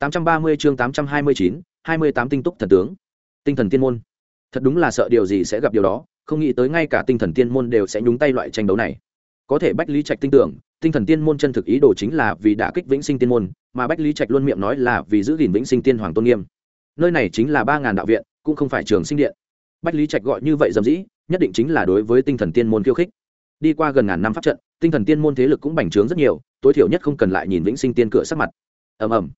830 chương 829, 28 tinh túc thần tướng. Tinh thần tiên môn. Thật đúng là sợ điều gì sẽ gặp điều đó, không nghĩ tới ngay cả tinh thần tiên môn đều sẽ nhúng tay loại tranh đấu này. Có thể Bách Lý Trạch tin tưởng, tinh thần tiên môn chân thực ý đồ chính là vì đã kích vĩnh sinh tiên môn, mà Bách Lý Trạch luôn miệng nói là vì giữ gìn vĩnh sinh tiên hoàng tôn nghiêm. Nơi này chính là 3000 đạo viện, cũng không phải trường sinh điện. Bách Lý Trạch gọi như vậy dầm dĩ, nhất định chính là đối với tinh thần tiên môn khiêu khích. Đi qua gần ngàn năm pháp trận, tinh thần tiên môn thế lực cũng bành trướng rất nhiều, tối thiểu nhất không cần lại nhìn vĩnh sinh tiên cửa sắc mặt. Ầm ầm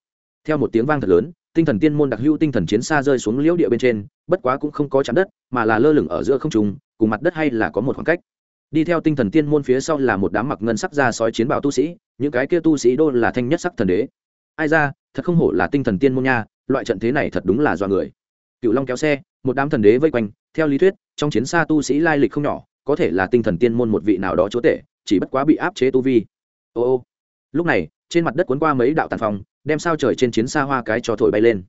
theo một tiếng vang thật lớn, tinh thần tiên môn đặc hữu tinh thần chiến xa rơi xuống liễu địa bên trên, bất quá cũng không có chạm đất, mà là lơ lửng ở giữa không trung, cùng mặt đất hay là có một khoảng cách. Đi theo tinh thần tiên môn phía sau là một đám mặc ngân sắc ra sói chiến bào tu sĩ, những cái kia tu sĩ đô là thanh nhất sắc thần đế. Ai ra, thật không hổ là tinh thần tiên môn nha, loại trận thế này thật đúng là do người. Cựu long kéo xe, một đám thần đế vây quanh, theo lý thuyết, trong chiến xa tu sĩ lai lịch không nhỏ, có thể là tinh thần tiên môn một vị nào đó chúa tể, chỉ bất quá bị áp chế tu vi. Ô ô. Lúc này, trên mặt đất cuốn qua mấy đạo tàn phong đem sao trời trên chiến xa hoa cái cho thổi bay lên.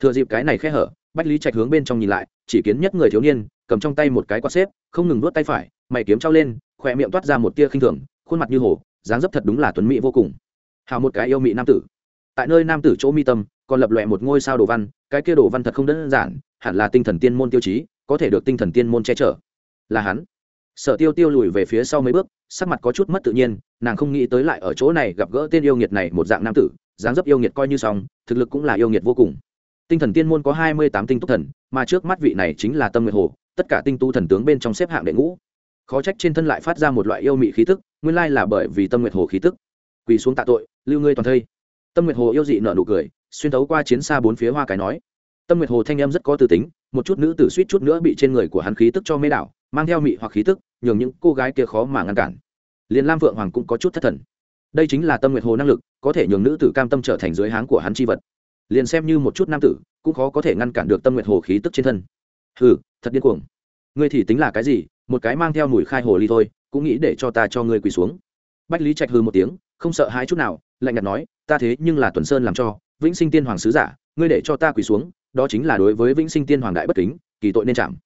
Thừa dịp cái này khe hở, bách lý trạch hướng bên trong nhìn lại, chỉ kiến nhất người thiếu niên, cầm trong tay một cái quạt xếp, không ngừng nuốt tay phải, mày kiếm trao lên, khỏe miệng toát ra một tia khinh thường, khuôn mặt như hồ, dáng dấp thật đúng là tuấn mỹ vô cùng. Hào một cái yêu mỹ nam tử. Tại nơi nam tử chỗ mi tâm, còn lập lòe một ngôi sao đồ văn, cái kia đồ văn thật không đơn giản, hẳn là tinh thần tiên môn tiêu chí, có thể được tinh thần tiên môn che chở. Là hắn. Sở tiêu tiêu lùi về phía sau mấy bước, sắc mặt có chút mất tự nhiên, nàng không nghĩ tới lại ở chỗ này gặp gỡ tên yêu nghiệt này một dạng nam tử dáng dấp yêu nghiệt coi như xong, thực lực cũng là yêu nghiệt vô cùng. Tinh thần tiên môn có hai mươi tám tinh túc thần, mà trước mắt vị này chính là tâm nguyệt hồ, tất cả tinh tu thần tướng bên trong xếp hạng đệ ngũ. Khó trách trên thân lại phát ra một loại yêu mị khí tức, nguyên lai là bởi vì tâm nguyệt hồ khí tức. Quỳ xuống tạ tội, lưu ngươi toàn thây. Tâm nguyệt hồ yêu dị nợ nụ cười, xuyên thấu qua chiến xa bốn phía hoa cái nói. Tâm nguyệt hồ thanh em rất có tư tính, một chút nữ tử suýt chút nữa bị trên người của hắn khí tức cho mê đảo, mang theo mị hoặc khí tức, nhường những cô gái kia khó mà ngăn cản. Liền lam vượng hoàng cũng có chút thất thần đây chính là tâm nguyện hồ năng lực, có thể nhường nữ tử cam tâm trở thành dưới háng của hắn chi vật. Liền xem như một chút nam tử, cũng khó có thể ngăn cản được tâm nguyện hồ khí tức trên thân. Hừ, thật điên cuồng. Ngươi thì tính là cái gì? Một cái mang theo mùi khai hồ ly thôi, cũng nghĩ để cho ta cho ngươi quỳ xuống. Bách lý trạch hư một tiếng, không sợ hãi chút nào, lạnh nhạt nói, ta thế nhưng là tuần sơn làm cho, vĩnh sinh tiên hoàng sứ giả, ngươi để cho ta quỳ xuống, đó chính là đối với vĩnh sinh tiên hoàng đại bất kính, kỳ tội nên chạm.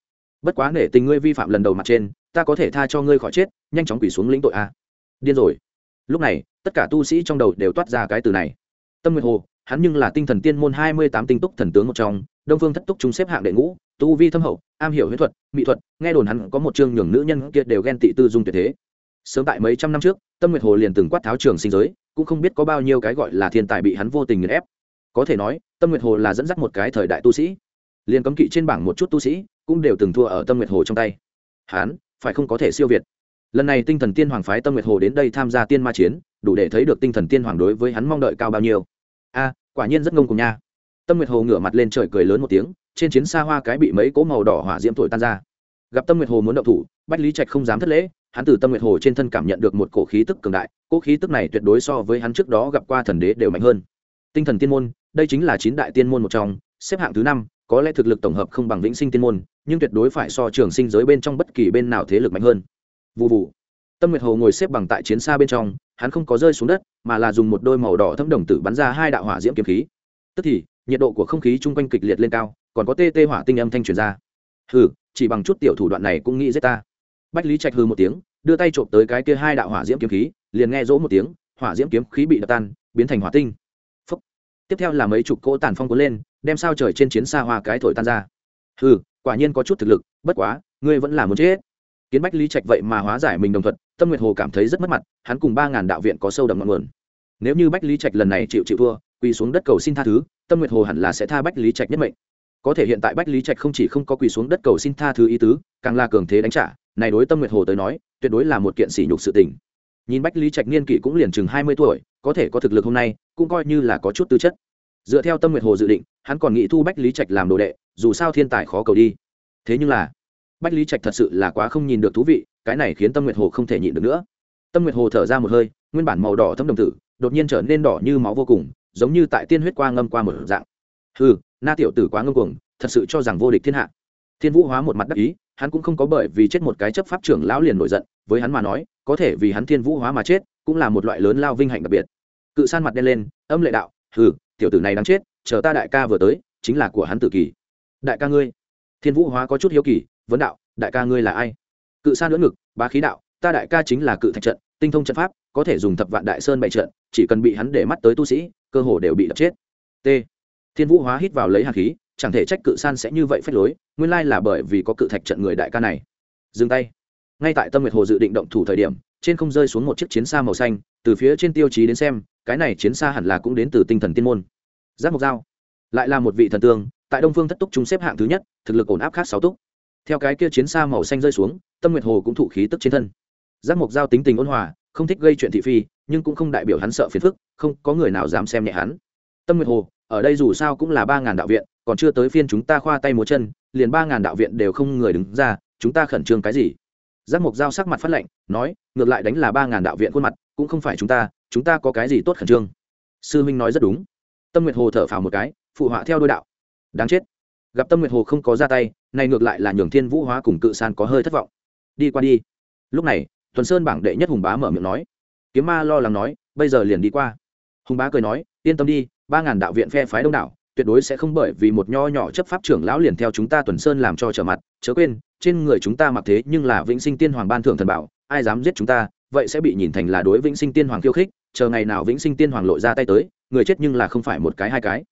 Bất quá nể tình ngươi vi phạm lần đầu mặt trên, ta có thể tha cho ngươi khỏi chết, nhanh chóng quỳ xuống lĩnh tội a. Điên rồi. Lúc này tất cả tu sĩ trong đầu đều toát ra cái từ này. Tâm nguyệt hồ, hắn nhưng là tinh thần tiên môn hai mươi tám tinh túc thần tướng một trong, đông phương thất túc chúng xếp hạng đệ ngũ, tu vi thâm hậu, am hiểu huyết thuật, mỹ thuật, nghe đồn hắn có một chương nhường nữ nhân kia đều ghen tị tư dung tuyệt thế. Sớm tại mấy trăm năm trước, tâm nguyệt hồ liền từng quát tháo trường sinh giới, cũng không biết có bao nhiêu cái gọi là thiên tài bị hắn vô tình nghiền ép. Có thể nói, tâm nguyệt hồ là dẫn dắt một cái thời đại tu sĩ. Liền cấm kỵ trên bảng một chút tu sĩ, cũng đều từng thua ở tâm nguyệt hồ trong tay. Hắn phải không có thể siêu việt. Lần này tinh thần tiên hoàng phái tâm nguyệt hồ đến đây tham gia tiên ma chiến đủ để thấy được tinh thần tiên hoàng đối với hắn mong đợi cao bao nhiêu. A, quả nhiên rất ngông cùng nha. Tâm nguyệt hồ ngửa mặt lên trời cười lớn một tiếng, trên chiến xa hoa cái bị mấy cỗ màu đỏ hỏa diễm thổi tan ra. Gặp tâm nguyệt hồ muốn động thủ, bách lý trạch không dám thất lễ, hắn từ tâm nguyệt hồ trên thân cảm nhận được một cổ khí tức cường đại, cỗ khí tức này tuyệt đối so với hắn trước đó gặp qua thần đế đều mạnh hơn. Tinh thần tiên môn, đây chính là chín đại tiên môn một trong, xếp hạng thứ năm, có lẽ thực lực tổng hợp không bằng vĩnh sinh tiên môn, nhưng tuyệt đối phải so trường sinh giới bên trong bất kỳ bên nào thế lực mạnh hơn. Vụ vụ tâm nguyệt hồ ngồi xếp bằng tại chiến xa bên trong hắn không có rơi xuống đất, mà là dùng một đôi màu đỏ thấm đồng tử bắn ra hai đạo hỏa diễm kiếm khí. Tức thì, nhiệt độ của không khí chung quanh kịch liệt lên cao, còn có tê tê hỏa tinh âm thanh truyền ra. Hừ, chỉ bằng chút tiểu thủ đoạn này cũng nghĩ giết ta. Bách lý trạch hư một tiếng, đưa tay trộm tới cái kia hai đạo hỏa diễm kiếm khí, liền nghe rỗ một tiếng, hỏa diễm kiếm khí bị đập tan, biến thành hỏa tinh. Phúc. tiếp theo là mấy chục cỗ tàn phong cuốn lên, đem sao trời trên chiến xa hoa cái thổi tan ra. Hừ, quả nhiên có chút thực lực, bất quá, ngươi vẫn là muốn chết kiến bách lý trạch vậy mà hóa giải mình đồng thuận, tâm nguyệt hồ cảm thấy rất mất mặt, hắn cùng ba ngàn đạo viện có sâu đậm ngọn nguồn. Nếu như bách lý trạch lần này chịu chịu thua, quỳ xuống đất cầu xin tha thứ, tâm nguyệt hồ hẳn là sẽ tha bách lý trạch nhất mệnh. Có thể hiện tại bách lý trạch không chỉ không có quỳ xuống đất cầu xin tha thứ ý tứ, càng là cường thế đánh trả, này đối tâm nguyệt hồ tới nói, tuyệt đối là một kiện sỉ nhục sự tình. Nhìn bách lý trạch niên kỷ cũng liền chừng hai mươi tuổi, có thể có thực lực hôm nay, cũng coi như là có chút tư chất. Dựa theo tâm nguyệt hồ dự định, hắn còn nghĩ thu bách lý trạch làm đồ đệ, dù sao thiên tài khó cầu đi. Thế nhưng là bách lý trạch thật sự là quá không nhìn được thú vị, cái này khiến tâm nguyệt hồ không thể nhịn được nữa. Tâm nguyệt hồ thở ra một hơi, nguyên bản màu đỏ thâm đồng tử, đột nhiên trở nên đỏ như máu vô cùng, giống như tại tiên huyết qua ngâm qua một dạng. Ừ na tiểu tử quá ngâm cuồng, thật sự cho rằng vô địch thiên hạ. Thiên vũ hóa một mặt đắc ý, hắn cũng không có bởi vì chết một cái chấp pháp trưởng lão liền nổi giận, với hắn mà nói, có thể vì hắn thiên vũ hóa mà chết, cũng là một loại lớn lao vinh hạnh đặc biệt. Cự san mặt đen lên, âm lệ đạo, hừ, tiểu tử này đáng chết, chờ ta đại ca vừa tới, chính là của hắn tự kỳ. Đại ca ngươi. Thiên vũ hóa có chút hiếu kỳ vấn đạo, đại ca ngươi là ai? Cự san lưỡng ngực, bá khí đạo, ta đại ca chính là cự thạch trận, tinh thông trận pháp, có thể dùng thập vạn đại sơn bày trận, chỉ cần bị hắn để mắt tới tu sĩ, cơ hồ đều bị đập chết. T. Thiên vũ hóa hít vào lấy hạt khí, chẳng thể trách cự san sẽ như vậy phách lối, nguyên lai là bởi vì có cự thạch trận người đại ca này. Dừng tay. Ngay tại tâm nguyệt hồ dự định động thủ thời điểm, trên không rơi xuống một chiếc chiến xa màu xanh, từ phía trên tiêu chí đến xem, cái này chiến xa hẳn là cũng đến từ tinh thần tiên môn. Giác mộc dao lại là một vị thần tương, tại đông phương thất túc chúng xếp hạng thứ nhất, thực lực ổn áp khác sáu túc theo cái kia chiến xa màu xanh rơi xuống, tâm nguyệt hồ cũng thụ khí tức trên thân. Giác mộc giao tính tình ôn hòa, không thích gây chuyện thị phi, nhưng cũng không đại biểu hắn sợ phiền phức, không có người nào dám xem nhẹ hắn. Tâm nguyệt hồ, ở đây dù sao cũng là ba ngàn đạo viện, còn chưa tới phiên chúng ta khoa tay múa chân, liền ba ngàn đạo viện đều không người đứng ra, chúng ta khẩn trương cái gì? Giác mộc giao sắc mặt phát lệnh nói, ngược lại đánh là ba ngàn đạo viện khuôn mặt, cũng không phải chúng ta chúng ta có cái gì tốt khẩn trương? Sư huynh nói rất đúng. Tâm nguyệt hồ thở phào một cái, phụ họa theo đôi đạo. Đáng chết gặp tâm nguyệt hồ không có ra tay, này ngược lại là nhường thiên vũ hóa cùng cự san có hơi thất vọng. Đi qua đi. Lúc này, tuần sơn bảng đệ nhất hùng bá mở miệng nói. Kiếm ma lo lắng nói, bây giờ liền đi qua. Hùng bá cười nói, yên tâm đi, ba ngàn đạo viện phe phái đông đảo, tuyệt đối sẽ không bởi vì một nho nhỏ chấp pháp trưởng lão liền theo chúng ta tuần sơn làm cho trở mặt. Chớ quên, trên người chúng ta mặc thế nhưng là vĩnh sinh tiên hoàng ban thưởng thần bảo, ai dám giết chúng ta, vậy sẽ bị nhìn thành là đối vĩnh sinh tiên hoàng khiêu khích, chờ ngày nào vĩnh sinh tiên hoàng lộ ra tay tới, người chết nhưng là không phải một cái hai cái.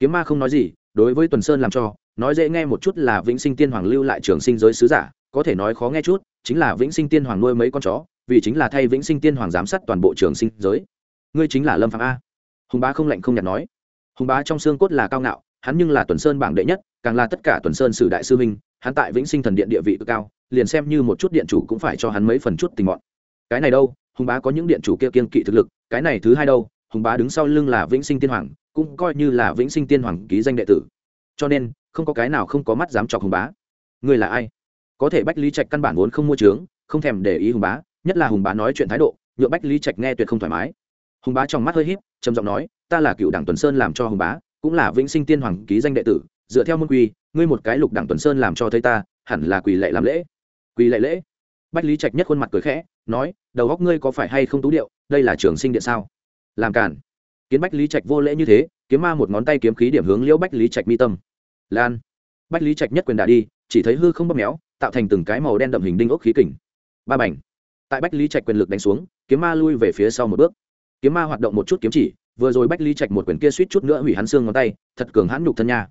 Kiếm ma không nói gì, đối với tuần sơn làm cho nói dễ nghe một chút là vĩnh sinh tiên hoàng lưu lại trường sinh giới sứ giả, có thể nói khó nghe chút, chính là vĩnh sinh tiên hoàng nuôi mấy con chó, vì chính là thay vĩnh sinh tiên hoàng giám sát toàn bộ trường sinh giới. Ngươi chính là lâm phạm a. Hùng bá không lạnh không nhạt nói. Hùng bá trong xương cốt là cao ngạo, hắn nhưng là tuần sơn bảng đệ nhất, càng là tất cả tuần sơn sử đại sư minh hắn tại vĩnh sinh thần điện địa vị cực cao, liền xem như một chút điện chủ cũng phải cho hắn mấy phần chút tình mọn cái này đâu, hùng bá có những điện chủ kia kiên kỵ thực lực, cái này thứ hai đâu, hùng bá đứng sau lưng là vĩnh sinh tiên hoàng, cũng coi như là vĩnh sinh tiên hoàng ký danh đệ tử. Cho nên không có cái nào không có mắt dám chọc hùng bá. Ngươi là ai? Có thể bách lý trạch căn bản vốn không mua trướng không thèm để ý hùng bá, nhất là hùng bá nói chuyện thái độ nhựa bách lý trạch nghe tuyệt không thoải mái. Hùng bá trong mắt hơi híp, trầm giọng nói, ta là cựu đảng tuần sơn làm cho hùng bá, cũng là vĩnh sinh tiên hoàng ký danh đệ tử, dựa theo môn quy, ngươi một cái lục đảng tuần sơn làm cho thấy ta, hẳn là quỳ lệ làm lễ. Quỳ lệ lễ? Bách lý trạch nhất khuôn mặt cười khẽ, nói, đầu góc ngươi có phải hay không tú điệu, đây là trường sinh điện sao? Làm cản kiến bách lý trạch vô lễ như thế, kiếm ma một ngón tay kiếm khí điểm hướng liễu bách lý trạch mi tâm lan. Bách lý trạch nhất quyền đà đi, chỉ thấy hư không bóp méo, tạo thành từng cái màu đen đậm hình đinh ốc khí kình. Ba bảnh tại bách lý trạch quyền lực đánh xuống, kiếm ma lui về phía sau một bước. Kiếm ma hoạt động một chút kiếm chỉ, vừa rồi bách lý trạch một quyền kia suýt chút nữa hủy hắn xương ngón tay, thật cường hãn nhục thân nha.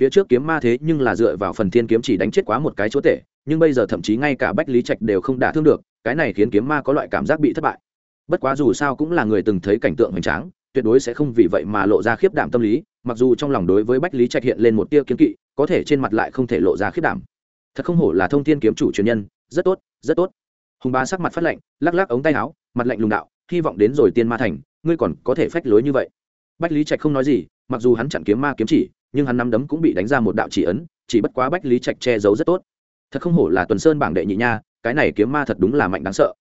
Phía trước kiếm ma thế nhưng là dựa vào phần thiên kiếm chỉ đánh chết quá một cái chúa tể nhưng bây giờ thậm chí ngay cả bách lý trạch đều không đả thương được, cái này khiến kiếm ma có loại cảm giác bị thất bại. Bất quá dù sao cũng là người từng thấy cảnh tượng hoành tráng, tuyệt đối sẽ không vì vậy mà lộ ra khiếp đảm tâm lý mặc dù trong lòng đối với bách lý trạch hiện lên một tia kiếm kỵ, có thể trên mặt lại không thể lộ ra khiết đảm. Thật không hổ là thông tin kiếm chủ truyền nhân, rất tốt rất tốt. Hùng ba sắc mặt phát lạnh, lắc lắc ống tay áo, mặt lạnh lùng đạo, hy vọng đến rồi tiên ma thành, ngươi còn có thể phách lối như vậy. Bách lý trạch không nói gì, mặc dù hắn chặn kiếm ma kiếm chỉ, nhưng hắn nắm đấm cũng bị đánh ra một đạo chỉ ấn, chỉ bất quá bách lý trạch che giấu rất tốt. Thật không hổ là tuần sơn bảng đệ nhị nha, cái này kiếm ma thật đúng là mạnh đáng sợ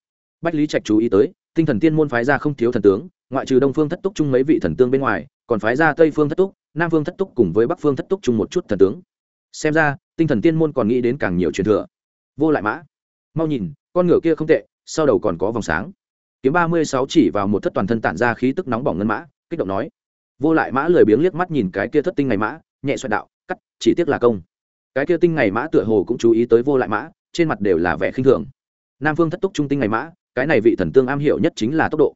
bách lý trạch chú ý tới, tinh thần tiên môn phái ra không thiếu thần tướng, ngoại trừ đông phương thất túc chung mấy vị thần tương bên ngoài, còn phái ra tây phương thất túc, nam phương thất túc cùng với bắc phương thất túc chung một chút thần tướng. Xem ra, tinh thần tiên môn còn nghĩ đến càng nhiều truyền thừa. Vô lại mã. Mau nhìn, con ngựa kia không tệ, sau đầu còn có vòng sáng. Kiếm ba mươi sáu chỉ vào một thất toàn thân tản ra khí tức nóng bỏng ngân mã, kích động nói. Vô lại mã lười biếng liếc mắt nhìn cái kia thất tinh ngày mã, nhẹ xoẹt đạo, cắt, chỉ tiếc là công. Cái kia tinh ngày mã tựa hồ cũng chú ý tới vô lại mã, trên mặt đều là vẻ khinh thường. Nam phương thất túc trung tinh ngày mã cái này vị thần tương am hiểu nhất chính là tốc độ.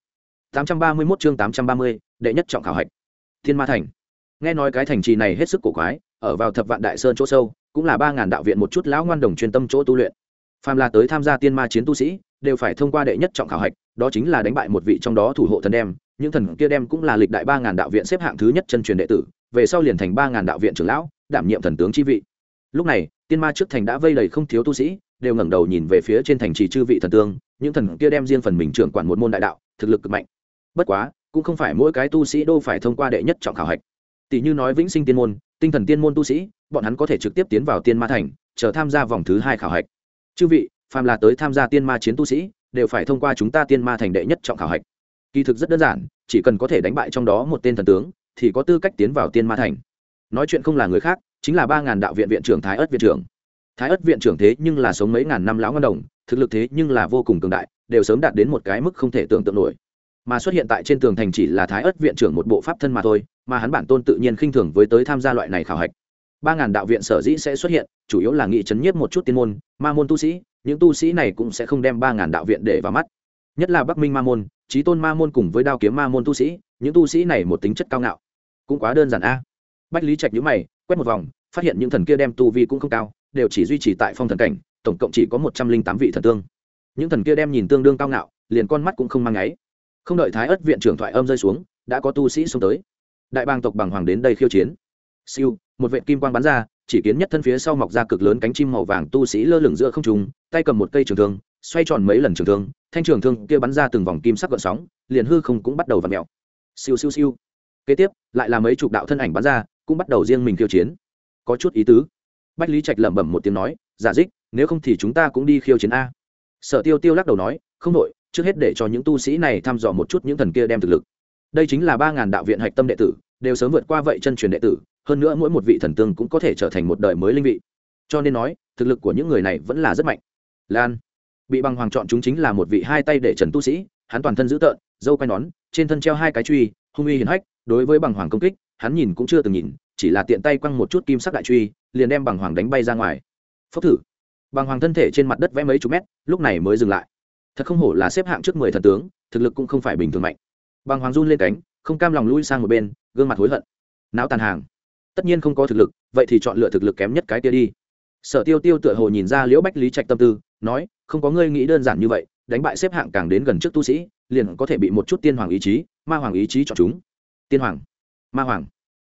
831 chương 830, đệ nhất trọng khảo hạch. Thiên ma thành. Nghe nói cái thành trì này hết sức cổ quái ở vào thập vạn đại sơn chỗ sâu cũng là ba ngàn đạo viện một chút lão ngoan đồng chuyên tâm chỗ tu luyện. Phàm là tới tham gia tiên ma chiến tu sĩ đều phải thông qua đệ nhất trọng khảo hạch đó chính là đánh bại một vị trong đó thủ hộ thần đem những thần kia đem cũng là lịch đại ba ngàn đạo viện xếp hạng thứ nhất chân truyền đệ tử về sau liền thành ba ngàn đạo viện trưởng lão đảm nhiệm thần tướng chi vị. Lúc này tiên ma trước thành đã vây đầy không thiếu tu sĩ đều ngẩng đầu nhìn về phía trên thành trì chư vị thần tương những thần kia đem riêng phần mình trưởng quản một môn đại đạo, thực lực cực mạnh. Bất quá, cũng không phải mỗi cái tu sĩ đô phải thông qua đệ nhất trọng khảo hạch. Tỷ như nói vĩnh sinh tiên môn, tinh thần tiên môn tu sĩ, bọn hắn có thể trực tiếp tiến vào tiên ma thành, chờ tham gia vòng thứ hai khảo hạch. Chư vị, phàm là tới tham gia tiên ma chiến tu sĩ, đều phải thông qua chúng ta tiên ma thành đệ nhất trọng khảo hạch. Kỳ thực rất đơn giản, chỉ cần có thể đánh bại trong đó một tên thần tướng, thì có tư cách tiến vào tiên ma thành. Nói chuyện không là người khác, chính là ba ngàn đạo viện viện trưởng thái ất viện trưởng. Thái ất viện trưởng thế nhưng là sống mấy ngàn năm lão ngân đồng thực lực thế nhưng là vô cùng cường đại, đều sớm đạt đến một cái mức không thể tưởng tượng nổi. Mà xuất hiện tại trên tường thành chỉ là thái ất viện trưởng một bộ pháp thân mà thôi, mà hắn bản tôn tự nhiên khinh thường với tới tham gia loại này khảo hạch. Ba ngàn đạo viện sở dĩ sẽ xuất hiện, chủ yếu là nghị chấn nhiếp một chút tiên môn, ma môn tu sĩ, những tu sĩ này cũng sẽ không đem ba ngàn đạo viện để vào mắt. Nhất là bắc minh ma môn trí tôn ma môn cùng với đao kiếm ma môn tu sĩ, những tu sĩ này một tính chất cao ngạo. Cũng quá đơn giản a. Bách lý trạch nhữ mày, quét một vòng, phát hiện những thần kia đem tu vi cũng không cao, đều chỉ duy trì tại phong thần cảnh tổng cộng chỉ có một trăm linh tám vị thần tương. Những thần kia đem nhìn tương đương cao ngạo, liền con mắt cũng không mang ngáy không đợi thái ất viện trưởng thoại âm rơi xuống, đã có tu sĩ xông tới. Đại bang tộc bằng hoàng đến đây khiêu chiến. Siêu, một vệ kim quang bắn ra, chỉ kiến nhất thân phía sau mọc ra cực lớn cánh chim màu vàng tu sĩ lơ lửng giữa không trùng tay cầm một cây trường thương, xoay tròn mấy lần trường thương, thanh trường thương kia bắn ra từng vòng kim sắc gợn sóng, liền hư không cũng bắt đầu v ặ mẹo siêu siêu siêu. Kế tiếp, lại là mấy chục đạo thân ảnh bắn ra, cũng bắt đầu riêng mình khiêu chiến. Có chút ý tứ. Bách lý trạch lẩm bẩm một tiếng nói, giả dích nếu không thì chúng ta cũng đi khiêu chiến a. Sở tiêu tiêu lắc đầu nói, không đội trước hết để cho những tu sĩ này thăm dò một chút những thần kia đem thực lực. Đây chính là ba ngàn đạo viện hạch tâm đệ tử, đều sớm vượt qua vậy chân truyền đệ tử, hơn nữa mỗi một vị thần tương cũng có thể trở thành một đời mới linh vị. Cho nên nói, thực lực của những người này vẫn là rất mạnh. Lan, bị bằng hoàng chọn chúng chính là một vị hai tay để trần tu sĩ, hắn toàn thân dữ tợn, dâu quai nón, trên thân treo hai cái truy, hung uy hiển hách, đối với bằng hoàng công kích, hắn nhìn cũng chưa từng nhìn, chỉ là tiện tay quăng một chút kim sắc đại truy, liền đem bằng hoàng đánh bay ra ngoài. Phốc thử bằng hoàng thân thể trên mặt đất vẽ mấy chục mét, lúc này mới dừng lại. Thật không hổ là xếp hạng trước mười thần tướng, thực lực cũng không phải bình thường mạnh. Bằng hoàng run lên cánh, không cam lòng lui sang một bên, gương mặt hối hận. Não tàn hàng. Tất nhiên không có thực lực, vậy thì chọn lựa thực lực kém nhất cái kia đi. Sở tiêu tiêu tựa hồ nhìn ra liễu bách lý trạch tâm tư, nói, không có ngươi nghĩ đơn giản như vậy, đánh bại xếp hạng càng đến gần trước tu sĩ, liền có thể bị một chút tiên hoàng ý chí, ma hoàng ý chí chọn chúng. Tiên hoàng. Ma hoàng.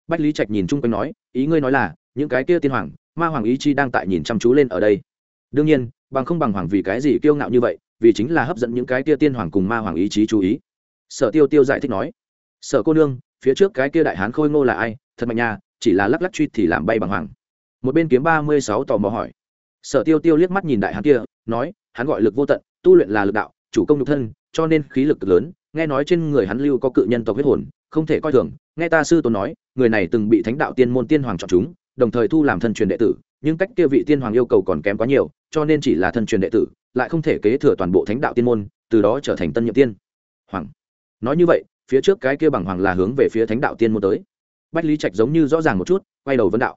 Bách lý trạch nhìn chung quanh nói, ý ngươi nói là, những cái kia tiên hoàng, ma hoàng ý chí đang tại nhìn chăm chú lên ở đây đương nhiên, bằng không bằng hoàng vì cái gì kiêu ngạo như vậy, vì chính là hấp dẫn những cái kia tiên hoàng cùng ma hoàng ý chí chú ý. Sở tiêu tiêu giải thích nói, sở cô nương, phía trước cái kia đại hán khôi ngô là ai? Thật mạnh nha, chỉ là lắc lắc truy thì làm bay bằng hoàng. Một bên kiếm ba mươi sáu tò mò hỏi. Sở tiêu tiêu liếc mắt nhìn đại hán kia, nói, hắn gọi lực vô tận, tu luyện là lực đạo, chủ công nhục thân, cho nên khí lực cực lớn, nghe nói trên người hắn lưu có cự nhân tộc huyết hồn, không thể coi thường. Nghe ta sư tôn nói, người này từng bị thánh đạo tiên môn tiên hoàng chọn chúng, đồng thời thu làm thân truyền đệ tử, nhưng cách kia vị tiên hoàng yêu cầu còn kém quá nhiều cho nên chỉ là thân truyền đệ tử, lại không thể kế thừa toàn bộ thánh đạo tiên môn, từ đó trở thành tân nhiệm tiên. Hoàng. Nói như vậy, phía trước cái kia bằng hoàng là hướng về phía thánh đạo tiên môn tới. Bách lý trạch giống như rõ ràng một chút, quay đầu vấn đạo.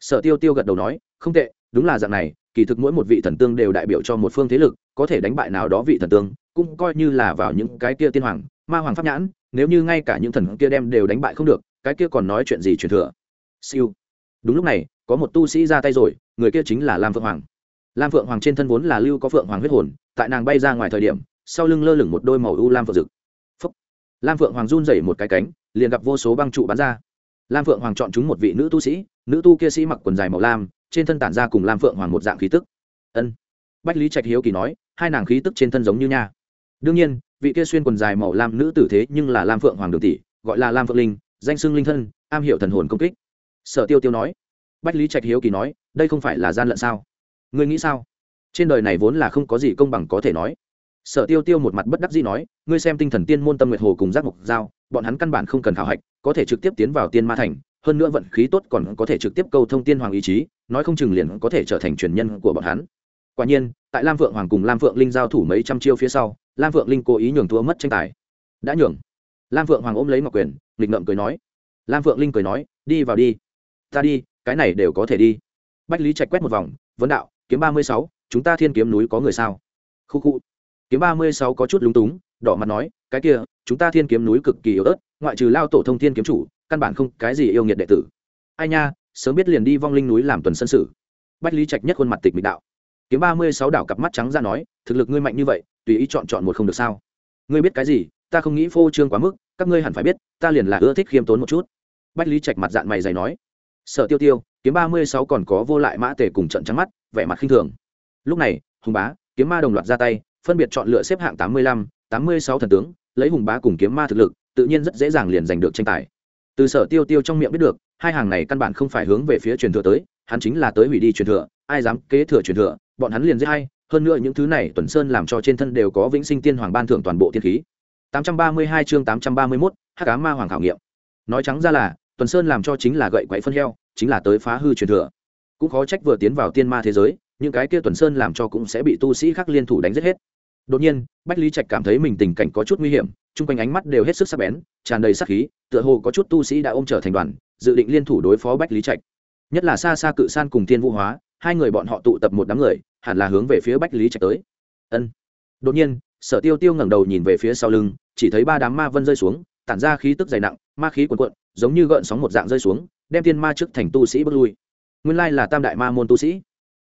Sở tiêu tiêu gật đầu nói, không tệ, đúng là dạng này, kỳ thực mỗi một vị thần tương đều đại biểu cho một phương thế lực, có thể đánh bại nào đó vị thần tương, cũng coi như là vào những cái kia tiên hoàng, ma hoàng pháp nhãn, nếu như ngay cả những thần kia đem đều đánh bại không được, cái kia còn nói chuyện gì truyền thừa? Siêu. Đúng lúc này, có một tu sĩ ra tay rồi, người kia chính là lam Vượng hoàng lam phượng hoàng trên thân vốn là lưu có phượng hoàng huyết hồn, tại nàng bay ra ngoài thời điểm, sau lưng lơ lửng một đôi màu u lam phượng rực. Phúc. lam phượng hoàng run rẩy một cái cánh, liền gặp vô số băng trụ bắn ra. Lam phượng hoàng chọn chúng một vị nữ tu sĩ, nữ tu kia sĩ mặc quần dài màu lam, trên thân tản ra cùng lam phượng hoàng một dạng khí tức. Ân. Bách lý trạch hiếu kỳ nói, hai nàng khí tức trên thân giống như nha. Đương nhiên, vị kia xuyên quần dài màu lam nữ tử thế nhưng là lam phượng hoàng đường tỷ, gọi là lam phượng linh, danh xưng linh thân, am hiểu thần hồn công kích. Sở tiêu tiêu nói. Bách lý trạch hiếu kỳ nói, đây không phải là gian lận sao? Ngươi nghĩ sao? Trên đời này vốn là không có gì công bằng có thể nói. Sở tiêu tiêu một mặt bất đắc dĩ nói, ngươi xem tinh thần tiên môn tâm nguyệt hồ cùng giác mục giao, bọn hắn căn bản không cần khảo hạch, có thể trực tiếp tiến vào tiên ma thành, hơn nữa vận khí tốt còn có thể trực tiếp câu thông tiên hoàng ý chí, nói không chừng liền có thể trở thành truyền nhân của bọn hắn. Quả nhiên, tại lam vượng hoàng cùng lam vượng linh giao thủ mấy trăm chiêu phía sau, lam vượng linh cố ý nhường thua mất tranh tài. Đã nhường. Lam vượng hoàng ôm lấy ngọc quyền, nghịch ngợm cười nói. Lam vượng linh cười nói, đi vào đi. Ta đi, cái này đều có thể đi. Bách lý trạch quét một vòng, vấn đạo kiếm ba mươi sáu, chúng ta thiên kiếm núi có người sao? Khu khu. Kiếm ba mươi sáu có chút lúng túng, đỏ mặt nói, cái kia, chúng ta thiên kiếm núi cực kỳ yếu ớt, ngoại trừ lao tổ thông thiên kiếm chủ, căn bản không cái gì yêu nghiệt đệ tử. Ai nha, sớm biết liền đi vong linh núi làm tuần sân sử bách lý trạch nhất khuôn mặt tịch mịch đạo. Kiếm ba mươi sáu đảo cặp mắt trắng ra nói, thực lực ngươi mạnh như vậy, tùy ý chọn chọn một không được sao? Ngươi biết cái gì? Ta không nghĩ phô trương quá mức, các ngươi hẳn phải biết, ta liền là ưa thích khiêm tốn một chút. Bách lý trạch mặt dạng mày dày nói. Sợ tiêu tiêu kiếm ba mươi sáu còn có vô lại mã tề cùng trận trắng mắt vẻ mặt khinh thường. Lúc này hùng bá kiếm ma đồng loạt ra tay phân biệt chọn lựa xếp hạng tám mươi lăm tám mươi sáu thần tướng lấy hùng bá cùng kiếm ma thực lực tự nhiên rất dễ dàng liền giành được tranh tài. Từ sở tiêu tiêu trong miệng biết được hai hàng này căn bản không phải hướng về phía truyền thừa tới hắn chính là tới hủy đi truyền thừa ai dám kế thừa truyền thừa bọn hắn liền giết hay hơn nữa những thứ này tuần sơn làm cho trên thân đều có vĩnh sinh tiên hoàng ban thưởng toàn bộ thiên khí. 832 chương 831, hắc cá ma hoàng khảo nghiệm. Nói trắng ra là tuần sơn làm cho chính là gậy quậy phân heo chính là tới phá hư truyền thừa. Cũng khó trách vừa tiến vào tiên ma thế giới những cái kia tuần sơn làm cho cũng sẽ bị tu sĩ khác liên thủ đánh giết hết. Đột nhiên bách lý trạch cảm thấy mình tình cảnh có chút nguy hiểm chung quanh ánh mắt đều hết sức sắc bén tràn đầy sắc khí tựa hồ có chút tu sĩ đã ôm trở thành đoàn dự định liên thủ đối phó bách lý trạch. Nhất là xa xa cự san cùng thiên vũ hóa hai người bọn họ tụ tập một đám người hẳn là hướng về phía bách lý trạch tới. Ân. Đột nhiên sở tiêu tiêu ngẩng đầu nhìn về phía sau lưng chỉ thấy ba đám ma vân rơi xuống tản ra khí tức dày nặng ma khí cuồn cuộn, giống như gợn sóng một dạng rơi xuống đem tiên ma trước thành tu sĩ bước lui. Nguyên lai là tam đại ma môn tu sĩ.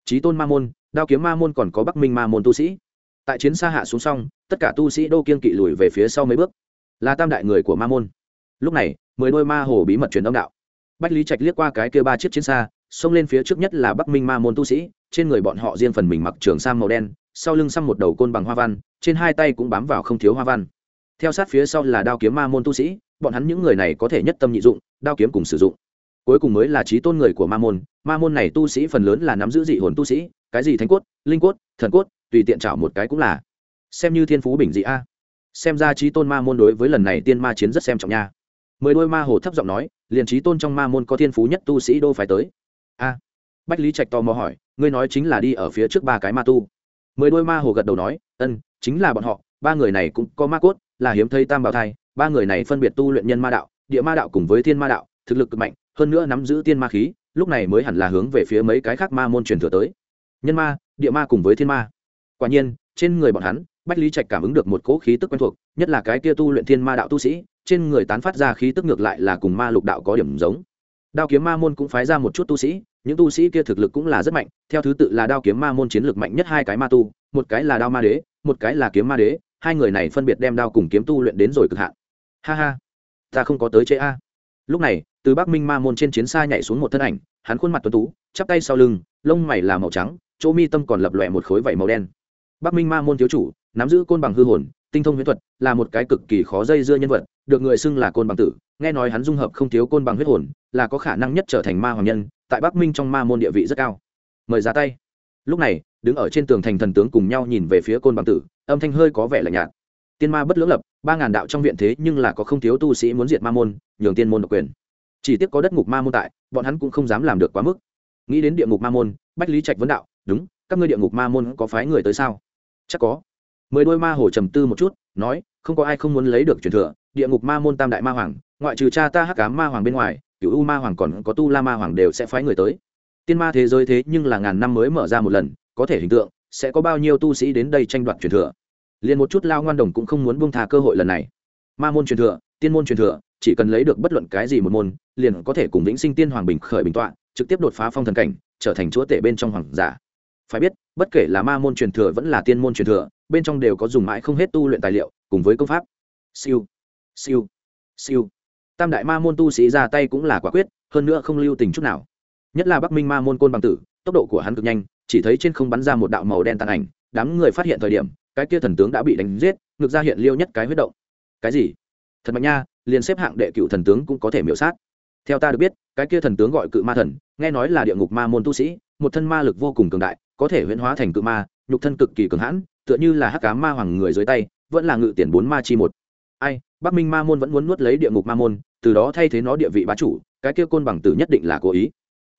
Trí tôn ma môn, đao kiếm ma môn còn có bắc minh ma môn tu sĩ. Tại chiến xa hạ xuống xong, tất cả tu sĩ đô kiên kỵ lùi về phía sau mấy bước. Là tam đại người của ma môn. Lúc này, mười đôi ma hồ bí mật truyền âm đạo. Bách lý trạch liếc qua cái kia ba chiếc chiến xa, xông lên phía trước nhất là bắc minh ma môn tu sĩ, trên người bọn họ riêng phần mình mặc trường sam màu đen, sau lưng xăm một đầu côn bằng hoa văn, trên hai tay cũng bám vào không thiếu hoa văn. Theo sát phía sau là đao kiếm ma môn tu sĩ, bọn hắn những người này có thể nhất tâm nhị dụng, đao kiếm cùng sử dụng cuối cùng mới là trí tôn người của ma môn. Ma môn này tu sĩ phần lớn là nắm giữ dị hồn tu sĩ, cái gì thánh cốt, linh cốt, thần cốt, tùy tiện chảo một cái cũng là. Xem như thiên phú bình dị a. Xem ra trí tôn ma môn đối với lần này tiên ma chiến rất xem trọng nha. Mười đôi ma hồ thấp giọng nói, liền trí tôn trong ma môn có thiên phú nhất tu sĩ đô phải tới. A. Bách lý trạch tò mò hỏi, ngươi nói chính là đi ở phía trước ba cái ma tu. Mười đôi ma hồ gật đầu nói ân chính là bọn họ, ba người này cũng có ma cốt, là hiếm thấy tam bảo thai, ba người này phân biệt tu luyện nhân ma đạo, địa ma đạo cùng với thiên ma đạo, thực lực cực mạnh hơn nữa nắm giữ tiên ma khí, lúc này mới hẳn là hướng về phía mấy cái khác ma môn truyền thừa tới. Nhân ma, địa ma cùng với thiên ma. Quả nhiên, trên người bọn hắn, bách lý trạch cảm ứng được một cỗ khí tức quen thuộc, nhất là cái kia tu luyện thiên ma đạo tu sĩ, trên người tán phát ra khí tức ngược lại là cùng ma lục đạo có điểm giống. Đao kiếm ma môn cũng phái ra một chút tu sĩ, những tu sĩ kia thực lực cũng là rất mạnh, theo thứ tự là đao kiếm ma môn chiến lược mạnh nhất hai cái ma tu, một cái là đao ma đế, một cái là kiếm ma đế, hai người này phân biệt đem đao cùng kiếm tu luyện đến rồi cực hạn. Ha ha, ta không có tới chế a. Lúc này từ bắc minh ma môn trên chiến xa nhảy xuống một thân ảnh, hắn khuôn mặt tuấn tú, chắp tay sau lưng, lông mày là màu trắng, chỗ mi tâm còn lập lòe một khối vảy màu đen. Bắc minh ma môn thiếu chủ, nắm giữ côn bằng hư hồn, tinh thông huyễn thuật, là một cái cực kỳ khó dây dưa nhân vật, được người xưng là côn bằng tử, nghe nói hắn dung hợp không thiếu côn bằng huyết hồn, là có khả năng nhất trở thành ma hoàng nhân, tại bắc minh trong ma môn địa vị rất cao. Mời ra tay. Lúc này, đứng ở trên tường thành thần tướng cùng nhau nhìn về phía côn bằng tử, âm thanh hơi có vẻ lạnh nhạt. Tiên ma bất lưỡng lập, ba ngàn đạo trong viện thế nhưng là có không thiếu tu sĩ muốn diệt ma môn, nhường tiên môn độc quyền chỉ tiếc có đất ngục ma môn tại, bọn hắn cũng không dám làm được quá mức. Nghĩ đến địa ngục ma môn, bách lý trạch vấn đạo, đúng, các ngươi địa ngục ma môn có phái người tới sao? Chắc có. Mười đôi ma hồ trầm tư một chút, nói, không có ai không muốn lấy được truyền thừa, địa ngục ma môn tam đại ma hoàng, ngoại trừ cha ta hắc cá ma hoàng bên ngoài cựu u ma hoàng còn có tu la ma hoàng đều sẽ phái người tới. Tiên ma thế giới thế nhưng là ngàn năm mới mở ra một lần, có thể hình tượng, sẽ có bao nhiêu tu sĩ đến đây tranh đoạt truyền thừa. Liền một chút lao ngoan đồng cũng không muốn buông thà cơ hội lần này. Ma môn truyền thừa, tiên môn truyền thừa chỉ cần lấy được bất luận cái gì một môn, liền có thể cùng vĩnh sinh tiên hoàng bình khởi bình tọa, trực tiếp đột phá phong thần cảnh, trở thành chúa tể bên trong hoàng giả. Phải biết, bất kể là ma môn truyền thừa vẫn là tiên môn truyền thừa, bên trong đều có dùng mãi không hết tu luyện tài liệu, cùng với công pháp. Siêu siêu siêu. Tam đại ma môn tu sĩ ra tay cũng là quả quyết, hơn nữa không lưu tình chút nào. Nhất là bắc minh ma môn côn bằng tử, tốc độ của hắn cực nhanh, chỉ thấy trên không bắn ra một đạo màu đen tàn ảnh, đám người phát hiện thời điểm, cái kia thần tướng đã bị đánh giết ngược ra hiện liêu nhất cái huyết động. Cái gì? Thật mạnh nha liền xếp hạng đệ cựu thần tướng cũng có thể miểu sát. Theo ta được biết, cái kia thần tướng gọi cự ma thần, nghe nói là địa ngục ma môn tu sĩ, một thân ma lực vô cùng cường đại, có thể huyễn hóa thành cự ma, nhục thân cực kỳ cường hãn, tựa như là hắc cá ma hoàng người dưới tay, vẫn là ngự tiền bốn ma chi một. Ai, bắc minh ma môn vẫn muốn nuốt lấy địa ngục ma môn, từ đó thay thế nó địa vị bá chủ, cái kia côn bằng tử nhất định là cố ý.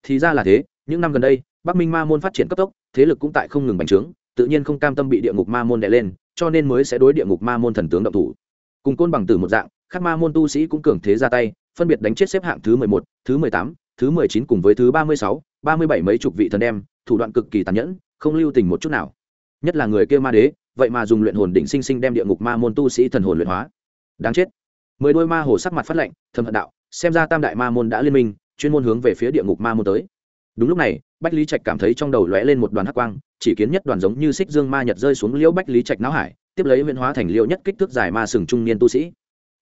Thì ra là thế, những năm gần đây, bắc minh ma môn phát triển cấp tốc, thế lực cũng tại không ngừng bành trướng, tự nhiên không cam tâm bị địa ngục ma môn đè lên, cho nên mới sẽ đối địa ngục ma môn thần tướng động thủ. Cùng côn bằng tử một dạng Khát ma môn tu sĩ cũng cường thế ra tay, phân biệt đánh chết xếp hạng thứ mười một, thứ mười tám, thứ mười chín cùng với thứ ba mươi sáu, ba mươi bảy mấy chục vị thần đem, thủ đoạn cực kỳ tàn nhẫn, không lưu tình một chút nào. Nhất là người kia ma đế, vậy mà dùng luyện hồn đỉnh sinh sinh đem địa ngục ma môn tu sĩ thần hồn luyện hóa. Đáng chết. Mười đôi ma hồ sắc mặt phát lệnh, thầm hận đạo, xem ra tam đại ma môn đã liên minh, chuyên môn hướng về phía địa ngục ma môn tới. Đúng lúc này, bách lý trạch cảm thấy trong đầu lóe lên một đoàn hắc quang, chỉ kiến nhất đoàn giống như xích dương ma nhật rơi xuống liễu bách lý trạch não hải, tiếp lấy huyện hóa thành liễu nhất kích thước dài ma sừng trung niên tu sĩ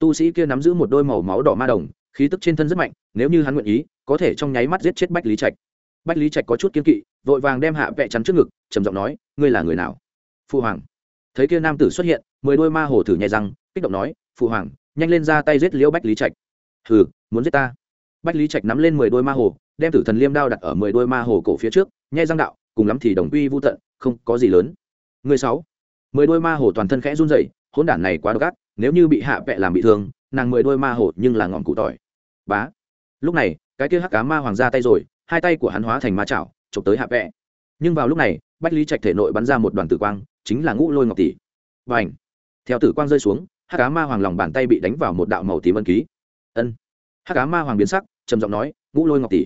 tu sĩ kia nắm giữ một đôi màu máu đỏ ma đồng, khí tức trên thân rất mạnh, nếu như hắn nguyện ý, có thể trong nháy mắt giết chết bách lý trạch. Bách lý trạch có chút kiên kỵ, vội vàng đem hạ vẹ chắn trước ngực, trầm giọng nói, ngươi là người nào? Phụ hoàng. Thấy kia nam tử xuất hiện, mười đôi ma hồ thử nhai răng, kích động nói phụ hoàng, nhanh lên ra tay giết liễu bách lý trạch. Hừ, muốn giết ta? Bách lý trạch nắm lên mười đôi ma hồ, đem tử thần liêm đao đặt ở mười đôi ma hồ cổ phía trước nhai răng đạo, cùng lắm thì đồng quy vô tận, không có gì lớn. Người sáu. Mười đôi ma hồ toàn thân khẽ run rẩy hỗn đản này quá độc ác, nếu như bị hạ vẹ làm bị thương, nàng mười đôi ma hổ nhưng là ngọn cụ tỏi. Bá. Lúc này, cái kia hắc cá ma hoàng ra tay rồi, hai tay của hắn hóa thành ma chảo, chụp tới hạ vẹ. Nhưng vào lúc này, bách lý trạch thể nội bắn ra một đoàn tử quang, chính là ngũ lôi ngọc tỷ. Và ảnh theo tử quang rơi xuống, hắc cá ma hoàng lòng bàn tay bị đánh vào một đạo màu tím ân ký. Ân. Hắc cá ma hoàng biến sắc, trầm giọng nói, ngũ lôi ngọc tỷ,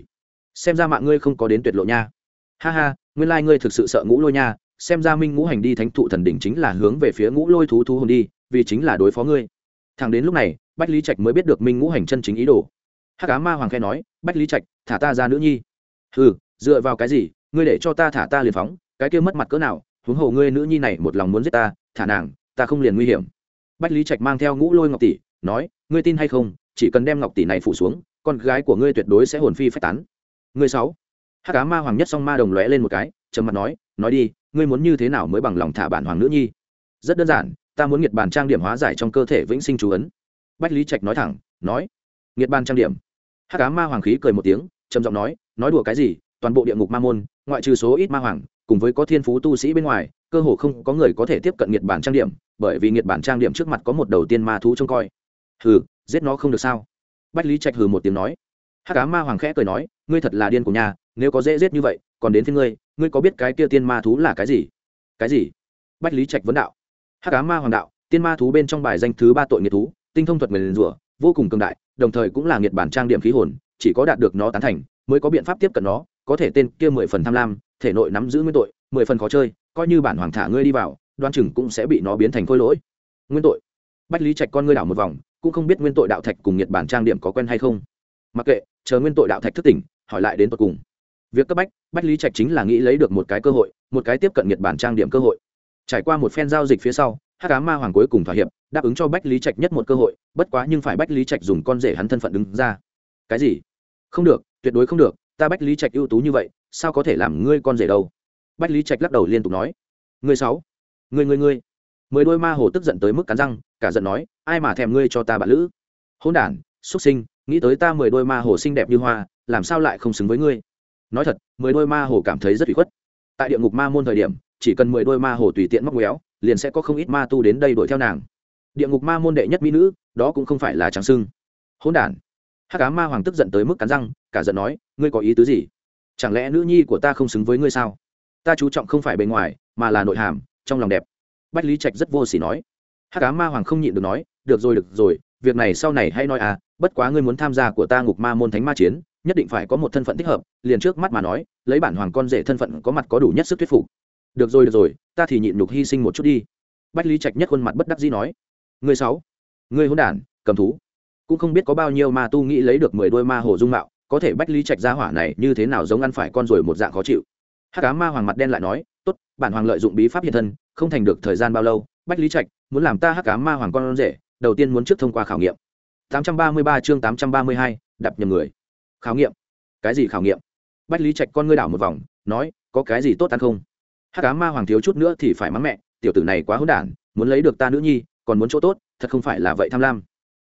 xem ra mạng ngươi không có đến tuyệt lộ nha. Ha ha, nguyên lai ngươi thực sự sợ ngũ lôi nha xem ra minh ngũ hành đi thánh thụ thần đỉnh chính là hướng về phía ngũ lôi thú thú hồn đi, vì chính là đối phó ngươi. Thằng đến lúc này, bách lý trạch mới biết được minh ngũ hành chân chính ý đồ. Hắc cá ma hoàng khe nói, bách lý trạch, thả ta ra nữ nhi. Ừ dựa vào cái gì? Ngươi để cho ta thả ta liền phóng, cái kia mất mặt cỡ nào? Huống hồ ngươi nữ nhi này một lòng muốn giết ta, thả nàng, ta không liền nguy hiểm. Bách lý trạch mang theo ngũ lôi ngọc tỷ, nói, ngươi tin hay không, chỉ cần đem ngọc tỷ này phủ xuống, con gái của ngươi tuyệt đối sẽ hồn phi phách tán. Ngươi sáu. Hắc cá ma hoàng nhất song ma đồng lóe lên một cái, trầm mặt nói nói đi, ngươi muốn như thế nào mới bằng lòng thả bản hoàng nữ nhi? Rất đơn giản, ta muốn nghiệt bàn trang điểm hóa giải trong cơ thể vĩnh sinh chú ấn. Bách lý trạch nói thẳng, nói nghiệt bàn trang điểm. Hát cá ma hoàng khí cười một tiếng, trầm giọng nói nói đùa cái gì, toàn bộ địa ngục ma môn, ngoại trừ số ít ma hoàng, cùng với có thiên phú tu sĩ bên ngoài, cơ hồ không có người có thể tiếp cận nghiệt bản trang điểm, bởi vì nghiệt bản trang điểm trước mặt có một đầu tiên ma thú trông coi. Hừ, giết nó không được sao? Bách lý trạch hừ một tiếng nói. Hát cá ma hoàng khẽ cười nói, ngươi thật là điên của nhà, nếu có dễ giết như vậy, còn đến thế ngươi ngươi có biết cái kia tiên ma thú là cái gì? Cái gì? Bách lý trạch vấn đạo. Hát cá ma hoàng đạo, tiên ma thú bên trong bài danh thứ ba tội nghiệt thú, tinh thông thuật người liền rủa, vô cùng cường đại, đồng thời cũng là nghiệt bản trang điểm khí hồn, chỉ có đạt được nó tán thành, mới có biện pháp tiếp cận nó, có thể tên kia mười phần tham lam, thể nội nắm giữ nguyên tội, mười phần khó chơi, coi như bản hoàng thả ngươi đi vào, đoan chừng cũng sẽ bị nó biến thành khôi lỗi. Nguyên tội. Bách lý trạch con ngươi đảo một vòng, cũng không biết nguyên tội đạo thạch cùng nghiệt bản trang điểm có quen hay không. Mặc kệ, chờ nguyên tội đạo thạch thức tỉnh, hỏi lại đến tột cùng việc cấp bách bách lý trạch chính là nghĩ lấy được một cái cơ hội, một cái tiếp cận nhật bản trang điểm cơ hội. Trải qua một phen giao dịch phía sau hát cá ma hoàng cuối cùng thỏa hiệp, đáp ứng cho bách lý trạch nhất một cơ hội, bất quá nhưng phải bách lý trạch dùng con rể hắn thân phận đứng ra. Cái gì? Không được, tuyệt đối không được, ta bách lý trạch ưu tú như vậy, sao có thể làm ngươi con rể đâu? Bách lý trạch lắc đầu liên tục nói. Ngươi sáu, ngươi ngươi ngươi. Mười đôi ma hồ tức giận tới mức cắn răng, cả giận nói, ai mà thèm ngươi cho ta bạn lữ? Hôn đản, xuất sinh, nghĩ tới ta mười đôi ma hồ xinh đẹp như hoa, làm sao lại không xứng với ngươi? Nói thật, mười đôi ma hồ cảm thấy rất bị khuất. Tại địa ngục ma môn thời điểm, chỉ cần mười đôi ma hồ tùy tiện móc méo, liền sẽ có không ít ma tu đến đây đuổi theo nàng. Địa ngục ma môn đệ nhất mỹ nữ, đó cũng không phải là trắng sưng. Hôn đản. Hắc cá ma hoàng tức giận tới mức cắn răng, cả giận nói, ngươi có ý tứ gì? Chẳng lẽ nữ nhi của ta không xứng với ngươi sao? Ta chú trọng không phải bề ngoài, mà là nội hàm, trong lòng đẹp. Bách lý trạch rất vô s ỉ nói. Hắc cá ma hoàng không nhịn được nói, được rồi được rồi, việc này sau này hay nói à bất quá ngươi muốn tham gia của ta ngục ma môn thánh ma chiến nhất định phải có một thân phận thích hợp liền trước mắt mà nói lấy bản hoàng con rể thân phận có mặt có đủ nhất sức thuyết phục. Được rồi được rồi ta thì nhịn nhục hy sinh một chút đi. Bách lý trạch nhất khuôn mặt bất đắc dĩ nói. Người sáu người hôn đản cầm thú. Cũng không biết có bao nhiêu ma tu nghĩ lấy được mười đôi ma hồ dung mạo có thể bách lý trạch ra hỏa này như thế nào giống ăn phải con rồi một dạng khó chịu. Hát cá ma hoàng mặt đen lại nói tốt bản hoàng lợi dụng bí pháp hiện thân không thành được thời gian bao lâu bách lý trạch muốn làm ta hát cá ma hoàng con rể đầu tiên muốn trước thông qua khảo nghiệm. 833 chương 832, đập nhầm người khảo nghiệm. Cái gì khảo nghiệm? Bách lý trạch con ngươi đảo một vòng, nói, có cái gì tốt ăn không? Hát cá ma hoàng thiếu chút nữa thì phải mắng mẹ, tiểu tử này quá hỗn đản, muốn lấy được ta nữ nhi, còn muốn chỗ tốt, thật không phải là vậy tham lam.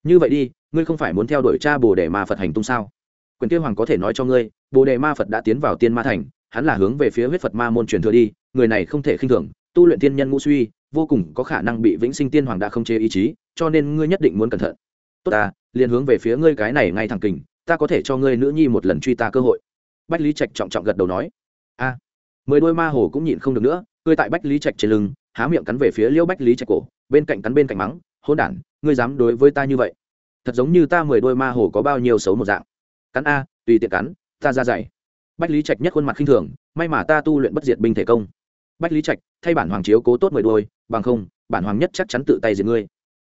Như vậy đi, ngươi không phải muốn theo đuổi cha bồ đề ma phật hành tung sao? Quyền tiêu hoàng có thể nói cho ngươi, bồ đề ma phật đã tiến vào tiên ma thành, hắn là hướng về phía huyết phật ma môn truyền thừa đi, người này không thể khinh thường, tu luyện tiên nhân ngũ suy, vô cùng có khả năng bị vĩnh sinh tiên hoàng đã không chế ý chí, cho nên ngươi nhất định muốn cẩn thận. Tốt ta, liền hướng về phía ngươi cái này ngay thẳng kình ta có thể cho ngươi nữ nhi một lần truy ta cơ hội. Bách lý trạch trọng trọng gật đầu nói. A. Mười đôi ma hồ cũng nhịn không được nữa ngươi tại bách lý trạch trên lưng, há miệng cắn về phía Liễu bách lý trạch cổ, bên cạnh cắn bên cạnh mắng, hôn đản, ngươi dám đối với ta như vậy? Thật giống như ta mười đôi ma hồ có bao nhiêu xấu một dạng. Cắn a, tùy tiện cắn, ta ra dày bách lý trạch nhất khuôn mặt khinh thường, may mà ta tu luyện bất diệt binh thể công. Bách lý trạch, thay bản hoàng chiếu cố tốt mười đôi, bằng không, bản hoàng nhất chắc chắn tự tay diệt ngươi.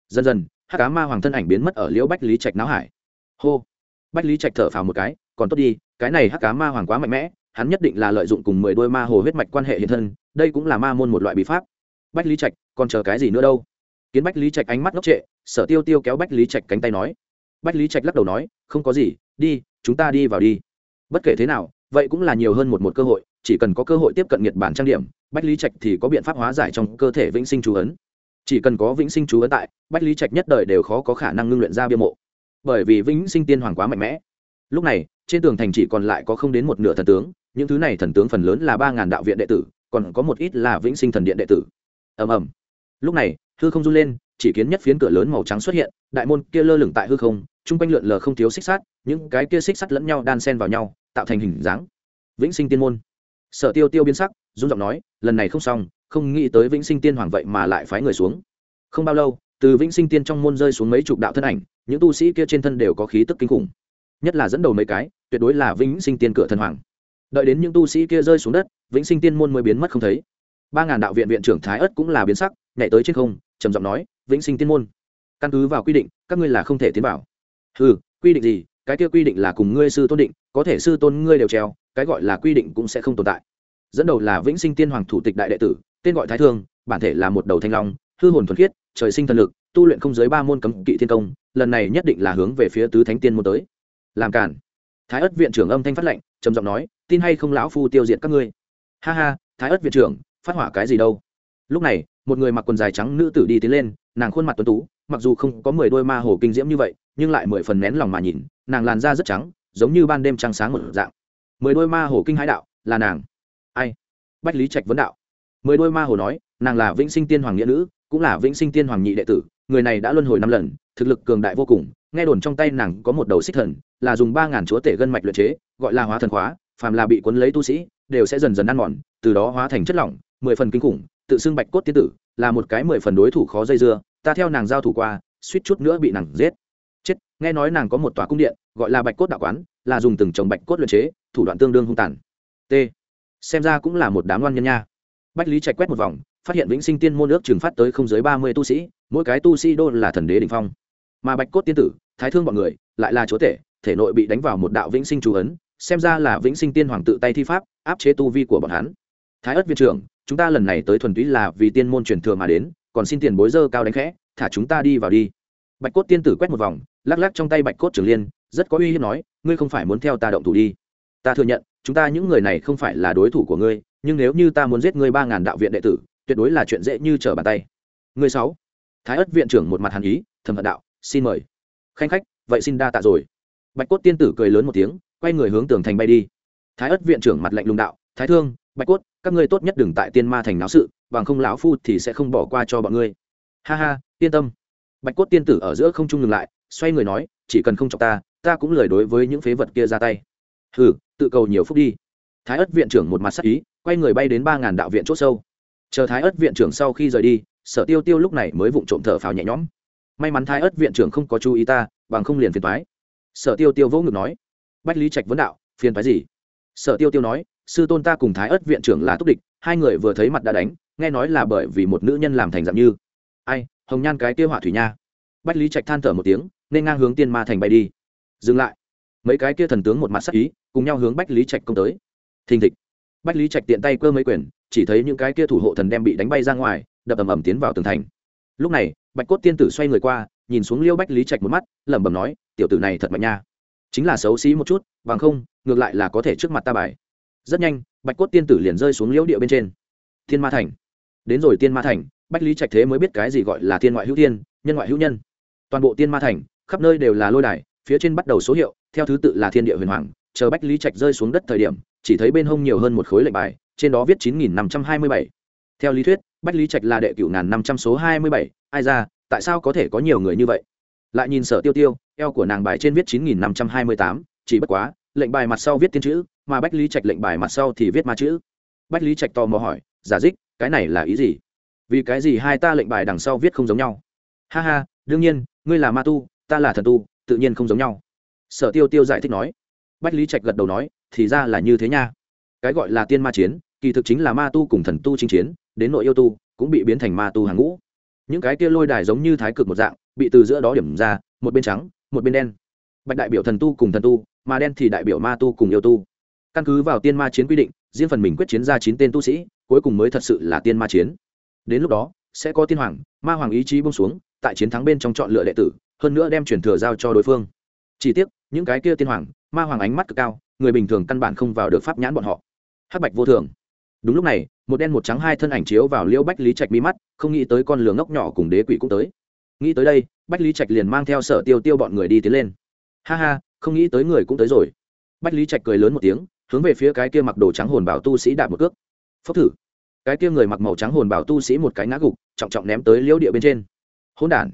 Dần dần hát cá ma hoàng thân ảnh biến mất ở liễu bách lý trạch não hải. Hô bách lý trạch thở phào một cái, còn tốt đi, cái này hắc cá ma hoàng quá mạnh mẽ, hắn nhất định là lợi dụng cùng mười đôi ma hồ huyết mạch quan hệ hiện thân, đây cũng là ma môn một loại bí pháp. Bách lý trạch, còn chờ cái gì nữa đâu? Kiến bách lý trạch ánh mắt ngốc trệ, sở tiêu tiêu kéo bách lý trạch cánh tay nói. Bách lý trạch lắc đầu nói, không có gì, đi, chúng ta đi vào đi. Bất kể thế nào, vậy cũng là nhiều hơn một một cơ hội, chỉ cần có cơ hội tiếp cận nhiệt bản trang điểm, bách lý trạch thì có biện pháp hóa giải trong cơ thể vĩnh sinh chú ấn. Chỉ cần có vĩnh sinh chú ấn tại, bách lý trạch nhất đời đều khó có khả năng ngưng luyện ra bia mộ bởi vì vĩnh sinh tiên hoàng quá mạnh mẽ. Lúc này, trên tường thành chỉ còn lại có không đến một nửa thần tướng, những thứ này thần tướng phần lớn là ba ngàn đạo viện đệ tử, còn có một ít là vĩnh sinh thần điện đệ tử. Ầm ầm. Lúc này, hư không run lên, chỉ kiến nhất phiến cửa lớn màu trắng xuất hiện, đại môn kia lơ lửng tại hư không, chung quanh lượn lờ không thiếu xích sắt, những cái kia xích sắt lẫn nhau đan sen vào nhau, tạo thành hình dáng. Vĩnh sinh tiên môn. Sở tiêu tiêu biến sắc dung giọng nói, lần này không xong, không nghĩ tới vĩnh sinh tiên hoàng vậy mà lại phái người xuống. Không bao lâu từ vĩnh sinh tiên trong môn rơi xuống mấy chục đạo thân ảnh, những tu sĩ kia trên thân đều có khí tức kinh khủng. Nhất là dẫn đầu mấy cái, tuyệt đối là vĩnh sinh tiên cửa thần hoàng. Đợi đến những tu sĩ kia rơi xuống đất, vĩnh sinh tiên môn mới biến mất không thấy. Ba ngàn đạo viện viện trưởng thái ất cũng là biến sắc, nhảy tới trên không, trầm giọng nói, vĩnh sinh tiên môn, căn cứ vào quy định, các ngươi là không thể tiến vào. Ừ quy định gì? Cái kia quy định là cùng ngươi sư tôn định, có thể sư tôn ngươi đều treo, cái gọi là quy định cũng sẽ không tồn tại. Dẫn đầu là vĩnh sinh tiên hoàng thủ tịch đại đệ tử, tên gọi thái thương bản thể là một đầu thanh long, hư hồn thuần khiết trời sinh thần lực, tu luyện không dưới ba môn cấm kỵ thiên công, lần này nhất định là hướng về phía tứ thánh tiên môn tới. Làm cản thái ất viện trưởng âm thanh phát lệnh, trầm giọng nói, tin hay không lão phu tiêu diệt các ngươi? Ha ha, thái ất viện trưởng, phát hỏa cái gì đâu? Lúc này, một người mặc quần dài trắng nữ tử đi tiến lên, nàng khuôn mặt tuấn tú, mặc dù không có mười đôi ma hồ kinh diễm như vậy, nhưng lại mười phần nén lòng mà nhìn, nàng làn da rất trắng, giống như ban đêm trăng sáng một dạng. Mười đôi ma hồ kinh hãi đạo, là nàng. Ai? Bách lý trạch vấn đạo. Mười đôi ma hồ nói, nàng là vĩnh sinh tiên hoàng nghĩa nữ cũng là vĩnh sinh tiên hoàng nhị đệ tử, người này đã luân hồi năm lần, thực lực cường đại vô cùng, nghe đồn trong tay nàng có một đầu xích thần, là dùng ba ngàn chúa tể gân mạch luyện chế, gọi là hóa thần khóa, phàm là bị cuốn lấy tu sĩ, đều sẽ dần dần ăn mòn, từ đó hóa thành chất lỏng, mười phần kinh khủng, tự xưng bạch cốt tiên tử, là một cái mười phần đối thủ khó dây dưa, ta theo nàng giao thủ qua, suýt chút nữa bị nàng giết. Chết, nghe nói nàng có một tòa cung điện, gọi là bạch cốt đạo quán, là dùng từng trồng bạch cốt luyện chế, thủ đoạn tương đương hung tàn. T. Xem ra cũng là một đám loan nhân nha bách lý chạy quét một vòng, phát hiện vĩnh sinh tiên môn ước trừng phát tới không dưới ba mươi tu sĩ, mỗi cái tu sĩ đô là thần đế đình phong. Mà bạch cốt tiên tử, thái thương bọn người, lại là chúa tể, thể nội bị đánh vào một đạo vĩnh sinh chú ấn, xem ra là vĩnh sinh tiên hoàng tự tay thi pháp, áp chế tu vi của bọn hắn. Thái ất viên trưởng, chúng ta lần này tới thuần túy là vì tiên môn truyền thừa mà đến, còn xin tiền bối dơ cao đánh khẽ, thả chúng ta đi vào đi. Bạch cốt tiên tử quét một vòng, lắc lắc trong tay bạch cốt trường liên, rất có uy hiếp nói, ngươi không phải muốn theo ta động thủ đi. Ta thừa nhận chúng ta những người này không phải là đối thủ của ngươi, nhưng nếu như ta muốn giết ngươi ba ngàn đạo viện đệ tử, tuyệt đối là chuyện dễ như trở bàn tay. Ngươi sáu. Thái ất viện trưởng một mặt hàn ý, thầm hận đạo, xin mời. Khanh khách, vậy xin đa tạ rồi. Bạch cốt tiên tử cười lớn một tiếng, quay người hướng tường thành bay đi. Thái ất viện trưởng mặt lạnh lùng đạo, thái thương, bạch cốt, các ngươi tốt nhất đừng tại tiên ma thành náo sự, bằng không lão phu thì sẽ không bỏ qua cho bọn ngươi. Ha ha, yên tâm. Bạch cốt tiên tử ở giữa không trung ngừng lại, xoay người nói, chỉ cần không chọc ta ta cũng lời đối với những phế vật kia ra tay hừ, tự cầu nhiều phúc đi. Thái ất viện trưởng một mặt sắc ý, quay người bay đến ba ngàn đạo viện c h ỗ sâu. Chờ thái ất viện trưởng sau khi rời đi, sở tiêu tiêu lúc này mới vụng trộm thở phào nhẹ nhõm. May mắn thái ất viện trưởng không có chú ý ta, bằng không liền phiền thoái sở tiêu tiêu vỗ ngực nói. Bách lý trạch vấn đạo, phiền thoái gì? Sở tiêu tiêu nói, sư tôn ta cùng thái ất viện trưởng là túc địch, hai người vừa thấy mặt đã đánh, nghe nói là bởi vì một nữ nhân làm thành dạng như. Ai, hồng nhan cái kia họa thủy nha. Bách lý trạch than thở một tiếng, nên ngang hướng tiên ma thành bay đi. Dừng lại. Mấy cái kia thần tướng một mặt sắc ý cùng nhau hướng bách lý trạch công tới. Thình thịch. Bách lý trạch tiện tay cơ mấy quyền, chỉ thấy những cái kia thủ hộ thần đem bị đánh bay ra ngoài, đập ầm ầm tiến vào tường thành. Lúc này, bạch cốt tiên tử xoay người qua, nhìn xuống liêu bách lý trạch một mắt, lẩm bẩm nói, tiểu tử này thật mạnh nha. Chính là xấu xí một chút, bằng không, ngược lại là có thể trước mặt ta bài. Rất nhanh, bạch cốt tiên tử liền rơi xuống liễu địa bên trên. Thiên ma thành. Đến rồi tiên ma thành, bách lý trạch thế mới biết cái gì gọi là thiên ngoại hữu tiên nhân ngoại hữu nhân. Toàn bộ tiên ma thành, khắp nơi đều là lôi đài, phía trên bắt đầu số hiệu, theo thứ tự là thiên địa huyền hoàng chờ bách lý trạch rơi xuống đất thời điểm, chỉ thấy bên hông nhiều hơn một khối lệnh bài, trên đó viết chín nghìn năm trăm hai mươi bảy. Theo lý thuyết, bách lý trạch là đệ cửu ngàn năm trăm số hai mươi bảy. Ai ra, tại sao có thể có nhiều người như vậy? Lại nhìn sở tiêu tiêu, eo của nàng bài trên viết chín nghìn năm trăm hai mươi tám, chỉ bất quá, lệnh bài mặt sau viết tiên chữ, mà bách lý trạch lệnh bài mặt sau thì viết ma chữ. Bách lý trạch tò mò hỏi, giả dích, cái này là ý gì? Vì cái gì hai ta lệnh bài đằng sau viết không giống nhau? Ha ha, đương nhiên, ngươi là ma tu, ta là thần tu, tự nhiên không giống nhau. Sở tiêu tiêu giải thích nói bách lý trạch gật đầu nói, thì ra là như thế nha. Cái gọi là tiên ma chiến, kỳ thực chính là ma tu cùng thần tu chinh chiến, đến nội yêu tu, cũng bị biến thành ma tu hàng ngũ. Những cái kia lôi đài giống như thái cực một dạng, bị từ giữa đó điểm ra, một bên trắng, một bên đen. Bạch đại biểu thần tu cùng thần tu, mà đen thì đại biểu ma tu cùng yêu tu. Căn cứ vào tiên ma chiến quy định, riêng phần mình quyết chiến ra chín tên tu sĩ, cuối cùng mới thật sự là tiên ma chiến. Đến lúc đó, sẽ có tiên hoàng, ma hoàng ý chí bông xuống, tại chiến thắng bên trong chọn lựa đệ tử, hơn nữa đem truyền thừa giao cho đối phương. Chỉ tiếc, những cái kia tiên hoàng ma hoàng ánh mắt cực cao, người bình thường căn bản không vào được pháp nhãn bọn họ. Hắc bạch vô thường. Đúng lúc này, một đen một trắng hai thân ảnh chiếu vào liễu bách lý trạch mi mắt, không nghĩ tới con lửa ngốc nhỏ cùng đế quỷ cũng tới. Nghĩ tới đây, bách lý trạch liền mang theo sở tiêu tiêu bọn người đi tiến lên. Ha ha, không nghĩ tới người cũng tới rồi. Bách lý trạch cười lớn một tiếng, hướng về phía cái kia mặc đồ trắng hồn bảo tu sĩ đạp một cước. Phốc thử. Cái kia người mặc màu trắng hồn bảo tu sĩ một cái ngã gục, trọng trọng ném tới liễu địa bên trên. Hôn đản.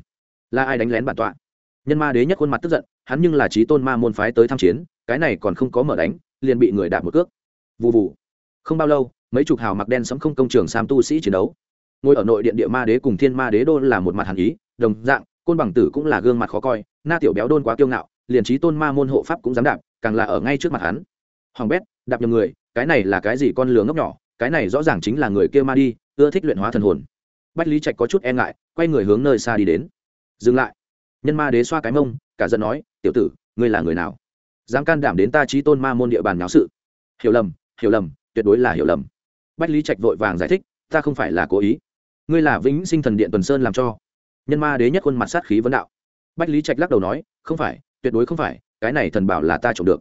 Là ai đánh lén bản tọa? Nhân ma đế nhất khuôn mặt tức giận hắn nhưng là trí tôn ma môn phái tới tham chiến, cái này còn không có mở đánh, liền bị người đạp một cước. Vụ vụ không bao lâu, mấy chục hào mặc đen sẫm không công trường sam tu sĩ chiến đấu. Ngồi ở nội điện địa ma đế cùng thiên ma đế đô là một mặt hàn ý, đồng dạng, côn bằng tử cũng là gương mặt khó coi, na tiểu béo đôn quá kiêu ngạo, liền trí tôn ma môn hộ pháp cũng dám đạp, càng là ở ngay trước mặt hắn. Hoàng bét, đạp nhầm người, cái này là cái gì con lừa ngốc nhỏ, cái này rõ ràng chính là người kia ma đi, ưa thích luyện hóa thần hồn. Bách lý trạch có chút e ngại, quay người hướng nơi xa đi đến. Dừng lại. Nhân ma đế xoa cái mông cả giận nói, tiểu tử, ngươi là người nào? Dám can đảm đến ta trí tôn ma môn địa bàn náo sự? Hiểu lầm hiểu lầm, tuyệt đối là hiểu lầm. Bách lý trạch vội vàng giải thích, ta không phải là cố ý. Ngươi là vĩnh sinh thần điện tuần sơn làm cho. Nhân ma đế nhất khuôn mặt sát khí vấn đạo. Bách lý trạch lắc đầu nói, không phải, tuyệt đối không phải, cái này thần bảo là ta trộm được.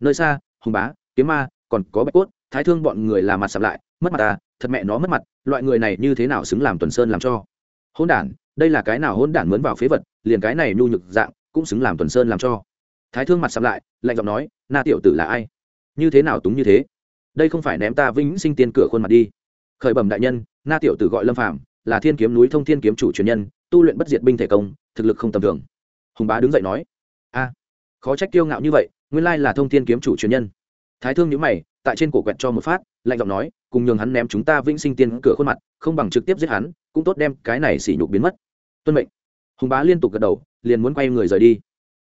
Nơi xa, hùng bá, kiếm ma, còn có bạch cốt, thái thương bọn người là mặt sạp lại, mất mặt ta, thật mẹ nó mất mặt, loại người này như thế nào xứng làm tuần sơn làm cho? Hôn đản, đây là cái nào hôn đản mướn vào phế vật, liền cái này nhu nhược dạng cũng xứng làm tuần sơn làm cho. Thái thương mặt sạp lại, lạnh giọng nói, na tiểu tử là ai? Như thế nào túng như thế? Đây không phải ném ta vĩnh sinh tiên cửa khuôn mặt đi. Khởi bẩm đại nhân, na tiểu tử gọi lâm phạm là thiên kiếm núi thông thiên kiếm chủ truyền nhân, tu luyện bất diệt binh thể công, thực lực không tầm thường. Hùng bá đứng dậy nói, a, khó trách kiêu ngạo như vậy, nguyên lai là thông thiên kiếm chủ truyền nhân. Thái thương nhữ mày, tại trên cổ quẹt cho một phát, lạnh giọng nói, cùng nhường hắn ném chúng ta vĩnh sinh tiên cửa khuôn mặt, không bằng trực tiếp giết hắn, cũng tốt đem cái này xỉ nhục biến mất. Tuân mệnh. Hùng bá liên tục gật đầu liền muốn quay người rời đi.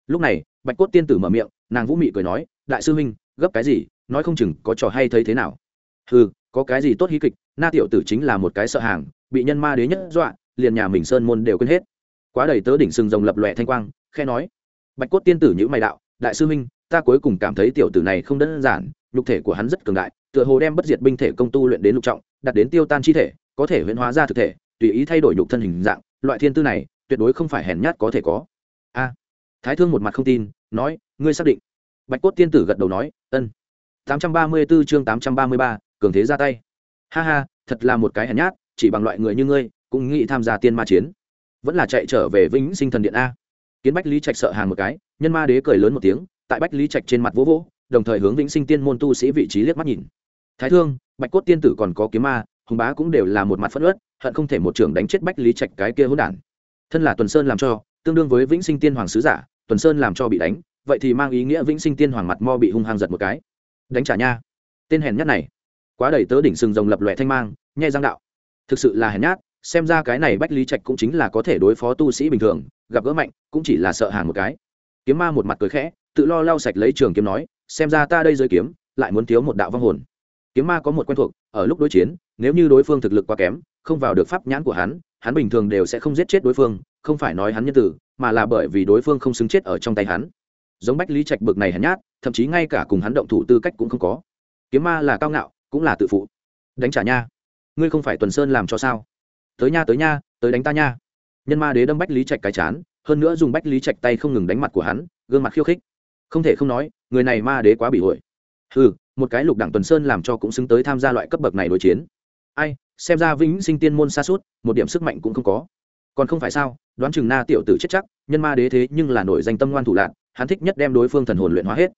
Lúc này, bạch cốt tiên tử mở miệng, nàng vũ mị cười nói, đại sư huynh, gấp cái gì? Nói không chừng có trò hay thấy thế nào. Ừ có cái gì tốt hí kịch? Na tiểu tử chính là một cái sợ hàng, bị nhân ma đế nhất dọa, liền nhà mình sơn môn đều quên hết. Quá đầy tớ đỉnh sừng rồng lập lòe thanh quang khe nói, bạch cốt tiên tử nhữ mày đạo, đại sư huynh, ta cuối cùng cảm thấy tiểu tử này không đơn giản, nhục thể của hắn rất cường đại, tựa hồ đem bất diệt binh thể công tu luyện đến lục trọng đặt đến tiêu tan chi thể, có thể huyễn hóa ra thực thể, tùy ý thay đổi nhục thân hình dạng, loại thiên tư này, tuyệt đối không phải hèn nhát có thể có thái thương một mặt không tin nói ngươi xác định? Bạch cốt tiên tử gật đầu nói ân. 834 chương 833, cường thế ra tay. Ha ha thật là một cái hèn nhát chỉ bằng loại người như ngươi cũng nghĩ tham gia tiên ma chiến. Vẫn là chạy trở về vĩnh sinh thần điện a. Kiến bách lý trạch sợ hàng một cái nhân ma đế cười lớn một tiếng tại bách lý trạch trên mặt vỗ vỗ đồng thời hướng vĩnh sinh tiên môn tu sĩ vị trí liếc mắt nhìn. Thái thương bạch cốt tiên tử còn có kiếm ma hùng bá cũng đều là một mặt phất ớt hận không thể một trường đánh chết bách lý trạch cái kia hỗn đản. Thân là tuần sơn làm cho tương đương với vĩnh sinh tiên hoàng sứ giả, tuần sơn làm cho bị đánh, vậy thì mang ý nghĩa vĩnh sinh tiên hoàng mặt mo bị hung hăng giật một cái. Đánh trả nha. Tên hèn nhát này. Quá đầy tớ đỉnh sừng rồng lập lòe thanh mang, nhai giang đạo. Thực sự là hèn nhát, xem ra cái này bách lý trạch cũng chính là có thể đối phó tu sĩ bình thường, gặp gỡ mạnh, cũng chỉ là sợ hàng một cái. Kiếm ma một mặt cười khẽ, tự lo lau sạch lấy trường kiếm nói, xem ra ta đây rơi kiếm, lại muốn thiếu một đạo vong hồn. Kiếm ma có một quen thuộc, ở lúc đối chiến, nếu như đối phương thực lực quá kém, không vào được pháp nhãn của hắn hắn bình thường đều sẽ không giết chết đối phương không phải nói hắn nhân tử, mà là bởi vì đối phương không xứng chết ở trong tay hắn. Giống bách lý trạch bực này hắn nhát, thậm chí ngay cả cùng hắn động thủ tư cách cũng không có. Kiếm ma là cao ngạo, cũng là tự phụ. Đánh trả nha. Ngươi không phải tuần sơn làm cho sao? Tới nha tới nha, tới đánh ta nha. Nhân ma đế đâm bách lý trạch cái chán, hơn nữa dùng bách lý trạch tay không ngừng đánh mặt của hắn, gương mặt khiêu khích. Không thể không nói, người này ma đế quá bị ổi ừ một cái lục đẳng tuần sơn làm cho cũng xứng tới tham gia loại cấp bậc này đối chiến. Ai, xem ra vĩnh sinh tiên môn xa suốt, một điểm sức mạnh cũng không có còn không phải sao, đoán chừng na tiểu tử chết chắc, nhân ma đế thế nhưng là nổi danh tâm ngoan thủ lạc hắn thích nhất đem đối phương thần hồn luyện hóa hết.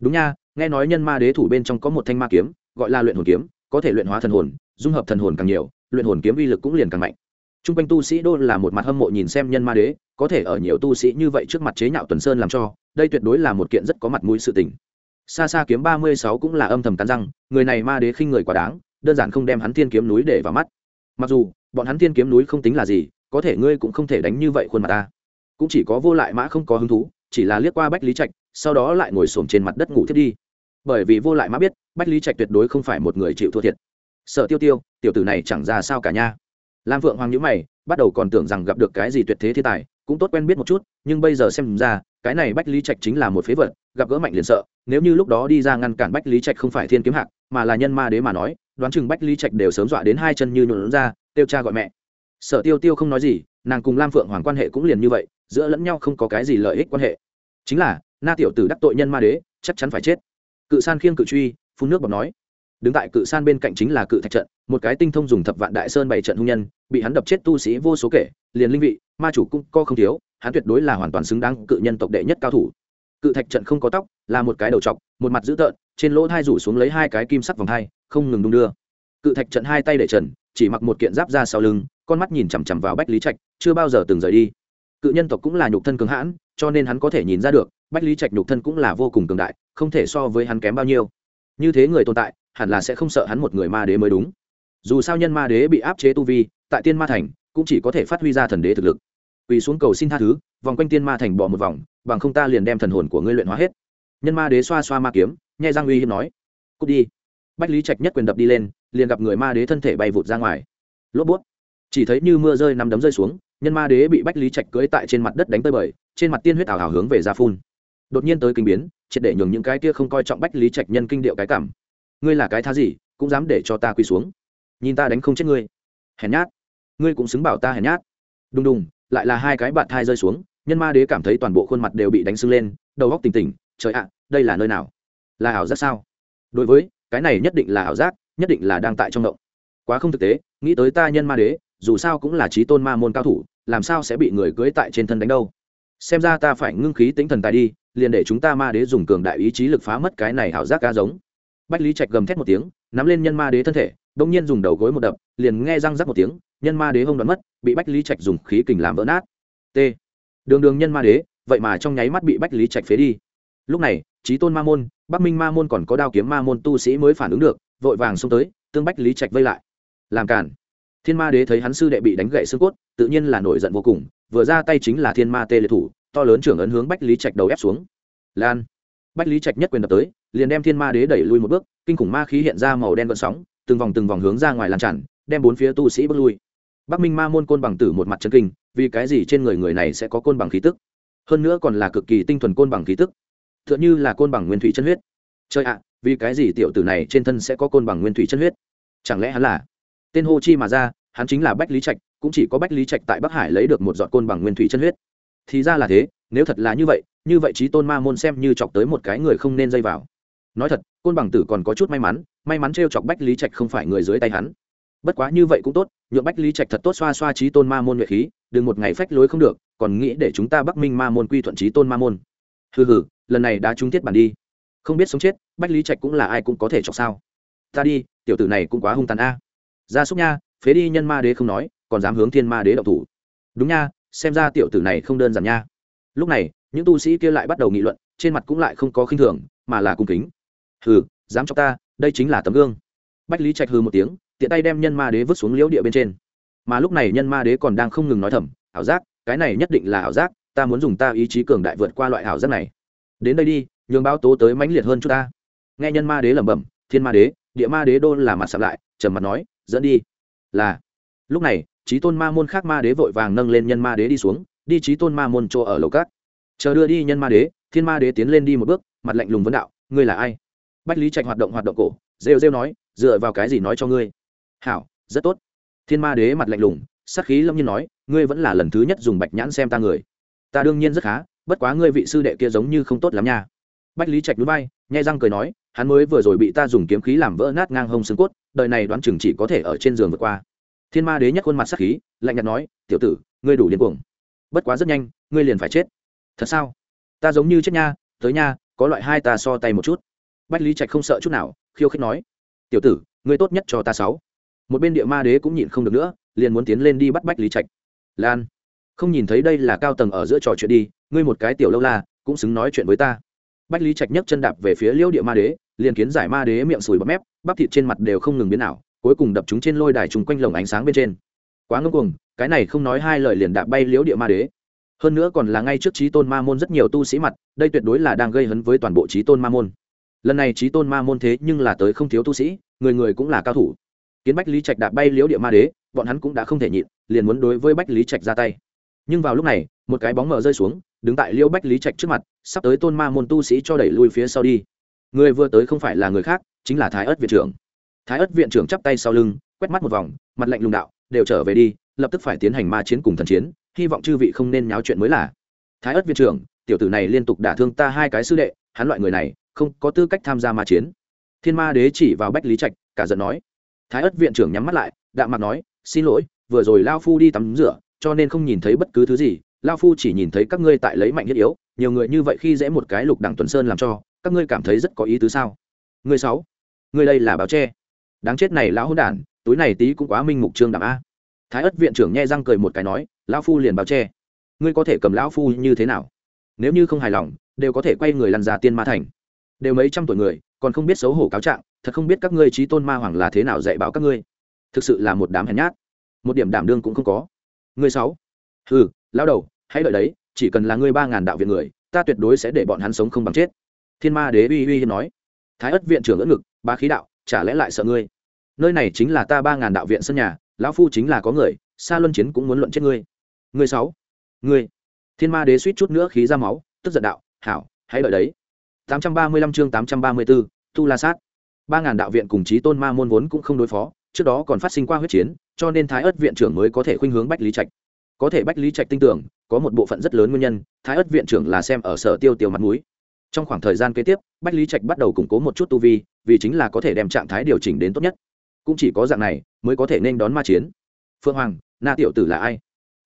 Đúng nha, nghe nói nhân ma đế thủ bên trong có một thanh ma kiếm, gọi là luyện hồn kiếm, có thể luyện hóa thần hồn, dung hợp thần hồn càng nhiều, luyện hồn kiếm uy lực cũng liền càng mạnh. T r u n g quanh tu sĩ đô là một mặt hâm mộ nhìn xem nhân ma đế, có thể ở nhiều tu sĩ như vậy trước mặt chế nhạo tuần sơn làm cho, đây tuyệt đối là một kiện rất có mặt mũi sự tình. Xa xa kiếm ba mươi sáu cũng là âm thầm cắn răng, người này ma đế khinh người quá đáng, đơn giản không đem hắn thiên kiếm núi để vào mắt. Mặc dù, bọn hắn thiên kiếm núi không tính là gì có thể ngươi cũng không thể đánh như vậy khuôn mặt ta. Cũng chỉ có vô lại mã không có hứng thú, chỉ là liếc qua bách lý trạch, sau đó lại ngồi xổm trên mặt đất ngủ thiết đi. Bởi vì vô lại mã biết, bách lý trạch tuyệt đối không phải một người chịu thua thiệt. Sợ tiêu tiêu, tiểu tử này chẳng ra sao cả nha. Lam phượng hoàng nhữ mày, bắt đầu còn tưởng rằng gặp được cái gì tuyệt thế thiên tài, cũng tốt quen biết một chút, nhưng bây giờ xem ra, cái này bách lý trạch chính là một phế vật, gặp gỡ mạnh liền sợ, nếu như lúc đó đi ra ngăn cản bách lý trạch không phải thiên kiếm hạc, mà là nhân ma đế mà nói, đoán chừng bách lý trạch đều sớm dọa đến hai chân như nhuộn ra tiêu cha gọi mẹ sở tiêu tiêu không nói gì, nàng cùng lam phượng hoàng quan hệ cũng liền như vậy, giữa lẫn nhau không có cái gì lợi ích quan hệ. Chính là, na tiểu tử đắc tội nhân ma đế, chắc chắn phải chết. Cự san khiêng cự truy, phun nước bọc nói. Đứng tại cự san bên cạnh chính là cự thạch trận, một cái tinh thông dùng thập vạn đại sơn bày trận hung nhân, bị hắn đập chết tu sĩ vô số kể, liền linh vị, ma chủ cũng co không thiếu, hắn tuyệt đối là hoàn toàn xứng đáng cự nhân tộc đệ nhất cao thủ. Cự thạch trận không có tóc, là một cái đầu trọc, một mặt dữ tợn, trên lỗ thai rủ xuống lấy hai cái kim sắc vòng thai không ngừng đung đưa. Cự thạch trận hai tay để trần, chỉ mặc một kiện giáp ra sau lưng con mắt nhìn chằm chằm vào bách lý trạch, chưa bao giờ từng rời đi. Cự nhân tộc cũng là nhục thân cường hãn, cho nên hắn có thể nhìn ra được, bách lý trạch nhục thân cũng là vô cùng cường đại, không thể so với hắn kém bao nhiêu. Như thế người tồn tại, hẳn là sẽ không sợ hắn một người ma đế mới đúng. Dù sao nhân ma đế bị áp chế tu vi, tại tiên ma thành cũng chỉ có thể phát huy ra thần đế thực lực. Quỳ xuống cầu xin tha thứ, vòng quanh tiên ma thành bỏ một vòng, bằng không ta liền đem thần hồn của ngươi luyện hóa hết. Nhân ma đế xoa xoa ma kiếm, nhai giang uy hiếp nói, cút đi. Bách lý trạch nhất quyền đập đi lên, liền gặp người ma đế thân thể bay vụt ra ngoài. Lốp bút chỉ thấy như mưa rơi nằm đấm rơi xuống, nhân ma đế bị bách lý trạch cưỡi tại trên mặt đất đánh tơi bời, trên mặt tiên huyết ảo hào hướng về ra phun. Đột nhiên tới kinh biến, triệt để nhường những cái kia không coi trọng bách lý trạch nhân kinh điệu cái cảm. Ngươi là cái tha gì, cũng dám để cho ta quỳ xuống. Nhìn ta đánh không chết ngươi. Hèn nhát. Ngươi cũng xứng bảo ta hèn nhát. Đùng đùng, lại là hai cái bạn thai rơi xuống, nhân ma đế cảm thấy toàn bộ khuôn mặt đều bị đánh sưng lên, đầu góc tỉnh tỉnh, trời ạ, đây là nơi nào? Là ảo giác sao? Đối với, cái này nhất định là ảo giác, nhất định là đang tại trong động. Quá không thực tế, nghĩ tới ta nhân ma đế dù sao cũng là trí tôn ma môn cao thủ, làm sao sẽ bị người cưới tại trên thân đánh đâu? Xem ra ta phải ngưng khí tính thần tài đi, liền để chúng ta ma đế dùng cường đại ý chí lực phá mất cái này hảo giác ca giống. Bách lý trạch gầm thét một tiếng, nắm lên nhân ma đế thân thể đông nhiên dùng đầu gối một đập, liền nghe răng rắc một tiếng, nhân ma đế hông đoán mất, bị bách lý trạch dùng khí kình làm vỡ nát. T. Đường đường nhân ma đế, vậy mà trong nháy mắt bị bách lý trạch phế đi. Lúc này, trí tôn ma môn, bắc minh ma môn còn có đao kiếm ma môn tu sĩ mới phản ứng được, vội vàng xông tới, tương bách lý trạch vây lại. Làm cản thiên ma đế thấy hắn sư đệ bị đánh gậy xương cốt, tự nhiên là nổi giận vô cùng, vừa ra tay chính là thiên ma tê liệt thủ, to lớn trưởng ấn hướng bách lý trạch đầu ép xuống. Lan. Bách lý trạch nhất quyền đập tới, liền đem thiên ma đế đẩy lui một bước, kinh khủng ma khí hiện ra màu đen vận sóng, từng vòng từng vòng hướng ra ngoài lan tràn, đem bốn phía tu sĩ bước lui. Bắc minh ma môn côn bằng tử một mặt chân kinh, vì cái gì trên người người này sẽ có côn bằng khí tức? Hơn nữa còn là cực kỳ tinh thuần côn bằng khí tức. T h ư ợ n h ư là côn bằng nguyên thủy chân huyết. Chơi ạ, vì cái gì tiểu tử này trên thân sẽ có côn bằng nguyên thủy chân huyết? Chẳng lẽ hắn là tên hô chi mà ra, hắn chính là bách lý trạch, cũng chỉ có bách lý trạch tại bắc hải lấy được một giọt côn bằng nguyên thủy chân huyết. Thì ra là thế, nếu thật là như vậy như vậy trí tôn ma môn xem như chọc tới một cái người không nên dây vào. Nói thật, côn bằng tử còn có chút may mắn may mắn t r e o chọc bách lý trạch không phải người dưới tay hắn. Bất quá như vậy cũng tốt nhuộm bách lý trạch thật tốt xoa xoa trí tôn ma môn nhuệ khí, đừng một ngày phách lối không được, còn nghĩ để chúng ta bắc minh ma môn quy thuận trí tôn ma môn. Hừ hừ, lần này đã trúng tiết bản đi. Không biết sống chết, bách lý trạch cũng là ai cũng có thể chọc sao. Ta đi, tiểu tử này cũng quá hung tàn a ra súc nha, phế đi nhân ma đế không nói, còn dám hướng thiên ma đế động thủ. Đúng nha, xem ra tiểu tử này không đơn giản nha. Lúc này, những tu sĩ kia lại bắt đầu nghị luận, trên mặt cũng lại không có khinh thường, mà là cung kính. Hừ, dám cho ta, đây chính là tấm gương. Bách lý trạch hừ một tiếng, tiện tay đem nhân ma đế vứt xuống liễu địa bên trên. Mà lúc này nhân ma đế còn đang không ngừng nói thầm, ảo giác, cái này nhất định là ảo giác, ta muốn dùng ta ý chí cường đại vượt qua loại ảo giác này. Đến đây đi, nhường báo tố tới mãnh liệt hơn chút ta. Nghe nhân ma đế lẩm bẩm, thiên ma đế địa ma đế đô là mặt sạp lại, trầm mặt nói, dẫn đi. Là. Lúc này trí tôn ma môn khác ma đế vội vàng nâng lên nhân ma đế đi xuống, đi trí tôn ma môn chỗ ở lầu cát. Chờ đưa đi nhân ma đế, thiên ma đế tiến lên đi một bước, mặt lạnh lùng vấn đạo, ngươi là ai? Bách lý trạch hoạt động hoạt động cổ, rêu rêu nói, dựa vào cái gì nói cho ngươi? Hảo, rất tốt. Thiên ma đế mặt lạnh lùng sắc khí lâm nhiên nói, ngươi vẫn là lần thứ nhất dùng bạch nhãn xem ta người. Ta đương nhiên rất khá, bất quá ngươi vị sư đệ kia giống như không tốt lắm nha. Bách lý trạch núi bay nhai răng cười nói hắn mới vừa rồi bị ta dùng kiếm khí làm vỡ nát ngang hông xương cốt, đời này đoán chừng chỉ có thể ở trên giường vượt qua. Thiên ma đế nhất khuôn mặt sắc khí, lạnh nhạt nói, tiểu tử, ngươi đủ điên cuồng. Bất quá rất nhanh, ngươi liền phải chết. Thật sao? Ta giống như chết nha, tới nha, có loại hai ta so tay một chút. Bách lý trạch không sợ chút nào, khiêu khích nói, tiểu tử, ngươi tốt nhất cho ta sáu. Một bên địa ma đế cũng nhịn không được nữa, liền muốn tiến lên đi bắt bách lý trạch. Lan, không nhìn thấy đây là cao tầng ở giữa trò chuyện đi, ngươi một cái tiểu lâu la, cũng xứng nói chuyện với ta. Bách lý trạch nhấc chân đạp về phía liêu địa ma đế liền kiến giải ma đế miệng sùi bắp mép, bắp thịt trên mặt đều không ngừng biến ảo, cuối cùng đập chúng trên lôi đài chung quanh lồng ánh sáng bên trên. Quá ngưng cuồng, cái này không nói hai lời liền đạp bay liếu địa ma đế. Hơn nữa còn là ngay trước trí tôn ma môn rất nhiều tu sĩ mặt, đây tuyệt đối là đang gây hấn với toàn bộ trí tôn ma môn. Lần này trí tôn ma môn thế nhưng là tới không thiếu tu sĩ, người người cũng là cao thủ. Kiến bách lý trạch đạp bay liếu địa ma đế, bọn hắn cũng đã không thể nhịn, liền muốn đối với bách lý trạch ra tay. Nhưng vào lúc này, một cái bóng mờ rơi xuống, đứng tại liễu bách lý trạch trước mặt, sắp tới tôn ma môn tu sĩ cho đẩy lui phía sau đi người vừa tới không phải là người khác, chính là thái ớt viện trưởng. Thái ớt viện trưởng chắp tay sau lưng, quét mắt một vòng, mặt lạnh lùng đạo, đều trở về đi, lập tức phải tiến hành ma chiến cùng thần chiến, hy vọng chư vị không nên nháo chuyện mới là. Thái ớt viện trưởng, tiểu tử này liên tục đả thương ta hai cái sư đệ, hắn loại người này, không có tư cách tham gia ma chiến. Thiên ma đế chỉ vào bách lý trạch, cả giận nói. Thái ớt viện trưởng nhắm mắt lại, đạm mặt nói, xin lỗi, vừa rồi lao phu đi tắm rửa, cho nên không nhìn thấy bất cứ thứ gì, lao phu chỉ nhìn thấy các ngươi tại lấy mạnh thiết yếu, nhiều người như vậy khi dễ một cái lục đẳng tuần sơn làm cho các ngươi cảm thấy rất có ý tứ sao? Người sáu, người đây là báo che. Đáng chết này lão hỗn đản, túi này tí cũng quá minh mục trương đảm a. Thái ất viện trưởng nhe răng cười một cái nói, lão phu liền báo che. Ngươi có thể cầm lão phu như thế nào? Nếu như không hài lòng, đều có thể quay người lăn ra tiên ma thành. Đều mấy trăm tuổi người, còn không biết xấu hổ cáo trạng, thật không biết các ngươi trí tôn ma hoàng là thế nào dạy bảo các ngươi. Thực sự là một đám hèn nhát. Một điểm đảm đương cũng không có. Ngươi sáu ừ lão đầu, hãy đợi đấy, chỉ cần là ngươi ba ngàn đạo viện người, ta tuyệt đối sẽ để bọn hắn sống không bằng chết thiên ma đế uy uy nói thái ất viện trưởng ưỡn ngực ba khí đạo chả lẽ lại sợ ngươi nơi này chính là ta ba ngàn đạo viện sân nhà lão phu chính là có người xa luân chiến cũng muốn luận chết ngươi ngươi sáu ngươi thiên ma đế suýt chút nữa khí ra máu tức giận đạo hảo hãy đợi đấy 835 chương 834, Tu La Sát. Ba ngàn đạo viện cùng chí tôn ma môn vốn cũng không đối phó, trước đó còn phát sinh qua huyết chiến, cho nên Thái ất viện trưởng mới có thể khuynh hướng Bách Lý Trạch. Có thể Bách Lý Trạch tin tưởng, có một bộ phận rất lớn nguyên nhân, Thái ất viện trưởng là xem ở sở tiêu tiêu mặt mũi. Trong khoảng thời gian kế tiếp, Bách Lý Trạch bắt đầu củng cố một chút tu vi, vì chính là có thể đem trạng thái điều chỉnh đến tốt nhất. Cũng chỉ có dạng này mới có thể nên đón ma chiến. Phương Hoàng, Na tiểu tử là ai?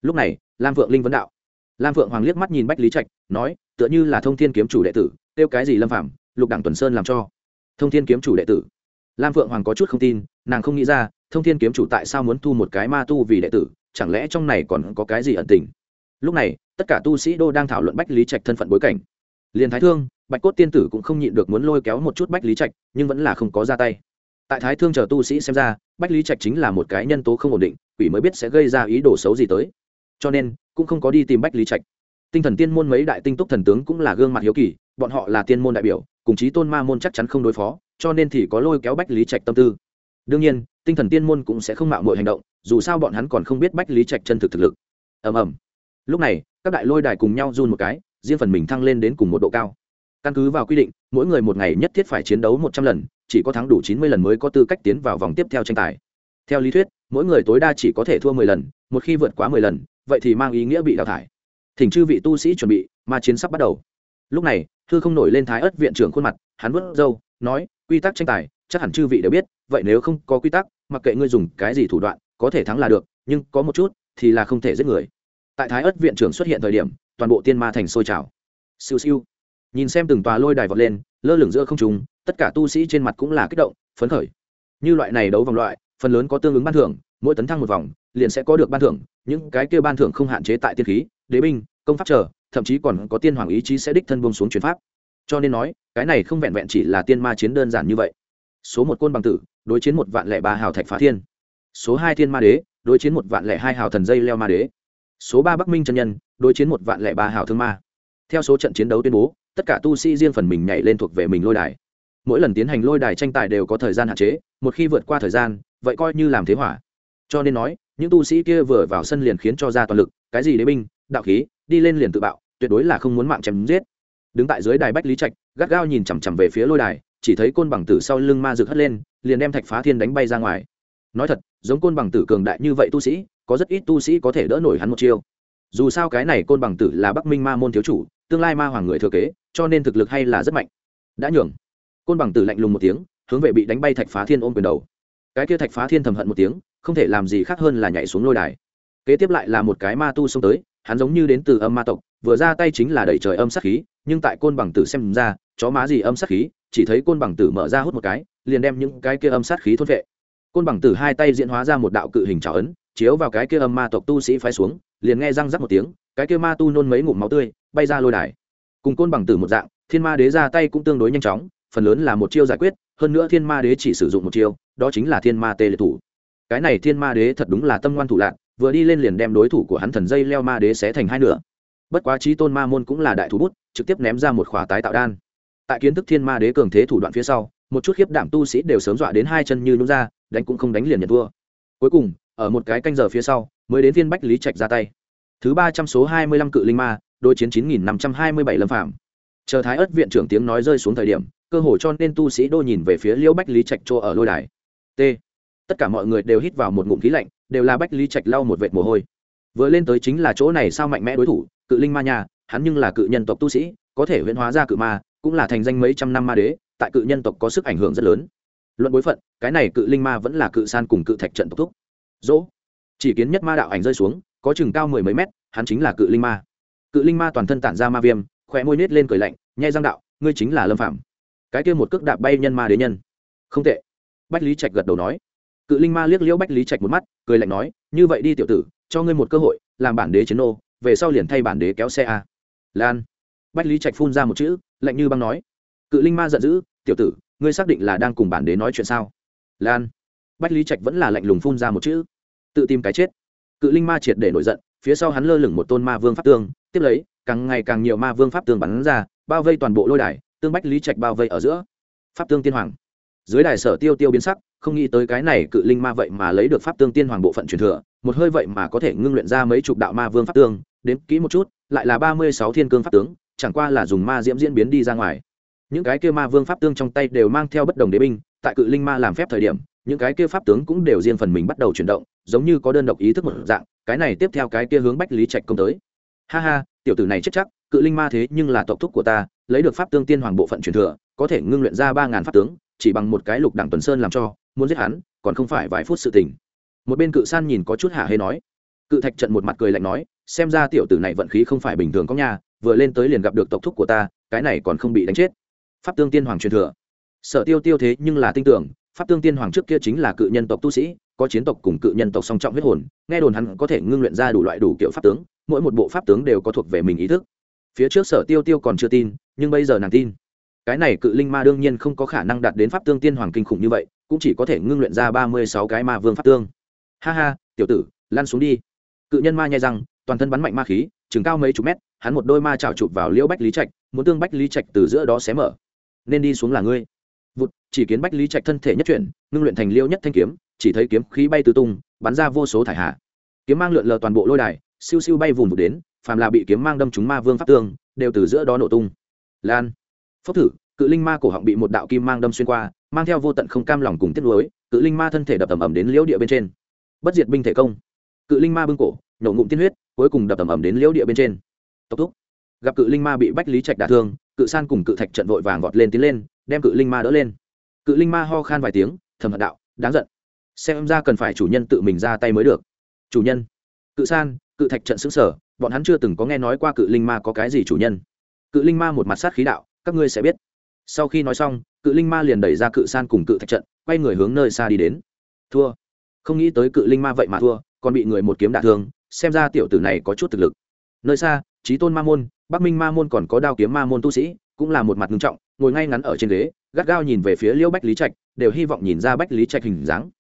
Lúc này, Lam Vượng Linh vấn đạo. Lam Vượng Hoàng liếc mắt nhìn Bách Lý Trạch, nói, tựa như là Thông Thiên kiếm chủ đệ tử, tiêu cái gì Lâm Phàm, Lục đảng Tuần Sơn làm cho. Thông Thiên kiếm chủ đệ tử. Lam Vượng Hoàng có chút không tin, nàng không nghĩ ra, Thông Thiên kiếm chủ tại sao muốn thu một cái ma tu vì đệ tử, chẳng lẽ trong này còn có cái gì ẩn tình lúc này tất cả tu sĩ đô đang thảo luận bách lý trạch thân phận bối cảnh liền thái thương, bạch cốt tiên tử cũng không nhịn được muốn lôi kéo một chút bách lý trạch, nhưng vẫn là không có ra tay. Tại thái thương chờ tu sĩ xem ra, bách lý trạch chính là một cái nhân tố không ổn định, quỷ mới biết sẽ gây ra ý đồ xấu gì tới. Cho nên, cũng không có đi tìm bách lý trạch. Tinh thần tiên môn mấy đại tinh túc thần tướng cũng là gương mặt hiếu kỳ, bọn họ là tiên môn đại biểu, cùng chí tôn ma môn chắc chắn không đối phó, cho nên thì có lôi kéo bách lý trạch tâm tư. Đương nhiên, tinh thần tiên môn cũng sẽ không mạo mọi hành động, dù sao bọn hắn còn không biết bách lý trạch chân thực thực lực. Ầm ầm. Lúc này, các đại lôi đài cùng nhau run một cái riêng phần mình thăng lên đến cùng một độ cao. Căn cứ vào quy định, mỗi người một ngày nhất thiết phải chiến đấu một trăm lần, chỉ có thắng đủ chín mươi lần mới có tư cách tiến vào vòng tiếp theo tranh tài. Theo lý thuyết, mỗi người tối đa chỉ có thể thua mười lần, một khi vượt quá mười lần, vậy thì mang ý nghĩa bị đào thải. Thỉnh chư vị tu sĩ chuẩn bị, ma chiến sắp bắt đầu. Lúc này thư không nổi lên thái ớt viện trưởng khuôn mặt, hắn vớt râu, nói, quy tắc tranh tài, chắc hẳn chư vị đều biết, vậy nếu không có quy tắc, mặc kệ ngươi dùng cái gì thủ đoạn, có thể thắng là được, nhưng có một chút thì là không thể giết người. Tại thái ất viện trưởng xuất hiện thời điểm toàn bộ tiên ma thành sôi trào. Siêu siêu. Nhìn xem từng tòa lôi đài vọt lên, lơ lửng giữa không trùng tất cả tu sĩ trên mặt cũng là kích động, phấn khởi. Như loại này đấu vòng loại, phần lớn có tương ứng ban thưởng, mỗi tấn thăng một vòng, liền sẽ có được ban thưởng, những cái kia ban thưởng không hạn chế tại tiên khí, đế binh, công pháp trở thậm chí còn có tiên hoàng ý chí sẽ đích thân buông xuống chuyển pháp. Cho nên nói, cái này không vẹn vẹn chỉ là tiên ma chiến đơn giản như vậy. Số một côn bằng tử, đối chiến một vạn lẻ ba hào thạch phá thiên. Số hai thiên ma đế, đối chiến một vạn lẻ hai hào thần dây leo ma đế. Số ba bắc minh chân nhân đối chiến một vạn lẻ ba hào thương ma. Theo số trận chiến đấu tuyên bố, tất cả tu sĩ riêng phần mình nhảy lên thuộc về mình lôi đài. Mỗi lần tiến hành lôi đài tranh tài đều có thời gian hạn chế, một khi vượt qua thời gian, vậy coi như làm thế hỏa. Cho nên nói, những tu sĩ kia vừa vào sân liền khiến cho ra toàn lực, cái gì đế binh, đạo khí, đi lên liền tự bạo, tuyệt đối là không muốn mạng chém giết. Đứng tại dưới đài bách lý trạch, gắt gao nhìn chằm chằm về phía lôi đài, chỉ thấy côn bằng tử sau lưng ma rực hất lên, liền đem thạch phá thiên đánh bay ra ngoài. Nói thật, giống côn bằng tử cường đại như vậy tu sĩ, có rất ít tu sĩ có thể đỡ nổi hắn một chiêu dù sao cái này côn bằng tử là bắc minh ma môn thiếu chủ tương lai ma hoàng người thừa kế cho nên thực lực hay là rất mạnh đã nhường côn bằng tử lạnh lùng một tiếng hướng về bị đánh bay thạch phá thiên ôm quyền đầu cái kia thạch phá thiên thầm hận một tiếng không thể làm gì khác hơn là nhảy xuống lôi đài kế tiếp lại là một cái ma tu xông tới hắn giống như đến từ âm ma tộc vừa ra tay chính là đẩy trời âm sát khí nhưng tại côn bằng tử xem ra chó má gì âm sát khí chỉ thấy côn bằng tử mở ra hút một cái liền đem những cái kia âm sát khí thốt vệ côn bằng tử hai tay diễn hóa ra một đạo cự hình trào ấn chiếu vào cái kia âm ma tộc tu sĩ phái xuống liền nghe răng rắc một tiếng, cái kia ma tu nôn mấy ngụm máu tươi, bay ra lôi đài. Cùng côn bằng tử một dạng, thiên ma đế ra tay cũng tương đối nhanh chóng, phần lớn là một chiêu giải quyết, hơn nữa thiên ma đế chỉ sử dụng một chiêu, đó chính là thiên ma tê liệt thủ. Cái này thiên ma đế thật đúng là tâm ngoan thủ lạc vừa đi lên liền đem đối thủ của hắn thần dây leo ma đế xé thành hai nửa. Bất quá trí tôn ma môn cũng là đại thủ bút, trực tiếp ném ra một khỏa tái tạo đan. Tại kiến thức thiên ma đế cường thế thủ đoạn phía sau, một chút khiếp đảm tu sĩ đều sớm dọa đến hai chân như nhún ra, đánh cũng không đánh liền nhận thua. Cuối cùng, ở một cái canh giờ phía sau mới đến viên bách lý trạch ra tay. Thứ ba trăm số hai mươi lăm cự linh ma đôi chiến chín nghìn năm trăm hai mươi bảy lâm phạm chờ thái ớt viện trưởng tiếng nói rơi xuống thời điểm, cơ hồ cho nên tu sĩ đô nhìn về phía liễu bách lý trạch chỗ ở lôi đài. T. Tất cả mọi người đều hít vào một ngụm khí lạnh, đều là bách lý trạch lau một vệt mồ hôi. Vừa lên tới chính là chỗ này sao mạnh mẽ đối thủ, cự linh ma nhà hắn nhưng là cự nhân tộc tu sĩ, có thể huyễn hóa ra cự ma, cũng là thành danh mấy trăm năm ma đế, tại cự nhân tộc có sức ảnh hưởng rất lớn. Luận bối phận, cái này cự linh ma vẫn là cự san cùng cự thạch trận tộc thúc. Dỗ chỉ kiến nhất ma đạo ảnh rơi xuống, có chừng cao mười mấy mét, hắn chính là cự linh ma. Cự linh ma toàn thân tản ra ma viêm khỏe môi nết lên cười lạnh, nhai răng đạo, ngươi chính là lâm phạm cái kia một cước đạp bay nhân ma đế nhân. Không tệ. Bách lý trạch gật đầu nói. Cự linh ma liếc liễu bách lý trạch một mắt, cười lạnh nói, như vậy đi tiểu tử, cho ngươi một cơ hội, làm bản đế chiến ô về sau liền thay bản đế kéo xe a. Lan. Bách lý trạch phun ra một chữ, lạnh như băng nói. Cự linh ma giận dữ, tiểu tử, ngươi xác định là đang cùng bản đế nói chuyện sao? Lan. Bách lý trạch vẫn là lạnh lùng phun ra một chữ tự tìm cái chết. Cự linh ma triệt để nổi giận, phía sau hắn lơ lửng một tôn ma vương pháp tương, tiếp lấy, càng ngày càng nhiều ma vương pháp tương bắn ra, bao vây toàn bộ lôi đài, tương bách lý trạch bao vây ở giữa. Pháp tương tiên hoàng. Dưới đài sở tiêu tiêu biến sắc, không nghĩ tới cái này cự linh ma vậy mà lấy được pháp tương tiên hoàng bộ phận truyền thừa, một hơi vậy mà có thể ngưng luyện ra mấy chục đạo ma vương pháp tương đến kỹ một chút, lại là ba mươi sáu thiên cương pháp tướng, chẳng qua là dùng ma diễm diễn biến đi ra ngoài. Những cái kia ma vương pháp tương trong tay đều mang theo bất đồng đế binh, tại cự linh ma làm phép thời điểm, những cái kia pháp tướng cũng đều riêng phần mình bắt đầu chuyển động giống như có đơn độc ý thức một dạng, cái này tiếp theo cái kia hướng bách lý trạch công tới. Ha ha, tiểu tử này chết chắc, cự linh ma thế nhưng là tộc thúc của ta, lấy được pháp tương tiên hoàng bộ phận truyền thừa, có thể ngưng luyện ra ba ngàn pháp tướng, chỉ bằng một cái lục đẳng tuần sơn làm cho, muốn giết hắn, còn không phải vài phút sự tình. Một bên cự san nhìn có chút hạ hê nói. Cự thạch trận một mặt cười lạnh nói, xem ra tiểu tử này vận khí không phải bình thường có nhà vừa lên tới liền gặp được tộc thúc của ta, cái này còn không bị đánh chết. Pháp tương tiên hoàng truyền thừa. Sở tiêu tiêu thế nhưng là tin tưởng, pháp tương tiên hoàng trước kia chính là cự nhân tộc tu sĩ có chiến tộc cùng cự nhân tộc song trọng huyết hồn, nghe đồn hắn có thể ngưng luyện ra đủ loại đủ kiểu pháp tướng, mỗi một bộ pháp tướng đều có thuộc về mình ý thức. Phía trước sở tiêu tiêu còn chưa tin, nhưng bây giờ nàng tin. Cái này cự linh ma đương nhiên không có khả năng đạt đến pháp tương tiên hoàng kinh khủng như vậy, cũng chỉ có thể ngưng luyện ra ba mươi sáu cái ma vương pháp tương ha ha, tiểu tử, lăn xuống đi. Cự nhân ma nhai răng, toàn thân bắn mạnh ma khí, chừng cao mấy chục mét, hắn một đôi ma trào chụp vào liễu bách lý trạch, muốn tương bách lý trạch từ giữa đó xé mở. Nên đi xuống là ngươi. Vụt, chỉ kiến bách lý trạch thân thể nhất chuyển, ngưng luyện thành liêu nhất thanh kiếm chỉ thấy kiếm khí bay tứ tung, bắn ra vô số thải hạ. Kiếm mang lượn lờ toàn bộ lôi đài, siêu siêu bay vùng vụt đến, phàm là bị kiếm mang đâm trúng ma vương pháp tương, đều từ giữa đó nổ tung. Lan. Phốc thử, cự linh ma cổ họng bị một đạo kim mang đâm xuyên qua, mang theo vô tận không cam lòng cùng tiết lối cự linh ma thân thể đập tầm ầm đến liễu địa bên trên. Bất diệt binh thể công. Cự linh ma bưng cổ, nổ ngụm tiên huyết, cuối cùng đập tầm ầm đến liễu địa bên trên. Tốc thúc. Gặp cự linh ma bị bách lý trạch đả thương, cự san cùng cự thạch trận vội vàng vọt lên tiến lên, đem cự linh ma đỡ lên. Cự linh ma ho khan vài tiếng, thầm hận đạo, đáng giận xem ra cần phải chủ nhân tự mình ra tay mới được. Chủ nhân? Cự san, cự thạch trận xứng sở bọn hắn chưa từng có nghe nói qua cự linh ma có cái gì chủ nhân. Cự linh ma một mặt sát khí đạo, các ngươi sẽ biết. Sau khi nói xong, cự linh ma liền đẩy ra cự san cùng cự thạch trận, quay người hướng nơi xa đi đến. Thua. Không nghĩ tới cự linh ma vậy mà thua, còn bị người một kiếm đả thương, xem ra tiểu tử này có chút thực lực. Nơi xa trí tôn ma môn, bắc minh ma môn còn có đao kiếm ma môn tu sĩ, cũng là một mặt nghiêm trọng, ngồi ngay ngắn ở trên ghế, gắt gao nhìn về phía liêu bách lý trạch, đều hy vọng nhìn ra bách lý trạch hình dáng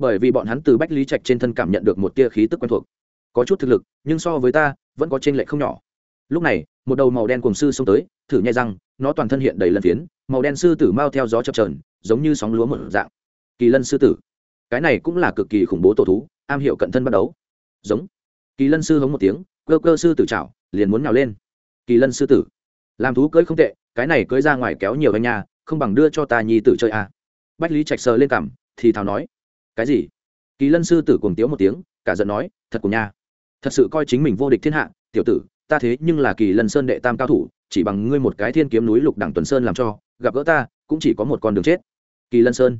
bởi vì bọn hắn từ bách lý trạch trên thân cảm nhận được một tia khí tức quen thuộc. Có chút thực lực, nhưng so với ta, vẫn có t r ê n lệch không nhỏ. Lúc này, một đầu màu đen cùng sư xông tới, thử nhai răng, nó toàn thân hiện đầy lân phiến, màu đen sư tử mau theo gió chập trờn giống như sóng lúa một dạng. Kỳ lân sư tử. Cái này cũng là cực kỳ khủng bố tổ thú, am hiểu cận thân bắt đấu. Giống. Kỳ lân sư hống một tiếng, cơ cơ sư tử chảo, liền muốn nhào lên. Kỳ lân sư tử. Làm thú cưỡi không tệ, cái này cưỡi ra ngoài kéo nhiều anh nhà không bằng đưa cho ta nhi tử chơi à. bách lý trạch sờ lên cảm thì thào nói cái gì? Kỳ lân sư tử cùng tiếu một tiếng, cả giận nói, thật của nha. Thật sự coi chính mình vô địch thiên hạ, tiểu tử, ta thế nhưng là kỳ lân sơn đệ tam cao thủ, chỉ bằng ngươi một cái thiên kiếm núi lục đẳng tuần sơn làm cho, gặp gỡ ta, cũng chỉ có một con đường chết. Kỳ lân sơn.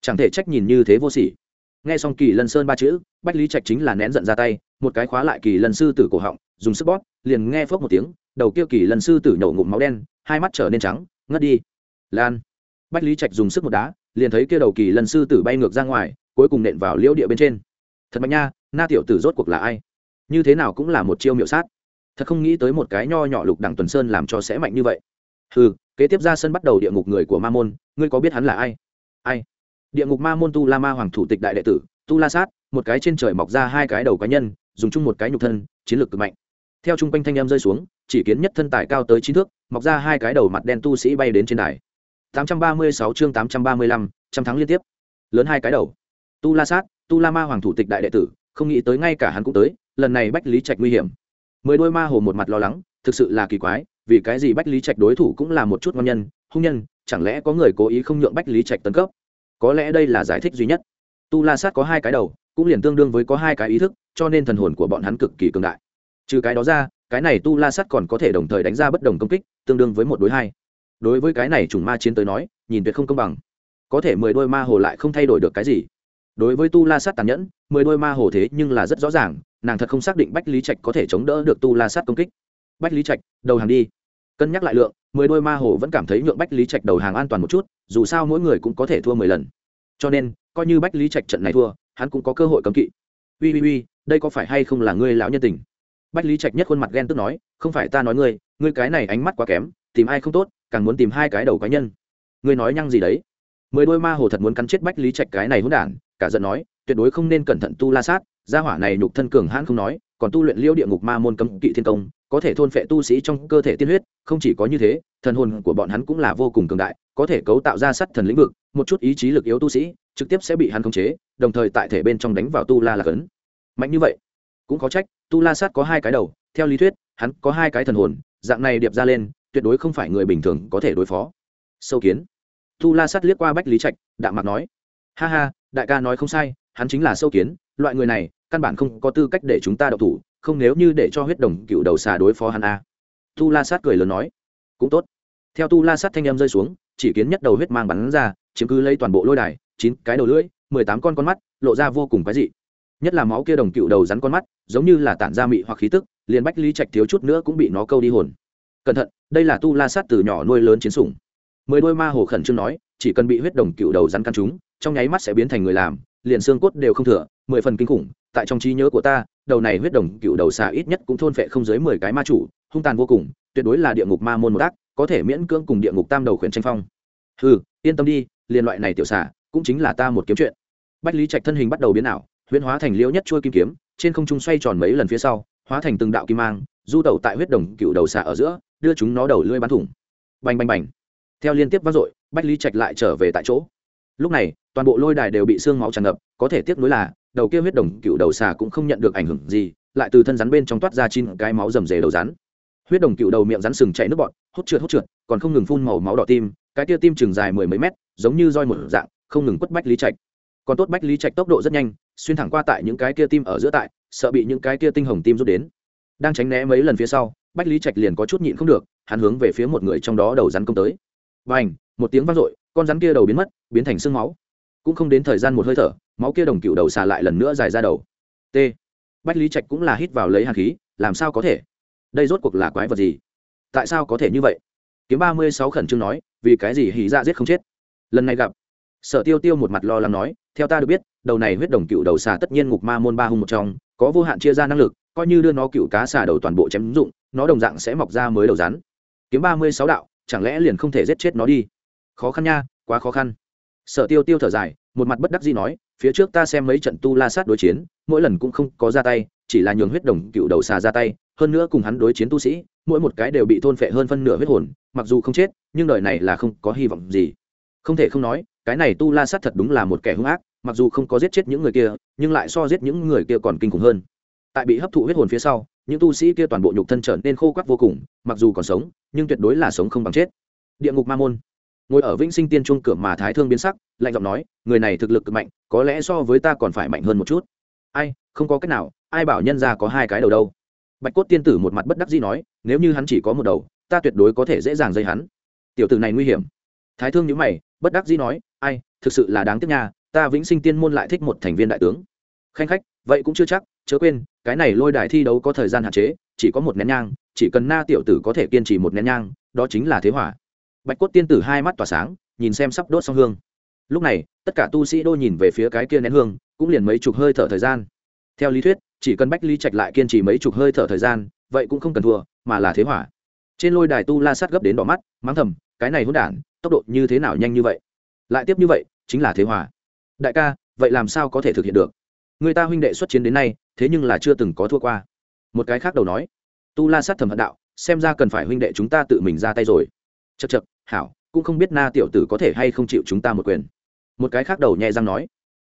Chẳng thể trách nhìn như thế vô sỉ. Nghe xong kỳ lân sơn ba chữ, bách lý trạch chính là nén giận ra tay, một cái khóa lại kỳ lân sư tử cổ họng, dùng sức bóp, liền nghe phốc một tiếng, đầu kia kỳ lân sư tử nhổ ngụm máu đen, hai mắt trở nên trắng, ngất đi. Lan. Bách lý trạch dùng sức một đá, liền thấy kia đầu kỳ lân sư tử bay ngược ra ngoài cuối cùng nện vào liễu địa bên trên. Thật mạnh nha na tiểu tử rốt cuộc là ai? Như thế nào cũng là một chiêu miệu sát. Thật không nghĩ tới một cái nho nhỏ lục đẳng tuần sơn làm cho sẽ mạnh như vậy. Ừ kế tiếp ra sân bắt đầu địa ngục người của ma môn ngươi có biết hắn là ai? Ai? Địa ngục ma môn tu la ma hoàng thủ tịch đại đệ tử tu la sát một cái trên trời mọc ra hai cái đầu cá nhân dùng chung một cái nhục thân chiến lược cực mạnh. Theo chung quanh thanh em rơi xuống chỉ kiến nhất thân tài cao tới chín thước mọc ra hai cái đầu mặt đen tu sĩ bay đến trên đài. 836 chương 835, trăm thắng liên tiếp. Lớn hai cái đầu tu la sát, tu la ma hoàng thủ tịch đại đệ tử, không nghĩ tới ngay cả hắn cũng tới, lần này bách lý trạch nguy hiểm. Mười đôi ma hồ một mặt lo lắng, thực sự là kỳ quái, vì cái gì bách lý trạch đối thủ cũng là một chút ngon nhân, hung nhân, chẳng lẽ có người cố ý không nhượng bách lý trạch tấn cấp? Có lẽ đây là giải thích duy nhất. Tu la sát có hai cái đầu, cũng liền tương đương với có hai cái ý thức, cho nên thần hồn của bọn hắn cực kỳ cường đại. Trừ cái đó ra, cái này tu la sát còn có thể đồng thời đánh ra bất đồng công kích, tương đương với một đối hai. Đối với cái này chủng ma chiến tới nói, nhìn tuyệt không công bằng. Có thể mười đôi ma hồ lại không thay đổi được cái gì đối với tu la sát tàn nhẫn, mười đôi ma hồ thế nhưng là rất rõ ràng, nàng thật không xác định bách lý trạch có thể chống đỡ được tu la sát công kích. Bách lý trạch, đầu hàng đi. Cân nhắc lại lượng, mười đôi ma hồ vẫn cảm thấy nhượng bách lý trạch đầu hàng an toàn một chút, dù sao mỗi người cũng có thể thua mười lần. Cho nên, coi như bách lý trạch trận này thua, hắn cũng có cơ hội cấm kỵ. Ui ui ui đây có phải hay không là ngươi lão nhân tình? Bách lý trạch nhất khuôn mặt ghen tức nói, không phải ta nói ngươi ngươi cái này ánh mắt quá kém, tìm ai không tốt, càng muốn tìm hai cái đầu cá nhân. Ngươi nói nhăng gì đấy? Mười đôi ma hồ thật muốn cắn chết bách lý trạch cái này hỗn đản cả giận nói, tuyệt đối không nên cẩn thận tu la sát, gia hỏa này nhục thân cường hãn không nói, còn tu luyện liêu địa ngục ma môn cấm kỵ thiên công, có thể thôn phệ tu sĩ trong cơ thể tiên huyết, không chỉ có như thế, thần hồn của bọn hắn cũng là vô cùng cường đại, có thể cấu tạo ra sắt thần lĩnh vực, một chút ý chí lực yếu tu sĩ, trực tiếp sẽ bị hắn khống chế, đồng thời tại thể bên trong đánh vào tu la là cấn mạnh như vậy, cũng có trách, tu la sát có hai cái đầu, theo lý thuyết, hắn có hai cái thần hồn, dạng này điệp ra lên, tuyệt đối không phải người bình thường có thể đối phó. Sâu kiến. Tu la Sát liếc qua bách lý trạch, đạm mặt nói. Ha ha đại ca nói không sai, hắn chính là sâu kiến, loại người này, căn bản không có tư cách để chúng ta đậu thủ, không nếu như để cho huyết đồng cựu đầu xà đối phó hắn a. Tu la sát cười lớn nói, cũng tốt. Theo tu la sát thanh em rơi xuống, chỉ kiến nhất đầu huyết mang bắn ra, chiếm cứ lấy toàn bộ lôi đài, chín cái đầu lưỡi, mười tám con con mắt, lộ ra vô cùng quái dị. Nhất là máu kia đồng cựu đầu rắn con mắt, giống như là tản ra mị hoặc khí tức, liền bách lý trạch thiếu chút nữa cũng bị nó câu đi hồn. Cẩn thận, đây là tu la sát từ nhỏ nuôi lớn chiến sủng. Mười đôi ma hồ khẩn trương nói chỉ cần bị huyết đồng cựu đầu rắn căn chúng, trong nháy mắt sẽ biến thành người làm, liền xương cốt đều không thừa, mười phần kinh khủng, tại trong trí nhớ của ta, đầu này huyết đồng cựu đầu xà ít nhất cũng thôn phệ không dưới mười cái ma chủ, hung tàn vô cùng, tuyệt đối là địa ngục ma môn một ác, có thể miễn cưỡng cùng địa ngục tam đầu khuyển tranh phong. Ừ yên tâm đi, liền loại này tiểu xà, cũng chính là ta một kiếm chuyện. Bách lý trạch thân hình bắt đầu biến ảo, huyễn hóa thành liễu nhất chuôi kim kiếm, trên không trung xoay tròn mấy lần phía sau, hóa thành từng đạo kim mang, du tẩu tại huyết đồng cựu đầu xà ở giữa, đưa chúng nó đầu lưỡi bắn thủng. Bành bành bành theo liên tiếp vang dội, bách lý trạch lại trở về tại chỗ. Lúc này, toàn bộ lôi đài đều bị xương máu tràn ngập, có thể tiếc nuối là, đầu kia huyết đồng cựu đầu xà cũng không nhận được ảnh hưởng gì, lại từ thân rắn bên trong toát ra chín cái máu rầm rề đầu rắn. Huyết đồng cựu đầu miệng rắn sừng chạy nước bọt hốt trượt hốt trượt, còn không ngừng phun màu máu đỏ tim, cái tia tim chừng dài mười mấy mét, giống như roi một dạng, không ngừng quất bách lý trạch. Còn tốt bách lý trạch tốc độ rất nhanh, xuyên thẳng qua tại những cái kia tim ở giữa tại, sợ bị những cái kia tinh hồng tim rút đến. Đang tránh né mấy lần phía sau, bách lý trạch liền có chút nhịn không được, hắn hướng về phía một người trong đó đầu rắn công tới và ảnh, một tiếng vang dội, con rắn kia đầu biến mất, biến thành sương máu. Cũng không đến thời gian một hơi thở, máu kia đồng cựu đầu xà lại lần nữa dài ra đầu. T. Bách lý trạch cũng là hít vào lấy hạt khí, làm sao có thể? Đây rốt cuộc là quái vật gì? Tại sao có thể như vậy? Kiếm ba mươi sáu khẩn trương nói, vì cái gì hì ra dạ giết không chết? Lần này gặp. Sở tiêu tiêu một mặt lo lắng nói, theo ta được biết, đầu này huyết đồng cựu đầu xà tất nhiên ngục ma môn ba hung một trong, có vô hạn chia ra năng lực, coi như đưa nó cựu cá xà đầu toàn bộ chém dụng, nó đồng dạng sẽ mọc ra mới đầu rắn. Kiếm ba mươi sáu đạo chẳng lẽ liền không thể giết chết nó đi? Khó khăn nha, quá khó khăn. Sở tiêu tiêu thở dài, một mặt bất đắc dĩ nói, phía trước ta xem mấy trận tu la sát đối chiến, mỗi lần cũng không có ra tay, chỉ là nhường huyết đồng cựu đầu xà ra tay, hơn nữa cùng hắn đối chiến tu sĩ, mỗi một cái đều bị thôn phệ hơn phân nửa huyết hồn, mặc dù không chết, nhưng đời này là không có hy vọng gì. Không thể không nói, cái này tu la sát thật đúng là một kẻ hung ác, mặc dù không có giết chết những người kia, nhưng lại so giết những người kia còn kinh khủng hơn. Tại bị hấp thụ huyết hồn phía sau, những tu sĩ kia toàn bộ nhục thân trở nên khô quắc vô cùng, mặc dù còn sống nhưng tuyệt đối là sống không bằng chết. Địa ngục ma môn. Ngồi ở vĩnh sinh tiên trung cửa mà thái thương biến sắc, lạnh giọng nói, người này thực lực cực mạnh, có lẽ so với ta còn phải mạnh hơn một chút. Ai, không có cách nào, ai bảo nhân ra có hai cái đầu đâu. Bạch cốt tiên tử một mặt bất đắc dĩ nói, nếu như hắn chỉ có một đầu, ta tuyệt đối có thể dễ dàng dây hắn. Tiểu tử này nguy hiểm. Thái thương nhữ mày, bất đắc dĩ nói, ai, thực sự là đáng tiếc nha, ta vĩnh sinh tiên môn lại thích một thành viên đại tướng. Khanh khách, vậy cũng chưa chắc chớ quên, cái này lôi đài thi đấu có thời gian hạn chế, chỉ có một nén nhang, chỉ cần na tiểu tử có thể kiên trì một nén nhang, đó chính là thế hỏa bạch cốt tiên tử hai mắt tỏa sáng, nhìn xem sắp đốt xong hương. Lúc này, tất cả tu sĩ đô nhìn về phía cái kia nén hương, cũng liền mấy chục hơi thở thời gian. Theo lý thuyết, chỉ cần bách lý trạch lại kiên trì mấy chục hơi thở thời gian, vậy cũng không cần thua, mà là thế hỏa trên lôi đài tu la sát gấp đến đỏ mắt, mắng thầm, cái này hôn đản, tốc độ như thế nào nhanh như vậy? Lại tiếp như vậy, chính là thế hỏa đại ca, vậy làm sao có thể thực hiện được? Người ta huynh đệ xuất chiến đến nay, thế nhưng là chưa từng có thua qua. Một cái khác đầu nói, tu la sát thầm hận đạo, xem ra cần phải huynh đệ chúng ta tự mình ra tay rồi. Chật chật hảo, cũng không biết na tiểu tử có thể hay không chịu chúng ta một quyền. Một cái khác đầu nhẹ răng nói,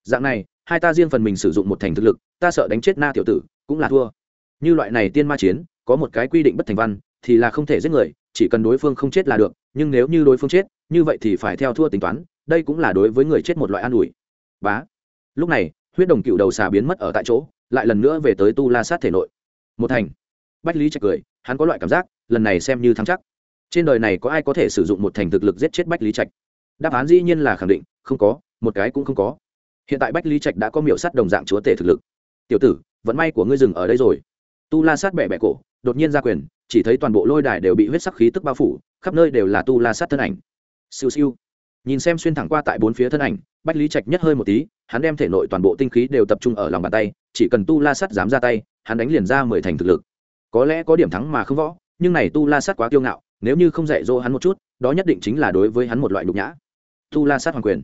dạng này, hai ta riêng phần mình sử dụng một thành thực lực, ta sợ đánh chết na tiểu tử, cũng là thua. Như loại này tiên ma chiến, có một cái quy định bất thành văn, thì là không thể giết người, chỉ cần đối phương không chết là được, nhưng nếu như đối phương chết, như vậy thì phải theo thua tính toán, đây cũng là đối với người chết một loại an ủi. Bá. Lúc này huyết đồng cựu đầu xà biến mất ở tại chỗ, lại lần nữa về tới tu la sát thể nội. Một thành. Bách lý trạch cười, hắn có loại cảm giác, lần này xem như thắng chắc. Trên đời này có ai có thể sử dụng một thành thực lực giết chết bách lý trạch? Đáp án dĩ nhiên là khẳng định, không có, một cái cũng không có. Hiện tại bách lý trạch đã có miểu sắt đồng dạng chúa tể thực lực. Tiểu tử, vận may của ngươi dừng ở đây rồi. Tu la sát bẻ bẻ cổ, đột nhiên ra quyền, chỉ thấy toàn bộ lôi đài đều bị huyết sắc khí tức bao phủ, khắp nơi đều là tu la sát thân ảnh. Siêu siêu. Nhìn xem xuyên thẳng qua tại bốn phía thân ảnh, bách lý trạch nhất hơi một tí hắn đem thể nội toàn bộ tinh khí đều tập trung ở lòng bàn tay, chỉ cần tu la sắt dám ra tay, hắn đánh liền ra mười thành thực lực. Có lẽ có điểm thắng mà không võ, nhưng này tu la sắt quá kiêu ngạo, nếu như không dạy dỗ hắn một chút, đó nhất định chính là đối với hắn một loại nhục nhã. Tu la sát hoàng quyền.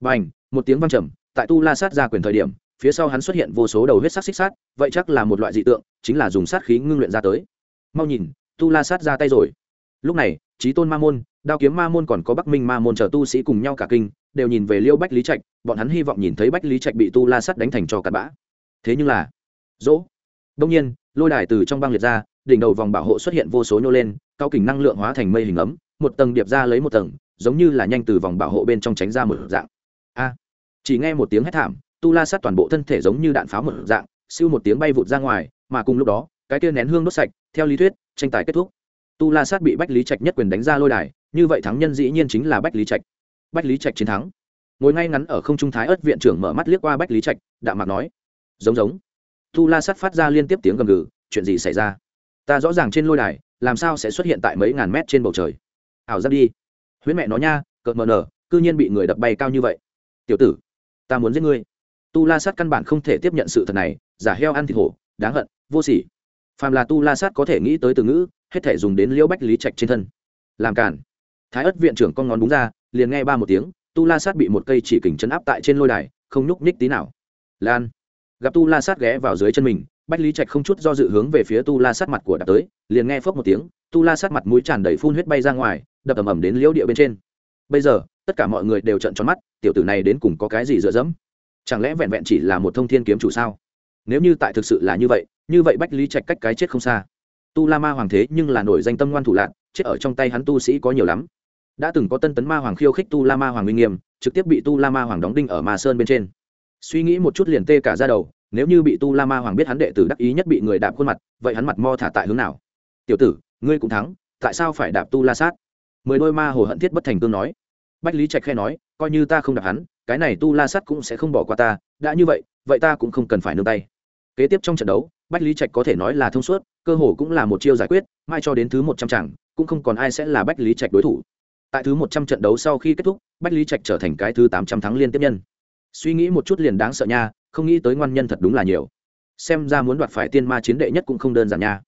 B à n h một tiếng văng trầm, tại tu la sát ra quyền thời điểm, phía sau hắn xuất hiện vô số đầu huyết sắc xích sát vậy chắc là một loại dị tượng, chính là dùng sát khí ngưng luyện ra tới. Mau nhìn, tu la sát ra tay rồi. Lúc này trí tôn ma môn, đao kiếm ma môn còn có bắc minh ma môn chờ tu sĩ cùng nhau cả kinh, đều nhìn về liêu bách lý trạch bọn hắn hy vọng nhìn thấy bách lý trạch bị tu la sắt đánh thành cho cặn bã. Thế nhưng là, dỗ. Đông nhiên, lôi đài từ trong băng liệt ra, đỉnh đầu vòng bảo hộ xuất hiện vô số nhô lên, cao kỉnh năng lượng hóa thành mây hình ấm, một tầng điệp ra lấy một tầng, giống như là nhanh từ vòng bảo hộ bên trong tránh ra một dạng. A. Chỉ nghe một tiếng hét thảm, tu la sát toàn bộ thân thể giống như đạn pháo một dạng, siêu một tiếng bay vụt ra ngoài, mà cùng lúc đó, cái kia nén hương đốt sạch, theo lý thuyết, tranh tài kết thúc. Tu la sát bị bách lý trạch nhất quyền đánh ra lôi đài, như vậy thắng nhân dĩ nhiên chính là bách lý trạch. Bách lý trạch chiến thắng ngồi ngay ngắn ở không trung thái ớt viện trưởng mở mắt liếc qua bách lý trạch đạm mạc nói, giống giống. Tu la sát phát ra liên tiếp tiếng gầm gừ, chuyện gì xảy ra? Ta rõ ràng trên lôi đài, làm sao sẽ xuất hiện tại mấy ngàn mét trên bầu trời? Ảo ra đi. Huyễn mẹ nó nha, cợt mờ nở, cư nhiên bị người đập bay cao như vậy. Tiểu tử, ta muốn giết ngươi. Tu la sát căn bản không thể tiếp nhận sự thật này, giả heo ăn thịt hổ, đáng hận, vô sỉ. Phàm là tu la sát có thể nghĩ tới từ ngữ, hết thể dùng đến liễu bách lý trạch trên thân. Làm cản thái ất viện trưởng con ngón đúng ra, liền nghe ba một tiếng tu la sát bị một cây chỉ kình chấn áp tại trên lôi đài, không nhúc nhích tí nào. Lan. Gặp tu la sát ghé vào dưới chân mình, bách lý trạch không chút do dự hướng về phía tu la sát mặt của đạp tới, liền nghe phớp một tiếng, tu la sát mặt mũi tràn đầy phun huyết bay ra ngoài, đập ầm ầm đến liễu địa bên trên. Bây giờ, tất cả mọi người đều trận tròn mắt, tiểu tử này đến cùng có cái gì dựa dẫm? Chẳng lẽ vẹn vẹn chỉ là một thông thiên kiếm chủ sao? Nếu như tại thực sự là như vậy như vậy bách lý trạch cách cái chết không xa. Tu la ma hoàng thế nhưng là nổi danh tâm ngoan thủ lạc chết ở trong tay hắn tu sĩ có nhiều lắm đã từng có tân tấn ma hoàng khiêu khích tu la ma hoàng minh nghiêm, trực tiếp bị tu la ma hoàng đóng đinh ở ma sơn bên trên. Suy nghĩ một chút liền tê cả ra đầu, nếu như bị tu la ma hoàng biết hắn đệ tử đắc ý nhất bị người đạp khuôn mặt, vậy hắn mặt mo thả tại hướng nào? Tiểu tử, ngươi cũng thắng, tại sao phải đạp tu la sát? Mười đôi ma hồ hận thiết bất thành cương nói. Bách lý trạch khe nói, coi như ta không đạp hắn, cái này tu la sát cũng sẽ không bỏ qua ta, đã như vậy vậy ta cũng không cần phải nương tay. Kế tiếp trong trận đấu, bách lý trạch có thể nói là thông suốt, cơ hồ cũng là một chiêu giải quyết, mai cho đến thứ một trăm chẳng, cũng không còn ai sẽ là bách lý trạch đối thủ tại thứ một trăm trận đấu sau khi kết thúc bách lý trạch trở thành cái thứ tám trăm thắng liên tiếp nhân. Suy nghĩ một chút liền đáng sợ nha không nghĩ tới ngoan nhân thật đúng là nhiều. Xem ra muốn đoạt phải tiên ma chiến đệ nhất cũng không đơn giản nha.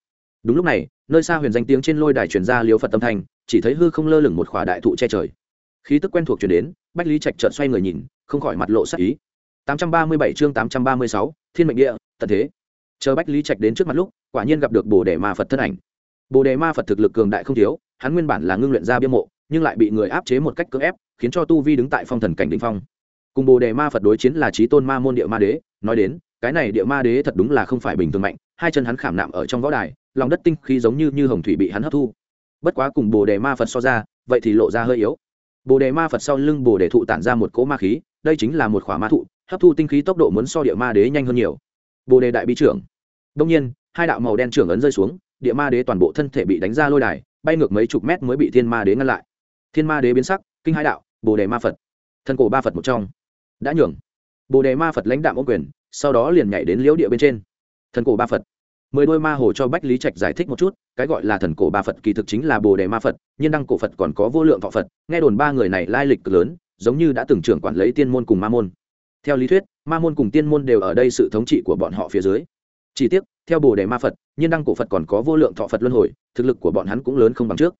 Đúng lúc này nơi xa huyền danh tiếng trên lôi đài truyền ra liếu phật tâm thành chỉ thấy hư không lơ lửng một khỏa đại thụ che trời. Khí tức quen thuộc chuyển đến bách lý trạch trợn xoay người nhìn không khỏi mặt lộ sắc ý. 837 chương 836, thiên mệnh địa tận thế. Chờ bách lý trạch đến trước mặt lúc quả nhiên gặp được bồ đề ma phật thân ảnh. Bồ đề ma phật thực lực cường đại không thiếu hắn nguyên bản là ngưng luyện ra bia mộ nhưng lại bị người áp chế một cách cưỡng ép, khiến cho tu vi đứng tại phong thần cảnh đỉnh phong. Cùng bồ đề ma phật đối chiến là trí tôn ma môn địa ma đế, nói đến, cái này địa ma đế thật đúng là không phải bình thường mạnh, hai chân hắn khảm nạm ở trong võ đài, lòng đất tinh khí giống như như hồng thủy bị hắn hấp thu. Bất quá cùng bồ đề ma phật so ra, vậy thì lộ ra hơi yếu. Bồ đề ma phật sau lưng bồ đề thụ tản ra một cỗ ma khí, đây chính là một khỏa ma thụ, hấp thu tinh khí tốc độ muốn so địa ma đế nhanh hơn nhiều. Bồ đề đại bi trưởng. Đông nhiên, hai đạo màu đen trưởng ấn rơi xuống, địa ma đế toàn bộ thân thể bị đánh ra lôi đài, bay ngược mấy chục mét mới bị thiên ma đế ngăn lại thiên ma đế biến sắc, kinh hai đạo, bồ đề ma phật. Thân cổ ba phật một trong. Đã nhường. Bồ đề ma phật lãnh đạo ô quyền, sau đó liền nhảy đến liễu địa bên trên. Thần cổ ba phật. Mười đôi ma hồ cho bách lý trạch giải thích một chút, cái gọi là thần cổ ba phật kỳ thực chính là bồ đề ma phật nhiên đăng cổ phật còn có vô lượng thọ phật, nghe đồn ba người này lai lịch cực lớn, giống như đã từng trưởng quản lấy tiên môn cùng ma môn. Theo lý thuyết, ma môn cùng tiên môn đều ở đây sự thống trị của bọn họ phía dưới. Chỉ tiếc, theo bồ đề ma phật nhiên đăng cổ phật còn có vô lượng thọ phật luân hồi, thực lực của bọn hắn cũng lớn không bằng trước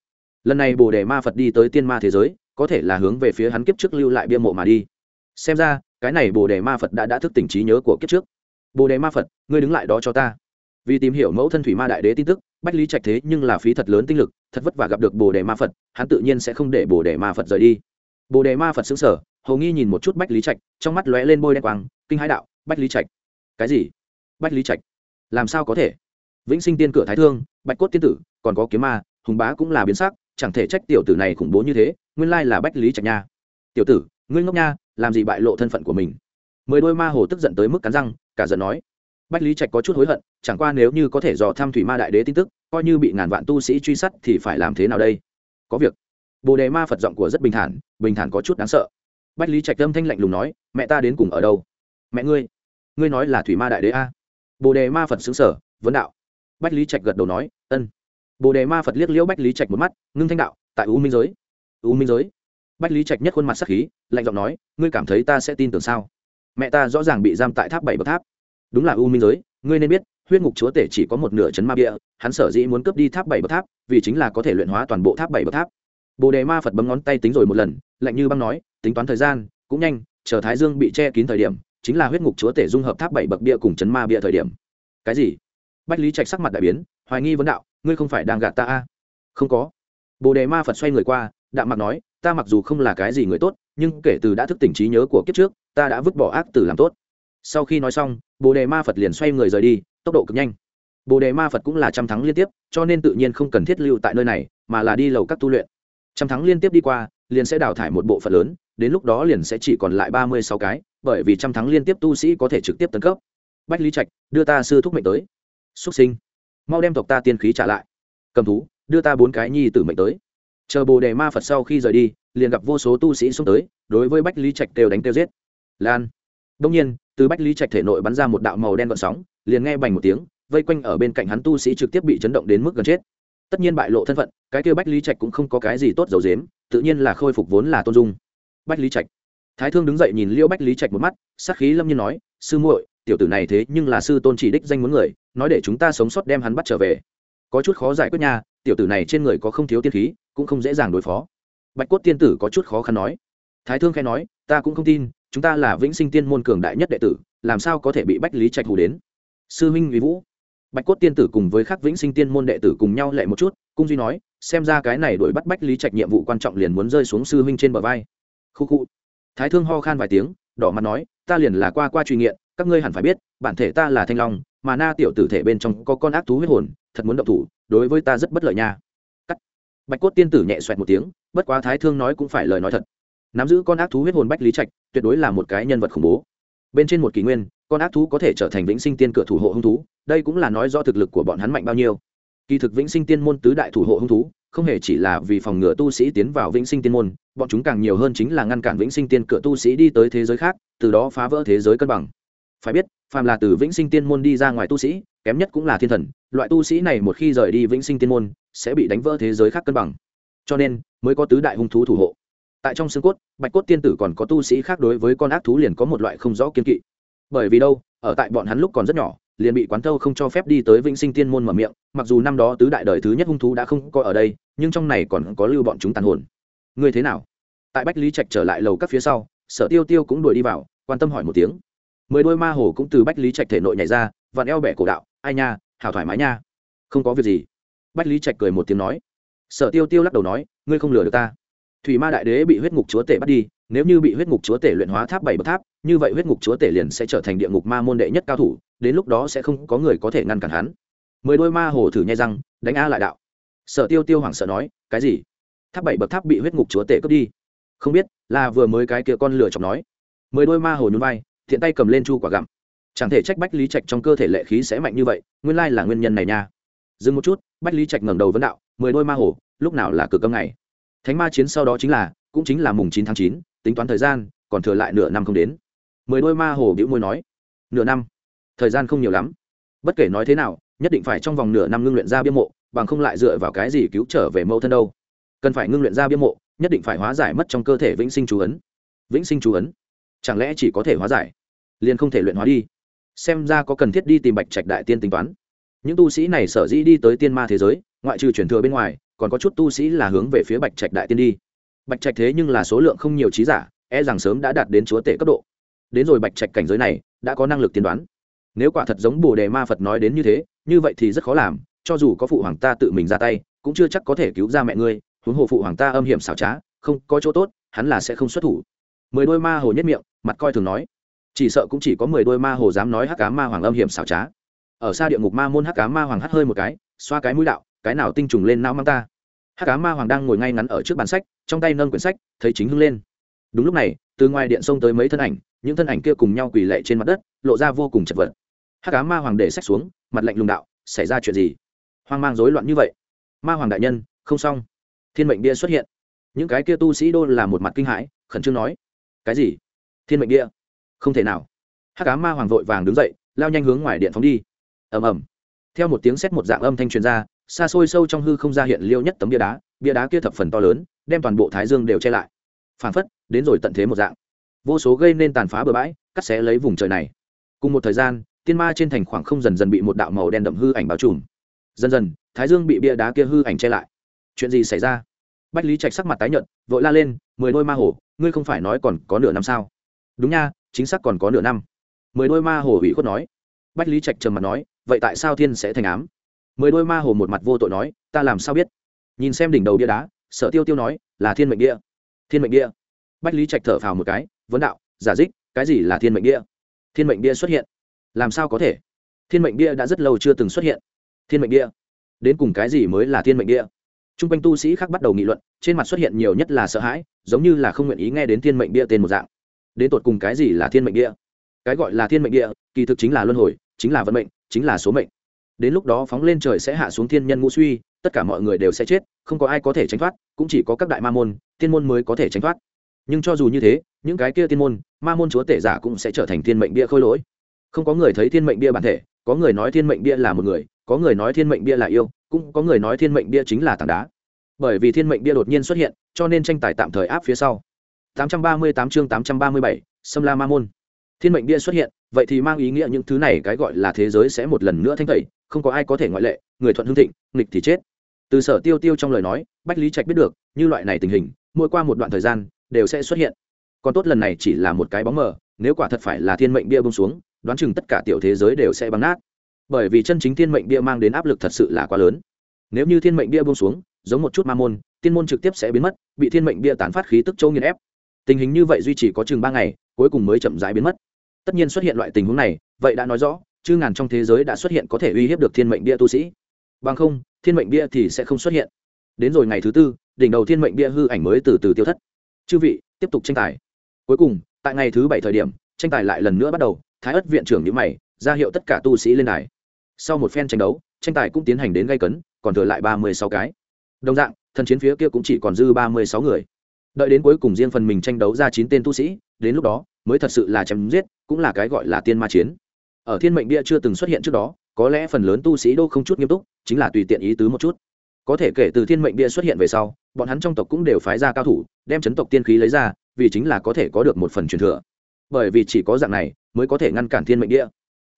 lần này bồ đề ma phật đi tới tiên ma thế giới có thể là hướng về phía hắn kiếp trước lưu lại bia mộ mà đi xem ra cái này bồ đề ma phật đã đã thức tỉnh trí nhớ của kiếp trước bồ đề ma phật ngươi đứng lại đó cho ta vì tìm hiểu mẫu thân thủy ma đại đế tin tức bách lý trạch thế nhưng là phí thật lớn tinh lực thật vất vả gặp được bồ đề ma phật hắn tự nhiên sẽ không để bồ đề ma phật rời đi bồ đề ma phật xứng sở hầu nghi nhìn một chút bách lý trạch trong mắt lóe lên bôi đen quang kinh hãi đạo bách lý trạch cái gì bách lý trạch làm sao có thể vĩnh sinh tiên cửa thái thương bạch cốt tiên tử còn có kiếm ma hùng bá cũng là biến sắc chẳng thể trách tiểu tử này khủng bố như thế, nguyên lai là bách lý trạch nha. Tiểu tử, ngươi ngốc nha, làm gì bại lộ thân phận của mình? Mười đôi ma hồ tức giận tới mức cắn răng, cả giận nói. Bách lý trạch có chút hối hận, chẳng qua nếu như có thể dò thăm thủy ma đại đế tin tức, coi như bị ngàn vạn tu sĩ truy sát thì phải làm thế nào đây? Có việc. Bồ đề ma phật giọng của rất bình thản bình thản có chút đáng sợ. Bách lý trạch âm thanh lạnh lùng nói, mẹ ta đến cùng ở đâu? Mẹ ngươi ngươi nói là thủy ma đại đế a? Bồ đề ma phật xứng sở vấn đạo. Bách lý trạch gật đầu nói, ân bồ đề ma phật liếc liễu bách lý trạch một mắt, ngưng thanh đạo, tại u minh giới. U minh giới? Bách lý trạch nhất khuôn mặt sắc khí, lạnh giọng nói, ngươi cảm thấy ta sẽ tin tưởng sao? Mẹ ta rõ ràng bị giam tại tháp bảy bậc tháp. Đúng là u minh giới, ngươi nên biết, huyết ngục chúa tể chỉ có một nửa chấn ma bia, hắn sở dĩ muốn cướp đi tháp bảy bậc tháp, vì chính là có thể luyện hóa toàn bộ tháp bảy bậc tháp. Bồ đề ma phật bấm ngón tay tính rồi một lần, lạnh như băng nói, tính toán thời gian, cũng nhanh, chờ thái dương bị che kín thời điểm, chính là huyết ngục chúa tể dung hợp tháp bảy bậc bia cùng chấn ma bia thời điểm. Cái gì? Bách lý trạch sắc mặt đại biến hoài nghi vấn đạo, ngươi không phải đang gạt ta a? À? không có. Bồ đề ma phật xoay người qua, đạm mặt nói, ta mặc dù không là cái gì người tốt, nhưng kể từ đã thức tỉnh trí nhớ của kiếp trước, ta đã vứt bỏ ác tử làm tốt. Sau khi nói xong, bồ đề ma phật liền xoay người rời đi, tốc độ cực nhanh. Bồ đề ma phật cũng là trăm thắng liên tiếp, cho nên tự nhiên không cần thiết lưu tại nơi này, mà là đi lầu các tu luyện. Trăm thắng liên tiếp đi qua, liền sẽ đào thải một bộ phận lớn, đến lúc đó liền sẽ chỉ còn lại ba mươi sáu cái, bởi vì trăm thắng liên tiếp tu sĩ có thể trực tiếp tấn cấp. Bách lý trạch, đưa ta sư thúc mệnh tới. Xuất sinh mau đem tộc ta tiên khí trả lại. Cầm thú, đưa ta bốn cái nhi tử mệnh tới. Chờ bồ đề ma phật sau khi rời đi, liền gặp vô số tu sĩ xuống tới, đối với bách lý trạch đều đánh tiêu giết. Lan. Đông nhiên, từ bách lý trạch thể nội bắn ra một đạo màu đen gợn sóng, liền nghe bành một tiếng, vây quanh ở bên cạnh hắn tu sĩ trực tiếp bị chấn động đến mức gần chết. Tất nhiên bại lộ thân phận, cái kêu bách lý trạch cũng không có cái gì tốt dầu dếm tự nhiên là khôi phục vốn là tôn dung. Bách lý trạch. Thái thương đứng dậy nhìn liễu bách lý trạch một mắt, sắc khí lâm nhiên nói, sư muội, tiểu tử này thế nhưng là sư tôn chỉ đích danh muốn người nói để chúng ta sống sót đem hắn bắt trở về. Có chút khó giải quyết nha, tiểu tử này trên người có không thiếu tiên khí, cũng không dễ dàng đối phó. Bạch cốt tiên tử có chút khó khăn nói. Thái thương khai nói, ta cũng không tin, chúng ta là vĩnh sinh tiên môn cường đại nhất đệ tử, làm sao có thể bị bách lý trạch hù đến? Sư minh uy vũ. Bạch cốt tiên tử cùng với khắc vĩnh sinh tiên môn đệ tử cùng nhau lệ một chút, cung duy nói, xem ra cái này đuổi bắt bách lý trạch nhiệm vụ quan trọng liền muốn rơi xuống sư huynh trên bờ vai. Khu khu. Thái thương ho khan vài tiếng, đỏ mặt nói, ta liền là qua qua truy nghiện, các ngươi hẳn phải biết, bản thể ta là thanh long mà na tiểu tử thể bên trong có con ác thú huyết hồn, thật muốn động thủ, đối với ta rất bất lợi nha. Cắt. Bạch cốt tiên tử nhẹ xoẹt một tiếng, bất quá thái thương nói cũng phải lời nói thật. Nắm giữ con ác thú huyết hồn bách lý trạch, tuyệt đối là một cái nhân vật khủng bố. Bên trên một kỷ nguyên, con ác thú có thể trở thành vĩnh sinh tiên cửa thủ hộ hung thú, đây cũng là nói do thực lực của bọn hắn mạnh bao nhiêu. Kỳ thực vĩnh sinh tiên môn tứ đại thủ hộ hung thú, không hề chỉ là vì phòng ngừa tu sĩ tiến vào vĩnh sinh tiên môn, bọn chúng càng nhiều hơn chính là ngăn cản vĩnh sinh tiên cửa tu sĩ đi tới thế giới khác, từ đó phá vỡ thế giới cân bằng phải biết, phàm là từ vĩnh sinh tiên môn đi ra ngoài tu sĩ, kém nhất cũng là thiên thần, loại tu sĩ này một khi rời đi vĩnh sinh tiên môn, sẽ bị đánh vỡ thế giới khác cân bằng. Cho nên, mới có tứ đại hung thú thủ hộ. Tại trong xương cốt, bạch cốt tiên tử còn có tu sĩ khác đối với con ác thú liền có một loại không rõ kiên kỵ. Bởi vì đâu, ở tại bọn hắn lúc còn rất nhỏ, liền bị quán thâu không cho phép đi tới vĩnh sinh tiên môn mở miệng, mặc dù năm đó tứ đại đời thứ nhất hung thú đã không có ở đây, nhưng trong này còn có lưu bọn chúng tàn hồn. Ngươi thế nào? Tại bách lý trạch trở lại lầu các phía sau, sở tiêu tiêu cũng đuổi đi vào, quan tâm hỏi một tiếng mười đôi ma hồ cũng từ bách lý trạch thể nội nhảy ra, vặn eo bẻ cổ đạo, ai nha hào thoải mái nha. Không có việc gì. Bách lý trạch cười một tiếng nói. Sở tiêu tiêu lắc đầu nói, ngươi không lừa được ta. Thủy ma đại đế bị huyết ngục chúa tể bắt đi, nếu như bị huyết ngục chúa tể luyện hóa tháp bảy bậc tháp, như vậy huyết ngục chúa tể liền sẽ trở thành địa ngục ma môn đệ nhất cao thủ, đến lúc đó sẽ không có người có thể ngăn cản hắn. Mười đôi ma hồ thử nhai răng, đánh a lại đạo. Sở tiêu tiêu hoảng sợ nói, cái gì? Tháp bảy bậc tháp bị huyết ngục chúa tể cướp đi? Không biết, là vừa mới cái kia con lửa chọc nói. Mười đôi ma hồ nhún vai thiện tay cầm lên chu quả gặm. Chẳng thể trách bách lý trạch trong cơ thể lệ khí sẽ mạnh như vậy, nguyên lai là nguyên nhân này nha. Dừng một chút, bách lý trạch ngẩng đầu vấn đạo, mười đôi ma hồ lúc nào là cực âm ngày? Thánh ma chiến sau đó chính là, cũng chính là mùng chín tháng chín, tính toán thời gian, còn thừa lại nửa năm không đến. Mười đôi ma hồ bĩu môi nói, nửa năm? Thời gian không nhiều lắm. Bất kể nói thế nào, nhất định phải trong vòng nửa năm ngưng luyện ra biên mộ, bằng không lại dựa vào cái gì cứu trở về mẫu thân đâu. Cần phải ngưng luyện ra biên mộ, nhất định phải hóa giải mất trong cơ thể vĩnh sinh chú ấn. Vĩnh sinh chú ấn? Chẳng lẽ chỉ có thể hóa giải? Liền không thể luyện hóa đi. Xem ra có cần thiết đi tìm bạch trạch đại tiên tính toán. Những tu sĩ này sở dĩ đi tới tiên ma thế giới, ngoại trừ truyền thừa bên ngoài, còn có chút tu sĩ là hướng về phía bạch trạch đại tiên đi. Bạch trạch thế nhưng là số lượng không nhiều trí giả e rằng sớm đã đạt đến chúa tể cấp độ. Đến rồi bạch trạch cảnh giới này, đã có năng lực tiên đoán. Nếu quả thật giống bồ đề ma phật nói đến như thế, như vậy thì rất khó làm, cho dù có phụ hoàng ta tự mình ra tay, cũng chưa chắc có thể cứu ra mẹ ngươi, huống hồ phụ hoàng ta âm hiểm xảo trá, không có chỗ tốt, hắn là sẽ không xuất thủ. Mười đôi ma hồ nhất miệng, mặt coi thường nói chỉ sợ cũng chỉ có mười đôi ma hồ dám nói hắc cá ma hoàng âm hiểm xảo trá. Ở xa địa ngục ma môn hắc cá ma hoàng hắt hơi một cái, xoa cái mũi đạo, cái nào tinh trùng lên não mang ta. Hắc cá ma hoàng đang ngồi ngay ngắn ở trước bàn sách, trong tay nâng quyển sách, thấy chính hưng lên. Đúng lúc này, từ ngoài điện xông tới mấy thân ảnh, những thân ảnh kia cùng nhau quỳ lệ trên mặt đất, lộ ra vô cùng chật vật. Hắc cá ma hoàng để sách xuống, mặt lạnh lùng đạo, xảy ra chuyện gì? Hoang mang rối loạn như vậy. Ma hoàng đại nhân, không xong. Thiên mệnh bia xuất hiện. Những cái kia tu sĩ đô là một mặt kinh hãi, khẩn trương nói, cái gì? Thiên mệnh bia? Không thể nào. Hắc cá ma hoàng vội vàng đứng dậy, lao nhanh hướng ngoài điện phóng đi. Ầm ầm. Theo một tiếng sét một dạng âm thanh truyền ra, xa xôi sâu trong hư không ra hiện liêu nhất tấm bia đá bia đá kia thập phần to lớn, đem toàn bộ thái dương đều che lại. Phản phất, đến rồi tận thế một dạng. Vô số gây nên tàn phá bừa bãi, cắt xé lấy vùng trời này. Cùng một thời gian, tiên ma trên thành khoảng không dần dần bị một đạo màu đen đậm hư ảnh bao trùm. Dần dần, thái dương bị bia đá kia hư ảnh che lại. Chuyện gì xảy ra? Bách lý trạch sắc mặt tái nhợt, vội la lên, mười đôi ma hổ, ngươi không phải nói còn có nửa năm sao? Đúng nha chính xác còn có nửa năm. Mười đôi ma hồ ủy khuất nói. Bách lý trạch trầm mặt nói, vậy tại sao thiên sẽ thành ám? Mười đôi ma hồ một mặt vô tội nói, ta làm sao biết? Nhìn xem đỉnh đầu bia đá, sở tiêu tiêu nói, là thiên mệnh địa thiên mệnh địa bách lý trạch thở phào một cái, vấn đạo, giả dích, cái gì là thiên mệnh địa thiên mệnh địa xuất hiện. Làm sao có thể? Thiên mệnh địa đã rất lâu chưa từng xuất hiện. Thiên mệnh địa đến cùng cái gì mới là thiên mệnh địa t r u n g quanh tu sĩ khác bắt đầu nghị luận, trên mặt xuất hiện nhiều nhất là sợ hãi, giống như là không nguyện ý nghe đến thiên mệnh bia tên một dạng đến tột cùng cái gì là thiên mệnh địa, cái gọi là thiên mệnh địa kỳ thực chính là luân hồi chính là vận mệnh chính là số mệnh. Đến lúc đó phóng lên trời sẽ hạ xuống thiên nhân ngũ suy tất cả mọi người đều sẽ chết không có ai có thể tránh thoát cũng chỉ có các đại ma môn tiên môn mới có thể tránh thoát. Nhưng cho dù như thế những cái kia tiên môn ma môn chúa tể giả cũng sẽ trở thành thiên mệnh bia khôi lỗi. Không có người thấy thiên mệnh bia bản thể có người nói thiên mệnh bia là một người có người nói thiên mệnh bia là yêu cũng có người nói thiên mệnh bia chính là tảng đá. Bởi vì thiên mệnh bia đột nhiên xuất hiện cho nên tranh tài tạm thời áp phía sau. 838 chương 837, Sâm La Ma Môn. Thiên mệnh bia xuất hiện, vậy thì mang ý nghĩa những thứ này cái gọi là thế giới sẽ một lần nữa thanh tẩy, không có ai có thể ngoại lệ, người thuận hưng thịnh, nghịch thì chết. Từ Sở Tiêu Tiêu trong lời nói, Bách Lý Trạch biết được, như loại này tình hình, mỗi qua một đoạn thời gian, đều sẽ xuất hiện còn tốt lần này chỉ là một cái bóng mờ nếu quả thật phải là thiên mệnh bia bông xuống đoán chừng tất cả tiểu thế giới đều sẽ băng nát bởi vì chân chính thiên mệnh bia mang đến áp lực thật sự là quá lớn nếu như thiên mệnh bia buông xuống giống một chút ma môn tiên môn trực tiếp sẽ biến mất bị thiên mệnh bia tán phát khí tức châu nghiền ép tình hình như vậy duy trì có chừng ba ngày, cuối cùng mới chậm rãi biến mất. Tất nhiên xuất hiện loại tình huống này, vậy đã nói rõ chư ngàn trong thế giới đã xuất hiện có thể uy hiếp được thiên mệnh bia tu sĩ. Bằng không, thiên mệnh bia thì sẽ không xuất hiện. Đến rồi ngày thứ tư, đỉnh đầu thiên mệnh bia hư ảnh mới từ từ tiêu thất. Chư vị, tiếp tục tranh tài. Cuối cùng, tại ngày thứ bảy thời điểm, tranh tài lại lần nữa bắt đầu, thái ất viện trưởng nhữ mày, ra hiệu tất cả tu sĩ lên đài. Sau một phen tranh đấu, tranh tài cũng tiến hành đến gây cấn, còn thừa lại ba mươi sáu cái. Đồng dạng, thần chiến phía kia cũng chỉ còn dư ba mươi sáu người đợi đến cuối cùng riêng phần mình tranh đấu ra chín tên tu sĩ, đến lúc đó, mới thật sự là chém giết, cũng là cái gọi là tiên ma chiến. Ở thiên mệnh bia chưa từng xuất hiện trước đó, có lẽ phần lớn tu sĩ đô không chút nghiêm túc, chính là tùy tiện ý tứ một chút. Có thể kể từ thiên mệnh bia xuất hiện về sau, bọn hắn trong tộc cũng đều phái ra cao thủ, đem chấn tộc tiên khí lấy ra, vì chính là có thể có được một phần truyền thừa. Bởi vì chỉ có dạng này, mới có thể ngăn cản thiên mệnh bia.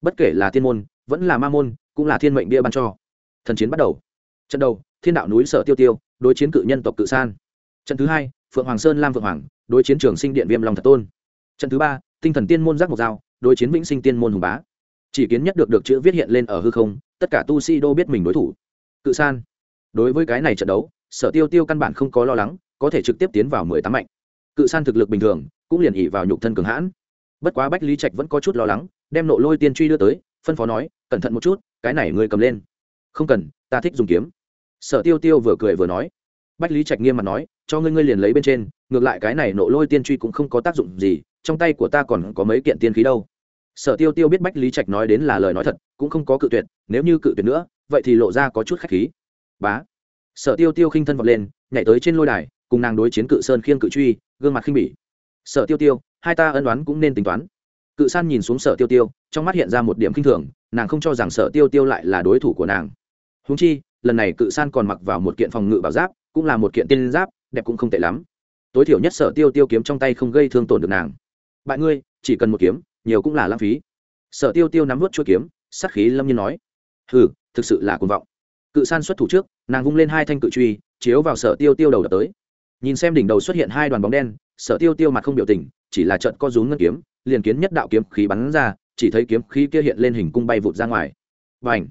Bất kể là thiên môn, vẫn là ma môn, cũng là thiên mệnh bia ban cho. Thần chiến bắt đầu. Trận đầu, thiên đạo núi sở tiêu tiêu, đối chiến cự nhân tộc cự san. Trận thứ hai phượng hoàng sơn lam phượng hoàng, đối chiến trường sinh điện viêm long thật tôn. Trận thứ ba, tinh thần tiên môn giác mộc giao, đối chiến vĩnh sinh tiên môn hùng bá. Chỉ kiến nhất được được chữ viết hiện lên ở hư không, tất cả tu sĩ đô biết mình đối thủ. Cự san. Đối với cái này trận đấu, sở tiêu tiêu căn bản không có lo lắng, có thể trực tiếp tiến vào mười tám mạnh. Cự san thực lực bình thường, cũng liền ỉ vào nhục thân cường hãn. Bất quá bách lý trạch vẫn có chút lo lắng, đem nộ lôi tiên truy đưa tới, phân phó nói, cẩn thận một chút, cái này ngươi cầm lên. Không cần, ta thích dùng kiếm. Sở tiêu tiêu vừa cười vừa nói bách lý trạch nghiêm mặt nói, cho ngươi ngươi liền lấy bên trên, ngược lại cái này nộ lôi tiên truy cũng không có tác dụng gì, trong tay của ta còn có mấy kiện tiên khí đâu. Sở tiêu tiêu biết bách lý trạch nói đến là lời nói thật, cũng không có cự tuyệt, nếu như cự tuyệt nữa, vậy thì lộ ra có chút khách khí. Bá. Sở tiêu tiêu khinh thân vọt lên, nhảy tới trên lôi đài, cùng nàng đối chiến cự sơn khiêng cự truy, gương mặt khinh bỉ. Sở tiêu tiêu, hai ta ân đoán cũng nên tính toán. Cự san nhìn xuống sở tiêu tiêu, trong mắt hiện ra một điểm khinh thường, nàng không cho rằng sở tiêu tiêu lại là đối thủ của nàng. Húng chi, lần này cự san còn mặc vào một kiện phòng ngự bảo giáp cũng là một kiện tiên giáp, đẹp cũng không tệ lắm. Tối thiểu nhất sở tiêu tiêu kiếm trong tay không gây thương tổn được nàng. Bạn ngươi, chỉ cần một kiếm, nhiều cũng là lãng phí. Sở tiêu tiêu nắm vớt chuỗi kiếm, sát khí lâm nhiên nói. Hừ, thực sự là cuồng vọng. Cự san xuất thủ trước, nàng vung lên hai thanh cự truy, chiếu vào sở tiêu tiêu đầu đập tới. Nhìn xem đỉnh đầu xuất hiện hai đoàn bóng đen, sở tiêu tiêu mặt không biểu tình, chỉ là trận co rún ngân kiếm, liền kiến nhất đạo kiếm khí bắn ra, chỉ thấy kiếm khí kia hiện lên hình cung bay vụt ra ngoài. Và ảnh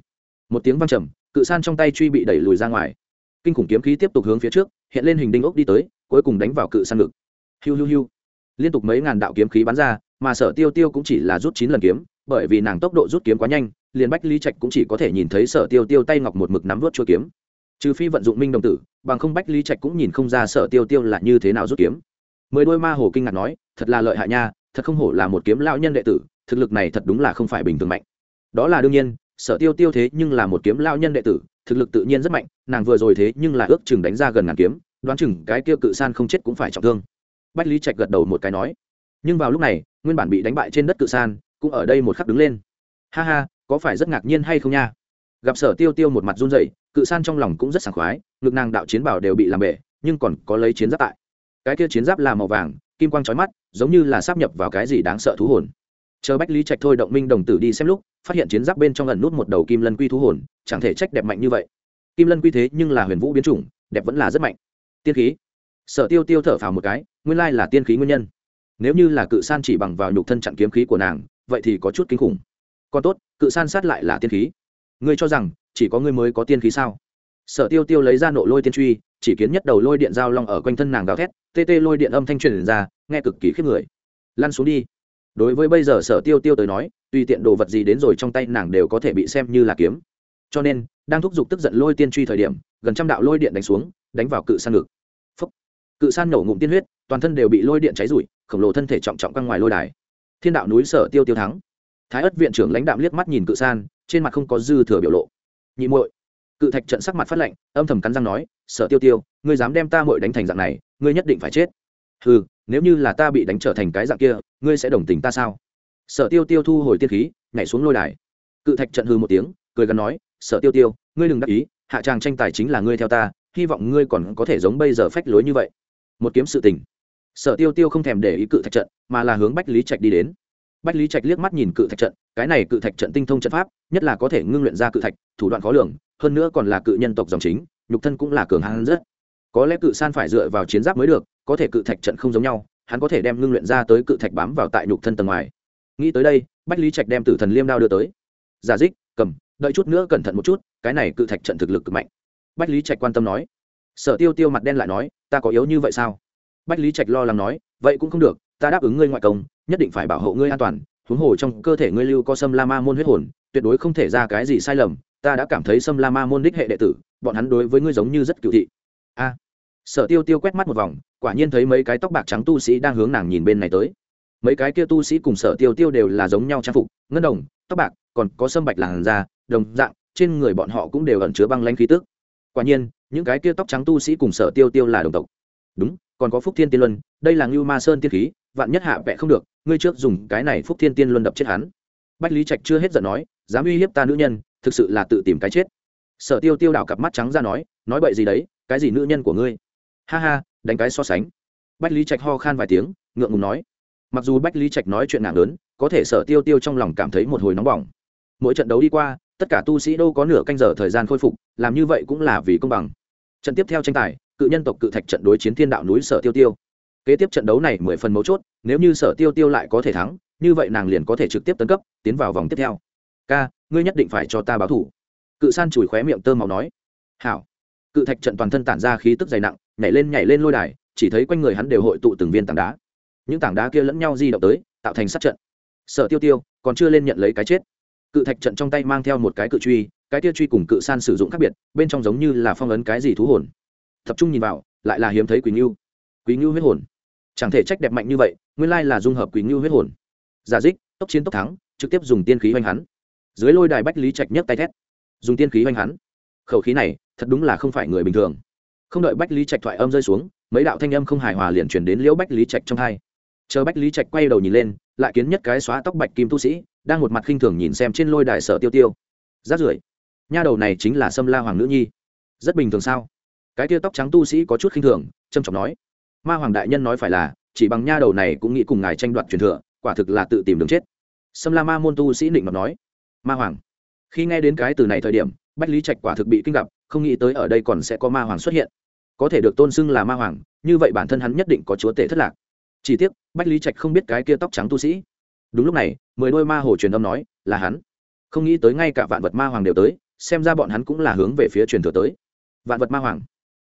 một tiếng văng trầm, cự san trong tay truy bị đẩy lùi ra ngoài kinh khủng kiếm khí tiếp tục hướng phía trước, hiện lên hình đinh ốc đi tới, cuối cùng đánh vào cự san ngực. Hiu hiu hiu. Liên tục mấy ngàn đạo kiếm khí bắn ra, mà sở tiêu tiêu cũng chỉ là rút chín lần kiếm, bởi vì nàng tốc độ rút kiếm quá nhanh, liền bách lý trạch cũng chỉ có thể nhìn thấy sở tiêu tiêu tay ngọc một mực nắm vớt chua kiếm. Trừ phi vận dụng minh đồng tử, bằng không bách lý trạch cũng nhìn không ra sở tiêu tiêu là như thế nào rút kiếm. Mười đôi ma hồ kinh ngạc nói, thật là lợi hại nha, thật không hổ là một kiếm lao nhân đệ tử, thực lực này thật đúng là không phải bình thường mạnh. Đó là đương nhiên, sở tiêu tiêu thế nhưng là một kiếm lao nhân đệ tử thực lực tự nhiên rất mạnh, nàng vừa rồi thế nhưng là ước chừng đánh ra gần ngàn kiếm, đoán chừng cái kia cự san không chết cũng phải trọng thương. Bách lý trạch gật đầu một cái nói, nhưng vào lúc này, nguyên bản bị đánh bại trên đất cự san cũng ở đây một khắc đứng lên. Ha ha, có phải rất ngạc nhiên hay không nha? Gặp sở tiêu tiêu một mặt run rẩy, cự san trong lòng cũng rất sảng khoái, ngực nàng đạo chiến bảo đều bị làm bể, nhưng còn có lấy chiến giáp tại. Cái kia chiến giáp là màu vàng, kim quang trói mắt, giống như là sắp nhập vào cái gì đáng sợ thú hồn chờ bách lý trạch thôi động minh đồng tử đi xem lúc, phát hiện chiến giáp bên trong lần nút một đầu kim lân quy thú hồn, chẳng thể trách đẹp mạnh như vậy. Kim lân quy thế nhưng là huyền vũ biến chủng, đẹp vẫn là rất mạnh. Tiên khí. Sở tiêu tiêu thở phào một cái, nguyên lai là tiên khí nguyên nhân. Nếu như là cự san chỉ bằng vào nhục thân chặn kiếm khí của nàng, vậy thì có chút kinh khủng. Còn tốt, cự san sát lại là tiên khí. Ngươi cho rằng, chỉ có ngươi mới có tiên khí sao? Sở tiêu tiêu lấy ra nộ lôi tiên truy, chỉ kiến nhất đầu lôi điện giao long ở quanh thân nàng gào thét, tê tê lôi điện âm thanh truyền ra, nghe cực kỳ khiếp người. Lăn xuống đi đối với bây giờ sở tiêu tiêu tới nói, tùy tiện đồ vật gì đến rồi trong tay nàng đều có thể bị xem như là kiếm. Cho nên, đang thúc giục tức giận lôi tiên truy thời điểm, gần trăm đạo lôi điện đánh xuống, đánh vào cự san ngực. Phúc. cự san nổ ngụm tiên huyết, toàn thân đều bị lôi điện cháy rụi, khổng lồ thân thể trọng trọng căng ngoài lôi đài. Thiên đạo núi sở tiêu tiêu thắng. Thái ất viện trưởng lãnh đạo liếc mắt nhìn cự san, trên mặt không có dư thừa biểu lộ. Nhị muội. Cự thạch trận sắc mặt phát lạnh, âm thầm cắn răng nói, sở tiêu tiêu, ngươi dám đem ta muội đánh thành dạng này, ngươi nhất định phải chết. Ừ nếu như là ta bị đánh trở thành cái dạng kia, ngươi sẽ đồng tình ta sao? Sở tiêu tiêu thu hồi tiên khí, nhảy xuống lôi đài. Cự thạch trận hư một tiếng, cười gắn nói, sở tiêu tiêu, ngươi đừng đắc ý, hạ tràng tranh tài chính là ngươi theo ta, hy vọng ngươi còn có thể giống bây giờ phách lối như vậy. Một kiếm sự tình. Sở tiêu tiêu không thèm để ý cự thạch trận, mà là hướng bách lý trạch đi đến. Bách lý trạch liếc mắt nhìn cự thạch trận, cái này cự thạch trận tinh thông trận pháp, nhất là có thể ngưng luyện ra cự thạch, thủ đoạn khó lường, hơn nữa còn là cự nhân tộc dòng chính, nhục thân cũng là cường hãn rất. Có lẽ cự san phải dựa vào chiến giáp mới được có thể cự thạch trận không giống nhau, hắn có thể đem ngưng luyện ra tới cự thạch bám vào tại nhục thân tầng ngoài. Nghĩ tới đây, bách lý trạch đem tử thần liêm đao đưa tới. Giả dích, cầm, đợi chút nữa cẩn thận một chút, cái này cự thạch trận thực lực cực mạnh. Bách lý trạch quan tâm nói. Sở tiêu tiêu mặt đen lại nói, ta có yếu như vậy sao? Bách lý trạch lo lắng nói, vậy cũng không được, ta đáp ứng ngươi ngoại công, nhất định phải bảo hộ ngươi an toàn, huống hồ trong cơ thể ngươi lưu có sâm la ma môn huyết hồn, tuyệt đối không thể ra cái gì sai lầm, ta đã cảm thấy sâm la ma môn đích hệ đệ tử, bọn hắn đối với ngươi giống như rất cựu thị. A. Sở tiêu tiêu quét mắt một vòng quả nhiên thấy mấy cái tóc bạc trắng tu sĩ đang hướng nàng nhìn bên này tới. Mấy cái kia tu sĩ cùng sở tiêu tiêu đều là giống nhau trang phục, ngân đồng, tóc bạc, còn có sâm bạch làn da, đồng dạng, trên người bọn họ cũng đều ẩn chứa băng lanh khí tức. Quả nhiên, những cái kia tóc trắng tu sĩ cùng sở tiêu tiêu là đồng tộc. Đúng, còn có phúc thiên tiên luân, đây là ngưu ma sơn tiên khí, vạn nhất hạ vẽ không được, ngươi trước dùng cái này phúc thiên tiên luân đập chết hắn. Bách lý trạch chưa hết giận nói, dám uy hiếp ta nữ nhân, thực sự là tự tìm cái chết. Sở tiêu tiêu đảo cặp mắt trắng ra nói nói bậy gì đấy, cái gì nữ nhân của ngươi? Ha ha đánh cái so sánh. Bách lý trạch ho khan vài tiếng, ngượng ngùng nói. Mặc dù bách lý trạch nói chuyện nặng lớn, có thể sở tiêu tiêu trong lòng cảm thấy một hồi nóng bỏng. Mỗi trận đấu đi qua, tất cả tu sĩ đâu có nửa canh giờ thời gian khôi phục, làm như vậy cũng là vì công bằng. Trận tiếp theo tranh tài, cự nhân tộc cự thạch trận đối chiến thiên đạo núi sở tiêu tiêu. Kế tiếp trận đấu này mười phần mấu chốt, nếu như sở tiêu tiêu lại có thể thắng, như vậy nàng liền có thể trực tiếp tấn cấp, tiến vào vòng tiếp theo. Ca, ngươi nhất định phải cho ta báo thủ. Cự san chùi khóe miệng tơ màu nói. Hảo. Cự thạch trận toàn thân tản ra khí tức dày nặng nhảy lên nhảy lên lôi đài, chỉ thấy quanh người hắn đều hội tụ từng viên tảng đá. Những tảng đá kia lẫn nhau di động tới, tạo thành sát trận. Sở tiêu tiêu còn chưa lên nhận lấy cái chết. Cự thạch trận trong tay mang theo một cái cự truy, cái tia truy cùng cự san sử dụng khác biệt, bên trong giống như là phong ấn cái gì thú hồn. Tập trung nhìn vào, lại là hiếm thấy quý ngưu. Quý ngưu huyết hồn. Chẳng thể trách đẹp mạnh như vậy, nguyên lai là dung hợp quý ngưu huyết hồn. Giả dích, tốc chiến tốc thắng, trực tiếp dùng tiên khí hoành hắn. Dưới lôi đài bách lý trạch nhấc tay thét. Dùng tiên khí hoành hắn. Khẩu khí này, thật đúng là không phải người bình thường không đợi bách lý trạch thoại âm rơi xuống, mấy đạo thanh âm không hài hòa liền chuyển đến liễu bách lý trạch trong hai. Chờ bách lý trạch quay đầu nhìn lên, lại kiến nhất cái xóa tóc bạch kim tu sĩ, đang một mặt khinh thường nhìn xem trên lôi đài sở tiêu tiêu. Rát rưởi. Nha đầu này chính là sâm la hoàng nữ nhi. Rất bình thường sao? Cái tia tóc trắng tu sĩ có chút khinh thường trâm trọng nói. Ma hoàng đại nhân nói phải là, chỉ bằng nha đầu này cũng nghĩ cùng ngài tranh đoạt truyền thừa, quả thực là tự tìm đường chết. Sâm la ma môn tu sĩ định mặt nói. Ma hoàng. Khi nghe đến cái từ này thời điểm, bách lý trạch quả thực bị kinh gặp không nghĩ tới ở đây còn sẽ có ma hoàng xuất hiện. Có thể được tôn xưng là ma hoàng, như vậy bản thân hắn nhất định có chúa tể thất lạc. Chỉ tiếc, bách lý trạch không biết cái kia tóc trắng tu sĩ. Đúng lúc này, mười đôi ma hồ truyền âm nói, là hắn. Không nghĩ tới ngay cả vạn vật ma hoàng đều tới, xem ra bọn hắn cũng là hướng về phía truyền thừa tới. Vạn vật ma hoàng.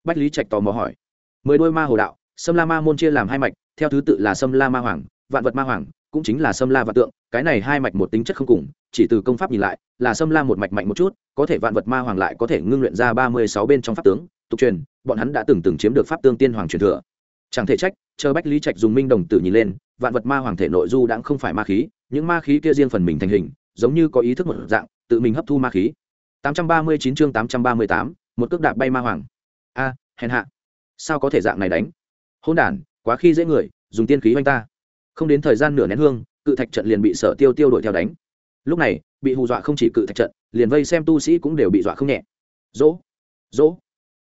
Bách lý trạch tò mò hỏi. Mười đôi ma hồ đạo, sâm la ma môn chia làm hai mạch, theo thứ tự là sâm la ma hoàng, vạn vật ma hoàng, cũng chính là sâm la vạn tượng, cái này hai mạch một tính chất không cùng chỉ từ công pháp nhìn lại là xâm la một mạch mạnh một chút có thể vạn vật ma hoàng lại có thể ngưng luyện ra ba mươi sáu bên trong pháp tướng tục truyền bọn hắn đã từng từng chiếm được pháp tương tiên hoàng truyền thừa. Chẳng thể trách chờ bách lý trạch dùng minh đồng tử nhìn lên vạn vật ma hoàng thể nội du đã không phải ma khí những ma khí kia riêng phần mình thành hình giống như có ý thức một dạng tự mình hấp thu ma khí. 839 chương 838, một cước đạp bay ma hoàng. A hèn hạ. Sao có thể dạng này đánh? Hôn đản quá khi dễ người dùng tiên khí oanh ta. Không đến thời gian nửa nén hương cự thạch trận liền bị sở tiêu tiêu đuổi theo đánh lúc này, bị hù dọa không chỉ cự thạch trận, liền vây xem tu sĩ cũng đều bị dọa không nhẹ. Dỗ dỗ.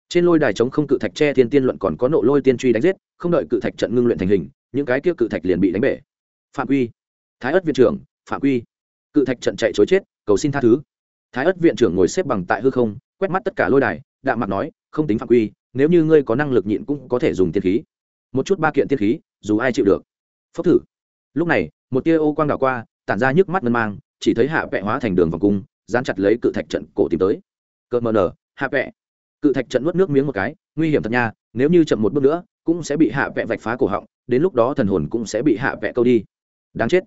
Trên lôi đài chống không cự thạch tre thiên tiên luận còn có nộ lôi tiên truy đánh giết, không đợi cự thạch trận ngưng luyện thành hình, những cái kia cự thạch liền bị đánh bể. Phạm quy, thái ất viện trưởng, phạm quy. Cự thạch trận chạy chối chết, cầu xin tha thứ. Thái ất viện trưởng ngồi xếp bằng tại hư không, quét mắt tất cả lôi đài, đạm mặt nói, không tính phạm quy, nếu như ngươi có năng lực nhịn cũng có thể dùng tiên khí. Một chút ba kiện tiên khí, dù ai chịu được. Phốc thử. Lúc này, một tia ô quang đảo qua, tản ra nhức mắt ngân mang chỉ thấy hạ vẹ hóa thành đường vòng cung, dán chặt lấy cự thạch trận cổ tìm tới. Cợt mờ nở, hạ vẹ. Cự thạch trận nuốt nước miếng một cái, nguy hiểm thật nha, nếu như chậm một bước nữa, cũng sẽ bị hạ vẹ vạch phá cổ họng, đến lúc đó thần hồn cũng sẽ bị hạ vẹ câu đi. Đáng chết.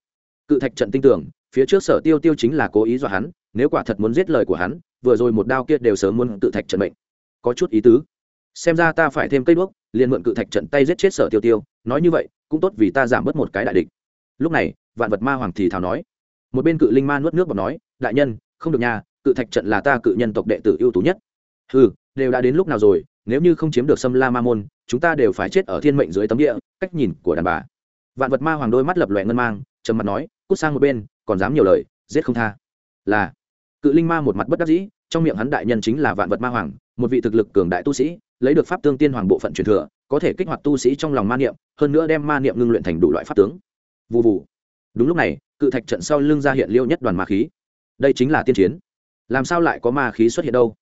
Cự thạch trận tin tưởng, phía trước sở tiêu tiêu chính là cố ý dọa hắn, nếu quả thật muốn giết lời của hắn, vừa rồi một đao kia đều sớm muốn cự thạch trận mệnh. Có chút ý tứ. Xem ra ta phải thêm cây đuốc, liền mượn cự thạch trận tay giết chết sở tiêu tiêu, nói như vậy, cũng tốt vì ta giảm bớt một cái đại địch. Lúc này, vạn vật ma hoàng thì thào nói một bên cự linh ma nuốt nước bọt nói, đại nhân, không được nhà cự thạch trận là ta cự nhân tộc đệ tử ưu tú nhất. Ừ đều đã đến lúc nào rồi, nếu như không chiếm được sâm la ma môn, chúng ta đều phải chết ở thiên mệnh dưới tấm địa. Cách nhìn của đàn bà. Vạn vật ma hoàng đôi mắt lập lòe ngân mang, trầm mặt nói, cút sang một bên, còn dám nhiều lời, giết không tha. Là, cự linh ma một mặt bất đắc dĩ, trong miệng hắn đại nhân chính là vạn vật ma hoàng, một vị thực lực cường đại tu sĩ, lấy được pháp tương tiên hoàng bộ phận truyền thừa, có thể kích hoạt tu sĩ trong lòng ma niệm, hơn nữa đem ma niệm ngưng luyện thành đủ loại pháp tướng. Vụ vụ đúng lúc này, cự thạch trận sau lưng ra hiện liêu nhất đoàn ma khí. Đây chính là tiên chiến. Làm sao lại có ma khí xuất hiện đâu?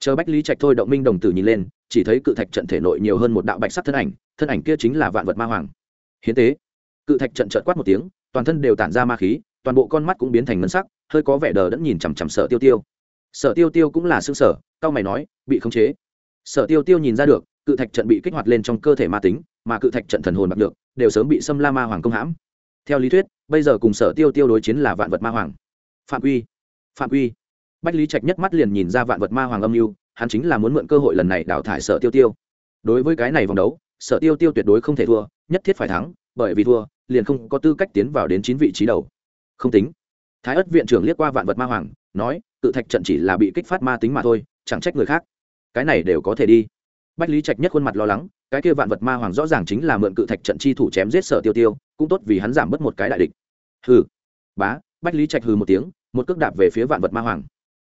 Chờ bách lý trạch thôi động minh đồng tử nhìn lên, chỉ thấy cự thạch trận thể nội nhiều hơn một đạo bạch sắc thân ảnh thân ảnh kia chính là vạn vật ma hoàng. Hiến tế. Cự thạch trận trợt quát một tiếng, toàn thân đều tản ra ma khí, toàn bộ con mắt cũng biến thành ngân sắc, hơi có vẻ đờ đẫn nhìn chằm chằm sợ tiêu tiêu. Sợ tiêu tiêu cũng là xương sở cao mày nói, bị khống chế. Sở tiêu tiêu nhìn ra được, cự thạch trận bị kích hoạt lên trong cơ thể ma tính, mà cự thạch trận thần hồn bạc được đều sớm bị xâm la ma hoàng công hãm. Theo lý thuyết bây giờ cùng sở tiêu tiêu đối chiến là vạn vật ma hoàng. Phạm quy phạm quy. Bách lý trạch nhất mắt liền nhìn ra vạn vật ma hoàng âm mưu, hắn chính là muốn mượn cơ hội lần này đào thải sở tiêu tiêu. Đối với cái này vòng đấu, sở tiêu tiêu tuyệt đối không thể thua, nhất thiết phải thắng, bởi vì thua, liền không có tư cách tiến vào đến chín vị trí đầu. Không tính. Thái ất viện trưởng liếc qua vạn vật ma hoàng, nói, tự thạch trận chỉ là bị kích phát ma tính mà thôi, chẳng trách người khác. Cái này đều có thể đi bách lý trạch nhất khuôn mặt lo lắng, cái kia vạn vật ma hoàng rõ ràng chính là mượn cự thạch trận chi thủ chém giết sở tiêu tiêu, cũng tốt vì hắn giảm bớt một cái đại địch. Hừ. Bá, bách lý trạch hừ một tiếng, một cước đạp về phía vạn vật ma hoàng.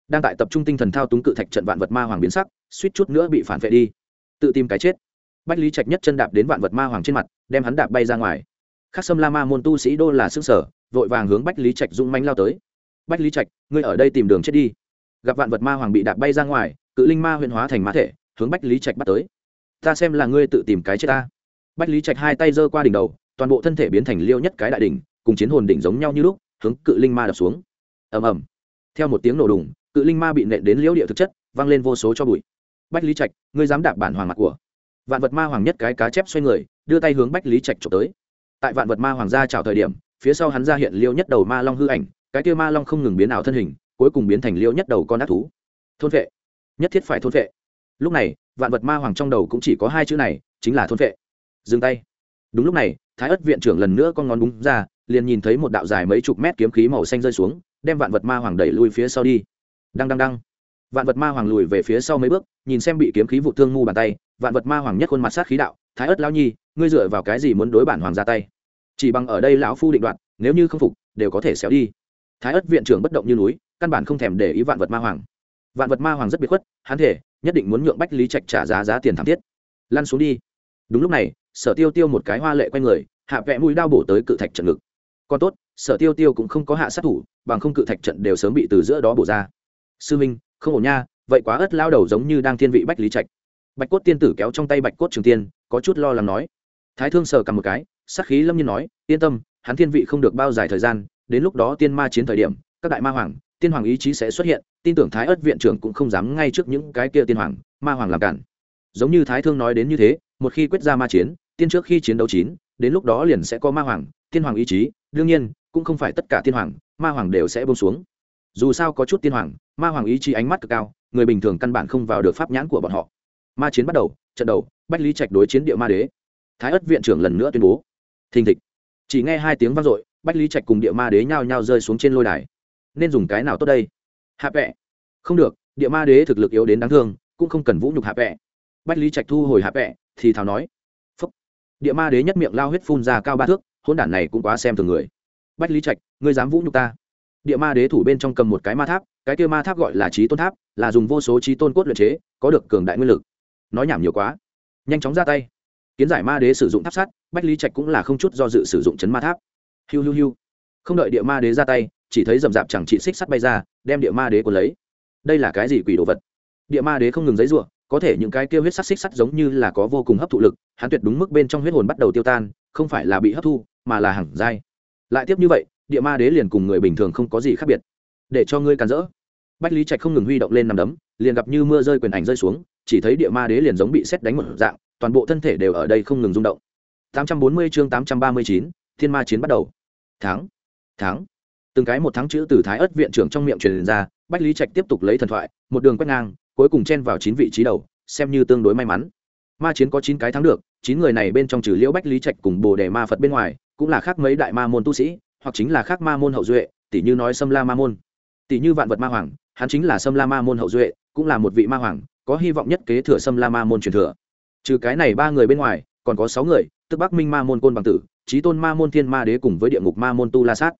Đang tại tập trung tinh thần thao túng cự thạch trận vạn vật ma hoàng biến sắc, suýt chút nữa bị phản vệ đi. Tự tìm cái chết. Bách lý trạch nhất chân đạp đến vạn vật ma hoàng trên mặt, đem hắn đạp bay ra ngoài. Khắc sâm la ma môn tu sĩ đô là xương sở, vội vàng hướng bách lý trạch dung manh lao tới. Bách lý trạch, ngươi ở đây tìm đường chết đi. Gặp vạn vật ma hoàng bị đạp bay ra ngoài, cự linh ma huyện hóa thành ma thể hướng bách lý trạch bắt tới. Ta xem là ngươi tự tìm cái chết ta. Bách lý trạch hai tay giơ qua đỉnh đầu, toàn bộ thân thể biến thành liêu nhất cái đại đỉnh, cùng chiến hồn đỉnh giống nhau như lúc, hướng cự linh ma đập xuống. Ầm ầm. Theo một tiếng nổ đùng, cự linh ma bị nện đến liễu địa thực chất văng lên vô số cho bụi. Bách lý trạch, ngươi dám đạp bản hoàng mặt của. Vạn vật ma hoàng nhất cái cá chép xoay người, đưa tay hướng bách lý trạch trộm tới. Tại vạn vật ma hoàng gia trào thời điểm, phía sau hắn ra hiện liêu nhất đầu ma long hư ảnh, cái kia ma long không ngừng biến ảo thân hình, cuối cùng biến thành liêu nhất đầu con ác thú. Thôn vệ. Nhất thiết phải thôn vệ lúc này, vạn vật ma hoàng trong đầu cũng chỉ có hai chữ này, chính là thôn vệ. Dừng tay. Đúng lúc này, thái ất viện trưởng lần nữa con ngón búng ra, liền nhìn thấy một đạo dài mấy chục mét kiếm khí màu xanh rơi xuống, đem vạn vật ma hoàng đẩy lui phía sau đi. Đăng đăng đăng. Vạn vật ma hoàng lùi về phía sau mấy bước, nhìn xem bị kiếm khí vụ thương ngu bàn tay, vạn vật ma hoàng nhất khuôn mặt sát khí đạo, thái ất lao nhi, ngươi dựa vào cái gì muốn đối bản hoàng ra tay? Chỉ bằng ở đây lão phu định đoạt, nếu như không phục, đều có thể xéo đi. Thái ất viện trưởng bất động như núi, căn bản không thèm để ý vạn vật ma hoàng. Vạn vật ma hoàng rất biệt khuất, hắn thể nhất định muốn nhượng bách lý trạch trả giá giá tiền thảm thiết. Lăn xuống đi. Đúng lúc này, sở tiêu tiêu một cái hoa lệ q u a y người, hạ vẽ mũi đao bổ tới cự thạch trận ngực. Còn tốt, sở tiêu tiêu cũng không có hạ sát thủ, bằng không cự thạch trận đều sớm bị từ giữa đó bổ ra. Sư minh, không ổn nha, vậy quá ớt lao đầu giống như đang thiên vị bách lý trạch. Bạch cốt tiên tử kéo trong tay bạch cốt trường tiên, có chút lo lắng nói. Thái thương sờ cầm một cái, sắc khí lâm nhiên nói, yên tâm, hắn thiên vị không được bao dài thời gian, đến lúc đó tiên ma chiến thời điểm, các đại ma hoàng, tiên hoàng ý chí sẽ xuất hiện tin tưởng thái ớt viện trưởng cũng không dám ngay trước những cái kia tiên hoàng, ma hoàng làm cản. Giống như thái thương nói đến như thế, một khi quyết ra ma chiến, tiên trước khi chiến đấu chín, đến lúc đó liền sẽ có ma hoàng, tiên hoàng ý chí, đương nhiên, cũng không phải tất cả tiên hoàng, ma hoàng đều sẽ bông xuống. Dù sao có chút tiên hoàng, ma hoàng ý chí ánh mắt cực cao, người bình thường căn bản không vào được pháp nhãn của bọn họ. Ma chiến bắt đầu, trận đầu, bách lý trạch đối chiến địa ma đế. Thái ất viện trưởng lần nữa tuyên bố. Thình thịch. Chỉ nghe hai tiếng vang dội, bách lý trạch cùng địa ma đế nhao nhao rơi xuống trên lôi đài. Nên dùng cái nào tốt đây? Hạ vẹ. Không được, địa ma đế thực lực yếu đến đáng thương, cũng không cần vũ nhục hạ vẹ. Bách lý trạch thu hồi hạ vẹ, thì thào nói. Phúc. Địa ma đế nhất miệng lao huyết phun ra cao ba thước hôn đản này cũng quá xem thường người. Bách lý trạch, ngươi dám vũ nhục ta? Địa ma đế thủ bên trong cầm một cái ma tháp, cái kia ma tháp gọi là trí tôn tháp, là dùng vô số trí tôn cốt luyện chế, có được cường đại nguyên lực. Nói nhảm nhiều quá. Nhanh chóng ra tay. Kiến giải ma đế sử dụng tháp sát bách lý trạch cũng là không chút do dự sử dụng chấn ma tháp. Hiu hiu hiu. Không đợi địa ma đế ra tay chỉ thấy rầm rạp chẳng trị xích sắt bay ra đem địa ma đế cuốn lấy. Đây là cái gì quỷ đồ vật? Địa ma đế không ngừng giấy r có thể những cái kia huyết sắt xích sắt giống như là có vô cùng hấp thụ lực hắn tuyệt đúng mức bên trong huyết hồn bắt đầu tiêu tan không phải là bị hấp thu mà là hẳn dai. Lại tiếp như vậy địa ma đế liền cùng người bình thường không có gì khác biệt. Để cho ngươi càn rỡ. Bách lý trạch không ngừng huy động lên nằm đấm liền gặp như mưa rơi quyền ảnh rơi xuống chỉ thấy địa ma đế liền giống bị xét đánh một dạng toàn bộ thân thể đều ở đây không ngừng rung động. 840 chương 839, thiên ma chiến bắt đầu. Tháng, tháng từng cái một tháng chữ từ thái ất viện trưởng trong miệng truyền ra, bách lý trạch tiếp tục lấy thần thoại, một đường quét ngang, cuối cùng chen vào chín vị trí đầu, xem như tương đối may mắn. Ma chiến có chín cái thắng được, chín người này bên trong trừ liễu bách lý trạch cùng bồ đề ma phật bên ngoài, cũng là khác mấy đại ma môn tu sĩ, hoặc chính là khác ma môn hậu duệ tỷ như nói sâm la ma môn. Tỷ như vạn vật ma hoàng, hắn chính là sâm la ma môn hậu duệ, cũng là một vị ma hoàng, có hy vọng nhất kế thừa sâm la ma môn truyền thừa. Trừ cái này ba người bên ngoài, còn có sáu người, tức bắc minh ma môn côn bằng tử trí tôn ma môn thiên ma đế cùng với địa ngục ma môn tu la sát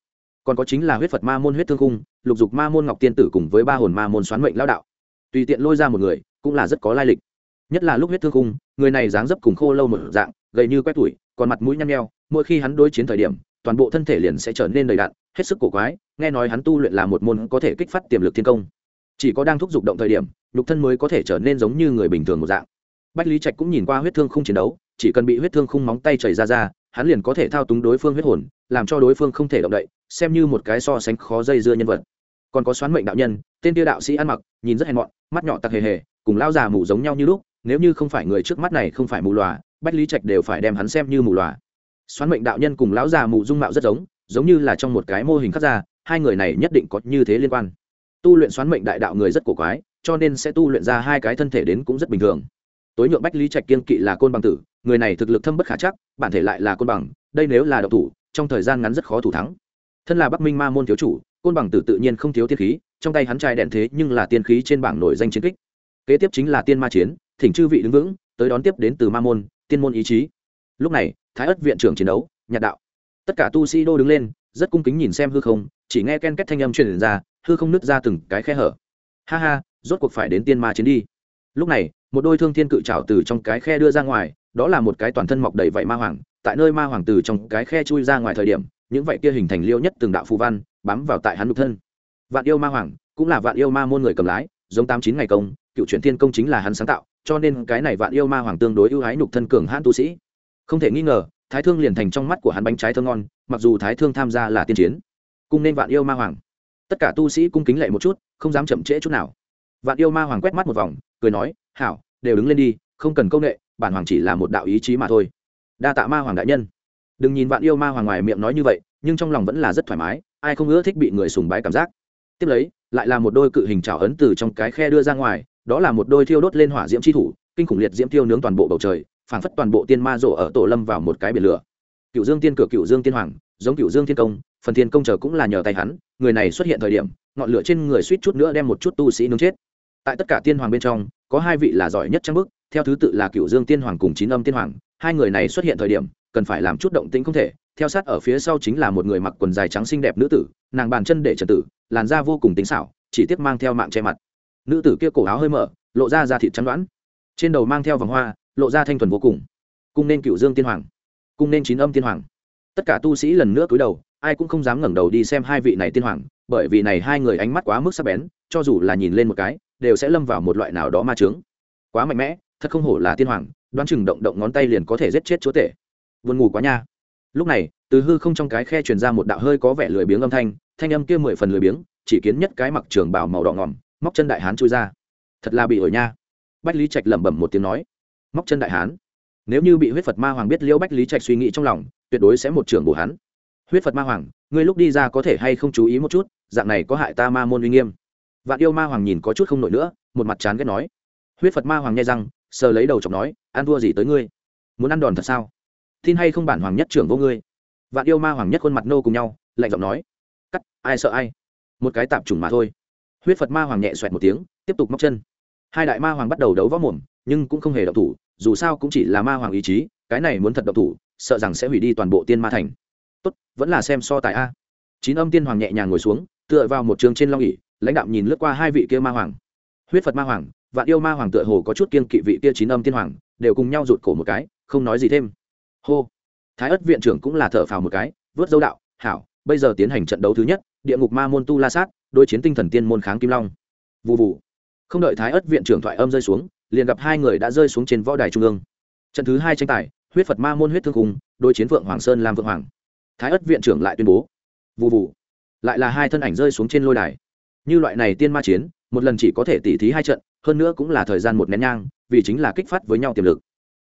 còn có chính là huyết phật ma môn huyết thương cung lục dục ma môn ngọc tiên tử cùng với ba hồn ma môn xoán mệnh lao đạo. Tùy tiện lôi ra một người cũng là rất có lai lịch. Nhất là lúc huyết thương cung người này dáng dấp cùng khô lâu một dạng gầy như quét tuổi còn mặt mũi nhăn nheo mỗi khi hắn đối chiến thời điểm toàn bộ thân thể liền sẽ trở nên đầy đạn, hết sức cổ quái nghe nói hắn tu luyện là một môn có thể kích phát tiềm lực thiên công. Chỉ có đang thúc giục động thời điểm nhục thân mới có thể trở nên giống như người bình thường một dạng. Bách lý trạch cũng nhìn qua huyết thương không chiến đấu chỉ cần bị huyết thương khung móng tay chảy ra ra, hắn liền có thể thao túng đối phương huyết hồn, làm cho đối phương không thể động đậy, xem như một cái so sánh khó dây dưa nhân vật. Còn có xoán mệnh đạo nhân, tên tiêu đạo sĩ ăn mặc, nhìn rất hèn mọn, mắt nhỏ tặc hề hề, cùng lao già mù giống nhau như lúc, nếu như không phải người trước mắt này không phải mù lòa, bách lý trạch đều phải đem hắn xem như mù lòa. Xoán mệnh đạo nhân cùng lão già mù dung mạo rất giống giống như là trong một cái mô hình khác ra, hai người này nhất định có như thế liên quan. Tu luyện xoán mệnh đại đạo người rất cổ quái, cho nên sẽ tu luyện ra hai cái thân thể đến cũng rất bình thường tối nhượng bách lý trạch kiên kỵ là côn bằng tử, người này thực lực thâm bất khả chắc, bản thể lại là côn bằng, đây nếu là độc thủ, trong thời gian ngắn rất khó thủ thắng. Thân là bắc minh ma môn thiếu chủ, côn bằng tử tự nhiên không thiếu tiên khí, trong tay hắn trai đèn thế nhưng là tiên khí trên bảng nổi danh chiến kích. Kế tiếp chính là tiên ma chiến, thỉnh chư vị đứng vững, tới đón tiếp đến từ ma môn, tiên môn ý chí. Lúc này, thái ất viện trưởng chiến đấu nhạt đạo. Tất cả tu sĩ đô đứng lên, rất cung kính nhìn xem hư không, chỉ nghe ken két thanh âm truyền ra, hư không nứt ra từng cái khe hở. Ha ha, rốt cuộc phải đến tiên ma chiến đi. Lúc này một đôi thương thiên cự trảo từ trong cái khe đưa ra ngoài, đó là một cái toàn thân mọc đầy vảy ma hoàng, tại nơi ma hoàng từ trong cái khe chui ra ngoài thời điểm, những vảy kia hình thành liêu nhất từng đạo phù văn, bám vào tại hắn nhục thân. Vạn yêu ma hoàng, cũng là vạn yêu ma môn người cầm lái, giống tám chín ngày công, cựu chuyển thiên công chính là hắn sáng tạo, cho nên cái này vạn yêu ma hoàng tương đối ưu ái nhục thân cường hãn tu sĩ. Không thể nghi ngờ, thái thương liền thành trong mắt của hắn bánh trái thơ ngon, mặc dù thái thương tham gia là tiên chiến cung nên vạn yêu ma hoàng. Tất cả tu sĩ cung kính lệ một chút, không dám chậm trễ chút nào. Vạn yêu ma hoàng quét mắt một vòng cười nói, hảo, đều đứng lên đi, không cần công nghệ bản hoàng chỉ là một đạo ý chí mà thôi. Đa tạ ma hoàng đại nhân. Đừng nhìn vạn yêu ma hoàng ngoài miệng nói như vậy, nhưng trong lòng vẫn là rất thoải mái, ai không ưa thích bị người sùng bái cảm giác. Tiếp lấy, lại là một đôi cự hình trào ấn từ trong cái khe đưa ra ngoài, đó là một đôi thiêu đốt lên hỏa diễm chi thủ, kinh khủng liệt diễm tiêu nướng toàn bộ bầu trời, phảng phất toàn bộ tiên ma rộ ở tổ lâm vào một cái biển lửa. Cựu dương tiên cửa, cựu dương tiên hoàng, giống cựu dương thiên công, phần thiên công chờ cũng là nhờ tay hắn, người này xuất hiện thời điểm, ngọn lửa trên người suýt chút nữa đem một chút tu sĩ nướng chết tại tất cả tiên hoàng bên trong, có hai vị là giỏi nhất trang bức theo thứ tự là cựu dương tiên hoàng cùng chín âm tiên hoàng. Hai người này xuất hiện thời điểm, cần phải làm chút động tĩnh không thể. Theo sát ở phía sau chính là một người mặc quần dài trắng xinh đẹp nữ tử, nàng bàn chân để trần tử, làn da vô cùng tính xảo, chỉ tiếp mang theo mạng che mặt. Nữ tử kia cổ áo hơi mở, lộ ra da thịt trắng đoán trên đầu mang theo vòng hoa, lộ ra thanh thuần vô cùng. Cung nên cựu dương tiên hoàng. Cung nên chín âm tiên hoàng. Tất cả tu sĩ lần nữa cúi đầu, ai cũng không dám ngẩng đầu đi xem hai vị này tiên hoàng, bởi vì này hai người ánh mắt quá mức sắc bén, cho dù là nhìn lên một cái đều sẽ lâm vào một loại nào đó ma trướng quá mạnh mẽ, thật không hổ là tiên hoàng, đoán chừng động động ngón tay liền có thể giết chết chúa tể. Buồn ngủ quá nha. Lúc này, từ hư không trong cái khe truyền ra một đạo hơi có vẻ lười biếng âm thanh thanh âm kia mười phần lười biếng, chỉ kiến nhất cái mặc trường bào màu đỏ ngỏm, móc chân đại hán chui ra. Thật là bị ổi nha. Bách lý trạch lẩm bẩm một tiếng nói. Móc chân đại hán. Nếu như bị huyết phật ma hoàng biết liễu bách lý trạch suy nghĩ trong lòng, tuyệt đối sẽ một trường bổ hắn. Huyết phật ma hoàng, ngươi lúc đi ra có thể hay không chú ý một chút, dạng này có hại ta ma môn uy nghiêm vạn yêu ma hoàng nhìn có chút không nổi nữa một mặt chán ghét nói. Huyết phật ma hoàng nghe rằng, sờ lấy đầu chọc nói ăn thua gì tới ngươi? Muốn ăn đòn thật sao? Tin hay không bản hoàng nhất trưởng vô ngươi? Vạn yêu ma hoàng nhất khuôn mặt nô cùng nhau lạnh giọng nói cắt ai sợ ai? Một cái tạp trùng mà thôi. Huyết phật ma hoàng nhẹ xoẹt một tiếng tiếp tục móc chân. Hai đại ma hoàng bắt đầu đấu võ mồm nhưng cũng không hề đậu thủ dù sao cũng chỉ là ma hoàng ý chí cái này muốn thật đậu thủ sợ rằng sẽ hủy đi toàn bộ tiên ma thành. Tốt vẫn là xem so tài a. Chín âm tiên hoàng nhẹ nhàng ngồi xuống tựa vào một trường trên long ỉ lãnh đạo nhìn lướt qua hai vị kia ma hoàng. Huyết phật ma hoàng, vạn yêu ma hoàng tựa hồ có chút kiên kỵ vị kia chín âm tiên hoàng, đều cùng nhau rụt cổ một cái, không nói gì thêm. Hô. Thái ất viện trưởng cũng là thở phào một cái, vớt dâu đạo, hảo, bây giờ tiến hành trận đấu thứ nhất, địa ngục ma môn tu la sát đôi chiến tinh thần tiên môn kháng kim long. Vụ vụ không đợi thái ất viện trưởng thoại âm rơi xuống, liền gặp hai người đã rơi xuống trên võ đài trung ương. Trận thứ hai tranh tài, huyết phật ma môn huyết thương cùng đôi chiến vượng hoàng sơn làm vượng hoàng. Thái ất viện trưởng lại tuyên bố. Vụ vụ lại là hai thân ảnh rơi xuống trên lôi đài như loại này tiên ma chiến, một lần chỉ có thể tỉ thí hai trận, hơn nữa cũng là thời gian một nén nhang, vì chính là kích phát với nhau tiềm lực.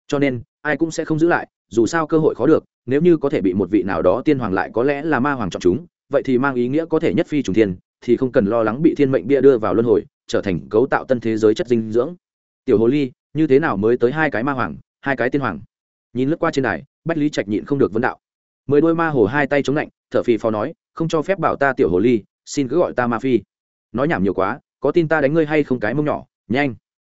Cho nên, ai cũng sẽ không giữ lại, dù sao cơ hội khó được, nếu như có thể bị một vị nào đó tiên hoàng lại có lẽ là ma hoàng chọn chúng, vậy thì mang ý nghĩa có thể nhất phi trùng thiên, thì không cần lo lắng bị thiên mệnh bia đưa vào luân hồi, trở thành cấu tạo tân thế giới chất dinh dưỡng. Tiểu hồ ly, như thế nào mới tới hai cái ma hoàng, hai cái tiên hoàng? Nhìn lướt qua trên đài, bách lý trạch nhịn không được vấn đạo. Mười đôi ma hồ hai tay chống lạnh, thở phì phò nói, không cho phép bảo ta tiểu hồ ly, xin cứ gọi ta ma phi nói nhảm nhiều quá, có tin ta đánh ngươi hay không cái mông nhỏ, nhanh.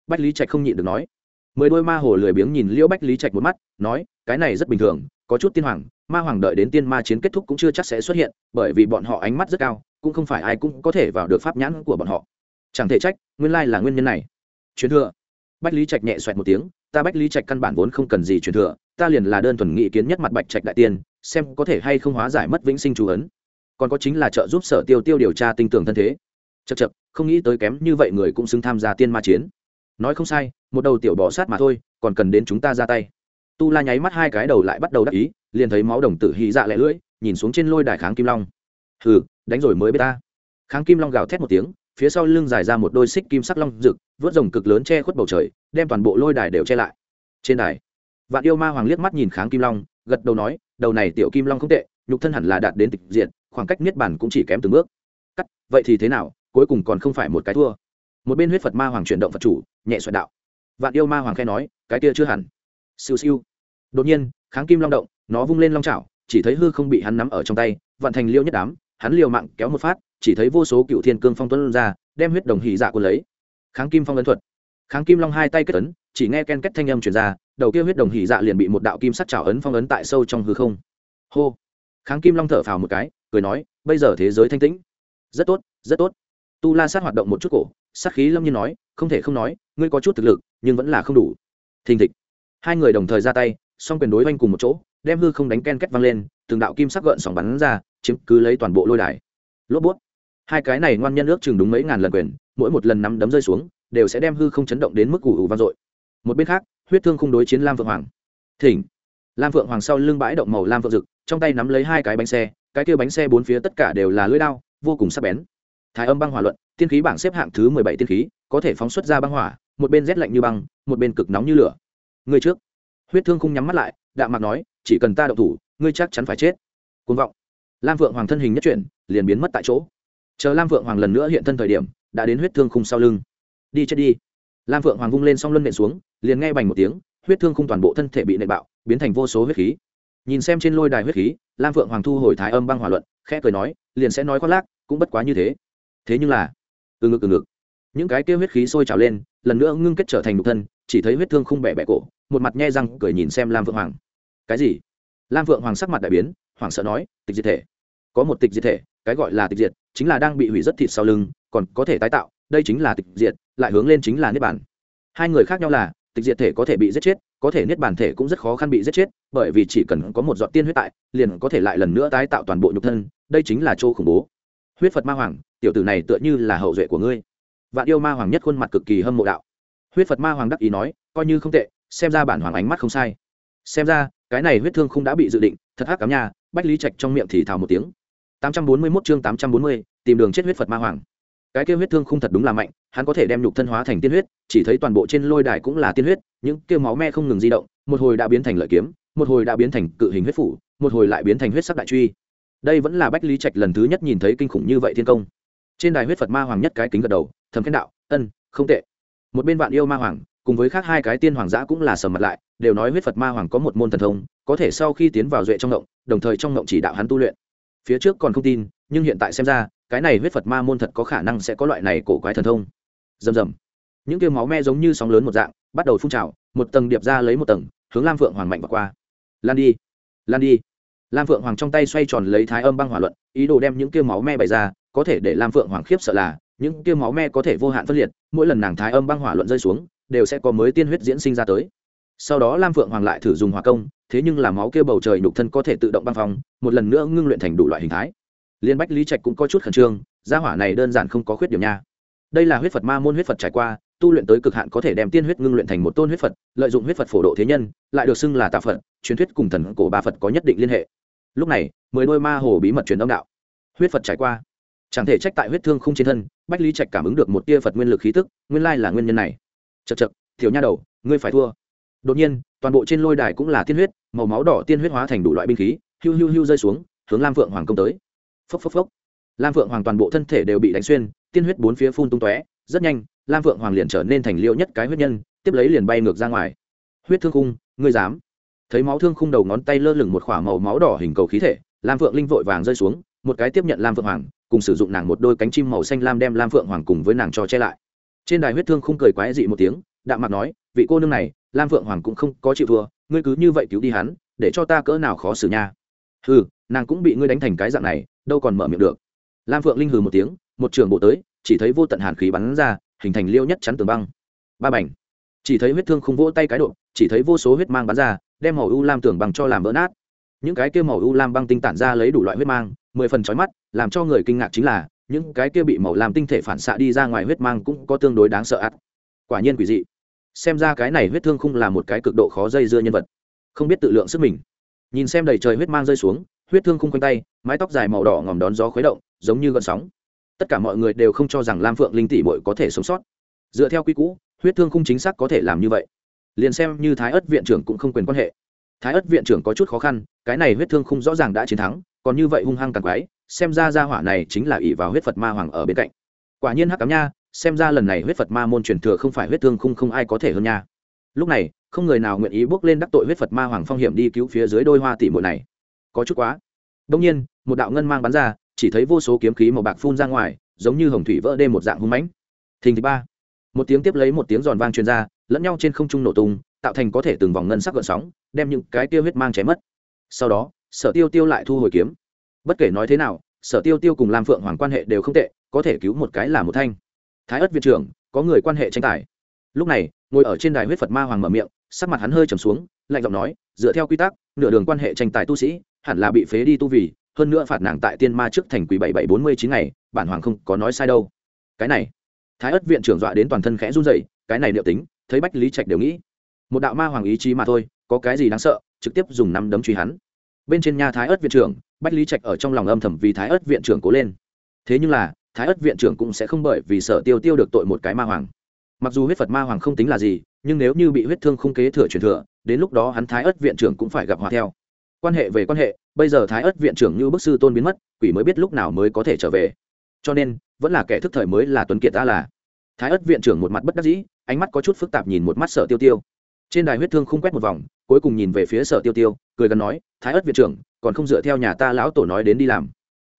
Bách lý trạch không nhịn được nói. Mười đôi ma hồ lười biếng nhìn liễu bách lý trạch một mắt, nói, cái này rất bình thường, có chút tiên hoàng, ma hoàng đợi đến tiên ma chiến kết thúc cũng chưa chắc sẽ xuất hiện, bởi vì bọn họ ánh mắt rất cao, cũng không phải ai cũng có thể vào được pháp nhãn của bọn họ. Chẳng thể trách, nguyên lai là nguyên nhân này. Truyền thừa. Bách lý trạch nhẹ xoẹt một tiếng, ta bách lý trạch căn bản vốn không cần gì truyền thừa, ta liền là đơn thuần nghị kiến nhất mặt bạch trạch đại tiên, xem có thể hay không hóa giải mất vĩnh sinh chú ấn. Còn có chính là trợ giúp sở tiêu tiêu điều tra tinh tưởng thân thế chật chật, không nghĩ tới kém như vậy người cũng xứng tham gia tiên ma chiến. Nói không sai, một đầu tiểu bỏ sát mà thôi, còn cần đến chúng ta ra tay. Tu la nháy mắt hai cái đầu lại bắt đầu đắc ý, liền thấy máu đồng tử hy dạ lẹ lưỡi, nhìn xuống trên lôi đài kháng kim long. Hừ, đánh rồi mới biết ta. Kháng kim long gào thét một tiếng, phía sau lưng dài ra một đôi xích kim sắc long rực, vớt rồng cực lớn che khuất bầu trời, đem toàn bộ lôi đài đều che lại. Trên đài, vạn yêu ma hoàng liếc mắt nhìn kháng kim long, gật đầu nói, đầu này tiểu kim long không tệ, nhục thân hẳn là đạt đến tịch diện, khoảng cách niết bản cũng chỉ kém từng bước. Cắt, vậy thì thế nào? Cuối cùng còn không phải một cái thua. Một bên huyết phật ma hoàng chuyển động phật chủ, nhẹ xoẹt đạo. Vạn yêu ma hoàng khe nói, cái kia chưa hẳn. Siêu siêu. Đột nhiên, kháng kim long động, nó vung lên long chảo, chỉ thấy hư không bị hắn nắm ở trong tay, vạn thành liêu nhất đám, hắn liều mạng kéo một phát, chỉ thấy vô số cựu thiên cương phong tuấn ra, đem huyết đồng hỉ dạ quân lấy. Kháng kim phong ấn thuật. Kháng kim long hai tay kết ấn, chỉ nghe ken kết thanh âm truyền ra, đầu kia huyết đồng hỉ dạ liền bị một đạo kim sắc chảo ấn phong ấn tại sâu trong hư không. Hô. Kháng kim long thở phào một cái, cười nói, bây giờ thế giới thanh tĩnh. Rất tốt rất tốt tu la sát hoạt động một chút cổ, sát khí lâm nhiên nói, không thể không nói, ngươi có chút thực lực, nhưng vẫn là không đủ. Thình thịch. Hai người đồng thời ra tay, song quyền đối oanh cùng một chỗ, đem hư không đánh ken kết văng lên, từng đạo kim sắc gợn sóng bắn ra, chiếm cứ lấy toàn bộ lôi đài. Lốp bút. Hai cái này ngoan nhân ước chừng đúng mấy ngàn lần quyền, mỗi một lần nắm đấm rơi xuống, đều sẽ đem hư không chấn động đến mức ủ ủ vang dội. Một bên khác, huyết thương không đối chiến lam Vượng hoàng. Thỉnh. Lam Vượng hoàng sau lưng bãi động màu lam Vượng rực, trong tay nắm lấy hai cái bánh xe, cái kia bánh xe bốn phía tất cả đều là lưỡi đao, vô cùng sắc bén thái âm băng hỏa luận, tiên khí bảng xếp hạng thứ mười bảy tiên khí, có thể phóng xuất ra băng hỏa, một bên rét lạnh như băng, một bên cực nóng như lửa. Người trước. Huyết thương không nhắm mắt lại, đạm mạc nói, chỉ cần ta đậu thủ, ngươi chắc chắn phải chết. Côn vọng. Lam Vượng hoàng thân hình nhất chuyển, liền biến mất tại chỗ. Chờ lam Vượng hoàng lần nữa hiện thân thời điểm, đã đến huyết thương khung sau lưng. Đi chết đi. Lam Vượng hoàng vung lên xong luân nện xuống, liền nghe bành một tiếng, huyết thương khung toàn bộ thân thể bị nện bạo, biến thành vô số huyết khí. Nhìn xem trên lôi đài huyết khí, lam Vượng hoàng thu hồi thái âm băng hỏa luận, khẽ cười nói, liền sẽ nói khoác lác, cũng bất quá như thế thế nhưng là, từ ngực từ ngực, những cái kia huyết khí sôi trào lên, lần nữa ngưng kết trở thành nhục thân, chỉ thấy huyết thương không bẻ bẻ cổ, một mặt nhe răng cười nhìn xem lam Vượng hoàng. Cái gì? Lam Vượng hoàng sắc mặt đại biến hoàng sợ nói, tịch diệt thể. Có một tịch diệt thể, cái gọi là tịch diệt, chính là đang bị hủy rất thịt sau lưng, còn có thể tái tạo, đây chính là tịch diệt, lại hướng lên chính là niết bàn. hai người khác nhau là, tịch diệt thể có thể bị giết chết, có thể niết bàn thể cũng rất khó khăn bị giết chết, bởi vì chỉ cần có một giọt tiên huyết tại, liền có thể lại lần nữa tái tạo toàn bộ nhục thân, đây chính là chỗ khủng bố. Huyết phật ma hoàng tiểu tử này tựa như là hậu duệ của ngươi. Vạn yêu ma hoàng nhất khuôn mặt cực kỳ hâm mộ đạo. Huyết phật ma hoàng đắc ý nói coi như không tệ xem ra bản hoàng ánh mắt không sai. Xem ra cái này huyết thương không đã bị dự định thật hắc cám nha bách lý trạch trong miệng thì thào một tiếng. 841 chương 840, tìm đường chết huyết phật ma hoàng. Cái kia huyết thương không thật đúng là mạnh hắn có thể đem nhục thân hóa thành tiên huyết chỉ thấy toàn bộ trên lôi đài cũng là tiên huyết những kia máu me không ngừng di động một hồi đã biến thành lợi kiếm một hồi đã biến thành cự hình huyết phủ một hồi lại biến thành huyết sắc đại truy. Đây vẫn là bách lý trạch lần thứ nhất nhìn thấy kinh khủng như vậy thiên công trên đài huyết phật ma hoàng nhất cái kính gật đầu, thầm khen đạo, ân, không tệ. Một bên bạn yêu ma hoàng, cùng với khác hai cái tiên hoàng giã cũng là sầm mặt lại, đều nói huyết phật ma hoàng có một môn thần thông, có thể sau khi tiến vào duệ trong ngộng, đồng thời trong ngộng chỉ đạo hắn tu luyện. Phía trước còn không tin, nhưng hiện tại xem ra, cái này huyết phật ma môn thật có khả năng sẽ có loại này cổ quái thần thông. Rầm rầm. Những tiêu máu me giống như sóng lớn một dạng, bắt đầu phun trào, một tầng điệp ra lấy một tầng, hướng lam phượng hoàng mạnh và qua. Lan đi lan đi. Lam phượng hoàng trong tay xoay tròn lấy thái âm băng hỏa luận, ý đồ đem những tiêu máu me bày ra có thể để lam phượng hoàng khiếp sợ là, những tiêu máu me có thể vô hạn phân liệt, mỗi lần nàng thái âm băng hỏa luận rơi xuống, đều sẽ có mới tiên huyết diễn sinh ra tới. Sau đó lam phượng hoàng lại thử dùng hỏa công, thế nhưng là máu kia bầu trời nhục thân có thể tự động băng phong, một lần nữa ngưng luyện thành đủ loại hình thái. Liên bách lý trạch cũng có chút khẩn trương, gia hỏa này đơn giản không có khuyết điểm nha. Đây là huyết phật ma môn huyết phật trải qua, tu luyện tới cực hạn có thể đem tiên huyết ngưng luyện thành một tôn huyết phật, lợi dụng huyết phật phổ độ thế nhân, lại được xưng là tạ phật, truyền thuyết cùng thần cổ ba phật có nhất định liên hệ. Lúc này, mười đôi ma hồ bí mật truyền âm đạo. Huyết phật trải qua chẳng thể trách tại huyết thương không trên thân, bách lý trạch cảm ứng được một tia phật nguyên lực khí tức, nguyên lai là nguyên nhân này. Chật chật thiếu nha đầu, ngươi phải thua. Đột nhiên, toàn bộ trên lôi đài cũng là tiên huyết, màu máu đỏ tiên huyết hóa thành đủ loại binh khí, hiu hiu hiu rơi xuống, hướng lam phượng hoàng công tới. Phốc phốc phốc. Lam phượng hoàng toàn bộ thân thể đều bị đánh xuyên, tiên huyết bốn phía phun tung tóe, rất nhanh, lam phượng hoàng liền trở nên thành liêu nhất cái huyết nhân, tiếp lấy liền bay ngược ra ngoài. Huyết thương khung, ngươi dám? Thấy máu thương khung đầu ngón tay lơ lửng một k h ỏ a màu máu đỏ hình cầu khí thể, lam phượng linh vội vàng rơi xuống, một cái tiếp nhận lam phượng hoàng cùng sử dụng nàng một đôi cánh chim màu xanh lam đem lam phượng hoàng cùng với nàng cho che lại. Trên đài huyết thương khung cười quái dị một tiếng, đạm mặt nói, vị cô nương này, lam phượng hoàng cũng không có chịu thua, ngươi cứ như vậy cứu đi hắn, để cho ta cỡ nào khó xử nha. Hừ, nàng cũng bị ngươi đánh thành cái dạng này, đâu còn mở miệng được. Lam phượng linh hừ một tiếng, một trường bộ tới, chỉ thấy vô tận hàn khí bắn ra, hình thành liêu nhất chắn tường băng. Ba bảnh chỉ thấy huyết thương không vỗ tay cái độ, chỉ thấy vô số huyết mang bắn ra, đem màu u lam tường bằng cho làm vỡ nát. Những cái kia màu u lam băng tinh tản ra lấy đủ loại huyết mang mười phần chói mắt, làm cho người kinh ngạc chính là, những cái kia bị màu làm tinh thể phản xạ đi ra ngoài huyết mang cũng có tương đối đáng sợ ắt quả nhiên quỷ dị. Xem ra cái này huyết thương không là một cái cực độ khó dây dưa nhân vật. Không biết tự lượng sức mình. Nhìn xem đầy trời huyết mang rơi xuống, huyết thương khung quanh tay, mái tóc dài màu đỏ ngòm đón gió khuấy động, giống như gợn sóng. Tất cả mọi người đều không cho rằng lam phượng linh tỷ bội có thể sống sót. Dựa theo quy cũ huyết thương khung chính xác có thể làm như vậy. Liền xem như thái ất viện trưởng cũng không quyền quan hệ. Thái ất viện trưởng có chút khó khăn, cái này huyết thương khung rõ ràng đã chiến thắng còn như vậy hung hăng càng quái, xem ra gia hỏa này chính là ỷ vào huyết phật ma hoàng ở bên cạnh. Quả nhiên hắc cám nha, xem ra lần này huyết phật ma môn truyền thừa không phải huyết thương khung không ai có thể hơn nha. Lúc này, không người nào nguyện ý bước lên đắc tội huyết phật ma hoàng phong hiểm đi cứu phía dưới đôi hoa tỷ muội này. Có chút quá. Đông nhiên, một đạo ngân mang bắn ra, chỉ thấy vô số kiếm khí màu bạc phun ra ngoài, giống như hồng thủy vỡ đêm một dạng hung mãnh. Thình thứ ba. Một tiếng tiếp lấy một tiếng giòn vang truyền ra, lẫn nhau trên không trung nổ tung, tạo thành có thể từng vòng ngân sắc gợn sóng, đem những cái tiêu huyết mang chém mất. Sau đó sở tiêu tiêu lại thu hồi kiếm. Bất kể nói thế nào, sở tiêu tiêu cùng lam phượng hoàng quan hệ đều không tệ, có thể cứu một cái là một thanh. Thái ất viện trưởng, có người quan hệ tranh tài. Lúc này, ngồi ở trên đài huyết phật ma hoàng mở miệng, sắc mặt hắn hơi trầm xuống, lạnh giọng nói, dựa theo quy tắc, nửa đường quan hệ tranh tài tu sĩ, hẳn là bị phế đi tu vì, hơn nữa phạt nàng tại tiên ma trước thành quỷ bảy bảy bốn mươi chín ngày, bản hoàng không có nói sai đâu. Cái này, thái ất viện trưởng dọa đến toàn thân khẽ run rẩy, cái này liệu tính, thấy bách lý trạch đều nghĩ. Một đạo ma hoàng ý chí mà thôi, có cái gì đáng sợ, trực tiếp dùng nắm đấm truy hắn bên trên nha thái ất viện trưởng, bách lý trạch ở trong lòng âm thầm vì thái ất viện trưởng cố lên. Thế nhưng là, thái ất viện trưởng cũng sẽ không bởi vì sợ tiêu tiêu được tội một cái ma hoàng. Mặc dù huyết phật ma hoàng không tính là gì, nhưng nếu như bị huyết thương không kế thừa truyền thừa, đến lúc đó hắn thái ất viện trưởng cũng phải gặp hòa theo. Quan hệ về quan hệ, bây giờ thái ất viện trưởng như bức sư tôn biến mất, quỷ mới biết lúc nào mới có thể trở về. Cho nên, vẫn là kẻ thức thời mới là tuấn kiệt ta là. Thái ất viện trưởng một mặt bất đắc dĩ, ánh mắt có chút phức tạp nhìn một mắt sở tiêu tiêu. Trên đài huyết thương không quét một vòng cuối cùng nhìn về phía sở tiêu tiêu, cười gần nói, thái ất viện trưởng, còn không dựa theo nhà ta lão tổ nói đến đi làm.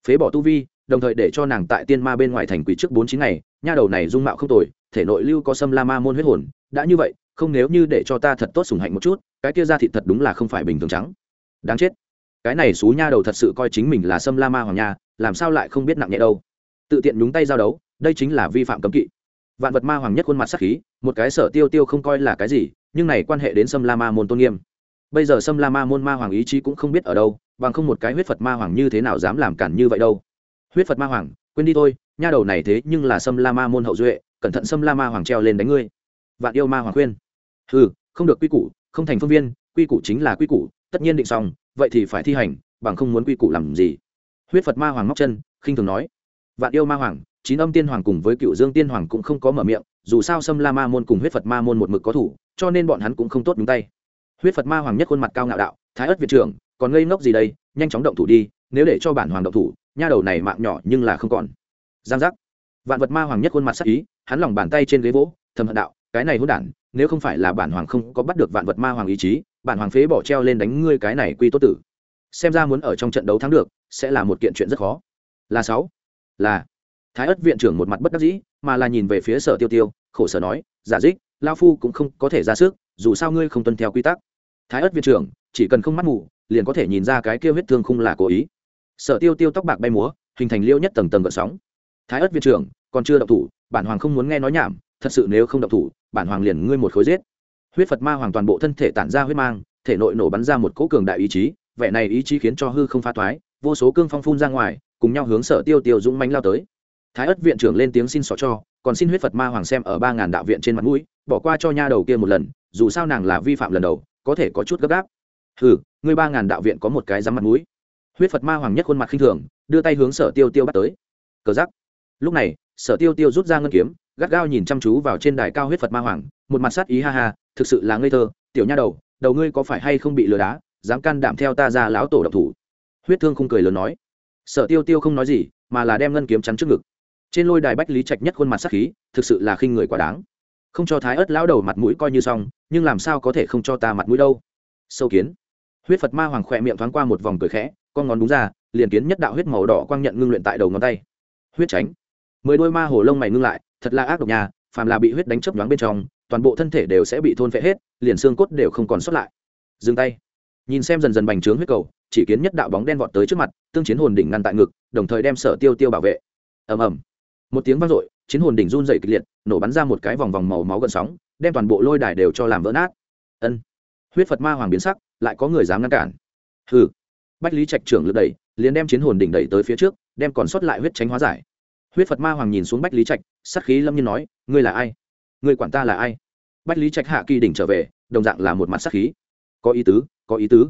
Phế bỏ tu vi, đồng thời để cho nàng tại tiên ma bên ngoài thành quỷ trước bốn chín ngày, nha đầu này dung mạo không tồi, thể nội lưu có sâm la ma môn huyết hồn, đã như vậy, không nếu như để cho ta thật tốt sùng hạnh một chút, cái kia ra thị thật đúng là không phải bình thường trắng. Đáng chết. Cái này xú nha đầu thật sự coi chính mình là sâm la ma hoàng nha, làm sao lại không biết nặng nhẹ đâu. Tự tiện nhúng tay giao đấu, đây chính là vi phạm cấm kỵ. Vạn vật ma hoàng nhất khuôn mặt sắc khí, một cái sở tiêu tiêu không coi là cái gì nhưng này quan hệ đến sâm la ma môn tôn nghiêm. Bây giờ sâm la ma môn ma hoàng ý chí cũng không biết ở đâu, bằng không một cái huyết phật ma hoàng như thế nào dám làm cản như vậy đâu. Huyết phật ma hoàng, quên đi thôi, nha đầu này thế nhưng là sâm la ma môn hậu duệ, cẩn thận sâm la ma hoàng treo lên đánh ngươi. Vạn yêu ma hoàng khuyên. Ừ không được quy củ, không thành phương viên, quy củ chính là quy củ, tất nhiên định xong, vậy thì phải thi hành, bằng không muốn quy củ làm gì? Huyết phật ma hoàng móc chân, khinh thường nói. Vạn yêu ma hoàng, chín âm tiên hoàng cùng với cựu dương tiên hoàng cũng không có mở miệng dù sao xâm la ma môn cùng huyết phật ma môn một mực có thủ, cho nên bọn hắn cũng không tốt đúng tay. Huyết phật ma hoàng nhất khuôn mặt cao ngạo đạo, thái ất viện trưởng, còn ngây ngốc gì đây? Nhanh chóng động thủ đi, nếu để cho bản hoàng động thủ, nha đầu này mạng nhỏ nhưng là không còn. Giang giác. Vạn vật ma hoàng nhất khuôn mặt sắc ý, hắn lòng bàn tay trên ghế vỗ, thầm hận đạo, cái này hôn đản, nếu không phải là bản hoàng không có bắt được vạn vật ma hoàng ý chí, bản hoàng phế bỏ treo lên đánh ngươi cái này quy tốt tử. Xem ra muốn ở trong trận đấu thắng được, sẽ là một kiện chuyện rất khó. Là sáu. Là thái ất viện trưởng một mặt bất đắc dĩ, mà là nhìn về phía sở tiêu tiêu, khổ sở nói, giả dích lao phu cũng không có thể ra sức, dù sao ngươi không tuân theo quy tắc. Thái ất viện trưởng, chỉ cần không mắt mù, liền có thể nhìn ra cái kêu huyết thương không là cố ý. Sở tiêu tiêu tóc bạc bay múa, hình thành liêu nhất tầng tầng gợn sóng. Thái ất viện trưởng, còn chưa động thủ, bản hoàng không muốn nghe nói nhảm, thật sự nếu không động thủ, bản hoàng liền ngươi một khối giết. Huyết phật ma hoàng toàn bộ thân thể tản ra huyết mang, thể nội nổ bắn ra một cỗ cường đại ý chí, vẻ này ý chí khiến cho hư không phá thoái, vô số cương phong phun ra ngoài, cùng nhau hướng sở tiêu tiêu dũng mánh lao tới thái ất viện trưởng lên tiếng xin xỏ cho còn xin huyết phật ma hoàng xem ở ba ngàn đạo viện trên mặt mũi bỏ qua cho nha đầu kia một lần dù sao nàng là vi phạm lần đầu có thể có chút gấp gáp. Ừ, ngươi ba ngàn đạo viện có một cái dám mặt mũi. Huyết phật ma hoàng nhất khuôn mặt khinh thường đưa tay hướng sở tiêu tiêu bắt tới. Cờ giắc lúc này sở tiêu tiêu rút ra ngân kiếm gắt gao nhìn chăm chú vào trên đài cao huyết phật ma hoàng một mặt sát ý ha ha thực sự là ngây thơ tiểu nha đầu đầu ngươi có phải hay không bị lừa đá dám can đảm theo ta ra lão tổ độc thủ? Huyết thương không cười lớn nói. Sở tiêu tiêu không nói gì mà là đem ngân kiếm chắn trước ngực trên lôi đài bách lý trạch nhất khuôn mặt sắc khí, thực sự là khinh người quá đáng. Không cho thái ớt lão đầu mặt mũi coi như xong, nhưng làm sao có thể không cho ta mặt mũi đâu? Sâu kiến. Huyết phật ma hoàng khỏe miệng thoáng qua một vòng cười khẽ, con ngón đúng ra, liền kiến nhất đạo huyết màu đỏ quang nhận ngưng luyện tại đầu ngón tay. Huyết tránh. Mười đôi ma hồ lông mày ngưng lại, thật là ác độc nhà phàm là bị huyết đánh chấp nhoáng bên trong, toàn bộ thân thể đều sẽ bị thôn phệ hết, liền xương cốt đều không còn sót lại. Dừng tay. Nhìn xem dần dần bành trướng huyết cầu, chỉ kiến nhất đạo bóng đen vọt tới trước mặt, tương chiến hồn đỉnh ngăn tại ngực, đồng thời đem sở tiêu tiêu bảo vệ. Ầm ầm một tiếng vang dội, chiến hồn đỉnh run dày kịch liệt, nổ bắn ra một cái vòng vòng màu máu gần sóng, đem toàn bộ lôi đài đều cho làm vỡ nát. Ân. Huyết phật ma hoàng biến sắc, lại có người dám ngăn cản. Hừ. Bách lý trạch trưởng lượt đẩy, liền đem chiến hồn đỉnh đẩy tới phía trước, đem còn sót lại huyết tránh hóa giải. Huyết phật ma hoàng nhìn xuống bách lý trạch, sắc khí lâm nhiên nói, ngươi là ai? Ngươi quản ta là ai? Bách lý trạch hạ kỳ đỉnh trở về, đồng dạng là một mặt sắc khí. Có ý tứ, có ý tứ.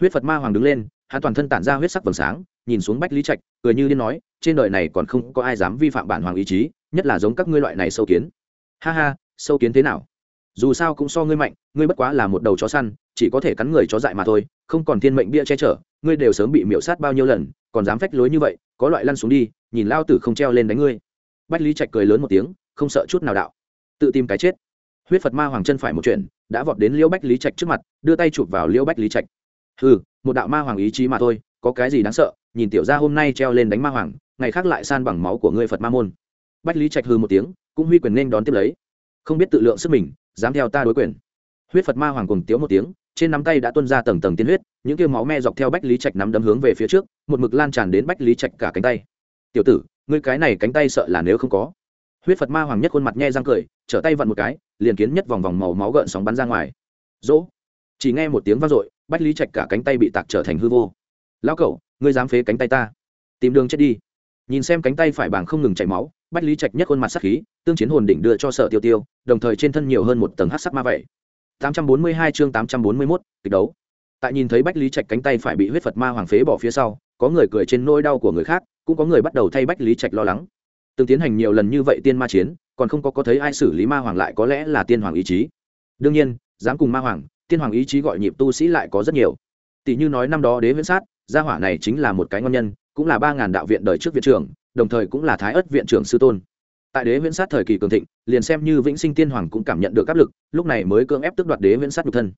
Huyết phật ma hoàng đứng lên hắn toàn thân tản ra huyết sắc vầng sáng, nhìn xuống bách lý trạch, cười như điên nói, trên đời này còn không có ai dám vi phạm bản hoàng ý chí, nhất là giống các ngươi loại này sâu kiến. Ha ha, sâu kiến thế nào? Dù sao cũng so ngươi mạnh, ngươi bất quá là một đầu chó săn, chỉ có thể cắn người chó dại mà thôi, không còn thiên mệnh bia che chở, ngươi đều sớm bị miễu sát bao nhiêu lần, còn dám phách lối như vậy, có loại lăn xuống đi, nhìn lao tử không treo lên đánh ngươi. Bách lý trạch cười lớn một tiếng, không sợ chút nào đạo. Tự tìm cái chết. Huyết phật ma hoàng chân phải một chuyện, đã vọt đến liễu bách lý trạch trước mặt, đưa tay chụp vào liễu bách lý trạch. Ừ một đạo ma hoàng ý chí mà thôi, có cái gì đáng sợ, nhìn tiểu ra hôm nay treo lên đánh ma hoàng, ngày khác lại san bằng máu của ngươi phật ma môn. Bách lý trạch hư một tiếng, cũng huy quyền nên đón tiếp lấy. Không biết tự lượng sức mình, dám theo ta đối quyền. Huyết phật ma hoàng cùng tiếu một tiếng, trên nắm tay đã tuân ra tầng tầng tiên huyết, những tiêu máu me dọc theo bách lý trạch nắm đấm hướng về phía trước, một mực lan tràn đến bách lý trạch cả cánh tay. Tiểu tử, ngươi cái này cánh tay sợ là nếu không có. Huyết phật ma hoàng nhất khuôn mặt nhe răng cười, trở tay vặn một cái, liền kiến nhất vòng vòng màu máu gợn sóng bắn ra ngoài. Dỗ chỉ nghe một tiếng vang dội bách lý trạch cả cánh tay bị tạc trở thành hư vô. Lão cậu ngươi dám phế cánh tay ta? Tìm đường chết đi. Nhìn xem cánh tay phải bảng không ngừng chảy máu bách lý trạch nhất khuôn mặt sắc khí tương chiến hồn đỉnh đưa cho sợ tiêu tiêu đồng thời trên thân nhiều hơn một tầng hát sắc ma vậy. 842 chương 841, kịch đấu. Tại nhìn thấy bách lý trạch cánh tay phải bị huyết phật ma hoàng phế bỏ phía sau có người cười trên nỗi đau của người khác cũng có người bắt đầu thay bách lý trạch lo lắng. Từng tiến hành nhiều lần như vậy tiên ma chiến còn không có có thấy ai xử lý ma hoàng lại có lẽ là tiên hoàng ý chí. Đương nhiên dám cùng ma hoàng tiên hoàng ý chí gọi nhịp tu sĩ lại có rất nhiều. Tỷ như nói năm đó đế viễn sát, gia hỏa này chính là một cái ngon nhân, cũng là ba ngàn đạo viện đời trước viện trưởng, đồng thời cũng là thái ất viện trưởng sư tôn. Tại đế viễn sát thời kỳ cường thịnh, liền xem như vĩnh sinh tiên hoàng cũng cảm nhận được áp lực, lúc này mới cưỡng ép tức đoạt đế viễn sát nhục thân.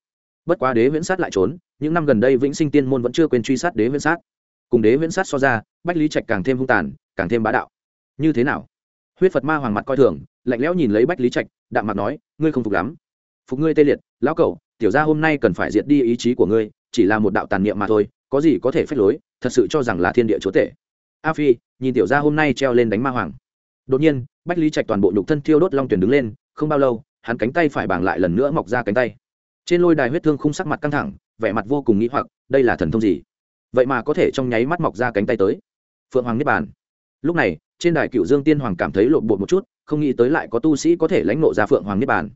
Bất quá đế viễn sát lại trốn, những năm gần đây vĩnh sinh tiên môn vẫn chưa quên truy sát đế viễn sát. Cùng đế viễn sát so ra, bách lý trạch càng thêm hung tàn, càng thêm bá đạo. Như thế nào? Huyết phật ma hoàng mặt coi thường, lạnh lẽo nhìn lấy bách lý trạch, đạm mặt nói, ngươi không phục lắm. Phục ngươi tê liệt, lão cẩu tiểu gia hôm nay cần phải diệt đi ý chí của ngươi, chỉ là một đạo tàn niệm mà thôi, có gì có thể phép lối, thật sự cho rằng là thiên địa chúa tể. A phi, nhìn tiểu gia hôm nay treo lên đánh ma hoàng. Đột nhiên, bách lý trạch toàn bộ nhục thân thiêu đốt long tuyển đứng lên, không bao lâu, hắn cánh tay phải bảng lại lần nữa mọc ra cánh tay. Trên lôi đài huyết thương khung sắc mặt căng thẳng, vẻ mặt vô cùng nghĩ hoặc, đây là thần thông gì? Vậy mà có thể trong nháy mắt mọc ra cánh tay tới. Phượng hoàng niết bàn. Lúc này, trên đài cựu dương tiên hoàng cảm thấy lộn bột một chút, không nghĩ tới lại có tu sĩ có thể lãnh nộ ra phượng hoàng niết bàn.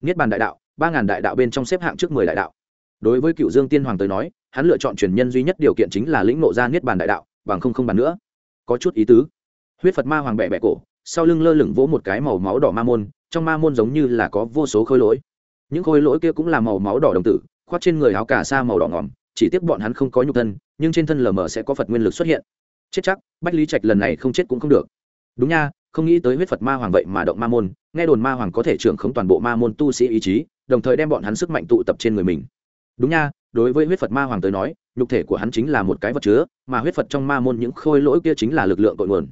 Niết bàn đại đạo ba ngàn đại đạo bên trong xếp hạng trước mười đại đạo. Đối với cựu dương tiên hoàng tới nói, hắn lựa chọn truyền nhân duy nhất điều kiện chính là lĩnh nộ ra niết bàn đại đạo, bằng không không bàn nữa. Có chút ý tứ. Huyết phật ma hoàng bẹ bẹ cổ, sau lưng lơ lửng vỗ một cái màu máu đỏ ma môn, trong ma môn giống như là có vô số khôi lỗi. Những khôi lỗi kia cũng là màu máu đỏ đồng tử, khoác trên người áo cà sa màu đỏ ngỏm, chỉ tiếc bọn hắn không có nhục thân, nhưng trên thân lờ mờ sẽ có phật nguyên lực xuất hiện. Chết chắc, bách lý trạch lần này không chết cũng không được. Đúng nha không nghĩ tới huyết phật ma hoàng vậy mà động ma môn, nghe đồn ma hoàng có thể trưởng khống toàn bộ ma môn tu sĩ ý chí, đồng thời đem bọn hắn sức mạnh tụ tập trên người mình. Đúng nha, đối với huyết phật ma hoàng tới nói, nhục thể của hắn chính là một cái vật chứa, mà huyết phật trong ma môn những khôi lỗi kia chính là lực lượng cội nguồn.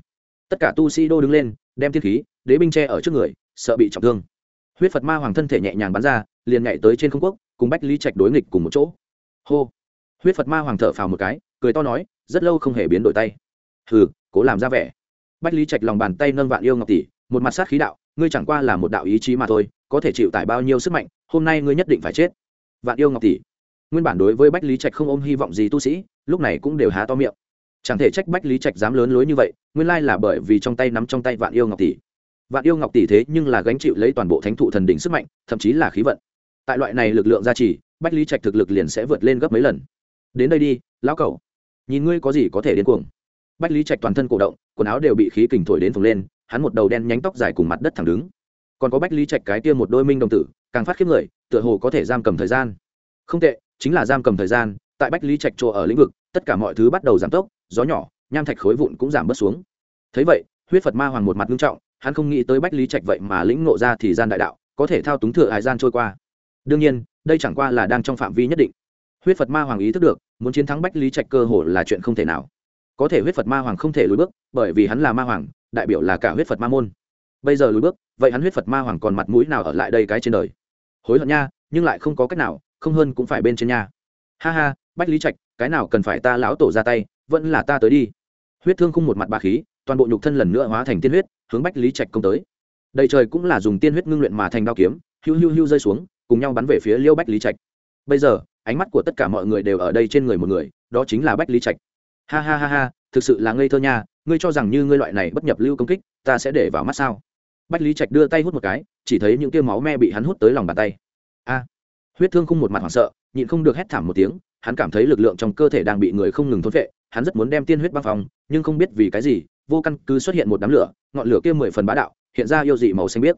Tất cả tu sĩ đô đứng lên, đem thiên khí, đế binh tre ở trước người, sợ bị trọng thương. Huyết phật ma hoàng thân thể nhẹ nhàng bắn ra, liền nhảy tới trên không quốc, cùng bách lý trạch đối nghịch cùng một chỗ. Hô. Huyết phật ma hoàng thở phào một cái, cười to nói, rất lâu không hề biến đổi tay. Hừ, cố làm ra vẻ bách lý trạch lòng bàn tay nâng vạn yêu ngọc tỷ, một mặt sát khí đạo, ngươi chẳng qua là một đạo ý chí mà thôi, có thể chịu tải bao nhiêu sức mạnh, hôm nay ngươi nhất định phải chết. Vạn yêu ngọc tỷ. Nguyên bản đối với bách lý trạch không ôm hy vọng gì tu sĩ, lúc này cũng đều há to miệng. Chẳng thể trách bách lý trạch dám lớn lối như vậy, nguyên lai là bởi vì trong tay nắm trong tay vạn yêu ngọc tỷ. Vạn yêu ngọc tỷ thế nhưng là gánh chịu lấy toàn bộ thánh thụ thần đỉnh sức mạnh, thậm chí là khí vận. Tại loại này lực lượng gia trì, bách lý trạch thực lực liền sẽ vượt lên gấp mấy lần. Đến đây đi, lão cẩu. Nhìn ngươi có gì có thể điên cuồng bách lý trạch toàn thân cổ động, quần áo đều bị khí kình thổi đến phồng lên, hắn một đầu đen nhánh tóc dài cùng mặt đất thẳng đứng. Còn có bách lý trạch cái tiêm một đôi minh đồng tử, càng phát khiếp người, tựa hồ có thể giam cầm thời gian. Không tệ, chính là giam cầm thời gian, tại bách lý trạch chỗ ở lĩnh vực, tất cả mọi thứ bắt đầu giảm tốc, gió nhỏ, nham thạch khối vụn cũng giảm bớt xuống. Thấy vậy, huyết phật ma hoàng một mặt nghiêm trọng, hắn không nghĩ tới bách lý trạch vậy mà lĩnh ngộ ra thì gian đại đạo, có thể thao túng thừa hải gian trôi qua. Đương nhiên, đây chẳng qua là đang trong phạm vi nhất định. Huyết phật ma hoàng ý thức được, muốn chiến thắng bách lý trạch cơ hồ là chuyện không thể nào có thể huyết phật ma hoàng không thể lùi bước, bởi vì hắn là ma hoàng, đại biểu là cả huyết phật ma môn. Bây giờ lùi bước, vậy hắn huyết phật ma hoàng còn mặt mũi nào ở lại đây cái trên đời? Hối hận nha, nhưng lại không có cách nào, không hơn cũng phải bên trên nha. Ha ha, bách lý trạch, cái nào cần phải ta lão tổ ra tay, vẫn là ta tới đi. Huyết thương khung một mặt bà khí, toàn bộ nhục thân lần nữa hóa thành tiên huyết, hướng bách lý trạch công tới. Đầy trời cũng là dùng tiên huyết ngưng luyện mà thành đao kiếm, hiu hiu hiu rơi xuống, cùng nhau bắn về phía liêu bách lý trạch. Bây giờ, ánh mắt của tất cả mọi người đều ở đây trên người một người, đó chính là bách lý trạch ha ha ha ha, thực sự là ngây thơ nha, ngươi cho rằng như ngươi loại này bất nhập lưu công kích, ta sẽ để vào mắt sao? Bách lý trạch đưa tay hút một cái, chỉ thấy những tia máu me bị hắn hút tới lòng bàn tay. A! Huyết thương khung một mặt hoảng sợ, nhịn không được hét thảm một tiếng, hắn cảm thấy lực lượng trong cơ thể đang bị người không ngừng thốt vệ hắn rất muốn đem tiên huyết băng phòng nhưng không biết vì cái gì, vô căn cứ xuất hiện một đám lửa, ngọn lửa kia mười phần bá đạo, hiện ra yêu dị màu xanh biếc.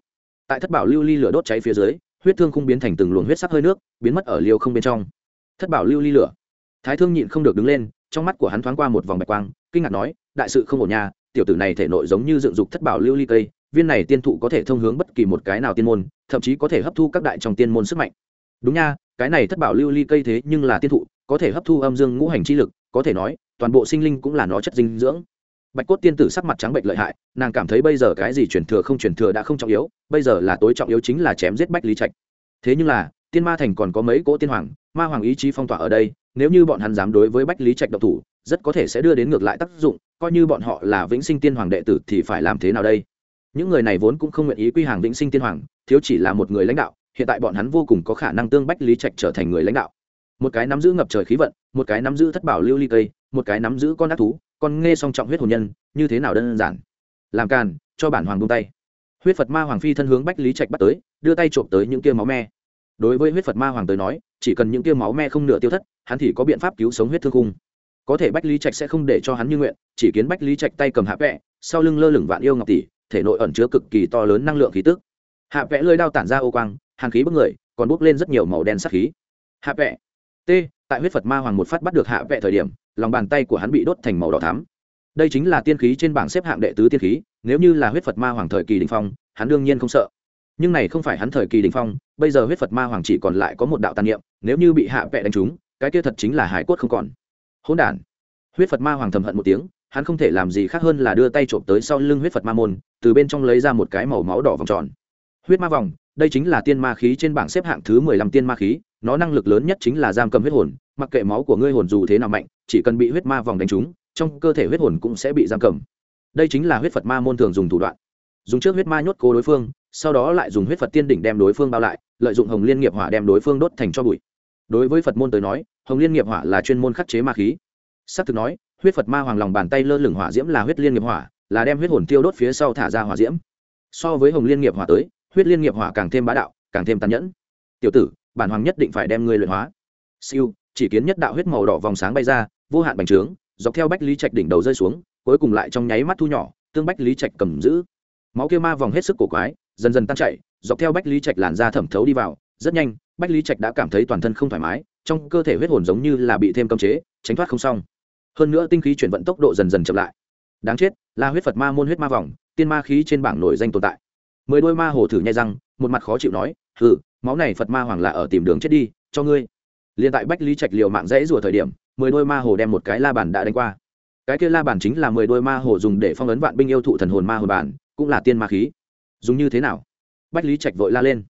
Tại thất bảo lưu ly lửa đốt cháy phía dưới, huyết thương khung biến thành từng luồng huyết sắc hơi nước, biến mất ở liều không bên trong. Thất bảo lưu ly lửa thái thương nhịn không được đứng lên, trong mắt của hắn thoáng qua một vòng bạch quang, kinh ngạc nói, đại sự không ổn nhà tiểu tử này thể nội giống như dựng dục thất bảo lưu ly cây, viên này tiên thụ có thể thông hướng bất kỳ một cái nào tiên môn, thậm chí có thể hấp thu các đại trong tiên môn sức mạnh. Đúng nha, cái này thất bảo lưu ly cây thế nhưng là tiên thụ, có thể hấp thu âm dương ngũ hành chi lực, có thể nói, toàn bộ sinh linh cũng là nó chất dinh dưỡng. Bạch cốt tiên tử sắc mặt trắng bệnh lợi hại, nàng cảm thấy bây giờ cái gì truyền thừa không truyền thừa đã không trọng yếu, bây giờ là tối trọng yếu chính là chém giết bách lý trạch. Thế nhưng là, tiên ma thành còn có mấy cỗ tiên hoàng, ma hoàng ý chí phong tỏa ở đây nếu như bọn hắn dám đối với bách lý trạch độc thủ, rất có thể sẽ đưa đến ngược lại tác dụng, coi như bọn họ là vĩnh sinh tiên hoàng đệ tử thì phải làm thế nào đây? Những người này vốn cũng không nguyện ý quy hàng vĩnh sinh tiên hoàng, thiếu chỉ là một người lãnh đạo, hiện tại bọn hắn vô cùng có khả năng tương bách lý trạch trở thành người lãnh đạo. Một cái nắm giữ ngập trời khí vận, một cái nắm giữ thất bảo lưu ly cây, một cái nắm giữ con ác thú, con nghe song trọng huyết hồn nhân, như thế nào đơn giản? Làm càn, cho bản hoàng buông tay. Huyết phật ma hoàng phi thân hướng bách lý trạch bắt tới, đưa tay trộm tới những kia máu me. Đối với huyết phật ma hoàng tới nói chỉ cần những kia máu me không nửa tiêu thất, hắn thì có biện pháp cứu sống huyết thương cung có thể bách lý trạch sẽ không để cho hắn như nguyện, chỉ kiến bách lý trạch tay cầm hạ vẽ sau lưng lơ lửng vạn yêu ngọc tỷ, thể nội ẩn chứa cực kỳ to lớn năng lượng khí tức. Hạ vẽ lơi đao tản ra ô quang, hàn khí bức người, còn bốc lên rất nhiều màu đen sắc khí. Hạ vẽ t, tại huyết phật ma hoàng một phát bắt được hạ vẽ thời điểm, lòng bàn tay của hắn bị đốt thành màu đỏ thắm. Đây chính là tiên khí trên bảng xếp hạng đệ tứ tiên khí, nếu như là huyết phật ma hoàng thời kỳ đình phong, hắn đương nhiên không sợ nhưng này không phải hắn thời kỳ đình phong, bây giờ huyết phật ma hoàng chỉ còn lại có một đạo tàn niệm, nếu như bị hạ vẽ đánh trúng, cái kia thật chính là hải cốt không còn. Hỗn đản. Huyết phật ma hoàng thầm hận một tiếng, hắn không thể làm gì khác hơn là đưa tay trộm tới sau lưng huyết phật ma môn, từ bên trong lấy ra một cái màu máu đỏ vòng tròn. Huyết ma vòng, đây chính là tiên ma khí trên bảng xếp hạng thứ mười lăm tiên ma khí, nó năng lực lớn nhất chính là giam cầm huyết hồn, mặc kệ máu của ngươi hồn dù thế nào mạnh, chỉ cần bị huyết ma vòng đánh trúng, trong cơ thể huyết hồn cũng sẽ bị giam cầm. Đây chính là huyết phật ma môn thường dùng thủ đoạn. Dùng trước huyết ma nhốt cố đối phương sau đó lại dùng huyết phật tiên đỉnh đem đối phương bao lại, lợi dụng hồng liên nghiệp hỏa đem đối phương đốt thành cho bụi. Đối với phật môn tới nói, hồng liên nghiệp hỏa là chuyên môn khắc chế ma khí. S ắ c thực nói, huyết phật ma hoàng lòng bàn tay lơ lửng hỏa diễm là huyết liên nghiệp hỏa, là đem huyết hồn tiêu đốt phía sau thả ra hỏa diễm. So với hồng liên nghiệp hỏa tới, huyết liên nghiệp hỏa càng thêm bá đạo, càng thêm tàn nhẫn. Tiểu tử, bản hoàng nhất định phải đem ngươi luyện hóa. Siêu, chỉ kiến nhất đạo huyết màu đỏ vòng sáng bay ra, vô hạn bành trướng, dọc theo bách lý trạch đỉnh đầu rơi xuống, cuối cùng lại trong nháy mắt thu nhỏ, tương bách lý trạch cầm giữ. Máu kia ma vòng hết sức cổ quái dần dần tan chảy, dọc theo bách lý trạch làn da thẩm thấu đi vào, rất nhanh, bách lý trạch đã cảm thấy toàn thân không thoải mái, trong cơ thể huyết hồn giống như là bị thêm cấm chế, tránh thoát không xong. Hơn nữa tinh khí chuyển vận tốc độ dần dần chậm lại. Đáng chết, là huyết phật ma môn huyết ma vòng, tiên ma khí trên bảng nổi danh tồn tại. Mười đôi ma hồ thử nhai răng, một mặt khó chịu nói ừ máu này phật ma hoàng là ở tìm đường chết đi, cho ngươi. Liền tại bách lý trạch liều mạng dãy rủa thời điểm, mười đôi ma hồ đem một cái la bàn đã đánh qua. Cái kia la bàn chính là mười đôi ma hồ dùng để phong ấn vạn binh yêu thụ thần hồn ma hồn bản cũng là tiên ma khí dùng như thế nào? Bách lý trạch vội la lên.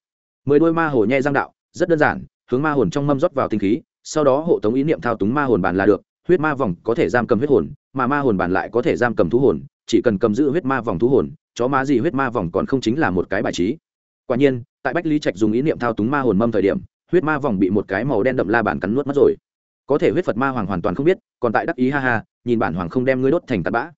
Mười đôi ma hồ nhẹ giang đạo, rất đơn giản, hướng ma hồn trong mâm rót vào tinh khí, sau đó hộ tống ý niệm thao túng ma hồn bàn là được, huyết ma vòng có thể giam cầm huyết hồn, mà ma hồn bàn lại có thể giam cầm thú hồn, chỉ cần cầm giữ huyết ma vòng thú hồn, chó má gì huyết ma vòng còn không chính là một cái bài trí. Quả nhiên, tại bách lý trạch dùng ý niệm thao túng ma hồn mâm thời điểm, huyết ma vòng bị một cái màu đen đậm la bản cắn nuốt mất rồi. Có thể huyết phật ma hoàng hoàn toàn không biết, còn tại đắc ý ha ha, nhìn bản hoàng không đem ngươi đốt thành tạt bã.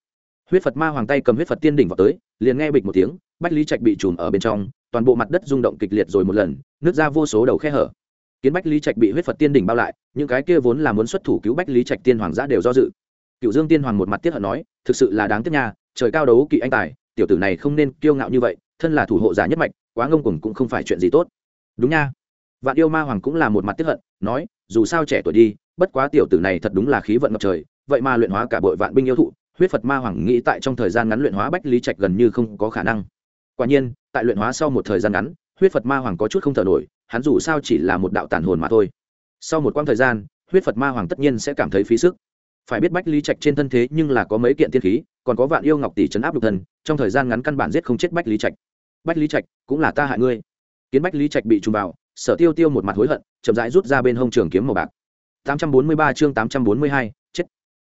Huyết phật ma hoàng tay cầm huyết phật tiên đỉnh vào tới, liền nghe bịch một tiếng bách lý trạch bị trùm ở bên trong, toàn bộ mặt đất rung động kịch liệt rồi một lần nước ra vô số đầu khe hở. Kiến bách lý trạch bị huyết phật tiên đỉnh bao lại, những cái kia vốn là muốn xuất thủ cứu bách lý trạch tiên hoàng giã đều do dự. Cựu dương tiên hoàng một mặt tiết hận nói, thực sự là đáng tiếc nha, trời cao đấu kỵ anh tài, tiểu tử này không nên kiêu ngạo như vậy, thân là thủ hộ giả nhất mạch, quá ngông cuồng cũng không phải chuyện gì tốt. Đúng nha. Vạn yêu ma hoàng cũng là một mặt tiết hận, nói, dù sao trẻ tuổi đi, bất quá tiểu tử này thật đúng là khí vận ngập trời, vậy mà luyện hóa cả bội vạn binh yêu thụ, huyết phật ma hoàng nghĩ tại trong thời gian ngắn luyện hóa bách lý trạch gần như không có khả năng quả nhiên tại luyện hóa sau một thời gian ngắn huyết phật ma hoàng có chút không thở nổi hắn dù sao chỉ là một đạo tản hồn mà thôi. Sau một quãng thời gian huyết phật ma hoàng tất nhiên sẽ cảm thấy phí sức. Phải biết bách lý trạch trên thân thế nhưng là có mấy kiện thiên khí còn có vạn yêu ngọc tỷ trấn áp độc thân trong thời gian ngắn căn bản giết không chết bách lý trạch. Bách lý trạch cũng là ta hại ngươi. Kiến bách lý trạch bị trùng vào sở tiêu tiêu một mặt hối hận chậm rãi rút ra bên hông trường kiếm màu bạc. 843 chương 842, chết.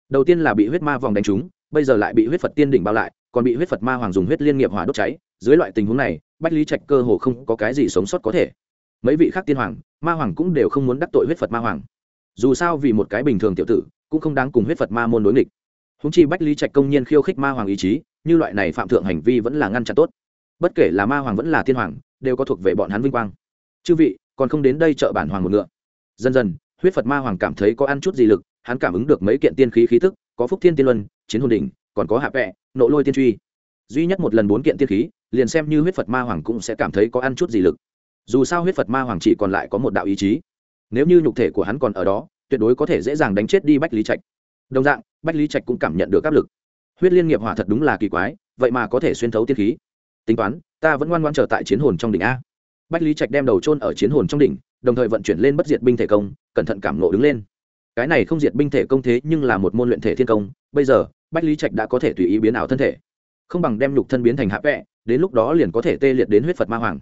Đầu tiên là bị huyết ma vòng đánh trúng bây giờ lại bị huyết phật tiên đỉnh bao lại còn bị huyết phật ma hoàng dùng huyết liên nghiệp hỏa đốt cháy dưới loại tình huống này, bách lý trạch cơ hồ không có cái gì sống sót có thể. Mấy vị khác tiên hoàng, ma hoàng cũng đều không muốn đắc tội huyết phật ma hoàng. Dù sao vì một cái bình thường tiểu tử, cũng không đáng cùng huyết phật ma môn đối nghịch. Húng chi bách lý trạch công nhiên khiêu khích ma hoàng ý chí, như loại này phạm thượng hành vi vẫn là ngăn chặn tốt. Bất kể là ma hoàng vẫn là tiên hoàng, đều có thuộc về bọn hắn vinh quang. Chư vị, còn không đến đây chợ bản hoàng một ngựa. Dần dần, huyết phật ma hoàng cảm thấy có ăn chút gì lực, hắn cảm ứng được mấy kiện tiên khí khí thức có phúc thiên tiên luân, chiến hồn đỉnh, còn có hạ vẹ, nộ lôi tiên truy. Duy nhất một lần bốn kiện tiên khí liền xem như huyết phật ma hoàng cũng sẽ cảm thấy có ăn chút gì lực. Dù sao huyết phật ma hoàng chỉ còn lại có một đạo ý chí. Nếu như nhục thể của hắn còn ở đó, tuyệt đối có thể dễ dàng đánh chết đi bách lý trạch. Đồng dạng, bách lý trạch cũng cảm nhận được áp lực. Huyết liên nghiệp hỏa thật đúng là kỳ quái, vậy mà có thể xuyên thấu tiên khí. Tính toán, ta vẫn ngoan ngoan trở tại chiến hồn trong đỉnh a. Bách lý trạch đem đầu trôn ở chiến hồn trong đỉnh, đồng thời vận chuyển lên bất diệt binh thể công, cẩn thận cảm nộ đứng lên. Cái này không diệt binh thể công thế nhưng là một môn luyện thể thiên công, bây giờ, bách lý trạch đã có thể tùy ý biến ảo thân thể. Không bằng đem nhục thân biến thành hạ vẹ đến lúc đó liền có thể tê liệt đến huyết phật ma hoàng.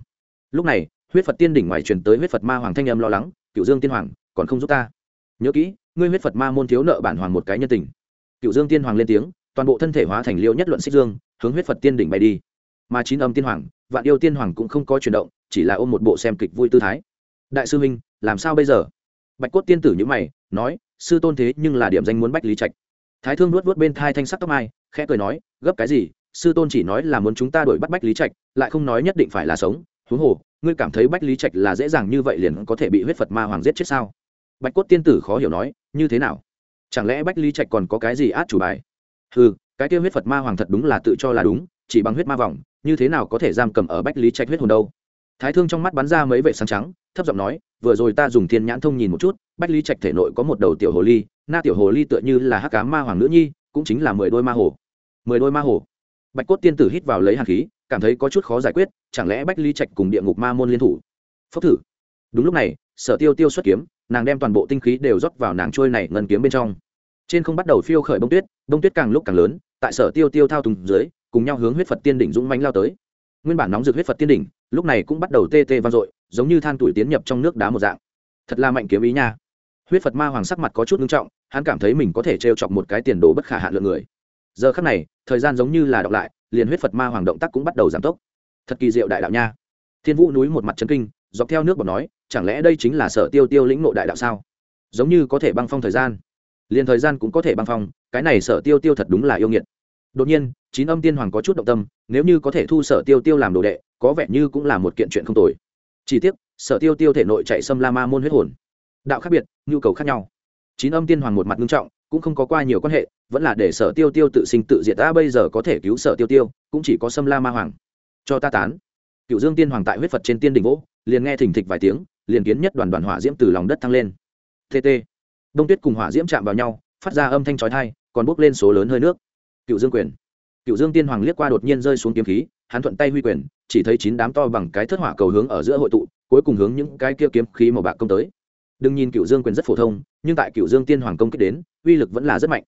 Lúc này, huyết phật tiên đỉnh ngoài truyền tới huyết phật ma hoàng thanh âm lo lắng, cựu dương tiên hoàng, còn không giúp ta? Nhớ kỹ, ngươi huyết phật ma môn thiếu nợ bản hoàng một cái nhân tình. Cựu dương tiên hoàng lên tiếng, toàn bộ thân thể hóa thành liêu nhất luận xích dương, hướng huyết phật tiên đỉnh bay đi. Mà chín âm tiên hoàng, vạn yêu tiên hoàng cũng không có chuyển động, chỉ là ôm một bộ xem kịch vui tư thái. Đại sư huynh, làm sao bây giờ? Bạch cốt tiên tử nhữ mày, nói, sư tôn thế nhưng là điểm danh muốn bách lý trạch. Thái thương nuốt vuốt bên thai thanh sắc tóc mai, khẽ cười nói, gấp cái gì sư tôn chỉ nói là muốn chúng ta đổi bắt bách lý trạch, lại không nói nhất định phải là sống. Huống hồ, ngươi cảm thấy bách lý trạch là dễ dàng như vậy liền có thể bị huyết phật ma hoàng giết chết sao? Bạch cốt tiên tử khó hiểu nói, như thế nào? Chẳng lẽ bách lý trạch còn có cái gì át chủ bài? Ừ cái tiêu huyết phật ma hoàng thật đúng là tự cho là đúng, chỉ bằng huyết ma vòng như thế nào có thể giam cầm ở bách lý trạch huyết hồn đâu? Thái thương trong mắt bắn ra mấy vệ sáng trắng, thấp giọng nói, vừa rồi ta dùng thiên nhãn thông nhìn một chút, bách lý trạch thể nội có một đầu tiểu hồ ly, na tiểu hồ ly tựa như là hắc cá ma hoàng nữ nhi, cũng chính là mười đôi ma hồ. Mười đôi ma hồ? Bạch cốt tiên tử hít vào lấy hạt khí, cảm thấy có chút khó giải quyết, chẳng lẽ bách Ly trạch cùng địa ngục ma môn liên thủ? Phốc thử. Đúng lúc này, sở tiêu tiêu xuất kiếm, nàng đem toàn bộ tinh khí đều rót vào nàng trôi này ngân kiếm bên trong. Trên không bắt đầu phiêu khởi bông tuyết bông tuyết càng lúc càng lớn, tại sở tiêu tiêu thao tùng dưới, cùng nhau hướng huyết phật tiên đỉnh dũng mánh lao tới. Nguyên bản nóng rực huyết phật tiên đỉnh, lúc này cũng bắt đầu tê tê vang dội, giống như than tuổi tiến nhập trong nước đá một dạng. Thật là mạnh kiếm ý nha. Huyết phật ma hoàng sắc mặt có chút ngưng trọng, hắn cảm thấy mình có thể t chọc một cái tiền đồ bất khả hạn lượng người giờ khắc này, thời gian giống như là đọc lại, liền huyết phật ma hoàng động tác cũng bắt đầu giảm tốc. Thật kỳ diệu đại đạo nha. Thiên vũ núi một mặt trấn kinh, dọc theo nước bọt nói, chẳng lẽ đây chính là sở tiêu tiêu lĩnh nộ đại đạo sao? Giống như có thể băng phong thời gian. Liền thời gian cũng có thể băng phong, cái này sở tiêu tiêu thật đúng là yêu nghiệt. Đột nhiên, chín âm tiên hoàng có chút động tâm, nếu như có thể thu sở tiêu tiêu làm đồ đệ, có vẻ như cũng là một kiện chuyện không tồi. Chỉ tiếc, sở tiêu tiêu thể nội chạy xâm la ma môn huyết hồn. Đạo khác biệt, nhu cầu khác nhau. Chín âm tiên hoàng một mặt nghiêm trọng cũng không có qua nhiều quan hệ, vẫn là để sở tiêu tiêu tự sinh tự diệt ta bây giờ có thể cứu sở tiêu tiêu, cũng chỉ có sâm la ma hoàng. Cho ta tán. Cựu dương tiên hoàng tại huyết phật trên tiên đỉnh vỗ, liền nghe thình thịch vài tiếng, liền kiến nhất đoàn đoàn hỏa diễm từ lòng đất thăng lên. Tt đông tuyết cùng hỏa diễm chạm vào nhau, phát ra âm thanh trói thai còn bốc lên số lớn hơi nước. Cựu dương quyền. Cựu dương tiên hoàng liếc qua đột nhiên rơi xuống kiếm khí, hắn thuận tay huy quyền, chỉ thấy chín đám to bằng cái thất hỏa cầu hướng ở giữa hội tụ, cuối cùng hướng những cái kia kiếm khí màu bạc công tới đừng nhìn cựu dương quyền rất phổ thông, nhưng tại cựu dương tiên hoàng công kích đến, uy lực vẫn là rất mạnh.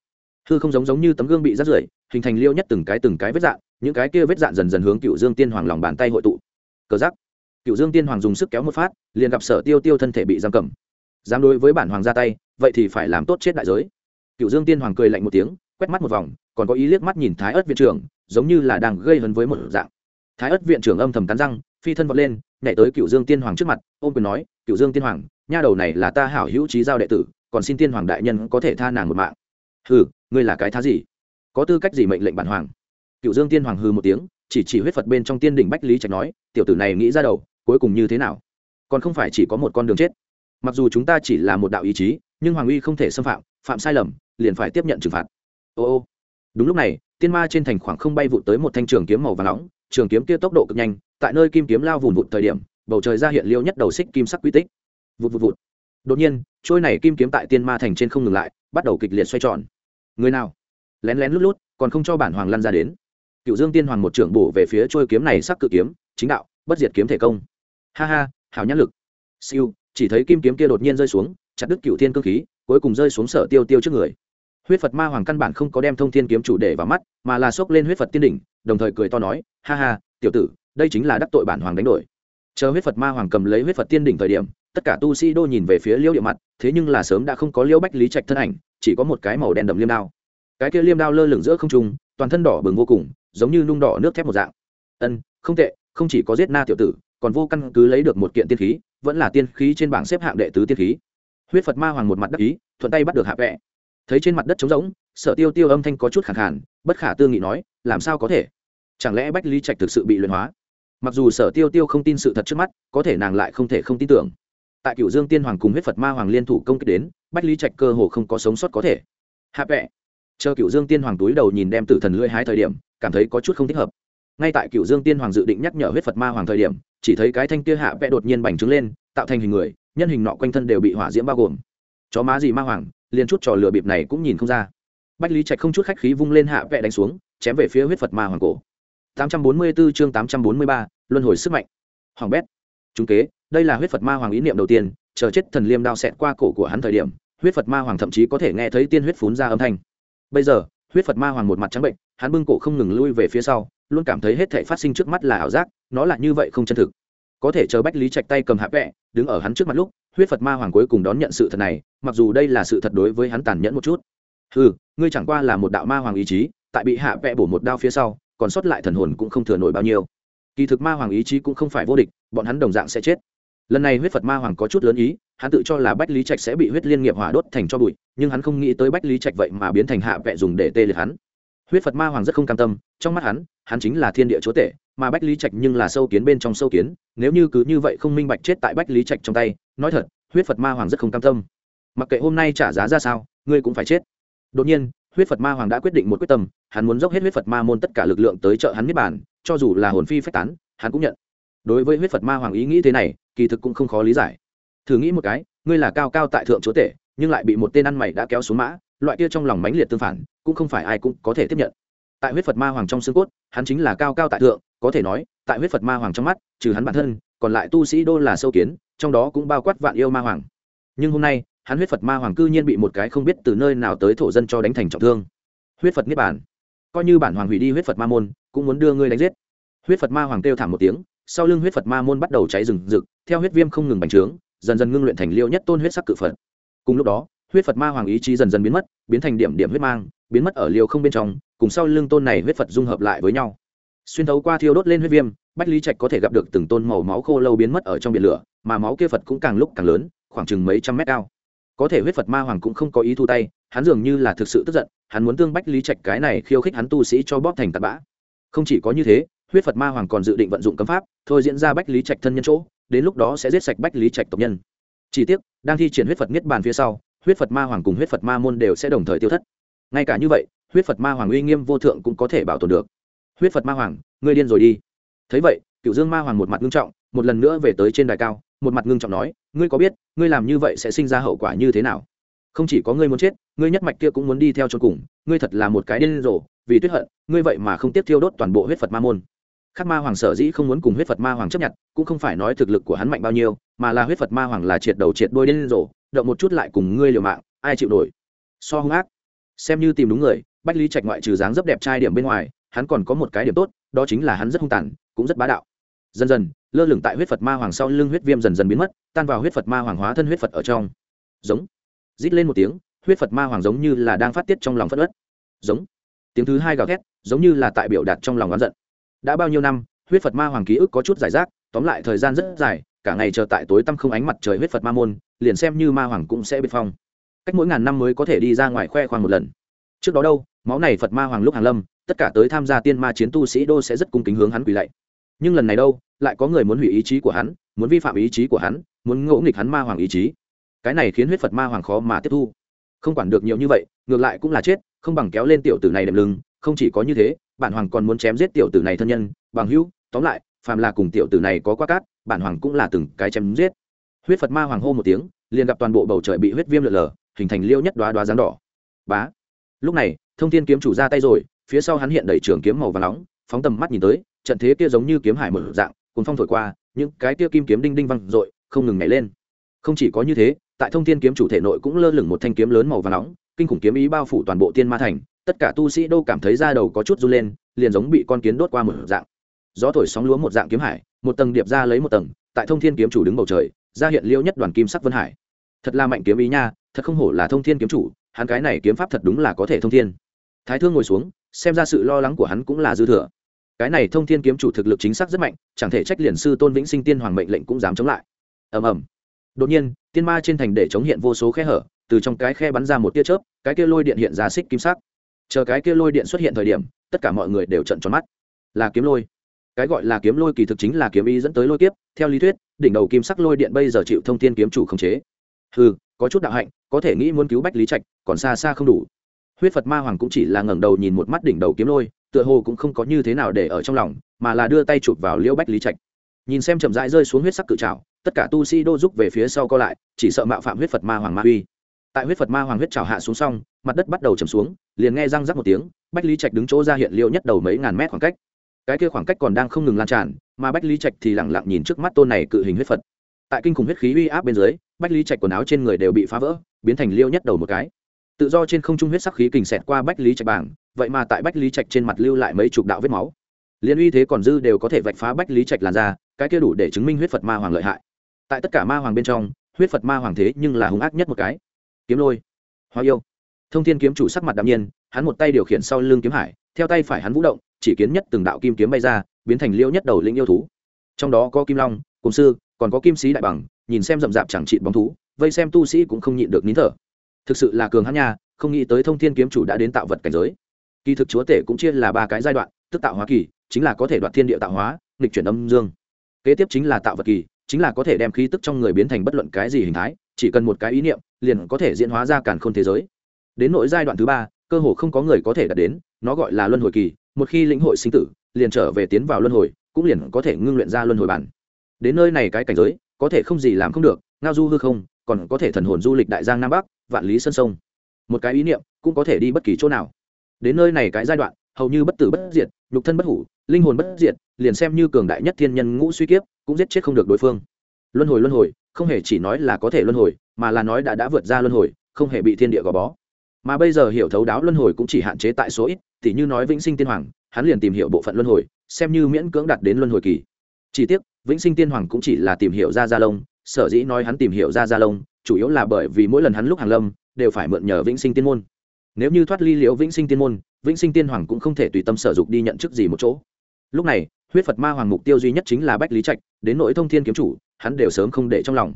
Hư không giống giống như tấm gương bị rắt rưởi, hình thành liêu nhất từng cái từng cái vết dạn, những cái kia vết dạn dần dần hướng cựu dương tiên hoàng lòng bàn tay hội tụ. Cờ giắc cựu dương tiên hoàng dùng sức kéo một phát, liền gặp sở tiêu tiêu thân thể bị giam cầm. Dám đối với bản hoàng ra tay, vậy thì phải làm tốt chết đại giới. Cựu dương tiên hoàng cười lạnh một tiếng, quét mắt một vòng, còn có ý liếc mắt nhìn thái ớt viện trưởng, giống như là đang gây hấn với một dạng. Thái ớt viện trưởng âm thầm cắn răng, phi thân vọt lên, nhảy tới cựu dương tiên hoàng trước mặt, ôm quyền nói cựu dương tiên hoàng nha đầu này là ta hảo hữu trí giao đệ tử, còn xin tiên hoàng đại nhân có thể tha nàng một mạng. Hừ, ngươi là cái thá gì? Có tư cách gì mệnh lệnh bản hoàng? Cựu dương tiên hoàng hừ một tiếng, chỉ chỉ huyết phật bên trong tiên đỉnh bách lý trạch nói, tiểu tử này nghĩ ra đầu, cuối cùng như thế nào? Còn không phải chỉ có một con đường chết. Mặc dù chúng ta chỉ là một đạo ý chí, nhưng hoàng uy không thể xâm phạm phạm sai lầm, liền phải tiếp nhận trừng phạt. Ô ô. Đúng lúc này, tiên ma trên thành khoảng không bay vụt tới một thanh trường kiếm màu và nóng, trường kiếm kia tốc độ cực nhanh, tại nơi kim kiếm lao vùn vụt thời điểm, bầu trời ra hiện liêu nhất đầu xích kim sắc quy tích vụt vụt vụt. Đột nhiên, trôi này kim kiếm tại tiên ma thành trên không ngừng lại, bắt đầu kịch liệt xoay tròn. Người nào? Lén lén lút lút, còn không cho bản hoàng lăn ra đến. Cựu dương tiên hoàng một trưởng bổ về phía trôi kiếm này sắc cự kiếm, chính đạo, bất diệt kiếm thể công. Ha ha, hảo nhãn lực. Siêu, chỉ thấy kim kiếm kia đột nhiên rơi xuống, chặt đứt cựu thiên cơ khí, cuối cùng rơi xuống sở tiêu tiêu trước người. Huyết phật ma hoàng căn bản không có đem thông thiên kiếm chủ để vào mắt, mà là xốc lên huyết phật tiên đỉnh, đồng thời cười to nói, ha ha, tiểu tử, đây chính là đắc tội bản hoàng đánh đổi chờ huyết phật ma hoàng cầm lấy huyết phật tiên đỉnh thời điểm, tất cả tu sĩ đô nhìn về phía liêu địa mặt, thế nhưng là sớm đã không có liêu bách lý trạch thân ảnh, chỉ có một cái màu đen đậm liêm đao. Cái kia liêm đao lơ lửng giữa không trung, toàn thân đỏ bừng vô cùng, giống như nung đỏ nước thép một dạng. Ân, không tệ, không chỉ có giết na tiểu tử, còn vô căn cứ lấy được một kiện tiên khí, vẫn là tiên khí trên bảng xếp hạng đệ tứ tiên khí. Huyết phật ma hoàng một mặt đắc ý, thuận tay bắt được hạ vẽ thấy trên mặt đất trống rỗng sợ tiêu tiêu âm thanh có chút khẳng hẳn bất khả tư nghị nói, làm sao có thể? Chẳng lẽ bách lý trạch thực sự bị luyện hóa? Mặc dù sở tiêu tiêu không tin sự thật trước mắt, có thể nàng lại không thể không tin tưởng. Tại cựu dương tiên hoàng cùng huyết phật ma hoàng liên thủ công kích đến, bách lý trạch cơ hồ không có sống sót có thể. Hạ vẹ chờ cựu dương tiên hoàng túi đầu nhìn đem tử thần lưỡi hái thời điểm, cảm thấy có chút không thích hợp. Ngay tại cựu dương tiên hoàng dự định nhắc nhở huyết phật ma hoàng thời điểm, chỉ thấy cái thanh kia hạ vẽ đột nhiên bành trướng lên, tạo thành hình người, nhân hình nọ quanh thân đều bị hỏa diễm bao gồm. Chó má gì ma hoàng, liền chút trò lừa bịp này cũng nhìn không ra. Bách lý trạch không chút khách khí vung lên hạ vẽ đánh xuống, chém về phía huyết phật ma hoàng cổ. 844 chương 843, luân hồi sức mạnh. Hoàng bét. Chúng kế đây là huyết phật ma hoàng ý niệm đầu tiên chờ chết thần liêm đao xẹt qua cổ của hắn thời điểm huyết phật ma hoàng thậm chí có thể nghe thấy tiên huyết phún ra âm thanh. Bây giờ huyết phật ma hoàng một mặt trắng bệnh hắn bưng cổ không ngừng lui về phía sau luôn cảm thấy hết thảy phát sinh trước mắt là ảo giác nó là như vậy không chân thực. Có thể chờ bách lý trạch tay cầm hạ vẽ đứng ở hắn trước mặt lúc huyết phật ma hoàng cuối cùng đón nhận sự thật này mặc dù đây là sự thật đối với hắn tàn nhẫn một chút. Hừ, ngươi chẳng qua là một đạo ma hoàng ý chí tại bị hạ vẽ bổ một đao phía sau còn sót lại thần hồn cũng không thừa nổi bao nhiêu. Kỳ thực ma hoàng ý chí cũng không phải vô địch, bọn hắn đồng dạng sẽ chết. Lần này huyết phật ma hoàng có chút lớn ý, hắn tự cho là bách lý trạch sẽ bị huyết liên nghiệp hỏa đốt thành cho bụi, nhưng hắn không nghĩ tới bách lý trạch vậy mà biến thành hạ vẹ dùng để tê liệt hắn. Huyết phật ma hoàng rất không cam tâm, trong mắt hắn hắn chính là thiên địa chúa tể, mà bách lý trạch nhưng là sâu kiến bên trong sâu kiến, nếu như cứ như vậy không minh bạch chết tại bách lý trạch trong tay, nói thật, huyết phật ma hoàng rất không cam tâm. Mặc kệ hôm nay trả giá ra sao, ngươi cũng phải chết. Đột nhiên huyết phật ma hoàng đã quyết định một quyết tâm, hắn muốn dốc hết huyết phật ma môn tất cả lực lượng tới trợ hắn niết bàn, cho dù là hồn phi phách tán, hắn cũng nhận. Đối với huyết phật ma hoàng ý nghĩ thế này, kỳ thực cũng không khó lý giải. Thử nghĩ một cái, ngươi là cao cao tại thượng chúa tể, nhưng lại bị một tên ăn mày đã kéo xuống mã, loại kia trong lòng mãnh liệt tương phản, cũng không phải ai cũng có thể tiếp nhận. Tại huyết phật ma hoàng trong xương cốt, hắn chính là cao cao tại thượng, có thể nói, tại huyết phật ma hoàng trong mắt, trừ hắn bản thân, còn lại tu sĩ đô là sâu kiến, trong đó cũng bao quát vạn yêu ma hoàng. Nhưng hôm nay hắn huyết phật ma hoàng cư nhiên bị một cái không biết từ nơi nào tới thổ dân cho đánh thành trọng thương. Huyết phật niết bản coi như bản hoàng hủy đi huyết phật ma môn, cũng muốn đưa ngươi đánh giết. Huyết phật ma hoàng kêu thảm một tiếng, sau lưng huyết phật ma môn bắt đầu cháy rừng rực, theo huyết viêm không ngừng bành trướng, dần dần ngưng luyện thành liêu nhất tôn huyết sắc cự phật. Cùng lúc đó, huyết phật ma hoàng ý chí dần dần biến mất, biến thành điểm điểm huyết mang, biến mất ở liều không bên trong, cùng sau lưng tôn này huyết phật dung hợp lại với nhau. Xuyên thấu qua thiêu đốt lên huyết viêm, bách lý trạch có thể gặp được từng tôn màu máu khô lâu biến mất ở trong biển lửa, mà máu kia phật cũng càng lúc càng lớn, khoảng chừng mấy trăm mét cao có thể huyết phật ma hoàng cũng không có ý thu tay, hắn dường như là thực sự tức giận, hắn muốn tương bách lý trạch cái này khiêu khích hắn tu sĩ cho bóp thành tạt bã. Không chỉ có như thế, huyết phật ma hoàng còn dự định vận dụng cấm pháp, thôi diễn ra bách lý trạch thân nhân chỗ, đến lúc đó sẽ giết sạch bách lý trạch tộc nhân. Chỉ tiếc, đang thi triển huyết phật niết bàn phía sau, huyết phật ma hoàng cùng huyết phật ma môn đều sẽ đồng thời tiêu thất. Ngay cả như vậy, huyết phật ma hoàng uy nghiêm vô thượng cũng có thể bảo tồn được. Huyết phật ma hoàng, ngươi điên rồi đi. Thấy vậy cựu dương ma hoàng một mặt ngưng trọng, một lần nữa về tới trên đài cao một mặt ngưng trọng nói, ngươi có biết, ngươi làm như vậy sẽ sinh ra hậu quả như thế nào? Không chỉ có ngươi muốn chết, ngươi nhất mạch kia cũng muốn đi theo cho cùng, ngươi thật là một cái điên rồ, vì tuyết hận, ngươi vậy mà không tiếp thiêu đốt toàn bộ huyết phật ma môn. Khắc ma hoàng sở dĩ không muốn cùng huyết phật ma hoàng chấp nhận, cũng không phải nói thực lực của hắn mạnh bao nhiêu, mà là huyết phật ma hoàng là triệt đầu triệt đôi điên rồ, động một chút lại cùng ngươi liều mạng, ai chịu nổi? So hung ác. Xem như tìm đúng người, bách lý trạch ngoại trừ dáng rất đẹp trai điểm bên ngoài, hắn còn có một cái điểm tốt, đó chính là hắn rất hung tàn, cũng rất bá đạo dần dần, lơ lửng tại huyết phật ma hoàng sau lưng huyết viêm dần dần biến mất, tan vào huyết phật ma hoàng hóa thân huyết phật ở trong. Giống. Rít lên một tiếng, huyết phật ma hoàng giống như là đang phát tiết trong lòng phất ớt giống. Tiếng thứ hai gào thét, giống như là tại biểu đạt trong lòng oán giận. Đã bao nhiêu năm, huyết phật ma hoàng ký ức có chút giải rác, tóm lại thời gian rất dài, cả ngày chờ tại tối tăm không ánh mặt trời huyết phật ma môn, liền xem như ma hoàng cũng sẽ biệt phong. Cách mỗi ngàn năm mới có thể đi ra ngoài khoe khoang một lần. Trước đó đâu, máu này phật ma hoàng lúc hàng lâm, tất cả tới tham gia tiên ma chiến tu sĩ đô sẽ rất cung kính hướng hắn quỳ lạy nhưng lần này đâu, lại có người muốn hủy ý chí của hắn, muốn vi phạm ý chí của hắn, muốn ngỗ nghịch hắn ma hoàng ý chí. Cái này khiến huyết phật ma hoàng khó mà tiếp thu. Không quản được nhiều như vậy, ngược lại cũng là chết, không bằng kéo lên tiểu tử này đệm lưng, không chỉ có như thế, bản hoàng còn muốn chém giết tiểu tử này thân nhân, bằng hữu, tóm lại, phàm là cùng tiểu tử này có quá cát, bản hoàng cũng là từng cái chém giết. Huyết phật ma hoàng hô một tiếng, liền gặp toàn bộ bầu trời bị huyết viêm lở lở, hình thành liêu nhất đoá đoá dáng đỏ. Bá. Lúc này, thông thiên kiếm chủ ra tay rồi, phía sau hắn hiện đẩy trường kiếm màu và nóng, phóng tầm mắt nhìn tới trận thế kia giống như kiếm hải mở dạng cùng phong thổi qua, những cái kia kim kiếm đinh đinh văng dội, không ngừng nhảy lên. Không chỉ có như thế, tại thông thiên kiếm chủ thể nội cũng lơ lửng một thanh kiếm lớn màu và nóng, kinh khủng kiếm ý bao phủ toàn bộ tiên ma thành, tất cả tu sĩ đô cảm thấy da đầu có chút run lên, liền giống bị con kiến đốt qua một dạng. Gió thổi sóng lúa một dạng kiếm hải, một tầng điệp ra lấy một tầng, tại thông thiên kiếm chủ đứng bầu trời, ra hiện liêu nhất đoàn kim sắc vân hải. Thật là mạnh kiếm ý nha, thật không hổ là thông thiên kiếm chủ, hắn cái này kiếm pháp thật đúng là có thể thông thiên. Thái thương ngồi xuống, xem ra sự lo lắng của hắn cũng là dư thừa cái này thông thiên kiếm chủ thực lực chính xác rất mạnh, chẳng thể trách liền sư tôn vĩnh sinh tiên hoàng mệnh lệnh cũng dám chống lại. Ầm ầm. Đột nhiên, tiên ma trên thành để chống hiện vô số khe hở, từ trong cái khe bắn ra một tia chớp, cái kia lôi điện hiện ra xích kim sắc. Chờ cái kia lôi điện xuất hiện thời điểm, tất cả mọi người đều trận tròn mắt. Là kiếm lôi. Cái gọi là kiếm lôi kỳ thực chính là kiếm ý dẫn tới lôi kiếp, theo lý thuyết, đỉnh đầu kim sắc lôi điện bây giờ chịu thông thiên kiếm chủ khống chế. Ừ có chút đạo hạnh, có thể nghĩ muốn cứu bách lý trạch, còn xa xa không đủ. Huyết phật ma hoàng cũng chỉ là ngẩng đầu nhìn một mắt đỉnh đầu kiếm lôi tựa hồ cũng không có như thế nào để ở trong lòng, mà là đưa tay chụp vào liễu bách lý trạch. Nhìn xem chậm rãi rơi xuống huyết sắc cự trào tất cả tu sĩ đô giúp về phía sau co lại, chỉ sợ mạo phạm huyết phật ma hoàng ma uy. Tại huyết phật ma hoàng huyết trào hạ xuống xong, mặt đất bắt đầu chầm xuống, liền nghe răng rắc một tiếng, bách lý trạch đứng chỗ ra hiện liêu nhất đầu mấy ngàn mét khoảng cách. Cái kia khoảng cách còn đang không ngừng lan tràn, mà bách lý trạch thì lẳng lặng nhìn trước mắt tôn này cự hình huyết phật. Tại kinh khủng huyết khí uy áp bên dưới, bách lý trạch quần áo trên người đều bị phá vỡ, biến thành liêu nhất đầu một cái tự do trên không trung huyết sắc khí kình xẹt qua bách lý trạch bảng, vậy mà tại bách lý trạch trên mặt lưu lại mấy chục đạo vết máu. Liên uy thế còn dư đều có thể vạch phá bách lý trạch làn ra cái kia đủ để chứng minh huyết phật ma hoàng lợi hại. Tại tất cả ma hoàng bên trong, huyết phật ma hoàng thế nhưng là hung ác nhất một cái. Kiếm lôi. Hoa yêu. Thông thiên kiếm chủ sắc mặt đ ạ m nhiên, hắn một tay điều khiển sau lưng kiếm hải, theo tay phải hắn vũ động, chỉ kiến nhất từng đạo kim kiếm bay ra, biến thành liêu nhất đầu lĩnh yêu thú. Trong đó có kim long cùng sư, còn có kim sĩ đại bằng, nhìn xem rậm rạp chẳng trị bóng thú, vây xem tu sĩ cũng không nhịn được nín thở thực sự là cường hắn nha, không nghĩ tới thông thiên kiếm chủ đã đến tạo vật cảnh giới. Kỳ thực chúa tể cũng chia là ba cái giai đoạn, tức tạo hóa kỳ, chính là có thể đoạt thiên địa tạo hóa, nghịch chuyển âm dương. Kế tiếp chính là tạo vật kỳ, chính là có thể đem khí tức trong người biến thành bất luận cái gì hình thái, chỉ cần một cái ý niệm, liền có thể diễn hóa ra càn n thế giới. Đến nội giai đoạn thứ ba, cơ hồ không có người có thể đạt đến, nó gọi là luân hồi kỳ, một khi lĩnh hội sinh tử, liền trở về tiến vào luân hồi, cũng liền có thể ngưng luyện ra luân hồi bản. Đến nơi này cái cảnh giới, có thể không gì làm không được, ngao du hư không, còn có thể thần hồn du lịch đại giang nam bắc vạn lý sơn sông. Một cái ý niệm cũng có thể đi bất kỳ chỗ nào. Đến nơi này cái giai đoạn, hầu như bất tử bất diệt, nhục thân bất hủ, linh hồn bất diệt, liền xem như cường đại nhất thiên nhân ngũ suy kiếp, cũng giết chết không được đối phương. Luân hồi luân hồi, không hề chỉ nói là có thể luân hồi, mà là nói đã đã vượt ra luân hồi, không hề bị thiên địa gò bó. Mà bây giờ hiểu thấu đáo luân hồi cũng chỉ hạn chế tại số ít t như nói vĩnh sinh tiên hoàng, hắn liền tìm hiểu bộ phận luân hồi, xem như miễn cưỡng đặt đến luân hồi kỳ. Chỉ tiếc, vĩnh sinh tiên hoàng cũng chỉ là tìm hiểu ra gia lông sở dĩ nói hắn tìm hiểu ra gia lông chủ yếu là bởi vì mỗi lần hắn lúc hàng lâm, đều phải mượn nhờ vĩnh sinh tiên môn. Nếu như thoát ly liễu vĩnh sinh tiên môn, vĩnh sinh tiên hoàng cũng không thể tùy tâm sở dục đi nhận chức gì một chỗ. Lúc này, huyết phật ma hoàng mục tiêu duy nhất chính là bách lý trạch, đến nội thông thiên kiếm chủ, hắn đều sớm không để trong lòng.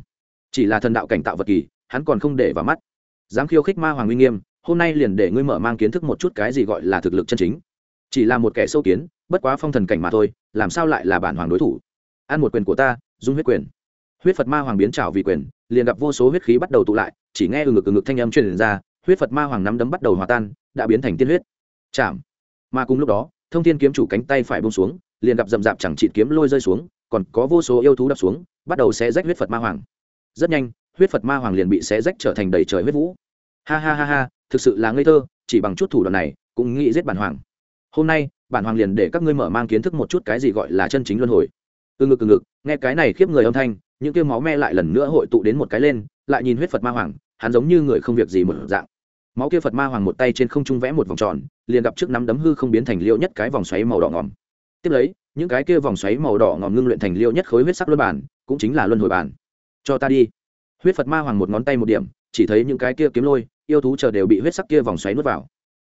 Chỉ là thần đạo cảnh tạo vật kỳ, hắn còn không để vào mắt. Dám khiêu khích ma hoàng uy nghiêm, hôm nay liền để ngươi mở mang kiến thức một chút cái gì gọi là thực lực chân chính. Chỉ là một kẻ sâu kiến, bất quá phong thần cảnh mà thôi, làm sao lại là bản hoàng đối thủ? Ăn một quyền của ta, dung huyết quyền. Huyết phật ma hoàng biến trào vì quyền liền gặp vô số huyết khí bắt đầu tụ lại, chỉ nghe ừ ngực ừ ngực thanh âm truyền ra, huyết phật ma hoàng nắm đấm bắt đầu hòa tan, đã biến thành tiên huyết. Chạm. Mà cùng lúc đó, thông thiên kiếm chủ cánh tay phải bông xuống, liền gặp rậm rạp chẳng chịt kiếm lôi rơi xuống, còn có vô số yêu thú đập xuống, bắt đầu xé rách huyết phật ma hoàng. Rất nhanh, huyết phật ma hoàng liền bị xé rách trở thành đầy trời huyết vũ. Ha ha ha ha, thực sự là ngây thơ, chỉ bằng chút thủ đoạn này, cũng nghĩ giết bản hoàng. Hôm nay, bản hoàng liền để các ngươi mở mang kiến thức một chút cái gì gọi là chân chính luân hồi. Từ ngực từ ngực, nghe cái này khiếp người âm thanh những kia máu me lại lần nữa hội tụ đến một cái lên, lại nhìn huyết phật ma hoàng, hắn giống như người không việc gì một dạng. Máu kia phật ma hoàng một tay trên không trung vẽ một vòng tròn, liền gặp trước nắm đấm hư không biến thành liêu nhất cái vòng xoáy màu đỏ ngòm. Tiếp lấy, những cái kia vòng xoáy màu đỏ ngòm ngưng luyện thành liêu nhất khối huyết sắc luân bản, cũng chính là luân hồi bản. Cho ta đi. Huyết phật ma hoàng một ngón tay một điểm, chỉ thấy những cái kia kiếm lôi, yêu thú chờ đều bị huyết sắc kia vòng xoáy nuốt vào.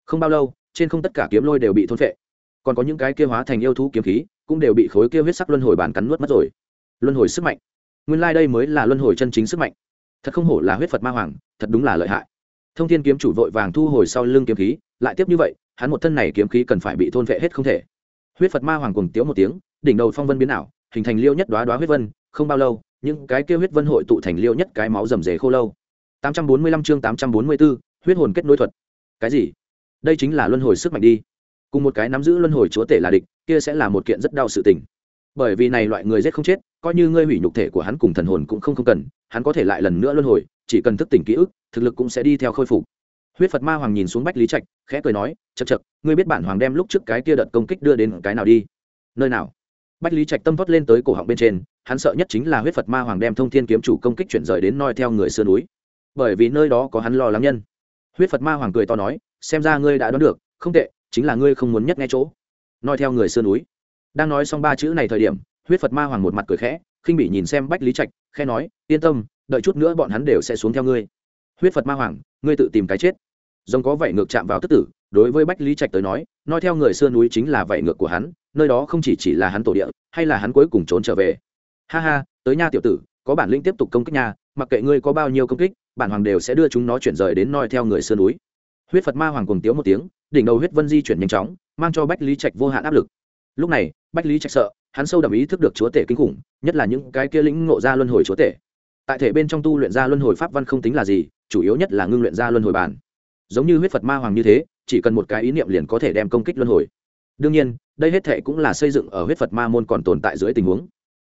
Không bao lâu, trên không tất cả kiếm lôi đều bị thôn phệ. Còn có những cái kia hóa thành yêu thú kiếm khí, cũng đều bị khối kia huyết sắc luân hồi bản cắn nuốt mất rồi. Luân hồi sức mạnh nguyên lai、like、đây mới là luân hồi chân chính sức mạnh. Thật không hổ là huyết phật ma hoàng thật đúng là lợi hại. Thông thiên kiếm chủ vội vàng thu hồi sau lưng kiếm khí lại tiếp như vậy hắn một thân này kiếm khí cần phải bị thôn vệ hết không thể. Huyết phật ma hoàng cùng tiếu một tiếng đỉnh đầu phong vân biến ảo hình thành liêu nhất đoá đoá huyết vân không bao lâu những cái kêu huyết vân hội tụ thành liêu nhất cái máu rầm rề khô lâu. 845 chương 844, huyết hồn kết nối thuật. Cái gì? Đây chính là luân hồi sức mạnh đi. Cùng một cái nắm giữ luân hồi chúa tể là địch kia sẽ là một kiện rất đau sự tình bởi vì này loại người giết không chết, coi như ngươi hủy nhục thể của hắn cùng thần hồn cũng không không cần, hắn có thể lại lần nữa luân hồi, chỉ cần thức tỉnh ký ức, thực lực cũng sẽ đi theo khôi phục. Huyết phật ma hoàng nhìn xuống bách lý trạch, khẽ cười nói chật chật ngươi biết bản hoàng đem lúc trước cái kia đợt công kích đưa đến cái nào đi? Nơi nào? Bách lý trạch tâm vót lên tới cổ họng bên trên, hắn sợ nhất chính là huyết phật ma hoàng đem thông thiên kiếm chủ công kích chuyển rời đến noi theo người sườn núi. Bởi vì nơi đó có hắn lo lắng nhân. Huyết phật ma hoàng cười to nói, xem ra ngươi đã đoán được, không tệ, chính là ngươi không muốn nhất nghe chỗ. Noi theo người sườn núi đang nói xong ba chữ này thời điểm, huyết phật ma hoàng một mặt cười khẽ, khinh bị nhìn xem bách lý trạch khe nói, yên tâm, đợi chút nữa bọn hắn đều sẽ xuống theo ngươi. Huyết phật ma hoàng, ngươi tự tìm cái chết. Rồng có vảy ngược chạm vào tức tử, đối với bách lý trạch tới nói nói theo người xưa núi chính là vảy ngược của hắn, nơi đó không chỉ chỉ là hắn tổ địa, hay là hắn cuối cùng trốn trở về. Ha ha, tới nha tiểu tử, có bản lĩnh tiếp tục công kích nha, mặc kệ ngươi có bao nhiêu công kích, bản hoàng đều sẽ đưa chúng nó chuyển rời đến noi theo người xưa núi. Huyết phật ma hoàng cùng tiếu một tiếng, đỉnh đầu huyết vân di chuyển nhanh chóng, mang cho bách lý trạch vô hạn áp lực. Lúc này bách lý trạch sợ, hắn sâu đậm ý thức được chúa tể kinh khủng, nhất là những cái kia lĩnh ngộ ra luân hồi chúa tể. Tại thể bên trong tu luyện ra luân hồi pháp văn không tính là gì, chủ yếu nhất là ngưng luyện ra luân hồi bản. Giống như huyết phật ma hoàng như thế, chỉ cần một cái ý niệm liền có thể đem công kích luân hồi. Đương nhiên, đây hết thệ cũng là xây dựng ở huyết phật ma môn còn tồn tại dưới tình huống.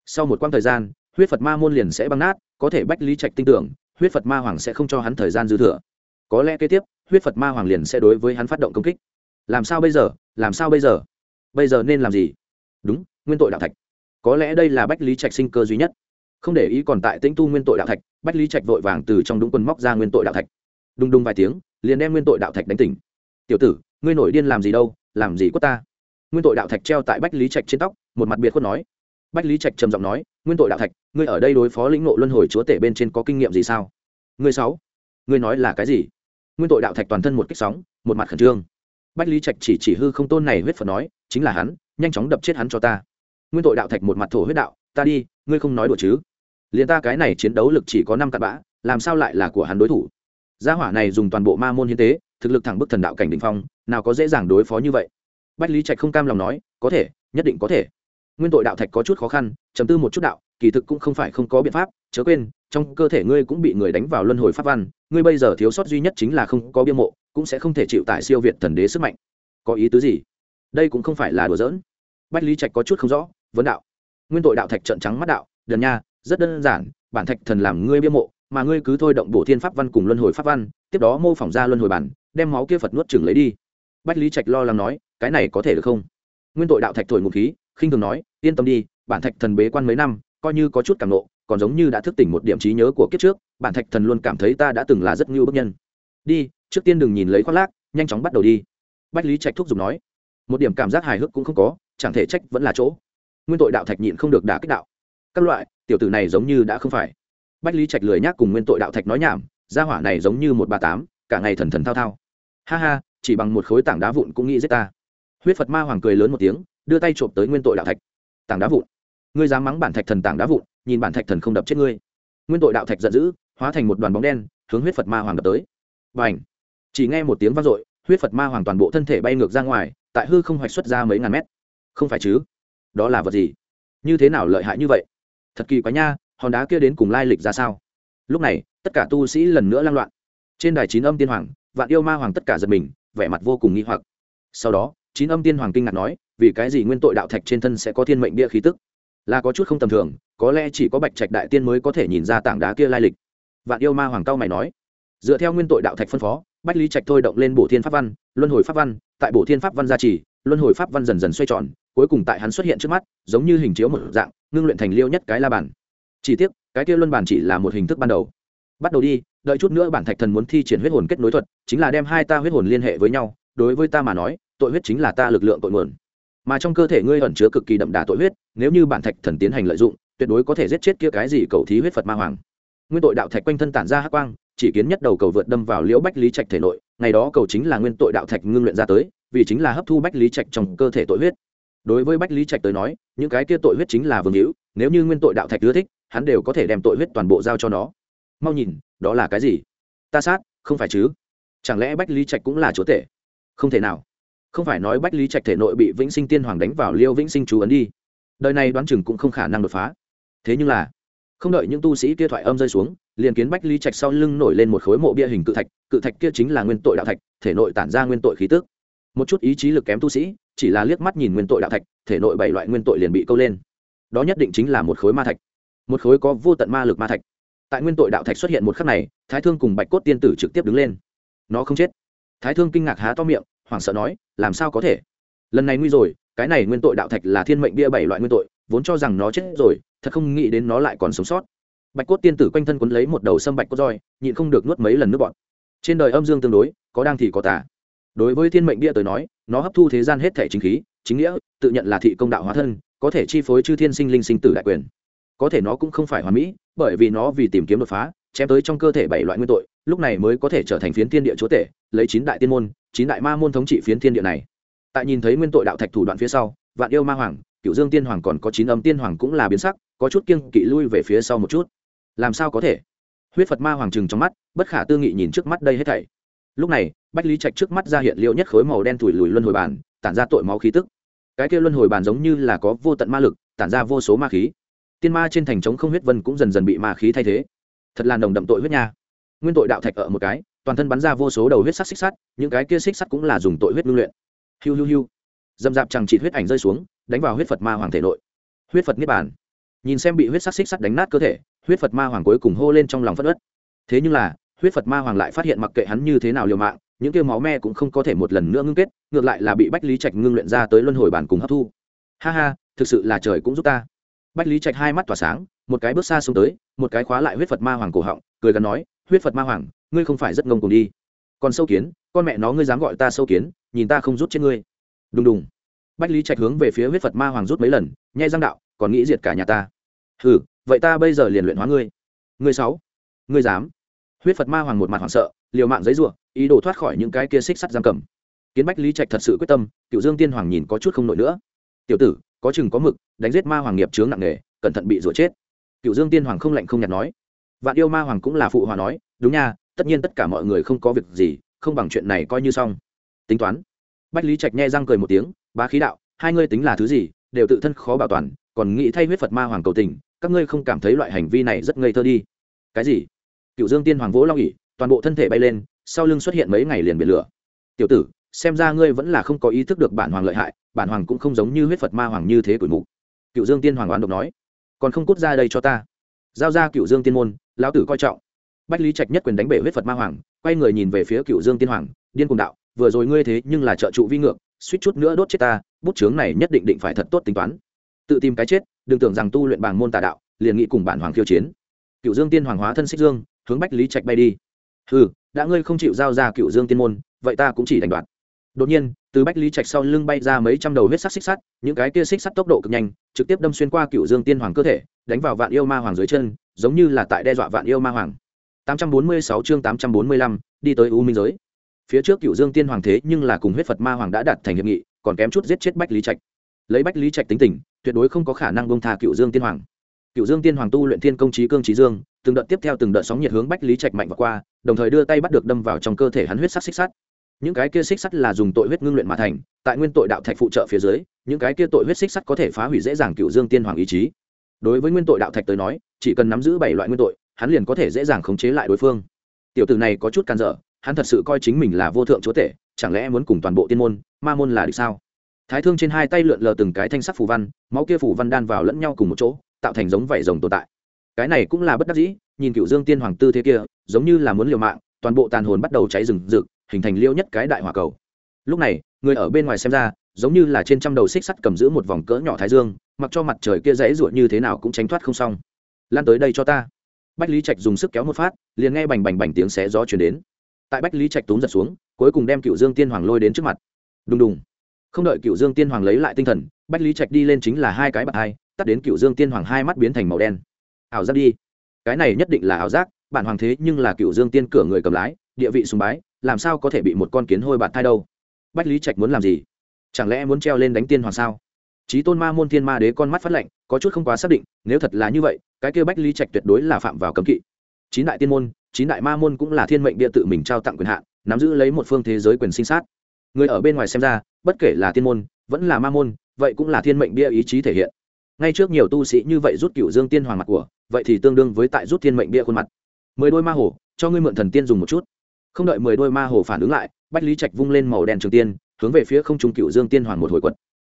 Sau một quãng thời gian, huyết phật ma môn liền sẽ băng nát, có thể bách lý trạch tin tưởng, huyết phật ma hoàng sẽ không cho hắn thời gian dư thừa. Có lẽ kế tiếp, huyết phật ma hoàng liền sẽ đối với hắn phát động công kích. Làm sao bây giờ? Làm sao bây giờ? Bây giờ nên làm gì? Đúng, nguyên tội đạo thạch. Có lẽ đây là bách lý trạch sinh cơ duy nhất. Không để ý còn tại tĩnh tu nguyên tội đạo thạch, bách lý trạch vội vàng từ trong đúng quân móc ra nguyên tội đạo thạch. Đùng đùng vài tiếng, liền đem nguyên tội đạo thạch đánh tỉnh. Tiểu tử, ngươi nổi điên làm gì đâu, làm gì quất ta? Nguyên tội đạo thạch treo tại bách lý trạch trên tóc, một mặt biệt khuất nói. Bách lý trạch trầm giọng nói, nguyên tội đạo thạch, ngươi ở đây đối phó lĩnh nộ luân hồi chúa tể bên trên có kinh nghiệm gì sao? Ngươi sáu, ngươi nói là cái gì? Nguyên tội đạo thạch toàn thân một kích sóng, một mặt khẩn trương bách lý trạch chỉ chỉ hư không tôn này huyết phật nói, chính là hắn, nhanh chóng đập chết hắn cho ta. Nguyên tội đạo thạch một mặt thổ huyết đạo, ta đi, ngươi không nói đùa chứ. Liền ta cái này chiến đấu lực chỉ có năm cặn bã, làm sao lại là của hắn đối thủ? Gia hỏa này dùng toàn bộ ma môn hiến tế, thực lực thẳng bức thần đạo cảnh đình phong, nào có dễ dàng đối phó như vậy. Bách lý trạch không cam lòng nói, có thể, nhất định có thể. Nguyên tội đạo thạch có chút khó khăn chấm tư một chút đạo, kỳ thực cũng không phải không có biện pháp, chớ quên, trong cơ thể ngươi cũng bị người đánh vào luân hồi pháp văn, ngươi bây giờ thiếu sót duy nhất chính là không có bia mộ cũng sẽ không thể chịu tại siêu việt thần đế sức mạnh. Có ý tứ gì? Đây cũng không phải là đùa giỡn. Bách lý trạch có chút không rõ, vấn đạo. Nguyên tội đạo thạch trận trắng mắt đạo, đần nha, rất đơn giản, bản thạch thần làm ngươi bia mộ, mà ngươi cứ thôi động bổ thiên pháp văn cùng luân hồi pháp văn, tiếp đó mô phỏng ra luân hồi bản, đem máu kia phật nuốt chừng lấy đi. Bách lý trạch lo lắng nói, cái này có thể được không? Nguyên tội đạo thạch thổi ngụ khí, khinh thường nói, yên tâm đi, bản thạch thần bế quan mấy năm, coi như có chút cảm nộ còn giống như đã thức tỉnh một điểm trí nhớ của kiếp trước, bản thạch thần luôn cảm thấy ta đã từng là rất ngưu bức nhân. Đi trước tiên đừng nhìn lấy khoác lác, nhanh chóng bắt đầu đi. Bách lý trạch thúc giục nói, một điểm cảm giác hài hước cũng không có, chẳng thể trách vẫn là chỗ. Nguyên tội đạo thạch nhịn không được đả kích đạo. Các loại, tiểu tử này giống như đã không phải. Bách lý trạch lười nhác cùng nguyên tội đạo thạch nói nhảm, gia hỏa này giống như một bà tám, cả ngày thần thần thao thao. Ha ha, chỉ bằng một khối tảng đá vụn cũng nghĩ giết ta. Huyết phật ma hoàng cười lớn một tiếng, đưa tay trộm tới nguyên tội đạo thạch. Tảng đá vụn. Ngươi dám mắng bản thạch thần tảng đá vụn, nhìn bản thạch thần không đập chết ngươi. Nguyên tội đạo thạch giận dữ, hóa thành một đoàn bóng đen, hướng huyết phật ma hoàng đập tới. Và ảnh chỉ nghe một tiếng vang dội, huyết phật ma hoàng toàn bộ thân thể bay ngược ra ngoài, tại hư không hoạch xuất ra mấy ngàn mét. Không phải chứ? Đó là vật gì? Như thế nào lợi hại như vậy? Thật kỳ quá nha, hòn đá kia đến cùng lai lịch ra sao? Lúc này, tất cả tu sĩ lần nữa lang loạn. Trên đài chín âm tiên hoàng, vạn yêu ma hoàng tất cả giật mình, vẻ mặt vô cùng nghi hoặc. Sau đó, chín âm tiên hoàng kinh ngạc nói, vì cái gì nguyên tội đạo thạch trên thân sẽ có thiên mệnh bia khí tức? Là có chút không tầm thường, có lẽ chỉ có bạch trạch đại tiên mới có thể nhìn ra tảng đá kia lai lịch. Vạn yêu ma hoàng cao mày nói dựa theo nguyên tội đạo thạch phân phó, bách lý trạch thôi động lên bổ thiên pháp văn, luân hồi pháp văn, tại bổ thiên pháp văn gia trì, luân hồi pháp văn dần dần xoay tròn, cuối cùng tại hắn xuất hiện trước mắt, giống như hình chiếu một dạng, ngưng luyện thành liêu nhất cái la bản chỉ tiếc, cái kia luân bản chỉ là một hình thức ban đầu. Bắt đầu đi, đợi chút nữa bản thạch thần muốn thi triển huyết hồn kết nối thuật, chính là đem hai ta huyết hồn liên hệ với nhau, đối với ta mà nói, tội huyết chính là ta lực lượng tội nguồn. Mà trong cơ thể ngươi ẩn chứa cực kỳ đậm đà tội huyết, nếu như bản thạch thần tiến hành lợi dụng, tuyệt đối có thể giết chết kia cái gì cầu thí huyết phật ma hoàng. Nguyên tội đạo thạch quanh thân tản ra hắc quang chỉ kiến nhất đầu cầu vượt đâm vào liễu bách lý trạch thể nội, ngày đó cầu chính là nguyên tội đạo thạch ngưng luyện ra tới, vì chính là hấp thu bách lý trạch trong cơ thể tội huyết. Đối với bách lý trạch tới nói, những cái kia tội huyết chính là vương hữu, nếu như nguyên tội đạo thạch ưa thích, hắn đều có thể đem tội huyết toàn bộ giao cho nó. Mau nhìn, đó là cái gì? Ta sát, không phải chứ? Chẳng lẽ bách lý trạch cũng là chúa tể? Không thể nào. Không phải nói bách lý trạch thể nội bị vĩnh sinh tiên hoàng đánh vào liêu vĩnh sinh chú ấn đi. Đời này đoán chừng cũng không khả năng đột phá. Thế nhưng là, không đợi những tu sĩ kia thoại âm rơi xuống liền kiến bách lý trạch sau lưng nổi lên một khối mộ bia hình cự thạch cự thạch kia chính là nguyên tội đạo thạch, thể nội tản ra nguyên tội khí tức. Một chút ý chí lực kém tu sĩ, chỉ là liếc mắt nhìn nguyên tội đạo thạch, thể nội bảy loại nguyên tội liền bị câu lên. Đó nhất định chính là một khối ma thạch. Một khối có vô tận ma lực ma thạch. Tại nguyên tội đạo thạch xuất hiện một khắc này, thái thương cùng bạch cốt tiên tử trực tiếp đứng lên. Nó không chết. Thái thương kinh ngạc há to miệng, hoảng sợ nói, làm sao có thể? Lần này nguy rồi, cái này nguyên tội đạo thạch là thiên mệnh bia bảy loại nguyên tội, vốn cho rằng nó chết rồi, thật không nghĩ đến nó lại còn sống sót bạch cốt tiên tử quanh thân quấn lấy một đầu sâm bạch cốt roi, nhịn không được nuốt mấy lần nước bọt. Trên đời âm dương tương đối, có đang thì có tả đối với thiên mệnh bia tới nói, nó hấp thu thế gian hết thể chính khí, chính nghĩa, tự nhận là thị công đạo hóa thân, có thể chi phối chư thiên sinh linh sinh tử đại quyền. Có thể nó cũng không phải hoàn mỹ, bởi vì nó vì tìm kiếm đột phá, chém tới trong cơ thể bảy loại nguyên tội, lúc này mới có thể trở thành phiến thiên địa chúa tể, lấy chín đại tiên môn, chín đại ma môn thống trị phiến thiên địa này. Tại nhìn thấy nguyên tội đạo thạch thủ đoạn phía sau, vạn yêu ma hoàng cựu dương tiên hoàng còn có chín âm tiên hoàng cũng là biến sắc, có chút kiêng kỵ lui về phía sau một chút làm sao có thể? Huyết phật ma hoàng trừng trong mắt, bất khả tư nghị nhìn trước mắt đây hết thảy. Lúc này, bách lý trạch trước mắt ra hiện liệu nhất khối màu đen thủi lùi luân hồi bàn tản ra tội máu khí tức. Cái kia luân hồi bàn giống như là có vô tận ma lực, tản ra vô số ma khí. Tiên ma trên thành trống không huyết vân cũng dần dần bị ma khí thay thế. Thật là nồng đậm tội huyết nha. Nguyên tội đạo thạch ở một cái, toàn thân bắn ra vô số đầu huyết sắc xích sắt, những cái kia xích sắt cũng là dùng tội huyết ngưng luyện. Hiu hiu hiu. Dầm dạp chẳng trị huyết ảnh rơi xuống, đánh vào huyết phật ma hoàng thể nội. Huyết phật niết bàn. Nhìn xem bị huyết sắc xích sắt đánh nát cơ thể huyết phật ma hoàng cuối cùng hô lên trong lòng phất ớt. Thế nhưng là, huyết phật ma hoàng lại phát hiện mặc kệ hắn như thế nào liều mạng, những kêu máu me cũng không có thể một lần nữa ngưng kết, ngược lại là bị bách lý trạch ngưng luyện ra tới luân hồi bản cùng hấp thu. Ha ha, thực sự là trời cũng giúp ta. Bách lý trạch hai mắt tỏa sáng, một cái bước xa xuống tới, một cái khóa lại huyết phật ma hoàng cổ họng, cười gần nói, huyết phật ma hoàng, ngươi không phải rất ngông cùng đi. Còn sâu kiến, con mẹ nó ngươi dám gọi ta sâu kiến, nhìn ta không rút trên ngươi. Đùng đùng. Bách lý trạch hướng về phía huyết phật ma hoàng rút mấy lần, nhai răng đạo, còn nghĩ diệt cả nhà ta. Hừ vậy ta bây giờ liền luyện hóa ngươi. Ngươi sáu, ngươi dám. Huyết phật ma hoàng một mặt hoảng sợ, liều mạng giấy ruộng ý đồ thoát khỏi những cái kia xích sắt giam cầm. Kiến bách lý trạch thật sự quyết tâm cựu dương tiên hoàng nhìn có chút không nổi nữa. Tiểu tử, có chừng có mực, đánh giết ma hoàng nghiệp chướng nặng nề, cẩn thận bị rủa chết. Cựu dương tiên hoàng không lạnh không nhạt nói. Vạn yêu ma hoàng cũng là phụ hòa nói, đúng nha, tất nhiên tất cả mọi người không có việc gì, không bằng chuyện này coi như xong. Tính toán. Bách lý trạch nghe răng cười một tiếng, bá khí đạo, hai ngươi tính là thứ gì, đều tự thân khó bảo toàn, còn nghĩ thay huyết phật ma hoàng cầu tình các ngươi không cảm thấy loại hành vi này rất ngây thơ đi. Cái gì? Cựu dương tiên hoàng vỗ long ỉ toàn bộ thân thể bay lên, sau lưng xuất hiện mấy ngày liền biển lửa. Tiểu tử, xem ra ngươi vẫn là không có ý thức được bản hoàng lợi hại, bản hoàng cũng không giống như huyết phật ma hoàng như thế tuổi mục. Cựu dương tiên hoàng oán độc nói, còn không cút ra đây cho ta. Giao ra cựu dương tiên môn, lão tử coi trọng. Bách lý trạch nhất quyền đánh bể huyết phật ma hoàng, quay người nhìn về phía cựu dương tiên hoàng, điên cùng đạo, vừa rồi ngươi thế nhưng là trợ trụ vi ngược, suýt chút nữa đốt chết ta, bút chướng này nhất định định phải thật tốt tính toán. Tự tìm cái chết đừng tưởng rằng tu luyện bảng môn tà đạo liền nghĩ cùng bản hoàng khiêu chiến. Cựu dương tiên hoàng hóa thân xích dương hướng bách lý trạch bay đi. Ừ đã ngươi không chịu giao ra cựu dương tiên môn vậy ta cũng chỉ đành đoạt. Đột nhiên từ bách lý trạch sau lưng bay ra mấy trăm đầu huyết sắc xích sắt những cái kia xích sắt tốc độ cực nhanh trực tiếp đâm xuyên qua cựu dương tiên hoàng cơ thể đánh vào vạn yêu ma hoàng dưới chân giống như là tại đe dọa vạn yêu ma hoàng. 846 chương 845, đi tới u minh giới. Phía trước cựu dương tiên hoàng thế nhưng là cùng huyết phật ma hoàng đã đạt thành hiệp nghị còn kém chút giết chết bách lý trạch. Lấy bách lý trạch tính tình tuyệt đối không có khả năng bông tha cựu dương tiên hoàng. Cựu dương tiên hoàng tu luyện thiên công trí cương trí dương, từng đợt tiếp theo từng đợt sóng nhiệt hướng bách lý trạch mạnh và qua, đồng thời đưa tay bắt được đâm vào trong cơ thể hắn huyết sắc xích sắt. Những cái kia xích sắt là dùng tội huyết ngưng luyện mà thành, tại nguyên tội đạo thạch phụ trợ phía dưới, những cái kia tội huyết xích sắt có thể phá hủy dễ dàng cựu dương tiên hoàng ý chí. Đối với nguyên tội đạo thạch tới nói, chỉ cần nắm giữ bảy loại nguyên tội, hắn liền có thể dễ dàng khống chế lại đối phương. Tiểu tử này có chút can dở, hắn thật sự coi chính mình là vô thượng chúa tể, chẳng lẽ muốn cùng toàn bộ tiên môn, ma môn là được sao? Thái thương trên hai tay lượn lờ từng cái thanh sắc phù văn, máu kia phù văn đan vào lẫn nhau cùng một chỗ, tạo thành giống vảy rồng tồn tại. Cái này cũng là bất đắc dĩ, nhìn cựu dương tiên hoàng tư thế kia, giống như là muốn liều mạng, toàn bộ tàn hồn bắt đầu cháy rừng rực, hình thành liêu nhất cái đại hỏa cầu. Lúc này, người ở bên ngoài xem ra, giống như là trên trăm đầu xích sắt cầm giữ một vòng cỡ nhỏ thái dương, mặc cho mặt trời kia dãy ruột như thế nào cũng tránh thoát không xong. Lan tới đây cho ta. Bách lý trạch dùng sức kéo một phát, liền nghe bành bành bành tiếng xé gió chuyển đến. Tại bách lý trạch túm giật xuống, cuối cùng đem cựu dương tiên hoàng lôi đến trước mặt. Đùng đùng không đợi cựu dương tiên hoàng lấy lại tinh thần, bách lý trạch đi lên chính là hai cái bạc hai, tắt đến cựu dương tiên hoàng hai mắt biến thành màu đen. Ảo giác đi. Cái này nhất định là ảo giác, bản hoàng thế nhưng là cựu dương tiên cửa người cầm lái, địa vị sùng bái, làm sao có thể bị một con kiến hôi bạt thai đâu? Bách lý trạch muốn làm gì? Chẳng lẽ muốn treo lên đánh tiên hoàng sao? Trí tôn ma môn thiên ma đế con mắt phát lệnh có chút không quá xác định, nếu thật là như vậy, cái kêu bách lý trạch tuyệt đối là phạm vào cấm kỵ. Chín đại tiên môn, chín đại ma môn cũng là thiên mệnh địa tự mình trao tặng quyền hạn, nắm giữ lấy một phương thế giới quyền sinh sát người ở bên ngoài xem ra, bất kể là tiên môn, vẫn là ma môn, vậy cũng là thiên mệnh bia ý chí thể hiện. Ngay trước nhiều tu sĩ như vậy rút cựu dương tiên hoàng mặt của, vậy thì tương đương với tại rút thiên mệnh bia khuôn mặt. Mười đôi ma hồ cho ngươi mượn thần tiên dùng một chút. Không đợi mười đôi ma hồ phản ứng lại, bách lý trạch vung lên màu đen trường tiên, hướng về phía không trung cựu dương tiên hoàng một hồi quật.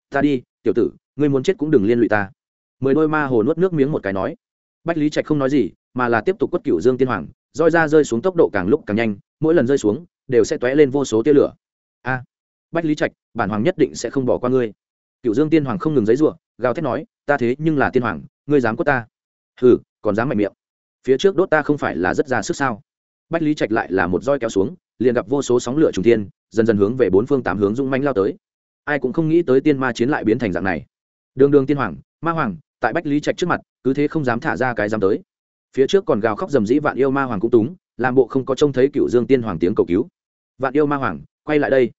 Ta đi, tiểu tử, ngươi muốn chết cũng đừng liên lụy ta. Mười đôi ma hồ nuốt nước miếng một cái nói. Bách lý trạch không nói gì, mà là tiếp tục quất cựu dương tiên hoàng, roi ra rơi xuống tốc độ càng lúc càng nhanh, mỗi lần rơi xuống, đều sẽ t ó é lên vô số tia lửa a, bách lý trạch, bản hoàng nhất định sẽ không bỏ qua ngươi. Cựu dương tiên hoàng không ngừng giấy ruộng gào thét nói, ta thế nhưng là tiên hoàng, ngươi dám có ta. Hừ, còn dám mạnh miệng. Phía trước đốt ta không phải là rất ra sức sao? Bách lý trạch lại là một roi kéo xuống, liền gặp vô số sóng lửa trùng tiên dần dần hướng về bốn phương tám hướng rung manh lao tới. Ai cũng không nghĩ tới tiên ma chiến lại biến thành dạng này. Đường đường tiên hoàng, ma hoàng, tại bách lý trạch trước mặt, cứ thế không dám thả ra cái dám tới. Phía trước còn gào khóc dầm dĩ vạn yêu ma hoàng cũng túng, làm bộ không có trông thấy cựu dương tiên hoàng tiếng cầu cứu. Vạn yêu ma hoàng quay lại đây.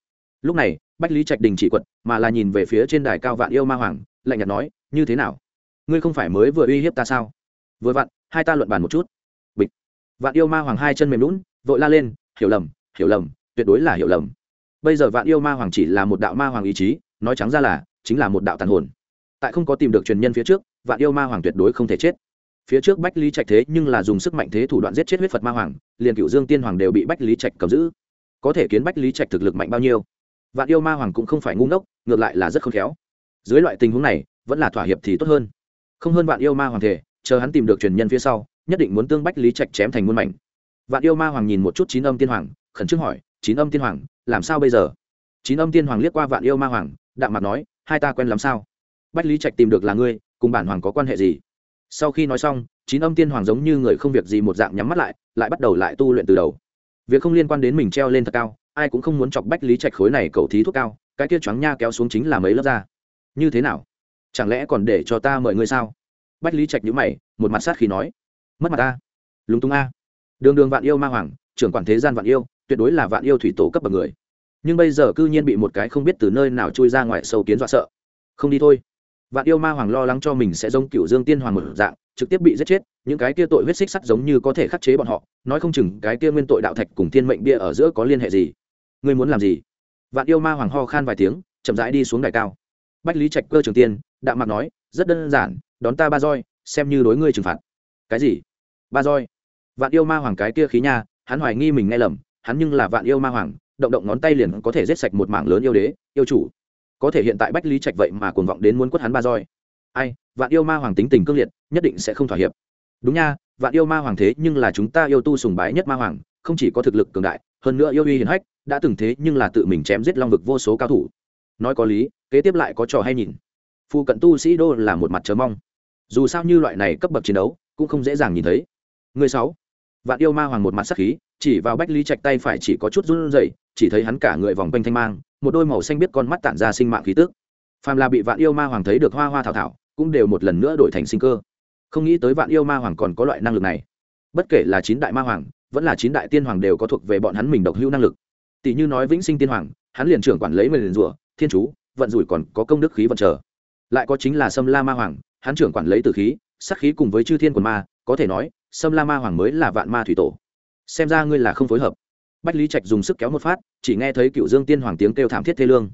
Lúc này, bách lý trạch đình chỉ quật, mà là nhìn về phía trên đài cao vạn yêu ma hoàng, lạnh nhạt nói, như thế nào? Ngươi không phải mới vừa uy hiếp ta sao? Vừa vặn, hai ta luận bàn một chút. Bịch. Vạn yêu ma hoàng hai chân mềm lún vội la lên, hiểu lầm hiểu lầm, tuyệt đối là hiểu lầm. Bây giờ vạn yêu ma hoàng chỉ là một đạo ma hoàng ý chí, nói trắng ra là, chính là một đạo tàn hồn. Tại không có tìm được truyền nhân phía trước, vạn yêu ma hoàng tuyệt đối không thể chết. Phía trước bách lý trạch thế nhưng là dùng sức mạnh thế thủ đoạn giết chết huyết phật ma hoàng, liền cựu dương tiên hoàng đều bị bách lý trạch cầm giữ có thể kiến bách lý trạch thực lực mạnh bao nhiêu. Vạn yêu ma hoàng cũng không phải ngu ngốc, ngược lại là rất khôn khéo. Dưới loại tình huống này, vẫn là thỏa hiệp thì tốt hơn. Không hơn vạn yêu ma hoàng thể, chờ hắn tìm được truyền nhân phía sau, nhất định muốn tương bách lý trạch chém thành muôn mảnh. Vạn yêu ma hoàng nhìn một chút chín âm tiên hoàng, khẩn trương hỏi, chín âm tiên hoàng, làm sao bây giờ? Chín âm tiên hoàng liếc qua vạn yêu ma hoàng, đạm mặt nói, hai ta quen làm sao? Bách lý trạch tìm được là ngươi, cùng bản hoàng có quan hệ gì? Sau khi nói xong, chín âm tiên hoàng giống như người không việc gì một dạng nhắm mắt lại lại bắt đầu lại tu luyện từ đầu việc không liên quan đến mình treo lên thật cao, ai cũng không muốn chọc bách lý trạch khối này cầu thí thuốc cao, cái kia choáng nha kéo xuống chính là mấy lớp da. Như thế nào? Chẳng lẽ còn để cho ta mời ngươi sao? Bách lý trạch nhữ mày, một mặt sát khí nói. Mất mặt ta. Lúng túng a. Đường đường vạn yêu ma hoàng, trưởng quản thế gian vạn yêu, tuyệt đối là vạn yêu thủy tổ cấp bậc người. Nhưng bây giờ cư nhiên bị một cái không biết từ nơi nào chui ra ngoài sâu kiến dọa sợ. Không đi thôi. Vạn yêu ma hoàng lo lắng cho mình sẽ giống cựu dương tiên hoàng một dạng trực tiếp bị giết chết, những cái kia tội huyết xích sắt giống như có thể khắc chế bọn họ, nói không chừng cái kia nguyên tội đạo thạch cùng thiên mệnh bia ở giữa có liên hệ gì. Ngươi muốn làm gì? Vạn yêu ma hoàng ho khan vài tiếng, chậm rãi đi xuống đài cao. Bách lý trạch cơ trường tiên, đạm mặt nói, rất đơn giản, đón ta ba roi, xem như đối ngươi trừng phạt. Cái gì? Ba roi. Vạn yêu ma hoàng cái kia khí nha, hắn hoài nghi mình nghe lầm, hắn nhưng là vạn yêu ma hoàng, động động ngón tay liền có thể giết sạch một mảng lớn yêu đế, yêu chủ. Có thể hiện tại bách lý trạch vậy mà cuồng vọng đến muốn quất hắn ba roi ai, vạn yêu ma hoàng tính tình cương liệt, nhất định sẽ không thỏa hiệp. Đúng nha, vạn yêu ma hoàng thế nhưng là chúng ta yêu tu sùng bái nhất ma hoàng, không chỉ có thực lực cường đại, hơn nữa yêu uy hiển hách, đã từng thế nhưng là tự mình chém giết long vực vô số cao thủ. Nói có lý, kế tiếp lại có trò hay nhìn. Phụ cận tu sĩ đô là một mặt chờ mong. Dù sao như loại này cấp bậc chiến đấu, cũng không dễ dàng nhìn thấy. Người sáu. Vạn yêu ma hoàng một mặt sắc khí, chỉ vào bách lý trạch tay phải chỉ có chút run rẩy, chỉ thấy hắn cả người vòng quanh thanh mang, một đôi màu xanh biết con mắt tản ra sinh mạng khí tức. Phàm là bị vạn yêu ma hoàng thấy được hoa hoa thảo thảo cũng đều một lần nữa đổi thành sinh cơ. Không nghĩ tới vạn yêu ma hoàng còn có loại năng lực này. Bất kể là chín đại ma hoàng, vẫn là chín đại tiên hoàng đều có thuộc về bọn hắn mình độc hữu năng lực. Tỷ như nói vĩnh sinh tiên hoàng, hắn liền trưởng quản lấy mình liền rủa thiên chú, vận rủi còn có công đức khí vận trở. Lại có chính là sâm la ma hoàng, hắn trưởng quản lấy từ khí sắc khí cùng với chư thiên quần ma, có thể nói, sâm la ma hoàng mới là vạn ma thủy tổ. Xem ra ngươi là không phối hợp. Bách lý trạch dùng sức kéo một phát, chỉ nghe thấy cựu dương tiên hoàng tiếng kêu thảm thiết thê lương.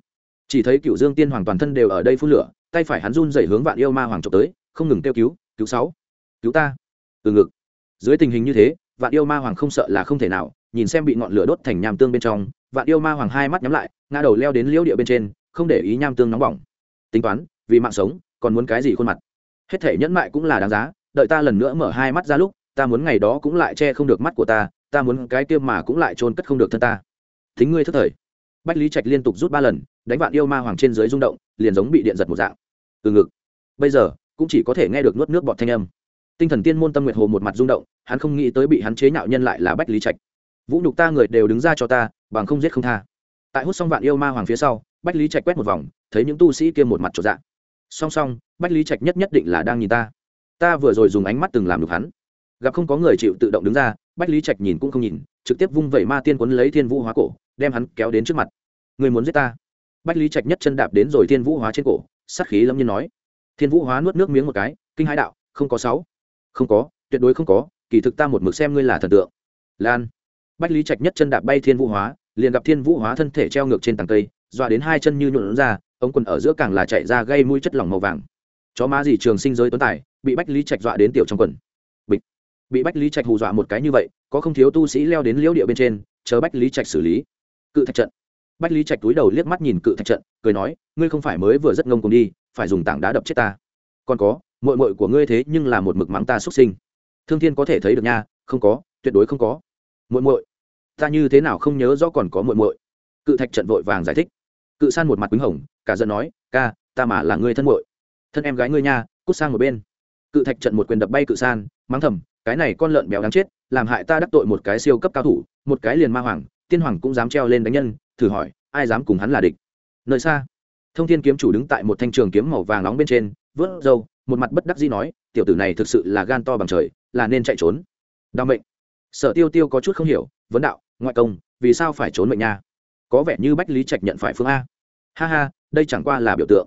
Chỉ thấy cựu dương tiên hoàng toàn thân đều ở đây phun lửa tay phải hắn run dậy hướng vạn yêu ma hoàng trộm tới, không ngừng kêu cứu cứu sáu, cứu ta. Từ ngực. Dưới tình hình như thế, vạn yêu ma hoàng không sợ là không thể nào, nhìn xem bị ngọn lửa đốt thành nham tương bên trong, vạn yêu ma hoàng hai mắt nhắm lại, ngã đầu leo đến liễu địa bên trên, không để ý nham tương nóng bỏng. Tính toán, vì mạng sống, còn muốn cái gì khuôn mặt? Hết thể nhẫn mại cũng là đáng giá, đợi ta lần nữa mở hai mắt ra lúc, ta muốn ngày đó cũng lại che không được mắt của ta ta muốn cái kia mà cũng lại trôn cất không được thân ta. Thính ngươi thất thời. Bách lý trạch liên tục rút ba lần đánh vạn yêu ma hoàng trên dưới rung động, liền giống bị điện giật một dạng. Từ ngực. Bây giờ, cũng chỉ có thể nghe được nuốt nước bọt thanh âm. Tinh thần tiên môn tâm nguyệt hồ một mặt rung động, hắn không nghĩ tới bị hắn chế nhạo nhân lại là bách lý trạch. Vũ nhục ta người đều đứng ra cho ta, bằng không giết không tha. Tại hút xong vạn yêu ma hoàng phía sau, bách lý trạch quét một vòng, thấy những tu sĩ kia một mặt trọn dạng song song, bách lý trạch nhất nhất định là đang nhìn ta. Ta vừa rồi dùng ánh mắt từng làm được hắn. Gặp không có người chịu tự động đứng ra, bách lý trạch nhìn cũng không nhìn, trực tiếp vung vẩy ma tiên quấn lấy thiên vũ hóa cổ, đem hắn kéo đến trước mặt. Người muốn giết ta? Bách lý trạch nhất chân đạp đến rồi thiên vũ hóa trên cổ, sát khí lâm nhiên nói. Thiên vũ hóa nuốt nước miếng một cái, kinh hãi đạo, không có sáu. Không có, tuyệt đối không có, kỳ thực ta một mực xem ngươi là thần tượng. Lan. Bách lý trạch nhất chân đạp bay thiên vũ hóa, liền gặp thiên vũ hóa thân thể treo ngược trên tầng cây, dọa đến hai chân như nhuộn ra, ống quần ở giữa càng là chạy ra gây mũi chất lỏng màu vàng. Chó má gì trường sinh giới tuấn tài, bị bách lý trạch dọa đến tiểu trong quần. Bịch. Bị bách lý trạch hù dọa một cái như vậy, có không thiếu tu sĩ leo đến liễu địa bên trên, chờ bách lý trạch xử lý. Cự thạch trận bách lý trạch túi đầu liếc mắt nhìn cự thạch trận, cười nói, ngươi không phải mới vừa rất ngông cùng đi, phải dùng tảng đá đập chết ta. Còn có mội mội của ngươi thế nhưng là một mực mắng ta xuất sinh. Thương thiên có thể thấy được nha, không có, tuyệt đối không có. Muội muội, ta như thế nào không nhớ rõ còn có muội muội? Cự thạch trận vội vàng giải thích. Cự san một mặt quýnh hồng, cả giận nói, ca, ta mà là ngươi thân muội, thân em gái ngươi nha, cút sang một bên. Cự thạch trận một quyền đập bay cự san, mắng thầm, cái này con lợn béo đáng chết, làm hại ta đắc tội một cái siêu cấp cao thủ, một cái liền ma hoàng, tiên hoàng cũng dám treo lên đánh nhân thử hỏi, ai dám cùng hắn là địch? Nơi xa, thông thiên kiếm chủ đứng tại một thanh trường kiếm màu vàng nóng bên trên, vớt râu, một mặt bất đắc dĩ nói, tiểu tử này thực sự là gan to bằng trời, là nên chạy trốn. Đau mệnh. Sở tiêu tiêu có chút không hiểu, vấn đạo, ngoại công, vì sao phải trốn mệnh nha? Có vẻ như bách lý trạch nhận phải phương a. Ha ha, đây chẳng qua là biểu tượng.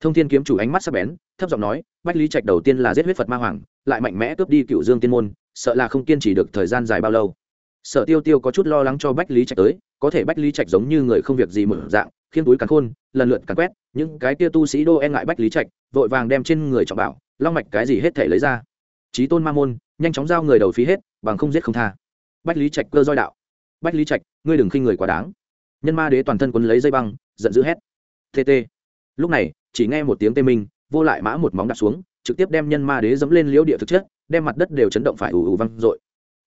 Thông thiên kiếm chủ ánh mắt sắc bén, thấp giọng nói, bách lý trạch đầu tiên là giết huyết phật ma hoàng, lại mạnh mẽ cướp đi cựu dương tiên môn, sợ là không kiên trì được thời gian dài bao lâu. Sở tiêu tiêu có chút lo lắng cho bách lý trạch tới có thể bách lý trạch giống như người không việc gì mở dạng khiên túi cắn khôn, lần lượt cắn quét, những cái kia tu sĩ đô e ngại bách lý trạch, vội vàng đem trên người trọng bảo, long mạch cái gì hết thể lấy ra. Trí tôn ma môn, nhanh chóng giao người đầu phí hết, bằng không giết không tha. Bách lý trạch cơ doi đạo. Bách lý trạch, ngươi đừng khinh người quá đáng. Nhân ma đế toàn thân quấn lấy dây băng, giận dữ hét. Tt lúc này, chỉ nghe một tiếng tê minh, vô lại mã một móng đặt xuống, trực tiếp đem nhân ma đế dẫm lên liễu địa thực chất, đem mặt đất đều chấn động phải ù ù văng dội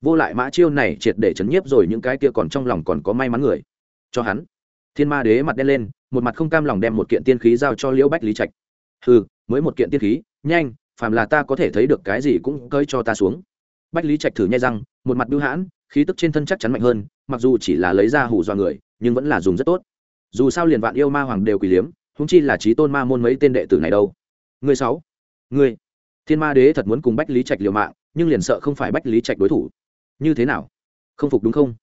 vô lại mã chiêu này triệt để chấn nhiếp rồi những cái kia còn trong lòng còn có may mắn người. Cho hắn. Thiên ma đế mặt đen lên, một mặt không cam lòng đem một kiện tiên khí giao cho liễu bách lý trạch. Hừ, mới một kiện tiên khí, nhanh, phàm là ta có thể thấy được cái gì cũng cơi cho ta xuống. Bách lý trạch thử nhai răng, một mặt bưu hãn, khí tức trên thân chắc chắn mạnh hơn, mặc dù chỉ là lấy ra hủ do người, nhưng vẫn là dùng rất tốt. Dù sao liền vạn yêu ma hoàng đều quỳ liếm húng chi là trí tôn ma môn mấy tên đệ tử này đâu. Người sáu, người. Thiên ma đế thật muốn cùng bách lý trạch liều mạng, nhưng liền sợ không phải bách lý trạch đối thủ như thế nào? Không phục đúng không?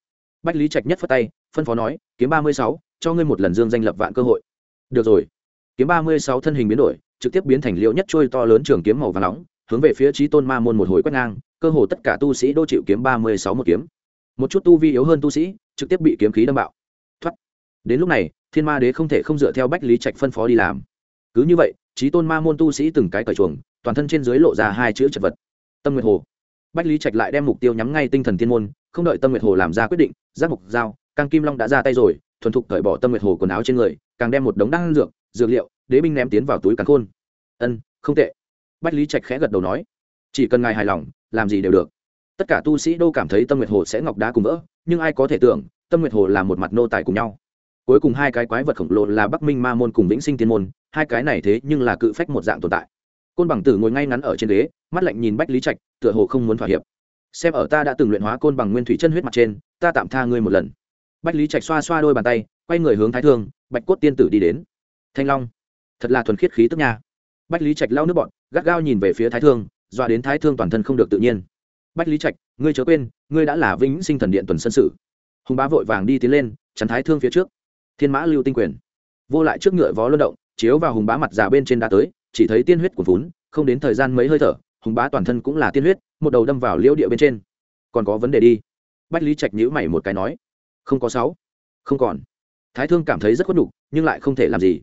Bách lý trạch nhất phất tay, phân phó nói, kiếm ba mươi sáu, cho ngươi một lần dương danh lập vạn cơ hội. Được rồi. Kiếm ba mươi sáu thân hình biến đổi, trực tiếp biến thành liễu nhất trôi to lớn trường kiếm màu và nóng, hướng về phía trí tôn ma môn một hồi quét ngang, cơ hồ tất cả tu sĩ đô chịu kiếm ba mươi sáu một kiếm. Một chút tu vi yếu hơn tu sĩ, trực tiếp bị kiếm khí đâm bạo. Thoát. Đến lúc này, thiên ma đế không thể không dựa theo bách lý trạch phân phó đi làm. Cứ như vậy trí tôn ma môn tu sĩ từng cái cởi chuồng, toàn thân trên dưới lộ ra hai chữ chật vật. Tâm nguyệt hồ bách lý trạch lại đem mục tiêu nhắm ngay tinh thần thiên môn, không đợi tâm nguyệt hồ làm ra quyết định, giác mục dao càng kim long đã ra tay rồi, thuần thục cởi bỏ tâm nguyệt hồ quần áo trên người, càng đem một đống đan dược dược liệu, đế binh ném tiến vào túi cắn khôn. Ân, không tệ. Bách lý trạch khẽ gật đầu nói. Chỉ cần ngài hài lòng, làm gì đều được. Tất cả tu sĩ đâu cảm thấy tâm nguyệt hồ sẽ ngọc đá cùng vỡ, nhưng ai có thể tưởng, tâm nguyệt hồ là một mặt nô tài cùng nhau. Cuối cùng hai cái quái vật khổng lồ là bắc minh ma môn cùng vĩnh sinh tiên môn, hai cái này thế nhưng là cự phách một dạng tồn tại. Côn bằng tử ngồi ngay ngắn ở trên ghế mắt lạnh nhìn bách lý trạch, tựa hồ không muốn thỏa hiệp. Xem ở ta đã từng luyện hóa côn bằng nguyên thủy chân huyết mặt trên, ta tạm tha ngươi một lần. Bách lý trạch xoa xoa đôi bàn tay, quay người hướng thái thương bạch cốt tiên tử đi đến. Thanh long, thật là thuần khiết khí tức nha. Bách lý trạch lau nước bọn gắt gao nhìn về phía thái thương dọa đến thái thương toàn thân không được tự nhiên. Bách lý trạch, ngươi chớ quên, ngươi đã là vĩnh sinh thần điện tuần sân sự. Hùng bá vội vàng đi tiến lên, chắn thái thương phía trước. Thiên mã lưu tinh quyền. Vô lại trước ngựa vó luân động, chiếu vào hùng bá mặt già bên trên đá tới, chỉ thấy tiên huyết của vốn không đến thời gian mấy hơi thở hùng bá toàn thân cũng là tiên huyết, một đầu đâm vào liễu địa bên trên. Còn có vấn đề đi. Bách lý trạch nhữ mày một cái nói, không có sáu, không còn. Thái thương cảm thấy rất khuất đục nhưng lại không thể làm gì.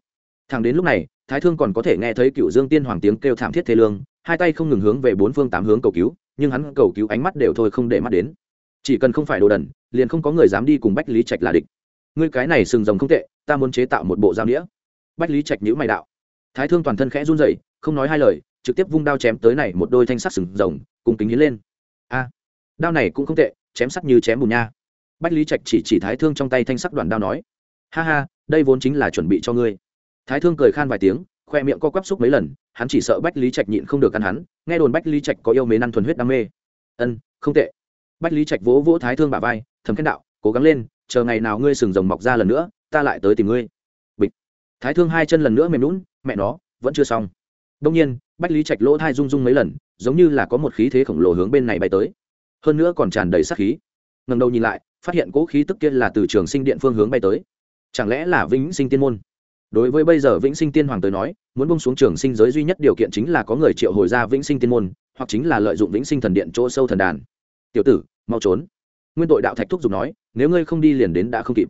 Thằng đến lúc này, thái thương còn có thể nghe thấy cựu dương tiên hoàng tiếng kêu thảm thiết thế lương, hai tay không ngừng hướng về bốn phương tám hướng cầu cứu, nhưng hắn cầu cứu ánh mắt đều thôi không để mắt đến. Chỉ cần không phải đồ đần, liền không có người dám đi cùng bách lý trạch là địch. Ngươi cái này sừng rồng không tệ, ta muốn chế tạo một bộ giao nghĩa bách lý trạch nhữ mày đạo. Thái thương toàn thân khẽ run rẩy, không nói hai lời trực tiếp vung đao chém tới này một đôi thanh sắt sừng rồng, cùng kính hiến lên. A, đao này cũng không tệ, chém sắt như chém bùn nha. Bách lý trạch chỉ chỉ thái thương trong tay thanh sắc đoạn đao nói, ha ha, đây vốn chính là chuẩn bị cho ngươi. Thái thương cười khan vài tiếng, khoe miệng co quắp xúc mấy lần, hắn chỉ sợ bách lý trạch nhịn không được ăn hắn, nghe đồn bách lý trạch có yêu mến ăn thuần huyết đam mê. Ân, không tệ. Bách lý trạch vỗ vỗ thái thương bả vai thấm khen đạo, cố gắng lên, chờ ngày nào ngươi sừng rồng mọc ra lần nữa, ta lại tới tìm ngươi. Bịch. Thái thương hai chân lần nữa mềm lún mẹ nó, vẫn chưa xong đông nhiên, bách lý trạch lỗ thai rung rung mấy lần, giống như là có một khí thế khổng lồ hướng bên này bay tới. Hơn nữa còn tràn đầy sát khí. Ngần đầu nhìn lại, phát hiện cỗ khí tức kia là từ trường sinh điện phương hướng bay tới. Chẳng lẽ là vĩnh sinh tiên môn? Đối với bây giờ vĩnh sinh tiên hoàng tới nói, muốn bông xuống trường sinh giới duy nhất điều kiện chính là có người triệu hồi ra vĩnh sinh tiên môn, hoặc chính là lợi dụng vĩnh sinh thần điện chỗ sâu thần đàn. Tiểu tử, mau trốn. Nguyên tội đạo thạch thúc giục nói, nếu ngươi không đi liền đến đã không kịp.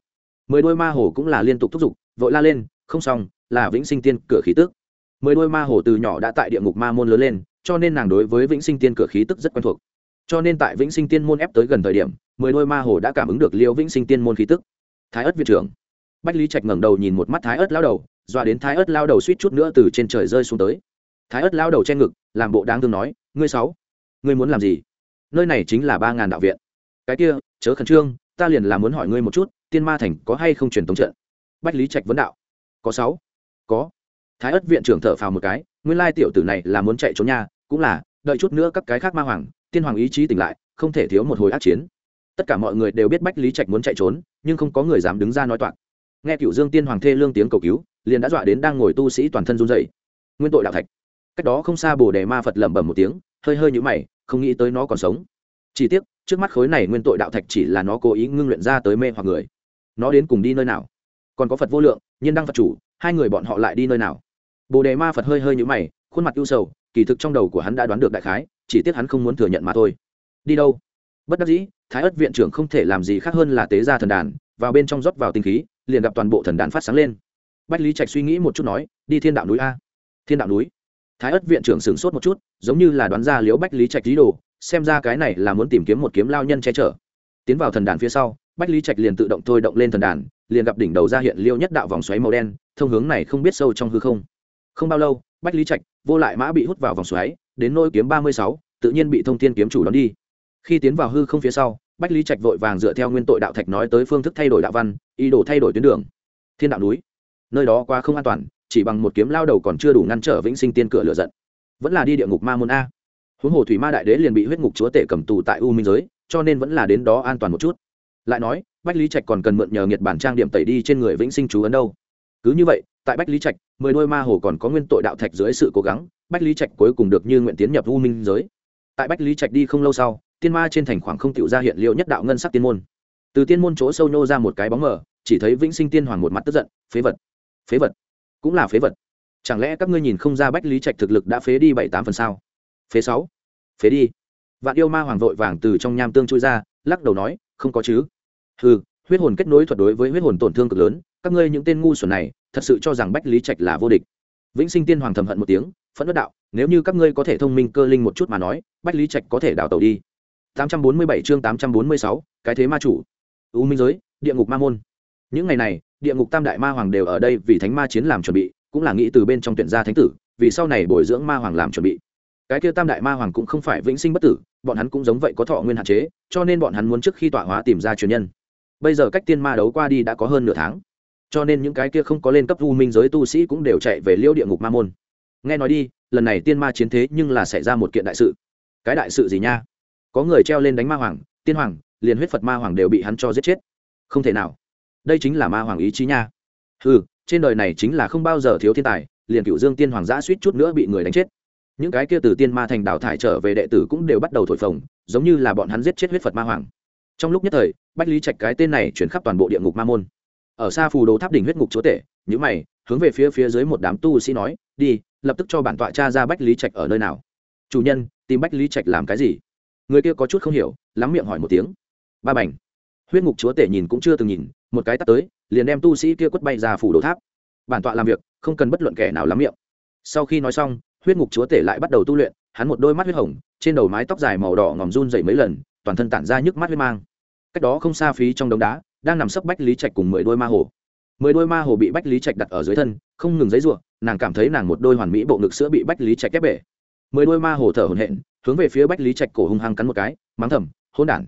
Mười đôi ma hồ cũng là liên tục thúc giục, vội la lên, không xong, là vĩnh sinh tiên cửa khí tức mười đôi ma hồ từ nhỏ đã tại địa ngục ma môn lớn lên, cho nên nàng đối với vĩnh sinh tiên cửa khí tức rất quen thuộc. Cho nên tại vĩnh sinh tiên môn ép tới gần thời điểm, mười đôi ma hồ đã cảm ứng được liêu vĩnh sinh tiên môn khí tức. Thái ất viện trưởng. Bách lý trạch ngẩng đầu nhìn một mắt thái ớt lao đầu, dọa đến thái ớt lao đầu suýt chút nữa từ trên trời rơi xuống tới. Thái ớt lao đầu che ngực, làm bộ đáng thương nói, ngươi sáu, ngươi muốn làm gì? Nơi này chính là ba ngàn đạo viện. Cái kia, chớ khẩn trương, ta liền là muốn hỏi ngươi một chút, tiên ma thành có hay không truyền tống trận? Bách lý trạch vấn đạo. Có sáu. Có thái ất viện trưởng thở phào một cái, nguyên lai tiểu tử này là muốn chạy trốn nha, cũng là, đợi chút nữa các cái khác ma hoàng, tiên hoàng ý chí tỉnh lại, không thể thiếu một hồi ác chiến. Tất cả mọi người đều biết bách lý trạch muốn chạy trốn, nhưng không có người dám đứng ra nói toạc. Nghe cựu dương tiên hoàng thê lương tiếng cầu cứu, liền đã dọa đến đang ngồi tu sĩ toàn thân run dậy nguyên tội đạo thạch. Cách đó không xa bồ đề ma phật lẩm bẩm một tiếng, hơi hơi nhũ mày, không nghĩ tới nó còn sống. Chỉ tiếc, trước mắt khối này nguyên tội đạo thạch chỉ là nó cố ý ngưng luyện ra tới mê hoặc người. Nó đến cùng đi nơi nào? Còn có phật vô lượng, nhiên đăng phật chủ, hai người bọn họ lại đi nơi nào? Bồ đề ma phật hơi hơi nhũ mày, khuôn mặt ưu sầu, kỳ thực trong đầu của hắn đã đoán được đại khái, chỉ tiếc hắn không muốn thừa nhận mà thôi. Đi đâu? Bất đắc dĩ, thái ất viện trưởng không thể làm gì khác hơn là tế ra thần đàn, vào bên trong rót vào tinh khí, liền gặp toàn bộ thần đàn phát sáng lên. Bách lý trạch suy nghĩ một chút nói, đi thiên đạo núi a. Thiên đạo núi? Thái ất viện trưởng sửng sốt một chút, giống như là đoán ra liễu bách lý trạch lý đồ, xem ra cái này là muốn tìm kiếm một kiếm lao nhân che chở. Tiến vào thần đàn phía sau, bách lý trạch liền tự động thôi động lên thần đàn, liền gặp đỉnh đầu ra hiện liêu nhất đạo vòng xoáy màu đen, thông hướng này không biết sâu trong hư không không bao lâu, bách lý trạch, vô lại mã bị hút vào vòng xoáy, đến nôi kiếm ba mươi sáu, tự nhiên bị thông thiên kiếm chủ đón đi. Khi tiến vào hư không phía sau, bách lý trạch vội vàng dựa theo nguyên tội đạo thạch nói tới phương thức thay đổi đạo văn, ý đồ thay đổi tuyến đường. Thiên đạo núi, nơi đó quá không an toàn, chỉ bằng một kiếm lao đầu còn chưa đủ ngăn trở vĩnh sinh tiên cửa lửa giận. Vẫn là đi địa ngục ma môn a. Huống hồ thủy ma đại đế liền bị huyết ngục chúa tể cầm tù tại u minh giới, cho nên vẫn là đến đó an toàn một chút. Lại nói, bách lý trạch còn cần mượn nhờ nghiệt bản trang điểm tẩy đi trên người vĩnh sinh chú ấn đâu. Cứ như vậy tại bách lý trạch, mười đôi ma hồ còn có nguyên tội đạo thạch dưới sự cố gắng, bách lý trạch cuối cùng được như nguyện tiến nhập u minh giới. Tại bách lý trạch đi không lâu sau, tiên ma trên thành khoảng không tiểu ra hiện liệu nhất đạo ngân sắc tiên môn. Từ tiên môn chỗ sâu nhô ra một cái bóng mờ, chỉ thấy vĩnh sinh tiên hoàng một mặt tức giận, phế vật phế vật, cũng là phế vật. Chẳng lẽ các ngươi nhìn không ra bách lý trạch thực lực đã phế đi bảy tám phần sao? Phế sáu, phế đi. Vạn yêu ma hoàng vội vàng từ trong nham tương chui ra, lắc đầu nói, không có chứ. Hừ, huyết hồn kết nối thuật đối với huyết hồn tổn thương cực lớn các ngươi những tên ngu xuẩn này thật sự cho rằng bách lý trạch là vô địch. Vĩnh sinh tiên hoàng thầm hận một tiếng phẫn nộ đạo nếu như các ngươi có thể thông minh cơ linh một chút mà nói bách lý trạch có thể đào tẩu đi. 847 chương 846, cái thế ma chủ. U minh giới địa ngục ma môn. Những ngày này địa ngục tam đại ma hoàng đều ở đây vì thánh ma chiến làm chuẩn bị cũng là nghĩ từ bên trong tuyển gia thánh tử vì sau này bồi dưỡng ma hoàng làm chuẩn bị. Cái kia tam đại ma hoàng cũng không phải vĩnh sinh bất tử bọn hắn cũng giống vậy có thọ nguyên hạn chế cho nên bọn hắn muốn trước khi tọa hóa tìm ra truyền nhân. Bây giờ cách tiên ma đấu qua đi đã có hơn nửa tháng cho nên những cái kia không có lên cấp u minh giới tu sĩ cũng đều chạy về liêu địa ngục ma môn. Nghe nói đi, lần này tiên ma chiến thế nhưng là xảy ra một kiện đại sự. Cái đại sự gì nha? Có người treo lên đánh ma hoàng, tiên hoàng, liền huyết phật ma hoàng đều bị hắn cho giết chết. Không thể nào. Đây chính là ma hoàng ý chí nha. Ừ trên đời này chính là không bao giờ thiếu thiên tài, liền cựu dương tiên hoàng giã suýt chút nữa bị người đánh chết. Những cái kia từ tiên ma thành đào thải trở về đệ tử cũng đều bắt đầu thổi phồng, giống như là bọn hắn giết chết huyết phật ma hoàng. Trong lúc nhất thời, bách lý trạch cái tên này chuyển khắp toàn bộ địa ngục ma môn ở xa phù đồ tháp đỉnh huyết ngục chúa tể nhữ mày, hướng về phía phía dưới một đám tu sĩ nói, đi, lập tức cho bản tọa cha ra bách lý trạch ở nơi nào. Chủ nhân, tìm bách lý trạch làm cái gì? Người kia có chút không hiểu, lắm miệng hỏi một tiếng. Ba bành. Huyết ngục chúa tể nhìn cũng chưa từng nhìn, một cái tắt tới, liền đem tu sĩ kia quất bay ra phủ đồ tháp. Bản tọa làm việc, không cần bất luận kẻ nào lắm miệng. Sau khi nói xong, huyết ngục chúa tể lại bắt đầu tu luyện, hắn một đôi mắt huyết hồng, trên đầu mái tóc dài màu đỏ ngòm run dậy mấy lần, toàn thân tản ra nhức mắt huyết mang. Cách đó không xa phí trong đống đá đang nằm sấp bách lý trạch cùng mười đôi ma hồ. Mười đôi ma hồ bị bách lý trạch đặt ở dưới thân, không ngừng giấy ruộng nàng cảm thấy nàng một đôi hoàn mỹ bộ ngực sữa bị bách lý trạch ép bể. Mười đôi ma hồ thở hổn hển, hướng về phía bách lý trạch cổ hung hăng cắn một cái, mắng thầm hôn đản,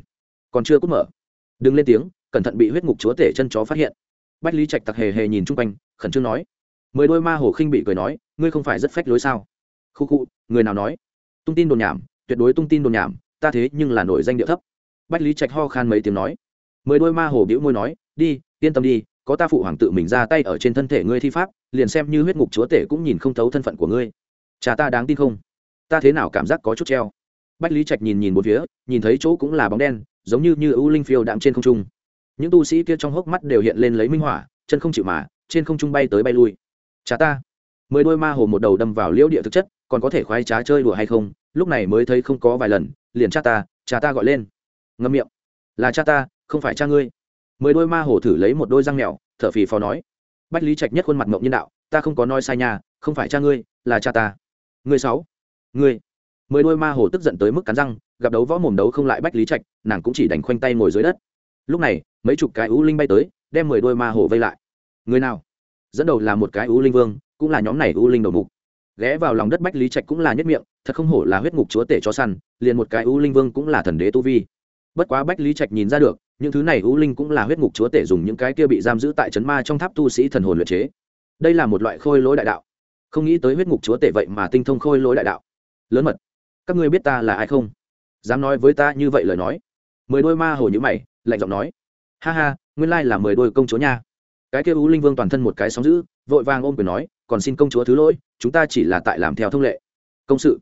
còn chưa cút mở. Đừng lên tiếng, cẩn thận bị huyết ngục chúa tể chân chó phát hiện. Bách lý trạch tặc hề hề nhìn chung quanh, khẩn trương nói, mười đôi ma hồ khinh bị cười nói, ngươi không phải rất phách lối sao? Khu khu, người nào nói? Tung tin đồn nhảm, tuyệt đối tung tin đồn nhảm, ta thế nhưng là nổi danh địa thấp. Bách lý trạch ho khan mấy tiếng nói mười đôi ma hồ bĩu môi nói, đi, yên tâm đi, có ta phụ hoàng tự mình ra tay ở trên thân thể ngươi thi pháp, liền xem như huyết ngục chúa tể cũng nhìn không thấu thân phận của ngươi. Cha ta đáng tin không? Ta thế nào cảm giác có chút treo? Bách lý trạch nhìn nhìn một phía, nhìn thấy chỗ cũng là bóng đen, giống như như ưu linh phiêu đạm trên không trung. Những tu sĩ kia trong hốc mắt đều hiện lên lấy minh hỏa chân không chịu mà, trên không trung bay tới bay lui. Cha ta. Mười đôi ma hồ một đầu đâm vào liễu địa thực chất, còn có thể khoái trá chơi đùa hay không, lúc này mới thấy không có vài lần, liền cha ta cha ta gọi lên. Ngâm miệng. Là cha ta không phải cha ngươi. Mười đôi ma hồ thử lấy một đôi răng mèo, thở phì phò nói. Bách lý trạch nhất khuôn mặt mộng nhân đạo, ta không có nói sai nhà không phải cha ngươi, là cha ta. Ngươi sáu. Ngươi. Mười đôi ma hồ tức giận tới mức cắn răng, gặp đấu võ mồm đấu không lại bách lý trạch, nàng cũng chỉ đánh khoanh tay ngồi dưới đất. Lúc này, mấy chục cái ú linh bay tới, đem mười đôi ma hồ vây lại. Người nào? Dẫn đầu là một cái ú linh vương, cũng là nhóm này ú linh đầu mục. Ghé vào lòng đất bách lý trạch cũng là nhất miệng, thật không hổ là huyết ngục chúa tể cho săn, liền một cái ú linh vương cũng là thần đế tu vi bất quá bách lý trạch nhìn ra được, những thứ này U linh cũng là huyết ngục chúa tể dùng những cái kia bị giam giữ tại trấn ma trong tháp tu sĩ thần hồn luyện chế. Đây là một loại khôi lỗi đại đạo. Không nghĩ tới huyết ngục chúa tể vậy mà tinh thông khôi lỗi đại đạo. Lớn mật, các ngươi biết ta là ai không? Dám nói với ta như vậy lời nói. Mười đôi ma hồ nhữ mày, lạnh giọng nói. Ha ha, nguyên lai là mười đôi công chúa nha. Cái kia u linh vương toàn thân một cái sóng giữ vội vàng ôm quyền nói, còn xin công chúa thứ lỗi, chúng ta chỉ là tại làm theo thông lệ. Công sự.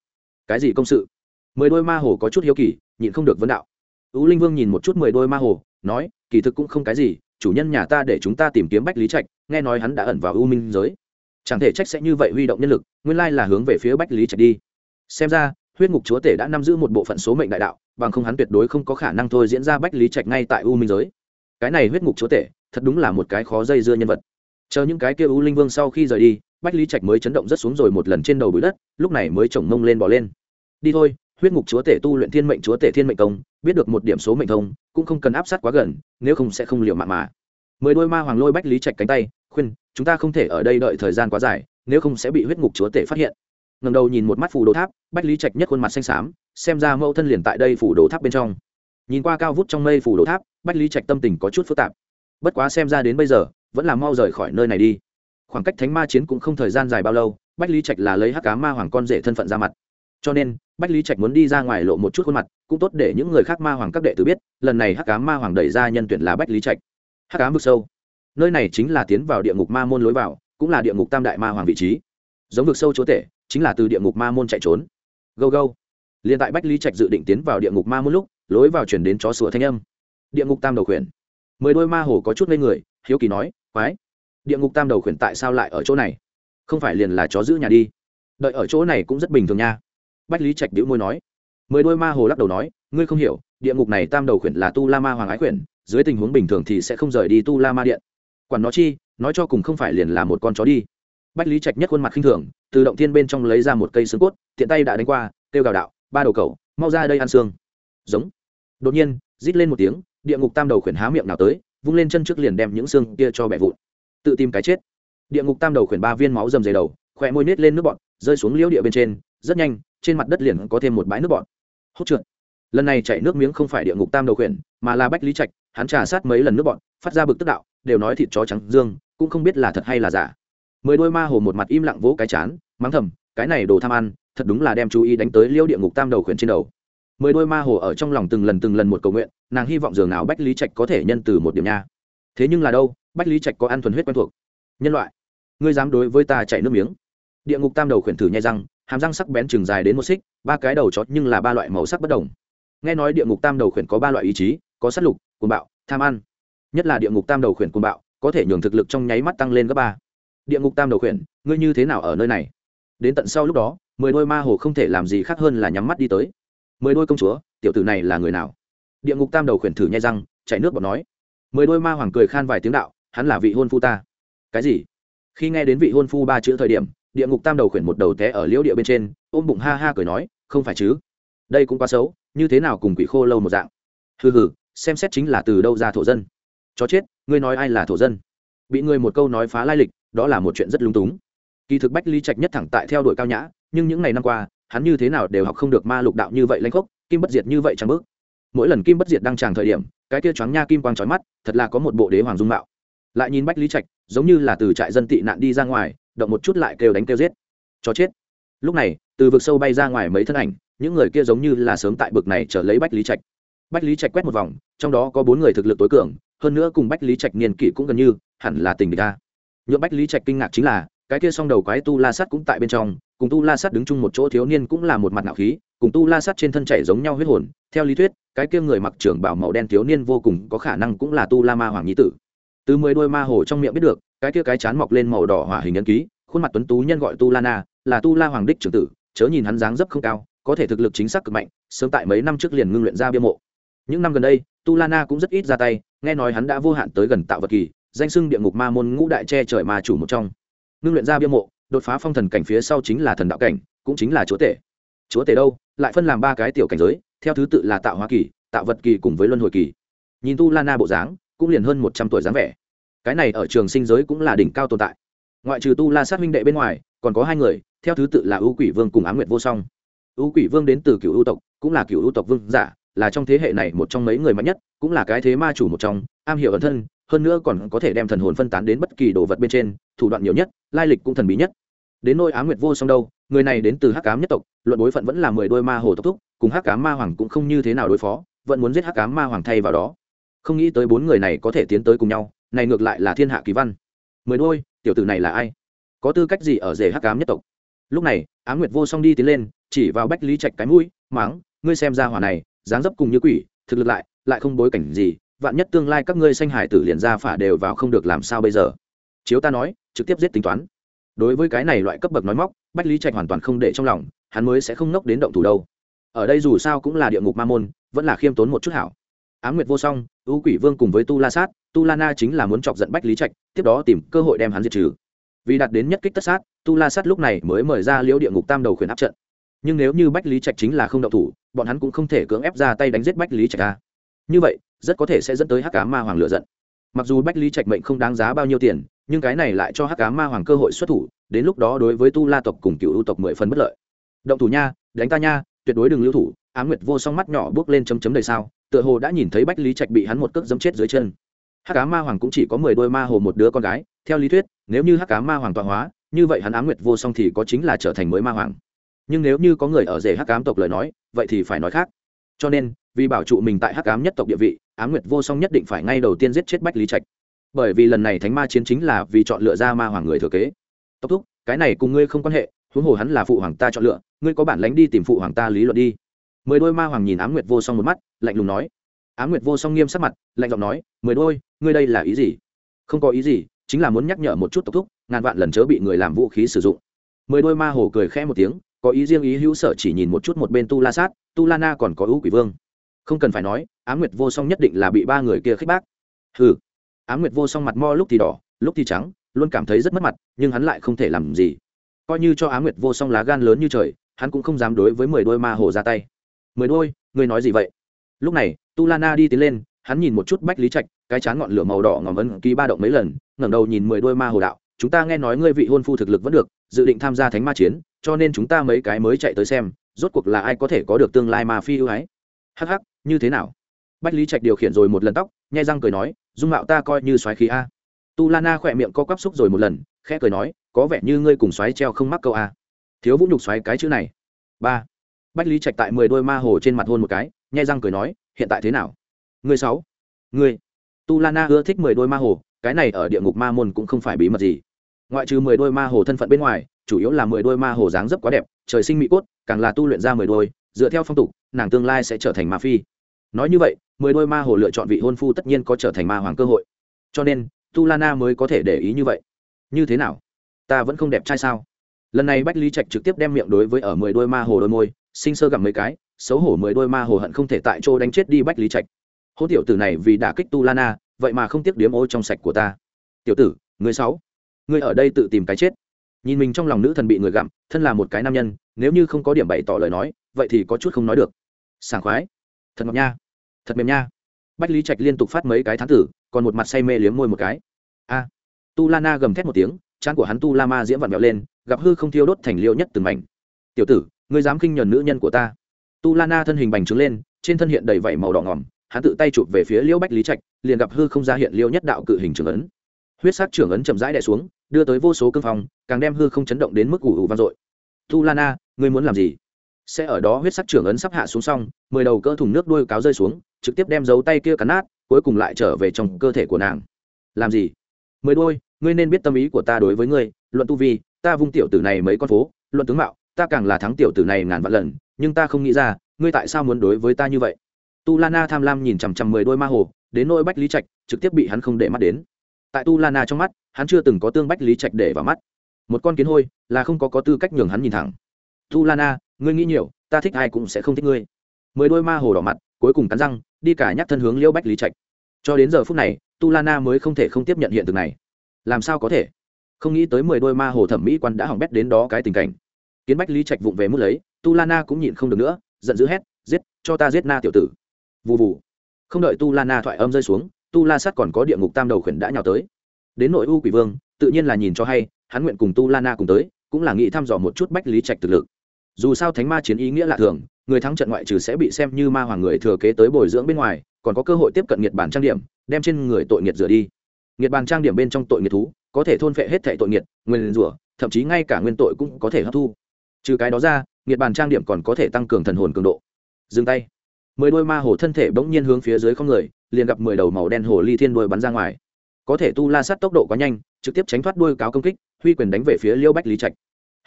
Cái gì công sự? Mười đôi ma hồ có chút hiếu kỳ, nhịn không được vấn đạo u linh vương nhìn một chút mười đôi ma hồ, nói, kỳ thực cũng không cái gì, chủ nhân nhà ta để chúng ta tìm kiếm bách lý trạch, nghe nói hắn đã ẩn vào u minh giới. Chẳng thể trách sẽ như vậy huy động nhân lực, nguyên lai là hướng về phía bách lý trạch đi. Xem ra, huyết ngục chúa tể đã nắm giữ một bộ phận số mệnh đại đạo, bằng không hắn tuyệt đối không có khả năng thôi diễn ra bách lý trạch ngay tại u minh giới. Cái này huyết ngục chúa tể, thật đúng là một cái khó dây dưa nhân vật. Chờ những cái kia u linh vương sau khi rời đi, bách lý trạch mới chấn động rất xuống rồi một lần trên đầu bụi đất, lúc này mới chồng mông lên bỏ lên. Đi thôi huyết ngục chúa tể tu luyện thiên mệnh chúa tể thiên mệnh công, biết được một điểm số mệnh thông, cũng không cần áp sát quá gần, nếu không sẽ không liệu mạng mà. Mười đôi ma hoàng lôi bách lý trạch cánh tay, khuyên, chúng ta không thể ở đây đợi thời gian quá dài, nếu không sẽ bị huyết ngục chúa tể phát hiện. Ngầm đầu nhìn một mắt phủ đồ tháp, bách lý trạch nhất khuôn mặt xanh xám, xem ra mẫu thân liền tại đây phủ đồ tháp bên trong. Nhìn qua cao vút trong mây phủ đồ tháp, bách lý trạch tâm tình có chút phức tạp. Bất quá xem ra đến bây giờ, vẫn là mau rời khỏi nơi này đi. Khoảng cách thánh ma chiến cũng không thời gian dài bao lâu, bách lý trạch là lấy hắc cá ma hoàng con rể thân phận ra mặt. Cho nên bách lý trạch muốn đi ra ngoài lộ một chút khuôn mặt, cũng tốt để những người khác ma hoàng các đệ tử biết, lần này hắc cá ma hoàng đẩy ra nhân tuyển là bách lý trạch. Hắc cá vực sâu. Nơi này chính là tiến vào địa ngục ma môn lối vào, cũng là địa ngục tam đại ma hoàng vị trí. Giống vực sâu chúa tể, chính là từ địa ngục ma môn chạy trốn. Go go liền tại bách lý trạch dự định tiến vào địa ngục ma môn lúc, lối vào chuyển đến chó sủa thanh âm. Địa ngục tam đầu khuyển. Mười đôi ma hồ có chút lên người, hiếu kỳ nói, quái, địa ngục tam đầu khuyển tại sao lại ở chỗ này? Không phải liền là chó giữ nhà đi. Đợi ở chỗ này cũng rất bình thường nha bách lý trạch đĩu môi nói. Mười đôi ma hồ lắc đầu nói, ngươi không hiểu, địa ngục này tam đầu khuyển là tu la ma hoàng ái khuyển, dưới tình huống bình thường thì sẽ không rời đi tu la ma điện. Quản nó chi, nói cho cùng không phải liền là một con chó đi. Bách lý trạch nhất khuôn mặt khinh thường, từ động thiên bên trong lấy ra một cây xương cốt, tiện tay đã đánh qua, kêu gào đạo, ba đầu cầu mau ra đây ăn xương. Giống. Đột nhiên, rít lên một tiếng, địa ngục tam đầu khuyển há miệng nào tới, vung lên chân trước liền đem những xương kia cho bẻ vụn. Tự tìm cái chết. Địa ngục tam đầu khuyển ba viên máu dầm dày đầu khỏe môi nết lên nước bọn rơi xuống liễu địa bên trên, rất nhanh trên mặt đất liền có thêm một bãi nước bọt. hốt trượt. Lần này chạy nước miếng không phải địa ngục tam đầu khuyển mà là bách lý trạch hắn trà sát mấy lần nước bọt, phát ra bực tức đạo đều nói thịt chó trắng dương cũng không biết là thật hay là giả. Mười đôi ma hồ một mặt im lặng vỗ cái chán mắng thầm cái này đồ tham ăn thật đúng là đem chú ý đánh tới liêu địa ngục tam đầu khuyển trên đầu. Mười đôi ma hồ ở trong lòng từng lần từng lần một cầu nguyện nàng hy vọng dường nào bách lý trạch có thể nhân từ một điểm nha. Thế nhưng là đâu bách lý trạch có ăn thuần huyết quen thuộc. Nhân loại ngươi dám đối với ta chạy nước miếng? Địa ngục tam đầu khuyển thử nhai răng hàm răng sắc bén chừng dài đến một xích, ba cái đầu chót nhưng là ba loại màu sắc bất đồng. Nghe nói địa ngục tam đầu khuyển có ba loại ý chí, có sát lục, cuồng bạo, tham ăn. Nhất là địa ngục tam đầu khuyển cuồng bạo, có thể nhường thực lực trong nháy mắt tăng lên gấp ba. Địa ngục tam đầu khuyển, ngươi như thế nào ở nơi này? Đến tận sau lúc đó, mười đôi ma hồ không thể làm gì khác hơn là nhắm mắt đi tới. Mười đôi công chúa, tiểu tử này là người nào? Địa ngục tam đầu khuyển thử nhai răng, chạy nước bọt nói. Mười đôi ma hoàng cười khan vài tiếng đạo, hắn là vị hôn phu ta. Cái gì? Khi nghe đến vị hôn phu ba chữ thời điểm địa ngục tam đầu khuyển một đầu té ở liễu địa bên trên, ôm bụng ha ha cười nói, không phải chứ? Đây cũng quá xấu, như thế nào cùng quỷ khô lâu một dạng? Hừ hừ, xem xét chính là từ đâu ra thổ dân? Chó chết, ngươi nói ai là thổ dân? Bị ngươi một câu nói phá lai lịch, đó là một chuyện rất lung túng. Kỳ thực bách ly trạch nhất thẳng tại theo đuổi cao nhã, nhưng những ngày năm qua, hắn như thế nào đều học không được ma lục đạo như vậy lanh khốc, kim bất diệt như vậy chẳng bước. Mỗi lần kim bất diệt đăng tràng thời điểm, cái kia choáng nha kim quang trói mắt, thật là có một bộ đế hoàng dung mạo. Lại nhìn bách lý trạch, giống như là từ trại dân tị nạn đi ra ngoài động một chút lại kêu đánh kêu giết. Cho chết. Lúc này, từ vực sâu bay ra ngoài mấy thân ảnh, những người kia giống như là sớm tại bực này trở lấy bách lý trạch. Bách lý trạch quét một vòng, trong đó có bốn người thực lực tối cường, hơn nữa cùng bách lý trạch niên kỷ cũng gần như, hẳn là tình địch ta nhuộm bách lý trạch kinh ngạc chính là, cái kia s o n g đầu quái tu la sắt cũng tại bên trong, cùng tu la sắt đứng chung một chỗ thiếu niên cũng là một mặt nạo khí, cùng tu la sắt trên thân chảy giống nhau huyết hồn. Theo lý thuyết, cái kia người mặc trưởng bảo màu đen thiếu niên vô cùng có khả năng cũng là tu la ma hoàng nhí tử. Từ mười đôi ma hồ trong miệng biết được cái kia cái chán mọc lên màu đỏ hỏa hình ấn ký, khuôn mặt tuấn tú nhân gọi tu la na, là tu la hoàng đích trưởng tử, chớ nhìn hắn dáng dấp không cao, có thể thực lực chính xác cực mạnh, sớm tại mấy năm trước liền ngưng luyện ra bia mộ. Những năm gần đây, tu la na cũng rất ít ra tay, nghe nói hắn đã vô hạn tới gần tạo vật kỳ, danh sưng địa ngục ma môn ngũ đại che trời ma chủ một trong. Ngưng luyện ra bia mộ, đột phá phong thần cảnh phía sau chính là thần đạo cảnh, cũng chính là chúa tể. Chúa tể đâu? Lại phân làm ba cái tiểu cảnh giới, theo thứ tự là tạo hóa kỳ, tạo vật kỳ cùng với luân hồi kỳ. Nhìn tu la na bộ dáng, cũng liền hơn một trăm tuổi dáng vẻ cái này ở trường sinh giới cũng là đỉnh cao tồn tại. Ngoại trừ tu la sát minh đệ bên ngoài, còn có hai người, theo thứ tự là ưu quỷ vương cùng á nguyệt vô song. Ưu quỷ vương đến từ cựu ưu tộc, cũng là cựu ưu tộc vương giả, là trong thế hệ này một trong mấy người mạnh nhất, cũng là cái thế ma chủ một trong, am hiểu ẩn thân, hơn nữa còn có thể đem thần hồn phân tán đến bất kỳ đồ vật bên trên, thủ đoạn nhiều nhất, lai lịch cũng thần bí nhất. Đến nôi á nguyệt vô song đâu, người này đến từ hắc cám nhất tộc, luận bối phận vẫn là mười đôi ma hồ tộc thúc, cùng hắc cám ma hoàng cũng không như thế nào đối phó, vẫn muốn giết hắc cám ma hoàng thay vào đó. Không nghĩ tới bốn người này có thể tiến tới cùng nhau này ngược lại là thiên hạ kỳ văn. Mười đôi, tiểu tử này là ai? Có tư cách gì ở rể hắc cám nhất tộc? Lúc này á nguyệt vô song đi tiến lên, chỉ vào bách lý trạch cái mũi máng ngươi xem ra hỏa này, dáng dấp cùng như quỷ, thực lực lại lại không bối cảnh gì, vạn nhất tương lai các ngươi sanh hải tử liền ra phả đều vào không được làm sao bây giờ? Chiếu ta nói, trực tiếp giết tính toán. Đối với cái này loại cấp bậc nói móc, bách lý trạch hoàn toàn không để trong lòng, hắn mới sẽ không nốc đến động thủ đâu. Ở đây dù sao cũng là địa ngục ma môn, vẫn là khiêm tốn một chút hảo á m nguyệt vô song ưu quỷ vương cùng với tu la sát, tu la na chính là muốn chọc giận bách lý trạch, tiếp đó tìm cơ hội đem hắn diệt trừ. Vì đạt đến nhất kích tất sát, tu la sát lúc này mới mời ra liễu địa ngục tam đầu khuyển áp trận. Nhưng nếu như bách lý trạch chính là không động thủ, bọn hắn cũng không thể cưỡng ép ra tay đánh giết bách lý trạch ra như vậy, rất có thể sẽ dẫn tới hắc cá ma hoàng lựa giận. Mặc dù bách lý trạch mệnh không đáng giá bao nhiêu tiền, nhưng cái này lại cho hắc cá ma hoàng cơ hội xuất thủ, đến lúc đó đối với tu la tộc cùng cựu ưu tộc mười phần bất lợi. Động thủ nha, đánh ta nha, tuyệt đối đừng lưu thủ. Á nguyệt vô song mắt nhỏ bước lên chấm chấm đầy sao tựa hồ đã nhìn thấy bách lý trạch bị hắn một cước dấm chết dưới chân. Hắc cá ma hoàng cũng chỉ có mười đôi ma hồ một đứa con gái, theo lý thuyết, nếu như hắc cá ma hoàng tọa hóa, như vậy hắn á nguyệt vô song thì có chính là trở thành mới ma hoàng. Nhưng nếu như có người ở rể hắc cám tộc lời nói, vậy thì phải nói khác. Cho nên, vì bảo trụ mình tại hắc cám nhất tộc địa vị á nguyệt vô song nhất định phải ngay đầu tiên giết chết bách lý trạch. Bởi vì lần này thánh ma chiến chính là vì chọn lựa ra ma hoàng người thừa kế. Tốc thúc, cái này cùng ngươi không quan hệ, huống hồ hắn là phụ hoàng ta chọn lựa, ngươi có bản lánh đi tìm phụ hoàng ta lý luận đi mười đôi ma hoàng nhìn ám nguyệt vô song một mắt, lạnh lùng nói. Ám nguyệt vô song nghiêm sắc mặt, lạnh giọng nói, mười đôi, ngươi đây là ý gì? Không có ý gì, chính là muốn nhắc nhở một chút tốc thúc, ngàn vạn lần chớ bị người làm vũ khí sử dụng. Mười đôi ma hồ cười khẽ một tiếng, có ý riêng ý hữu sở chỉ nhìn một chút một bên tu la sát, tu la na còn có ưu quỷ vương. Không cần phải nói á nguyệt vô song nhất định là bị ba người kia khích bác. Ừ á nguyệt vô song mặt mo lúc thì đỏ, lúc thì trắng, luôn cảm thấy rất mất mặt, nhưng hắn lại không thể làm gì. Coi như cho á nguyệt vô song lá gan lớn như trời, hắn cũng không dám đối với mười đôi ma hồ ra tay mười đôi, ngươi nói gì vậy? Lúc này, tu la na đi tiến lên, hắn nhìn một chút bách lý trạch, cái chán ngọn lửa màu đỏ ngòm ấn ký ba động mấy lần, ngẩng đầu nhìn mười đôi ma hồ đạo, chúng ta nghe nói ngươi vị hôn phu thực lực vẫn được, dự định tham gia thánh ma chiến, cho nên chúng ta mấy cái mới chạy tới xem, rốt cuộc là ai có thể có được tương lai mà phi ưu ái? Hắc hắc, như thế nào? Bách lý trạch điều khiển rồi một lần tóc, nhai răng cười nói, dung mạo ta coi như xoáy khí a. Tu la na khỏe miệng co quắp xúc rồi một lần, khẽ cười nói, có vẻ như ngươi cùng xoáy treo không mắc câu a. Thiếu vũ nhục xoáy cái chữ này. Ba bách lý trạch tại mười đôi ma hồ trên mặt hôn một cái, nhai răng cười nói, hiện tại thế nào? Ngươi sáu. Ngươi. Tu la na ưa thích mười đôi ma hồ, cái này ở địa ngục ma môn cũng không phải bí mật gì. Ngoại trừ mười đôi ma hồ thân phận bên ngoài, chủ yếu là mười đôi ma hồ dáng dấp quá đẹp, trời sinh mỹ cốt, càng là tu luyện ra mười đôi, dựa theo phong tục, nàng tương lai sẽ trở thành ma phi. Nói như vậy, mười đôi ma hồ lựa chọn vị hôn phu tất nhiên có trở thành ma hoàng cơ hội. Cho nên, tu lana mới có thể để ý như vậy. Như thế nào? Ta vẫn không đẹp trai sao? Lần này bách lý trạch trực tiếp đem miệng đối với ở mười đôi ma hồ đôi môi, sinh sơ gặm mấy cái, xấu hổ mười đôi ma hồ hận không thể tại chỗ đánh chết đi bách lý trạch. Hô tiểu tử này vì đả kích tu lana vậy mà không tiếc điếm ô trong sạch của ta. Tiểu tử người sáu, ngươi ở đây tự tìm cái chết. Nhìn mình trong lòng nữ thần bị người gặm, thân là một cái nam nhân, nếu như không có điểm bày tỏ lời nói, vậy thì có chút không nói được. Sảng khoái. Thật ngọc nha. Thật mềm nha. Bách lý trạch liên tục phát mấy cái thán tử, còn một mặt say mê liếm môi một cái. A. Tu la na gầm thét một tiếng trán của hắn tu la ma diễm vặn vẹo lên, gặp hư không thiêu đốt thành liêu nhất từng mảnh. Tiểu tử, ngươi dám khinh nhờn nữ nhân của ta? Tu la na thân hình bành trướng lên, trên thân hiện đầy vảy màu đỏ ngỏm hắn tự tay chụp về phía liêu bách lý trạch, liền gặp hư không ra hiện liêu nhất đạo cự hình trưởng ấn. Huyết sát trưởng ấn chậm rãi đè xuống, đưa tới vô số cương phong, càng đem hư không chấn động đến mức ủ ủ vang dội. Tu lana ngươi muốn làm gì? Sẽ ở đó. Huyết sắc trưởng ấn sắp hạ xuống xong, mười đầu cơ thùng nước đuôi cáo rơi xuống, trực tiếp đem dấu tay kia cắn nát, cuối cùng lại trở về trong cơ thể của nàng. Làm gì? Mười đôi ngươi nên biết tâm ý của ta đối với ngươi, luận tu vi, ta vung tiểu tử này mấy con phố, luận tướng mạo, ta càng là thắng tiểu tử này ngàn vạn lần, nhưng ta không nghĩ ra, ngươi tại sao muốn đối với ta như vậy? Tu lana tham lam nhìn chằm chằm mười đôi ma hồ, đến nỗi bách lý trạch, trực tiếp bị hắn không để mắt đến. Tại tu lana trong mắt, hắn chưa từng có tương bách lý trạch để vào mắt. Một con kiến hôi, là không có có tư cách nhường hắn nhìn thẳng. Tu lana ngươi nghĩ nhiều, ta thích ai cũng sẽ không thích ngươi. Mười đôi ma hồ đỏ mặt, cuối cùng cắn răng, đi cả nhắc thân hướng liễu bách lý trạch cho đến giờ phút này tu lana mới không thể không tiếp nhận hiện thực này. Làm sao có thể? Không nghĩ tới mười đôi ma hồ thẩm mỹ quan đã hỏng bét đến đó cái tình cảnh. Kiến bách lý trạch vụng về mút lấy tu lana cũng nhịn không được nữa, giận dữ hét, giết, cho ta giết na tiểu tử. Vụ vụ không đợi tu lana thoại âm rơi xuống tu la sắt còn có địa ngục tam đầu khuyển đã nhào tới. Đến nội u quỷ vương, tự nhiên là nhìn cho hay, hắn nguyện cùng tu la na cùng tới, cũng là nghĩ thăm dò một chút bách lý trạch thực lực. Dù sao thánh ma chiến ý nghĩa lạ thường người thắng trận ngoại trừ sẽ bị xem như ma hoàng người thừa kế tới bồi dưỡng bên ngoài, còn có cơ hội tiếp cận nhiệt bản trang điểm, đem trên người tội nghiệt rửa đi. Nhiệt bản trang điểm bên trong tội nghiệt thú, có thể thôn phệ hết thể tội nghiệt, nguyên rủa, thậm chí ngay cả nguyên tội cũng có thể hấp thu. Trừ cái đó ra nhiệt bản trang điểm còn có thể tăng cường thần hồn cường độ. Dừng tay. Mười đôi ma hồ thân thể bỗng nhiên hướng phía dưới không người, liền gặp mười đầu màu đen hồ ly thiên đuôi bắn ra ngoài. Có thể tu la sát tốc độ quá nhanh, trực tiếp tránh thoát đuôi cáo công kích, huy quyền đánh về phía liêu bách lý trạch.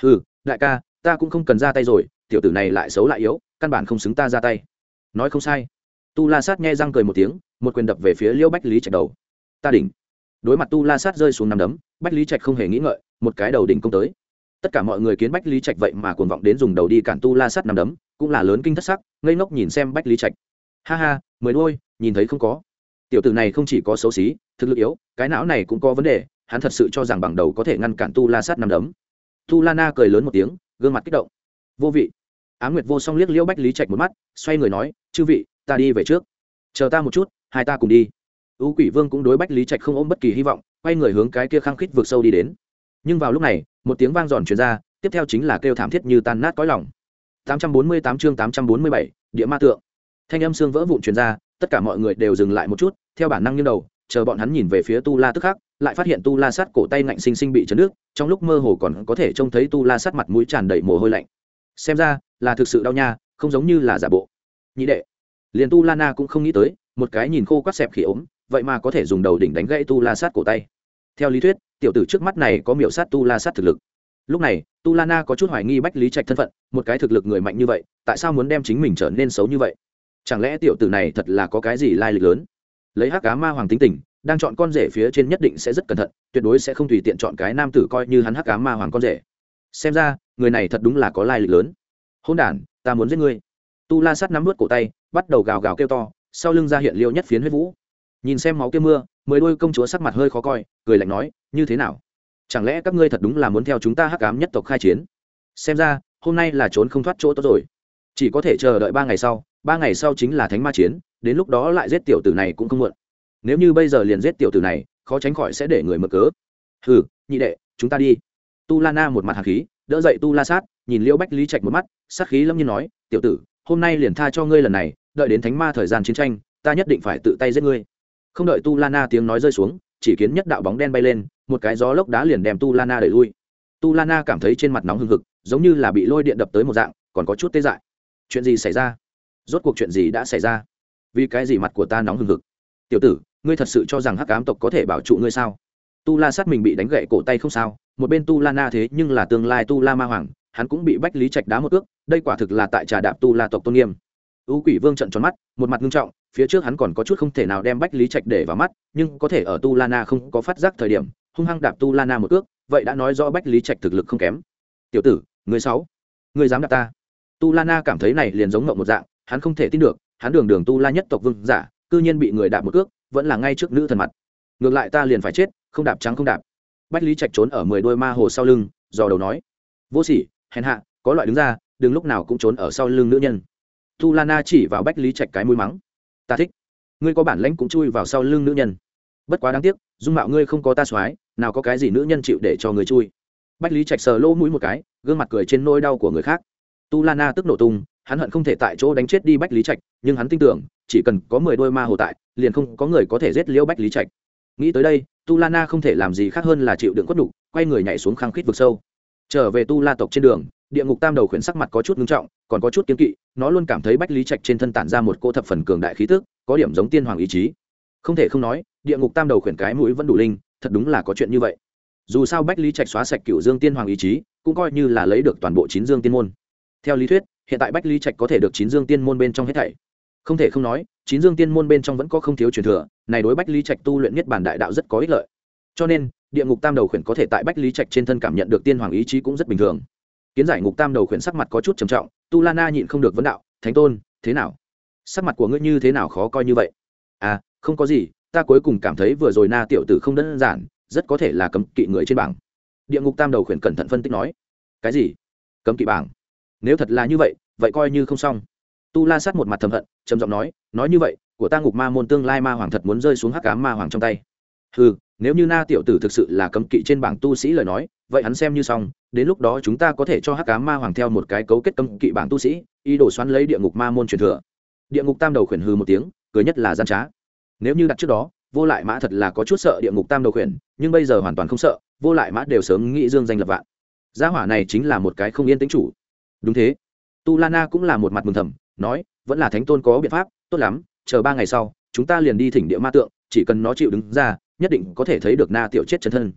Ừ đại ca, ta cũng không cần ra tay rồi, tiểu tử này lại xấu lại yếu căn bản không xứng ta ra tay. Nói không sai. Tu la sát nghe răng cười một tiếng, một quyền đập về phía liêu bách lý trạch đầu. Ta đỉnh. Đối mặt tu la sát rơi xuống nằm đấm, bách lý trạch không hề nghĩ ngợi, một cái đầu đỉnh công tới. Tất cả mọi người kiến bách lý trạch vậy mà cuồng vọng đến dùng đầu đi cản tu la sát nằm đấm, cũng là lớn kinh thất sắc, ngây ngốc nhìn xem bách lý trạch. Ha ha, mười đôi nhìn thấy không có. Tiểu tử này không chỉ có xấu xí, thực lực yếu, cái não này cũng có vấn đề, hắn thật sự cho rằng bằng đầu có thể ngăn cản tu la sát nằm đấm. Tu la na cười lớn một tiếng, gương mặt kích động. Vô vị á nguyệt vô song liếc liễu bách lý trạch một mắt xoay người nói chư vị ta đi về trước. Chờ ta một chút hai ta cùng đi. U quỷ vương cũng đối bách lý trạch không ôm bất kỳ hy vọng quay người hướng cái kia khăng khít vượt sâu đi đến. Nhưng vào lúc này một tiếng vang giòn truyền ra tiếp theo chính là kêu thảm thiết như tan nát cõi lòng. 848 chương 847, địa ma tượng. Thanh âm xương vỡ vụn truyền ra tất cả mọi người đều dừng lại một chút theo bản năng nghiêng đầu chờ bọn hắn nhìn về phía tu la tức khắc lại phát hiện tu la sát cổ tay ngạnh sinh sinh bị chấn nước trong lúc mơ hồ còn có thể trông thấy tu la sát mặt mũi tràn đầy mồ hôi lạnh xem ra, là thực sự đau nha, không giống như là giả bộ. Nhị đệ. Liền tu la na cũng không nghĩ tới, một cái nhìn khô quắt xẹp khỉ ốm, vậy mà có thể dùng đầu đỉnh đánh gãy tu la sát cổ tay. Theo lý thuyết, tiểu tử trước mắt này có miểu sát tu la sát thực lực. Lúc này, tu la na có chút hoài nghi bách lý trạch thân phận, một cái thực lực người mạnh như vậy, tại sao muốn đem chính mình trở nên xấu như vậy? Chẳng lẽ tiểu tử này thật là có cái gì lai lịch lớn? Lấy hắc cá ma hoàng tính tình, đang chọn con rể phía trên nhất định sẽ rất cẩn thận, tuyệt đối sẽ không tùy tiện chọn cái nam tử coi như hắn hắc cá ma hoàng con rể xem ra, người này thật đúng là có lai lịch lớn. Hôn đ ta muốn giết ngươi. Tu la sắt nắm vớt cổ tay, bắt đầu gào gào kêu to, sau lưng ra hiện liêu nhất phiến huyết vũ. Nhìn xem máu kia mưa, mười đôi công chúa sắc mặt hơi khó coi, cười lạnh nói, như thế nào? Chẳng lẽ các ngươi thật đúng là muốn theo chúng ta hắc cám nhất tộc khai chiến? Xem ra, hôm nay là trốn không thoát chỗ tốt rồi. Chỉ có thể chờ đợi ba ngày sau, ba ngày sau chính là thánh ma chiến, đến lúc đó lại giết tiểu tử này cũng không muộn. Nếu như bây giờ liền giết tiểu tử này, khó tránh khỏi sẽ để người mở cớ. Hừ, nhị đệ, chúng ta đi tu la na một mặt hạt khí, đỡ dậy tu la sát, nhìn liễu bách lý trạch một mắt sát khí lâm nhiên nói, tiểu tử, hôm nay liền tha cho ngươi lần này, đợi đến thánh ma thời gian chiến tranh, ta nhất định phải tự tay giết ngươi. Không đợi tu la na tiếng nói rơi xuống, chỉ kiến nhất đạo bóng đen bay lên, một cái gió lốc đá liền đem tu la na đẩy lui. Tu la na cảm thấy trên mặt nóng hừng hực, giống như là bị lôi điện đập tới một dạng, còn có chút tê dại. Chuyện gì xảy ra? Rốt cuộc chuyện gì đã xảy ra? Vì cái gì mặt của ta nóng hừng hực? Tiểu tử, ngươi thật sự cho rằng hắc cám tộc có thể bảo trụ ngươi sao? Tu la sát mình bị đánh gậy cổ tay không sao, một bên tu la na thế nhưng là tương lai tu la ma hoàng, hắn cũng bị bách lý trạch đá một ước đây quả thực là tại trà đạp tu la tộc tôn nghiêm. Ưu quỷ vương trận tròn mắt, một mặt ngưng trọng, phía trước hắn còn có chút không thể nào đem bách lý trạch để vào mắt, nhưng có thể ở tu la na không có phát giác thời điểm, hung hăng đạp tu la na một ước vậy đã nói rõ bách lý trạch thực lực không kém. Tiểu tử, người sáu, người dám đạp ta? Tu la na cảm thấy này liền giống ngộng một dạng, hắn không thể tin được, hắn đường đường tu la nhất tộc vương giả, cư nhiên bị người đạp một ước vẫn là ngay trước nữ thần mặt. Ngược lại ta liền phải chết không đạp trắng không đạp. Bách lý trạch trốn ở mười đôi ma hồ sau lưng, dò đầu nói, vô sỉ, hèn hạ, có loại đứng ra, đừng lúc nào cũng trốn ở sau lưng nữ nhân. Tu la na chỉ vào bách lý trạch cái mũi mắng, ta thích. Ngươi có bản lãnh cũng chui vào sau lưng nữ nhân. Bất quá đáng tiếc, dung mạo ngươi không có ta soái, nào có cái gì nữ nhân chịu để cho người chui. Bách lý trạch sờ lỗ mũi một cái, gương mặt cười trên nôi đau của người khác. Tu la na tức nổ tung, hắn hận không thể tại chỗ đánh chết đi bách lý trạch, nhưng hắn tin tưởng, chỉ cần có mười đôi ma hồ tại, liền không có người có thể giết liễu bách lý trạch. Nghĩ tới đây tu la na không thể làm gì khác hơn là chịu đựng quất đục quay người nhảy xuống khăng khít vực sâu. Trở về tu la tộc trên đường, địa ngục tam đầu khuyển sắc mặt có chút ngưng trọng, còn có chút kiếm kỵ, nó luôn cảm thấy bách lý trạch trên thân tản ra một cỗ thập phần cường đại khí tức, có điểm giống tiên hoàng ý chí. Không thể không nói, địa ngục tam đầu khuyển cái mũi vẫn đủ linh, thật đúng là có chuyện như vậy. Dù sao bách lý trạch xóa sạch cựu dương tiên hoàng ý chí, cũng coi như là lấy được toàn bộ chín dương tiên môn. Theo lý thuyết, hiện tại bách lý trạch có thể được chín dương tiên môn bên trong hết thảy. Không thể không nói chín dương tiên môn bên trong vẫn có không thiếu truyền thừa, này đối bách lý trạch tu luyện nhất bản đại đạo rất có ích lợi. Cho nên, địa ngục tam đầu khuyển có thể tại bách lý trạch trên thân cảm nhận được tiên hoàng ý chí cũng rất bình thường. Kiến giải ngục tam đầu khuyển sắc mặt có chút trầm trọng, tu la na nhịn không được vấn đạo, thánh tôn, thế nào? Sắc mặt của ngươi như thế nào khó coi như vậy? À không có gì, ta cuối cùng cảm thấy vừa rồi na tiểu tử không đơn giản, rất có thể là cấm kỵ người trên bảng. Địa ngục tam đầu khuyển cẩn thận phân tích nói, cái gì? Cấm kỵ bảng? Nếu thật là như vậy vậy coi như không xong tu la sát một mặt thầm hận, trầm giọng nói nói như vậy, của ta ngục ma môn tương lai ma hoàng thật muốn rơi xuống hắc cá ma hoàng trong tay. Ừ nếu như na tiểu tử thực sự là cấm kỵ trên bảng tu sĩ lời nói, vậy hắn xem như xong, đến lúc đó chúng ta có thể cho hắc cá ma hoàng theo một cái cấu kết cấm kỵ bảng tu sĩ, ý đồ xoắn lấy địa ngục ma môn truyền thừa. Địa ngục tam đầu khuyển hư một tiếng, cười nhất là gian trá. Nếu như đặt trước đó, vô lại mã thật là có chút sợ địa ngục tam đầu khuyển, nhưng bây giờ hoàn toàn không sợ, vô lại mã đều sớm nghĩ dương danh lập vạn. Gia hỏa này chính là một cái không yên tĩnh chủ. Đúng thế. Tu lana cũng là một mặt mừng thầm nói, vẫn là thánh tôn có biện pháp, tốt lắm, chờ ba ngày sau, chúng ta liền đi thỉnh địa ma tượng, chỉ cần nó chịu đứng ra, nhất định có thể thấy được na tiểu chết chân thân.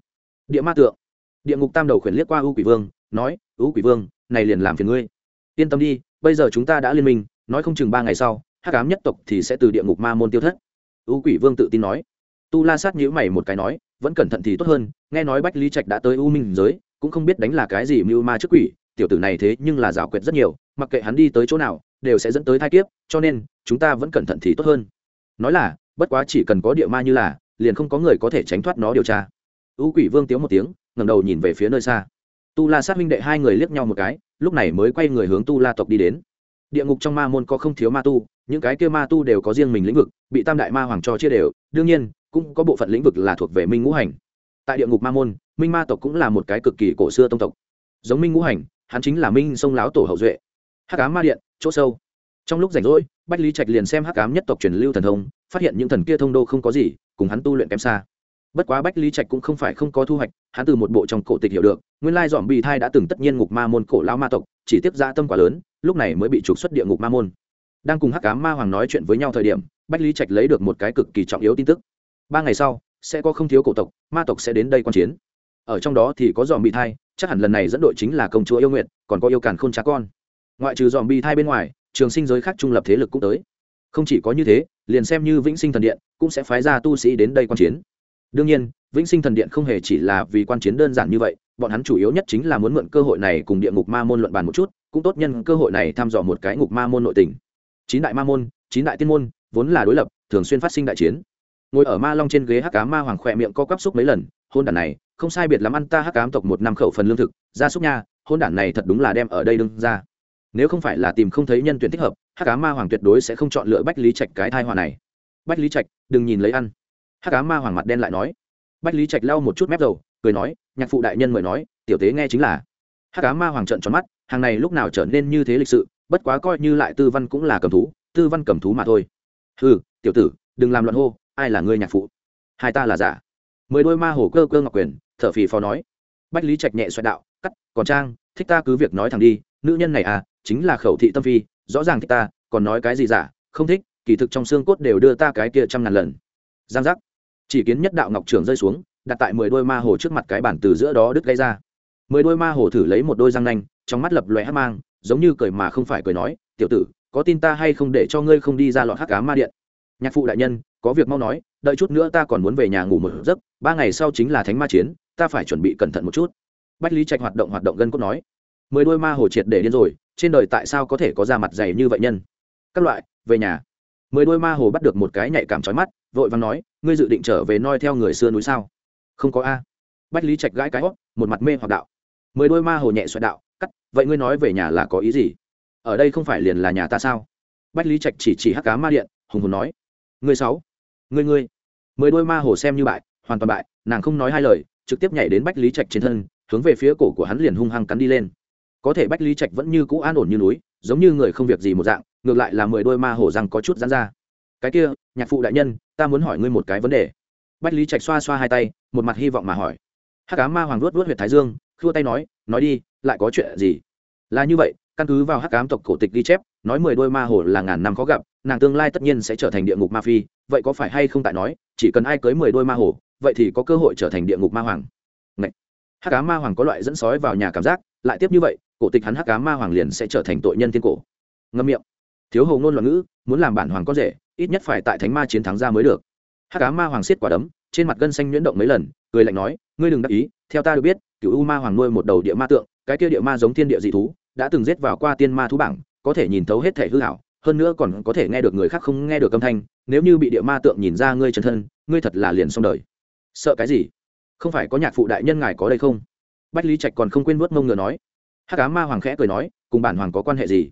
Địa ma tượng. Địa ngục tam đầu khuyển liếc qua u quỷ vương, nói, u quỷ vương, này liền làm phiền ngươi. Yên tâm đi, bây giờ chúng ta đã liên minh, nói không chừng ba ngày sau, hắc ám nhất tộc thì sẽ từ địa ngục ma môn tiêu thất. U quỷ vương tự tin nói. Tu la sát nhữ mày một cái nói, vẫn cẩn thận thì tốt hơn, nghe nói bách lý trạch đã tới u minh giới, cũng không biết đánh là cái gì mưu ma trước quỷ, tiểu tử này thế nhưng là rào quyệt rất nhiều, mặc kệ hắn đi tới chỗ nào đều sẽ dẫn tới thai kiếp, cho nên, chúng ta vẫn cẩn thận thì tốt hơn. Nói là, bất quá chỉ cần có địa ma như là, liền không có người có thể tránh thoát nó điều tra. U quỷ vương tiếu một tiếng, ngẩng đầu nhìn về phía nơi xa. Tu la sát minh đệ hai người liếc nhau một cái, lúc này mới quay người hướng tu la tộc đi đến. Địa ngục trong ma môn có không thiếu ma tu, những cái kia ma tu đều có riêng mình lĩnh vực, bị tam đại ma hoàng cho chia đều, đương nhiên, cũng có bộ phận lĩnh vực là thuộc về minh ngũ hành. Tại địa ngục ma môn, minh ma tộc cũng là một cái cực kỳ cổ xưa tông tộc. Giống minh ngũ hành, hắn chính là minh sông láo tổ hậu duệ. Hắc ám ma điện chỗ sâu. Trong lúc rảnh rỗi, bách lý trạch liền xem hắc ám nhất tộc truyền lưu thần thông, phát hiện những thần kia thông đô không có gì, cùng hắn tu luyện kém xa. Bất quá bách lý trạch cũng không phải không có thu hoạch, hắn từ một bộ trong cổ tịch hiểu được, nguyên lai dòm bì thai đã từng tất nhiên ngục ma môn cổ lao ma tộc, chỉ tiếp ra tâm quả lớn, lúc này mới bị trục xuất địa ngục ma môn. Đang cùng hắc ám ma hoàng nói chuyện với nhau thời điểm, bách lý trạch lấy được một cái cực kỳ trọng yếu tin tức. Ba ngày sau, sẽ có không thiếu cổ tộc, ma tộc sẽ đến đây quan chiến. Ở trong đó thì có dòm bị thai, chắc hẳn lần này dẫn đội chính là công chúa yêu nguyện còn có yêu càn k h ô n trá con ngoại trừ dòm bi thai bên ngoài, trường sinh giới khác trung lập thế lực cũng tới. Không chỉ có như thế, liền xem như vĩnh sinh thần điện cũng sẽ phái ra tu sĩ đến đây quan chiến. Đương nhiên, vĩnh sinh thần điện không hề chỉ là vì quan chiến đơn giản như vậy, bọn hắn chủ yếu nhất chính là muốn mượn cơ hội này cùng địa ngục ma môn luận bàn một chút, cũng tốt nhân cơ hội này thăm dò một cái ngục ma môn nội tình. Chín đại ma môn, chín đại tiên môn, vốn là đối lập, thường xuyên phát sinh đại chiến. Ngồi ở ma long trên ghế hắc cá ma hoàng khỏe miệng co quắp xúc mấy lần, hôn đản này, không sai biệt lắm ăn ta hắc cám tộc một năm khẩu phần lương thực ra xúc nha, hôn đản này thật đúng là đem ở đây đương ra nếu không phải là tìm không thấy nhân tuyển thích hợp, hắc cá ma hoàng tuyệt đối sẽ không chọn lựa bách lý trạch cái thai hòa này. Bách lý trạch, đừng nhìn lấy ăn. Hắc cá ma hoàng mặt đen lại nói. Bách lý trạch lau một chút mép dầu cười nói, nhạc phụ đại nhân mời nói, tiểu tế nghe chính là. Hắc cá ma hoàng trợn tròn mắt, hàng này lúc nào trở nên như thế lịch sự, bất quá coi như lại tư văn cũng là cầm thú, tư văn cầm thú mà thôi. Ừ tiểu tử, đừng làm loạn hô, ai là ngươi nhạc phụ? Hai ta là giả. Mười đôi ma hổ cơ cơ ngọc quyền, thở phì phò nói. Bách lý trạch nhẹ xoẹt đạo, cắt, còn trang, thích ta cứ việc nói thẳng đi, nữ nhân này à chính là khẩu thị tâm phi, rõ ràng thích ta, còn nói cái gì giả, không thích, kỳ thực trong xương cốt đều đưa ta cái kia trăm ngàn lần. Giang giác. Chỉ kiến nhất đạo ngọc trường rơi xuống, đặt tại mười đôi ma hồ trước mặt cái bản từ giữa đó đứt gây ra. Mười đôi ma hồ thử lấy một đôi răng nanh, trong mắt lập lòe hát mang, giống như cười mà không phải cười nói, tiểu tử, có tin ta hay không để cho ngươi không đi ra lọt hắc cá ma điện? Nhạc phụ đại nhân, có việc mau nói, đợi chút nữa ta còn muốn về nhà ngủ một giấc, ba ngày sau chính là thánh ma chiến, ta phải chuẩn bị cẩn thận một chút. Bách lý trạch hoạt động hoạt động gân cốt nói mười đôi ma hồ triệt để điên rồi, trên đời tại sao có thể có da mặt dày như vậy nhân? Các loại, về nhà. Mười đôi ma hồ bắt được một cái nhạy cảm trói mắt, vội vàng nói, ngươi dự định trở về noi theo người xưa núi sao? Không có a. Bách lý trạch gãi cái hót, một mặt mê hoặc đạo. Mười đôi ma hồ nhẹ xoẹt đạo, cắt, vậy ngươi nói về nhà là có ý gì? Ở đây không phải liền là nhà ta sao? Bách lý trạch chỉ chỉ hắc cá ma điện, hùng hồn nói. Ngươi sáu, ngươi ngươi. Mười đôi ma hồ xem như bại, hoàn toàn bại, nàng không nói hai lời, trực tiếp nhảy đến bách lý trạch trên thân, hướng về phía cổ của hắn liền hung hăng cắn đi lên có thể bách lý trạch vẫn như cũ an ổn như núi, giống như người không việc gì một dạng, ngược lại là mười đôi ma hổ răng có chút dán ra. Cái kia, nhạc phụ đại nhân, ta muốn hỏi ngươi một cái vấn đề. Bách lý trạch xoa xoa hai tay, một mặt hy vọng mà hỏi. Hắc cá ma hoàng luốt luốt huyệt thái dương, khua tay nói nói đi, lại có chuyện gì? Là như vậy, căn cứ vào hắc cám tộc cổ tịch ghi chép, nói mười đôi ma hổ là ngàn năm khó gặp, nàng tương lai tất nhiên sẽ trở thành địa ngục ma phi, vậy có phải hay không tại nói, chỉ cần ai cưới mười đôi ma hổ, vậy thì có cơ hội trở thành địa ngục ma hoàng? Hắc cá ma hoàng có loại dẫn sói vào nhà cảm giác, lại tiếp như vậy cổ tịch hắn hắc cá ma hoàng liền sẽ trở thành tội nhân thiên cổ. Ngâm miệng. Thiếu hầu ngôn loạn ngữ, muốn làm bản hoàng có rể, ít nhất phải tại thánh ma chiến thắng ra mới được. Hắc cá ma hoàng xiết quả đấm, trên mặt gân xanh nhuyễn động mấy lần, cười lạnh nói, ngươi đừng đắc ý, theo ta được biết, cựu u ma hoàng nuôi một đầu địa ma tượng, cái kia địa ma giống thiên địa dị thú, đã từng giết vào qua tiên ma thú bảng, có thể nhìn thấu hết thể hư hảo, hơn nữa còn có thể nghe được người khác không nghe được âm thanh, nếu như bị địa ma tượng nhìn ra ngươi chân thân, ngươi thật là liền xong đời. Sợ cái gì? Không phải có nhạc phụ đại nhân ngài có đây không? Bách lý trạch còn không quên vớt mông ngựa nói hắc cá ma hoàng khẽ cười nói, cùng bản hoàng có quan hệ gì?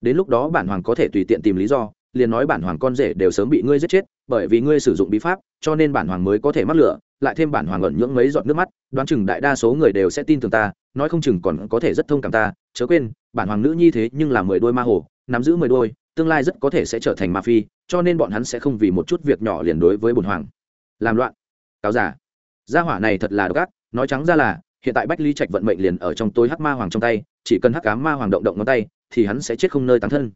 Đến lúc đó bản hoàng có thể tùy tiện tìm lý do, liền nói bản hoàng con rể đều sớm bị ngươi giết chết, bởi vì ngươi sử dụng bí pháp, cho nên bản hoàng mới có thể mắc lửa, lại thêm bản hoàng ẩn nhưỡng mấy giọt nước mắt, đoán chừng đại đa số người đều sẽ tin tưởng ta, nói không chừng còn có thể rất thông cảm ta, chớ quên, bản hoàng nữ nhi thế nhưng là mười đôi ma hồ, nắm giữ mười đôi, tương lai rất có thể sẽ trở thành ma phi, cho nên bọn hắn sẽ không vì một chút việc nhỏ liền đối với bồn hoàng. Làm loạn. Cáo giả gia hỏa này thật là độc ác, nói trắng ra là hiện tại bách lý trạch vận mệnh liền ở trong tối hắc ma hoàng trong tay, chỉ cần hắc cá ma hoàng động động ngón tay, thì hắn sẽ chết không nơi tán thân.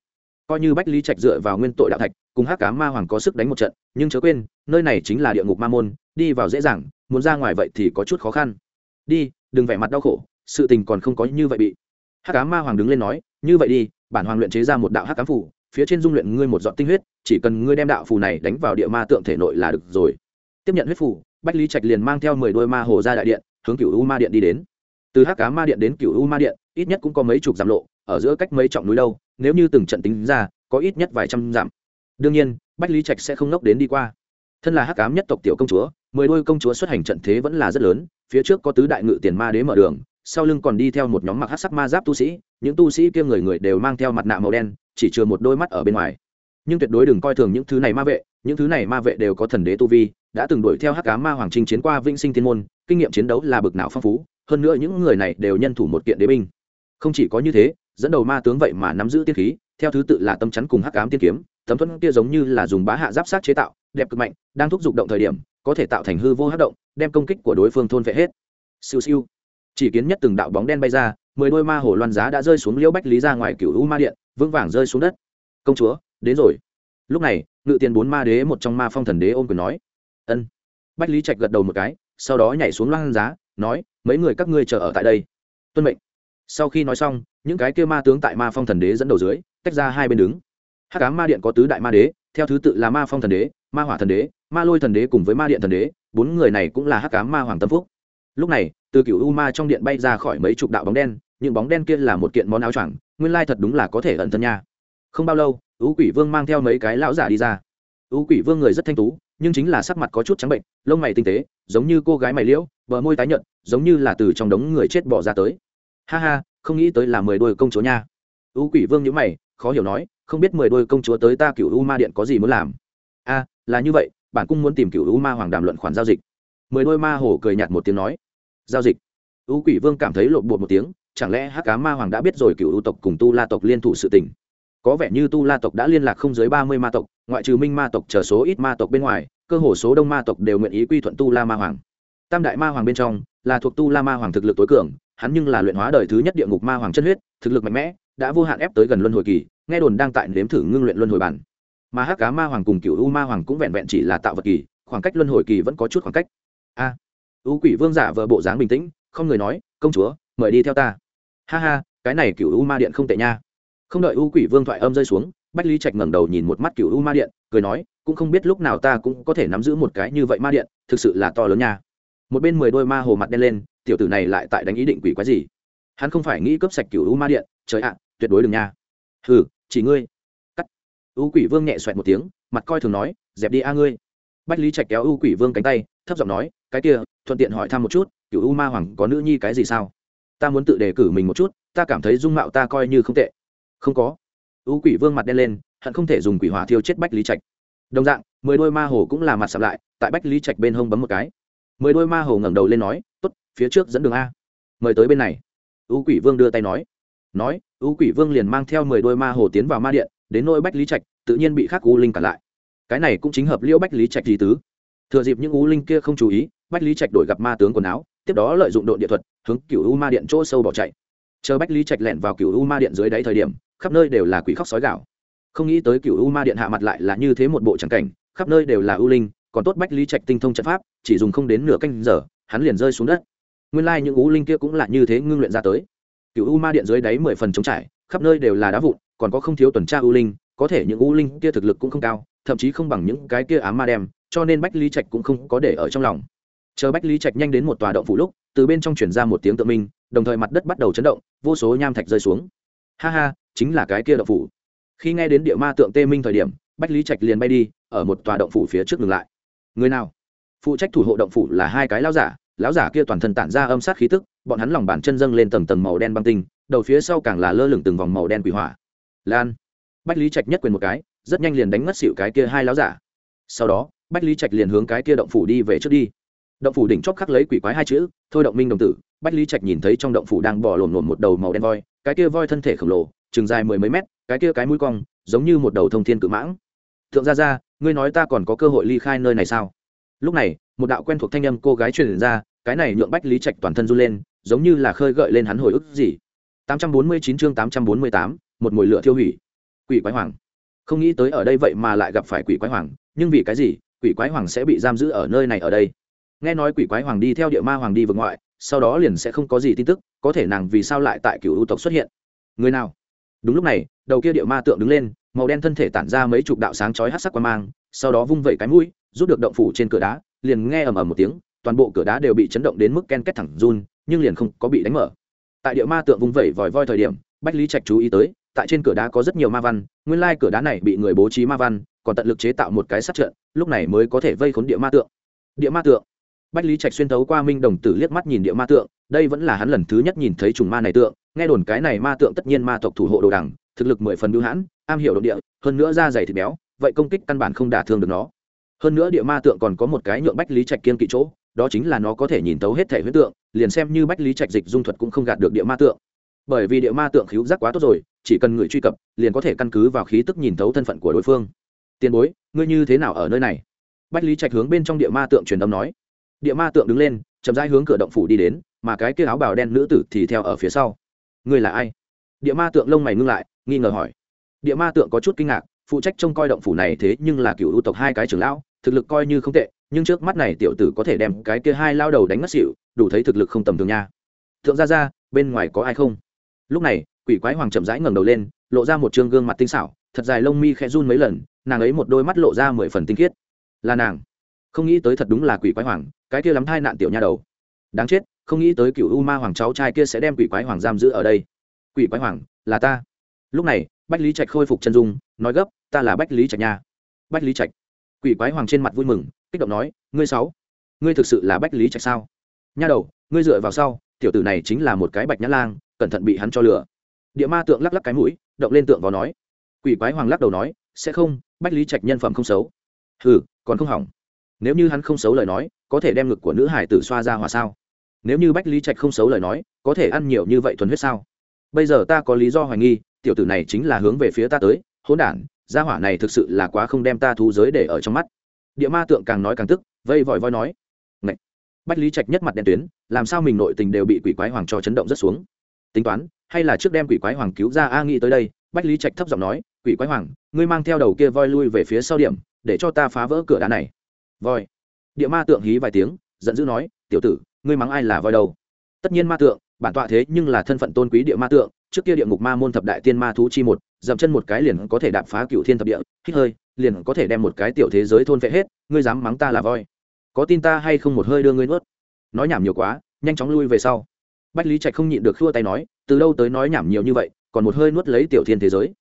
Coi như bách lý trạch dựa vào nguyên tội đạo thạch, cùng hắc cá ma hoàng có sức đánh một trận, nhưng chớ quên, nơi này chính là địa ngục ma môn, đi vào dễ dàng, muốn ra ngoài vậy thì có chút khó khăn. Đi, đừng vẻ mặt đau khổ, sự tình còn không có như vậy bị. Hắc cá ma hoàng đứng lên nói, như vậy đi, bản hoàng luyện chế ra một đạo hắc cá phủ phía trên dung luyện ngươi một giọt tinh huyết, chỉ cần ngươi đem đạo phù này đánh vào địa ma tượng thể nội là được rồi. Tiếp nhận huyết phù bách lý trạch liền mang theo mười đôi ma hồ ra đại điện, hướng cựu u ma điện đi đến. Từ hắc cá ma điện đến cựu u ma điện, ít nhất cũng có mấy chục dặm lộ, ở giữa cách mấy trọng núi đâu, nếu như từng trận tính ra, có ít nhất vài trăm dặm. Đương nhiên, bách lý trạch sẽ không nốc đến đi qua. Thân là hắc cám nhất tộc tiểu công chúa, mười đôi công chúa xuất hành trận thế vẫn là rất lớn, phía trước có tứ đại ngự tiền ma đế mở đường, sau lưng còn đi theo một nhóm mặc hát sắc ma giáp tu sĩ, những tu sĩ kia người người đều mang theo mặt nạ màu đen, chỉ chừa một đôi mắt ở bên ngoài. Nhưng tuyệt đối đừng coi thường những thứ này ma vệ những thứ này ma vệ đều có thần đế tu vi, đã từng đuổi theo hắc cá ma hoàng trinh chiến qua vĩnh sinh thiên môn, kinh nghiệm chiến đấu là bực nào phong phú, hơn nữa những người này đều nhân thủ một kiện đế binh. Không chỉ có như thế, dẫn đầu ma tướng vậy mà nắm giữ tiên khí, theo thứ tự là tâm chắn cùng hắc ám tiên kiếm, tấm thuẫn kia giống như là dùng bá hạ giáp sát chế tạo, đẹp cực mạnh, đang thúc giục động thời điểm, có thể tạo thành hư vô hát động, đem công kích của đối phương thôn vệ hết. Siêu siêu. Chỉ kiến nhất từng đạo bóng đen bay ra, mười đôi ma hồ loan giá đã rơi xuống liễu bách lý ra ngoài cựu u ma điện, vững vàng rơi xuống đất. Công chúa, đến rồi lúc này, ngự tiền bốn ma đế một trong ma phong thần đế ôm quyền nói, ân. Bách lý trạch gật đầu một cái, sau đó nhảy xuống loan giá, nói, mấy người các ngươi chờ ở tại đây. Tuân mệnh. Sau khi nói xong, những cái kêu ma tướng tại ma phong thần đế dẫn đầu dưới, tách ra hai bên đứng. Hát cám ma điện có tứ đại ma đế, theo thứ tự là ma phong thần đế, ma hỏa thần đế, ma lôi thần đế cùng với ma điện thần đế, bốn người này cũng là hắc cám ma hoàng tâm phúc. Lúc này, từ cựu u ma trong điện bay ra khỏi mấy chục đạo bóng đen, những bóng đen kia là một kiện món áo choàng, nguyên lai thật đúng là có thể ẩn thân nha. Không bao lâu u quỷ vương mang theo mấy cái lão giả đi ra. U quỷ vương người rất thanh tú, nhưng chính là sắc mặt có chút trắng bệnh, lông mày tinh tế, giống như cô gái mày liễu, bờ môi tái nhợt, giống như là từ trong đống người chết bỏ ra tới. Ha ha, không nghĩ tới là mười đôi công chúa nha. U quỷ vương nhữ mày, khó hiểu nói, không biết mười đôi công chúa tới ta cựu u ma điện có gì muốn làm? A, là như vậy, bản cung muốn tìm cựu u ma hoàng đàm luận khoản giao dịch. Mười đôi ma hồ cười nhạt một tiếng nói. Giao dịch. U quỷ vương cảm thấy lộn bột một tiếng, chẳng lẽ hắc cá ma hoàng đã biết rồi cựu u tộc cùng tu la tộc liên thủ sự tình? Có vẻ như tu la tộc đã liên lạc không dưới ba mươi ma tộc ngoại trừ minh ma tộc chờ số ít ma tộc bên ngoài cơ hồ số đông ma tộc đều nguyện ý quy thuận tu la ma hoàng. Tam đại ma hoàng bên trong là thuộc tu la ma hoàng thực lực tối cường hắn nhưng là luyện hóa đời thứ nhất địa ngục ma hoàng chân huyết thực lực mạnh mẽ đã vô hạn ép tới gần luân hồi kỳ nghe đồn đang tại nếm thử ngưng luyện luân hồi bản. Mà hắc cá ma hoàng cùng cựu u ma hoàng cũng vẹn vẹn chỉ là tạo vật kỳ khoảng cách luân hồi kỳ vẫn có chút khoảng cách. A à, u quỷ vương giả vợ bộ dáng bình tĩnh không người nói công chúa mời đi theo ta. Ha ha cái này cựu u ma điện không tệ nha không đợi u quỷ vương thoại âm rơi xuống, bách lý trạch ngẩng đầu nhìn một mắt cựu u ma điện, cười nói, cũng không biết lúc nào ta cũng có thể nắm giữ một cái như vậy ma điện, thực sự là to lớn nha. Một bên mười đôi ma hồ mặt đen lên, tiểu tử này lại tại đánh ý định quỷ quái gì? Hắn không phải nghĩ cướp sạch cựu u ma điện, trời ạ à, tuyệt đối đừng nha. Hừ, chỉ ngươi. Cắt. U quỷ vương nhẹ xoẹt một tiếng, mặt coi thường nói, dẹp đi a ngươi. Bách lý trạch kéo u quỷ vương cánh tay, thấp giọng nói, cái kia, thuận tiện hỏi thăm một chút cựu u ma hoàng có nữ nhi cái gì sao? Ta muốn tự đề cử mình một chút, ta cảm thấy dung mạo ta coi như không tệ không có. U quỷ vương mặt đen lên, hận không thể dùng quỷ hỏa thiêu chết bách lý trạch. Đồng dạng, mười đôi ma hồ cũng là mặt sập lại, tại bách lý trạch bên hông bấm một cái. Mười đôi ma hồ ngẩng đầu lên nói t ố t phía trước dẫn đường a. Mời tới bên này. U quỷ vương đưa tay nói. Nói u quỷ vương liền mang theo mười đôi ma hồ tiến vào ma điện, đến nỗi bách lý trạch, tự nhiên bị khắc u linh cản lại. Cái này cũng chính hợp liễu bách lý trạch lý tứ. Thừa dịp những u linh kia không chú ý, bách lý trạch đổi gặp ma tướng quần áo, tiếp đó lợi dụng đội địa thuật, hướng cựu u ma điện chỗ sâu bỏ chạy. Chờ bách lý trạch lẻn vào cựu u ma điện dưới đáy thời điểm khắp nơi đều là quỷ khóc sói gạo không nghĩ tới cựu u ma điện hạ mặt lại là như thế một bộ tràng cảnh, khắp nơi đều là u linh, còn tốt bách lý trạch tinh thông trận pháp, chỉ dùng không đến nửa canh giờ, hắn liền rơi xuống đất. Nguyên lai、like、những u linh kia cũng là như thế ngưng luyện ra tới. Cựu u ma điện dưới đáy mười phần trống trải, khắp nơi đều là đá vụn, còn có không thiếu tuần tra u linh, có thể những u linh kia thực lực cũng không cao, thậm chí không bằng những cái kia ám ma đem, cho nên bách lý trạch cũng không có để ở trong lòng. Chờ bách lý trạch nhanh đến một tòa động phủ lúc, từ bên trong chuyển ra một tiếng tự minh, đồng thời mặt đất bắt đầu chấn động, vô số nham thạch rơi xuống. Ha ha chính là cái kia động phủ. Khi nghe đến địa ma tượng tê minh thời điểm, bách lý trạch liền bay đi, ở một tòa động phủ phía trước ngừng lại. Người nào? Phụ trách thủ hộ động phủ là hai cái lao giả, lão giả kia toàn thân tản ra âm sát khí tức, bọn hắn lòng bàn chân dâng lên tầng tầng màu đen băng tinh, đầu phía sau càng là lơ lửng từng vòng màu đen quỷ hỏa. Lan. Bách lý trạch nhất quyền một cái, rất nhanh liền đánh mất xịu cái kia hai lão giả. Sau đó, bách lý trạch liền hướng cái kia động phủ đi về trước đi. Động phủ đỉnh chóp khắc lấy quỷ quái hai chữ, thôi động minh đồng tử. Bách lý trạch nhìn thấy trong động phủ đang bỏ lổn lổn một đầu màu đen voi, cái kia voi thân thể khổng lồ chừng dài mười mấy mét cái kia cái mũi cong giống như một đầu thông thiên cự mãng. Thượng gia gia ngươi nói ta còn có cơ hội ly khai nơi này sao? Lúc này một đạo quen thuộc thanh âm cô gái truyền ra cái này nhượng bách lý trạch toàn thân run lên giống như là khơi gợi lên hắn hồi ức gì. 849 chương 848, một mùi lửa thiêu hủy. Quỷ quái hoàng. Không nghĩ tới ở đây vậy mà lại gặp phải quỷ quái hoàng nhưng vì cái gì quỷ quái hoàng sẽ bị giam giữ ở nơi này ở đây? Nghe nói quỷ quái hoàng đi theo địa ma hoàng đi vượt ngoại sau đó liền sẽ không có gì tin tức có thể nàng vì sao lại tại cựu ưu tộc xuất hiện? Người nào? Đúng lúc này, đầu kia địa ma tượng đứng lên, màu đen thân thể tản ra mấy chục đạo sáng chói hát sắc qua mang, sau đó vung vẩy cái mũi, rút được động phủ trên cửa đá, liền nghe ầm ầm một tiếng, toàn bộ cửa đá đều bị chấn động đến mức ken két thẳng run, nhưng liền không có bị đánh mở. Tại địa ma tượng vung vẩy vòi voi thời điểm, bách lý trạch chú ý tới, tại trên cửa đá có rất nhiều ma văn, nguyên lai cửa đá này bị người bố trí ma văn, còn tận lực chế tạo một cái sát trận, lúc này mới có thể vây khốn địa ma tượng. Địa ma tượng. Bách lý trạch xuyên thấu qua minh đồng tử liếc mắt nhìn địa ma tượng, đây vẫn là hắn lần thứ nhất nhìn thấy trùng ma này tượng nghe đồn cái này ma tượng tất nhiên ma tộc thủ hộ đồ đằng, thực lực mười phần bưu hãn, am hiểu đ địa, hơn nữa da dày thịt béo, vậy công kích căn bản không đả thương được nó. Hơn nữa địa ma tượng còn có một cái nhượng bách lý trạch kiên kỵ chỗ, đó chính là nó có thể nhìn thấu hết thể huyết tượng, liền xem như bách lý trạch dịch dung thuật cũng không gạt được địa ma tượng. Bởi vì địa ma tượng khíu giác quá tốt rồi, chỉ cần người truy cập, liền có thể căn cứ vào khí tức nhìn thấu thân phận của đối phương. Tiền bối, ngươi như thế nào ở nơi này? Bách lý trạch hướng bên trong địa ma tượng truyền âm nói. Địa ma tượng đứng lên, chậm rãi hướng cửa động phủ đi đến, mà cái kia áo bào đen nữ tử thì theo ở phía sau ngươi là ai? Địa ma tượng lông mày ngưng lại, nghi ngờ hỏi. Địa ma tượng có chút kinh ngạc, phụ trách trông coi động phủ này thế nhưng là cựu ưu tộc hai cái trưởng lão, thực lực coi như không tệ, nhưng trước mắt này tiểu tử có thể đem cái kia hai lao đầu đánh mất xỉu, đủ thấy thực lực không tầm thường nha. Thượng ra ra bên ngoài có ai không? Lúc này, quỷ quái hoàng chậm rãi ngẩng đầu lên, lộ ra một trương gương mặt tinh xảo, thật dài lông mi khẽ run mấy lần, nàng ấy một đôi mắt lộ ra mười phần tinh khiết. Là nàng. Không nghĩ tới thật đúng là quỷ quái hoàng, cái kia lắm thai nạn tiểu nha đầu. Đáng chết không nghĩ tới cựu u ma hoàng cháu trai kia sẽ đem quỷ quái hoàng giam giữ ở đây. Quỷ quái hoàng, là ta. Lúc này, bách lý trạch khôi phục chân dung, nói gấp, ta là bách lý trạch nha. Bách lý trạch. Quỷ quái hoàng trên mặt vui mừng, kích động nói, ngươi sáu, ngươi thực sự là bách lý trạch sao? Nha đầu, ngươi dựa vào sau, tiểu tử này chính là một cái bạch nhã lang, cẩn thận bị hắn cho lửa địa ma tượng lắc lắc cái mũi, động lên tượng vào nói. Quỷ quái hoàng lắc đầu nói, sẽ không, bách lý trạch nhân phẩm không xấu. Hừ, còn không hỏng. Nếu như hắn không xấu lời nói, có thể đem ngực của nữ hải tử xoa ra hòa sao? Nếu như bách lý trạch không xấu lời nói, có thể ăn nhiều như vậy thuần huyết sao? Bây giờ ta có lý do hoài nghi, tiểu tử này chính là hướng về phía ta tới, hỗn đản, gia hỏa này thực sự là quá không đem ta thú giới để ở trong mắt. Địa ma tượng càng nói càng tức, vây vòi voi nói, Ngậy! bách lý trạch nhất mặt đen tuyến, làm sao mình nội tình đều bị quỷ quái hoàng cho chấn động rất xuống. Tính toán, hay là trước đem quỷ quái hoàng cứu ra a nghĩ tới đây, bách lý trạch thấp giọng nói, quỷ quái hoàng, ngươi mang theo đầu kia voi lui về phía sau điểm, để cho ta phá vỡ cửa đá này. Voi. Địa ma tượng hí vài tiếng, giận dữ nói, tiểu tử ngươi mắng ai là voi đâu? Tất nhiên ma tượng, bản tọa thế nhưng là thân phận tôn quý địa ma tượng, trước kia địa ngục ma môn thập đại tiên ma thú chi một, dậm chân một cái liền có thể đạp phá cựu thiên thập địa, hít hơi, liền có thể đem một cái tiểu thế giới thôn vệ hết, ngươi dám mắng ta là voi. Có tin ta hay không một hơi đưa ngươi nuốt? Nói nhảm nhiều quá, nhanh chóng lui về sau. Bách lý trạch không nhịn được khua tay nói, từ đâu tới nói nhảm nhiều như vậy, còn một hơi nuốt lấy tiểu thiên thế giới.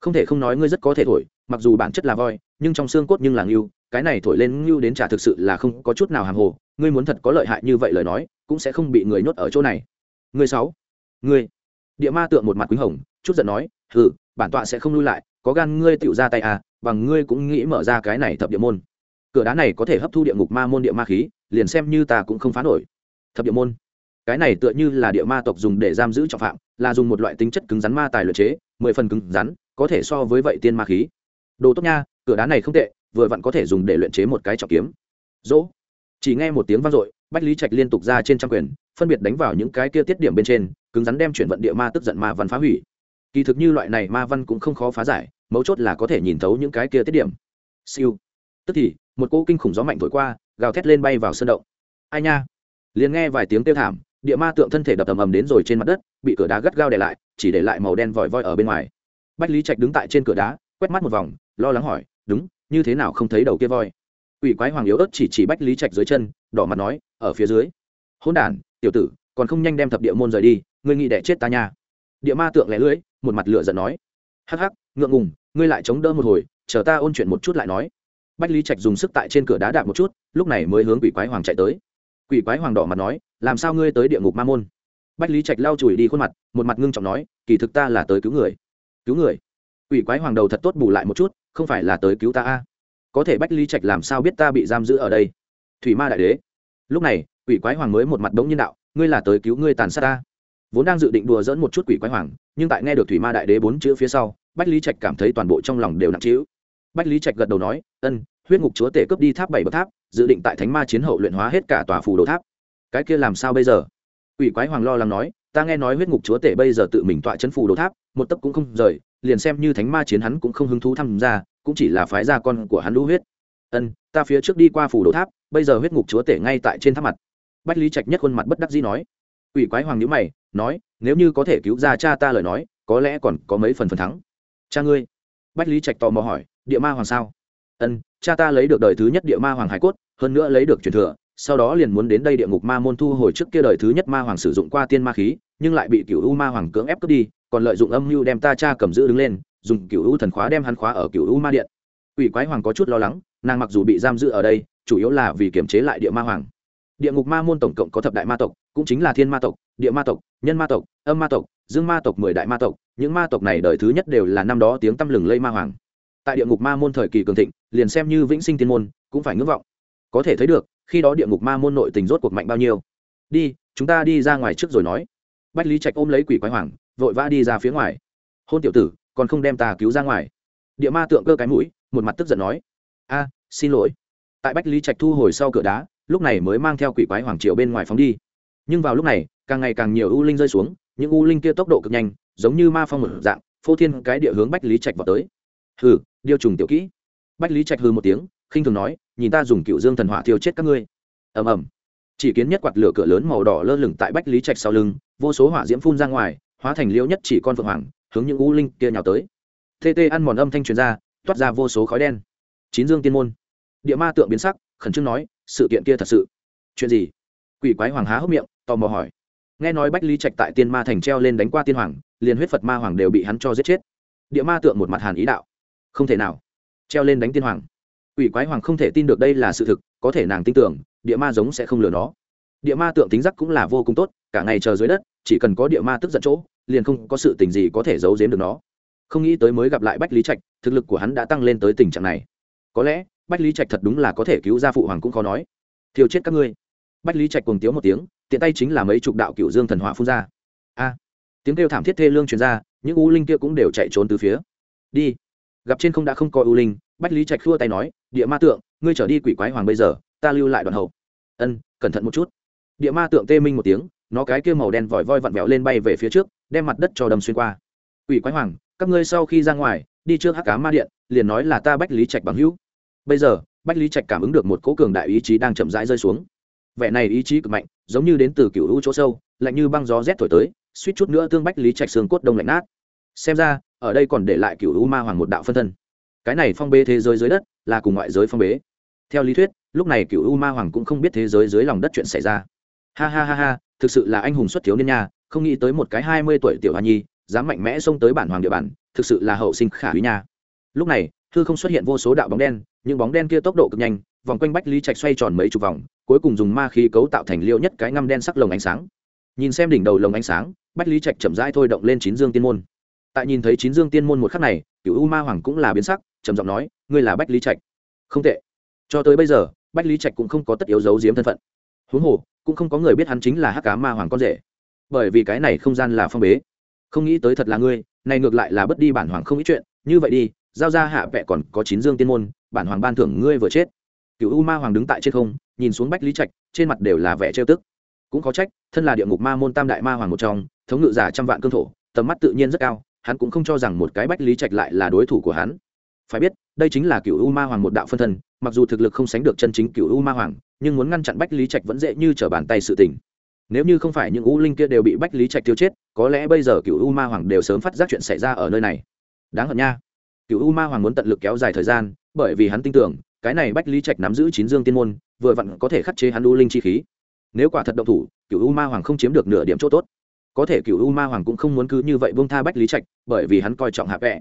Không thể không nói ngươi rất có thể thổi, mặc dù bản chất là voi, nhưng trong xương cốt nhưng là ngưu cái này thổi lên ngưu đến trả thực sự là không có chút nào hàm hồ, ngươi muốn thật có lợi hại như vậy lời nói, cũng sẽ không bị người nhốt ở chỗ này. Ngươi sáu, ngươi. Địa ma tượng một mặt quýnh hồng, chút giận nói, hừ, bản tọa sẽ không lui lại, có gan ngươi tựu ra tay à bằng ngươi cũng nghĩ mở ra cái này thập địa môn. Cửa đá này có thể hấp thu địa ngục ma môn địa ma khí, liền xem như ta cũng không phá nổi. Thập địa môn. Cái này tựa như là địa ma tộc dùng để giam giữ trọng phạm, là dùng một loại tính chất cứng rắn ma tài luyện chế, mười phần cứng rắn, có thể so với vậy tiên ma khí. Đồ tốt nha, cửa đá này không tệ vừa vặn có thể dùng để luyện chế một cái trọng kiếm. Dỗ. Chỉ nghe một tiếng vang dội, bách lý trạch liên tục ra trên trăm quyền, phân biệt đánh vào những cái kia tiết điểm bên trên, cứng rắn đem chuyển vận địa ma tức giận ma văn phá hủy. Kỳ thực như loại này ma văn cũng không khó phá giải, mấu chốt là có thể nhìn thấu những cái kia tiết điểm. Siêu. Tức thì, một cỗ kinh khủng gió mạnh thổi qua, gào thét lên bay vào sân động. Ai nha? Liền nghe vài tiếng kêu thảm, địa ma tượng thân thể đập ầm ầm đến rồi trên mặt đất, bị cửa đá gắt gao để lại, chỉ để lại màu đen vòi voi ở bên ngoài. Bách lý trạch đứng tại trên cửa đá, quét mắt một vòng, lo lắng hỏi, đúng như thế nào không thấy đầu kia voi? Ủy quái hoàng yếu ớt chỉ chỉ bách lý trạch dưới chân, đỏ mặt nói, ở phía dưới. Hôn đ tiểu tử, còn không nhanh đem thập địa môn rời đi, ngươi nghĩ đẻ chết ta nha. Địa ma tượng lẻ lưỡi, một mặt lửa giận nói, hắc hắc, ngượng ngùng, ngươi lại chống đỡ một hồi, chờ ta ôn chuyện một chút lại nói. Bách lý trạch dùng sức tại trên cửa đá đạp một chút, lúc này mới hướng quỷ quái hoàng chạy tới. Quỷ quái hoàng đỏ mặt nói, làm sao ngươi tới địa ngục ma môn? Bách lý trạch lau chùi đi khuôn mặt, một mặt ngưng trọng nói, kỳ thực ta là tới cứu người. Cứu người? Quỷ quái hoàng đầu thật tốt bù lại một chút, không phải là tới cứu ta a. Có thể bách lý trạch làm sao biết ta bị giam giữ ở đây? Thủy ma đại đế. Lúc này, quỷ quái hoàng mới một mặt đống nhân đạo, ngươi là tới cứu ngươi tàn sát ta. Vốn đang dự định đùa dẫn một chút quỷ quái hoàng, nhưng tại nghe được thủy ma đại đế bốn chữ phía sau, bách lý trạch cảm thấy toàn bộ trong lòng đều nặng trĩu. Bách lý trạch gật đầu nói, ân, huyết ngục chúa tể cướp đi tháp bảy bậc tháp, dự định tại thánh ma chiến hậu luyện hóa hết cả tòa phù đồ tháp. Cái kia làm sao bây giờ? Quỷ quái hoàng lo lắng nói, ta nghe nói huyết ngục chúa tể bây giờ tự mình tọa chân phù đồ tháp, một tấc cũng không rời liền xem như thánh ma chiến hắn cũng không hứng thú tham gia, cũng chỉ là phái gia con của hắn lũ huyết. Ân, ta phía trước đi qua phủ đồ tháp, bây giờ huyết ngục chúa tể ngay tại trên tháp mặt. Bách lý trạch nhất khuôn mặt bất đắc dĩ nói. Ủy quái hoàng nhữ mày, nói, nếu như có thể cứu ra cha ta lời nói, có lẽ còn có mấy phần phần thắng. Cha ngươi? Bách lý trạch tò mò hỏi, địa ma hoàng sao? Ân, cha ta lấy được đời thứ nhất địa ma hoàng hải cốt, hơn nữa lấy được truyền thừa, sau đó liền muốn đến đây địa ngục ma môn thu hồi trước kia đời thứ nhất ma hoàng sử dụng qua tiên ma khí, nhưng lại bị cựu u ma hoàng cưỡng ép cướp đi còn lợi dụng âm mưu đem ta cha cầm giữ đứng lên, dùng cựu u thần khóa đem hắn khóa ở cựu u ma điện. Ủy quái hoàng có chút lo lắng, nàng mặc dù bị giam giữ ở đây, chủ yếu là vì kiềm chế lại địa ma hoàng. Địa ngục ma môn tổng cộng có thập đại ma tộc, cũng chính là thiên ma tộc, địa ma tộc, nhân ma tộc, âm ma tộc, dương ma tộc, mười đại ma tộc, những ma tộc này đời thứ nhất đều là năm đó tiếng tăm lừng lây ma hoàng. Tại địa ngục ma môn thời kỳ cường thịnh, liền xem như vĩnh sinh tiên môn, cũng phải ngưỡng vọng. Có thể thấy được, khi đó địa ngục ma môn nội tình rốt cuộc mạnh bao nhiêu. Đi, chúng ta đi ra ngoài trước rồi nói. Bách lý trạch ôm lấy quỷ quái hoàng vội vã đi ra phía ngoài. Hôn tiểu tử, còn không đem ta cứu ra ngoài. Địa ma tượng cơ cái mũi, một mặt tức giận nói. A, xin lỗi. Tại bách lý trạch thu hồi sau cửa đá, lúc này mới mang theo quỷ quái hoàng triệu bên ngoài phóng đi. Nhưng vào lúc này, càng ngày càng nhiều u linh rơi xuống, những u linh kia tốc độ cực nhanh, giống như ma phong một dạng, phô thiên cái địa hướng bách lý trạch vào tới. Hừ, điêu trùng tiểu kỹ. Bách lý trạch hừ một tiếng, khinh thường nói, nhìn ta dùng cựu dương thần hỏa thiêu chết các ngươi. Ầm ầm. Chỉ kiến nhất quạt lửa cửa lớn màu đỏ lơ lửng tại bách lý trạch sau lưng, vô số hỏa diễm phun ra ngoài hóa thành liễu nhất chỉ con phượng hoàng, hướng những u linh kia nhào tới. Tê tê ăn mòn âm thanh truyền ra, toát ra vô số khói đen. Chín dương tiên môn. Địa ma tượng biến sắc, khẩn trương nói, sự kiện kia thật sự. Chuyện gì? Quỷ quái hoàng há hốc miệng, tò mò hỏi. Nghe nói bách lý trạch tại tiên ma thành treo lên đánh qua tiên hoàng, liền huyết phật ma hoàng đều bị hắn cho giết chết. Địa ma tượng một mặt hàn ý đạo. Không thể nào. Treo lên đánh tiên hoàng. Quỷ quái hoàng không thể tin được đây là sự thực, có thể nàng tin tưởng, địa ma giống sẽ không lừa nó. Địa ma tượng tính giác cũng là vô cùng tốt cả ngày chờ dưới đất, chỉ cần có địa ma tức giận chỗ, liền không có sự tình gì có thể giấu giếm được nó. Không nghĩ tới mới gặp lại bách lý trạch, thực lực của hắn đã tăng lên tới tình trạng này. Có lẽ, bách lý trạch thật đúng là có thể cứu ra phụ hoàng cũng khó nói. Thiêu chết các ngươi. Bách lý trạch cùng tiếu một tiếng, tiện tay chính là mấy chục đạo cựu dương thần hỏa phun ra. A! Tiếng kêu thảm thiết thê lương truyền ra, những u linh kia cũng đều chạy trốn từ phía. Đi! Gặp trên không đã không có u linh, bách lý trạch khua tay nói, địa ma tượng, ngươi trở đi quỷ quái hoàng bây giờ, ta lưu lại đoạn hậu. Ân, cẩn thận một chút. Địa ma tượng tê minh một tiếng nó cái kia màu đen vòi voi vặn vẹo lên bay về phía trước, đem mặt đất cho đâm xuyên qua. Quỷ quái hoàng, các ngươi sau khi ra ngoài, đi trước hắc cá ma điện, liền nói là ta bách lý trạch bằng hữu. Bây giờ, bách lý trạch cảm ứng được một cố cường đại ý chí đang chậm rãi rơi xuống. Vẻ này ý chí cực mạnh, giống như đến từ cựu hữu chỗ sâu, lạnh như băng gió rét thổi tới, suýt chút nữa tương bách lý trạch xương cốt đông lạnh nát. Xem ra, ở đây còn để lại cựu hữu ma hoàng một đạo phân thân. Cái này phong bế thế giới dưới đất, là cùng ngoại giới phong bế. Theo lý thuyết, lúc này cựu u ma hoàng cũng không biết thế giới dưới lòng đất chuyện xảy ra. Ha ha ha ha thực sự là anh hùng xuất thiếu niên nha, không nghĩ tới một cái hai mươi tuổi tiểu hoa nhi, dám mạnh mẽ xông tới bản hoàng địa bàn, thực sự là hậu sinh khả quý nha. Lúc này thư không xuất hiện vô số đạo bóng đen, những bóng đen kia tốc độ cực nhanh, vòng quanh bách lý trạch xoay tròn mấy chục vòng, cuối cùng dùng ma khí cấu tạo thành liêu nhất cái ngăm đen sắc lồng ánh sáng. Nhìn xem đỉnh đầu lồng ánh sáng, bách lý trạch chậm rãi thôi động lên chín dương tiên môn. Tại nhìn thấy chín dương tiên môn một khắc này cựu u ma hoàng cũng là biến sắc, trầm giọng nói, ngươi là bách lý trạch. Không tệ. Cho tới bây giờ, bách lý trạch cũng không có tất yếu giấu giếm thân phận. Huống hồ cũng không có người biết hắn chính là hắc cá ma hoàng con rể. Bởi vì cái này không gian là phong bế. Không nghĩ tới thật là ngươi, này ngược lại là bất đi bản hoàng không ít chuyện. Như vậy đi, giao ra hạ vẹ còn có chín dương tiên môn, bản hoàng ban thưởng ngươi vừa chết. Cựu u ma hoàng đứng tại trên không, nhìn xuống bách lý trạch, trên mặt đều là vẻ trêu tức. Cũng có trách, thân là địa ngục ma môn tam đại ma hoàng một trong, thống ngự giả trăm vạn cương thổ, tầm mắt tự nhiên rất cao, hắn cũng không cho rằng một cái bách lý trạch lại là đối thủ của hắn. Phải biết, đây chính là cựu u ma hoàng một đạo phân thân, mặc dù thực lực không sánh được chân chính cựu u ma hoàng nhưng muốn ngăn chặn bách lý trạch vẫn dễ như t r ở bàn tay sự tình. Nếu như không phải những u linh kia đều bị bách lý trạch tiêu chết, có lẽ bây giờ cựu u ma hoàng đều sớm phát giác chuyện xảy ra ở nơi này. Đáng hận nha. Cựu u ma hoàng muốn tận lực kéo dài thời gian, bởi vì hắn tin tưởng, cái này bách lý trạch nắm giữ chín dương tiên môn, vừa vặn có thể khắc chế hắn u linh chi khí. Nếu quả thật động thủ cựu u ma hoàng không chiếm được nửa điểm chỗ tốt. Có thể cựu u ma hoàng cũng không muốn cứ như vậy bông tha bách lý trạch, bởi vì hắn coi trọng hạ vẽ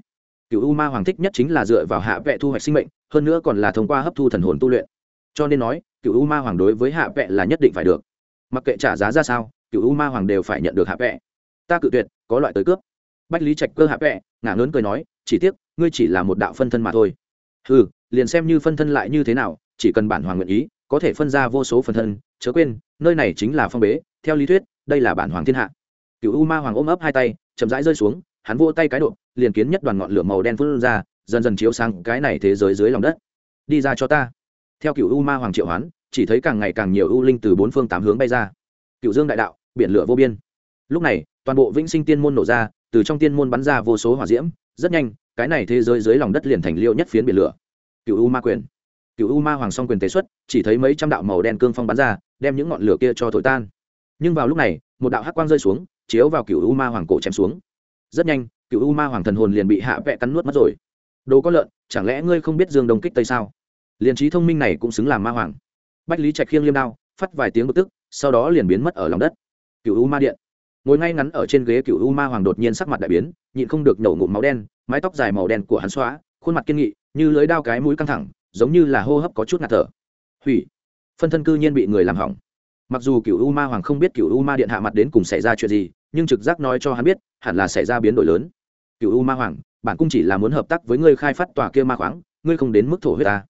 cựu u ma hoàng thích nhất chính là dựa vào hạ vẽ thu hoạch sinh mệnh, hơn nữa còn là thông qua hấp thu thần hồn tu luyện. Cho nên nói cựu u ma hoàng đối với hạ vẽ là nhất định phải được. Mặc kệ trả giá ra sao, cựu u ma hoàng đều phải nhận được hạ vẽ ta cự tuyệt, có loại tới cướp. Bách lý trạch cơ hạ vẽ ngả ngớn cười nói, chỉ tiếc, ngươi chỉ là một đạo phân thân mà thôi. Ừ liền xem như phân thân lại như thế nào, chỉ cần bản hoàng nguyện ý, có thể phân ra vô số phân thân. Chớ quên, nơi này chính là phong bế, theo lý thuyết, đây là bản hoàng thiên hạ. Cựu u ma hoàng ôm ấp hai tay, chậm rãi rơi xuống, hắn vô tay cái độ, liền kiến nhất đoàn ngọn lửa màu đen phun ra, dần dần chiếu sang cái này thế giới dưới lòng đất. Đi ra cho ta theo cựu u ma hoàng triệu hoán, chỉ thấy càng ngày càng nhiều u linh từ bốn phương tám hướng bay ra. Cựu dương đại đạo, biển lửa vô biên. Lúc này, toàn bộ vĩnh sinh tiên môn nổ ra, từ trong tiên môn bắn ra vô số hỏa diễm, rất nhanh, cái này thế giới dưới lòng đất liền thành liêu nhất phiến biển lửa. Cựu u ma quyền. Cựu u ma hoàng song quyền tế xuất, chỉ thấy mấy trăm đạo màu đen cương phong bắn ra, đem những ngọn lửa kia cho thổi tan. Nhưng vào lúc này, một đạo hắc quang rơi xuống, chiếu vào cựu u ma hoàng cổ chém xuống. Rất nhanh, cựu u ma hoàng thần hồn liền bị hạ vẽ cắn nuốt mất rồi. Đồ có lợn, chẳng lẽ ngươi không biết dương đông kích tây sao? Liền trí thông minh này cũng xứng làm ma hoàng. Bách lý trạch khiêng liêm đao, phát vài tiếng bực tức, sau đó liền biến mất ở lòng đất. Cựu u ma điện. Ngồi ngay ngắn ở trên ghế cựu u ma hoàng đột nhiên sắc mặt đại biến, nhịn không được nổ ngụm máu đen, mái tóc dài màu đen của hắn xóa, khuôn mặt kiên nghị, như lưới đao cái mũi căng thẳng, giống như là hô hấp có chút ngạt thở. Hủy. Phân thân cư nhiên bị người làm hỏng. Mặc dù cựu u ma hoàng không biết cựu u ma điện hạ mặt đến cùng xảy ra chuyện gì, nhưng trực giác nói cho hắn biết, hẳn là xảy ra biến đổi lớn. Cựu u ma hoàng, bản cung chỉ là muốn hợp tác với ngươi khai phát tòa kia ma khoáng, ngươi không đến mức thổ huyết ta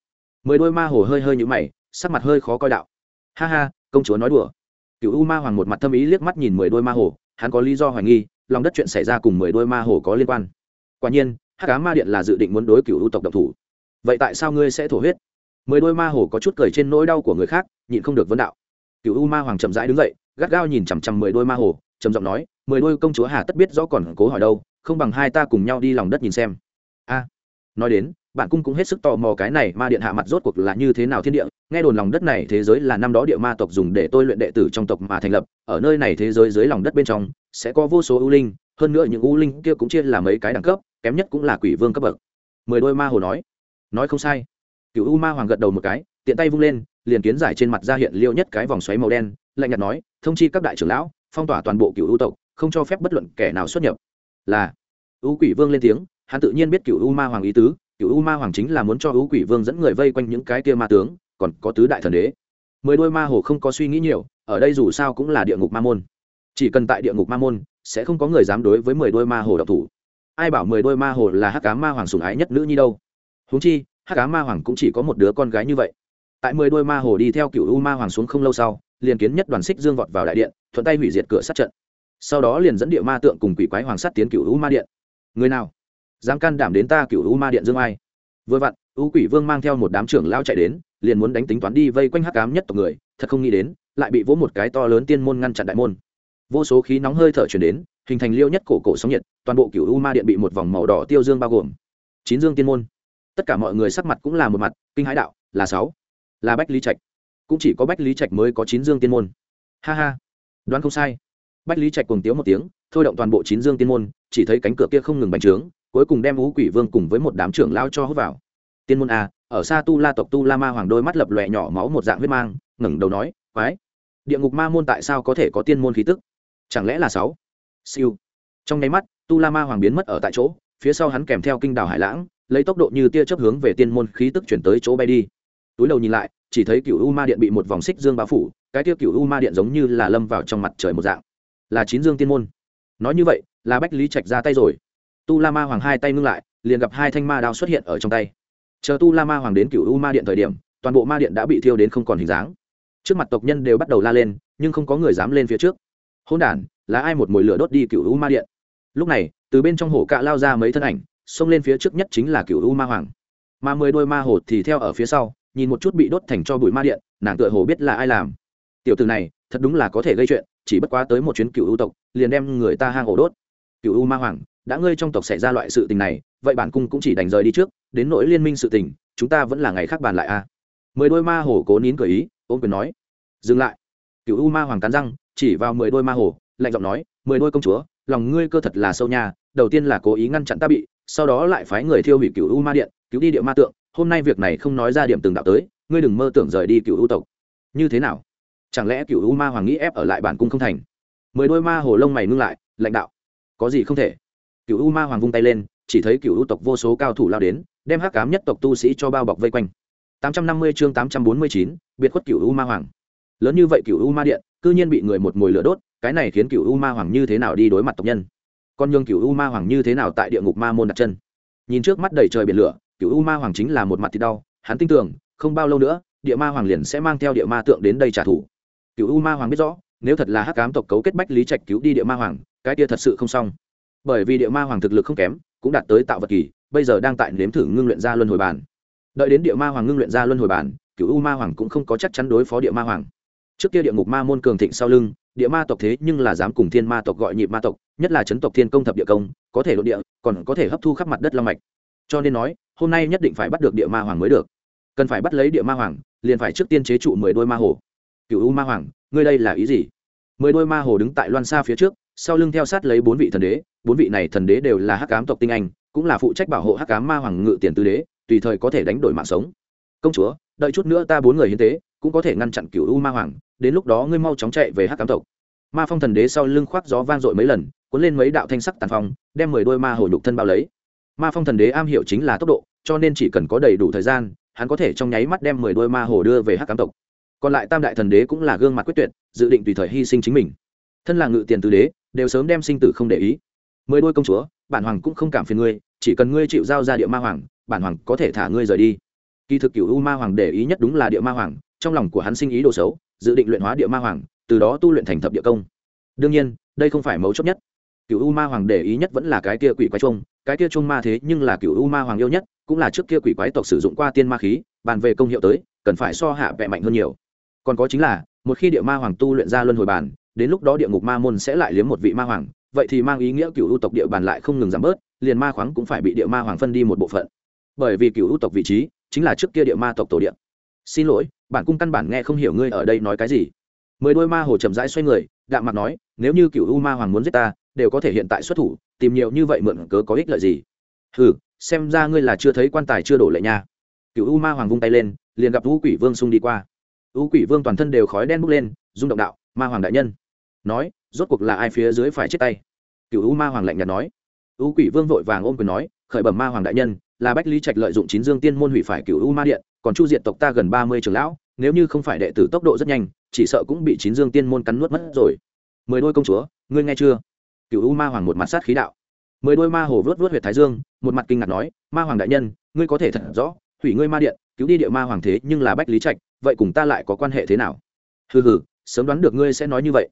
mười đôi ma hồ hơi hơi nhũ mày, sắc mặt hơi khó coi đạo. Ha ha, công chúa nói đùa. Cựu u ma hoàng một mặt thâm ý liếc mắt nhìn mười đôi ma hồ, hắn có lý do hoài nghi, lòng đất chuyện xảy ra cùng mười đôi ma hồ có liên quan. Quả nhiên, hắc cá ma điện là dự định muốn đối cựu u tộc độc thủ. Vậy tại sao ngươi sẽ thổ huyết? Mười đôi ma hồ có chút cười trên nỗi đau của người khác, nhịn không được vấn đạo. Cựu u ma hoàng chậm rãi đứng dậy, gắt gao nhìn chằm chằm mười đôi ma hồ, trầm giọng nói, mười đôi công chúa hà tất biết rõ còn cố hỏi đâu, không bằng hai ta cùng nhau đi lòng đất nhìn xem. A, nói đến bạn cung cũng hết sức tò mò cái này ma điện hạ mặt rốt cuộc là như thế nào thiên địa. Nghe đồn lòng đất này thế giới là năm đó địa ma tộc dùng để tôi luyện đệ tử trong tộc mà thành lập. Ở nơi này thế giới dưới lòng đất bên trong, sẽ có vô số ưu linh. Hơn nữa những ưu linh kia cũng chia là mấy cái đẳng cấp, kém nhất cũng là quỷ vương cấp bậc. Mười đôi ma hồ nói. Nói không sai. Cựu u ma hoàng gật đầu một cái, tiện tay vung lên, liền kiến giải trên mặt ra hiện liêu nhất cái vòng xoáy màu đen, lạnh nhạt nói, thông chi các đại trưởng lão, phong tỏa toàn bộ cựu u tộc, không cho phép bất luận kẻ nào xuất nhập. Là, u quỷ vương lên tiếng, hắn tự nhiên biết cựu u ma hoàng ý tứ cựu u ma hoàng chính là muốn cho u quỷ vương dẫn người vây quanh những cái kia ma tướng, còn có tứ đại thần đế. Mười đôi ma hồ không có suy nghĩ nhiều, ở đây dù sao cũng là địa ngục ma môn. Chỉ cần tại địa ngục ma môn, sẽ không có người dám đối với mười đôi ma hồ độc thủ. Ai bảo mười đôi ma hồ là hắc cá ma hoàng sùng ái nhất nữ nhi đâu? Húng chi, hắc cá ma hoàng cũng chỉ có một đứa con gái như vậy. Tại mười đôi ma hồ đi theo cựu u ma hoàng xuống không lâu sau, liền kiến nhất đoàn xích dương vọt vào đại điện, thuận tay hủy diệt cửa sát trận. Sau đó liền dẫn địa ma tượng cùng quỷ quái hoàng sát tiến cựu u ma điện. Người nào? Dám can đảm đến ta cựu u ma điện dương ai. Vừa vặn, u quỷ vương mang theo một đám trưởng lao chạy đến, liền muốn đánh tính toán đi vây quanh hắc cám nhất tộc người, thật không nghĩ đến, lại bị vỗ một cái to lớn tiên môn ngăn chặn đại môn. Vô số khí nóng hơi thở chuyển đến, hình thành liêu nhất cổ cổ sóng nhiệt, toàn bộ cựu u ma điện bị một vòng màu đỏ tiêu dương bao gồm chín dương tiên môn. Tất cả mọi người sắc mặt cũng là một mặt kinh hãi đạo, là sáu, là bách lý trạch. Cũng chỉ có bách lý trạch mới có chín dương tiên môn. Ha ha, đoán không sai. Bách lý trạch cùng tiếu một tiếng, thôi động toàn bộ chín dương tiên môn, chỉ thấy cánh cửa kia không ngừng bành trướng cuối cùng đem ú quỷ vương cùng với một đám trưởng lao cho hút vào. Tiên môn a, ở xa tu la tộc tu la ma hoàng đôi mắt lập lòe nhỏ máu một dạng huyết mang, ngẩng đầu nói, quái, địa ngục ma môn tại sao có thể có tiên môn khí tức? Chẳng lẽ là sáu? Siêu. Trong nháy mắt, tu la ma hoàng biến mất ở tại chỗ, phía sau hắn kèm theo kinh đảo hải lãng, lấy tốc độ như tia chớp hướng về tiên môn khí tức chuyển tới chỗ bay đi. Túi đầu nhìn lại, chỉ thấy cựu u ma điện bị một vòng xích dương bao phủ, cái tiêu cựu u ma điện giống như là lâm vào trong mặt trời một dạng. Là chín dương tiên môn. Nói như vậy, là bách lý trạch ra tay rồi tu la ma hoàng hai tay ngưng lại, liền gặp hai thanh ma đao xuất hiện ở trong tay. Chờ tu la ma hoàng đến cựu u ma điện thời điểm, toàn bộ ma điện đã bị thiêu đến không còn hình dáng. Trước mặt tộc nhân đều bắt đầu la lên, nhưng không có người dám lên phía trước. Hôn đản, là ai một mồi lửa đốt đi cựu u ma điện? Lúc này, từ bên trong hổ cạ lao ra mấy thân ảnh, xông lên phía trước nhất chính là cựu u ma hoàng. Mà mười đôi ma hồ thì theo ở phía sau, nhìn một chút bị đốt thành cho bụi ma điện, nàng tựa hồ biết là ai làm. Tiểu từ này, thật đúng là có thể gây chuyện, chỉ bất quá tới một chuyến cựu u tộc, liền đem người ta hang ổ đốt cựu u ma hoàng, đã ngươi trong tộc xảy ra loại sự tình này, vậy bản cung cũng chỉ đành rời đi trước, đến nỗi liên minh sự tình, chúng ta vẫn là ngày khác bàn lại a. Mười đôi ma hồ cố nín cười ý ôm quyền nói. Dừng lại. Cựu u ma hoàng cắn răng, chỉ vào mười đôi ma hồ, lạnh giọng nói, mười đôi công chúa, lòng ngươi cơ thật là sâu nha, đầu tiên là cố ý ngăn chặn ta bị, sau đó lại phái người thiêu hủy cựu u ma điện, cứu đi địa ma tượng, hôm nay việc này không nói ra điểm từng đạo tới, ngươi đừng mơ tưởng rời đi cựu u tộc. Như thế nào? Chẳng lẽ cựu u ma hoàng nghĩ ép ở lại bản cung không thành? Mười đôi ma hồ lông mày ngưng lại lãnh đạo có gì không thể. Cựu u ma hoàng vung tay lên chỉ thấy cựu u tộc vô số cao thủ lao đến đem hắc cám nhất tộc tu sĩ cho bao bọc vây quanh. 850 chương 849, biệt khuất cựu u ma hoàng. Lớn như vậy cựu u ma điện cư nhiên bị người một mồi lửa đốt cái này khiến cựu u ma hoàng như thế nào đi đối mặt tộc nhân? Con nhường cựu u ma hoàng như thế nào tại địa ngục ma môn đặt chân? Nhìn trước mắt đầy trời biển lửa cựu u ma hoàng chính là một mặt thì đau hắn tin tưởng không bao lâu nữa địa ma hoàng liền sẽ mang theo địa ma tượng đến đây trả thù. Cựu u ma hoàng biết rõ nếu thật là hắc ám tộc cấu kết bách lý trạch cứu đi địa ma hoàng, cái kia thật sự không xong. Bởi vì địa ma hoàng thực lực không kém, cũng đạt tới tạo vật kỳ, bây giờ đang tại nếm thử ngưng luyện ra luân hồi bàn đợi đến địa ma hoàng ngưng luyện ra luân hồi bản cựu u ma hoàng cũng không có chắc chắn đối phó địa ma hoàng. Trước kia địa ngục ma môn cường thịnh sau lưng, địa ma tộc thế nhưng là dám cùng thiên ma tộc gọi nhịp ma tộc, nhất là chấn tộc thiên công thập địa công, có thể lộ địa, còn có thể hấp thu khắp mặt đất long mạch. Cho nên nói, hôm nay nhất định phải bắt được địa ma hoàng mới được. Cần phải bắt lấy địa ma hoàng, liền phải trước tiên chế trụ mười đôi ma hồ. Cựu u ma hoàng ngươi đây là ý gì? Mười đôi ma hồ đứng tại loan xa phía trước, sau lưng theo sát lấy bốn vị thần đế, bốn vị này thần đế đều là hắc cám tộc tinh anh, cũng là phụ trách bảo hộ hắc cám ma hoàng ngự tiền tư đế, tùy thời có thể đánh đổi mạng sống. Công chúa, đợi chút nữa ta bốn người hiến tế, cũng có thể ngăn chặn cựu u ma hoàng, đến lúc đó ngươi mau chóng chạy về hắc cám tộc. Ma phong thần đế sau lưng khoác gió vang dội mấy lần, cuốn lên mấy đạo thanh sắc tàn phong, đem mười đôi ma hồ nhục thân bao lấy. Ma phong thần đế am hiểu chính là tốc độ, cho nên chỉ cần có đầy đủ thời gian, hắn có thể trong nháy mắt đem mười đôi ma hồ đưa về hắc cám tộc còn lại tam đại thần đế cũng là gương mặt quyết tuyệt, dự định tùy thời hy sinh chính mình. Thân là ngự tiền tứ đế, đều sớm đem sinh tử không để ý. Mười đôi công chúa, bản hoàng cũng không cảm phiền ngươi, chỉ cần ngươi chịu giao ra địa ma hoàng, bản hoàng có thể thả ngươi rời đi. Kỳ thực cựu u ma hoàng để ý nhất đúng là địa ma hoàng, trong lòng của hắn sinh ý đồ xấu, dự định luyện hóa địa ma hoàng, từ đó tu luyện thành thập địa công. Đương nhiên, đây không phải mấu chốt nhất. Cựu u ma hoàng để ý nhất vẫn là cái kia quỷ quái trung cái kia trung ma thế nhưng là cựu u ma hoàng yêu nhất, cũng là trước kia quỷ quái tộc sử dụng qua tiên ma khí, bàn về công hiệu tới, cần phải so hạ vẹ mạnh hơn nhiều còn có chính là, một khi địa ma hoàng tu luyện ra luân hồi bàn, đến lúc đó địa ngục ma môn sẽ lại liếm một vị ma hoàng, vậy thì mang ý nghĩa cựu ưu tộc địa bàn lại không ngừng giảm bớt, liền ma khoáng cũng phải bị địa ma hoàng phân đi một bộ phận. Bởi vì cựu ưu tộc vị trí chính là trước kia địa ma tộc tổ địa. xin lỗi, bản cung căn bản nghe không hiểu ngươi ở đây nói cái gì. Mười đôi ma hồ chậm rãi xoay người, đạm mặt nói, nếu như cựu u ma hoàng muốn giết ta, đều có thể hiện tại xuất thủ, tìm nhiều như vậy mượn cớ có ích lợi gì? Ừ xem ra ngươi là chưa thấy quan tài chưa đổ lệ nha. Cựu u ma hoàng vung tay lên, liền gặp u quỷ vương xung đi qua u quỷ vương toàn thân đều khói đen bốc lên, rung động đạo, ma hoàng đại nhân. Nói, rốt cuộc là ai phía dưới phải chết tay? Cựu u ma hoàng lạnh nhạt nói. U quỷ vương vội vàng ôm quyền nói, khởi bẩm ma hoàng đại nhân, là bách lý trạch lợi dụng chín dương tiên môn hủy phải cựu u ma điện, còn chu diện tộc ta gần ba mươi trường lão, nếu như không phải đệ tử tốc độ rất nhanh, chỉ sợ cũng bị chín dương tiên môn cắn nuốt mất rồi. Mười đôi công chúa, ngươi nghe chưa? Cựu u ma hoàng một mặt sát khí đạo. Mười đôi ma hồ vớt vớt huyệt thái dương, một mặt kinh ngạc nói, ma hoàng đại nhân, ngươi có thể thật rõ, hủy ngươi ma điện cứu đi địa ma hoàng thế nhưng là bách lý trạch, vậy cùng ta lại có quan hệ thế nào? Hừ hừ, sớm đoán được ngươi sẽ nói như vậy.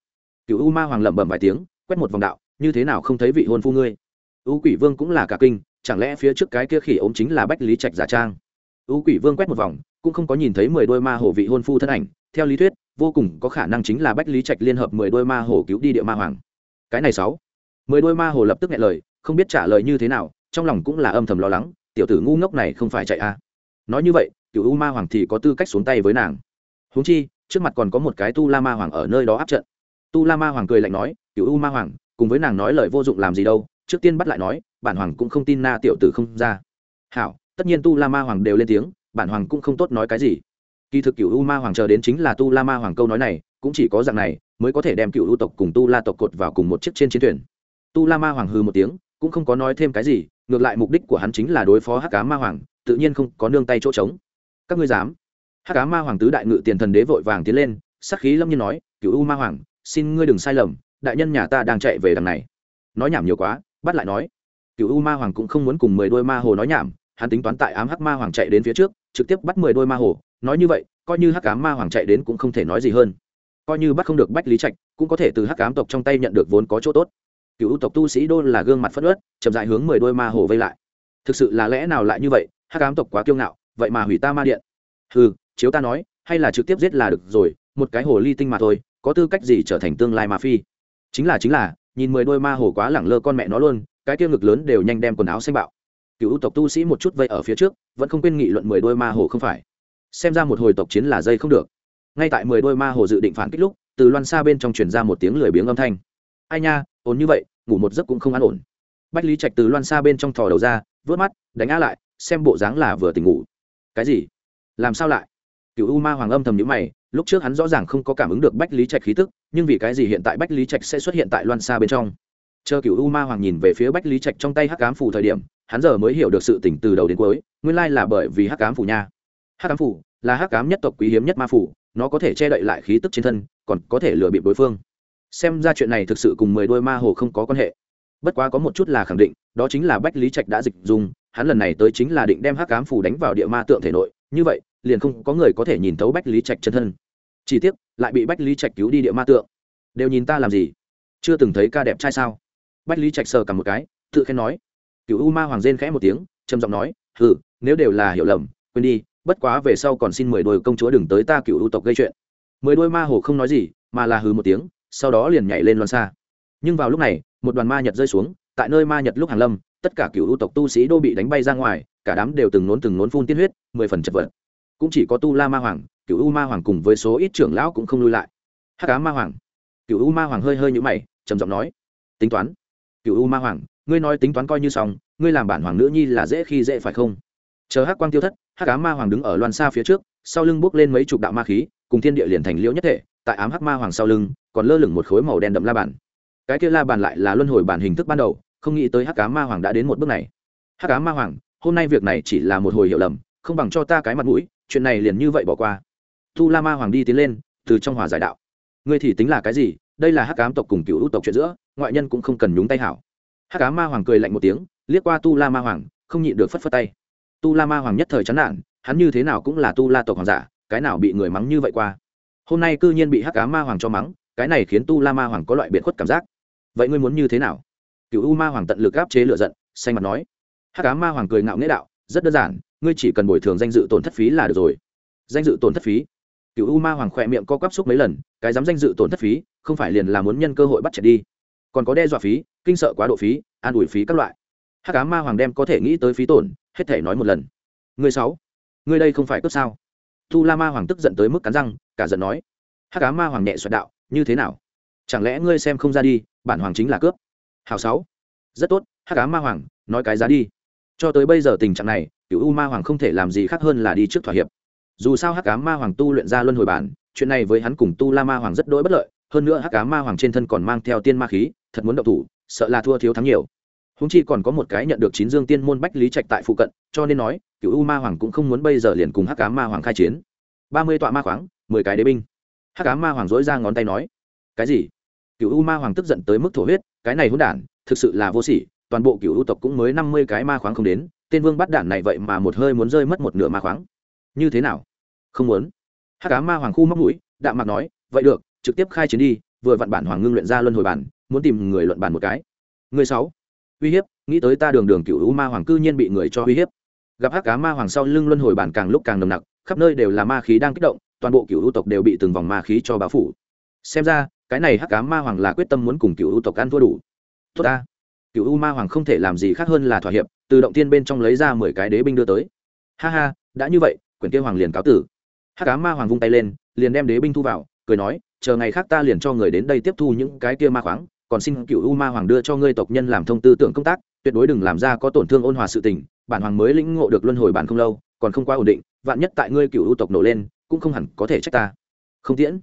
Cựu u ma hoàng lẩm bẩm vài tiếng, quét một vòng đạo, như thế nào không thấy vị hôn phu ngươi? U quỷ vương cũng là cả kinh, chẳng lẽ phía trước cái kia khỉ ốm chính là bách lý trạch giả trang? U quỷ vương quét một vòng, cũng không có nhìn thấy mười đôi ma hổ vị hôn phu thân ảnh, theo lý thuyết, vô cùng có khả năng chính là bách lý trạch liên hợp mười đôi ma hổ cứu đi địa ma hoàng. Cái này sáu. Mười đôi ma hổ lập tức nghe lời, không biết trả lời như thế nào, trong lòng cũng là âm thầm lo lắng, tiểu tử ngu ngốc này không phải chạy a à nói như vậy, cựu u ma hoàng thì có tư cách xuống tay với nàng. Húng chi, trước mặt còn có một cái tu la ma hoàng ở nơi đó áp trận. Tu la ma hoàng cười lạnh nói, cựu u ma hoàng, cùng với nàng nói lời vô dụng làm gì đâu, trước tiên bắt lại nói, bản hoàng cũng không tin na tiểu tử không ra. Hảo, tất nhiên tu la ma hoàng đều lên tiếng, bản hoàng cũng không tốt nói cái gì. Kỳ thực cựu u ma hoàng chờ đến chính là tu la ma hoàng câu nói này, cũng chỉ có dạng này, mới có thể đem cựu u tộc cùng tu la tộc cột vào cùng một chiếc trên chiến thuyền. Tu la ma hoàng hư một tiếng, cũng không có nói thêm cái gì, ngược lại mục đích của hắn chính là đối phó hắc cá ma hoàng tự nhiên không có nương tay chỗ trống. Các ngươi dám? Hắc cá ma hoàng tứ đại ngự tiền thần đế vội vàng tiến lên sắc khí lâm nhiên nói cựu u ma hoàng, xin ngươi đừng sai lầm, đại nhân nhà ta đang chạy về đằng này. Nói nhảm nhiều quá, bắt lại nói. Cựu u ma hoàng cũng không muốn cùng mười đôi ma hồ nói nhảm, hắn tính toán tại ám hắc ma hoàng chạy đến phía trước, trực tiếp bắt mười đôi ma hồ. Nói như vậy, coi như hắc ám ma hoàng chạy đến cũng không thể nói gì hơn. Coi như bắt không được bách lý trạch, cũng có thể từ hắc ám tộc trong tay nhận được vốn có chỗ tốt. Cựu tộc tu sĩ đô là gương mặt phất ớt chậm dại hướng mười đôi ma hồ vây lại. Thực sự là lẽ nào lại như vậy? Hắc ám tộc quá kiêu ngạo, vậy mà hủy ta ma điện. Ừ chiếu ta nói, hay là trực tiếp giết là được rồi, một cái hồ ly tinh mà thôi, có tư cách gì trở thành tương lai ma phi? Chính là chính là, nhìn mười đôi ma hồ quá lẳng lơ con mẹ nó luôn, cái tiêu ngực lớn đều nhanh đem quần áo xanh bạo. Cựu tộc tu sĩ một chút vây ở phía trước, vẫn không quên nghị luận mười đôi ma hồ không phải. Xem ra một hồi tộc chiến là dây không được. Ngay tại mười đôi ma hồ dự định phản kích lúc, từ loan xa bên trong truyền ra một tiếng lười biếng âm thanh. Ai nha, ổn như vậy, ngủ một giấc cũng không an ổn. Bách lý trạch từ loan xa bên trong thò đầu ra, vớt mắt, đánh á lại xem bộ dáng là vừa tỉnh ngủ. Cái gì? Làm sao lại? Cựu u ma hoàng âm thầm nhữ mày, lúc trước hắn rõ ràng không có cảm ứng được bách lý trạch khí tức, nhưng vì cái gì hiện tại bách lý trạch sẽ xuất hiện tại loan xa bên trong? Chờ cựu u ma hoàng nhìn về phía bách lý trạch trong tay hắc cám phủ thời điểm, hắn giờ mới hiểu được sự tỉnh từ đầu đến cuối, nguyên lai là bởi vì hắc cám phủ nha. Hắc cám phủ là hắc cám nhất tộc quý hiếm nhất ma phủ, nó có thể che đậy lại khí tức trên thân, còn có thể lừa bịp đối phương. Xem ra chuyện này thực sự cùng mười đôi ma hồ không có quan hệ. Bất quá có một chút là khẳng định, đó chính là bách lý trạch đã dịch dùng hắn lần này tới chính là định đem hắc ám phủ đánh vào địa ma tượng thể nội, như vậy, liền không có người có thể nhìn thấu bách lý trạch chân thân. Chỉ tiếc, lại bị bách lý trạch cứu đi địa ma tượng. Đều nhìn ta làm gì? Chưa từng thấy ca đẹp trai sao? Bách lý trạch sờ cả một cái, tự khen nói. Cựu u ma hoàng rên khẽ một tiếng, trầm giọng nói, hừ, nếu đều là hiểu lầm, quên đi, bất quá về sau còn xin mười đôi công chúa đừng tới ta cựu u tộc gây chuyện. Mười đôi ma hồ không nói gì, mà là hừ một tiếng, sau đó liền nhảy lên loan xa. Nhưng vào lúc này, một đoàn ma nhật rơi xuống, tại nơi ma nhật lúc hàng lâm tất cả cựu ưu tộc tu sĩ đô bị đánh bay ra ngoài, cả đám đều từng nốn từng nốn phun tiên huyết, mười phần chật vật. Cũng chỉ có tu la ma hoàng, cựu u ma hoàng cùng với số ít trưởng lão cũng không lui lại. Hắc cá ma hoàng. Cựu u ma hoàng hơi hơi nhũ mày, trầm giọng nói, tính toán, cựu u ma hoàng, ngươi nói tính toán coi như xong, ngươi làm bản hoàng nữ nhi là dễ khi dễ phải không? Chờ hắc quang tiêu thất, hắc cá ma hoàng đứng ở loan xa phía trước, sau lưng bước lên mấy chục đạo ma khí, cùng thiên địa liền thành liễu nhất thể, tại ám hắc ma hoàng sau lưng, còn lơ lửng một khối màu đen đậm la bàn. Cái kia la bàn lại là luân hồi bản hình thức ban đầu không nghĩ tới hắc cá ma hoàng đã đến một bước này. Hắc cá ma hoàng, hôm nay việc này chỉ là một hồi hiểu lầm, không bằng cho ta cái mặt mũi, chuyện này liền như vậy bỏ qua. Tu la ma hoàng đi tiến lên, từ trong hòa giải đạo. Ngươi thì tính là cái gì? Đây là hắc cám tộc cùng cựu ưu tộc chuyện giữa, ngoại nhân cũng không cần nhúng tay hảo. Hắc cám ma hoàng cười lạnh một tiếng, liếc qua tu la ma hoàng, không nhịn được phất phất tay. Tu la ma hoàng nhất thời chán nản, hắn như thế nào cũng là tu la tộc hoàng giả, cái nào bị người mắng như vậy qua? Hôm nay cư nhiên bị hắc cám ma hoàng cho mắng, cái này khiến tu la ma hoàng có loại biệt khuất cảm giác. Vậy ngươi muốn như thế nào? Cựu u ma hoàng tận lực áp chế lựa giận, xanh mặt nói. Hắc cá ma hoàng cười ngạo nghĩa đạo, rất đơn giản, ngươi chỉ cần bồi thường danh dự tổn thất phí là được rồi. Danh dự tổn thất phí? Cựu u ma hoàng khỏe miệng co quắp xúc mấy lần, cái dám danh dự tổn thất phí, không phải liền là muốn nhân cơ hội bắt chạy đi. Còn có đe dọa phí, kinh sợ quá độ phí, an ủi phí các loại. Hát cá ma hoàng đem có thể nghĩ tới phí tổn, hết thể nói một lần. Người sáu người đây không phải cướp sao? Tu la ma hoàng tức giận tới mức cắn răng, cả giận nói. Hát cá ma hoàng nhẹ xoẹt đạo, như thế nào? Chẳng lẽ ngươi xem không ra đi, bản hoàng chính là cướp? Hào sáu. Rất tốt hát cá ma hoàng, nói cái giá đi. Cho tới bây giờ tình trạng này cựu u ma hoàng không thể làm gì khác hơn là đi trước thỏa hiệp. Dù sao hắc cá ma hoàng tu luyện ra luân hồi bản, chuyện này với hắn cùng tu la ma hoàng rất đỗi bất lợi. Hơn nữa hắc cá ma hoàng trên thân còn mang theo tiên ma khí, thật muốn động thủ, sợ là thua thiếu thắng nhiều. Húng chi còn có một cái nhận được chín dương tiên môn bách lý trạch tại phụ cận, cho nên nói cựu u ma hoàng cũng không muốn bây giờ liền cùng hắc cá ma hoàng khai chiến. Ba mươi tọa ma khoáng, mười cái đế binh. Hắc cá ma hoàng dối ra ngón tay nói, cái gì? Cựu u ma hoàng tức giận tới mức thổ huyết, cái này hôn đản, thực sự là vô sỉ, toàn bộ cựu u tộc cũng mới năm mươi cái ma khoáng không đến, tên vương bắt đản này vậy mà một hơi muốn rơi mất một nửa ma khoáng. Như thế nào? Không muốn. Hát cá ma hoàng khu móc mũi, đạm mặt nói, vậy được, trực tiếp khai chiến đi, vừa vặn bản hoàng ngưng luyện ra luân hồi bản, muốn tìm người luận bản một cái. Người sáu. Uy hiếp, nghĩ tới ta đường đường cựu u ma hoàng cư nhiên bị người cho uy hiếp. Gặp hát cá ma hoàng sau lưng luân hồi bản càng lúc càng nồng nặc, khắp nơi đều là ma khí đang kích động, toàn bộ cựu u tộc đều bị từng vòng ma khí cho báo phủ. Xem ra cái này hắc cá ma hoàng là quyết tâm muốn cùng cựu u tộc ăn thua đủ. Tốt ta. Cựu u ma hoàng không thể làm gì khác hơn là thỏa hiệp, từ động tiên bên trong lấy ra mười cái đế binh đưa tới. Ha ha, đã như vậy, quyển kia hoàng liền cáo tử. Hắc cá ma hoàng vung tay lên, liền đem đế binh thu vào, cười nói, chờ ngày khác ta liền cho người đến đây tiếp thu những cái kia ma khoáng, còn xin cựu u ma hoàng đưa cho ngươi tộc nhân làm thông tư tưởng công tác, tuyệt đối đừng làm ra có tổn thương ôn hòa sự tình, bản hoàng mới lĩnh ngộ được luân hồi bản không lâu, còn không quá ổn định, vạn nhất tại ngươi cựu u tộc nổ lên, cũng không hẳn có thể trách ta. Không tiễn.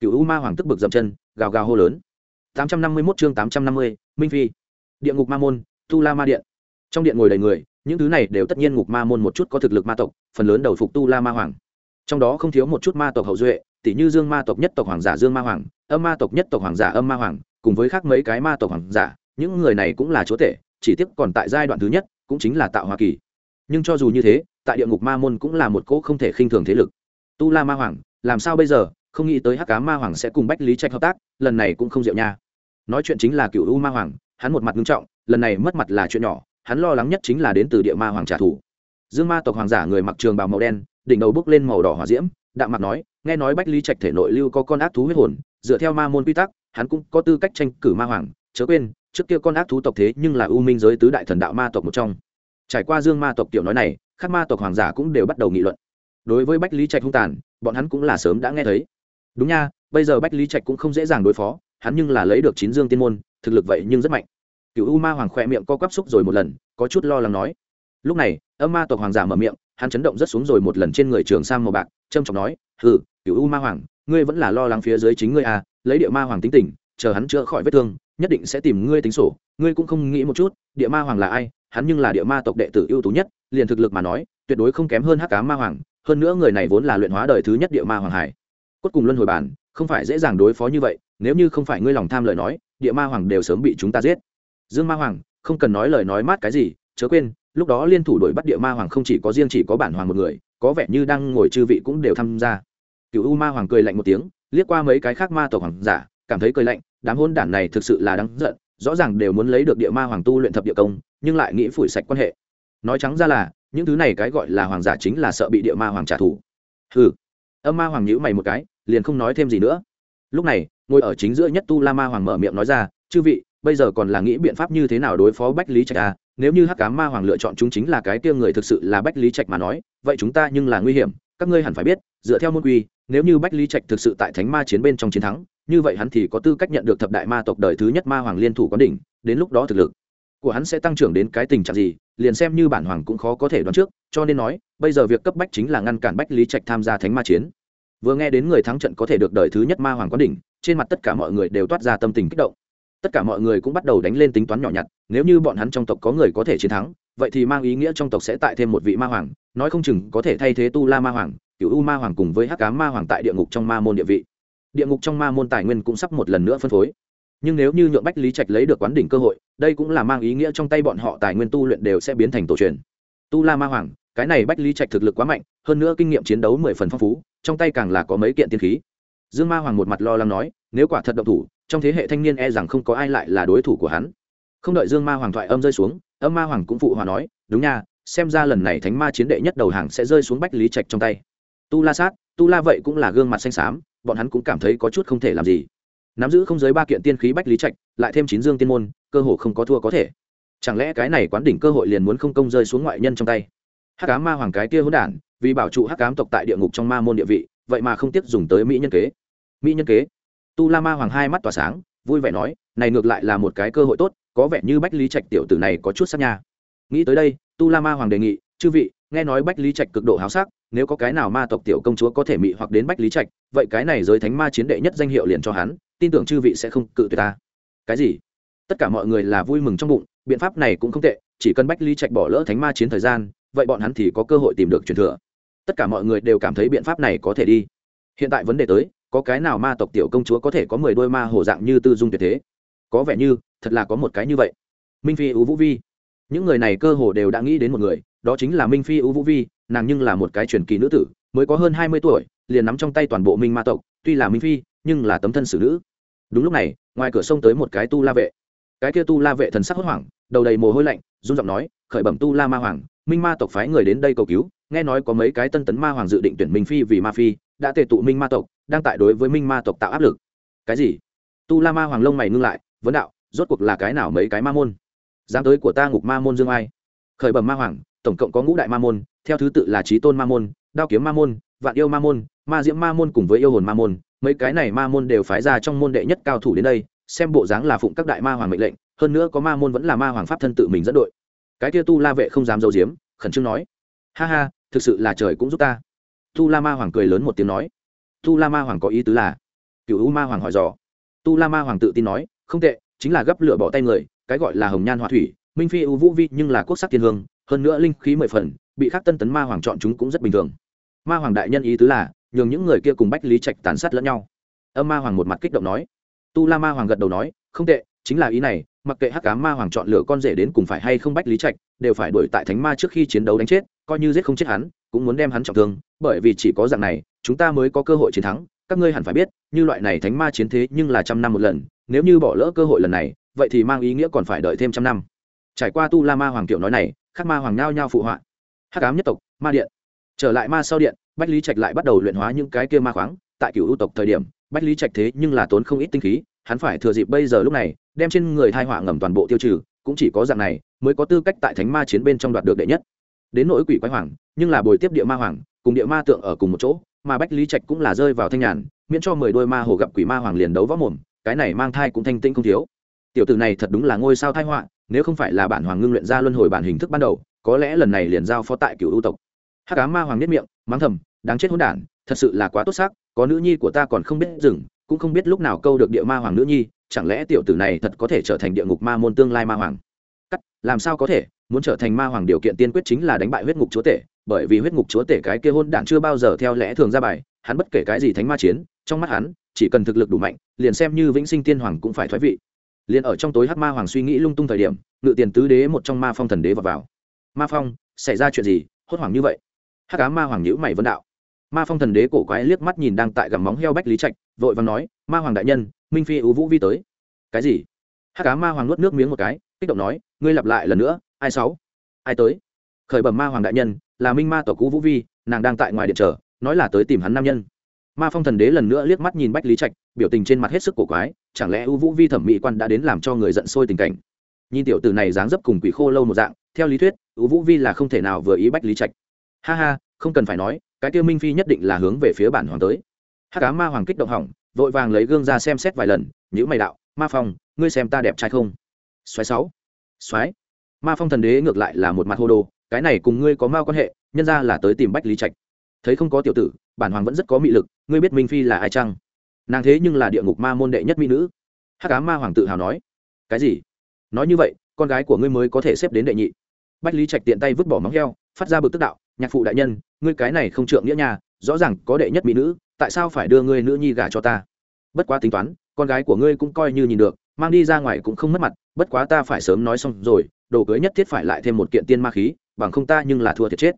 Cựu u ma hoàng tức bực dậm chân gào gào hô lớn. 851 chương 850, minh phi. Địa ngục ma môn tu la ma điện. Trong điện ngồi đầy người những thứ này đều tất nhiên ngục ma môn một chút có thực lực ma tộc phần lớn đầu phục tu la ma hoàng. Trong đó không thiếu một chút ma tộc hậu duệ tỷ như dương ma tộc nhất tộc hoàng giả dương ma hoàng âm ma tộc nhất tộc hoàng giả âm ma hoàng cùng với khác mấy cái ma tộc hoàng giả những người này cũng là chúa tể chỉ tiếc còn tại giai đoạn thứ nhất cũng chính là tạo hoa kỳ. Nhưng cho dù như thế tại địa ngục ma môn cũng là một cỗ không thể khinh thường thế lực. Tu la ma hoàng làm sao bây giờ? Không nghĩ tới hắc cá ma hoàng sẽ cùng bách lý trạch hợp tác, lần này cũng không diệu nha. Nói chuyện chính là cựu u ma hoàng, hắn một mặt nghiêm trọng, lần này mất mặt là chuyện nhỏ, hắn lo lắng nhất chính là đến từ địa ma hoàng trả thù. Dương ma tộc hoàng giả người mặc trường bào màu đen, đỉnh đầu bước lên màu đỏ hỏa diễm, đạm mặt nói, nghe nói bách lý trạch thể nội lưu có con ác thú huyết hồn, dựa theo ma môn quy tắc, hắn cũng có tư cách tranh cử ma hoàng, chớ quên, trước kia con ác thú tộc thế nhưng là u minh giới tứ đại thần đạo ma tộc một trong. Trải qua dương ma tộc tiểu nói này các ma tộc hoàng giả cũng đều bắt đầu nghị luận. Đối với bách lý trạch hung tàn, bọn hắn cũng là sớm đã nghe thấy đúng nha, bây giờ bách lý trạch cũng không dễ dàng đối phó, hắn nhưng là lấy được chín dương tiên môn, thực lực vậy nhưng rất mạnh. Cựu u ma hoàng khoe miệng co quắp xúc rồi một lần, có chút lo lắng nói. Lúc này, âm ma tộc hoàng giả mở miệng, hắn chấn động rất xuống rồi một lần trên người trường sang màu bạc trâm trọng nói, hừ cựu u ma hoàng, ngươi vẫn là lo lắng phía dưới chính ngươi à lấy địa ma hoàng tính tình, chờ hắn chữa khỏi vết thương, nhất định sẽ tìm ngươi tính sổ, ngươi cũng không nghĩ một chút, địa ma hoàng là ai, hắn nhưng là địa ma tộc đệ tử ưu tú nhất, liền thực lực mà nói, tuyệt đối không kém hơn hắc cá ma hoàng, hơn nữa người này vốn là luyện hóa đời thứ nhất địa ma hoàng hải cốt cùng luân hồi bản không phải dễ dàng đối phó như vậy nếu như không phải ngươi lòng tham lời nói địa ma hoàng đều sớm bị chúng ta giết. Dương ma hoàng không cần nói lời nói mát cái gì chớ quên lúc đó liên thủ đuổi bắt địa ma hoàng không chỉ có riêng chỉ có bản hoàng một người có vẻ như đang ngồi chư vị cũng đều tham gia. Cựu u ma hoàng cười lạnh một tiếng liếc qua mấy cái khác ma tổ hoàng giả cảm thấy cười lạnh đám hôn đản này thực sự là đáng giận rõ ràng đều muốn lấy được địa ma hoàng tu luyện thập địa công nhưng lại nghĩ phủi sạch quan hệ. Nói trắng ra là những thứ này cái gọi là hoàng giả chính là sợ bị địa ma hoàng trả thù. Hừ, âm ma hoàng nhữ mày một cái liền không nói thêm gì nữa. Lúc này, ngồi ở chính giữa nhất tu la ma hoàng mở miệng nói ra, chư vị, bây giờ còn là nghĩ biện pháp như thế nào đối phó bách lý trạch à? Nếu như hắc cá ma hoàng lựa chọn chúng chính là cái kia người thực sự là bách lý trạch mà nói, vậy chúng ta nhưng là nguy hiểm, các ngươi hẳn phải biết, dựa theo môn quy, nếu như bách lý trạch thực sự tại thánh ma chiến bên trong chiến thắng, như vậy hắn thì có tư cách nhận được thập đại ma tộc đời thứ nhất ma hoàng liên thủ quán đỉnh, đến lúc đó thực lực của hắn sẽ tăng trưởng đến cái tình trạng gì, liền xem như bản hoàng cũng khó có thể đoán trước, cho nên nói, bây giờ việc cấp bách chính là ngăn cản bách lý trạch tham gia thánh ma chiến vừa nghe đến người thắng trận có thể được đời thứ nhất ma hoàng quán đỉnh, trên mặt tất cả mọi người đều toát ra tâm tình kích động. Tất cả mọi người cũng bắt đầu đánh lên tính toán nhỏ nhặt, nếu như bọn hắn trong tộc có người có thể chiến thắng, vậy thì mang ý nghĩa trong tộc sẽ tại thêm một vị ma hoàng, nói không chừng có thể thay thế tu la ma hoàng cựu u ma hoàng cùng với hắc cá ma hoàng tại địa ngục trong ma môn địa vị. Địa ngục trong ma môn tài nguyên cũng sắp một lần nữa phân phối. Nhưng nếu như nhượng bách lý trạch lấy được quán đỉnh cơ hội, đây cũng là mang ý nghĩa trong tay bọn họ tài nguyên tu luyện đều sẽ biến thành tổ truyền. Tu la ma hoàng, cái này bách lý trạch thực lực quá mạnh, hơn nữa kinh nghiệm chiến đấu mười phần phong phú trong tay càng là có mấy kiện tiên khí. Dương ma hoàng một mặt lo lắng nói, nếu quả thật động thủ, trong thế hệ thanh niên e rằng không có ai lại là đối thủ của hắn. Không đợi dương ma hoàng thoại âm rơi xuống, âm ma hoàng cũng phụ hòa nói, đúng nha, xem ra lần này thánh ma chiến đệ nhất đầu hàng sẽ rơi xuống bách lý trạch trong tay. Tu la sát, tu la vậy cũng là gương mặt xanh xám, bọn hắn cũng cảm thấy có chút không thể làm gì. Nắm giữ không giới ba kiện tiên khí bách lý trạch, lại thêm chín dương tiên môn, cơ hồ không có thua có thể. Chẳng lẽ cái này quán đỉnh cơ hội liền muốn không công rơi xuống ngoại nhân trong tay? Hắc ám ma hoàng cái kia hỗn đản, vì bảo trụ hắc ám tộc tại địa ngục trong ma môn địa vị, vậy mà không tiếc dùng tới mỹ nhân kế. Mỹ nhân kế. Tu la ma hoàng hai mắt tỏa sáng, vui vẻ nói, này ngược lại là một cái cơ hội tốt, có vẻ như bách lý trạch tiểu tử này có chút sắc nha. Nghĩ tới đây, tu la ma hoàng đề nghị, chư vị, nghe nói bách lý trạch cực độ háo sắc, nếu có cái nào ma tộc tiểu công chúa có thể mị hoặc đến bách lý trạch, vậy cái này giới thánh ma chiến đệ nhất danh hiệu liền cho hắn, tin tưởng chư vị sẽ không cự tuyệt ta. Cái gì? Tất cả mọi người là vui mừng trong bụng, biện pháp này cũng không tệ, chỉ cần bách lý trạch bỏ lỡ thánh ma chiến thời gian vậy bọn hắn thì có cơ hội tìm được truyền thừa. Tất cả mọi người đều cảm thấy biện pháp này có thể đi. Hiện tại vấn đề tới, có cái nào ma tộc tiểu công chúa có thể có mười đôi ma hồ dạng như tư dung tuyệt thế? Có vẻ như, thật là có một cái như vậy. Minh phi ưu vũ vi. Những người này cơ hồ đều đã nghĩ đến một người, đó chính là minh phi ưu vũ vi, nàng nhưng là một cái truyền kỳ nữ tử, mới có hơn hai mươi tuổi, liền nắm trong tay toàn bộ minh ma tộc, tuy là minh phi, nhưng là tấm thân xử nữ. Đúng lúc này, ngoài cửa sông tới một cái tu la vệ. Cái kia tu la vệ thần sắc hốt hoảng, đầu đầy mồ hôi lạnh, run giọng nói, khởi bẩm tu la ma hoàng minh ma tộc phái người đến đây cầu cứu, nghe nói có mấy cái tân tấn ma hoàng dự định tuyển minh phi vì ma phi, đã tề tụ minh ma tộc, đang tại đối với minh ma tộc tạo áp lực. Cái gì? Tu la ma hoàng lông mày ngưng lại, vấn đạo, rốt cuộc là cái nào mấy cái ma môn? Dám tới của ta ngục ma môn dương ai. Khởi bẩm ma hoàng, tổng cộng có ngũ đại ma môn, theo thứ tự là trí tôn ma môn, đao kiếm ma môn, vạn yêu ma môn, ma diễm ma môn cùng với yêu hồn ma môn. Mấy cái này ma môn đều phái ra trong môn đệ nhất cao thủ đến đây, xem bộ dáng là phụng các đại ma hoàng mệnh lệnh, hơn nữa có ma môn vẫn là ma hoàng pháp thân tự mình dẫn đội cái kia tu la vệ không dám d i ấ u diếm khẩn trương nói, ha ha, thực sự là trời cũng giúp ta. Tu la ma hoàng cười lớn một tiếng nói, tu la ma hoàng có ý tứ là? Cựu u ma hoàng hỏi dò, tu la ma hoàng tự tin nói, không tệ, chính là gấp lửa bỏ tay người, cái gọi là hồng nhan họa thủy, minh phi u vũ vi nhưng là quốc sắc thiên hương, hơn nữa linh khí mười phần, bị khắc tân tấn ma hoàng chọn chúng cũng rất bình thường. Ma hoàng đại nhân ý tứ là, nhường những người kia cùng bách lý trạch tàn sát lẫn nhau. Âm ma hoàng một mặt kích động nói, tu la ma hoàng gật đầu nói, không tệ chính là ý này, mặc kệ hắc cá ma hoàng chọn lựa con rể đến cùng phải hay không bách lý trạch, đều phải đuổi tại thánh ma trước khi chiến đấu đánh chết, coi như giết không chết hắn, cũng muốn đem hắn trọng thương, bởi vì chỉ có dạng này, chúng ta mới có cơ hội chiến thắng. Các ngươi hẳn phải biết, như loại này thánh ma chiến thế nhưng là trăm năm một lần, nếu như bỏ lỡ cơ hội lần này, vậy thì mang ý nghĩa còn phải đợi thêm trăm năm. Trải qua tu la ma hoàng tiểu nói này, khắc ma hoàng nao nhao phụ họa. Hắc ám nhất tộc, ma điện. Trở lại ma sau điện, bách lý trạch lại bắt đầu luyện hóa những cái kia ma khoáng. Tại cựu ưu tộc thời điểm, bách lý trạch thế nhưng là tốn không ít tinh khí hắn phải thừa dịp bây giờ lúc này, đem trên người thai họa ngầm toàn bộ tiêu trừ, cũng chỉ có dạng này mới có tư cách tại thánh ma chiến bên trong đoạt được đệ nhất. Đến nỗi quỷ quái hoàng, nhưng là bồi tiếp địa ma hoàng, cùng địa ma tượng ở cùng một chỗ, mà bách lý trạch cũng là rơi vào thanh nhàn, miễn cho mười đôi ma hồ gặp quỷ ma hoàng liền đấu võ mồm, cái này mang thai cũng thanh tĩnh không thiếu. Tiểu tử này thật đúng là ngôi sao thai họa, nếu không phải là bản hoàng ngưng luyện ra luân hồi bản hình thức ban đầu, có lẽ lần này liền giao phó tại cựu ưu tộc. Hắc cá ma hoàng nhất miệng, mắng thầm, đáng chết hỗn đản, thật sự là quá tốt sắc có nữ nhi của ta còn không biết dừng cũng không biết lúc nào câu được địa ma hoàng nữ nhi, chẳng lẽ tiểu tử này thật có thể trở thành địa ngục ma môn tương lai ma hoàng? Cắt, làm sao có thể? Muốn trở thành ma hoàng điều kiện tiên quyết chính là đánh bại huyết ngục chúa tể, bởi vì huyết ngục chúa tể cái kia hôn đản chưa bao giờ theo lẽ thường ra bài, hắn bất kể cái gì thánh ma chiến, trong mắt hắn, chỉ cần thực lực đủ mạnh, liền xem như vĩnh sinh tiên hoàng cũng phải thoái vị. Liền ở trong tối hắc ma hoàng suy nghĩ lung tung thời điểm, ngự tiền tứ đế một trong ma phong thần đế vào vào. Ma phong, xảy ra chuyện gì? Hốt hoảng như vậy. Hắc cá ma hoàng nhữ mày vân đạo ma phong thần đế cổ quái liếc mắt nhìn đang tại gặm móng heo bách lý trạch, vội và nói, ma hoàng đại nhân, minh phi ưu vũ vi tới. Cái gì? Hát cá ma hoàng nuốt nước miếng một cái, kích động nói, ngươi lặp lại lần nữa, ai sáu? Ai tới? Khởi bẩm ma hoàng đại nhân, là minh ma tổ cũ vũ vi, nàng đang tại ngoài điện chờ, nói là tới tìm hắn nam nhân. Ma phong thần đế lần nữa liếc mắt nhìn bách lý trạch, biểu tình trên mặt hết sức cổ quái, chẳng lẽ ưu vũ vi thẩm mỹ quan đã đến làm cho người giận sôi tình cảnh? Nhìn tiểu tử này dáng dấp cùng quỷ khô lâu một dạng, theo lý thuyết ưu vũ vi là không thể nào vừa ý bách lý trạch. Ha ha, không cần phải nói cái tiêu minh phi nhất định là hướng về phía bản hoàng tới. Hát cá ma hoàng kích động hỏng, vội vàng lấy gương ra xem xét vài lần nhữ mày đạo, ma phong, ngươi xem ta đẹp trai không? Xoáy sáu. Xoáy ma phong thần đế ngược lại là một mặt hô đồ, cái này cùng ngươi có mao quan hệ, nhân ra là tới tìm bách lý trạch. Thấy không có tiểu tử, bản hoàng vẫn rất có mị lực, ngươi biết minh phi là ai chăng? Nàng thế nhưng là địa ngục ma môn đệ nhất mỹ nữ. Hắc cá ma hoàng tự hào nói. Cái gì? Nói như vậy, con gái của ngươi mới có thể xếp đến đệ nhị. Bách lý trạch tiện tay vứt bỏ móng heo, phát ra bực tức đạo, nhạc phụ đại nhân ngươi cái này không trượng nghĩa nhà rõ ràng có đệ nhất mỹ nữ, tại sao phải đưa ngươi nữ nhi gả cho ta? Bất quá tính toán, con gái của ngươi cũng coi như nhìn được, mang đi ra ngoài cũng không mất mặt, bất quá ta phải sớm nói xong rồi, đồ cưới nhất thiết phải lại thêm một kiện tiên ma khí, bằng không ta nhưng là thua thiệt chết.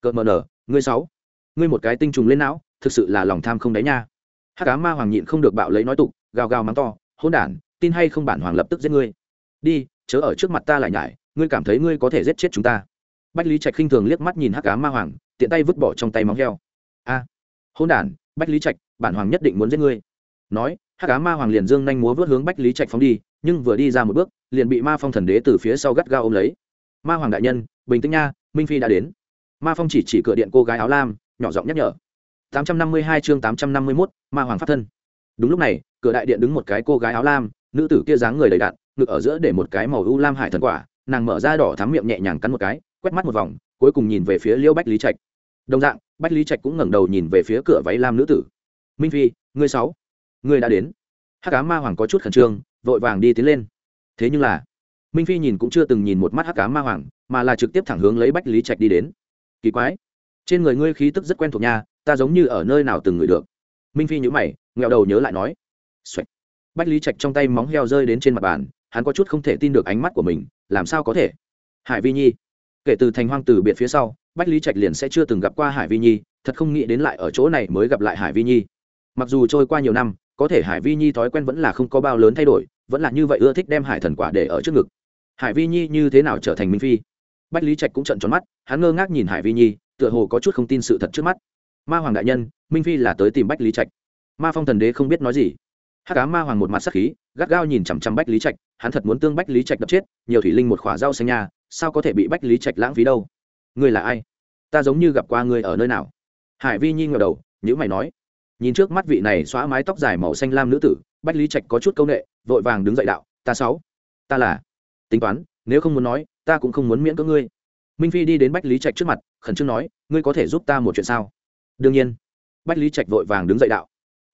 Cợt mờ nở, ngươi sáu, ngươi một cái tinh trùng lên não, thực sự là lòng tham không đáy nha. Hát cá ma hoàng nhịn không được bạo lấy nói tục, gào gào mắng to hôn đản, tin hay không bản hoàng lập tức giết ngươi? Đi, chớ ở trước mặt ta lại nhải, ngươi cảm thấy ngươi có thể giết chết chúng ta. Bách lý trạch khinh thường liếc mắt nhìn hắc cá ma hoàng tiện tay vứt bỏ trong tay móng heo. A à, hôn đản bách lý trạch bản hoàng nhất định muốn giết ngươi. Nói hát cá ma hoàng liền dương nhanh múa vớt hướng bách lý trạch phóng đi nhưng vừa đi ra một bước liền bị ma phong thần đế từ phía sau gắt gao ôm lấy. Ma hoàng đại nhân bình tĩnh nha minh phi đã đến. Ma phong chỉ chỉ cửa điện cô gái áo lam nhỏ giọng nhắc nhở. 852 chương 851, ma hoàng pháp thân. Đúng lúc này cửa đại điện đứng một cái cô gái áo lam nữ tử kia dáng người đầy đạn ngực ở giữa để một cái màu u lam hải thần quả nàng mở ra đỏ thắm miệng nhẹ nhàng cắn một cái quét mắt một vòng cuối cùng nhìn về phía liêu bách lý trạch đồng dạng, bách lý trạch cũng ngẩng đầu nhìn về phía cửa váy lam nữ tử. Minh phi, ngươi sáu, ngươi đã đến. Hắc cá ma hoàng có chút khẩn trương, vội vàng đi tiến lên. Thế nhưng là, minh phi nhìn cũng chưa từng nhìn một mắt hắc cá ma hoàng, mà là trực tiếp thẳng hướng lấy bách lý trạch đi đến. Kỳ quái, trên người ngươi khí tức rất quen thuộc nha, ta giống như ở nơi nào từng ngửi được. Minh phi nhữ mày, nghẹo đầu nhớ lại nói. Xoẹt. Bách lý trạch trong tay móng heo rơi đến trên mặt bàn, hắn có chút không thể tin được ánh mắt của mình, làm sao có thể? Hải vi nhi. Kể từ thành hoang tử biệt phía sau bách lý trạch liền sẽ chưa từng gặp qua hải vi nhi thật không nghĩ đến lại ở chỗ này mới gặp lại hải vi nhi. Mặc dù trôi qua nhiều năm có thể hải vi nhi thói quen vẫn là không có bao lớn thay đổi vẫn là như vậy ưa thích đem hải thần quả để ở trước ngực. Hải vi nhi như thế nào trở thành minh phi? Bách lý trạch cũng trận tròn mắt hắn ngơ ngác nhìn hải vi nhi tựa hồ có chút không tin sự thật trước mắt. Ma hoàng đại nhân minh phi là tới tìm bách lý trạch. Ma phong thần đế không biết nói gì. Hát cá ma hoàng một mặt sắc khí gắt gao nhìn chằm chằm bách lý trạch hắn thật muốn tương bách lý trạch đập chết nhiều thủy linh một khỏa rau xanh nhà, sao có thể bị bách lý trạch lãng phí đâu? Ngươi là ai? Ta giống như gặp qua ngươi ở nơi nào? Hải vi nhi ngờ đầu nhữ mày nói. Nhìn trước mắt vị này xóa mái tóc dài màu xanh lam nữ tử, bách lý trạch có chút c â u n ệ vội vàng đứng dậy đạo, ta sáu, ta là. Tính toán, nếu không muốn nói, ta cũng không muốn miễn cưỡng ngươi. Minh phi đi đến bách lý trạch trước mặt, khẩn trương nói, ngươi có thể giúp ta một chuyện sao? Đương nhiên. Bách lý trạch vội vàng đứng dậy đạo,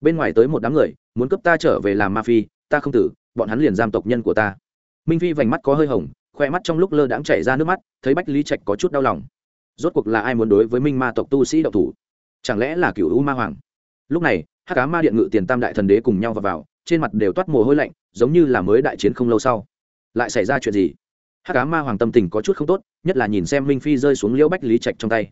bên ngoài tới một đám người, muốn cấp ta trở về làm ma phi, ta không tử, bọn hắn liền giam tộc nhân của ta. Minh phi vành mắt có hơi hồng, khoe mắt trong lúc lơ đãng chảy ra nước mắt, thấy bách lý trạch có chút đau lòng rốt cuộc là ai muốn đối với minh ma tộc tu sĩ đậu thủ? Chẳng lẽ là cựu u ma hoàng? Lúc này hát cá ma điện ngự tiền tam đại thần đế cùng nhau vào, vào trên mặt đều toát mồ hôi lạnh giống như là mới đại chiến không lâu sau. Lại xảy ra chuyện gì? Hát cá ma hoàng tâm tình có chút không tốt nhất là nhìn xem minh phi rơi xuống liễu bách lý trạch trong tay.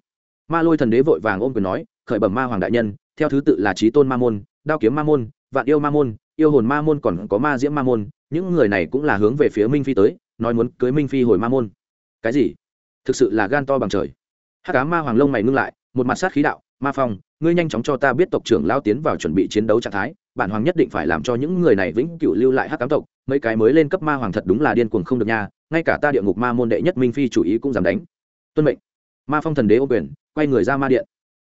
Ma lôi thần đế vội vàng ôm quyền nói khởi bẩm ma hoàng đại nhân theo thứ tự là trí tôn ma môn đao kiếm ma môn vạn yêu ma môn yêu hồn ma môn còn có ma diễm ma môn những người này cũng là hướng về phía minh phi tới nói muốn cưới minh phi hồi ma môn. Cái gì? Thực sự là gan to bằng trời hát cá ma hoàng lông mày ngưng lại, một mặt sát khí đạo, ma phong, ngươi nhanh chóng cho ta biết tộc trưởng lao tiến vào chuẩn bị chiến đấu trạng thái, bản hoàng nhất định phải làm cho những người này vĩnh cửu lưu lại hát cám tộc, mấy cái mới lên cấp ma hoàng thật đúng là điên cuồng không được nha, ngay cả ta địa ngục ma môn đệ nhất minh phi chủ ý cũng dám đánh. Tuân mệnh. Ma phong thần đế ô quyền, quay người ra ma điện.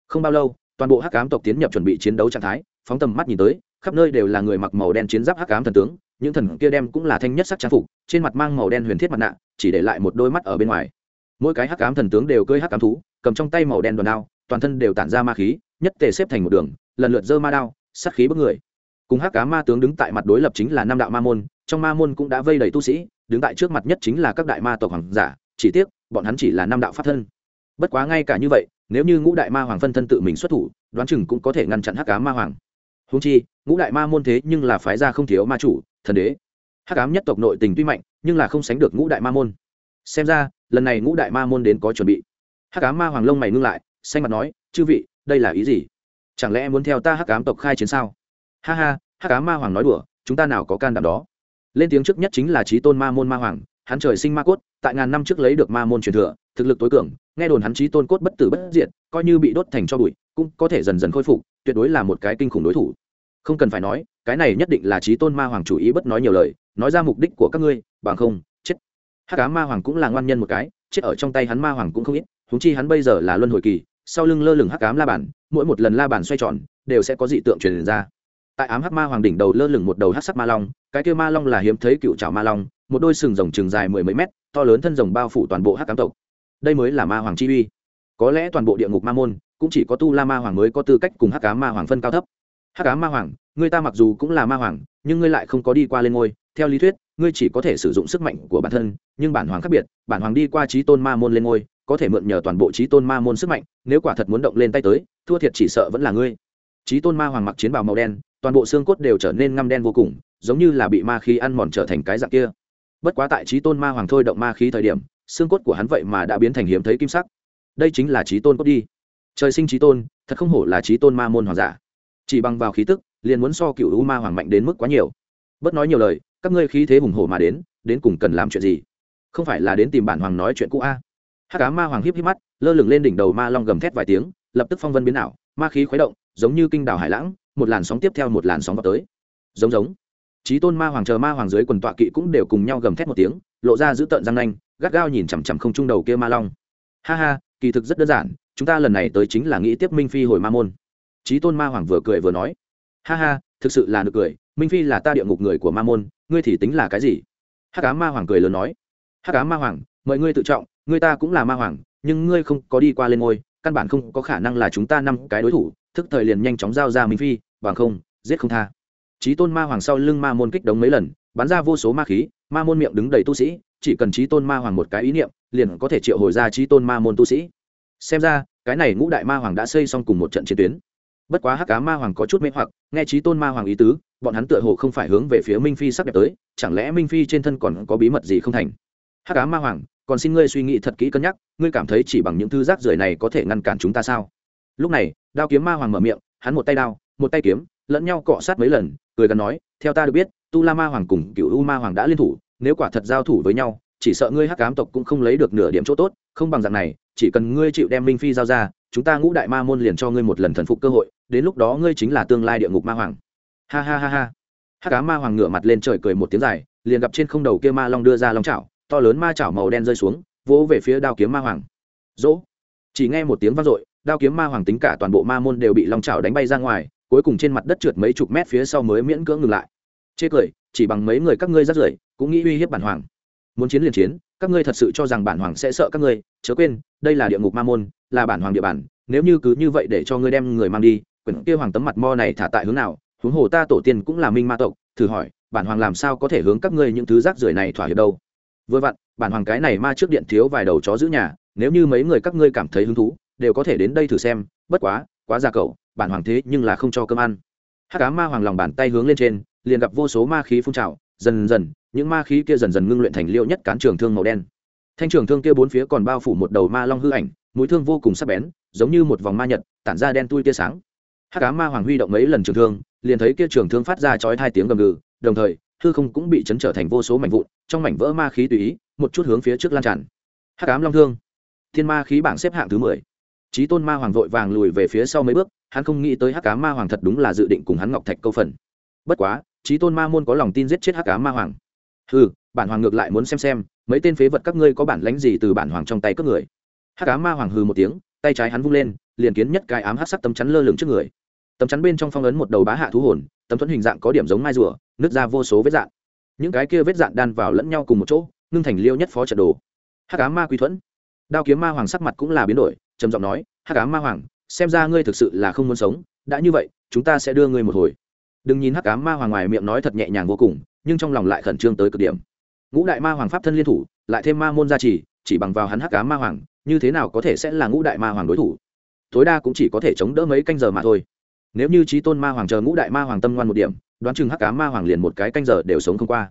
Không bao lâu, toàn bộ hắc cám tộc tiến nhập chuẩn bị chiến đấu trạng thái, phóng tầm mắt nhìn tới, khắp nơi đều là người mặc màu đen chiến giáp hắc cám thần tướng, những thần kia đem cũng là thanh nhất sắc trang phục, trên mặt mang màu đen huyền thiết mặt nạ, chỉ để lại một đôi mắt ở bên ngoài. Mỗi cái hắc ám thần tướng đều cơi hắc ám thú cầm trong tay màu đen đoàn đao, toàn thân đều tản ra ma khí, nhất tề xếp thành một đường, lần lượt dơ ma đao, sát khí bức người. Cùng hắc ám ma tướng đứng tại mặt đối lập chính là năm đạo ma môn, trong ma môn cũng đã vây đầy tu sĩ, đứng tại trước mặt nhất chính là các đại ma tộc hoàng giả, chỉ tiếc, bọn hắn chỉ là năm đạo pháp thân. Bất quá ngay cả như vậy, nếu như ngũ đại ma hoàng phân thân tự mình xuất thủ, đoán chừng cũng có thể ngăn chặn hắc ám ma hoàng. Húng chi, ngũ đại ma môn thế nhưng là phái gia không thiếu ma chủ, thần đế. Hắc ám nhất tộc nội tình tuy mạnh, nhưng là không sánh được ngũ đại ma môn. Xem ra, lần này ngũ đại ma môn đến có chuẩn bị hắc ám ma hoàng lông mày ngưng lại, xanh mặt nói, chư vị, đây là ý gì? Chẳng lẽ muốn theo ta hắc ám tộc khai chiến sao? Ha ha, hắc ám ma hoàng nói đùa, chúng ta nào có can đảm đó? Lên tiếng trước nhất chính là trí tôn ma môn ma hoàng, hắn trời sinh ma cốt, tại ngàn năm trước lấy được ma môn truyền thừa, thực lực tối cường, nghe đồn hắn chí tôn cốt bất tử bất diệt, coi như bị đốt thành cho bụi, cũng có thể dần dần khôi phục, tuyệt đối là một cái kinh khủng đối thủ. Không cần phải nói, cái này nhất định là chí tôn ma hoàng chủ ý bất nói nhiều lời, nói ra mục đích của các ngươi, bằng không, chết. Hắc cá ma hoàng cũng là ngoan nhân một cái, chết ở trong tay hắn ma hoàng cũng không ít huống chi hắn bây giờ là luân hồi kỳ, sau lưng lơ lửng hắc ám la bàn, mỗi một lần la bàn xoay tròn, đều sẽ có dị tượng truyền ra. Tại ám hắc ma hoàng đỉnh đầu lơ lửng một đầu hắc sắc ma long, cái kia ma long là hiếm thấy cựu trào ma long, một đôi sừng rồng chừng dài mười mấy mét, to lớn thân rồng bao phủ toàn bộ hắc ám tộc. Đây mới là ma hoàng chi uy. Có lẽ toàn bộ địa ngục ma môn, cũng chỉ có tu la ma hoàng mới có tư cách cùng hắc ám ma hoàng phân cao thấp. Hắc ám ma hoàng người ta mặc dù cũng là ma hoàng, nhưng ngươi lại không có đi qua lên ngôi. Theo lý thuyết, ngươi chỉ có thể sử dụng sức mạnh của bản thân, nhưng bản hoàng khác biệt, bản hoàng đi qua trí tôn ma môn lên ngôi có thể mượn nhờ toàn bộ trí tôn ma môn sức mạnh, nếu quả thật muốn động lên tay tới, thua thiệt chỉ sợ vẫn là ngươi. Trí tôn ma hoàng mặc chiến bào màu đen, toàn bộ xương cốt đều trở nên ngăm đen vô cùng, giống như là bị ma khí ăn mòn trở thành cái dạng kia. Bất quá tại trí tôn ma hoàng thôi động ma khí thời điểm, xương cốt của hắn vậy mà đã biến thành hiếm thấy kim sắc. Đây chính là trí tôn cốt đi. Trời sinh trí tôn, thật không hổ là trí tôn ma môn hoàng giả. Chỉ bằng vào khí tức, liền muốn so cựu u ma hoàng mạnh đến mức quá nhiều. Bất nói nhiều lời, các ngươi khí thế hùng hổ mà đến đến cùng cần làm chuyện gì? Không phải là đến tìm bản hoàng nói chuyện cũ a? Hắc cá ma hoàng híp híp mắt, lơ lửng lên đỉnh đầu ma long gầm thét vài tiếng, lập tức phong vân biến ảo, ma khí khuấy động, giống như kinh đảo hải lãng, một làn sóng tiếp theo một làn sóng vào tới. Giống giống. Trí tôn ma hoàng chờ ma hoàng dưới quần tọa kỵ cũng đều cùng nhau gầm thét một tiếng, lộ ra giữ tợn răng nanh, gắt gao nhìn chằm chằm không trung đầu kia ma long. Ha ha, kỳ thực rất đơn giản, chúng ta lần này tới chính là nghĩ tiếp minh phi hồi ma môn. Trí tôn ma hoàng vừa cười vừa nói. Ha ha, thực sự là nực cười, minh phi là ta địa ngục người của ma môn, ngươi thì tính là cái gì? Hắc cá ma hoàng cười lớn nói. Hắc cá ma hoàng, mời ngươi tự trọng ngươi ta cũng là ma hoàng, nhưng ngươi không có đi qua lên ngôi, căn bản không có khả năng là chúng ta năm cái đối thủ, thức thời liền nhanh chóng giao ra minh phi, bằng không, giết không tha. Trí tôn ma hoàng sau lưng ma môn kích đống mấy lần, bắn ra vô số ma khí, ma môn miệng đứng đầy tu sĩ, chỉ cần trí tôn ma hoàng một cái ý niệm, liền có thể triệu hồi ra trí tôn ma môn tu sĩ. Xem ra, cái này ngũ đại ma hoàng đã xây xong cùng một trận chiến tuyến. Bất quá hắc cá ma hoàng có chút mê hoặc, nghe trí tôn ma hoàng ý tứ, bọn hắn tựa hồ không phải hướng về phía minh phi sắp đẹp tới, chẳng lẽ minh phi trên thân còn có bí mật gì không thành? Hắc cá ma hoàng còn xin ngươi suy nghĩ thật kỹ cân nhắc, ngươi cảm thấy chỉ bằng những thư rác rưởi này có thể ngăn cản chúng ta sao? Lúc này, đao kiếm ma hoàng mở miệng, hắn một tay đao, một tay kiếm, lẫn nhau cọ sát mấy lần, cười gắn nói, theo ta được biết, tu la ma hoàng cùng cựu u ma hoàng đã liên thủ, nếu quả thật giao thủ với nhau, chỉ sợ ngươi hắc cám tộc cũng không lấy được nửa điểm chỗ tốt, không bằng dạng này, chỉ cần ngươi chịu đem minh phi giao ra, chúng ta ngũ đại ma môn liền cho ngươi một lần thần phục cơ hội, đến lúc đó ngươi chính là tương lai địa ngục ma hoàng. Ha ha ha ha. Hắc ám ma hoàng ngửa mặt lên trời cười một tiếng dài, liền gặp trên không đầu kia ma long đưa ra long chảo to lớn ma chảo màu đen rơi xuống, vỗ về phía đao kiếm ma hoàng. Dỗ. Chỉ nghe một tiếng vang dội, đao kiếm ma hoàng tính cả toàn bộ ma môn đều bị long chảo đánh bay ra ngoài, cuối cùng trên mặt đất trượt mấy chục mét phía sau mới miễn cưỡng ngừng lại. Chê cười, chỉ bằng mấy người các ngươi rắt rưởi, cũng nghĩ uy hiếp bản hoàng. Muốn chiến liền chiến, các ngươi thật sự cho rằng bản hoàng sẽ sợ các ngươi, chớ quên, đây là địa ngục ma môn, là bản hoàng địa bàn, nếu như cứ như vậy để cho ngươi đem người mang đi, quyển kia hoàng tấm mặt mo này thả tại hướng nào, huống hồ ta tổ tiên cũng là minh ma tộc, thử hỏi, bản hoàng làm sao có thể hướng các ngươi những thứ rác rưởi này thỏa hiệp đâu? Vừa vặn, bản hoàng cái này ma trước điện thiếu vài đầu chó giữ nhà, nếu như mấy người các ngươi cảm thấy hứng thú, đều có thể đến đây thử xem, bất quá quá già cậu, bản hoàng thế nhưng là không cho cơm ăn. Hắc cá ma hoàng lòng bàn tay hướng lên trên, liền gặp vô số ma khí phun trào, dần dần, những ma khí kia dần dần ngưng luyện thành liêu nhất cán trường thương màu đen. Thanh trường thương kia bốn phía còn bao phủ một đầu ma long hư ảnh, mũi thương vô cùng sắc bén, giống như một vòng ma nhật, tản ra đen tui tia sáng. Hắc cá ma hoàng huy động mấy lần trường thương, liền thấy kia trường thương phát ra chói hai tiếng gầm gừ, đồng thời hư không cũng bị chấn trở thành vô số mảnh vụn, trong mảnh vỡ ma khí tùy ý, một chút hướng phía trước lan tràn. Hắc ám long thương. Thiên ma khí bảng xếp hạng thứ mười. Trí tôn ma hoàng vội vàng lùi về phía sau mấy bước, hắn không nghĩ tới hắc ám ma hoàng thật đúng là dự định cùng hắn ngọc thạch câu phần. Bất quá trí tôn ma môn có lòng tin giết chết hắc ám ma hoàng. Ừ bản hoàng ngược lại muốn xem xem, mấy tên phế vật các ngươi có bản lánh gì từ bản hoàng trong tay cướp người. Hắc ám ma hoàng hừ một tiếng, tay trái hắn vung lên, liền kiến nhất cái ám hắc sắc tấm chắn lơ lửng trước người. Tấm chắn bên trong phong ấn một đầu bá hạ thú hồn, tấm thuẫn hình dạng có điểm giống mai rùa nứt ra vô số vết dạn. Những cái kia vết dạn đan vào lẫn nhau cùng một chỗ, ngưng thành liêu nhất phó trận đồ. Hắc ám ma quý thuẫn. Đao kiếm ma hoàng sắc mặt cũng là biến đổi, trầm giọng nói, hắc ám ma hoàng, xem ra ngươi thực sự là không muốn sống. Đã như vậy, chúng ta sẽ đưa ngươi một hồi. Đừng nhìn hắc ám ma hoàng ngoài miệng nói thật nhẹ nhàng vô cùng, nhưng trong lòng lại khẩn trương tới cực điểm. Ngũ đại ma hoàng pháp thân liên thủ, lại thêm ma môn gia trì, chỉ bằng vào hắn hắc ám ma hoàng, như thế nào có thể sẽ là ngũ đại ma hoàng đối thủ? Tối đa cũng chỉ có thể chống đỡ mấy canh giờ mà thôi. Nếu như trí tôn ma hoàng chờ ngũ đại ma hoàng tâm ngoan một điểm đoán chừng hắc cá ma hoàng liền một cái canh giờ đều sống không qua.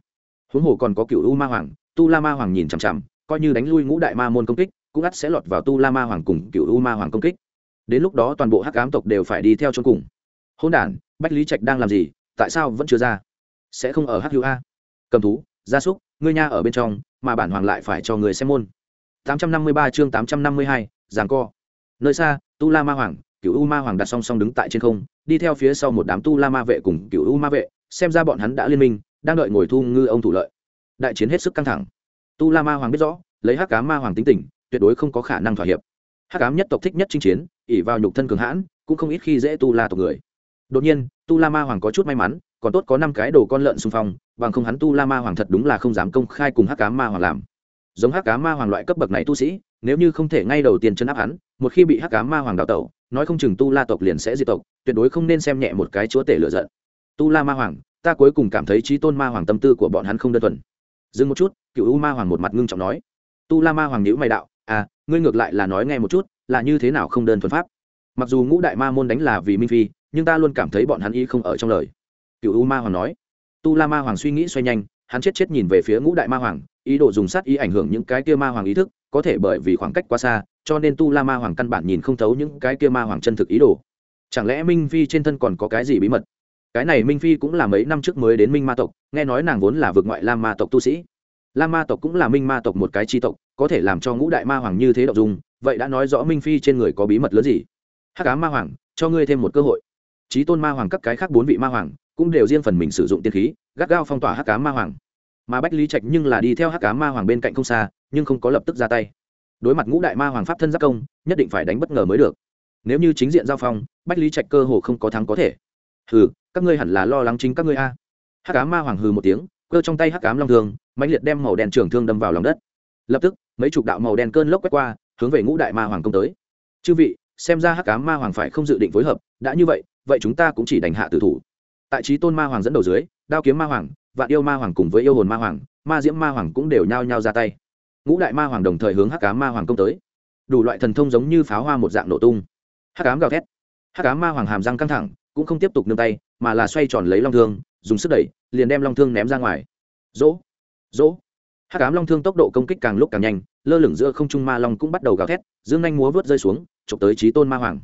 Huống hồ còn có cựu u ma hoàng tu la ma hoàng nhìn chằm chằm coi như đánh lui ngũ đại ma môn công kích cũng ắt sẽ lọt vào tu la ma hoàng cùng cựu u ma hoàng công kích. Đến lúc đó toàn bộ hắc ám tộc đều phải đi theo chôn cùng. Hôn đản bách lý trạch đang làm gì? Tại sao vẫn chưa ra? Sẽ không ở hắc hữu a? Cầm thú gia súc ngươi nha ở bên trong mà bản hoàng lại phải cho người xem môn. 853 chương 852, giảng co. Nơi xa tu la ma hoàng cựu u ma hoàng đặt song song đứng tại trên không, đi theo phía sau một đám tu la ma vệ cùng cựu u ma vệ, xem ra bọn hắn đã liên minh, đang đợi ngồi thu ngư ông thủ lợi. Đại chiến hết sức căng thẳng. Tu la ma hoàng biết rõ, lấy hắc cá ma hoàng tính tình, tuyệt đối không có khả năng thỏa hiệp. Hắc ám nhất tộc thích nhất chinh chiến ỉ vào nhục thân cường hãn, cũng không ít khi dễ tu la tộc người. Đột nhiên, tu la ma hoàng có chút may mắn, còn tốt có năm cái đồ con lợn xung phong, bằng không hắn tu la ma hoàng thật đúng là không dám công khai cùng hắc cá ma hoàng làm. Giống hắc cá ma hoàng loại cấp bậc này tu sĩ, nếu như không thể ngay đầu tiên chân áp hắn, một khi bị hắc cá ma hoàng đào tẩu nói không chừng tu la tộc liền sẽ diệt tộc, tuyệt đối không nên xem nhẹ một cái chúa tể lựa giận. Tu la ma hoàng, ta cuối cùng cảm thấy trí tôn ma hoàng tâm tư của bọn hắn không đơn thuần. Dừng một chút, cựu u ma hoàng một mặt ngưng trọng nói. Tu la ma hoàng nhữ mày đạo à ngươi ngược lại là nói nghe một chút, là như thế nào không đơn thuần pháp? Mặc dù ngũ đại ma môn đánh là vì minh phi, nhưng ta luôn cảm thấy bọn hắn y không ở trong lời. Cựu u ma hoàng nói. Tu la ma hoàng suy nghĩ xoay nhanh, hắn chết chết nhìn về phía ngũ đại ma hoàng, ý đồ dùng sát ý ảnh hưởng những cái kia ma hoàng ý thức có thể bởi vì khoảng cách quá xa, cho nên tu la ma hoàng căn bản nhìn không thấu những cái kia ma hoàng chân thực ý đồ. Chẳng lẽ minh phi trên thân còn có cái gì bí mật? Cái này minh phi cũng là mấy năm trước mới đến minh ma tộc, nghe nói nàng vốn là vực ngoại lam ma tộc tu sĩ. Lam ma tộc cũng là minh ma tộc một cái tri tộc, có thể làm cho ngũ đại ma hoàng như thế đ ộ n g dung, vậy đã nói rõ minh phi trên người có bí mật lớn gì? Hát cá ma hoàng, cho ngươi thêm một cơ hội. Trí tôn ma hoàng các cái khác bốn vị ma hoàng, cũng đều riêng phần mình sử dụng tiên khí, gắt gao phong tỏa hát cá ma hoàng mà bách lý trạch nhưng là đi theo Hắc cá ma hoàng bên cạnh không xa, nhưng không có lập tức ra tay. Đối mặt ngũ đại ma hoàng pháp thân giác công, nhất định phải đánh bất ngờ mới được. Nếu như chính diện giao phong, bách lý trạch cơ hồ không có thắng có thể. Hừ, các ngươi hẳn là lo lắng chính các ngươi a. Hắc cá ma hoàng hừ một tiếng, cơ trong tay hắc cám long thương, mãnh liệt đem màu đen trường thương đâm vào lòng đất. Lập tức, mấy chục đạo màu đen cơn lốc quét qua, hướng về ngũ đại ma hoàng công tới. Chư vị, xem ra hắc cám ma hoàng phải không dự định phối hợp, đã như vậy vậy chúng ta cũng chỉ đành hạ tử thủ. Tại trí tôn ma hoàng dẫn đầu dưới, đao kiếm ma hoàng vạn yêu ma hoàng cùng với yêu hồn ma hoàng, ma diễm ma hoàng cũng đều nhao nhao ra tay. Ngũ đại ma hoàng đồng thời hướng hắc cá ma hoàng công tới. Đủ loại thần thông giống như pháo hoa một dạng nổ tung. Hắc cám gào thét. Hắc cám ma hoàng hàm răng căng thẳng, cũng không tiếp tục nương tay, mà là xoay tròn lấy long thương, dùng sức đẩy, liền đem long thương ném ra ngoài. Dỗ dỗ hắc ám long thương tốc độ công kích càng lúc càng nhanh, lơ lửng giữa không trung ma long cũng bắt đầu gào thét, dương nhanh múa vớt rơi xuống, chụp tới trí tôn ma hoàng.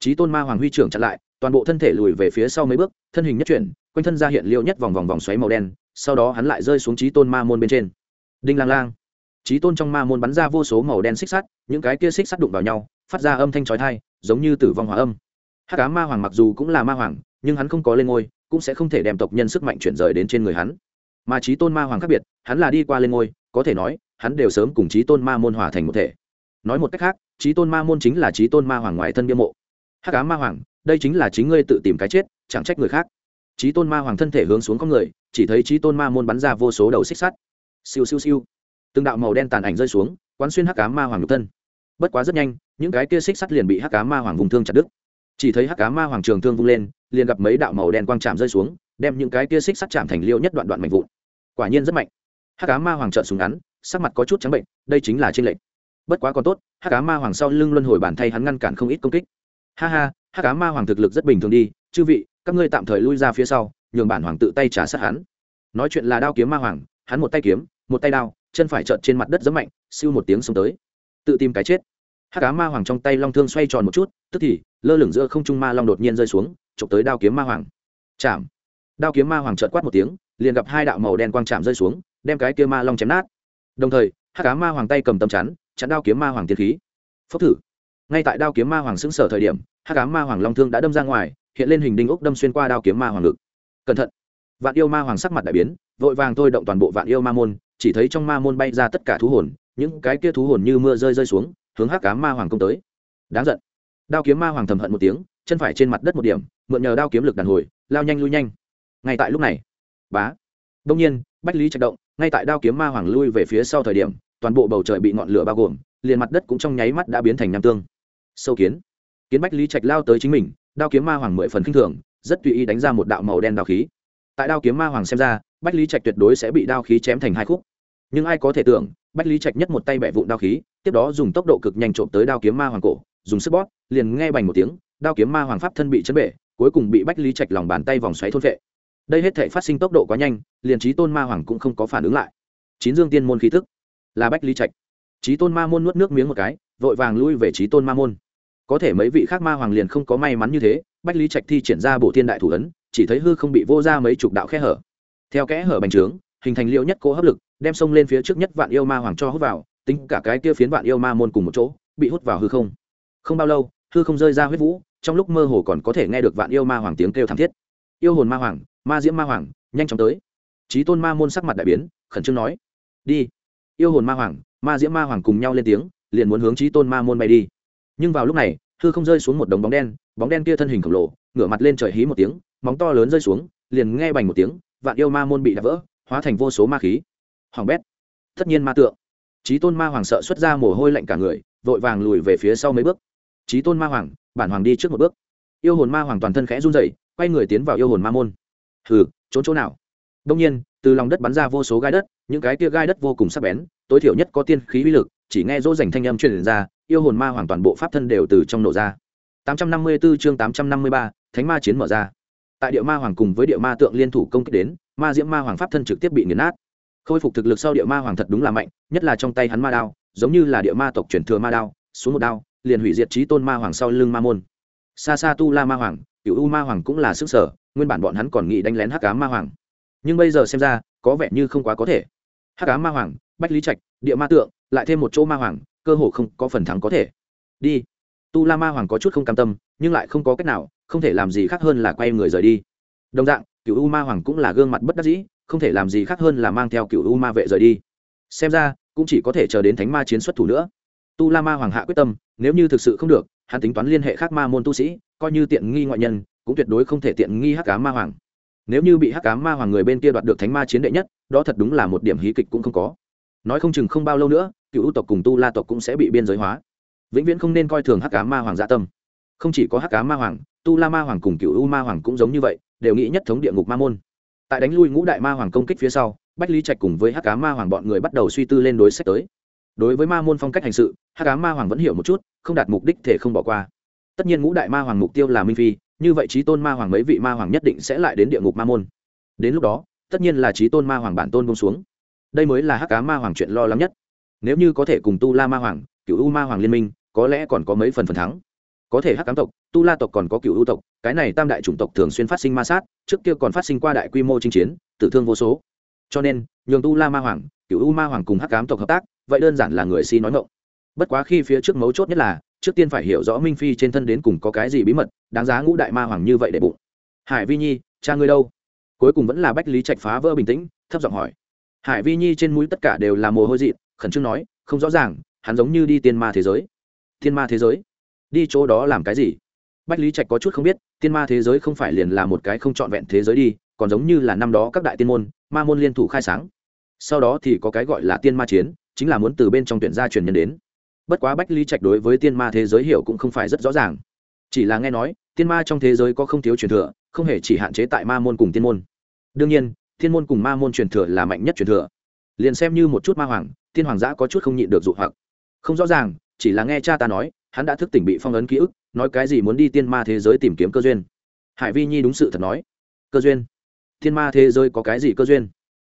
Trí tôn ma hoàng huy trưởng chặn lại toàn bộ thân thể lùi về phía sau mấy bước, thân hình nhất chuyển, quanh thân ra hiện liệu nhất vòng vòng vòng xoáy màu đen, sau đó hắn lại rơi xuống trí tôn ma môn bên trên. Đinh lang lang. Trí tôn trong ma môn bắn ra vô số màu đen xích sắt, những cái kia xích sắt đụng vào nhau, phát ra âm thanh trói thai giống như tử vong hòa âm. Hắc ám ma hoàng mặc dù cũng là ma hoàng, nhưng hắn không có lên ngôi, cũng sẽ không thể đem tộc nhân sức mạnh chuyển rời đến trên người hắn. Mà trí tôn ma hoàng khác biệt, hắn là đi qua lên ngôi, có thể nói, hắn đều sớm cùng trí tôn ma môn hòa thành một thể. Nói một cách khác trí tôn ma môn chính là trí tôn ma hoàng ngoài thân biên mộ. Hắc cá ma hoàng đây chính là chính ngươi tự tìm cái chết, chẳng trách người khác. Trí tôn ma hoàng thân thể hướng xuống con người, chỉ thấy trí tôn ma môn bắn ra vô số đầu xích sắt. Siêu siêu siêu. Từng đạo màu đen tàn ảnh rơi xuống, quán xuyên hắc cá ma hoàng nhục thân. Bất quá rất nhanh, những cái kia xích sắt liền bị hắc cá ma hoàng vùng thương chặt đứt. Chỉ thấy hắc cá ma hoàng trường thương vung lên, liền gặp mấy đạo màu đen quang chạm rơi xuống, đem những cái kia xích sắt chạm thành liêu nhất đoạn đoạn mạnh vụn. Quả nhiên rất mạnh. Hắc cá ma hoàng trợn súng ngắn, sắc mặt có chút trắng bệnh, đây chính là trên lệnh bất quá còn tốt, hắc cá ma hoàng sau lưng luân hồi bàn thay hắn ngăn cản không ít công kích. Ha ha hắc cá ma hoàng thực lực rất bình thường đi, chư vị, các ngươi tạm thời lui ra phía sau, nhường bản hoàng tự tay trả sát hắn. Nói chuyện là đao kiếm ma hoàng, hắn một tay kiếm, một tay đao, chân phải trợn trên mặt đất giấm mạnh, siêu một tiếng xông tới. Tự tìm cái chết. Hát cá ma hoàng trong tay long thương xoay tròn một chút, tức thì, lơ lửng giữa không trung ma long đột nhiên rơi xuống, chụp tới đao kiếm ma hoàng. Chạm. Đao kiếm ma hoàng trợn quát một tiếng, liền gặp hai đạo màu đen quang chạm rơi xuống, đem cái kia ma long chém nát. Đồng thời, hát cá ma hoàng tay cầm tầm chắn chắn đao kiếm ma hoàng tiên khí. Phốc thử. Ngay tại đao kiếm ma hoàng xứng sở thời điểm Hắc Ám ma hoàng long thương đã đâm ra ngoài, hiện lên hình đinh ốc đâm xuyên qua đao kiếm ma hoàng ngực. Cẩn thận! Vạn yêu ma hoàng sắc mặt đại biến, vội vàng thôi động toàn bộ vạn yêu ma môn, chỉ thấy trong ma môn bay ra tất cả thú hồn, những cái kia thú hồn như mưa rơi rơi xuống, hướng hắc Ám ma hoàng công tới. Đáng giận! Đao kiếm ma hoàng thầm hận một tiếng, chân phải trên mặt đất một điểm, mượn nhờ đao kiếm lực đàn hồi, lao nhanh lui nhanh. Ngay tại lúc này, bá! Đông nhiên, bách lý trạch động, ngay tại đao kiếm ma hoàng lui về phía sau thời điểm, toàn bộ bầu trời bị ngọn lửa bao gồm, liền mặt đất cũng trong nháy mắt đã biến thành nham tương. Sâu kiến! Kiến bách lý trạch lao tới chính mình, đao kiếm ma hoàng mười phần khinh thường, rất tùy ý đánh ra một đạo màu đen đao khí. Tại đao kiếm ma hoàng xem ra, bách lý trạch tuyệt đối sẽ bị đao khí chém thành hai khúc. Nhưng ai có thể tưởng, bách lý trạch nhất một tay bẻ vụn đao khí, tiếp đó dùng tốc độ cực nhanh trộm tới đao kiếm ma hoàng cổ, dùng sức bóp, liền nghe bành một tiếng, đao kiếm ma hoàng pháp thân bị chấn bể, cuối cùng bị bách lý trạch lòng bàn tay vòng xoáy thôn vệ đây hết thể phát sinh tốc độ quá nhanh, liền trí tôn ma hoàng cũng không có phản ứng lại. Chín dương tiên môn khí thức là bách lý trạch. Trí tôn ma môn nuốt nước miếng một cái, vội vàng lui về trí tôn ma môn có thể mấy vị khác ma hoàng liền không có may mắn như thế, bách lý trạch thi triển ra bộ thiên đại thủ ấn, chỉ thấy hư không bị vô ra mấy chục đạo khe hở. Theo kẽ hở bành trướng, hình thành liệu nhất cố hấp lực, đem sông lên phía trước nhất vạn yêu ma hoàng cho hút vào, tính cả cái kia phiến vạn yêu ma môn cùng một chỗ, bị hút vào hư không. Không bao lâu, hư không rơi ra huyết vũ, trong lúc mơ hồ còn có thể nghe được vạn yêu ma hoàng tiếng kêu thảm thiết. Yêu hồn ma hoàng, ma diễm ma hoàng, nhanh chóng tới. Trí tôn ma môn sắc mặt đại biến, khẩn trương nói, đi. Yêu hồn ma hoàng, ma diễm ma hoàng cùng nhau lên tiếng, liền muốn hướng trí tôn ma môn bay đi nhưng vào lúc này, hư không rơi xuống một đống bóng đen bóng đen kia thân hình khổng lồ, ngửa mặt lên trời hí một tiếng, móng to lớn rơi xuống, liền nghe bành một tiếng, vạn yêu ma môn bị đập vỡ, hóa thành vô số ma khí. Hoàng bét, tất nhiên ma tượng. Trí tôn ma hoàng sợ xuất ra mồ hôi lạnh cả người, vội vàng lùi về phía sau mấy bước. Trí tôn ma hoàng, bản hoàng đi trước một bước. Yêu hồn ma hoàng toàn thân khẽ run rẩy, quay người tiến vào yêu hồn ma môn. Hừ, trốn chỗ nào? Đông nhiên, từ lòng đất bắn ra vô số gai đất, những cái kia gai đất vô cùng sắc bén, tối thiểu nhất có tiên khí uy lực, chỉ nghe dỗ dành thanh âm truyền ra yêu hồn ma hoàn toàn bộ pháp thân đều từ trong nổ ra. 854 chương 853, thánh ma chiến mở ra. Tại địa ma hoàng cùng với địa ma tượng liên thủ công kích đến ma diễm ma hoàng pháp thân trực tiếp bị nghiền nát. Khôi phục thực lực sau địa ma hoàng thật đúng là mạnh nhất là trong tay hắn ma đao giống như là địa ma tộc truyền thừa ma đao xuống một đao liền hủy diệt trí tôn ma hoàng sau lưng ma môn. Xa xa tu la ma hoàng cựu u ma hoàng cũng là sức sở nguyên bản bọn hắn còn nghĩ đánh lén hắc cá ma hoàng. Nhưng bây giờ xem ra có vẻ như không quá có thể. Hắc cá ma hoàng bách lý trạch địa ma tượng lại thêm một chỗ ma hoàng cơ hồ không có phần thắng có thể. Đi. Tu la ma hoàng có chút không cam tâm, nhưng lại không có cách nào, không thể làm gì khác hơn là quay người rời đi. Đồng dạng cựu u ma hoàng cũng là gương mặt bất đắc dĩ, không thể làm gì khác hơn là mang theo cựu u ma vệ rời đi. Xem ra, cũng chỉ có thể chờ đến thánh ma chiến xuất thủ nữa. Tu la ma hoàng hạ quyết tâm, nếu như thực sự không được, hắn tính toán liên hệ khác ma môn tu sĩ, coi như tiện nghi ngoại nhân, cũng tuyệt đối không thể tiện nghi hắc cá ma hoàng. Nếu như bị hắc cá ma hoàng người bên kia đoạt được thánh ma chiến đệ nhất, đó thật đúng là một điểm hí kịch cũng không có nói không chừng không bao lâu nữa, cựu ưu tộc cùng tu la tộc cũng sẽ bị biên giới hóa. Vĩnh viễn không nên coi thường hắc cá ma hoàng dạ tâm. Không chỉ có hắc cá ma hoàng, tu la ma hoàng cùng cựu u ma hoàng cũng giống như vậy, đều nghĩ nhất thống địa ngục ma môn. Tại đánh lui ngũ đại ma hoàng công kích phía sau, bách lý trạch cùng với hắc cá ma hoàng bọn người bắt đầu suy tư lên đối sách tới. Đối với ma môn phong cách hành sự, hắc cá ma hoàng vẫn hiểu một chút, không đạt mục đích thể không bỏ qua. Tất nhiên ngũ đại ma hoàng mục tiêu là minh phi, như vậy trí tôn ma hoàng mấy vị ma hoàng nhất định sẽ lại đến địa ngục ma môn. Đến lúc đó, tất nhiên là trí tôn ma hoàng bản tôn bông xuống đây mới là hắc cá ma hoàng chuyện lo lắng nhất. Nếu như có thể cùng tu la ma hoàng cựu u ma hoàng liên minh, có lẽ còn có mấy phần phần thắng. Có thể hắc cám tộc, tu la tộc còn có cựu u tộc, cái này tam đại chủng tộc thường xuyên phát sinh ma sát, trước kia còn phát sinh qua đại quy mô chinh chiến, tử thương vô số. Cho nên, nhường tu la ma hoàng cựu u ma hoàng cùng hắc cám tộc hợp tác, vậy đơn giản là người si nói ngộng bất quá khi phía trước mấu chốt nhất là, trước tiên phải hiểu rõ minh phi trên thân đến cùng có cái gì bí mật, đáng giá ngũ đại ma hoàng như vậy để bụng. Hải vi nhi, cha ngươi đâu? Cuối cùng vẫn là bách lý trạch phá vỡ bình tĩnh, thấp giọng hỏi hải vi nhi trên mũi tất cả đều là mồ hôi dị khẩn trương nói, không rõ ràng, hắn giống như đi tiên ma thế giới. Tiên ma thế giới? Đi chỗ đó làm cái gì? Bách lý trạch có chút không biết, tiên ma thế giới không phải liền là một cái không trọn vẹn thế giới đi, còn giống như là năm đó các đại tiên môn, ma môn liên thủ khai sáng. Sau đó thì có cái gọi là tiên ma chiến, chính là muốn từ bên trong tuyển gia truyền nhân đến. Bất quá bách lý trạch đối với tiên ma thế giới hiểu cũng không phải rất rõ ràng. Chỉ là nghe nói, tiên ma trong thế giới có không thiếu truyền thừa, không hề chỉ hạn chế tại ma môn cùng tiên môn. Đương nhiên thiên môn cùng ma môn truyền thừa là mạnh nhất truyền thừa. Liền xem như một chút ma hoàng, tiên hoàng giã có chút không nhịn được dụ hoặc. Không rõ ràng, chỉ là nghe cha ta nói, hắn đã thức tỉnh bị phong ấn ký ức, nói cái gì muốn đi tiên ma thế giới tìm kiếm cơ duyên. Hải vi nhi đúng sự thật nói. Cơ duyên? Tiên ma thế giới có cái gì cơ duyên?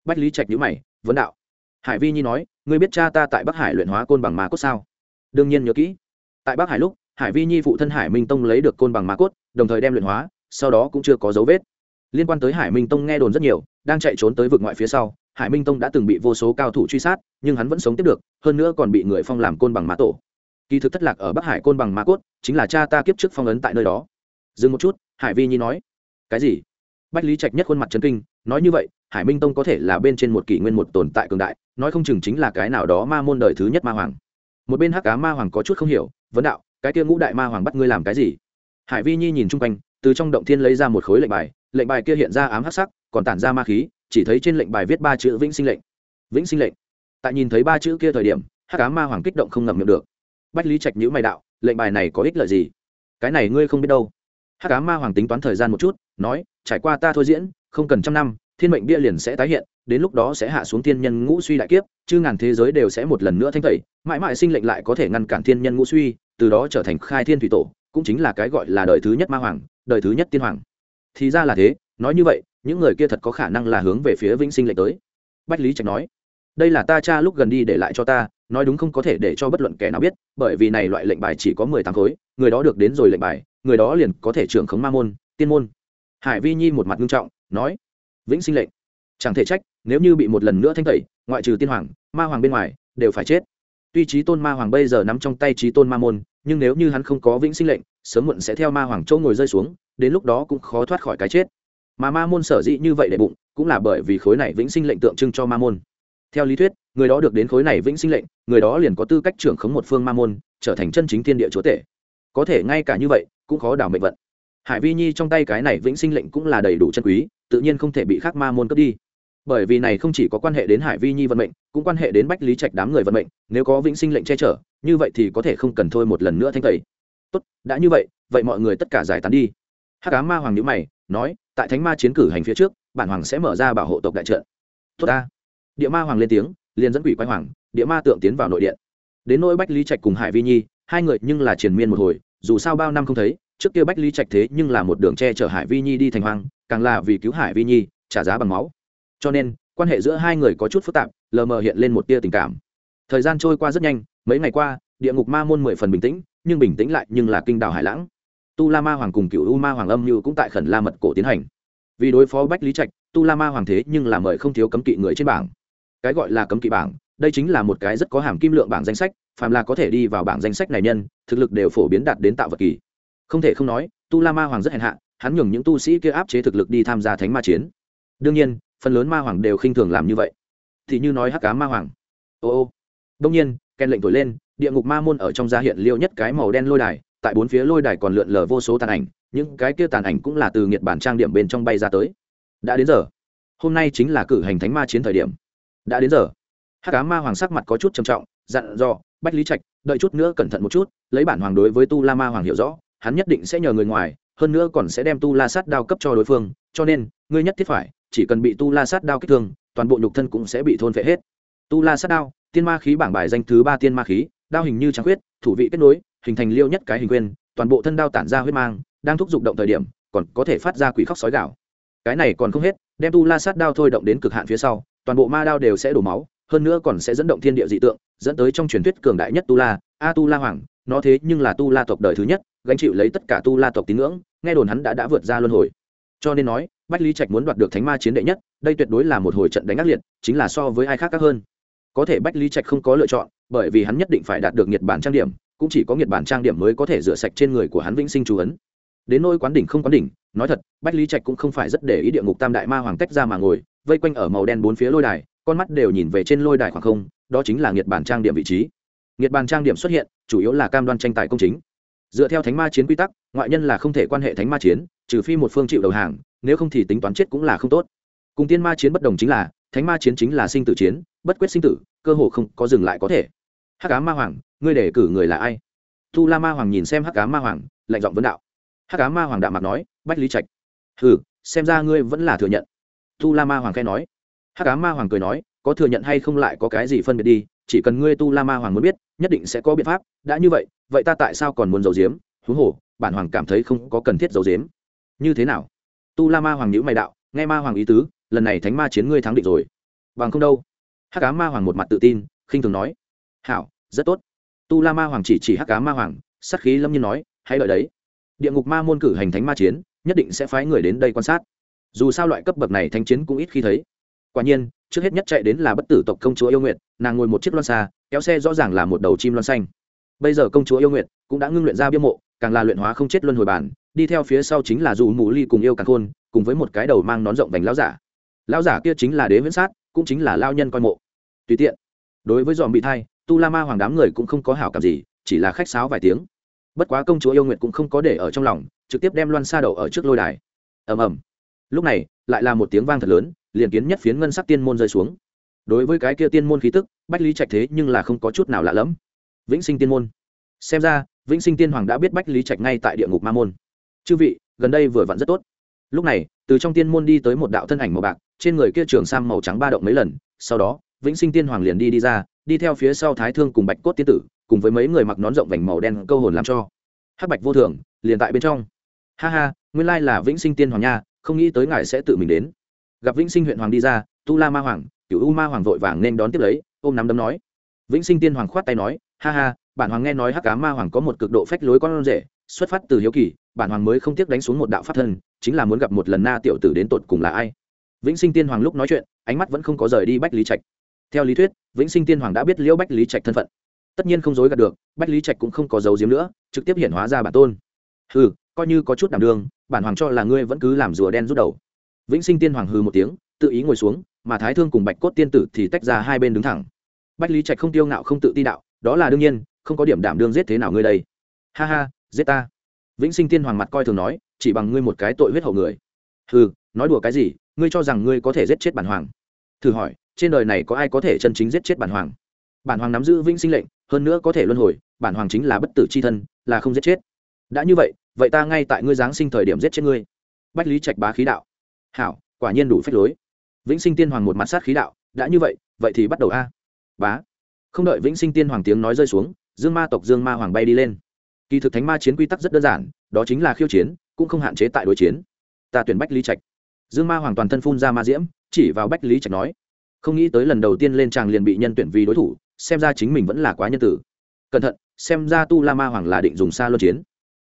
Bách lý trạch nhữ mày, vấn đạo. Hải vi nhi nói, ngươi biết cha ta tại bắc hải luyện hóa côn bằng ma cốt sao? Đương nhiên nhớ kỹ. Tại bắc hải lúc, hải vi nhi phụ thân hải minh tông lấy được côn bằng ma cốt, đồng thời đem luyện hóa, sau đó cũng chưa có dấu vết liên quan tới hải minh tông nghe đồn rất nhiều, đang chạy trốn tới vực ngoại phía sau, hải minh tông đã từng bị vô số cao thủ truy sát, nhưng hắn vẫn sống tiếp được, hơn nữa còn bị người phong làm côn bằng mã tổ. Kỳ thực thất lạc ở bắc hải côn bằng mã cốt, chính là cha ta kiếp trước phong ấn tại nơi đó. Dừng một chút, hải vi nhi nói. Cái gì? Bách lý trạch nhất khuôn mặt trấn kinh, nói như vậy, hải minh tông có thể là bên trên một kỷ nguyên một tồn tại cường đại, nói không chừng chính là cái nào đó ma môn đời thứ nhất ma hoàng. Một bên hắc cá ma hoàng có chút không hiểu, vấn đạo, cái kia ngũ đại ma hoàng bắt ngươi làm cái gì? Hải vi nhi nhìn chung quanh, từ trong động thiên lấy ra một khối lệnh bài lệnh bài kia hiện ra ám hắc sắc, còn tản ra ma khí, chỉ thấy trên lệnh bài viết ba chữ vĩnh sinh lệnh. Vĩnh sinh lệnh. Tại nhìn thấy ba chữ kia thời điểm, hắc cá ma hoàng kích động không ngậm miệng được. Bách lý trạch nhữ mày đạo, lệnh bài này có ích lợi gì? Cái này ngươi không biết đâu. Hắc cá ma hoàng tính toán thời gian một chút, nói, trải qua ta thôi diễn, không cần trăm năm, thiên mệnh bia liền sẽ tái hiện, đến lúc đó sẽ hạ xuống thiên nhân ngũ suy đại kiếp chư ngàn thế giới đều sẽ một lần nữa thanh tẩy, mãi mãi sinh lệnh lại có thể ngăn cản thiên nhân ngũ suy, từ đó trở thành khai thiên thủy tổ, cũng chính là cái gọi là đời thứ nhất ma hoàng, đời thứ nhất tiên hoàng thì ra là thế, nói như vậy, những người kia thật có khả năng là hướng về phía vĩnh sinh lệnh tới. Bách lý trạch nói. Đây là ta cha lúc gần đi để lại cho ta, nói đúng không có thể để cho bất luận kẻ nào biết, bởi vì này loại lệnh bài chỉ có mười tám khối, người đó được đến rồi lệnh bài, người đó liền có thể trưởng khống ma môn, tiên môn. Hải vi nhi một mặt nghiêm trọng, nói. Vĩnh sinh lệnh? Chẳng thể trách, nếu như bị một lần nữa thanh tẩy, ngoại trừ tiên hoàng, ma hoàng bên ngoài, đều phải chết. Tuy trí tôn ma hoàng bây giờ nắm trong tay trí tôn ma môn, nhưng nếu như hắn không có vĩnh sinh lệnh, sớm muộn sẽ theo ma hoàng châu ngồi rơi xuống đến lúc đó cũng khó thoát khỏi cái chết. Mà ma môn sở dĩ như vậy để bụng, cũng là bởi vì khối này vĩnh sinh lệnh tượng trưng cho ma môn. Theo lý thuyết, người đó được đến khối này vĩnh sinh lệnh, người đó liền có tư cách trưởng khống một phương ma môn, trở thành chân chính thiên địa chúa tể. Có thể ngay cả như vậy, cũng khó đảo mệnh vận. Hải vi nhi trong tay cái này vĩnh sinh lệnh cũng là đầy đủ chân quý, tự nhiên không thể bị khác ma môn cướp đi. Bởi vì này không chỉ có quan hệ đến hải vi nhi vận mệnh, cũng quan hệ đến bách lý trạch đám người vận mệnh, nếu có vĩnh sinh lệnh che chở, như vậy thì có thể không cần thôi một lần nữa thanh tẩy. Tốt, đã như vậy vậy mọi người tất cả giải tán đi hắc cá ma hoàng nhữ mày, nói, tại thánh ma chiến cử hành phía trước, bản hoàng sẽ mở ra bảo hộ tộc đại trận. Tốt ta. Địa ma hoàng lên tiếng, liền dẫn quỷ quái hoàng, địa ma tượng tiến vào nội điện. Đến nỗi bách lý trạch cùng hải vi nhi, hai người nhưng là triền miên một hồi, dù sao bao năm không thấy, trước kia bách lý trạch thế nhưng là một đường che chở hải vi nhi đi thành hoang, càng là vì cứu hải vi nhi, trả giá bằng máu. Cho nên, quan hệ giữa hai người có chút phức tạp, lờ mờ hiện lên một tia tình cảm. Thời gian trôi qua rất nhanh, mấy ngày qua, địa ngục ma môn mười phần bình tĩnh, nhưng bình tĩnh lại nhưng là kinh đảo hải lãng tu la ma hoàng cùng cựu u ma hoàng âm như cũng tại khẩn la mật cổ tiến hành. Vì đối phó bách lý trạch, tu la ma hoàng thế nhưng là mời không thiếu cấm kỵ người trên bảng. Cái gọi là cấm kỵ bảng, đây chính là một cái rất có hàm kim lượng bảng danh sách, phàm là có thể đi vào bảng danh sách này nhân, thực lực đều phổ biến đạt đến tạo vật kỳ. Không thể không nói, tu la ma hoàng rất hèn hạ, hắn nhường những tu sĩ kia áp chế thực lực đi tham gia thánh ma chiến. Đương nhiên, phần lớn ma hoàng đều khinh thường làm như vậy. Thì như nói hắc cá ma hoàng. Ô ô. Đông nhiên kèn lệnh thổi lên, địa ngục ma môn ở trong gia hiện liêu nhất cái màu đen lôi đài tại bốn phía lôi đài còn lượn lờ vô số tàn ảnh, những cái kia tàn ảnh cũng là từ nghiệt bản trang điểm bên trong bay ra tới. Đã đến giờ. Hôm nay chính là cử hành thánh ma chiến thời điểm. Đã đến giờ. Hắc cá ma hoàng sắc mặt có chút trầm trọng, dặn dò, bách lý trạch, đợi chút nữa cẩn thận một chút, lấy bản hoàng đối với tu la ma hoàng hiểu rõ, hắn nhất định sẽ nhờ người ngoài, hơn nữa còn sẽ đem tu la sát đao cấp cho đối phương, cho nên, ngươi nhất thiết phải, chỉ cần bị tu la sát đao kích thương, toàn bộ nhục thân cũng sẽ bị thôn phệ hết. Tu la sát đao, tiên ma khí bảng bài danh thứ ba tiên ma khí, đao hình như trắng khuyết, thủ vị kết nối hình thành liêu nhất cái hình quyên toàn bộ thân đao tản ra huyết mang, đang thúc giục động thời điểm, còn có thể phát ra quỷ khóc sói gạo cái này còn không hết, đem tu la sát đao thôi động đến cực hạn phía sau, toàn bộ ma đao đều sẽ đổ máu, hơn nữa còn sẽ dẫn động thiên địa dị tượng, dẫn tới trong truyền thuyết cường đại nhất tu la, a tu la hoàng, nó thế nhưng là tu la tộc đời thứ nhất, gánh chịu lấy tất cả tu la tộc tín ngưỡng, nghe đồn hắn đã đã vượt ra luân hồi. Cho nên nói, bách lý trạch muốn đoạt được thánh ma chiến đệ nhất, đây tuyệt đối là một hồi trận đánh ác liệt, chính là so với ai khác các hơn. Có thể bách lý trạch không có lựa chọn, bởi vì hắn nhất định phải đạt được nhiệt bản trang điểm cũng chỉ có nghiệt bản trang điểm mới có thể rửa sạch trên người của hắn vĩnh sinh chú ấn. Đến nôi quán đỉnh không quán đỉnh, nói thật, bách lý trạch cũng không phải rất để ý địa ngục tam đại ma hoàng tách ra mà ngồi, vây quanh ở màu đen bốn phía lôi đài, con mắt đều nhìn về trên lôi đài khoảng không, đó chính là nghiệt bản trang điểm vị trí. Nghiệt bản trang điểm xuất hiện, chủ yếu là cam đoan tranh tài công chính. Dựa theo thánh ma chiến quy tắc, ngoại nhân là không thể quan hệ thánh ma chiến, trừ phi một phương chịu đầu hàng, nếu không thì tính toán chết cũng là không tốt. Cùng tiên ma chiến bất đồng chính là, thánh ma chiến chính là sinh tử chiến, bất quyết sinh tử, cơ hồ không có dừng lại có thể hắc cá ma hoàng, ngươi để cử người là ai? Tu la ma hoàng nhìn xem hắc cá ma hoàng, lạnh giọng vấn đạo. Hắc cá ma hoàng đạm mặt nói, bách lý trạch. Hừ, xem ra ngươi vẫn là thừa nhận. Tu la ma hoàng khai nói. Hắc cá ma hoàng cười nói, có thừa nhận hay không lại có cái gì phân biệt đi, chỉ cần ngươi tu la ma hoàng muốn biết, nhất định sẽ có biện pháp. Đã như vậy vậy ta tại sao còn muốn giấu giếm? Huống hồ, bản hoàng cảm thấy không có cần thiết giấu giếm. Như thế nào? Tu la ma hoàng nhữ mày đạo, nghe ma hoàng ý tứ, lần này thánh ma chiến ngươi thắng định rồi. Bằng không đâu. Hắc cá ma hoàng một mặt tự tin, khinh thường nói hảo, rất tốt. Tu la ma hoàng chỉ chỉ hắc cá ma hoàng sắc khí lâm nhiên nói, hãy đợi đấy. Địa ngục ma môn cử hành thánh ma chiến, nhất định sẽ phái người đến đây quan sát. Dù sao loại cấp bậc này thanh chiến cũng ít khi thấy. Quả nhiên, trước hết nhất chạy đến là bất tử tộc công chúa yêu nguyện nàng ngồi một chiếc loan xa, kéo xe rõ ràng là một đầu chim loan xanh. Bây giờ công chúa yêu nguyện cũng đã ngưng luyện ra biêu mộ, càng là luyện hóa không chết luân hồi bản, đi theo phía sau chính là dù mù ly cùng yêu càng khôn, cùng với một cái đầu mang nón rộng vành lão giả. Lão giả kia chính là đế viễn sát, cũng chính là lao nhân coi mộ. Tùy tiện. Đối với dòm bị thai tu la ma hoàng đám người cũng không có hảo cảm gì, chỉ là khách sáo vài tiếng. Bất quá công chúa yêu Nguyệt cũng không có để ở trong lòng, trực tiếp đem loan sa đậu ở trước lôi đài. Ầm ầm. Lúc này, lại là một tiếng vang thật lớn, liền kiến nhất phiến ngân sắc tiên môn rơi xuống. Đối với cái kia tiên môn khí tức, bách lý trạch thế nhưng là không có chút nào lạ lẫm. Vĩnh sinh tiên môn. Xem ra, vĩnh sinh tiên hoàng đã biết bách lý trạch ngay tại địa ngục ma môn. Chư vị, gần đây vừa vặn rất tốt. Lúc này, từ trong tiên môn đi tới một đạo thân ảnh màu bạc, trên người kia trường sam màu trắng ba động mấy lần, sau đó, vĩnh sinh tiên hoàng liền đi đi ra đi theo phía sau thái thương cùng bạch cốt tiên tử, cùng với mấy người mặc nón rộng vành màu đen câu hồn làm cho. Hắc bạch vô thường, liền tại bên trong. Ha ha, nguyên lai là vĩnh sinh tiên hoàng nha, không nghĩ tới ngài sẽ tự mình đến. Gặp vĩnh sinh huyện hoàng đi ra, tu la ma hoàng cựu u ma hoàng vội vàng nên đón tiếp lấy, ôm nắm đấm nói. Vĩnh sinh tiên hoàng khoát tay nói, ha ha, bản hoàng nghe nói hắc cá ma hoàng có một cực độ phách lối con rể, xuất phát từ hiếu kỳ, bản hoàng mới không tiếc đánh xuống một đạo pháp thân, chính là muốn gặp một lần na tiểu tử đến tột cùng là ai? Vĩnh sinh tiên hoàng lúc nói chuyện, ánh mắt vẫn không có rời đi bách lý trạch. Theo lý thuyết vĩnh sinh tiên hoàng đã biết liễu bách lý trạch thân phận. Tất nhiên không dối gạt được, bách lý trạch cũng không có dấu diếm nữa, trực tiếp hiện hóa ra bản tôn. Hừ, coi như có chút đảm đương, bản hoàng cho là ngươi vẫn cứ làm rùa đen rút đầu. Vĩnh sinh tiên hoàng hừ một tiếng, tự ý ngồi xuống, mà thái thương cùng bạch cốt tiên tử thì tách ra hai bên đứng thẳng. Bách lý trạch không tiêu ngạo không tự ti đạo, đó là đương nhiên, không có điểm đảm đương giết thế nào ngươi đây. Ha ha, giết ta. Vĩnh sinh tiên hoàng mặt coi thường nói, chỉ bằng ngươi một cái tội huyết hậu người. Hừ, nói đùa cái gì, ngươi cho rằng ngươi có thể giết chết bản hoàng. Thử hỏi trên đời này có ai có thể chân chính giết chết bản hoàng? Bản hoàng nắm giữ vĩnh sinh lệnh, hơn nữa có thể luân hồi, bản hoàng chính là bất tử c h i thân, là không giết chết. Đã như vậy vậy ta ngay tại ngươi giáng sinh thời điểm giết chết ngươi. Bách lý trạch bá khí đạo. Hảo, quả nhiên đủ phép lối. Vĩnh sinh tiên hoàng một mặt sát khí đạo, đã như vậy vậy thì bắt đầu a. Bá. Không đợi vĩnh sinh tiên hoàng tiếng nói rơi xuống, dương ma tộc dương ma hoàng bay đi lên. Kỳ thực thánh ma chiến quy tắc rất đơn giản, đó chính là khiêu chiến, cũng không hạn chế tại đối chiến. Ta tuyển bách lý trạch. Dương ma hoàng toàn thân phun ra ma diễm, chỉ vào bách lý trạch nói không nghĩ tới lần đầu tiên lên tràng liền bị nhân tuyển vì đối thủ, xem ra chính mình vẫn là quá nhân tử. Cẩn thận, xem ra tu la ma hoàng là định dùng xa luân chiến.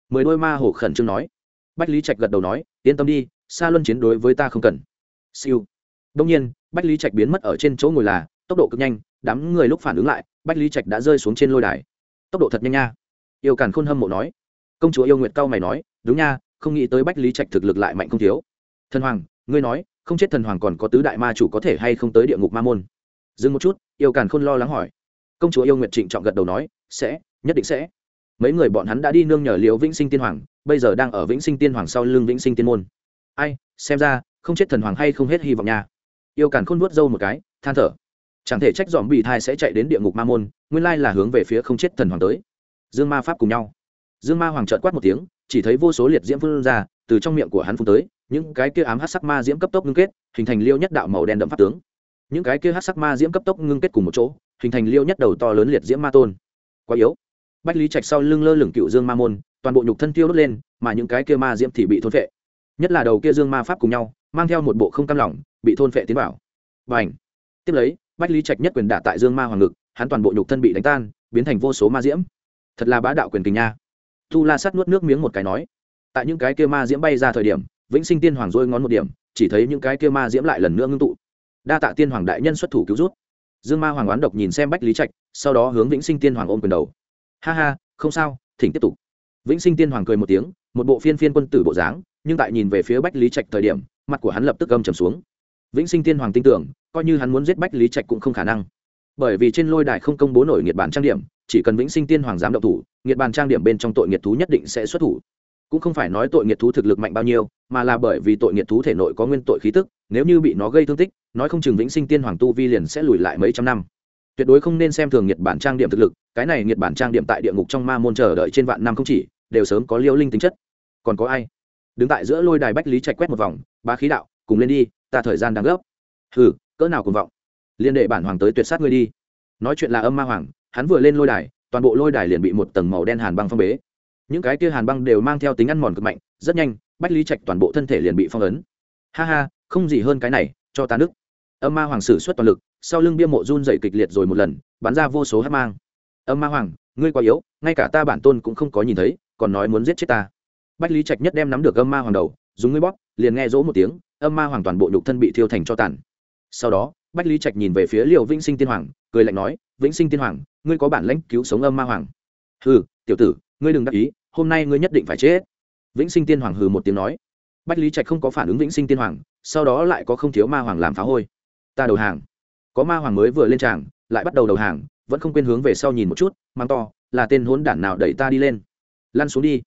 Mười đôi ma hổ khẩn trương nói. Bách lý trạch gật đầu nói, yên tâm đi xa luân chiến đối với ta không cần. Siêu. Đông nhiên, bách lý trạch biến mất ở trên chỗ ngồi là, tốc độ cực nhanh, đám người lúc phản ứng lại, bách lý trạch đã rơi xuống trên lôi đài. Tốc độ thật nhanh nha. Yêu càn khôn hâm mộ nói. Công chúa yêu nguyệt cao mày nói, đúng nha, không nghĩ tới bách lý trạch thực lực lại mạnh không thiếu. Thần hoàng, ngươi nói không chết thần hoàng còn có tứ đại ma chủ có thể hay không tới địa ngục ma môn. Dừng một chút, yêu càn khôn lo lắng hỏi. Công chúa yêu nguyệt trịnh trọng gật đầu nói, sẽ, nhất định sẽ. Mấy người bọn hắn đã đi nương nhờ liều vĩnh sinh tiên hoàng, bây giờ đang ở vĩnh sinh tiên hoàng sau lưng vĩnh sinh tiên môn. Ai, xem ra, không chết thần hoàng hay không hết hy vọng nha. Yêu càn khôn vuốt râu một cái, than thở. Chẳng thể trách dòm bị thai sẽ chạy đến địa ngục ma môn, nguyên lai là hướng về phía không chết thần hoàng tới. Dương ma pháp cùng nhau. Dương ma hoàng trợn quát một tiếng, chỉ thấy vô số liệt diễm phương ra, từ trong miệng của hắn phun tới những cái kia ám hát sắc ma diễm cấp tốc ngưng kết, hình thành liêu nhất đạo màu đen đậm pháp tướng. Những cái kia hát sắc ma diễm cấp tốc ngưng kết cùng một chỗ, hình thành liêu nhất đầu to lớn liệt diễm ma tôn. Quá yếu. Bách lý trạch sau lưng lơ lửng cựu dương ma môn, toàn bộ nhục thân tiêu đốt lên, mà những cái kia ma diễm thì bị thôn phệ. Nhất là đầu kia dương ma pháp cùng nhau, mang theo một bộ không cam lỏng bị thôn phệ tiến vào. Và ảnh tiếp lấy, bách lý trạch nhất quyền đả tại dương ma hoàng ngực, hắn toàn bộ nhục thân bị đánh tan, biến thành vô số ma diễm. Thật là bá đạo quyền kình nha. Tu la sát nuốt nước miếng một cái nói, tại những cái kia ma diễm bay ra thời điểm vĩnh sinh tiên hoàng dôi ngón một điểm, chỉ thấy những cái kia ma diễm lại lần nữa ngưng tụ. Đa tạ tiên hoàng đại nhân xuất thủ cứu rút dương ma hoàng oán độc nhìn xem bách lý trạch, sau đó hướng vĩnh sinh tiên hoàng ôm quyền đầu. Ha ha, không sao, thỉnh tiếp tục. Vĩnh sinh tiên hoàng cười một tiếng, một bộ phiên phiên quân tử bộ dáng, nhưng tại nhìn về phía bách lý trạch thời điểm, mặt của hắn lập tức gầm trầm xuống. Vĩnh sinh tiên hoàng tin tưởng, coi như hắn muốn giết bách lý trạch cũng không khả năng. Bởi vì trên lôi đài không công bố nổi nghiệt bản trang điểm, chỉ cần vĩnh sinh tiên hoàng dám động thủ nghiệt bản trang điểm bên trong tội nghiệt thú nhất định sẽ xuất thủ cũng không phải nói tội nghiệt thú thực lực mạnh bao nhiêu, mà là bởi vì tội nghiệt thú thể nội có nguyên tội khí tức, nếu như bị nó gây thương tích, nói không chừng vĩnh sinh tiên hoàng tu vi liền sẽ lùi lại mấy trăm năm. Tuyệt đối không nên xem thường nhiệt bản trang điểm thực lực, cái này nhiệt bản trang điểm tại địa ngục trong ma môn chờ đợi trên vạn năm không chỉ, đều sớm có liêu linh tính chất. Còn có ai? Đứng tại giữa lôi đài bách lý trạch quét một vòng ba khí đạo, cùng lên đi, ta thời gian đang gấp. Hừ, cỡ nào cùng vọng. Liên đệ bản hoàng tới tuyệt sát ngươi đi. Nói chuyện là âm ma hoàng, hắn vừa lên lôi đài, toàn bộ lôi đài liền bị một tầng màu đen hàn băng phong bế những cái kia hàn băng đều mang theo tính ăn mòn cực mạnh, rất nhanh, bách lý trạch toàn bộ thân thể liền bị phong ấn. Ha ha, không gì hơn cái này, cho ta nước âm ma hoàng sử xuất toàn lực, sau lưng bia mộ run dày kịch liệt rồi một lần, bắn ra vô số hát mang. Âm ma hoàng, ngươi quá yếu, ngay cả ta bản tôn cũng không có nhìn thấy, còn nói muốn giết chết ta. Bách lý trạch nhất đem nắm được âm ma hoàng đầu, dùng ngươi bóp, liền nghe rỗ một tiếng, âm ma hoàng toàn bộ nhục thân bị thiêu thành cho tàn. Sau đó, bách lý trạch nhìn về phía liệu vĩnh sinh tiên hoàng, cười lạnh nói, vĩnh sinh tiên hoàng, ngươi có bản lãnh cứu sống âm ma hoàng? Hừ, tiểu tử ngươi đừng đắc ý, hôm nay ngươi nhất định phải chết. Vĩnh sinh tiên hoàng hừ một tiếng nói. Bách lý trạch không có phản ứng vĩnh sinh tiên hoàng, sau đó lại có không thiếu ma hoàng làm phá hôi. Ta đầu hàng. Có ma hoàng mới vừa lên tràng, lại bắt đầu đầu hàng, vẫn không quên hướng về sau nhìn một chút, mang to, là tên hốn đản nào đẩy ta đi lên. Lăn xuống đi.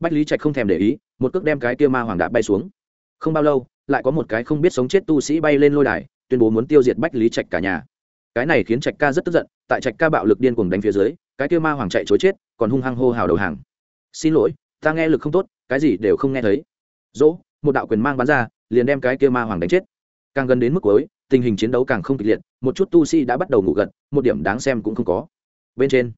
Bách lý trạch không thèm để ý, một cước đem cái kia ma hoàng đạp bay xuống. Không bao lâu, lại có một cái không biết sống chết tu sĩ bay lên lôi đài, tuyên bố muốn tiêu diệt bách lý trạch cả nhà. Cái này khiến trạch ca rất tức giận, tại trạch ca bạo lực điên cuồng đánh phía dưới, cái kia ma hoàng chạy chối chết còn hung hăng hô hào đầu hàng. Xin lỗi, ta nghe lực không tốt, cái gì đều không nghe thấy. Dỗ, một đạo quyền mang bắn ra, liền đem cái kia ma hoàng đánh chết. Càng gần đến mức cuối, tình hình chiến đấu càng không kịch liệt, một chút tu sĩ đã bắt đầu ngủ gật, một điểm đáng xem cũng không có. Bên trên,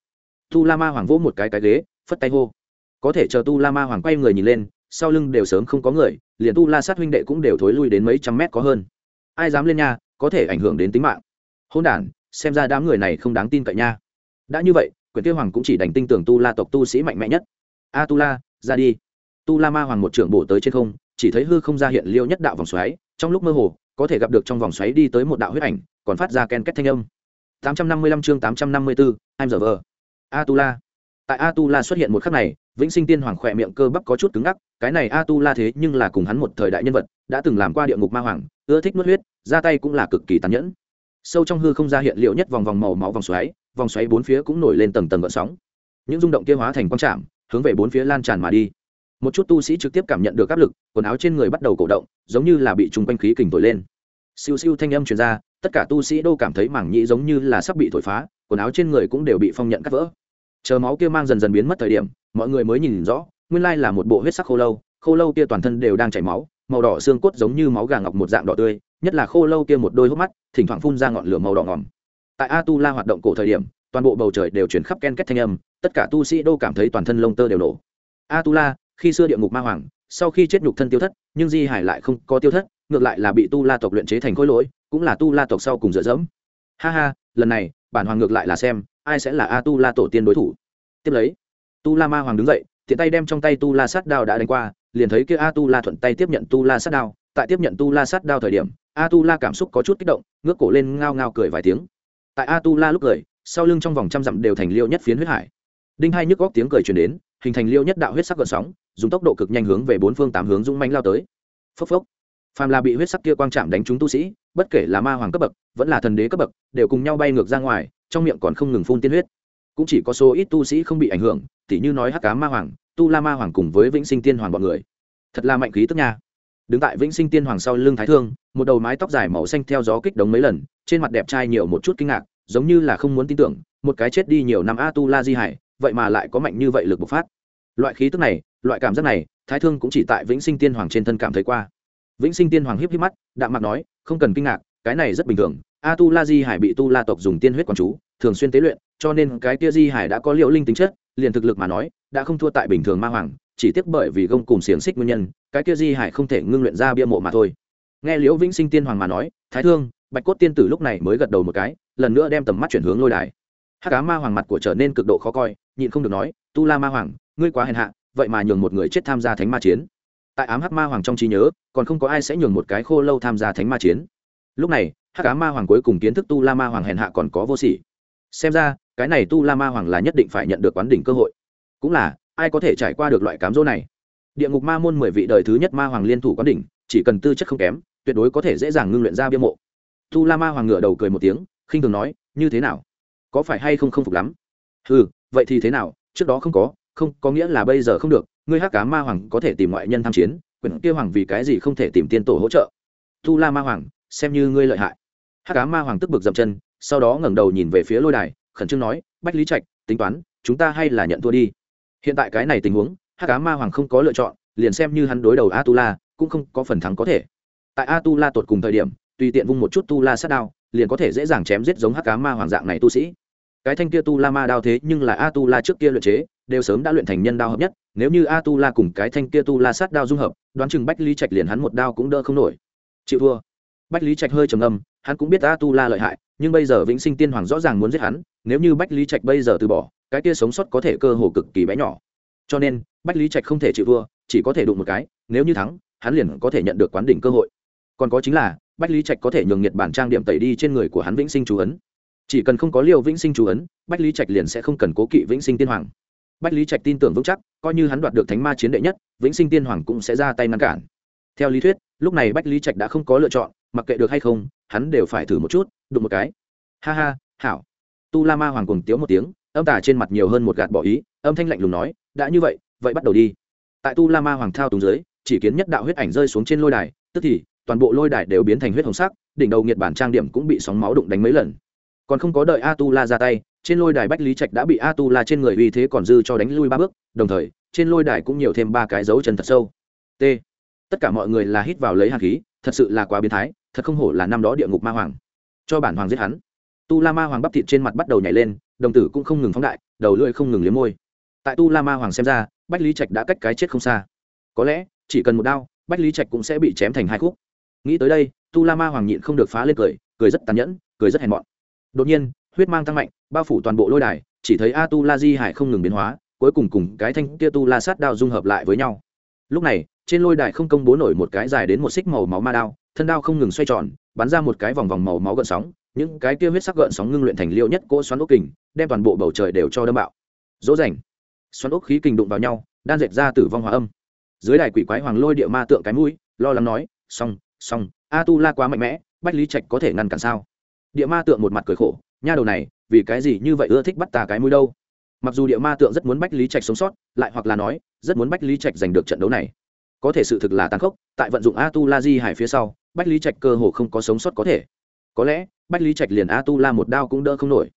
tu la ma hoàng vỗ một cái cái ghế, phất tay hô. Có thể chờ tu la ma hoàng quay người nhìn lên, sau lưng đều sớm không có người, liền tu la sát huynh đệ cũng đều thối lui đến mấy trăm mét có hơn. Ai dám lên nha, có thể ảnh hưởng đến tính mạng. Hôn đ xem ra đám người này không đáng tin cậy nha. Đã như vậy quyền tiêu hoàng cũng chỉ đành tin tưởng tu la tộc tu sĩ mạnh mẽ nhất. A tu la ra đi. Tu la ma hoàng một trưởng bổ tới trên không chỉ thấy hư không ra hiện liêu nhất đạo vòng xoáy trong lúc mơ hồ có thể gặp được trong vòng xoáy đi tới một đạo huyết ảnh còn phát ra ken kết thanh âm. 855 chương 854, I'm giờ a tu la. Tại a tu la xuất hiện một khắc này vĩnh sinh tiên hoàng khỏe miệng cơ bắp có chút cứng ngắc cái này a tu la thế nhưng là cùng hắn một thời đại nhân vật đã từng làm qua địa ngục ma hoàng ưa thích nuốt huyết ra tay cũng là cực kỳ tàn nhẫn. Sâu trong hư không ra hiện liệu nhất vòng vòng màu máu vòng xoáy vòng xoáy bốn phía cũng nổi lên tầng tầng gợn sóng. Những rung động kia hóa thành quang trạm hướng về bốn phía lan tràn mà đi. Một chút tu sĩ trực tiếp cảm nhận được áp lực, quần áo trên người bắt đầu cổ động, giống như là bị trung quanh khí kình thổi lên. Siêu siêu thanh âm truyền ra, tất cả tu sĩ đô cảm thấy mảng nhĩ giống như là sắp bị thổi phá, quần áo trên người cũng đều bị phong nhận cắt vỡ. Chờ máu kia mang dần dần biến mất thời điểm, mọi người mới nhìn rõ, nguyên lai là một bộ huyết sắc khô lâu khô lâu kia toàn thân đều đang chảy máu, màu đỏ xương cốt giống như máu gà ngọc một dạng đỏ tươi, nhất là khô lâu kia một đôi hốc mắt, thỉnh thoảng phun ra ngọn lửa màu đỏ ngòm tại a tu la hoạt động cổ thời điểm, toàn bộ bầu trời đều chuyển khắp ken kết thanh âm, tất cả tu sĩ đô cảm thấy toàn thân lông tơ đều nổ. A tu la khi xưa địa ngục ma hoàng, sau khi chết nhục thân tiêu thất, nhưng di hải lại không có tiêu thất, ngược lại là bị tu la tộc luyện chế thành khối lỗi, cũng là tu la tộc sau cùng dựa dẫm. Ha ha, lần này, bản hoàng ngược lại là xem, ai sẽ là a tu la tổ tiên đối thủ. Tiếp lấy, tu la ma hoàng đứng dậy, tiện tay đem trong tay tu la sát đao đã đánh qua, liền thấy kia a tu la thuận tay tiếp nhận tu la sát đao. Tại tiếp nhận tu la sát đao thời điểm a tu la cảm xúc có chút kích động, ngước cổ lên ngao ngao cười vài tiếng tại a tu la lúc cười, sau lưng trong vòng trăm dặm đều thành liêu nhất phiến huyết hải. Đinh hai nhức góc tiếng cười truyền đến, hình thành liêu nhất đạo huyết sắc gợn sóng, dùng tốc độ cực nhanh hướng về bốn phương tám hướng dũng manh lao tới. Phốc phốc. Phàm là bị huyết sắc kia quang chạm đánh trúng tu sĩ, bất kể là ma hoàng cấp bậc, vẫn là thần đế cấp bậc, đều cùng nhau bay ngược ra ngoài, trong miệng còn không ngừng phun tiên huyết. Cũng chỉ có số ít tu sĩ không bị ảnh hưởng, tỉ như nói hắc cá ma hoàng, tu la ma hoàng cùng với vĩnh sinh tiên hoàng bọn người. Thật là mạnh khí tức nha. Đứng tại vĩnh sinh tiên hoàng sau lưng thái thương, một đầu mái tóc dài màu xanh theo gió kích đống mấy lần trên mặt đẹp trai nhiều một chút kinh ngạc, giống như là không muốn tin tưởng, một cái chết đi nhiều năm a tu la di hải, vậy mà lại có mạnh như vậy lực bộc phát. Loại khí tức này, loại cảm giác này, thái thương cũng chỉ tại vĩnh sinh tiên hoàng trên thân cảm thấy qua. Vĩnh sinh tiên hoàng hiếp hiếp mắt, đạm mặt nói, không cần kinh ngạc, cái này rất bình thường, a tu la di hải bị tu la tộc dùng tiên huyết quán chú, thường xuyên tế luyện, cho nên cái tia di hải đã có liệu linh tính chất, liền thực lực mà nói, đã không thua tại bình thường ma hoàng, chỉ tiếc bởi vì gông cùng xiềng xích nguyên nhân, cái kia di hải không thể ngưng luyện ra bia mộ mà thôi. Nghe liễu vĩnh sinh tiên hoàng mà nói, thái thương bạch cốt tiên tử lúc này mới gật đầu một cái, lần nữa đem tầm mắt chuyển hướng lôi đài. Hát cá ma hoàng mặt của trở nên cực độ khó coi, nhịn không được nói, tu la ma hoàng, ngươi quá hèn hạ, vậy mà nhường một người chết tham gia thánh ma chiến. Tại ám hắc ma hoàng trong trí nhớ, còn không có ai sẽ nhường một cái khô lâu tham gia thánh ma chiến. Lúc này, hắc cá ma hoàng cuối cùng kiến thức tu la ma hoàng hèn hạ còn có vô sỉ. Xem ra, cái này tu la ma hoàng là nhất định phải nhận được quán đỉnh cơ hội. Cũng là, ai có thể trải qua được loại cám dỗ này? Địa ngục ma môn mười vị đời thứ nhất ma hoàng liên thủ quán đỉnh, chỉ cần tư chất không kém, tuyệt đối có thể dễ dàng ngưng luyện ra bia mộ tu la ma hoàng ngửa đầu cười một tiếng, khinh thường nói, như thế nào? Có phải hay không không phục lắm? Ừ vậy thì thế nào? Trước đó không có không, có nghĩa là bây giờ không được. Ngươi hắc cá ma hoàng có thể tìm ngoại nhân tham chiến, quyển kia hoàng vì cái gì không thể tìm tiên tổ hỗ trợ? Tu la ma hoàng, xem như ngươi lợi hại. Hắc cá ma hoàng tức bực dậm chân, sau đó ngẩng đầu nhìn về phía lôi đài, khẩn trương nói, bách lý trạch, tính toán, chúng ta hay là nhận thua đi. Hiện tại cái này tình huống, hắc cá ma hoàng không có lựa chọn, liền xem như hắn đối đầu a tu la cũng không có phần thắng có thể. Tại a tu la tột cùng thời điểm tùy tiện vung một chút tu la sát đao, liền có thể dễ dàng chém giết giống hắc cá ma hoàng dạng này tu sĩ. Cái thanh kia tu la ma đao thế nhưng là a tu la trước kia luyện chế, đều sớm đã luyện thành nhân đao hợp nhất, nếu như a tu la cùng cái thanh kia tu la sát đao dung hợp, đoán chừng bách lý trạch liền hắn một đao cũng đỡ không nổi. Chịu thua. Bách lý trạch hơi trầm âm hắn cũng biết a tu la lợi hại, nhưng bây giờ vĩnh sinh tiên hoàng rõ ràng muốn giết hắn, nếu như bách lý trạch bây giờ từ bỏ, cái kia sống sót có thể cơ hồ cực kỳ bé nhỏ. Cho nên, bách lý trạch không thể chịu thua, chỉ có thể đụng một cái, nếu như thắng, hắn liền có thể nhận được quán đỉnh cơ hội. Còn có chính là bách lý trạch có thể nhường nhiệt bản trang điểm tẩy đi trên người của hắn vĩnh sinh chú ấn. Chỉ cần không có liều vĩnh sinh chú ấn, bách lý trạch liền sẽ không cần cố kỵ vĩnh sinh tiên hoàng. Bách lý trạch tin tưởng vững chắc, coi như hắn đoạt được thánh ma chiến đệ nhất, vĩnh sinh tiên hoàng cũng sẽ ra tay ngăn cản. Theo lý thuyết, lúc này bách lý trạch đã không có lựa chọn, mặc kệ được hay không, hắn đều phải thử một chút, đụng một cái. Ha ha, hảo. Tu la ma hoàng cùng tiếu một tiếng, âm tả trên mặt nhiều hơn một gạt bỏ ý, âm thanh lạnh lùng nói, đã như vậy vậy bắt đầu đi. Tại tu la ma hoàng thao túng dưới, chỉ kiến nhất đạo huyết ảnh rơi xuống trên lôi đài, tức thì toàn bộ lôi đài đều biến thành huyết hồng sắc, đỉnh đầu nghiệt bản trang điểm cũng bị sóng máu đụng đánh mấy lần. Còn không có đợi a tu la ra tay, trên lôi đài bách lý trạch đã bị a tu la trên người uy thế còn dư cho đánh lui ba bước, đồng thời, trên lôi đài cũng nhiều thêm ba cái dấu chân thật sâu. T. Tất cả mọi người là hít vào lấy hạt khí, thật sự là quá biến thái, thật không hổ là năm đó địa ngục ma hoàng. Cho bản hoàng giết hắn. Tu la ma hoàng bắp thịt trên mặt bắt đầu nhảy lên, đồng tử cũng không ngừng phóng đại, đầu lưỡi không ngừng liếm môi. Tại tu la ma hoàng xem ra, bách lý trạch đã cách cái chết không xa. Có lẽ, chỉ cần một đao, bách lý trạch cũng sẽ bị chém thành hai khúc nghĩ tới đây, tu la ma hoàng nhịn không được phá lên cười cười rất tàn nhẫn, cười rất hèn mọn. Đột nhiên, huyết mang tăng mạnh, bao phủ toàn bộ lôi đài, chỉ thấy a tu la di hải không ngừng biến hóa, cuối cùng cùng cái thanh kia tu la sát đao dung hợp lại với nhau. Lúc này, trên lôi đài không công bố nổi một cái dài đến một xích màu máu ma đao, thân đao không ngừng xoay tròn, bắn ra một cái vòng vòng màu máu gợn sóng, những cái kia huyết sắc gợn sóng ngưng luyện thành liêu nhất cỗ xoắn ốc kình, đem toàn bộ bầu trời đều cho đâm bạo. Dỗ dành xoắn ốc khí kình đụng vào nhau, đan dệt ra tử vong hòa âm. Dưới đài quỷ quái hoàng lôi địa ma tượng cái mũi, lo lắng nói, xong xong a tu la quá mạnh mẽ, bách lý trạch có thể ngăn cản sao? Địa ma tượng một mặt cười khổ, nha đầu này, vì cái gì như vậy ưa thích bắt ta cái mũi đâu? Mặc dù địa ma tượng rất muốn bách lý trạch sống sót, lại hoặc là nói, rất muốn bách lý trạch giành được trận đấu này. Có thể sự thực là tàn khốc, tại vận dụng a tu la di hải phía sau, bách lý trạch cơ hồ không có sống sót có thể. Có lẽ, bách lý trạch liền a tu la một đao cũng đỡ không nổi.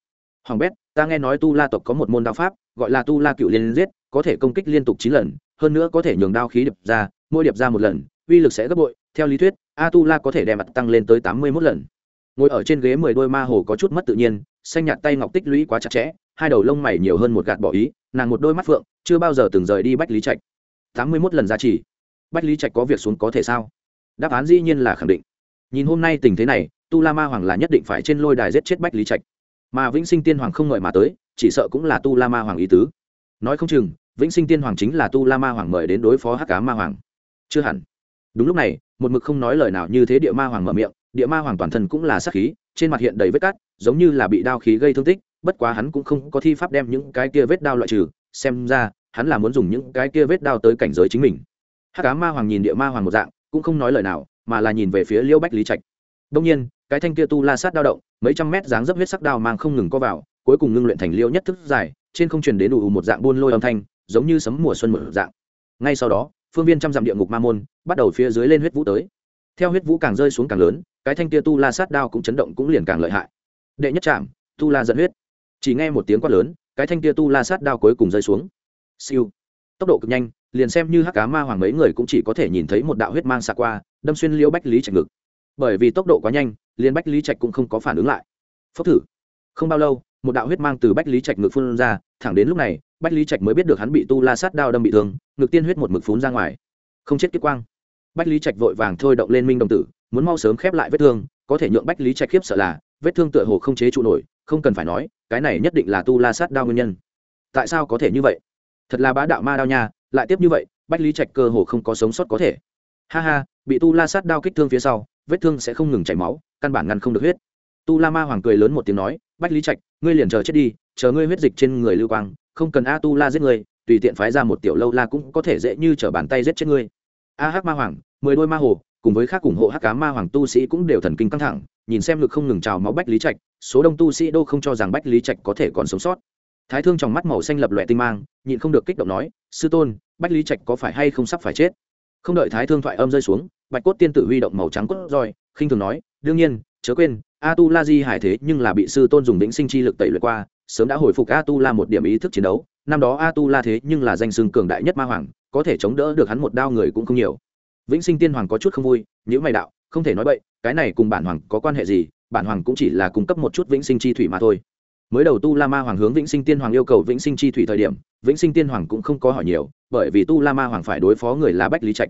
Hoàng bét, ta nghe nói tu la tộc có một môn đao pháp, gọi là tu la cựu liên giết, có thể công kích liên tục chín lần, hơn nữa có thể nhường đao khí điệp ra, mỗi điệp ra một lần, uy lực sẽ gấp bội theo lý thuyết a tu la có thể đem mặt tăng lên tới tám mươi mốt lần. Ngồi ở trên ghế mười đôi ma hồ có chút mất tự nhiên, xanh nhạt tay ngọc tích lũy quá chặt chẽ, hai đầu lông mày nhiều hơn một gạt bỏ ý, nàng một đôi mắt phượng, chưa bao giờ từng rời đi bách lý trạch. tám mươi mốt lần giá trị bách lý trạch có việc xuống có thể sao? Đáp án dĩ nhiên là khẳng định. Nhìn hôm nay tình thế này tu la ma hoàng là nhất định phải trên lôi đài giết chết bách lý trạch. Mà vĩnh sinh tiên hoàng không ngợi mà tới, chỉ sợ cũng là tu la ma hoàng ý tứ. Nói không chừng, vĩnh sinh tiên hoàng chính là tu la ma hoàng mời đến đối phó hắc cá ma hoàng. Chưa hẳn. Đúng lúc này một mực không nói lời nào như thế địa ma hoàng mở miệng, địa ma hoàng toàn thân cũng là sắc khí, trên mặt hiện đầy vết cát, giống như là bị đao khí gây thương tích, bất quá hắn cũng không có thi pháp đem những cái kia vết đao loại trừ, xem ra, hắn là muốn dùng những cái kia vết đao tới cảnh giới chính mình. Hắc cá ma hoàng nhìn địa ma hoàng một dạng, cũng không nói lời nào, mà là nhìn về phía liêu bách lý trạch. Đông nhiên, cái thanh kia tu la sát đao động, mấy trăm mét dáng dấp huyết sắc đao mang không ngừng có vào, cuối cùng ngưng luyện thành liêu nhất thức dài, trên không truyền đến đủ một dạng buôn lôi âm thanh, giống như sấm mùa xuân một dạng. Ngay sau đó phương viên trăm dặm địa ngục ma môn, bắt đầu phía dưới lên huyết vũ tới. Theo huyết vũ càng rơi xuống càng lớn, cái thanh kia tu la sát đao cũng chấn động cũng liền càng lợi hại. Đệ nhất chạm tu la dẫn huyết. Chỉ nghe một tiếng quát lớn, cái thanh kia tu la sát đao cuối cùng rơi xuống. Siêu. Tốc độ cực nhanh, liền xem như hắc cá ma hoàng mấy người cũng chỉ có thể nhìn thấy một đạo huyết mang xa qua, đâm xuyên liễu bách lý trạch ngực. Bởi vì tốc độ quá nhanh, liền bách lý trạch cũng không có phản ứng lại. Phốc thử. Không bao lâu, một đạo huyết mang từ bách lý trạch ngực phun ra, thẳng đến lúc này bách lý trạch mới biết được hắn bị tu la sát đao đâm bị thương, ngực tiên huyết một mực phun ra ngoài. Không chết kiếp quang. Bách lý trạch vội vàng thôi động lên minh đồng tử, muốn mau sớm khép lại vết thương, có thể nhượng bách lý trạch khiếp sợ là, vết thương tựa hồ không chế trụ nổi, không cần phải nói, cái này nhất định là tu la sát đao nguyên nhân. Tại sao có thể như vậy? Thật là bá đạo ma đao nha, lại tiếp như vậy, bách lý trạch cơ hồ không có sống sót có thể. Ha ha, bị tu la sát đao kích thương phía sau, vết thương sẽ không ngừng chảy máu, căn bản ngăn không được huyết. Tu la ma hoàng cười lớn một tiếng nói, bách lý trạch, ngươi liền chờ chết đi, chờ ngươi huyết dịch trên người lưu quang không cần a tu la giết ngươi, tùy tiện phái ra một tiểu lâu la cũng có thể dễ như t bàn tay giết chết ngươi. A hắc ma hoàng, mười đôi ma hồ, cùng với khác ủng hộ hắc cá ma hoàng tu sĩ cũng đều thần kinh căng thẳng, nhìn xem ngực không ngừng trào máu bách lý trạch, số đông tu sĩ đô không cho rằng bách lý trạch có thể còn sống sót. Thái thương trong mắt màu xanh lập lòe tinh mang, nhịn không được kích động nói, sư tôn, bách lý trạch có phải hay không sắp phải chết? Không đợi thái thương thoại âm rơi xuống, bạch cốt tiên tử huy động màu trắng cốt roi, khinh thường nói, đương nhiên, chớ quên a tu la di hải thế nhưng là bị sư tôn dùng vĩnh sinh chi lực tẩy luyện qua sớm đã hồi phục a tu la một điểm ý thức chiến đấu. Năm đó a tu la thế nhưng là danh xưng cường đại nhất ma hoàng, có thể chống đỡ được hắn một đao người cũng không nhiều. Vĩnh sinh tiên hoàng có chút không vui những mày đạo, không thể nói bậy, cái này cùng bản hoàng có quan hệ gì? Bản hoàng cũng chỉ là cung cấp một chút vĩnh sinh chi thủy mà thôi. Mới đầu tu la ma hoàng hướng vĩnh sinh tiên hoàng yêu cầu vĩnh sinh chi thủy thời điểm, vĩnh sinh tiên hoàng cũng không có hỏi nhiều, bởi vì tu la ma hoàng phải đối phó người là bách lý trạch.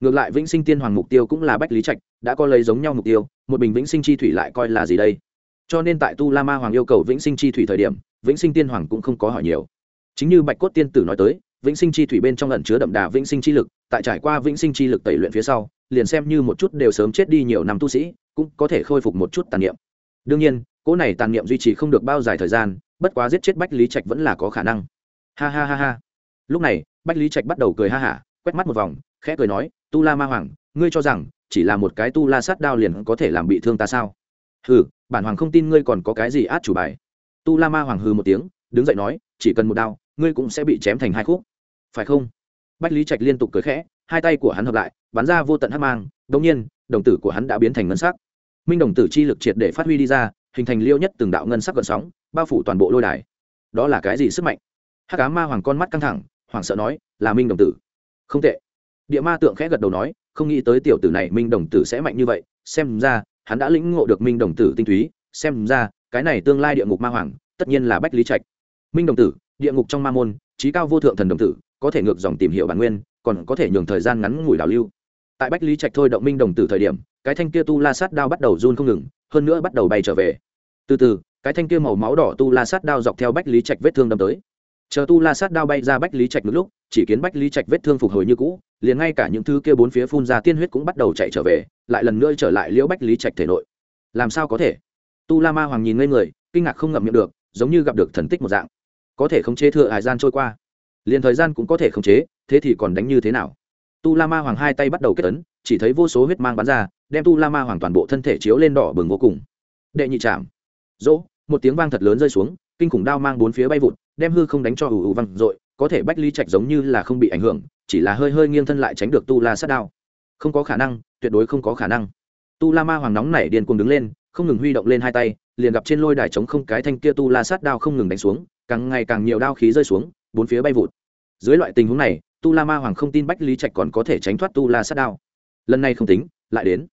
Ngược lại vĩnh sinh tiên hoàng mục tiêu cũng là bách lý trạch, đã có lấy giống nhau mục tiêu, một bình vĩnh sinh chi thủy lại coi là gì đây? Cho nên tại tu la ma hoàng yêu cầu vĩnh sinh chi thủy thời điểm, vĩnh sinh tiên hoàng cũng không có hỏi nhiều. Chính như bạch cốt tiên tử nói tới, vĩnh sinh chi thủy bên trong lần chứa đậm đà vĩnh sinh chi lực, tại trải qua vĩnh sinh chi lực tẩy luyện phía sau, liền xem như một chút đều sớm chết đi nhiều năm tu sĩ, cũng có thể khôi phục một chút tàn niệm. Đương nhiên, cỗ này tàn niệm duy trì không được bao dài thời gian, bất quá giết chết bách lý trạch vẫn là có khả năng. Ha ha ha ha. Lúc này, bách lý trạch bắt đầu cười ha hả, quét mắt một vòng, khẽ cười nói, tu la ma hoàng, ngươi cho rằng chỉ là một cái tu la sát đao liền có thể làm bị thương ta sao? Hừ bản hoàng không tin ngươi còn có cái gì át chủ bài. Tu la ma hoàng hừ một tiếng, đứng dậy nói, chỉ cần một đao, ngươi cũng sẽ bị chém thành hai khúc. Phải không? Bách lý trạch liên tục cười khẽ, hai tay của hắn hợp lại, bắn ra vô tận hắc mang đông nhiên, đồng tử của hắn đã biến thành ngân sắc. Minh đồng tử chi lực triệt để phát huy đi ra, hình thành liêu nhất từng đạo ngân sắc gợn sóng, bao phủ toàn bộ lôi đài. Đó là cái gì sức mạnh? Hát cá ma hoàng con mắt căng thẳng hoàng sợ nói, là minh đồng tử. Không tệ. Địa ma tượng khẽ gật đầu nói, không nghĩ tới tiểu tử này minh đồng tử sẽ mạnh như vậy, xem ra hắn đã lĩnh ngộ được minh đồng tử tinh túy, xem ra, cái này tương lai địa ngục ma hoàng, tất nhiên là bách lý trạch. Minh đồng tử, địa ngục trong ma môn, trí cao vô thượng thần đồng tử, có thể ngược dòng tìm hiểu bản nguyên, còn có thể nhường thời gian ngắn ngủi đào lưu. Tại bách lý trạch thôi động minh đồng tử thời điểm, cái thanh kia tu la sát đao bắt đầu run không ngừng, hơn nữa bắt đầu bay trở về. Từ từ, cái thanh kia màu máu đỏ tu la sát đao dọc theo bách lý trạch vết thương đâm tới chờ tu la sát đao bay ra bách lý trạch lúc, chỉ kiến bách lý trạch vết thương phục hồi như cũ, liền ngay cả những thứ kia bốn phía phun ra tiên huyết cũng bắt đầu chạy trở về, lại lần nữa trở lại liễu bách lý trạch thể nội. Làm sao có thể? Tu la ma hoàng nhìn ngây người, kinh ngạc không ngậm miệng được, giống như gặp được thần tích một dạng. Có thể khống chế thừa hải gian trôi qua. Liền thời gian cũng có thể khống chế, thế thì còn đánh như thế nào? Tu la ma hoàng hai tay bắt đầu kết ấn, chỉ thấy vô số huyết mang bắn ra, đem tu la ma hoàng toàn bộ thân thể chiếu lên đỏ bừng vô cùng. Đệ nhị trạm dỗ một tiếng vang thật lớn rơi xuống, kinh khủng đao mang bốn phía bay vụt đem hư không đánh cho ù ù văng r có thể bách lý trạch giống như là không bị ảnh hưởng, chỉ là hơi hơi nghiêng thân lại tránh được tu la sát đao. Không có khả năng, tuyệt đối không có khả năng. Tu la ma hoàng nóng nảy điên cuồng đứng lên, không ngừng huy động lên hai tay, liền gặp trên lôi đài trống không cái thanh kia tu la sát đao không ngừng đánh xuống, càng ngày càng nhiều đao khí rơi xuống, bốn phía bay vụt. Dưới loại tình huống này, tu la ma hoàng không tin bách lý trạch còn có thể tránh thoát tu la sát đao. Lần này không tính, lại đến.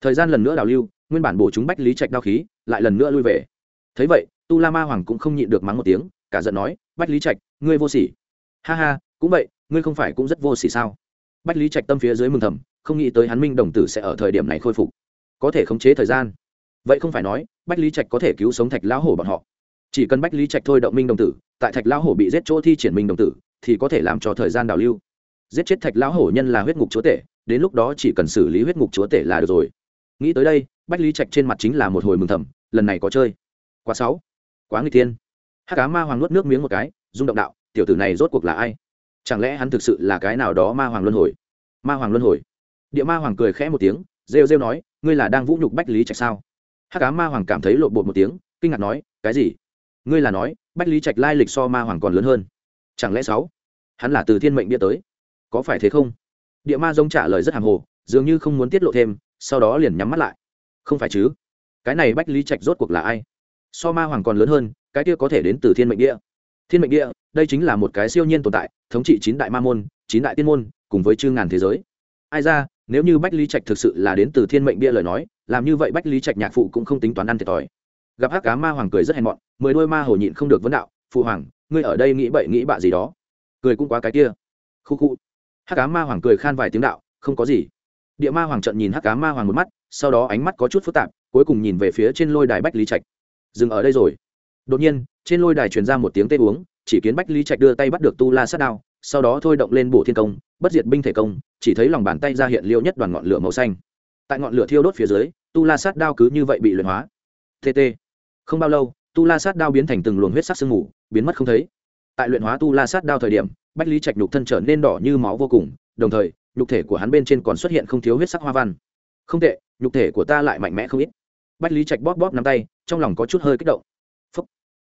Thời gian lần nữa đào lưu, nguyên bản bổ chúng bách lý trạch đao khí, lại lần nữa lui về. Thấy vậy, tu la ma hoàng cũng không nhịn được mắng một tiếng cả giận nói, bách lý trạch, ngươi vô sỉ. Ha ha, cũng vậy, ngươi không phải cũng rất vô sỉ sao? Bách lý trạch tâm phía dưới mừng thầm, không nghĩ tới hắn minh đồng tử sẽ ở thời điểm này khôi phục. Có thể khống chế thời gian. Vậy không phải nói, bách lý trạch có thể cứu sống thạch lão hổ bọn họ. Chỉ cần bách lý trạch thôi động minh đồng tử, tại thạch lão hổ bị giết chỗ thi triển minh đồng tử, thì có thể làm cho thời gian đào lưu. Giết chết thạch lão hổ nhân là huyết ngục chúa tể, đến lúc đó chỉ cần xử lý huyết ngục chúa tể là được rồi. Nghĩ tới đây, bách lý trạch trên mặt chính là một hồi mừng thầm, lần này có chơi. Quá sáu. Quá người tiên hát cá ma hoàng nuốt nước miếng một cái, rung động đạo, tiểu tử này rốt cuộc là ai? Chẳng lẽ hắn thực sự là cái nào đó ma hoàng luân hồi? Ma hoàng luân hồi? Địa ma hoàng cười khẽ một tiếng, rêu rêu nói, ngươi là đang vũ nhục bách lý trạch sao? Hát cá ma hoàng cảm thấy lộn bột một tiếng, kinh ngạc nói, cái gì? Ngươi là nói, bách lý trạch lai lịch so ma hoàng còn lớn hơn? Chẳng lẽ sáu? Hắn là từ thiên mệnh địa tới? Có phải thế không? Địa ma giống trả lời rất hàng hồ, dường như không muốn tiết lộ thêm, sau đó liền nhắm mắt lại. Không phải chứ? Cái này bách lý trạch rốt cuộc là ai? So ma hoàng còn lớn hơn cái kia có thể đến từ thiên mệnh địa. Thiên mệnh địa, đây chính là một cái siêu nhiên tồn tại, thống trị chín đại ma môn, chín đại tiên môn, cùng với chư ngàn thế giới. Ai ra, nếu như bách lý trạch thực sự là đến từ thiên mệnh địa lời nói, làm như vậy bách lý trạch nhạc phụ cũng không tính toán ăn thiệt thòi. Gặp hắc cá ma hoàng cười rất hèn mọn, mười đôi ma hổ nhịn không được vấn đạo, phụ hoàng, ngươi ở đây nghĩ bậy nghĩ bạ gì đó? Cười cũng quá cái kia. Khu khu. Hắc cá ma hoàng cười khan vài tiếng đạo, không có gì. Địa ma hoàng trận nhìn hắc cá ma hoàng một mắt, sau đó ánh mắt có chút phức tạp, cuối cùng nhìn về phía trên lôi đài bách lý trạch. Dừng ở đây rồi đột nhiên, trên lôi đài truyền ra một tiếng tê uống, chỉ kiến bách lý trạch đưa tay bắt được tu la sát đao, sau đó thôi động lên bổ thiên công, bất diệt binh thể công, chỉ thấy lòng bàn tay ra hiện liêu nhất đoàn ngọn lửa màu xanh. Tại ngọn lửa thiêu đốt phía dưới, tu la sát đao cứ như vậy bị luyện hóa. Tt không bao lâu, tu la sát đao biến thành từng luồng huyết sắc sương mù, biến mất không thấy. Tại luyện hóa tu la sát đao thời điểm, bách lý trạch nhục thân trở nên đỏ như máu vô cùng, đồng thời, nhục thể của hắn bên trên còn xuất hiện không thiếu huyết sắc hoa văn. Không tệ, nhục thể của ta lại mạnh mẽ không ít. Bách lý trạch bóp bóp nắm tay, trong lòng có chút hơi kích động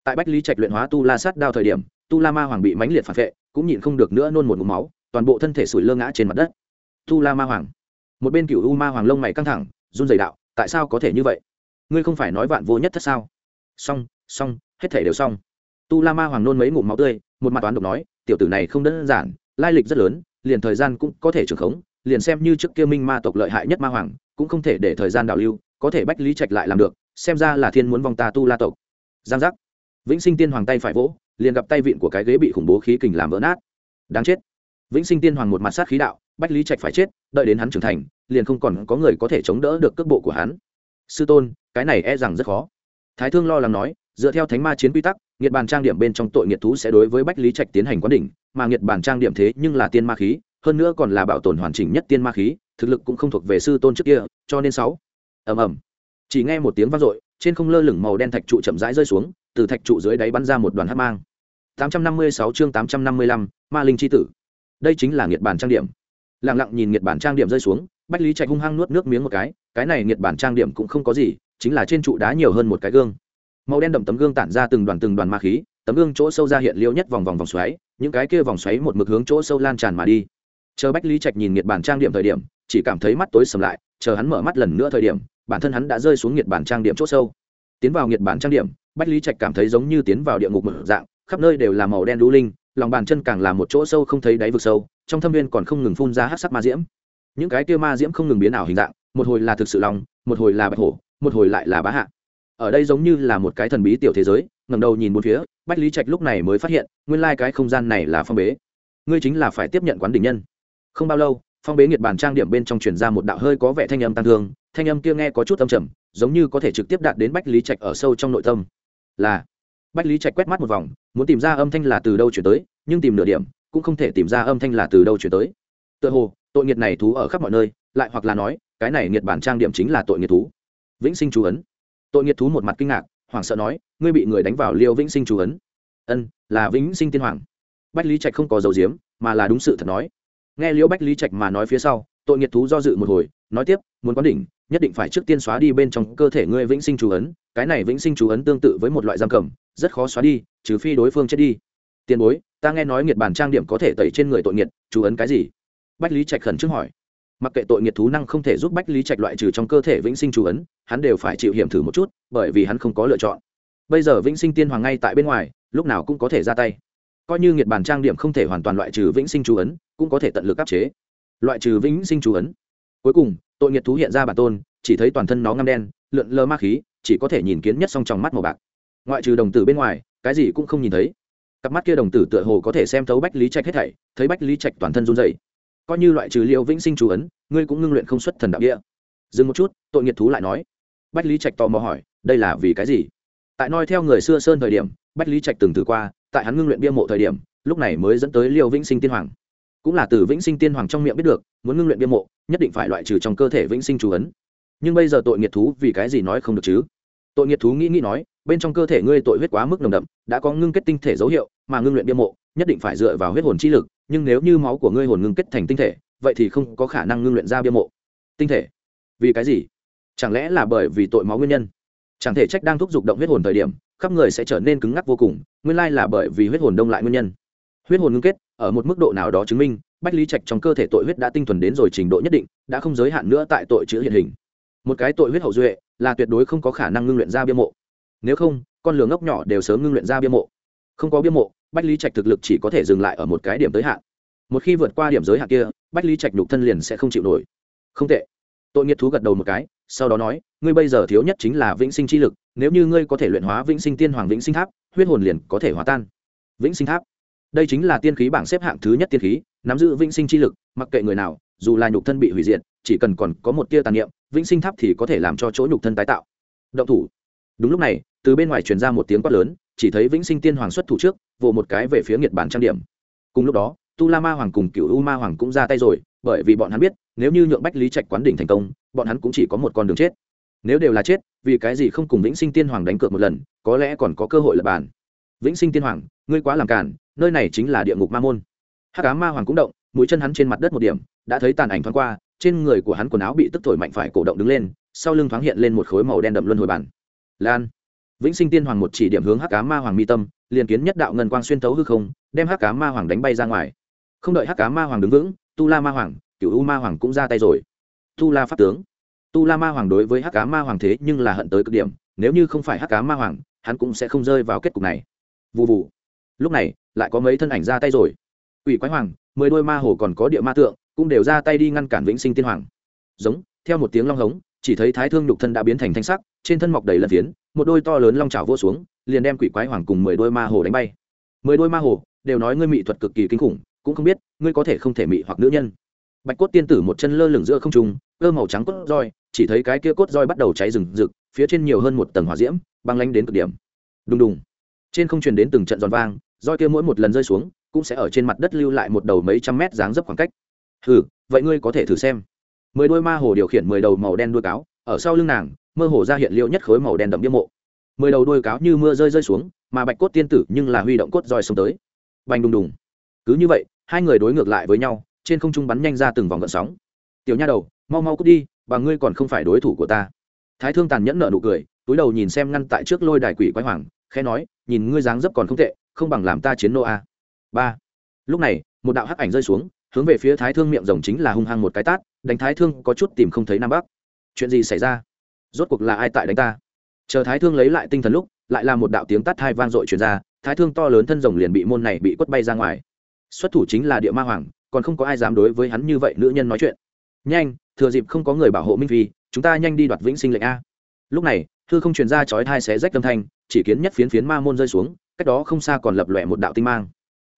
tại bách lý trạch luyện hóa tu la sát đao thời điểm, tu la ma hoàng bị mãnh liệt phản vệ, cũng nhịn không được nữa nôn một mũ máu, toàn bộ thân thể sủi lơ ngã trên mặt đất. Tu la ma hoàng. Một bên cựu u ma hoàng lông mày căng thẳng, run dày đạo, tại sao có thể như vậy? Ngươi không phải nói vạn vô nhất thất sao? Xong xong, hết thể đều xong. Tu la ma hoàng nôn mấy ngụm máu tươi, một mặt toán độc nói, tiểu tử này không đơn giản, lai lịch rất lớn, liền thời gian cũng có thể trưởng khống, liền xem như trước kia minh ma tộc lợi hại nhất ma hoàng, cũng không thể để thời gian đào lưu, có thể bách lý trạch lại làm được, xem ra là thiên muốn vong ta tu la tộc. Giang giác vĩnh sinh tiên hoàng tay phải vỗ, liền gặp tay vịn của cái ghế bị khủng bố khí kình làm vỡ nát. Đáng chết. Vĩnh sinh tiên hoàng một mặt sát khí đạo, bách lý trạch phải chết, đợi đến hắn trưởng thành, liền không còn có người có thể chống đỡ được cước bộ của hắn. Sư tôn, cái này e rằng rất khó. Thái thương lo lắng nói, dựa theo thánh ma chiến quy tắc nghiệt bàn trang điểm bên trong tội nghiệt thú sẽ đối với bách lý trạch tiến hành quán đỉnh, mà nghiệt bàn trang điểm thế nhưng là tiên ma khí, hơn nữa còn là bảo tồn hoàn chỉnh nhất tiên ma khí, thực lực cũng không thuộc về sư tôn trước kia, cho nên sáu. Ầm ầm. Chỉ nghe một tiếng vang dội, trên không lơ lửng màu đen thạch trụ chậm rãi rơi xuống từ thạch trụ dưới đáy bắn ra một đoàn hắc mang. 856 chương 855, ma linh chi tử. Đây chính là nghiệt bản trang điểm. Lặng lặng nhìn nghiệt bản trang điểm rơi xuống bách lý trạch hung hăng nuốt nước miếng một cái cái này nghiệt bản trang điểm cũng không có gì chính là trên trụ đá nhiều hơn một cái gương. Màu đen đậm tấm gương tản ra từng đoàn từng đoàn ma khí tấm gương chỗ sâu ra hiện liêu nhất vòng vòng vòng xoáy những cái kia vòng xoáy một mực hướng chỗ sâu lan tràn mà đi. Chờ bách lý trạch nhìn nghiệt bản trang điểm thời điểm chỉ cảm thấy mắt tối sầm lại chờ hắn mở mắt lần nữa thời điểm bản thân hắn đã rơi xuống nghiệt bản trang điểm chỗ sâu. Tiến vào nghiệt bản trang điểm bách lý trạch cảm thấy giống như tiến vào địa ngục mở dạng, khắp nơi đều là màu đen đu linh, lòng bàn chân càng là một chỗ sâu không thấy đáy vực sâu, trong thâm viên còn không ngừng phun ra hát sắc ma diễm. Những cái kia ma diễm không ngừng biến ảo hình dạng, một hồi là thực sự lòng, một hồi là bạch hổ, một hồi lại là bá hạ. Ở đây giống như là một cái thần bí tiểu thế giới ngầm đầu nhìn một phía, bách lý trạch lúc này mới phát hiện, nguyên lai、like、cái không gian này là phong bế. Ngươi chính là phải tiếp nhận quán đỉnh nhân. Không bao lâu, phong bế nghiệt bàn trang điểm bên trong truyền ra một đạo hơi có vẻ thanh âm tăng thương, thanh âm kia nghe có chút âm trầm, giống như có thể trực tiếp đạt đến bách lý trạch ở sâu trong nội tâm là bách lý trạch quét mắt một vòng muốn tìm ra âm thanh là từ đâu chuyển tới nhưng tìm nửa điểm cũng không thể tìm ra âm thanh là từ đâu chuyển tới tựa hồ tội nghiệt này thú ở khắp mọi nơi lại hoặc là nói cái này nghiệt bản trang điểm chính là tội nghiệt thú vĩnh sinh chú ấn tội nghiệt thú một mặt kinh ngạc hoảng sợ nói ngươi bị người đánh vào liêu vĩnh sinh chú ấn ân là vĩnh sinh tiên hoàng bách lý trạch không có dầu diếm mà là đúng sự thật nói nghe liễu bách lý trạch mà nói phía sau tội nghiệt thú do dự một hồi, nói tiếp, muốn quán đỉnh, nhất định phải trước tiên xóa đi bên trong cơ thể ngươi vĩnh sinh chú ấn, cái này vĩnh sinh chú ấn tương tự với một loại giam cầm, rất khó xóa đi, trừ phi đối phương chết đi. Tiền bối, ta nghe nói nghiệt bản trang điểm có thể tẩy trên người tội nghiệt, chú ấn cái gì? Bách lý trạch khẩn trước hỏi. Mặc kệ tội nghiệt thú năng không thể giúp bách lý trạch loại trừ trong cơ thể vĩnh sinh chú ấn, hắn đều phải chịu hiểm thử một chút, bởi vì hắn không có lựa chọn. Bây giờ vĩnh sinh tiên hoàng ngay tại bên ngoài, lúc nào cũng có thể ra tay. Coi như nghiệt bản trang điểm không thể hoàn toàn loại trừ vĩnh sinh chú ấn, cũng có thể tận lực áp chế loại trừ vĩnh sinh chú ấn. Cuối cùng, tội nghiệt thú hiện ra bản tôn, chỉ thấy toàn thân nó ngăm đen, lượn lơ ma khí, chỉ có thể nhìn kiến nhất song trong mắt màu bạc. Ngoại trừ đồng tử bên ngoài, cái gì cũng không nhìn thấy. Cặp mắt kia đồng tử tựa hồ có thể xem thấu bách lý trạch hết thảy, thấy bách lý trạch toàn thân run dày coi như loại trừ liệu vĩnh sinh chú ấn, ngươi cũng ngưng luyện không xuất thần đạo địa. Dừng một chút, tội nghiệt thú lại nói. Bách lý trạch tò mò hỏi, đây là vì cái gì? Tại noi theo người xưa sơn thời điểm, bách lý trạch từng thử qua, tại hắn ngưng luyện bia mộ thời điểm, lúc này mới dẫn tới liêu vĩnh sinh tiên hoàng cũng là từ vĩnh sinh tiên hoàng trong miệng biết được, muốn ngưng luyện bia mộ, nhất định phải loại trừ trong cơ thể vĩnh sinh chú ấn. Nhưng bây giờ tội nghiệt thú vì cái gì nói không được chứ? Tội nghiệt thú nghĩ nghĩ nói, bên trong cơ thể ngươi tội huyết quá mức nồng đậm, đã có ngưng kết tinh thể dấu hiệu, mà ngưng luyện bia mộ, nhất định phải dựa vào huyết hồn chi lực, nhưng nếu như máu của ngươi hồn ngưng kết thành tinh thể, vậy thì không có khả năng ngưng luyện ra bia mộ. Tinh thể? Vì cái gì? Chẳng lẽ là bởi vì tội máu nguyên nhân? Chẳng thể trách đang thúc giục động huyết hồn thời điểm, khắp người sẽ trở nên cứng ngắc vô cùng, nguyên lai là bởi vì huyết hồn đông lại nguyên nhân. Huyết hồn ngưng kết ở một mức độ nào đó chứng minh, bách lý trạch trong cơ thể tội huyết đã tinh thuần đến rồi trình độ nhất định, đã không giới hạn nữa tại tội chữ hiện hình. Một cái tội huyết hậu duệ là tuyệt đối không có khả năng ngưng luyện ra bia mộ. Nếu không, con lường ngốc nhỏ đều sớm ngưng luyện ra bia mộ. Không có bia mộ, bách lý trạch thực lực chỉ có thể dừng lại ở một cái điểm giới hạn. Một khi vượt qua điểm giới hạn kia, bách lý trạch nhục thân liền sẽ không chịu nổi. Không tệ. Tội nghiệt thú gật đầu một cái, sau đó nói, ngươi bây giờ thiếu nhất chính là vĩnh sinh chi lực, nếu như ngươi có thể luyện hóa vĩnh sinh tiên hoàng vĩnh sinh tháp, huyết hồn liền có thể hóa tan. Vĩnh sinh tháp đây chính là tiên khí bảng xếp hạng thứ nhất tiên khí, nắm giữ vĩnh sinh chi lực, mặc kệ người nào, dù là nhục thân bị hủy diệt, chỉ cần còn có một tia tàn niệm, vĩnh sinh tháp thì có thể làm cho chỗ nhục thân tái tạo. Động thủ. Đúng lúc này, từ bên ngoài truyền ra một tiếng quát lớn, chỉ thấy vĩnh sinh tiên hoàng xuất thủ trước, vồ một cái về phía nghiệt bản trang điểm. Cùng lúc đó, tu la ma hoàng cùng cựu u ma hoàng cũng ra tay rồi, bởi vì bọn hắn biết, nếu như nhượng bách lý trạch quán đỉnh thành công, bọn hắn cũng chỉ có một con đường chết. Nếu đều là chết, vì cái gì không cùng vĩnh sinh tiên hoàng đánh cược một lần, có lẽ còn có cơ hội lập bàn. Vĩnh sinh tiên hoàng, ngươi quá làm cản nơi này chính là địa ngục ma môn. Hát cá ma hoàng cũng động, mũi chân hắn trên mặt đất một điểm, đã thấy tàn ảnh thoáng qua, trên người của hắn quần áo bị tức thổi mạnh phải cổ động đứng lên, sau lưng thoáng hiện lên một khối màu đen đậm luân hồi bản. Lan. Vĩnh sinh tiên hoàng một chỉ điểm hướng hắc cá ma hoàng mi tâm, liền kiến nhất đạo ngân quang xuyên thấu hư không, đem hắc cá ma hoàng đánh bay ra ngoài. Không đợi hắc cá ma hoàng đứng vững, tu la ma hoàng cựu u ma hoàng cũng ra tay rồi. Tu la pháp tướng. Tu la ma hoàng đối với hắc cá ma hoàng thế nhưng là hận tới cực điểm, nếu như không phải hắc cá ma hoàng, hắn cũng sẽ không rơi vào kết cục này. Vụ vụ lúc này, lại có mấy thân ảnh ra tay rồi. Ủy quái hoàng, mười đôi ma hồ còn có địa ma tượng, cũng đều ra tay đi ngăn cản vĩnh sinh tiên hoàng. Giống, theo một tiếng long hống, chỉ thấy thái thương nhục thân đã biến thành thanh sắc, trên thân mọc đầy lân phiến, một đôi to lớn long trào vô xuống, liền đem quỷ quái hoàng cùng mười đôi ma hồ đánh bay. Mười đôi ma hồ, đều nói ngươi mị thuật cực kỳ kinh khủng, cũng không biết, ngươi có thể không thể mị hoặc nữ nhân. Bạch cốt tiên tử một chân lơ lửng giữa không trung, cơ màu trắng cốt roi, chỉ thấy cái kia cốt roi bắt đầu cháy rừng rực, phía trên nhiều hơn một tầng hỏa diễm, băng lánh đến cực điểm. Đùng đùng trên không truyền đến từng trận giòn vang roi kia mỗi một lần rơi xuống, cũng sẽ ở trên mặt đất lưu lại một đầu mấy trăm mét dáng dấp khoảng cách. Hừ, vậy ngươi có thể thử xem. Mười đôi ma hồ điều khiển mười đầu màu đen đuôi cáo, ở sau lưng nàng, mơ hồ ra hiện liệu nhất khối màu đen đậm biếm mộ. Mười đầu đuôi cáo như mưa rơi rơi xuống, mà bạch cốt tiên tử nhưng là huy động cốt roi xông tới. Bành đùng đùng. Cứ như vậy, hai người đối ngược lại với nhau, trên không trung bắn nhanh ra từng vòng gợn sóng. Tiểu nha đầu, mau mau cút đi, và ngươi còn không phải đối thủ của ta. Thái thương tàn nhẫn nợ nụ cười, túi đầu nhìn xem ngăn tại trước lôi đài quỷ quái hoàng khẽ nói, nhìn ngươi dáng dấp còn không tệ, không bằng làm ta chiến nô a. Ba. Lúc này, một đạo hắc ảnh rơi xuống, hướng về phía thái thương miệng rồng chính là hung hăng một cái tát, đánh thái thương có chút tìm không thấy nam bắc. Chuyện gì xảy ra? Rốt cuộc là ai tại đánh ta? Chờ thái thương lấy lại tinh thần lúc, lại là một đạo tiếng tát hai vang dội truyền ra, thái thương to lớn thân rồng liền bị môn này bị quất bay ra ngoài. Xuất thủ chính là địa ma hoàng, còn không có ai dám đối với hắn như vậy nữ nhân nói chuyện. Nhanh, thừa dịp không có người bảo hộ minh phi, chúng ta nhanh đi đoạt vĩnh sinh lệnh a. Lúc này thư không truyền ra chói thai xé rách âm thanh chỉ kiến nhất phiến phiến ma môn rơi xuống, cách đó không xa còn lập lòe một đạo tinh mang.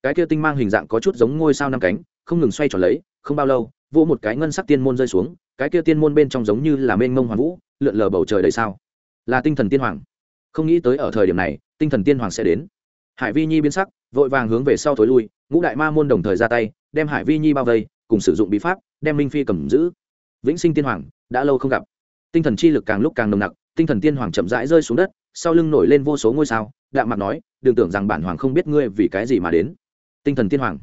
Cái kia tinh mang hình dạng có chút giống ngôi sao năm cánh, không ngừng xoay tròn lấy, không bao lâu vô một cái ngân sắc tiên môn rơi xuống, cái kia tiên môn bên trong giống như là mênh mông hoàng vũ, lượn lờ bầu trời đầy sao. Là tinh thần tiên hoàng. Không nghĩ tới ở thời điểm này, tinh thần tiên hoàng sẽ đến. Hải vi nhi biến sắc, vội vàng hướng về sau thối lui, ngũ đại ma môn đồng thời ra tay, đem hải vi nhi bao vây, cùng sử dụng bí pháp, đem minh phi cầm giữ. Vĩnh sinh tiên hoàng, đã lâu không gặp. Tinh thần chi lực càng lúc càng nồng nặc tinh thần tiên hoàng chậm rãi rơi xuống đất, sau lưng nổi lên vô số ngôi sao, đạm mặt nói, đừng tưởng rằng bản hoàng không biết ngươi vì cái gì mà đến. Tinh thần tiên hoàng.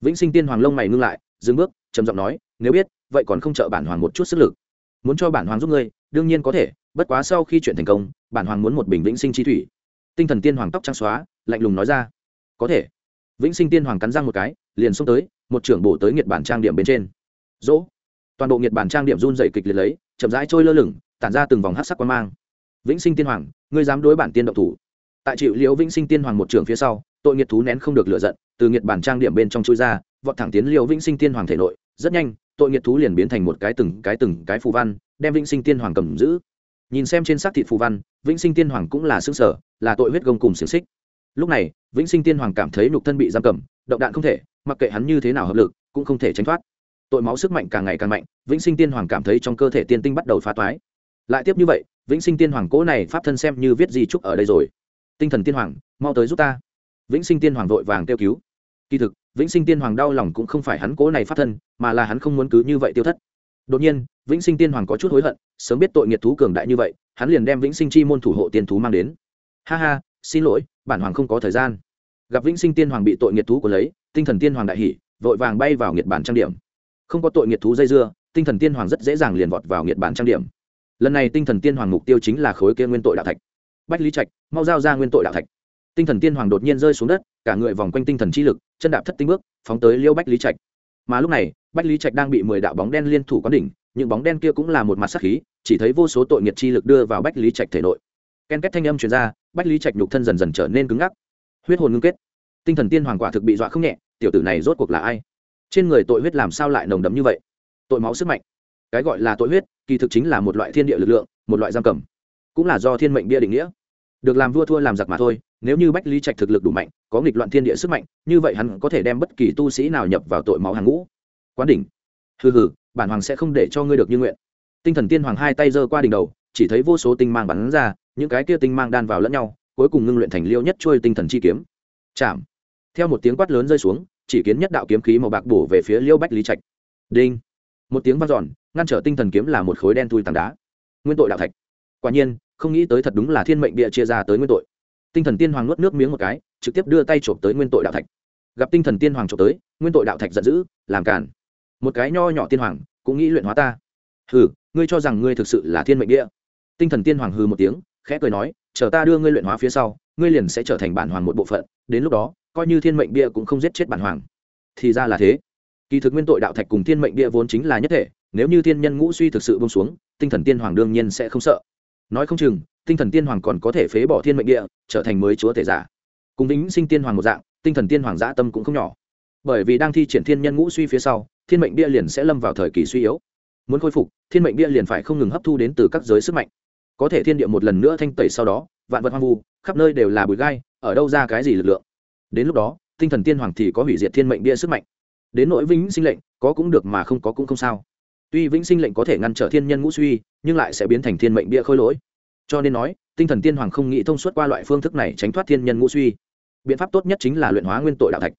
Vĩnh sinh tiên hoàng lông mày ngưng lại, dừng bước, trầm giọng nói, nếu biết, vậy còn không trợ bản hoàng một chút sức lực. Muốn cho bản hoàng giúp ngươi, đương nhiên có thể, bất quá sau khi chuyện thành công, bản hoàng muốn một bình vĩnh sinh chi thủy. Tinh thần tiên hoàng tóc trắng xóa, lạnh lùng nói ra, có thể. Vĩnh sinh tiên hoàng cắn răng một cái, liền xông tới, một trưởng bổ tới nghiệt bản trang điểm bên trên. Dỗ. Toàn bộ nghiệt bản trang điểm run dày kịch liệt lấy, chậm rãi trôi lơ lửng tản ra từng vòng hát sắc quan mang. Vĩnh sinh tiên hoàng, ngươi dám đối bản tiên động thủ. Tại chịu liễu vĩnh sinh tiên hoàng một trường phía sau, tội nghiệt thú nén không được lựa giận, từ nghiệt bản trang điểm bên trong chui ra, vọt thẳng tiến liễu vĩnh sinh tiên hoàng thể nội. Rất nhanh, tội nghiệt thú liền biến thành một cái từng cái từng cái phù văn, đem vĩnh sinh tiên hoàng cầm giữ. Nhìn xem trên xác thịt phù văn, vĩnh sinh tiên hoàng cũng là xương sở là tội huyết gông cùng xiềng xích. Lúc này, vĩnh sinh tiên hoàng cảm thấy nhục thân bị giam cầm, động đạn không thể, mặc kệ hắn như thế nào hợp lực, cũng không thể tránh thoát. Tội máu sức mạnh càng ngày càng mạnh, vĩnh sinh tiên hoàng cảm thấy trong cơ thể tiên tinh bắt đầu phá toái lại tiếp như vậy, vĩnh sinh tiên hoàng cỗ này pháp thân xem như viết di trúc ở đây rồi. Tinh thần tiên hoàng, mau tới giúp ta. Vĩnh sinh tiên hoàng vội vàng kêu cứu. Kỳ thực, vĩnh sinh tiên hoàng đau lòng cũng không phải hắn cỗ này pháp thân, mà là hắn không muốn cứ như vậy tiêu thất. Đột nhiên, vĩnh sinh tiên hoàng có chút hối hận, sớm biết tội nghiệt thú cường đại như vậy, hắn liền đem vĩnh sinh chi môn thủ hộ tiên thú mang đến. Ha ha, xin lỗi, bản hoàng không có thời gian. Gặp vĩnh sinh tiên hoàng bị tội nghiệt thú của lấy, tinh thần tiên hoàng đại hỷ vội vàng bay vào nghiệt bản trang điểm. Không có tội nghiệt thú dây dưa, tinh thần tiên hoàng rất dễ dàng liền vọt vào nghiệt bản trang điểm lần này tinh thần tiên hoàng mục tiêu chính là khối kia nguyên tội đạo thạch. Bách lý trạch, mau giao ra nguyên tội đạo thạch. Tinh thần tiên hoàng đột nhiên rơi xuống đất, cả người vòng quanh tinh thần chi lực, chân đạp thất tinh bước, phóng tới liêu bách lý trạch. Mà lúc này, bách lý trạch đang bị mười đạo bóng đen liên thủ quán đỉnh, những bóng đen kia cũng là một mặt sắc khí, chỉ thấy vô số tội nghiệt chi lực đưa vào bách lý trạch thể nội. Ken kết thanh âm truyền ra, bách lý trạch nhục thân dần dần trở nên cứng ngắc. Huyết hồn ngưng kết. Tinh thần tiên hoàng quả thực bị dọa không nhẹ, tiểu tử này rốt cuộc là ai? Trên người tội huyết làm sao lại nồng đấm như vậy? Tội máu sức mạnh. Cái gọi là tội huyết kỳ thực chính là một loại thiên địa lực lượng, một loại giam cầm. Cũng là do thiên mệnh bia định nghĩa. Được làm vua thua làm giặc mà thôi, nếu như bách lý trạch thực lực đủ mạnh, có nghịch loạn thiên địa sức mạnh, như vậy hắn có thể đem bất kỳ tu sĩ nào nhập vào tội máu hàng ngũ. Quán đỉnh. Hừ hừ, bản hoàng sẽ không để cho ngươi được như nguyện. Tinh thần tiên hoàng hai tay giơ qua đỉnh đầu, chỉ thấy vô số tinh mang bắn ra, những cái kia tinh mang đan vào lẫn nhau, cuối cùng ngưng luyện thành liêu nhất trôi tinh thần chi kiếm. Chạm. Theo một tiếng quát lớn rơi xuống, chỉ kiến nhất đạo kiếm khí màu bạc bổ về phía liêu bách lý trạch. Đinh. Một tiếng vang dọn ngăn trở tinh thần kiếm là một khối đen thui tảng đá. Nguyên tội đạo thạch. Quả nhiên, không nghĩ tới thật đúng là thiên mệnh địa chia ra tới nguyên tội. Tinh thần tiên hoàng nuốt nước miếng một cái, trực tiếp đưa tay trộm tới nguyên tội đạo thạch. Gặp tinh thần tiên hoàng trộm tới, nguyên tội đạo thạch giận dữ, làm cản một cái nho nhỏ tiên hoàng, cũng nghĩ luyện hóa ta. Hừ, ngươi cho rằng ngươi thực sự là thiên mệnh địa tinh thần tiên hoàng hừ một tiếng, khẽ cười nói, chờ ta đưa ngươi luyện hóa phía sau, ngươi liền sẽ trở thành bản hoàng một bộ phận, đến lúc đó, coi như thiên mệnh bia cũng không giết chết bản hoàng. Thì ra là thế. Kỳ thực nguyên tội đạo thạch cùng thiên mệnh bia vốn chính là nhất thể nếu như thiên nhân ngũ suy thực sự bông xuống, tinh thần tiên hoàng đương nhiên sẽ không sợ. Nói không chừng, tinh thần tiên hoàng còn có thể phế bỏ thiên mệnh địa, trở thành mới chúa thể giả. Cùng tính sinh tiên hoàng một dạng, tinh thần tiên hoàng dã tâm cũng không nhỏ. Bởi vì đang thi triển thiên nhân ngũ suy phía sau, thiên mệnh bia liền sẽ lâm vào thời kỳ suy yếu. Muốn khôi phục, thiên mệnh bia liền phải không ngừng hấp thu đến từ các giới sức mạnh. Có thể thiên địa một lần nữa thanh tẩy sau đó, vạn vật hoang vu, khắp nơi đều là bụi gai, ở đâu ra cái gì lực lượng? Đến lúc đó, tinh thần tiên hoàng thì có hủy diệt thiên mệnh bia sức mạnh. Đến nỗi vĩnh sinh lệnh, có cũng được mà không có cũng không sao tuy vĩnh sinh lệnh có thể ngăn trở thiên nhân ngũ suy, nhưng lại sẽ biến thành thiên mệnh bia khôi lỗi. Cho nên nói, tinh thần tiên hoàng không nghĩ thông suốt qua loại phương thức này tránh thoát thiên nhân ngũ suy. Biện pháp tốt nhất chính là luyện hóa nguyên tội đạo thạch.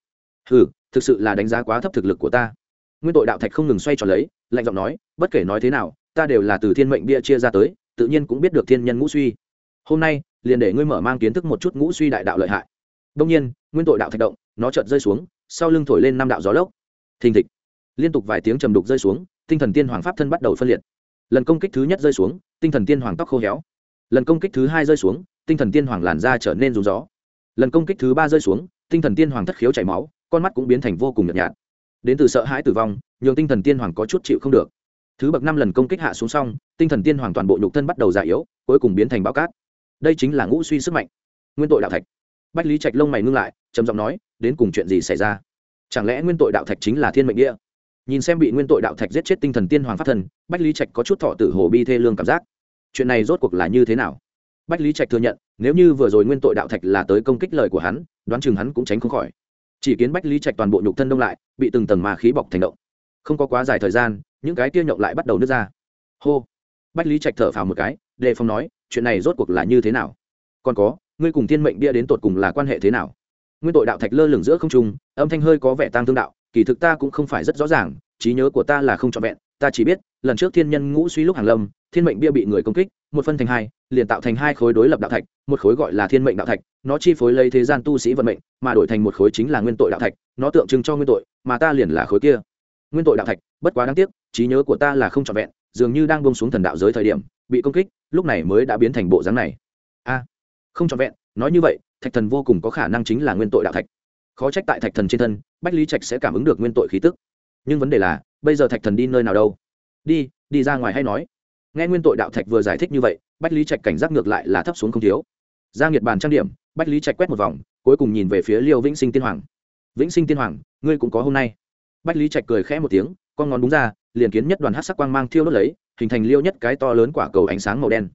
Ừ thực sự là đánh giá quá thấp thực lực của ta. Nguyên tội đạo thạch không ngừng xoay tròn lấy, lạnh giọng nói, bất kể nói thế nào, ta đều là từ thiên mệnh bia chia ra tới, tự nhiên cũng biết được thiên nhân ngũ suy. Hôm nay, liền để ngươi mở mang kiến thức một chút ngũ suy đại đạo lợi hại. Đông nhiên, nguyên tội đạo thạch động, nó chợt rơi xuống, sau lưng thổi lên năm đạo gió lốc. Thình thịch. Liên tục vài tiếng trầm đục rơi xuống tinh thần tiên hoàng pháp thân bắt đầu phân liệt. Lần công kích thứ nhất rơi xuống, tinh thần tiên hoàng tóc khô héo. Lần công kích thứ hai rơi xuống, tinh thần tiên hoàng làn da trở nên rú gió lần công kích thứ ba rơi xuống, tinh thần tiên hoàng thất khiếu chảy máu, con mắt cũng biến thành vô cùng nhợt nhạt. Đến từ sợ hãi tử vong, nhường tinh thần tiên hoàng có chút chịu không được. Thứ bậc năm lần công kích hạ xuống xong, tinh thần tiên hoàng toàn bộ nhục thân bắt đầu già yếu, cuối cùng biến thành bao cát. Đây chính là ngũ suy sức mạnh. Nguyên tội đạo thạch. Bách lý trạch lông mày ngưng lại, trầm giọng nói, đến cùng chuyện gì xảy ra? Chẳng lẽ nguyên tội đạo thạch chính là thiên mệnh địa? Nhìn xem bị nguyên tội đạo thạch giết chết tinh thần tiên hoàng pháp thần bách lý trạch có chút thọ tử hồ bi thê lương cảm giác. Chuyện này rốt cuộc là như thế nào? Bách lý trạch thừa nhận, nếu như vừa rồi nguyên tội đạo thạch là tới công kích lời của hắn, đoán chừng hắn cũng tránh không khỏi. Chỉ kiến bách lý trạch toàn bộ nhục thân đông lại, bị từng tầng mà khí bọc thành động. Không có quá dài thời gian, những cái tia nhộng lại bắt đầu nứt ra. Hô! Bách lý trạch thở phào một cái đề phong nói, chuyện này rốt cuộc là như thế nào? Còn có, ngươi cùng thiên mệnh bia đến tột cùng là quan hệ thế nào? Nguyên tội đạo thạch lơ lửng giữa không trung, âm thanh hơi có vẻ tang thương đạo kỳ thực ta cũng không phải rất rõ ràng, trí nhớ của ta là không trọn vẹn, ta chỉ biết, lần trước thiên nhân ngũ suy lúc hàng lâm, thiên mệnh bia bị người công kích, một phân thành hai, liền tạo thành hai khối đối lập đạo thạch, một khối gọi là thiên mệnh đạo thạch, nó chi phối lấy thế gian tu sĩ vận mệnh, mà đổi thành một khối chính là nguyên tội đạo thạch, nó tượng trưng cho nguyên tội, mà ta liền là khối kia. Nguyên tội đạo thạch, bất quá đáng tiếc, trí nhớ của ta là không trọn vẹn, dường như đang bông xuống thần đạo giới thời điểm, bị công kích, lúc này mới đã biến thành bộ dáng này. A, không trọn vẹn, nói như vậy, thạch thần vô cùng có khả năng chính là nguyên tội đạo thạch khó trách tại thạch thần trên thân, bách lý trạch sẽ cảm ứng được nguyên tội khí tức. Nhưng vấn đề là, bây giờ thạch thần đi nơi nào đâu? Đi đi ra ngoài hay nói? Nghe nguyên tội đạo thạch vừa giải thích như vậy, bách lý trạch cảnh giác ngược lại là thấp xuống không thiếu. Ra nghiệt bàn trang điểm, bách lý trạch quét một vòng, cuối cùng nhìn về phía liêu vĩnh sinh tiên hoàng. Vĩnh sinh tiên hoàng, ngươi cũng có hôm nay. Bách lý trạch cười khẽ một tiếng, con ngón đúng ra, liền kiến nhất đoàn hát sắc quang mang thiêu đốt lấy, hình thành liêu nhất cái to lớn quả cầu ánh sáng màu đen.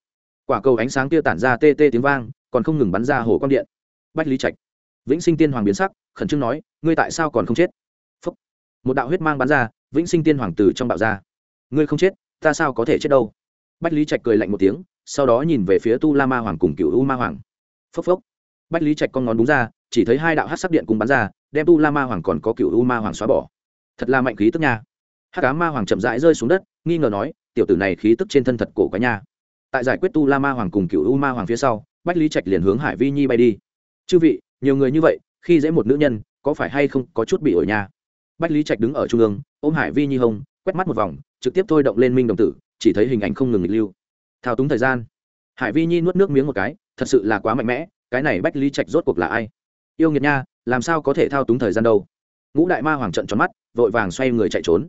Quả cầu ánh sáng kia tản ra tê tê tiếng vang, còn không ngừng bắn ra hồ quang điện. Bách lý trạch vĩnh sinh tiên hoàng biến sắc, khẩn trương nói, ngươi tại sao còn không chết? Phúc. một đạo huyết mang bắn ra, vĩnh sinh tiên hoàng từ trong bạo ra. Ngươi không chết, ta sao có thể chết đâu? Bách lý trạch cười lạnh một tiếng, sau đó nhìn về phía tu la ma hoàng cùng cựu u ma hoàng. Phốc phốc. Bách lý trạch con ngón đúng ra, chỉ thấy hai đạo hát sắc điện cùng bắn ra, đem tu la ma hoàng còn có cựu u ma hoàng xóa bỏ. Thật là mạnh khí tức nha. Hát cá ma hoàng chậm rãi rơi xuống đất, nghi ngờ nói, tiểu tử này khí tức trên thân thật cổ quá nha. Tại giải quyết tu la ma hoàng cùng cựu u ma hoàng phía sau, bách lý trạch liền hướng hải vi nhi bay đi. Chư vị nhiều người như vậy, khi dễ một nữ nhân, có phải hay không có chút bị ổi nha bách lý trạch đứng ở trung ương, ôm hải vi nhi hông quét mắt một vòng, trực tiếp thôi động lên minh đồng tử, chỉ thấy hình ảnh không ngừng nghịch lưu. Thao túng thời gian. Hải vi nhi nuốt nước miếng một cái, thật sự là quá mạnh mẽ, cái này bách lý trạch rốt cuộc là ai? Yêu nghiệt nha, làm sao có thể thao túng thời gian đâu? Ngũ đại ma hoàng trận tròn mắt, vội vàng xoay người chạy trốn.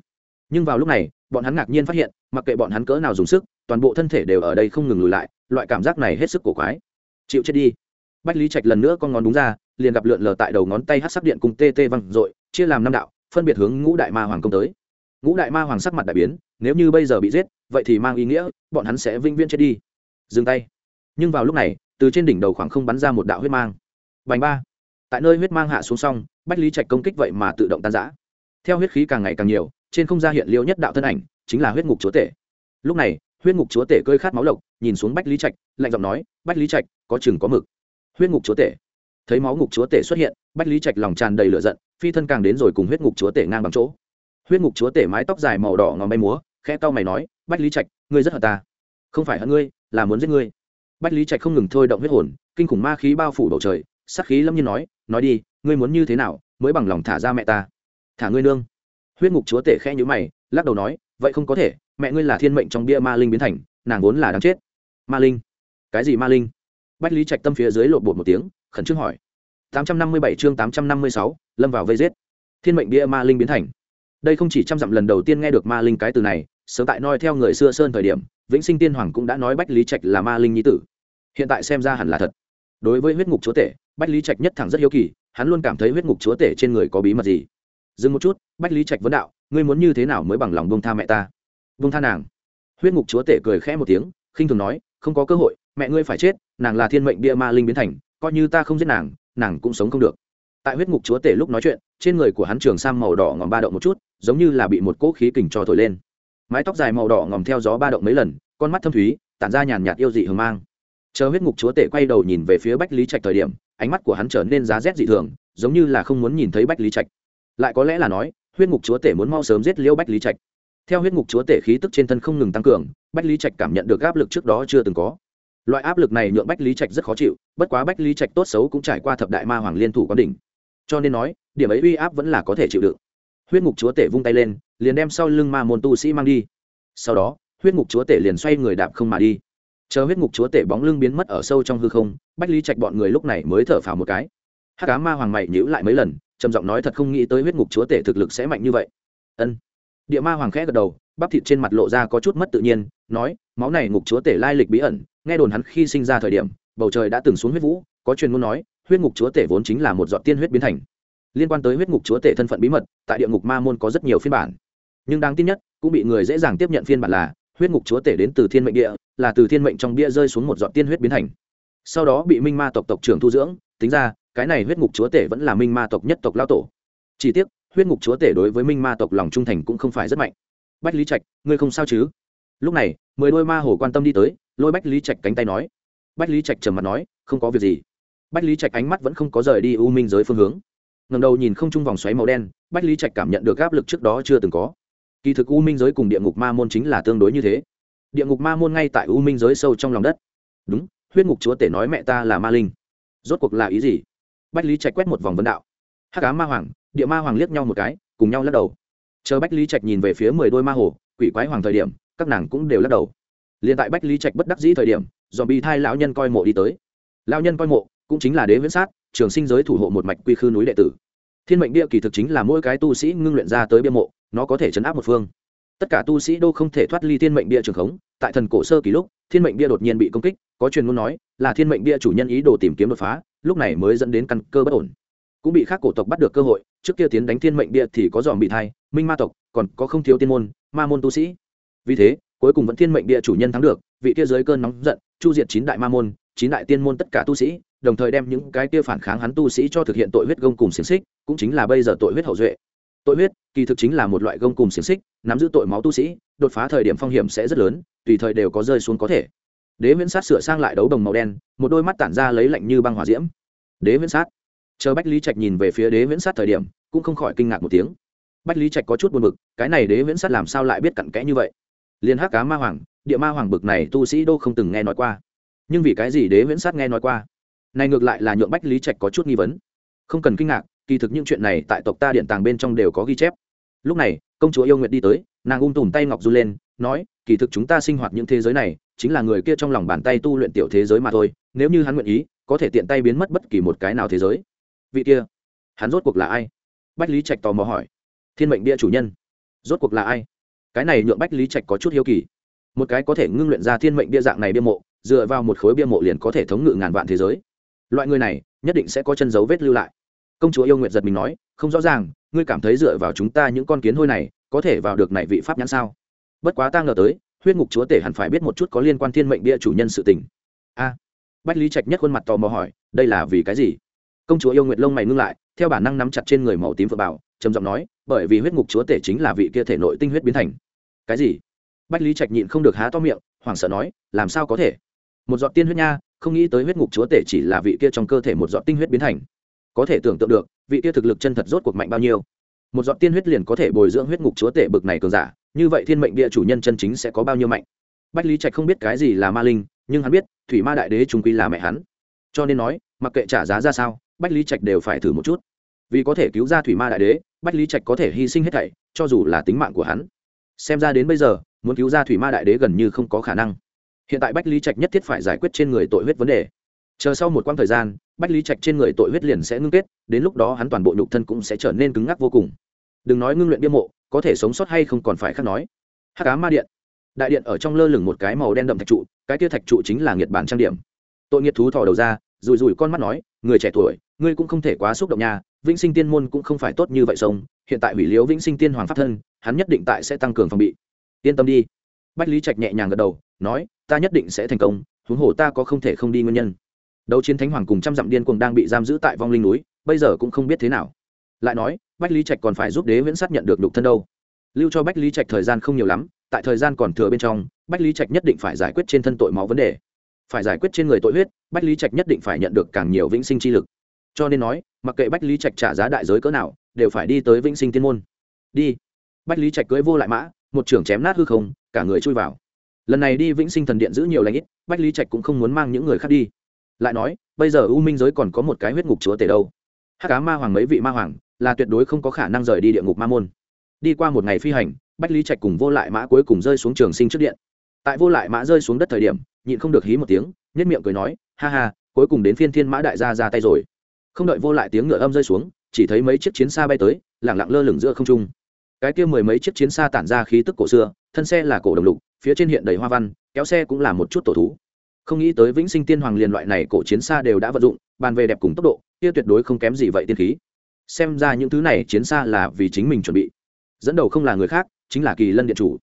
Nhưng vào lúc này, bọn hắn ngạc nhiên phát hiện, mặc kệ bọn hắn cỡ nào dùng sức, toàn bộ thân thể đều ở đây không ngừng lùi lại, loại cảm giác này hết sức cổ quái. Chịu chết đi bách lý trạch lần nữa con ngón đúng ra, liền gặp lượn lờ tại đầu ngón tay hát sắc điện cùng tê tê văng r chia làm năm đạo, phân biệt hướng ngũ đại ma hoàng công tới. Ngũ đại ma hoàng sắc mặt đại biến, nếu như bây giờ bị giết, vậy thì mang ý nghĩa, bọn hắn sẽ vĩnh viễn chết đi. Dừng tay. Nhưng vào lúc này, từ trên đỉnh đầu khoảng không bắn ra một đạo huyết mang. Bành ba. Tại nơi huyết mang hạ xuống xong, bách lý trạch công kích vậy mà tự động tan giã theo huyết khí càng ngày càng nhiều, trên không gian hiện liêu nhất đạo thân ảnh, chính là huyết ngục chúa tể. Lúc này, huyết ngục chúa tể cơi khát máu lộc, nhìn xuống bách lý trạch, lạnh giọng nói, bách lý trạch, có chừng có mực huyết ngục chúa tể. Thấy máu ngục chúa tể xuất hiện, bách lý trạch lòng tràn đầy lửa giận, phi thân càng đến rồi cùng huyết ngục chúa tể ngang bằng chỗ. Huyết ngục chúa tể mái tóc dài màu đỏ ngòm bay múa khe tao mày nói, bách lý trạch, ngươi rất hận ta. Không phải hận ngươi, là muốn giết ngươi. Bách lý trạch không ngừng thôi động huyết hồn, kinh khủng ma khí bao phủ bầu trời sắc khí lâm nhiên nói nói đi, ngươi muốn như thế nào mới bằng lòng thả ra mẹ ta? Thả ngươi nương. Huyết ngục chúa tể khe nhữ mày, lắc đầu nói, vậy không có thể, mẹ ngươi là thiên mệnh trong bia ma linh biến thành, nàng vốn là đáng chết. Ma linh. Cái gì ma linh? Bách lý trạch tâm phía dưới lộn bột một tiếng, khẩn trương hỏi. Tám trăm năm mươi bảy chương tám trăm năm mươi sáu, lâm vào vây giết. Thiên mệnh bia ma linh biến thành. Đây không chỉ trăm dặm lần đầu tiên nghe được ma linh cái từ này, sớm tại noi theo người xưa sơn thời điểm, vĩnh sinh tiên hoàng cũng đã nói bách lý trạch là ma linh nhi tử. Hiện tại xem ra hẳn là thật. Đối với huyết ngục chúa tể, bách lý trạch nhất thẳng rất hiếu kỳ, hắn luôn cảm thấy huyết ngục chúa tể trên người có bí mật gì. Dừng một chút, bách lý trạch vấn đạo, ngươi muốn như thế nào mới bằng lòng bông tha mẹ ta? Bông tha nàng. Huyết ngục chúa tể cười khẽ một tiếng, khinh thường nói, không có cơ hội mẹ ngươi phải chết, nàng là thiên mệnh bia ma linh biến thành, coi như ta không giết nàng nàng cũng sống không được. Tại huyết ngục chúa tể lúc nói chuyện, trên người của hắn trường sang màu đỏ ngòm ba động một chút, giống như là bị một cỗ khí kình cho thổi lên. Mái tóc dài màu đỏ ngòm theo gió ba động mấy lần, con mắt thâm thúy, tản ra nhàn nhạt yêu dị hờ mang. Chờ huyết ngục chúa tể quay đầu nhìn về phía bách lý trạch thời điểm, ánh mắt của hắn trở nên giá rét dị thường, giống như là không muốn nhìn thấy bách lý trạch. Lại có lẽ là nói, huyết ngục chúa tể muốn mau sớm giết liêu bách lý trạch. Theo huyết ngục chúa tể khí tức trên thân không ngừng tăng cường, bách lý trạch cảm nhận được áp lực trước đó chưa từng có loại áp lực này nhượng bách lý trạch rất khó chịu, bất quá bách lý trạch tốt xấu cũng trải qua thập đại ma hoàng liên thủ quán đỉnh. Cho nên nói, điểm ấy uy áp vẫn là có thể chịu đựng. Huyết ngục chúa tể vung tay lên, liền đem sau lưng ma môn tu sĩ mang đi. Sau đó, huyết ngục chúa tể liền xoay người đạp không mà đi. Chờ huyết ngục chúa tể bóng lưng biến mất ở sâu trong hư không, bách lý trạch bọn người lúc này mới thở phào một cái. Hát cá ma hoàng mày nhữ lại mấy lần, trầm giọng nói thật không nghĩ tới huyết ngục chúa tể thực lực sẽ mạnh như vậy. Ân. Địa ma hoàng khẽ gật đầu, bắp thịt trên mặt lộ ra có chút mất tự nhiên, nói, máu này ngục chúa tể lai lịch bí ẩn nghe đồn hắn khi sinh ra thời điểm, bầu trời đã từng xuống huyết vũ, có truyền ngôn nói, huyết ngục chúa tể vốn chính là một giọt tiên huyết biến thành. Liên quan tới huyết ngục chúa tể thân phận bí mật, tại địa ngục ma môn có rất nhiều phiên bản. Nhưng đáng tin nhất, cũng bị người dễ dàng tiếp nhận phiên bản là, huyết ngục chúa tể đến từ thiên mệnh địa, là từ thiên mệnh trong bia rơi xuống một giọt tiên huyết biến thành. Sau đó bị minh ma tộc tộc trưởng thu dưỡng, tính ra, cái này huyết ngục chúa tể vẫn là minh ma tộc nhất tộc lao tổ. Chỉ tiếc, huyết ngục chúa tể đối với minh ma tộc lòng trung thành cũng không phải rất mạnh. Bách lý trạch, ngươi không sao chứ? Lúc này, mười đôi ma hồ quan tâm đi tới lôi bách lý trạch cánh tay nói. Bách lý trạch trầm mặt nói, không có việc gì. Bách lý trạch ánh mắt vẫn không có rời đi u minh giới phương hướng. Ngầm đầu nhìn không chung vòng xoáy màu đen, bách lý trạch cảm nhận được áp lực trước đó chưa từng có. Kỳ thực u minh giới cùng địa ngục ma môn chính là tương đối như thế. Địa ngục ma môn ngay tại u minh giới sâu trong lòng đất. Đúng, huyết ngục chúa tể nói mẹ ta là ma linh. Rốt cuộc là ý gì? Bách lý trạch quét một vòng vấn đạo. Hắc á ma hoàng, địa ma hoàng liếc nhau một cái, cùng nhau lắc đầu. Chờ bách lý trạch nhìn về phía mười đôi ma hồ, quỷ quái hoàng thời điểm, các nàng cũng đều lắc đầu liền tại bách lý trạch bất đắc dĩ thời điểm dòm bị thai lão nhân coi mộ đi tới. Lão nhân coi mộ cũng chính là đế viễn sát, trường sinh giới thủ hộ một mạch quy khư núi đệ tử. Thiên mệnh địa kỳ thực chính là mỗi cái tu sĩ ngưng luyện ra tới bia mộ, nó có thể chấn áp một phương. Tất cả tu sĩ đô không thể thoát ly thiên mệnh bia trường khống, tại thần cổ sơ kỳ lúc, thiên mệnh bia đột nhiên bị công kích, có truyền ngôn nói là thiên mệnh bia chủ nhân ý đồ tìm kiếm đột phá, lúc này mới dẫn đến căn cơ bất ổn. Cũng bị khác cổ tộc bắt được cơ hội, trước kia tiến đánh thiên mệnh bia thì có dòm bị thai, minh ma tộc, còn có không thiếu tiên môn, ma môn tu sĩ. Vì thế cuối cùng vẫn thiên mệnh địa chủ nhân thắng được, vị kia dưới cơn nóng giận, chu diệt chín đại ma môn, chín đại tiên môn tất cả tu sĩ, đồng thời đem những cái kia phản kháng hắn tu sĩ cho thực hiện tội huyết gông cùng xiềng xích, cũng chính là bây giờ tội huyết hậu duệ. Tội huyết, kỳ thực chính là một loại gông cùng xiềng xích, nắm giữ tội máu tu sĩ, đột phá thời điểm phong hiểm sẽ rất lớn, tùy thời đều có rơi xuống có thể. Đế viễn sát sửa sang lại đấu đồng màu đen, một đôi mắt tản ra lấy lạnh như băng hỏa diễm. Đế viễn sát. Chờ bách lý trạch nhìn về phía đế viễn sát thời điểm, cũng không khỏi kinh ngạc một tiếng. Bách lý trạch có chút buồn bực, cái này đế viễn sát làm sao lại biết cặn kẽ như vậy? Liên hắc cá ma hoàng, địa ma hoàng bực này tu sĩ đô không từng nghe nói qua. Nhưng vì cái gì đế viễn sát nghe nói qua? Này ngược lại là nhượng bách lý trạch có chút nghi vấn. Không cần kinh ngạc, kỳ thực những chuyện này tại tộc ta điện tàng bên trong đều có ghi chép. Lúc này, công chúa yêu nguyện đi tới, nàng ung tùm tay ngọc du lên, nói, kỳ thực chúng ta sinh hoạt những thế giới này, chính là người kia trong lòng bàn tay tu luyện tiểu thế giới mà thôi, nếu như hắn nguyện ý, có thể tiện tay biến mất bất kỳ một cái nào thế giới. Vị kia, hắn rốt cuộc là ai? Bách lý trạch tò mò hỏi. Thiên mệnh bia chủ nhân. Rốt cuộc là ai? Cái này nhượng bách lý trạch có chút hiếu kỳ. Một cái có thể ngưng luyện ra thiên mệnh bia dạng này bia mộ, dựa vào một khối bia mộ liền có thể thống ngự ngàn vạn thế giới. Loại người này, nhất định sẽ có chân dấu vết lưu lại. Công chúa yêu nguyện giật mình nói, không rõ ràng, ngươi cảm thấy dựa vào chúng ta những con kiến hôi này, có thể vào được này vị pháp nhãn sao? Bất quá ta ngờ tới, huyết ngục chúa tể hẳn phải biết một chút có liên quan thiên mệnh bia chủ nhân sự tình. A, bách lý trạch nhất khuôn mặt tò mò hỏi, đây là vì cái gì? Công chúa yêu nguyệt lông mày ngưng lại, theo bản năng nắm chặt trên người màu tím phượng bảo, trầm giọng nói, bởi vì huyết ngục chúa tể chính là vị kia thể nội tinh huyết biến thành. Cái gì? Bách lý trạch nhịn không được há to miệng, hoảng sợ nói, làm sao có thể? Một giọt tiên huyết nha, không nghĩ tới huyết ngục chúa tể chỉ là vị kia trong cơ thể một giọt tinh huyết biến thành. Có thể tưởng tượng được, vị kia thực lực chân thật rốt cuộc mạnh bao nhiêu. Một giọt tiên huyết liền có thể bồi dưỡng huyết ngục chúa tể bực này cường giả, như vậy thiên mệnh địa chủ nhân chân chính sẽ có bao nhiêu mạnh? Bách lý trạch không biết cái gì là ma linh, nhưng hắn biết, thủy ma đại đế trung quy là mẹ hắn. Cho nên nói, mặc kệ trả giá ra sao bách lý trạch đều phải thử một chút. Vì có thể cứu ra thủy ma đại đế, bách lý trạch có thể hy sinh hết thảy, cho dù là tính mạng của hắn. Xem ra đến bây giờ, muốn cứu ra thủy ma đại đế gần như không có khả năng. Hiện tại bách lý trạch nhất thiết phải giải quyết trên người tội huyết vấn đề. Chờ sau một quãng thời gian, bách lý trạch trên người tội huyết liền sẽ ngưng kết, đến lúc đó hắn toàn bộ nhục thân cũng sẽ trở nên cứng ngắc vô cùng. Đừng nói ngưng luyện bia mộ, có thể sống sót hay không còn phải khác nói. Hắc cá ma điện. Đại điện ở trong lơ lửng một cái màu đen đậm thạch trụ, cái kia thạch trụ chính là nghiệt bản trang điểm. Tội nghiệt thú thò đầu ra Rủi rủi con mắt nói, người trẻ tuổi, ngươi cũng không thể quá xúc động nha, vĩnh sinh tiên môn cũng không phải tốt như vậy sông, hiện tại hủy liếu vĩnh sinh tiên hoàng pháp thân, hắn nhất định tại sẽ tăng cường phòng bị. Yên tâm đi. Bách lý trạch nhẹ nhàng gật đầu, nói, ta nhất định sẽ thành công, huống hồ ta có không thể không đi nguyên nhân. Đấu chiến thánh hoàng cùng trăm dặm điên cuồng đang bị giam giữ tại vong linh núi, bây giờ cũng không biết thế nào. Lại nói, bách lý trạch còn phải giúp đế viễn sát nhận được đục thân đâu. Lưu cho bách lý trạch thời gian không nhiều lắm, tại thời gian còn thừa bên trong, bách lý trạch nhất định phải giải quyết trên thân tội máu vấn đề phải giải quyết trên người tội huyết, bách lý trạch nhất định phải nhận được càng nhiều vĩnh sinh chi lực. Cho nên nói, mặc kệ bách lý trạch trả giá đại giới cỡ nào, đều phải đi tới vĩnh sinh tiên môn. Đi. Bách lý trạch cưỡi vô lại mã, một trưởng chém nát hư không, cả người chui vào. Lần này đi vĩnh sinh thần điện giữ nhiều lãnh ít, bách lý trạch cũng không muốn mang những người khác đi. Lại nói, bây giờ u minh giới còn có một cái huyết ngục chúa tể đâu. Hát cá ma hoàng mấy vị ma hoàng, là tuyệt đối không có khả năng rời đi địa ngục ma môn. Đi qua một ngày phi hành, bách lý trạch cùng vô lại mã cuối cùng rơi xuống trường sinh trước điện. Tại vô lại mã rơi xuống đất thời điểm nhịn không được hí một tiếng nhất miệng cười nói, ha ha, cuối cùng đến phiên thiên mã đại gia ra tay rồi. Không đợi vô lại tiếng ngựa âm rơi xuống, chỉ thấy mấy chiếc chiến xa bay tới lẳng lặng lơ lửng giữa không trung. Cái kia mười mấy chiếc chiến xa tản ra khí tức cổ xưa, thân xe là cổ đồng lục, phía trên hiện đầy hoa văn, kéo xe cũng là một chút tổ thú. Không nghĩ tới vĩnh sinh tiên hoàng liền loại này cổ chiến xa đều đã vận dụng, bàn về đẹp cùng tốc độ, kia tuyệt đối không kém gì vậy tiên khí. Xem ra những thứ này chiến xa là vì chính mình chuẩn bị. Dẫn đầu không là người khác, chính là kỳ lân điện chủ.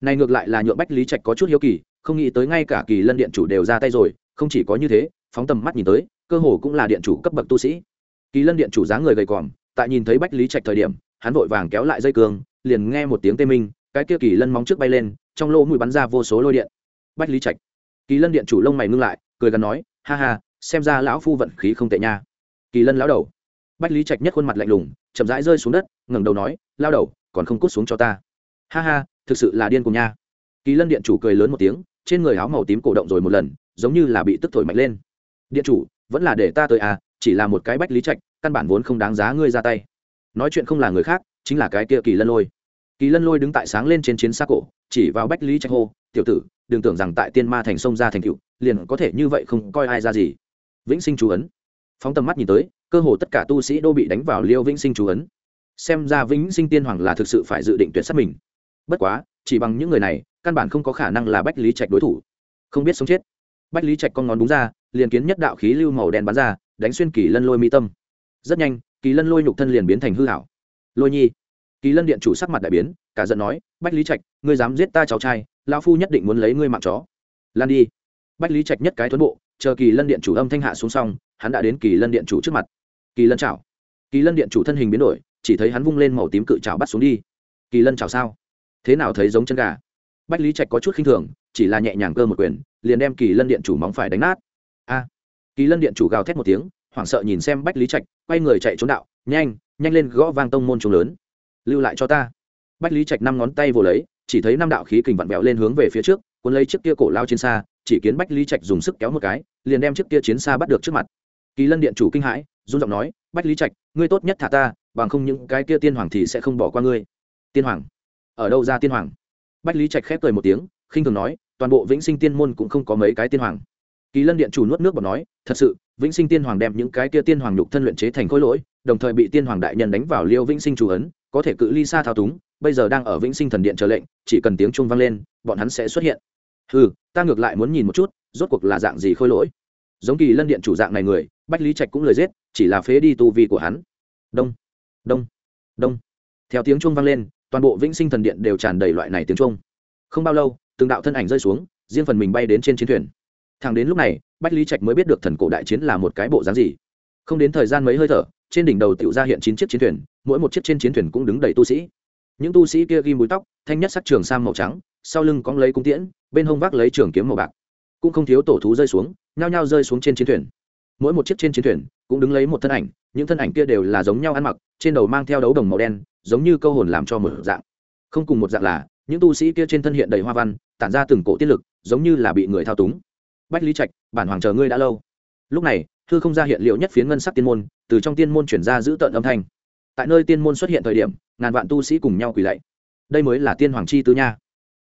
Này ngược lại là nhượng bách lý trạch có chút hiếu kỳ không nghĩ tới ngay cả kỳ lân điện chủ đều ra tay rồi, không chỉ có như thế, phóng tầm mắt nhìn tới, cơ hồ cũng là điện chủ cấp bậc tu sĩ. Kỳ lân điện chủ dáng người gầy còm, tại nhìn thấy bách lý trạch thời điểm, hắn vội vàng kéo lại dây cương, liền nghe một tiếng tê minh, cái kia kỳ lân móng trước bay lên, trong lỗ mũi bắn ra vô số lôi điện. Bách lý trạch. Kỳ lân điện chủ lông mày ngưng lại, cười gắn nói, ha ha, xem ra lão phu vận khí không tệ nha. Kỳ lân lão đầu. Bách lý trạch nhất khuôn mặt lạnh lùng, chậm rãi rơi xuống đất, ngẩng đầu nói lao đầu, còn không cút xuống cho ta. Ha ha, thực sự là điên cùng nha. Kỳ lân điện chủ cười lớn một tiếng trên người áo màu tím cổ động rồi một lần, giống như là bị tức thổi mạnh lên. Điện chủ, vẫn là để ta tới à chỉ là một cái bách lý trạch, căn bản vốn không đáng giá ngươi ra tay. Nói chuyện không là người khác, chính là cái kia kỳ lân lôi. Kỳ lân lôi đứng tại sáng lên trên chiến xa cổ, chỉ vào bách lý trạch hô, tiểu tử, đừng tưởng rằng tại tiên ma thành sông ra thành cựu liền có thể như vậy không coi ai ra gì. Vĩnh sinh chú ấn. Phóng tầm mắt nhìn tới, cơ hồ tất cả tu sĩ đô bị đánh vào liêu vĩnh sinh chú ấn. Xem ra vĩnh sinh tiên hoàng là thực sự phải dự định tuyệt sát mình. Bất quá, chỉ bằng những người này căn bản không có khả năng là bách lý trạch đối thủ. Không biết sống chết. Bách lý trạch con ngón đúng ra, liền kiến nhất đạo khí lưu màu đen bắn ra, đánh xuyên kỳ lân lôi mi tâm. Rất nhanh, kỳ lân lôi nhục thân liền biến thành hư hảo lôi nhi. Kỳ lân điện chủ sắc mặt đại biến, cả giận nói, bách lý trạch, ngươi dám giết ta cháu trai lao phu nhất định muốn lấy ngươi mạng chó. Lan đi. Bách lý trạch nhất cái tuấn bộ, chờ kỳ lân điện chủ âm thanh hạ xuống xong, hắn đã đến kỳ lân điện chủ trước mặt. Kỳ lân chảo. Kỳ lân điện chủ thân hình biến đổi, chỉ thấy hắn vung lên màu tím cự chảo bắt xuống đi. Kỳ lân chảo sao? Thế nào thấy giống chân gà? Bách lý trạch có chút khinh thường, chỉ là nhẹ nhàng cơ một quyền, liền đem kỳ lân điện chủ móng phải đánh nát. A! Kỳ lân điện chủ gào thét một tiếng, hoảng sợ nhìn xem bách lý trạch, quay người chạy trốn đạo, nhanh nhanh lên gõ vang tông môn trùng lớn. Lưu lại cho ta. Bách lý trạch năm ngón tay vồ lấy, chỉ thấy năm đạo khí kình vặn vẹo lên hướng về phía trước, cuốn lấy chiếc kia cổ lao trên xa, chỉ kiến bách lý trạch dùng sức kéo một cái, liền đem chiếc kia chiến xa bắt được trước mặt. Kỳ lân điện chủ kinh hãi, run giọng nói, bách lý trạch, ngươi tốt nhất thả ta, bằng không những cái kia tiên hoàng thì sẽ không bỏ qua ngươi. Tiên hoàng? Ở đâu ra tiên hoàng? Bách lý trạch khép cười một tiếng, khinh thường nói, toàn bộ vĩnh sinh tiên môn cũng không có mấy cái tiên hoàng. Kỳ lân điện chủ nuốt nước bọt nói, thật sự, vĩnh sinh tiên hoàng đem những cái kia tiên hoàng nhục thân luyện chế thành khối lỗi, đồng thời bị tiên hoàng đại nhân đánh vào liêu vĩnh sinh chủ ấn, có thể cự ly xa thao túng, bây giờ đang ở vĩnh sinh thần điện chờ lệnh, chỉ cần tiếng chuông vang lên, bọn hắn sẽ xuất hiện. Ừ ta ngược lại muốn nhìn một chút, rốt cuộc là dạng gì khôi lỗi? Giống kỳ lân điện chủ dạng này người, bách lý trạch cũng lời giết, chỉ là phế đi tu vi của hắn. Đông đông đông. Theo tiếng chuông vang lên toàn bộ vĩnh sinh thần điện đều tràn đầy loại này tiếng chuông không bao lâu, từng đạo thân ảnh rơi xuống, riêng phần mình bay đến trên chiến thuyền. Thẳng đến lúc này, bách lý trạch mới biết được thần cổ đại chiến là một cái bộ dáng gì. Không đến thời gian mấy hơi thở, trên đỉnh đầu tựu ra hiện chín chiếc chiến thuyền, mỗi một chiếc trên chiến thuyền cũng đứng đầy tu sĩ. Những tu sĩ kia ghi mũi tóc, thanh nhất sắc trường sam màu trắng, sau lưng cóng lấy cung tiễn, bên hông vác lấy trường kiếm màu bạc. Cũng không thiếu tổ thú rơi xuống, nhao nhao rơi xuống trên chiến thuyền. Mỗi một chiếc trên chiến thuyền, cũng đứng lấy một thân ảnh, những thân ảnh kia đều là giống nhau ăn mặc, trên đầu mang theo đấu đồng màu đen giống như câu hồn làm cho một dạng. Không cùng một dạng là, những tu sĩ kia trên thân hiện đầy hoa văn, tản ra từng cổ tiết lực, giống như là bị người thao túng. Bách lý trạch, bản hoàng chờ ngươi đã lâu. Lúc này, thư không ra hiện liệu nhất phiến ngân sắc tiên môn, từ trong tiên môn chuyển ra giữ tợn âm thanh. Tại nơi tiên môn xuất hiện thời điểm, ngàn vạn tu sĩ cùng nhau quỳ lạy. Đây mới là tiên hoàng chi tứ nha.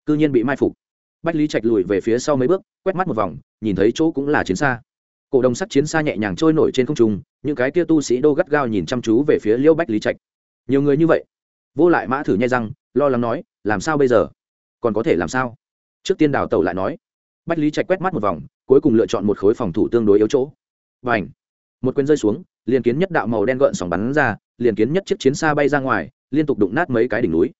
Cư nhiên bị mai phục. Bách lý trạch lùi về phía sau mấy bước, quét mắt một vòng, nhìn thấy chỗ cũng là chiến xa. Cổ đồng sắt chiến xa nhẹ nhàng trôi nổi trên không trung, những cái kia tu sĩ đô gắt gao nhìn chăm chú về phía liêu bách lý trạch. Nhiều người như vậy vô lại mã thử nhai răng, lo lắng nói, làm sao bây giờ? Còn có thể làm sao? Trước tiên đào tẩu lại nói. Bách lý trạch quét mắt một vòng, cuối cùng lựa chọn một khối phòng thủ tương đối yếu chỗ. Và ảnh một quyền rơi xuống, liền kiến nhất đạo màu đen gợn sóng bắn ra, liền kiến nhất chiếc chiến xa bay ra ngoài, liên tục đụng nát mấy cái đỉnh núi.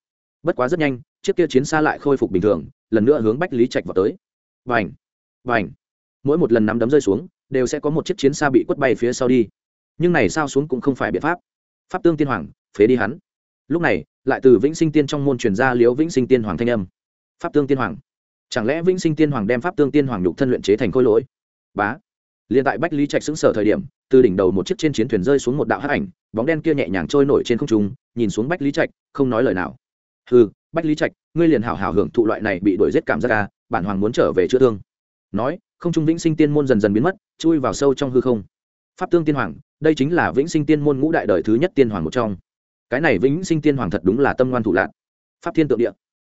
Bất quá rất nhanh, chiếc kia chiến xa lại khôi phục bình thường, lần nữa hướng bách lý trạch vào tới. Và ảnh và ảnh mỗi một lần nắm đấm rơi xuống, đều sẽ có một chiếc chiến xa bị quất bay phía sau đi. Nhưng này sao xuống cũng không phải biện pháp. Pháp tương tiên hoàng, phế đi hắn lúc này, lại từ vĩnh sinh tiên trong môn truyền ra liếu vĩnh sinh tiên hoàng thanh âm. Pháp tương tiên hoàng. Chẳng lẽ vĩnh sinh tiên hoàng đem pháp tương tiên hoàng nhục thân luyện chế thành khôi lỗi? Bá. Liền tại bách lý trạch xứng sở thời điểm, từ đỉnh đầu một chiếc trên chiến thuyền rơi xuống một đạo hắc ảnh, bóng đen kia nhẹ nhàng trôi nổi trên không trung, nhìn xuống bách lý trạch, không nói lời nào. Hừ, bách lý trạch, ngươi liền hảo hảo hưởng thụ loại này bị đuổi giết cảm giác ca bản hoàng muốn trở về chữa thương. Nói, không trung vĩnh sinh tiên môn dần dần biến mất, chui vào sâu trong hư không. Pháp tương tiên hoàng, đây chính là vĩnh sinh tiên môn ngũ đại đời thứ nhất tiên hoàng một trong cái này vĩnh sinh tiên hoàng thật đúng là tâm ngoan thủ lạc. Pháp thiên tượng địa.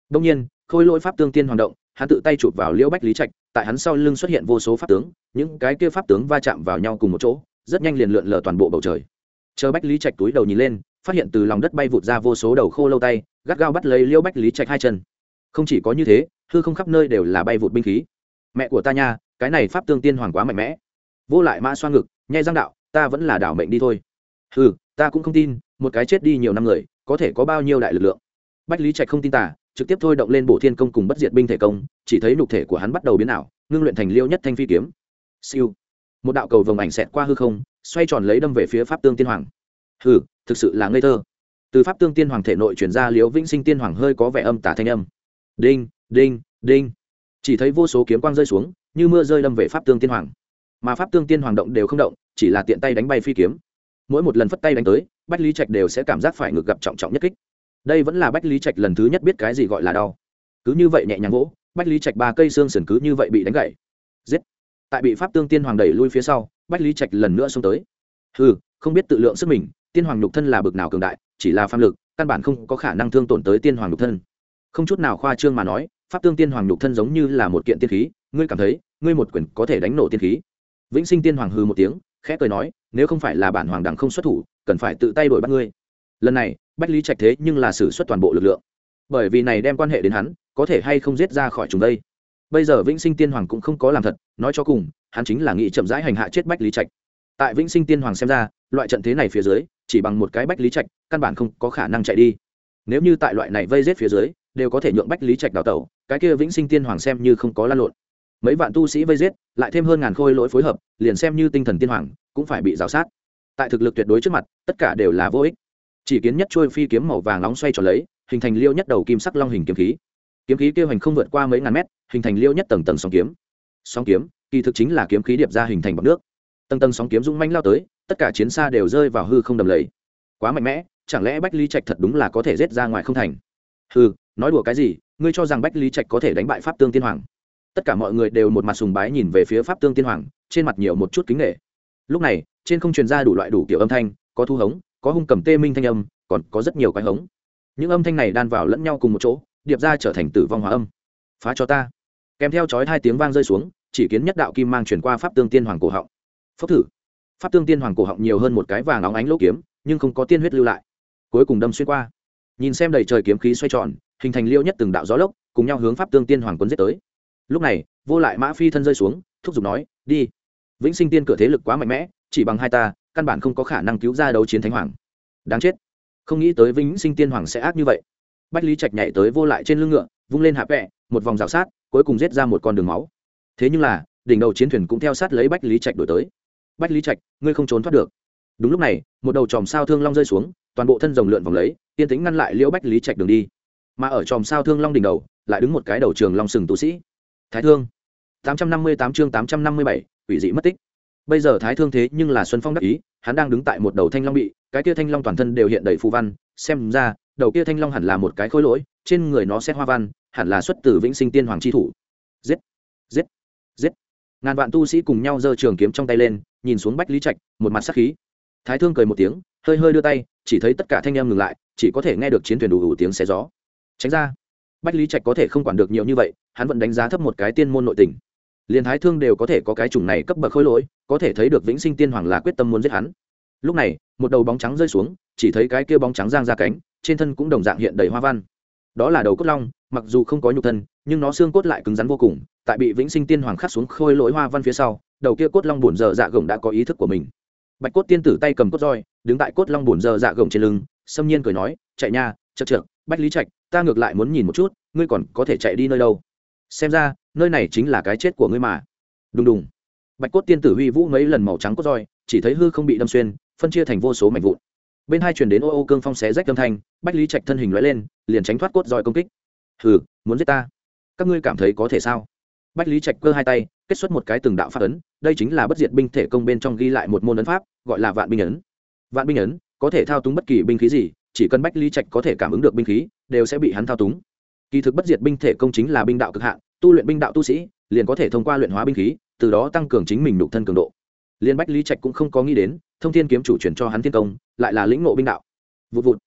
Đông nhiên, khôi lỗi pháp tương tiên hoàng động, hắn tự tay chụp vào liễu bách lý trạch, tại hắn sau lưng xuất hiện vô số pháp tướng, những cái kia pháp tướng va chạm vào nhau cùng một chỗ, rất nhanh liền lượn lờ toàn bộ bầu trời. Chờ bách lý trạch túi đầu nhìn lên, phát hiện từ lòng đất bay vụt ra vô số đầu khô lâu tay, gắt gao bắt lấy liễu bách lý trạch hai chân. Không chỉ có như thế, hư không khắp nơi đều là bay vụt binh khí. Mẹ của ta nha, cái này pháp tương tiên hoàng quá mạnh mẽ. Vô lại mã xoa ngực, nhai răng đạo, ta vẫn là đảo mệnh đi thôi. Ừ ta cũng không tin một cái chết đi nhiều năm người, có thể có bao nhiêu đại lực lượng. Bách lý trạch không tin tả trực tiếp thôi động lên bộ thiên công cùng bất diệt binh thể công, chỉ thấy nhục thể của hắn bắt đầu biến ảo, ngưng luyện thành liêu nhất thanh phi kiếm. Siêu. Một đạo cầu vồng ảnh xẹt qua hư không, xoay tròn lấy đâm về phía pháp tương tiên hoàng. Hừ, thực sự là ngây thơ. Từ pháp tương tiên hoàng thể nội chuyển ra liếu vĩnh sinh tiên hoàng hơi có vẻ âm tả thanh âm. Đinh đinh đinh. Chỉ thấy vô số kiếm quang rơi xuống, như mưa rơi đâm về pháp tương tiên hoàng. Mà pháp tương tiên hoàng động đều không động, chỉ là tiện tay đánh bay phi kiếm. Mỗi một lần phất tay đánh tới bách lý trạch đều sẽ cảm giác phải ngược gặp trọng trọng nhất kích. Đây vẫn là bách lý trạch lần thứ nhất biết cái gì gọi là đau. Cứ như vậy nhẹ nhàng gỗ bách lý trạch ba cây xương sườn cứ như vậy bị đánh gãy. Giết. Tại bị pháp tương tiên hoàng đẩy lui phía sau, bách lý trạch lần nữa xông tới. Ừ không biết tự lượng sức mình, tiên hoàng nhục thân là bực nào cường đại, chỉ là pháp lực, căn bản không có khả năng thương tổn tới tiên hoàng nhục thân. Không chút nào khoa trương mà nói, pháp tương tiên hoàng nhục thân giống như là một kiện tiên khí, ngươi cảm thấy, ngươi một quyền có thể đánh nổ tiên khí. Vĩnh sinh tiên hoàng hư một tiếng, khẽ cười nói nếu không phải là bản hoàng đẳng không xuất thủ, cần phải tự tay đổi bắt ngươi. Lần này, bách lý trạch thế nhưng là xử suất toàn bộ lực lượng. Bởi vì này đem quan hệ đến hắn, có thể hay không giết ra khỏi chúng đây? Bây giờ vĩnh sinh tiên hoàng cũng không có làm thật, nói cho cùng, hắn chính là nghị chậm rãi hành hạ chết bách lý trạch. Tại vĩnh sinh tiên hoàng xem ra, loại trận thế này phía dưới, chỉ bằng một cái bách lý trạch, căn bản không có khả năng chạy đi. Nếu như tại loại này vây rết phía dưới, đều có thể nhượng bách lý trạch đào tẩu, cái kia vĩnh sinh tiên hoàng xem như không có lan lộn. Mấy vạn tu sĩ vây giết, lại thêm hơn ngàn khôi lỗi phối hợp, liền xem như tinh thần tiên hoàng cũng phải bị rào sát. Tại thực lực tuyệt đối trước mặt, tất cả đều là vô ích. Chỉ kiến nhất trôi phi kiếm màu vàng nóng xoay tròn lấy, hình thành liêu nhất đầu kim sắc long hình kiếm khí. Kiếm khí kêu hành không vượt qua mấy ngàn mét, hình thành liêu nhất tầng tầng sóng kiếm. Sóng kiếm, kỳ thực chính là kiếm khí điệp ra hình thành bọc nước. Tầng tầng sóng kiếm rung manh lao tới, tất cả chiến xa đều rơi vào hư không đầm lầy. Quá mạnh mẽ, chẳng lẽ bách lý trạch thật đúng là có thể rết ra ngoài không thành? Hư nói đùa cái gì, ngươi cho rằng bách lý trạch có thể đánh bại pháp tương tiên hoàng? Tất cả mọi người đều một mặt sùng bái nhìn về phía pháp tương tiên hoàng, trên mặt nhiều một chút kính nghệ lúc này, trên không truyền ra đủ loại đủ kiểu âm thanh, có thu hống, có hung cầm tê minh thanh âm, còn có rất nhiều cái hống. Những âm thanh này đan vào lẫn nhau cùng một chỗ, điệp ra trở thành tử vong hóa âm. Phá cho ta. Kèm theo chói hai tiếng vang rơi xuống, chỉ kiến nhất đạo kim mang chuyển qua pháp tương tiên hoàng cổ họng. Phốc thử. Pháp tương tiên hoàng cổ họng nhiều hơn một cái vàng óng ánh lỗ kiếm, nhưng không có tiên huyết lưu lại. Cuối cùng đâm xuyên qua. Nhìn xem đầy trời kiếm khí xoay tròn, hình thành liêu nhất từng đạo gió lốc, cùng nhau hướng pháp tương tiên hoàng quân giết tới. Lúc này, vô lại mã phi thân rơi xuống, thúc giục nói, đi vĩnh sinh tiên cửa thế lực quá mạnh mẽ chỉ bằng hai ta căn bản không có khả năng cứu ra đấu chiến thánh hoàng. Đáng chết. Không nghĩ tới vĩnh sinh tiên hoàng sẽ ác như vậy. Bách lý trạch nhảy tới vô lại trên lưng ngựa vung lên hạ vẹ một vòng rào sát cuối cùng giết ra một con đường máu. Thế nhưng là đỉnh đầu chiến thuyền cũng theo sát lấy bách lý trạch đổi tới. Bách lý trạch ngươi không trốn thoát được. Đúng lúc này một đầu chòm sao thương long rơi xuống toàn bộ thân rồng lượn vòng lấy tiên tính ngăn lại liễu bách lý trạch đường đi. Mà ở chòm sao thương long đỉnh đầu lại đứng một cái đầu trường long sừng tu sĩ. Thái thương. 858 chương 857, quỷ dị mất tích. Bây giờ thái thương thế nhưng là xuân phong đắc ý, hắn đang đứng tại một đầu thanh long bị, cái kia thanh long toàn thân đều hiện đầy phù văn, xem ra, đầu kia thanh long hẳn là một cái khối lỗi, trên người nó xét hoa văn, hẳn là xuất từ vĩnh sinh tiên hoàng tri thủ. Giết! Giết! Giết! Ngàn vạn tu sĩ cùng nhau giơ trường kiếm trong tay lên, nhìn xuống bách lý trạch, một mặt sắc khí. Thái thương cười một tiếng, hơi hơi đưa tay, chỉ thấy tất cả thanh em ngừng lại, chỉ có thể nghe được chiến thuyền đủ đủ tiếng xé gió. Tránh ra! Bách lý trạch có thể không quản được nhiều như vậy, hắn vẫn đánh giá thấp một cái tiên môn nội tình liền thái thương đều có thể có cái chủng này cấp bậc khôi lỗi, có thể thấy được vĩnh sinh tiên hoàng là quyết tâm muốn giết hắn. Lúc này, một đầu bóng trắng rơi xuống, chỉ thấy cái kia bóng trắng giang ra cánh, trên thân cũng đồng dạng hiện đầy hoa văn. Đó là đầu cốt long, mặc dù không có nhục thân, nhưng nó xương cốt lại cứng rắn vô cùng, tại bị vĩnh sinh tiên hoàng khắc xuống khôi lỗi hoa văn phía sau, đầu kia cốt long bổn giờ dạ gồng đã có ý thức của mình. Bạch cốt tiên tử tay cầm cốt roi, đứng tại cốt long bổn giờ dạ gồng trên lưng, xâm nhiên cười nói, chạy nha chật trượt bách lý trạch, ta ngược lại muốn nhìn một chút, ngươi còn có thể chạy đi nơi đâu? Xem ra nơi này chính là cái chết của ngươi mà. Đùng đùng. Bạch cốt tiên tử huy vũ mấy lần màu trắng cốt roi, chỉ thấy hư không bị đâm xuyên, phân chia thành vô số mảnh vụn. Bên hai chuyển đến ô ô cương phong xé rách âm thanh, bách lý trạch thân hình lóe lên, liền tránh thoát cốt roi công kích. Hừ, muốn giết ta? Các ngươi cảm thấy có thể sao? Bách lý trạch cơ hai tay, kết xuất một cái từng đạo pháp ấn, đây chính là bất diệt binh thể công bên trong ghi lại một môn ấn pháp, gọi là vạn binh ấn. Vạn binh ấn có thể thao túng bất kỳ binh khí gì, chỉ cần bách lý trạch có thể cảm ứng được binh khí, đều sẽ bị hắn thao túng kỳ thực bất diệt binh thể công chính là binh đạo cực hạn, tu luyện binh đạo tu sĩ, liền có thể thông qua luyện hóa binh khí, từ đó tăng cường chính mình nhục thân cường độ. Liên bách lý trạch cũng không có nghĩ đến, thông thiên kiếm chủ chuyển cho hắn thiên công, lại là lĩnh ngộ binh đạo. Vụt vụt.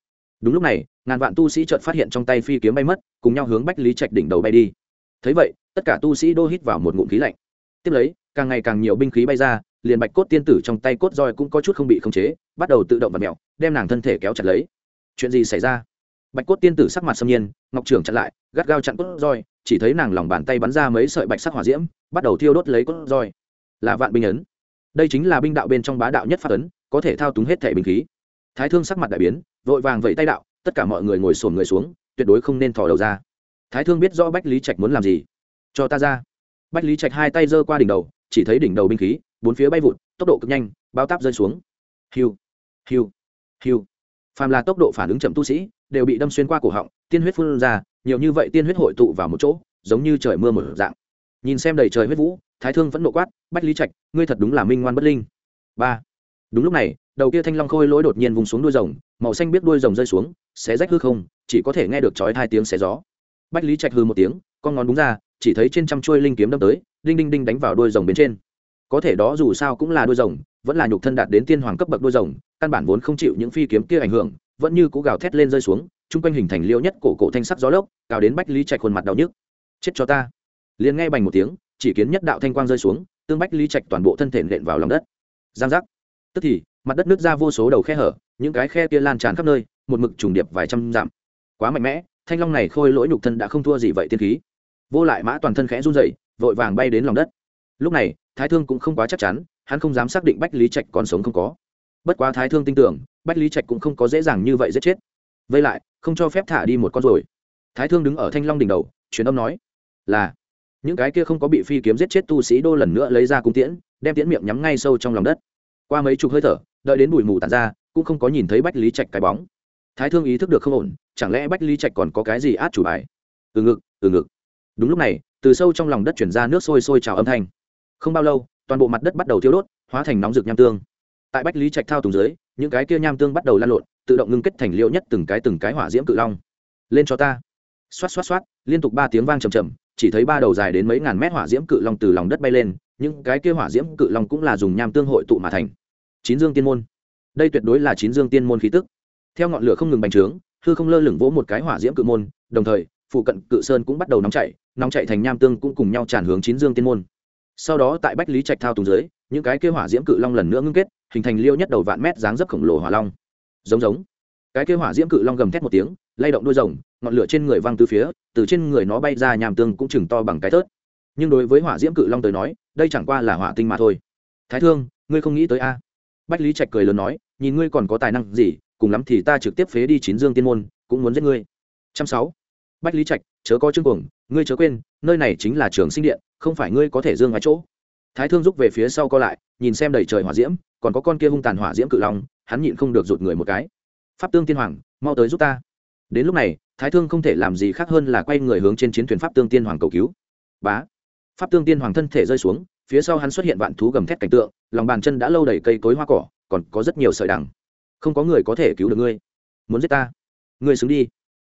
Đúng lúc này, ngàn vạn tu sĩ chợt phát hiện trong tay phi kiếm bay mất, cùng nhau hướng bách lý trạch đỉnh đầu bay đi. Thấy vậy, tất cả tu sĩ đô hít vào một ngụm khí lạnh. Tiếp lấy, càng ngày càng nhiều binh khí bay ra liền bạch cốt tiên tử trong tay cốt roi cũng có chút không bị khống chế, bắt đầu tự động và mẹo đem nàng thân thể kéo chặt lấy. Chuyện gì xảy ra? Bạch cốt tiên tử sắc mặt xâm nhiên, ngọc trưởng chặn lại, gắt gao chặn cốt roi, chỉ thấy nàng lòng bàn tay bắn ra mấy sợi bạch sắc hỏa diễm, bắt đầu thiêu đốt lấy cốt roi. Là vạn binh ấn. Đây chính là binh đạo bên trong bá đạo nhất phát ấn, có thể thao túng hết thể binh khí. Thái thương sắc mặt đại biến, vội vàng vẫy tay đạo, tất cả mọi người ngồi sổn người xuống, tuyệt đối không nên thò đầu ra. Thái thương biết rõ bách lý trạch muốn làm gì. Cho ta ra. Bách lý trạch hai tay giơ qua đỉnh đầu, chỉ thấy đỉnh đầu binh khí, bốn phía bay vụt, tốc độ cực nhanh, bao táp rơi xuống. Hiu hiu hiu. Phàm là tốc độ phản ứng chậm tu sĩ đều bị đâm xuyên qua cổ họng, tiên huyết phun ra, nhiều như vậy tiên huyết hội tụ vào một chỗ, giống như trời mưa một dạng. Nhìn xem đầy trời huyết vũ, thái thương vẫn nộ quát, bách lý trạch, ngươi thật đúng là minh ngoan bất linh. Ba. Đúng lúc này, đầu kia thanh long khôi lỗi đột nhiên vùng xuống đuôi rồng, màu xanh biết đuôi rồng rơi xuống, xé rách hư không, chỉ có thể nghe được chói hai tiếng xé gió. Bách lý trạch hư một tiếng, con ngón đúng ra, chỉ thấy trên trăm chuôi linh kiếm đâm tới, đinh đinh đinh đánh vào đuôi rồng bên trên. Có thể đó dù sao cũng là đuôi rồng, vẫn là nhục thân đạt đến tiên hoàng cấp bậc đuôi rồng, căn bản vốn không chịu những phi kiếm kia ảnh hưởng vẫn như cú gào thét lên rơi xuống, chung quanh hình thành liêu nhất cổ cổ thanh sắc gió lốc, cào đến bách lý trạch khuôn mặt đau nhức. Chết cho ta. Liền nghe bành một tiếng, chỉ kiến nhất đạo thanh quang rơi xuống, tương bách lý trạch toàn bộ thân thể nện vào lòng đất. Giang giác. Tức thì, mặt đất nước ra vô số đầu khe hở, những cái khe kia lan tràn khắp nơi, một mực trùng điệp vài trăm dặm. Quá mạnh mẽ, thanh long này khôi lỗi nhục thân đã không thua gì vậy tiên khí. Vô lại mã toàn thân khẽ run dậy vội vàng bay đến lòng đất. Lúc này, thái thương cũng không quá chắc chắn, hắn không dám xác định bách lý trạch còn sống không có. Bất quá thái thương tin tưởng bách lý trạch cũng không có dễ dàng như vậy giết chết. Vây lại, không cho phép thả đi một con rồi. Thái thương đứng ở thanh long đỉnh đầu, truyền âm nói, là, những cái kia không có bị phi kiếm giết chết tu sĩ đô lần nữa lấy ra cung tiễn, đem tiễn miệng nhắm ngay sâu trong lòng đất. Qua mấy chục hơi thở, đợi đến bụi mù tàn ra, cũng không có nhìn thấy bách lý trạch cái bóng. Thái thương ý thức được không ổn, chẳng lẽ bách lý trạch còn có cái gì át chủ bài? Từ ngực từ ngực. Đúng lúc này, từ sâu trong lòng đất chuyển ra nước sôi sôi trào âm thanh. Không bao lâu, toàn bộ mặt đất bắt đầu thiêu đốt, hóa thành nóng rực nham tương. Tại bách lý trạch thao tùng dưới những cái kia nham tương bắt đầu lan lộn, tự động ngưng kết thành liệu nhất từng cái từng cái hỏa diễm cự long. Lên cho ta. Xoát xoát xoát, liên tục ba tiếng vang trầm trầm, chỉ thấy ba đầu dài đến mấy ngàn mét hỏa diễm cự long từ lòng đất bay lên, những cái kia hỏa diễm cự long cũng là dùng nham tương hội tụ mà thành. Chín dương tiên môn. Đây tuyệt đối là chín dương tiên môn khí tức. Theo ngọn lửa không ngừng bành trướng, hư không lơ lửng vỗ một cái hỏa diễm cự môn, đồng thời, phụ cận cự sơn cũng bắt đầu nóng chạy nóng chạy thành nham tương cũng cùng nhau tràn hướng chín dương tiên môn. Sau đó tại bách lý trạch thao tùng dưới, những cái kia hỏa diễm cự long lần nữa ngưng kết hình thành liêu nhất đầu vạn mét dáng dấp khổng lồ hỏa long. Giống giống. Cái kia hỏa diễm cự long gầm thét một tiếng, lay động đôi rồng, ngọn lửa trên người văng từ phía, từ trên người nó bay ra nhàm tương cũng chừng to bằng cái tớt nhưng đối với hỏa diễm cự long tới nói, đây chẳng qua là hỏa tinh mà thôi. Thái thương, ngươi không nghĩ tới a? Bách lý trạch cười lớn nói, nhìn ngươi còn có tài năng gì, cùng lắm thì ta trực tiếp phế đi chín dương tiên môn, cũng muốn giết ngươi. Trăm sáu. Bách lý trạch, chớ có chương cuồng, ngươi chớ quên, nơi này chính là trường sinh điện, không phải ngươi có thể dương ngoài chỗ. Thái thương rút về phía sau co lại, nhìn xem đầy trời hỏa diễm còn có con kia hung tàn hỏa diễm cự long, hắn nhịn không được rụt người một cái. Pháp tương tiên hoàng, mau tới giúp ta. Đến lúc này, thái thương không thể làm gì khác hơn là quay người hướng trên chiến thuyền pháp tương tiên hoàng cầu cứu. Bá! Pháp tương tiên hoàng thân thể rơi xuống, phía sau hắn xuất hiện vạn thú gầm thét cảnh tượng, lòng bàn chân đã lâu đầy cây cối hoa cỏ, còn có rất nhiều sợi đằng. Không có người có thể cứu được ngươi. Muốn giết ta? Ngươi xứng đi.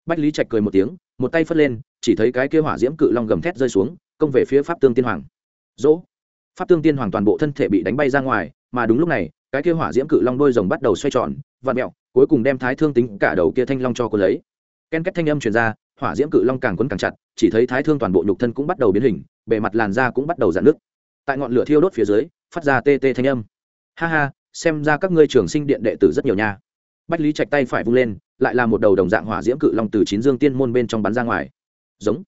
Bách lý trạch cười một tiếng, một tay phất lên, chỉ thấy cái kia hỏa diễm cự long gầm thét rơi xuống, công về phía pháp tương tiên hoàng. Dỗ! Pháp tương tiên hoàng toàn bộ thân thể bị đánh bay ra ngoài mà đúng lúc này, cái kia hỏa diễm cự long đôi rồng bắt đầu xoay tròn, vặn mẹo, cuối cùng đem thái thương tính cả đầu kia thanh long cho cô lấy. Ken kết thanh âm truyền ra, hỏa diễm cự long càng quấn càng chặt, chỉ thấy thái thương toàn bộ nhục thân cũng bắt đầu biến hình, bề mặt làn da cũng bắt đầu dạn nước tại ngọn lửa thiêu đốt phía dưới, phát ra tê tê thanh âm. Ha ha, xem ra các ngươi trường sinh điện đệ tử rất nhiều nha. Bách lý chạch tay phải vung lên, lại là một đầu đồng dạng hỏa diễm cự long từ chín dương tiên môn bên trong bắn ra ngoài. Giống.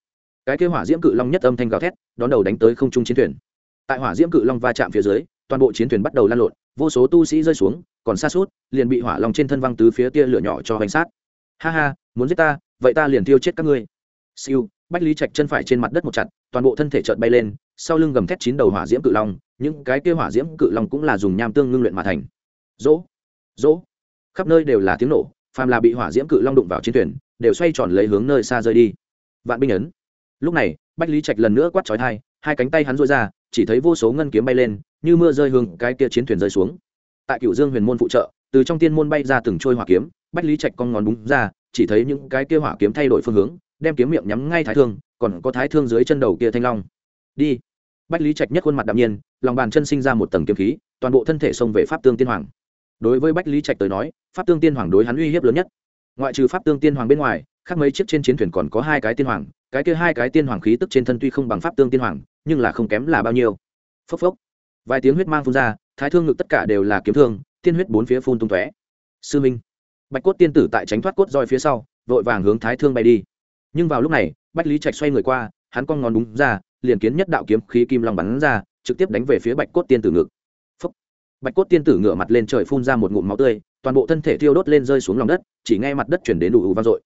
Cái kêu hỏa diễm cự long nhất âm thanh gào thét, đón đầu đánh tới không trung chiến thuyền. Tại hỏa diễm cự long va chạm phía dưới toàn bộ chiến thuyền bắt đầu lan lộn, vô số tu sĩ rơi xuống, còn xa suốt, liền bị hỏa long trên thân văng tứ phía tia lửa nhỏ cho hành sát. Ha ha, muốn giết ta, vậy ta liền tiêu chết các ngươi. Siêu, bách lý trạch chân phải trên mặt đất một chặt, toàn bộ thân thể trợt bay lên, sau lưng gầm thét chín đầu hỏa diễm cự long, những cái kia hỏa diễm cự long cũng là dùng nham tương ngưng luyện mà thành. Dỗ dỗ khắp nơi đều là tiếng nổ, phàm là bị hỏa diễm cự long đụng vào chiến thuyền, đều xoay tròn lấy hướng nơi xa rơi đi. Vạn binh ấn. Lúc này, bách lý trạch lần nữa quát trói thai hai cánh tay hắn rối ra chỉ thấy vô số ngân kiếm bay lên, như mưa rơi hướng cái kia chiến thuyền rơi xuống. Tại cựu dương huyền môn phụ trợ, từ trong tiên môn bay ra từng trôi hỏa kiếm, bách lý trạch con ngón búng ra, chỉ thấy những cái kia hỏa kiếm thay đổi phương hướng, đem kiếm miệng nhắm ngay thái thương, còn có thái thương dưới chân đầu kia thanh long. Đi. Bách lý trạch nhất khuôn mặt đạm nhiên, lòng bàn chân sinh ra một tầng kiếm khí, toàn bộ thân thể xông về pháp tương tiên hoàng. Đối với bách lý trạch tới nói, pháp tương tiên hoàng đối hắn uy hiếp lớn nhất. Ngoại trừ pháp tương tiên hoàng bên ngoài, khác mấy chiếc trên chiến thuyền còn có hai cái tiên hoàng cái kia hai cái tiên hoàng khí tức trên thân tuy không bằng pháp tương tiên hoàng, nhưng là không kém là bao nhiêu. Phốc phốc. Vài tiếng huyết mang phun ra, thái thương ngực tất cả đều là kiếm thương, tiên huyết bốn phía phun tung tóe. Sư minh. Bạch cốt tiên tử tại tránh thoát cốt roi phía sau, vội vàng hướng thái thương bay đi. Nhưng vào lúc này, bách lý trạch xoay người qua, hắn con ngón đúng ra, liền kiến nhất đạo kiếm khí kim long bắn ra, trực tiếp đánh về phía bạch cốt tiên tử ngực. Phốc. Bạch cốt tiên tử ngửa mặt lên trời phun ra một ngụm máu tươi, toàn bộ thân thể thiêu đốt lên rơi xuống lòng đất, chỉ nghe mặt đất chuyển đến đủ ủ vang dội.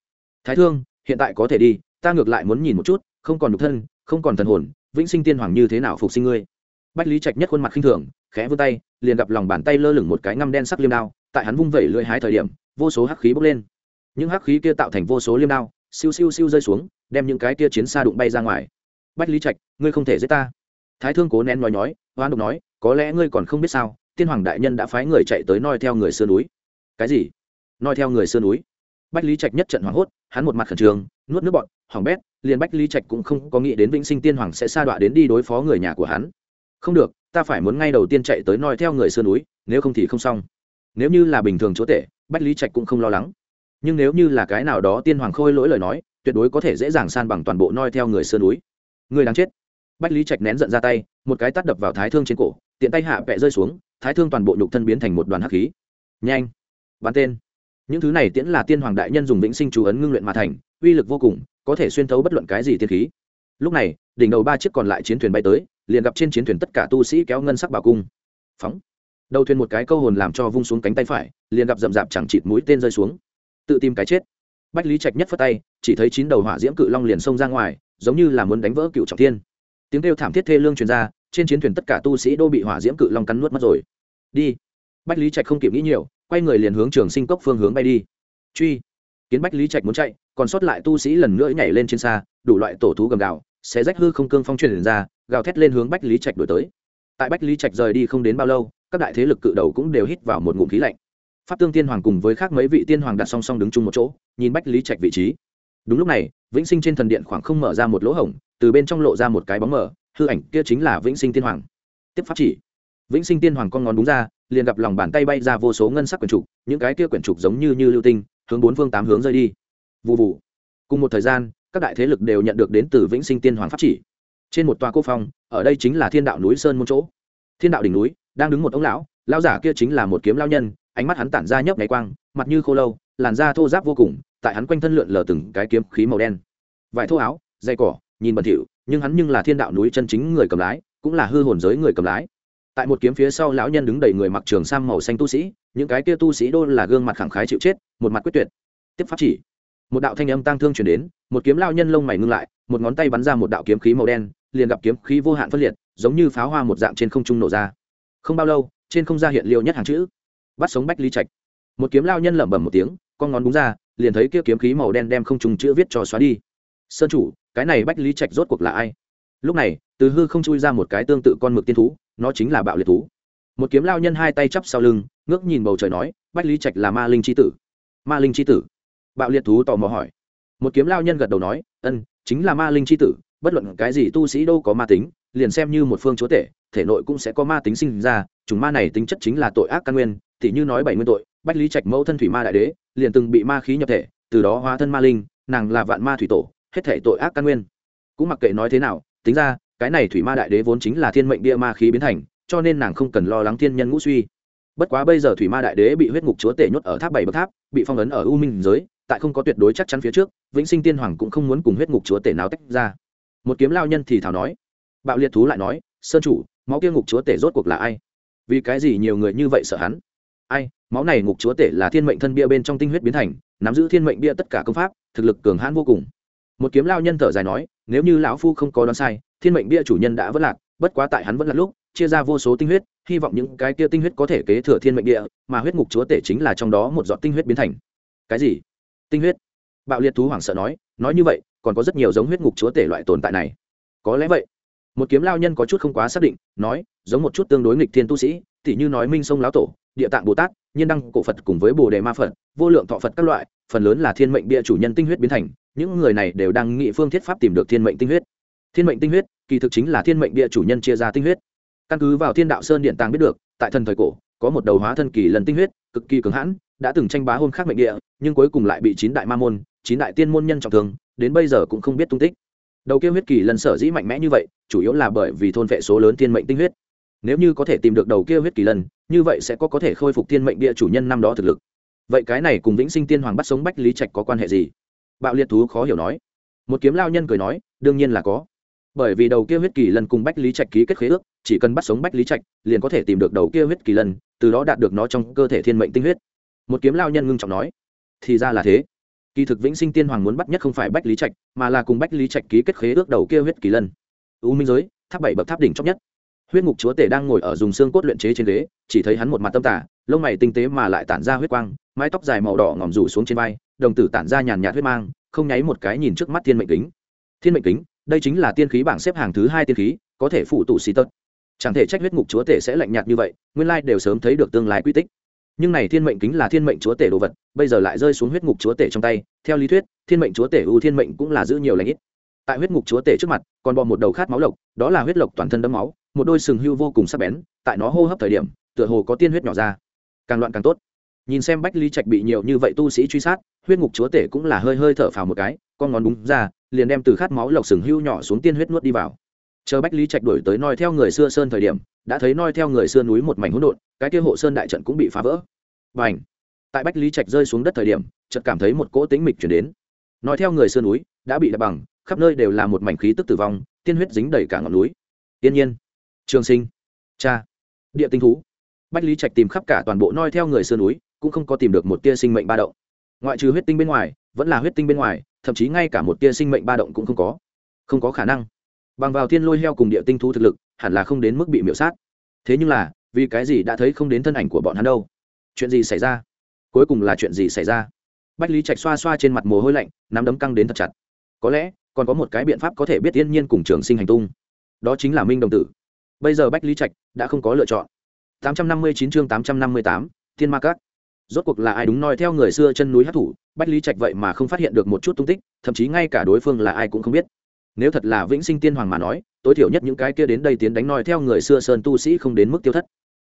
Thái thương, hiện tại có thể đi ta ngược lại muốn nhìn một chút, không còn nhục thân, không còn thần hồn, vĩnh sinh tiên hoàng như thế nào phục sinh ngươi? Bách lý trạch nhất khuôn mặt khinh thường, khẽ vươn tay, liền gặp lòng bàn tay lơ lửng một cái ngăm đen sắc liêm đao, tại hắn vung vẩy lưỡi hái thời điểm, vô số hắc khí bốc lên. Những hắc khí kia tạo thành vô số liêm đao, siêu siêu siêu rơi xuống, đem những cái kia chiến xa đụng bay ra ngoài. Bách lý trạch, ngươi không thể giết ta. Thái thương cố nén nói nhói oan độc nói, có lẽ ngươi còn không biết sao, tiên hoàng đại nhân đã phái người chạy tới noi theo người sơn núi. Cái gì? Noi theo người sơn núi? Bách lý trạch nhất trận hoảng hốt, hắn một mặt khẩn trương, nuốt nước bọn hỏng bét, liền bách lý trạch cũng không có nghĩ đến vĩnh sinh tiên hoàng sẽ sa đọa đến đi đối phó người nhà của hắn. Không được, ta phải muốn ngay đầu tiên chạy tới noi theo người sơn núi, nếu không thì không xong. Nếu như là bình thường chúa tể, bách lý trạch cũng không lo lắng. Nhưng nếu như là cái nào đó tiên hoàng khôi lỗi lời nói, tuyệt đối có thể dễ dàng san bằng toàn bộ noi theo người sơn núi. Người đáng chết. Bách lý trạch nén giận ra tay, một cái tắt đập vào thái thương trên cổ, tiện tay hạ vẹ rơi xuống, thái thương toàn bộ nhục thân biến thành một đoàn hắc khí. Nhanh. Bắn tên những thứ này tiễn là tiên hoàng đại nhân dùng vĩnh sinh chú ấn ngưng luyện mà thành, uy lực vô cùng, có thể xuyên thấu bất luận cái gì tiên khí. Lúc này, đỉnh đầu ba chiếc còn lại chiến thuyền bay tới, liền gặp trên chiến thuyền tất cả tu sĩ kéo ngân sắc bảo cung. Phóng. Đầu thuyền một cái câu hồn làm cho vung xuống cánh tay phải, liền gặp rậm rạp chẳng chịt mũi tên rơi xuống. Tự tìm cái chết. Bách lý trạch nhất phất tay, chỉ thấy chín đầu hỏa diễm cự long liền xông ra ngoài, giống như là muốn đánh vỡ cựu trọng thiên. Tiếng kêu thảm thiết thê lương truyền ra, trên chiến thuyền tất cả tu sĩ đô bị hỏa diễm cự long cắn nuốt mất rồi. Đi. Bách lý trạch không kịp nghĩ nhiều quay người liền hướng trường sinh cốc phương hướng bay đi. Truy. Kiến bách lý trạch muốn chạy, còn sót lại tu sĩ lần nữa nhảy lên trên xa, đủ loại tổ thú gầm gào, xé rách hư không cương phong truyền ra, gào thét lên hướng bách lý trạch đổi tới. Tại bách lý trạch rời đi không đến bao lâu, các đại thế lực cự đầu cũng đều hít vào một ngụm khí lạnh. Pháp tương tiên hoàng cùng với khác mấy vị tiên hoàng đặt song song đứng chung một chỗ, nhìn bách lý trạch vị trí. Đúng lúc này, vĩnh sinh trên thần điện khoảng không mở ra một lỗ hổng, từ bên trong lộ ra một cái bóng mở hư ảnh kia chính là vĩnh sinh tiên hoàng. Tiếp pháp chỉ. Vĩnh sinh tiên hoàng con ngón đúng ra liền gặp lòng bàn tay bay ra vô số ngân sắc quyển trục, những cái kia quyển trục giống như như lưu tinh, hướng bốn phương tám hướng rơi đi. Vụ vụ cùng một thời gian, các đại thế lực đều nhận được đến từ vĩnh sinh tiên hoàng pháp chỉ. Trên một tòa cô phong, ở đây chính là thiên đạo núi sơn môn chỗ. Thiên đạo đỉnh núi, đang đứng một ông lão lão giả kia chính là một kiếm lao nhân, ánh mắt hắn tản ra nhấp ngày quang, mặt như khô lâu, làn da thô giáp vô cùng, tại hắn quanh thân lượn lờ từng cái kiếm khí màu đen. Vải thô áo dây cỏ, nhìn bẩn thỉu, nhưng hắn nhưng là thiên đạo núi chân chính người cầm lái, cũng là hư hồn giới người cầm lái tại một kiếm phía sau lão nhân đứng đầy người mặc trường sam màu xanh tu sĩ, những cái kia tu sĩ đô là gương mặt khẳng khái chịu chết, một mặt quyết tuyệt. Tiếp pháp chỉ. Một đạo thanh âm tang thương chuyển đến, một kiếm lao nhân lông mày ngưng lại, một ngón tay bắn ra một đạo kiếm khí màu đen, liền gặp kiếm khí vô hạn phân liệt, giống như pháo hoa một dạng trên không trung nổ ra. Không bao lâu, trên không ra hiện liêu nhất hàng chữ. Bắt sống bách lý trạch. Một kiếm lao nhân lẩm bẩm một tiếng, con ngón búng ra, liền thấy kia kiếm khí màu đen đem không trùng chữ viết cho xóa đi. Sơn chủ, cái này bách lý trạch rốt cuộc là ai? Lúc này, từ hư không chui ra một cái tương tự con mực tiên thú nó chính là bạo liệt thú. Một kiếm lao nhân hai tay chắp sau lưng, ngước nhìn bầu trời nói, bách lý trạch là ma linh c h i tử. Ma linh c h i tử? Bạo liệt thú tò mò hỏi. Một kiếm lao nhân gật đầu nói, ân, chính là ma linh c h i tử, bất luận cái gì tu sĩ đâu có ma tính, liền xem như một phương chúa tể, thể nội cũng sẽ có ma tính sinh ra chủng ma này tính chất chính là tội ác căn nguyên thì như nói bảy nguyên tội, bách lý trạch mẫu thân thủy ma đại đế, liền từng bị ma khí nhập thể, từ đó hóa thân ma linh, nàng là vạn ma thủy tổ, hết thể tội ác căn nguyên. Cũng mặc kệ nói thế nào, tính ra cái này thủy ma đại đế vốn chính là thiên mệnh địa ma khí biến thành, cho nên nàng không cần lo lắng thiên nhân ngũ suy. Bất quá bây giờ thủy ma đại đế bị huyết ngục chúa tể nhốt ở tháp bảy bậc tháp, bị phong ấn ở u minh giới, tại không có tuyệt đối chắc chắn phía trước, vĩnh sinh tiên hoàng cũng không muốn cùng huyết ngục chúa tể nào tách ra. Một kiếm lao nhân thì thảo nói, bạo liệt thú lại nói, sơn chủ, máu kia ngục chúa tể rốt cuộc là ai? Vì cái gì nhiều người như vậy sợ hắn? Ai, máu này ngục chúa tể là thiên mệnh thân bia bên trong tinh huyết biến thành, nắm giữ thiên mệnh bia tất cả công pháp, thực lực cường hãn vô cùng một kiếm lao nhân thở dài nói, nếu như lão phu không có đoán sai, thiên mệnh bia chủ nhân đã vất lạc, bất quá tại hắn vẫn là lúc, chia ra vô số tinh huyết, hy vọng những cái kia tinh huyết có thể kế thừa thiên mệnh địa mà huyết ngục chúa tể chính là trong đó một giọt tinh huyết biến thành. Cái gì? Tinh huyết. Bạo liệt thú hoảng sợ nói nói như vậy, còn có rất nhiều giống huyết ngục chúa tể loại tồn tại này. Có lẽ vậy. Một kiếm lao nhân có chút không quá xác định, nói, giống một chút tương đối nghịch thiên tu sĩ t như nói minh sông lão tổ, địa tạng bồ tát, nhiên đăng cổ phật cùng với bồ đề ma phật, vô lượng thọ phật các loại, phần lớn là thiên mệnh bia chủ nhân tinh huyết biến thành những người này đều đang nghị phương thiết pháp tìm được thiên mệnh tinh huyết. Thiên mệnh tinh huyết, kỳ thực chính là thiên mệnh địa chủ nhân chia ra tinh huyết. Căn cứ vào thiên đạo sơn điện tàng biết được, tại thần thời cổ, có một đầu hóa thân kỳ lần tinh huyết, cực kỳ cứng hãn, đã từng tranh bá hôn khác mệnh địa, nhưng cuối cùng lại bị chín đại ma môn, chín đại tiên môn nhân trọng thương, đến bây giờ cũng không biết tung tích. Đầu kia huyết kỳ lần sở dĩ mạnh mẽ như vậy, chủ yếu là bởi vì thôn vệ số lớn thiên mệnh tinh huyết. Nếu như có thể tìm được đầu kia huyết kỳ lần, như vậy sẽ có có thể khôi phục thiên mệnh địa chủ nhân năm đó thực lực. Vậy cái này cùng vĩnh sinh tiên hoàng bắt sống bách lý trạch có quan hệ gì? Bạo liệt thú khó hiểu nói. Một kiếm lao nhân cười nói đương nhiên là có. Bởi vì đầu kia huyết kỳ lân cùng bách lý trạch ký kết khế ước chỉ cần bắt sống bách lý trạch liền có thể tìm được đầu kia huyết kỳ lân, từ đó đạt được nó trong cơ thể thiên mệnh tinh huyết. Một kiếm lao nhân ngưng trọng nói thì ra là thế. Kỳ thực vĩnh sinh tiên hoàng muốn bắt nhất không phải bách lý trạch mà là cùng bách lý trạch ký kết khế ước đầu kia huyết kỳ lân. U minh giới tháp bảy bậc tháp đỉnh chóc nhất. Huyết ngục chúa tể đang ngồi ở dùng xương cốt luyện chế trên ghế chỉ thấy hắn một mặt tâm tả lông mày tinh tế mà lại tản ra huyết quang, mái tóc dài màu đỏ ngòm rủ xuống trên vai, đồng tử tản ra nhàn nhạt huyết mang, không nháy một cái nhìn trước mắt thiên mệnh kính. Thiên mệnh kính, đây chính là tiên khí bảng xếp hàng thứ hai tiên khí, có thể phụ tụ xì tật. Chẳng thể trách huyết ngục chúa tể sẽ lạnh nhạt như vậy, nguyên lai đều sớm thấy được tương lai quy tích. Nhưng này thiên mệnh kính là thiên mệnh chúa tể đồ vật, bây giờ lại rơi xuống huyết ngục chúa tể trong tay. Theo lý thuyết, thiên mệnh chúa tể ưu thiên mệnh cũng là giữ nhiều lãnh ít. Tại huyết ngục chúa tể trước mặt, còn bò một đầu khát máu lộc, đó là huyết lộc toàn thân đấm máu, một đôi sừng hưu vô cùng sắc bén, tại nó hô hấp thời điểm, tựa hồ có tiên huyết nhỏ ra càng loạn càng tốt. Nhìn xem bách lý trạch bị nhiều như vậy tu sĩ truy sát, huyết ngục chúa tể cũng là hơi hơi thở phào một cái, con ngón búng ra, liền đem từ khát máu lộc sừng hưu nhỏ xuống tiên huyết nuốt đi vào. Chờ bách lý trạch đổi tới noi theo người xưa sơn thời điểm, đã thấy noi theo người xưa núi một mảnh hỗn độn, cái kia hộ sơn đại trận cũng bị phá vỡ. Và ảnh tại bách lý trạch rơi xuống đất thời điểm, chợt cảm thấy một cỗ tính mịch chuyển đến. Nói theo người xưa núi đã bị đập bằng, khắp nơi đều là một mảnh khí tức tử vong, tiên huyết dính đầy cả ngọn núi. Tiên nhiên! Trường sinh! Cha! Địa tinh thú! Bách lý trạch tìm khắp cả toàn bộ noi theo người xưa núi, cũng không có tìm được một tia sinh mệnh ba động. Ngoại trừ huyết tinh bên ngoài, vẫn là huyết tinh bên ngoài, thậm chí ngay cả một tia sinh mệnh ba động cũng không có. Không có khả năng. Bằng vào thiên lôi heo cùng địa tinh thú thực lực, hẳn là không đến mức bị miễu sát. Thế nhưng là, vì cái gì đã thấy không đến thân ảnh của bọn hắn đâu? Chuyện gì xảy ra? Cuối cùng là chuyện gì xảy ra? Bách lý trạch xoa xoa trên mặt mồ hôi lạnh, nắm đấm căng đến thật chặt. Có lẽ, còn có một cái biện pháp có thể biết yên nhiên cùng trường sinh hành tung. Đó chính là minh đồng tử. Bây giờ bách lý trạch đã không có lựa chọn. 859 chương 858, thiên ma các. Rốt cuộc là ai đúng nói theo người xưa chân núi hắc thủ bách lý trạch vậy mà không phát hiện được một chút tung tích thậm chí ngay cả đối phương là ai cũng không biết. Nếu thật là vĩnh sinh tiên hoàng mà nói tối thiểu nhất những cái kia đến đây tiến đánh nói theo người xưa sơn tu sĩ không đến mức tiêu thất.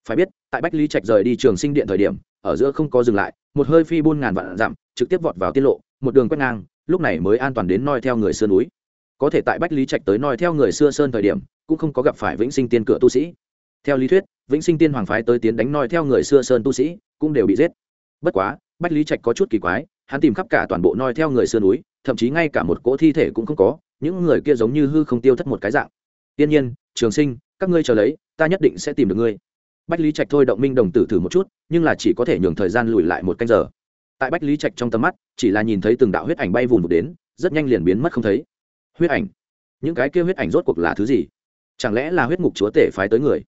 Phải biết tại bách lý trạch rời đi trường sinh điện thời điểm ở giữa không có dừng lại một hơi phi buôn ngàn vạn dặm trực tiếp vọt vào tiết lộ một đường quét ngang lúc này mới an toàn đến noi theo người xưa núi. Có thể tại bách lý trạch tới noi theo người xưa sơn thời điểm cũng không có gặp phải vĩnh sinh tiên cửa tu sĩ. Theo lý thuyết vĩnh sinh tiên hoàng phái tới tiến đánh noi theo người xưa sơn tu sĩ, cũng đều bị giết. Bất quá, bách lý trạch có chút kỳ quái, hắn tìm khắp cả toàn bộ noi theo người xưa núi, thậm chí ngay cả một cỗ thi thể cũng không có, những người kia giống như hư không tiêu thất một cái dạng. Tiên nhiên, trường sinh, các ngươi chờ lấy, ta nhất định sẽ tìm được ngươi. Bách lý trạch thôi động minh đồng tử thử một chút, nhưng là chỉ có thể nhường thời gian lùi lại một canh giờ. Tại bách lý trạch trong tầm mắt, chỉ là nhìn thấy từng đạo huyết ảnh bay vùn vụt đến, rất nhanh liền biến mất không thấy. Huyết ảnh? Những cái kia huyết ảnh rốt cuộc là thứ gì? Chẳng lẽ là huyết ngục chúa tể phái tới người?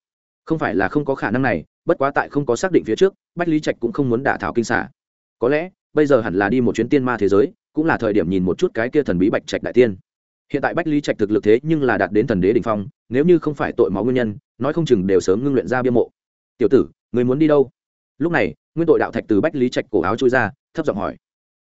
Không phải là không có khả năng này, bất quá tại không có xác định phía trước, bách lý trạch cũng không muốn đả thảo kinh xả có lẽ, bây giờ hẳn là đi một chuyến tiên ma thế giới, cũng là thời điểm nhìn một chút cái kia thần bí bạch trạch đại tiên. Hiện tại bách lý trạch thực lực thế nhưng là đạt đến thần đế đ ỉ n h phong, nếu như không phải tội máu nguyên nhân, nói không chừng đều sớm ngưng luyện ra bia mộ. Tiểu tử, người muốn đi đâu? Lúc này, nguyên tội đạo thạch từ bách lý trạch cổ áo trôi ra, thấp giọng hỏi.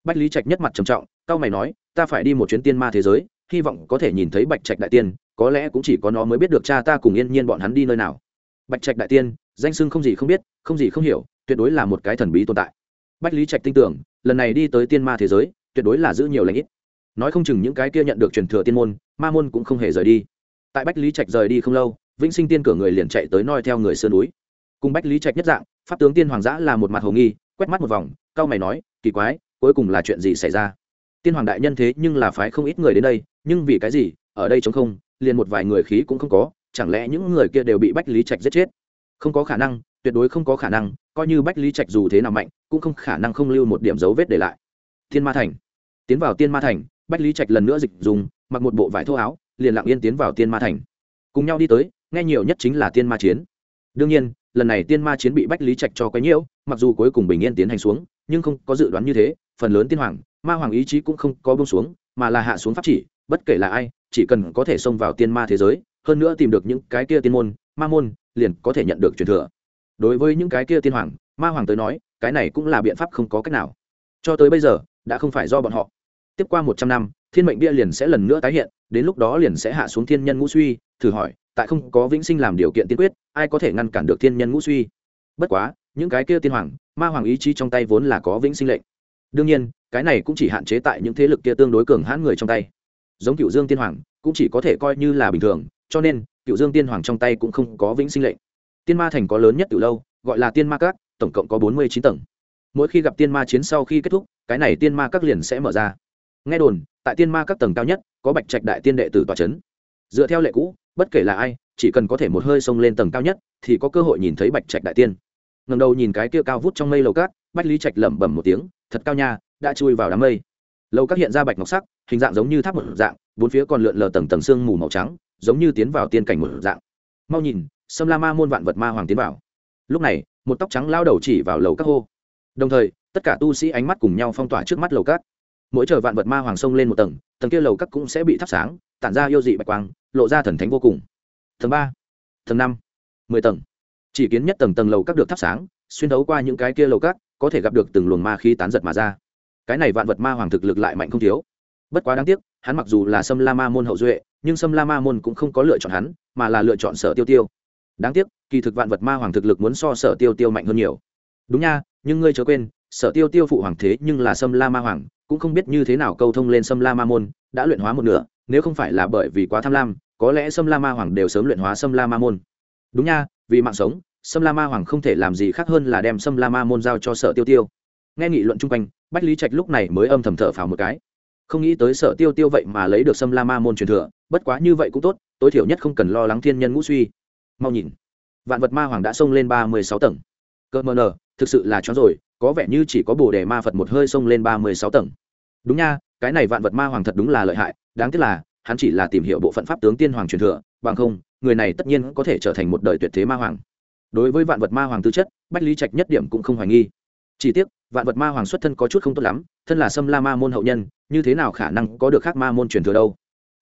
Bách lý trạch nhất mặt trầm trọng cao mày nói, ta phải đi một chuyến tiên ma thế giới, hy vọng có thể nhìn thấy bạch trạch đại tiên, có lẽ cũng chỉ có nó mới biết được cha ta cùng yên nhiên bọn hắn đi nơi nào bạch trạch đại tiên, danh sưng không gì không biết, không gì không hiểu, tuyệt đối là một cái thần bí tồn tại. Bách lý trạch tin tưởng, lần này đi tới tiên ma thế giới, tuyệt đối là giữ nhiều lãnh ít. Nói không chừng những cái kia nhận được truyền thừa tiên môn, ma môn cũng không hề rời đi. Tại bách lý trạch rời đi không lâu, vĩnh sinh tiên cửa người liền chạy tới noi theo người sơn núi. Cùng bách lý trạch nhất dạng, pháp tướng tiên hoàng giã là một mặt hồ nghi, quét mắt một vòng cao mày nói, kỳ quái, cuối cùng là chuyện gì xảy ra? Tiên hoàng đại nhân thế nhưng là phái không ít người đến đây, nhưng vì cái gì, ở đây chống không, liền một vài người khí cũng không có chẳng lẽ những người kia đều bị bách lý trạch giết chết? Không có khả năng, tuyệt đối không có khả năng, coi như bách lý trạch dù thế nào mạnh, cũng không khả năng không lưu một điểm dấu vết để lại. Thiên ma thành. Tiến vào tiên ma thành, bách lý trạch lần nữa dịch dùng, mặc một bộ vải thô áo, liền lặng yên tiến vào tiên ma thành. Cùng nhau đi tới, nghe nhiều nhất chính là tiên ma chiến. Đương nhiên, lần này tiên ma chiến bị bách lý trạch cho quấy nhiễu, mặc dù cuối cùng bình yên tiến hành xuống, nhưng không có dự đoán như thế, phần lớn tiên hoàng, ma hoàng ý chí cũng không có bông xuống, mà là hạ xuống pháp chỉ, bất kể là ai, chỉ cần có thể xông vào tiên ma thế giới hơn nữa tìm được những cái kia tiên môn, ma môn, liền có thể nhận được truyền thừa. Đối với những cái kia tiên hoàng, ma hoàng tới nói, cái này cũng là biện pháp không có cách nào. Cho tới bây giờ, đã không phải do bọn họ. Tiếp qua một trăm năm, thiên mệnh bia liền sẽ lần nữa tái hiện, đến lúc đó liền sẽ hạ xuống thiên nhân ngũ suy, thử hỏi, tại không có vĩnh sinh làm điều kiện tiên quyết, ai có thể ngăn cản được thiên nhân ngũ suy? Bất quá, những cái kia tiên hoàng, ma hoàng ý chí trong tay vốn là có vĩnh sinh lệnh. Đương nhiên, cái này cũng chỉ hạn chế tại những thế lực kia tương đối cường hãn người trong tay. Giống cựu dương tiên hoàng, cũng chỉ có thể coi như là bình thường cho nên cựu dương tiên hoàng trong tay cũng không có vĩnh sinh lệnh. Tiên ma thành có lớn nhất từ lâu, gọi là tiên ma các, tổng cộng có bốn mươi chín tầng. Mỗi khi gặp tiên ma chiến sau khi kết thúc, cái này tiên ma các liền sẽ mở ra. Nghe đồn, tại tiên ma các tầng cao nhất, có bạch trạch đại tiên đệ tử tòa c h ấ n dựa theo lệ cũ, bất kể là ai, chỉ cần có thể một hơi xông lên tầng cao nhất, thì có cơ hội nhìn thấy bạch trạch đại tiên. Ngầm đầu nhìn cái kia cao vút trong mây lầu cát, bách lý trạch lẩm bẩm một tiếng, thật cao nha, đã chui vào đám mây. Lầu cát hiện ra bạch ngọc sắc, hình dạng giống như tháp một dạng, bốn phía còn lượn lờ tầng tầng sương mù màu trắng giống như tiến vào tiên cảnh một dạng. Mau nhìn sâm la ma môn vạn vật ma hoàng tiến vào. Lúc này một tóc trắng lao đầu chỉ vào lầu các hô. Đồng thời tất cả tu sĩ ánh mắt cùng nhau phong tỏa trước mắt lầu các. mỗi chờ vạn vật ma hoàng sông lên một tầng tầng kia lầu các cũng sẽ bị thắp sáng tản ra yêu dị bạch quang lộ ra thần thánh vô cùng. Tầng ba tầng năm mười tầng. Chỉ kiến nhất tầng tầng lầu các được thắp sáng xuyên thấu qua những cái kia lầu các, có thể gặp được từng luồng ma khí tán giật mà ra. Cái này vạn vật ma hoàng thực lực lại mạnh không thiếu. Bất quá đáng tiếc hắn mặc dù là sâm la ma môn hậu duệ nhưng sâm la ma môn cũng không có lựa chọn hắn, mà là lựa chọn sở tiêu tiêu. Đáng tiếc, kỳ thực vạn vật ma hoàng thực lực muốn so sở tiêu tiêu mạnh hơn nhiều. Đúng nha, nhưng ngươi chớ quên, sở tiêu tiêu phụ hoàng thế nhưng là sâm la ma hoàng, cũng không biết như thế nào câu thông lên sâm la ma môn, đã luyện hóa một nửa, nếu không phải là bởi vì quá tham lam, có lẽ sâm la ma hoàng đều sớm luyện hóa sâm la ma môn. Đúng nha, vì mạng sống, sâm la ma hoàng không thể làm gì khác hơn là đem sâm la ma môn giao cho sở tiêu tiêu. Nghe nghị luận chung quanh, bách lý trạch lúc này mới âm thầm thở phào một cái không nghĩ tới sở tiêu tiêu vậy mà lấy được sâm la ma môn truyền thừa, bất quá như vậy cũng tốt, tối thiểu nhất không cần lo lắng thiên nhân ngũ suy. Mau nhìn, vạn vật ma hoàng đã xông lên ba mươi sáu tầng. Cơ mờ nờ, thực sự là chó rồi, có vẻ như chỉ có bồ đề ma phật một hơi xông lên ba mươi sáu tầng. Đúng nha, cái này vạn vật ma hoàng thật đúng là lợi hại, đáng tiếc là, hắn chỉ là tìm hiểu bộ phận pháp tướng tiên hoàng truyền thừa, bằng không, người này tất nhiên có thể trở thành một đời tuyệt thế ma hoàng. Đối với vạn vật ma hoàng tư chất, bách lý trạch nhất điểm cũng không hoài nghi. Chỉ tiếc, vạn vật ma hoàng xuất thân có chút không tốt lắm, thân là sâm la ma môn hậu nhân như thế nào khả năng có được khác ma môn truyền thừa đâu?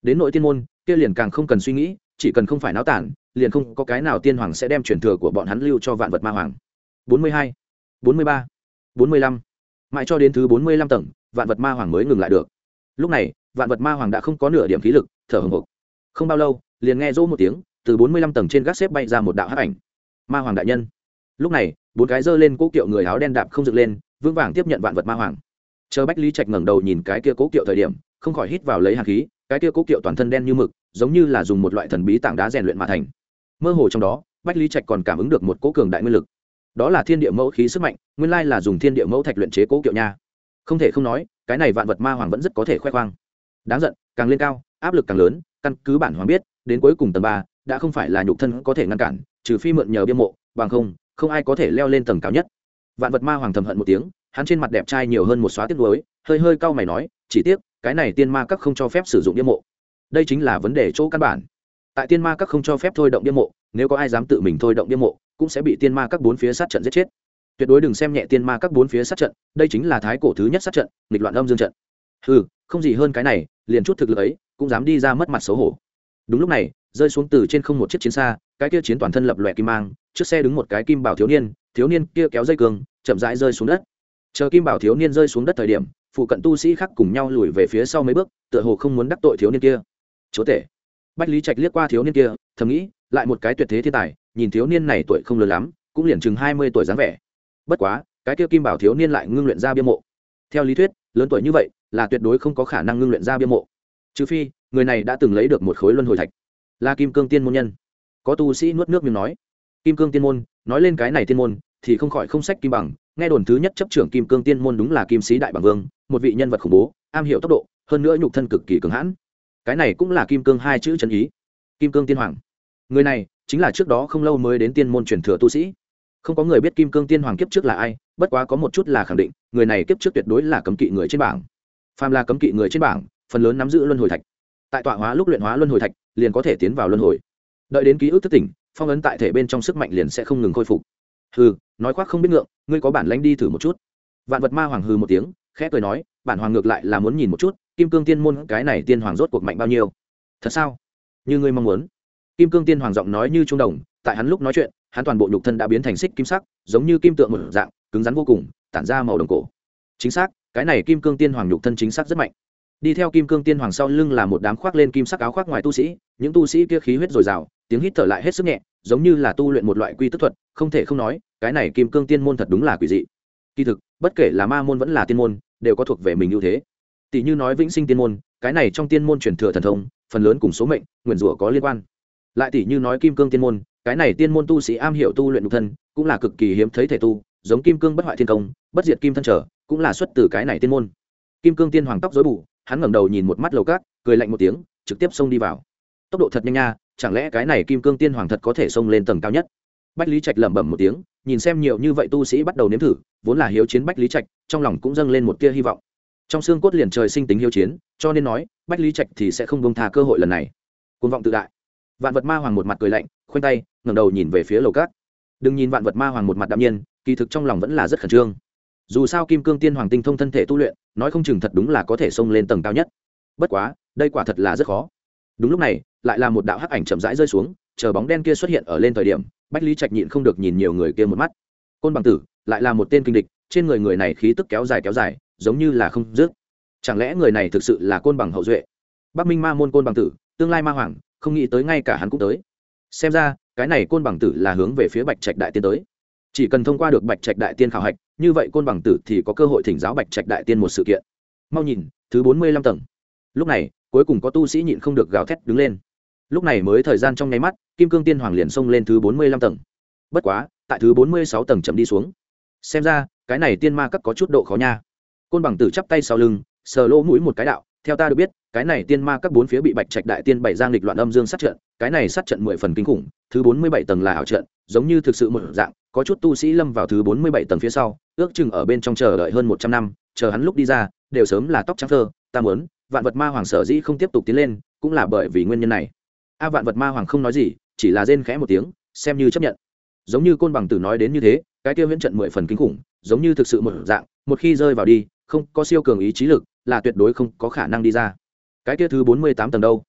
Đến nội tiên môn, kia liền càng không cần suy nghĩ, chỉ cần không phải náo tản, liền không có cái nào tiên hoàng sẽ đem truyền thừa của bọn hắn lưu cho vạn vật ma hoàng. Bốn mươi hai, bốn mươi ba, bốn mươi lăm. Mãi cho đến thứ bốn mươi lăm tầng, vạn vật ma hoàng mới ngừng lại được. Lúc này, vạn vật ma hoàng đã không có nửa điểm khí lực, thở hồng hộc không bao lâu, liền nghe rỗ một tiếng, từ bốn mươi lăm tầng trên gác xếp bay ra một đạo hắc ảnh. Ma hoàng đại nhân. Lúc này, bốn cái giơ lên cố kiệu người áo đen đạp không dựng lên, vững vàng tiếp nhận vạn vật ma hoàng chờ bách lý trạch ngẩng đầu nhìn cái kia cố kiệu thời điểm, không khỏi hít vào lấy hạt khí, cái kia cố kiệu toàn thân đen như mực, giống như là dùng một loại thần bí tảng đá rèn luyện mà thành. Mơ hồ trong đó, bách lý trạch còn cảm ứng được một cố cường đại nguyên lực. Đó là thiên địa mẫu khí sức mạnh, nguyên lai là dùng thiên địa mẫu thạch luyện chế cố kiệu nha. Không thể không nói, cái này vạn vật ma hoàng vẫn rất có thể khoe khoang. Đáng giận, càng lên cao, áp lực càng lớn, căn cứ bản hoàng biết, đến cuối cùng tầng ba, đã không phải là nhục thân có thể ngăn cản, trừ phi mượn nhờ biên mộ, bằng không không ai có thể leo lên tầng cao nhất. Vạn vật ma hoàng thầm hận một tiếng hắn trên mặt đẹp trai nhiều hơn một xóa tiếc nuối, hơi hơi cau mày nói, chỉ tiếc, cái này tiên ma các không cho phép sử dụng bia mộ. Đây chính là vấn đề chỗ căn bản. Tại tiên ma các không cho phép thôi động bia mộ, nếu có ai dám tự mình thôi động bia mộ, cũng sẽ bị tiên ma các bốn phía sát trận giết chết. Tuyệt đối đừng xem nhẹ tiên ma các bốn phía sát trận, đây chính là thái cổ thứ nhất sát trận, nghịch loạn âm dương trận. Ừ không gì hơn cái này, liền chút thực lực ấy, cũng dám đi ra mất mặt xấu hổ. Đúng lúc này, rơi xuống từ trên không một chiếc chiến xa, cái kia chiến toàn thân lập lòe kim mang, trước xe đứng một cái kim bảo thiếu niên thiếu niên kia kéo dây cường, chậm rãi rơi xuống đất chờ kim bảo thiếu niên rơi xuống đất thời điểm, phụ cận tu sĩ khác cùng nhau lùi về phía sau mấy bước, tựa hồ không muốn đắc tội thiếu niên kia. Chúa tể. Bách lý trạch liếc qua thiếu niên kia, thầm nghĩ, lại một cái tuyệt thế thiên tài, nhìn thiếu niên này tuổi không lớn lắm, cũng liền chừng hai mươi tuổi dáng vẻ. Bất quá, cái kia kim bảo thiếu niên lại ngưng luyện ra bia mộ. Theo lý thuyết, lớn tuổi như vậy là tuyệt đối không có khả năng ngưng luyện ra bia mộ. Trừ phi, người này đã từng lấy được một khối luân hồi thạch. Là kim cương tiên môn nhân. Có tu sĩ nuốt nước miếng nói. Kim cương tiên môn, nói lên cái này tiên môn, thì không khỏi không sách kim bằng nghe đồn thứ nhất chấp trưởng kim cương tiên môn đúng là kim sĩ đại bằng vương, một vị nhân vật khủng bố, am hiểu tốc độ, hơn nữa nhục thân cực kỳ cứng hãn. Cái này cũng là kim cương hai chữ chân ý. Kim cương tiên hoàng. Người này chính là trước đó không lâu mới đến tiên môn truyền thừa tu sĩ. Không có người biết kim cương tiên hoàng kiếp trước là ai, bất quá có một chút là khẳng định, người này kiếp trước tuyệt đối là cấm kỵ người trên bảng. Phàm là cấm kỵ người trên bảng, phần lớn nắm giữ luân hồi thạch. Tại tọa hóa lúc luyện hóa luân hồi thạch, liền có thể tiến vào luân hồi. Đợi đến ký ức thất tỉnh, phong ấn tại thể bên trong sức mạnh liền sẽ không ngừng khôi phục hừ, nói khoác không biết ngượng, ngươi có bản lánh đi thử một chút. Vạn vật ma hoàng hừ một tiếng, khẽ cười nói, bản hoàng ngược lại là muốn nhìn một chút, kim cương tiên môn cái này tiên hoàng rốt cuộc mạnh bao nhiêu. Thật sao? Như ngươi mong muốn. Kim cương tiên hoàng giọng nói như trung đồng, tại hắn lúc nói chuyện, hắn toàn bộ nhục thân đã biến thành xích kim sắc, giống như kim tượng một dạng, cứng rắn vô cùng, tản ra màu đồng cổ. Chính xác, cái này kim cương tiên hoàng nhục thân chính xác rất mạnh. Đi theo kim cương tiên hoàng sau lưng là một đám khoác lên kim sắc áo khoác ngoài tu sĩ, những tu sĩ kia khí huyết dồi dào, tiếng hít thở lại hết sức nhẹ giống như là tu luyện một loại quy tức thuật, không thể không nói, cái này kim cương tiên môn thật đúng là quỷ dị. Kỳ thực, bất kể là ma môn vẫn là tiên môn, đều có thuộc về mình ưu thế. Tỷ như nói vĩnh sinh tiên môn, cái này trong tiên môn truyền thừa thần thông, phần lớn cùng số mệnh nguyền rủa có liên quan. Lại tỷ như nói kim cương tiên môn, cái này tiên môn tu sĩ am hiểu tu luyện nhục thân, cũng là cực kỳ hiếm thấy thể tu, giống kim cương bất hoại thiên công, bất diệt kim thân trở, cũng là xuất từ cái này tiên môn. Kim cương tiên hoàng tóc dối bù, hắn ngẩng đầu nhìn một mắt lầu cát, cười lạnh một tiếng, trực tiếp xông đi vào. Tốc độ thật nhanh nha chẳng lẽ cái này kim cương tiên hoàng thật có thể xông lên tầng cao nhất? Bách lý trạch lẩm bẩm một tiếng, nhìn xem nhiều như vậy tu sĩ bắt đầu nếm thử, vốn là hiếu chiến bách lý trạch, trong lòng cũng dâng lên một tia hy vọng. Trong xương cốt liền trời sinh tính hiếu chiến, cho nên nói, bách lý trạch thì sẽ không bông tha cơ hội lần này. Côn vọng tự đại. Vạn vật ma hoàng một mặt cười lạnh, khoanh tay, ngẩng đầu nhìn về phía lầu cát. Đừng nhìn vạn vật ma hoàng một mặt đạm nhiên, kỳ thực trong lòng vẫn là rất khẩn trương. Dù sao kim cương tiên hoàng tinh thông thân thể tu luyện, nói không chừng thật đúng là có thể xông lên tầng cao nhất. Bất quá, đây quả thật là rất khó đúng lúc này, lại là một đạo hắc ảnh chậm rãi rơi xuống, chờ bóng đen kia xuất hiện ở lên thời điểm, bách lý trạch nhịn không được nhìn nhiều người kia một mắt. Côn bằng tử, lại là một tên kinh địch, trên người người này khí tức kéo dài kéo dài, giống như là không dứt. Chẳng lẽ người này thực sự là côn bằng hậu duệ? Bắc minh ma môn côn bằng tử, tương lai ma hoàng, không nghĩ tới ngay cả hắn cũng tới. Xem ra, cái này côn bằng tử là hướng về phía bạch trạch đại tiên tới. Chỉ cần thông qua được bạch trạch đại tiên khảo hạch, như vậy côn bằng tử thì có cơ hội thỉnh giáo bạch trạch đại tiên một sự kiện. Mau nhìn, thứ bốn mươi lăm tầng. Lúc này cuối cùng có tu sĩ nhịn không được gào thét đứng lên. Lúc này mới thời gian trong nháy mắt, kim cương tiên hoàng liền xông lên thứ bốn mươi lăm tầng. Bất quá, tại thứ bốn mươi sáu tầng chậm đi xuống. Xem ra, cái này tiên ma cấp có chút độ khó nha. Côn bằng tử chắp tay sau lưng, sờ lỗ mũi một cái đạo, theo ta được biết, cái này tiên ma các bốn phía bị bạch trạch đại tiên bảy giang lịch loạn âm dương sát trận, cái này sát trận mười phần kinh khủng, thứ bốn mươi bảy tầng là ảo trận, giống như thực sự một dạng, có chút tu sĩ lâm vào thứ bốn mươi bảy tầng phía sau, ước chừng ở bên trong chờ đợi hơn một trăm năm, chờ hắn lúc đi ra, đều sớm là tóc trắng thơ ta muốn vạn vật ma hoàng sở dĩ không tiếp tục tiến lên, cũng là bởi vì nguyên nhân này. A vạn vật ma hoàng không nói gì, chỉ là rên khẽ một tiếng, xem như chấp nhận. Giống như côn bằng tử nói đến như thế, cái tiêu huyễn trận mười phần kinh khủng, giống như thực sự một dạng, một khi rơi vào đi, không có siêu cường ý chí lực, là tuyệt đối không có khả năng đi ra. Cái kia thứ bốn mươi tám tầng đâu?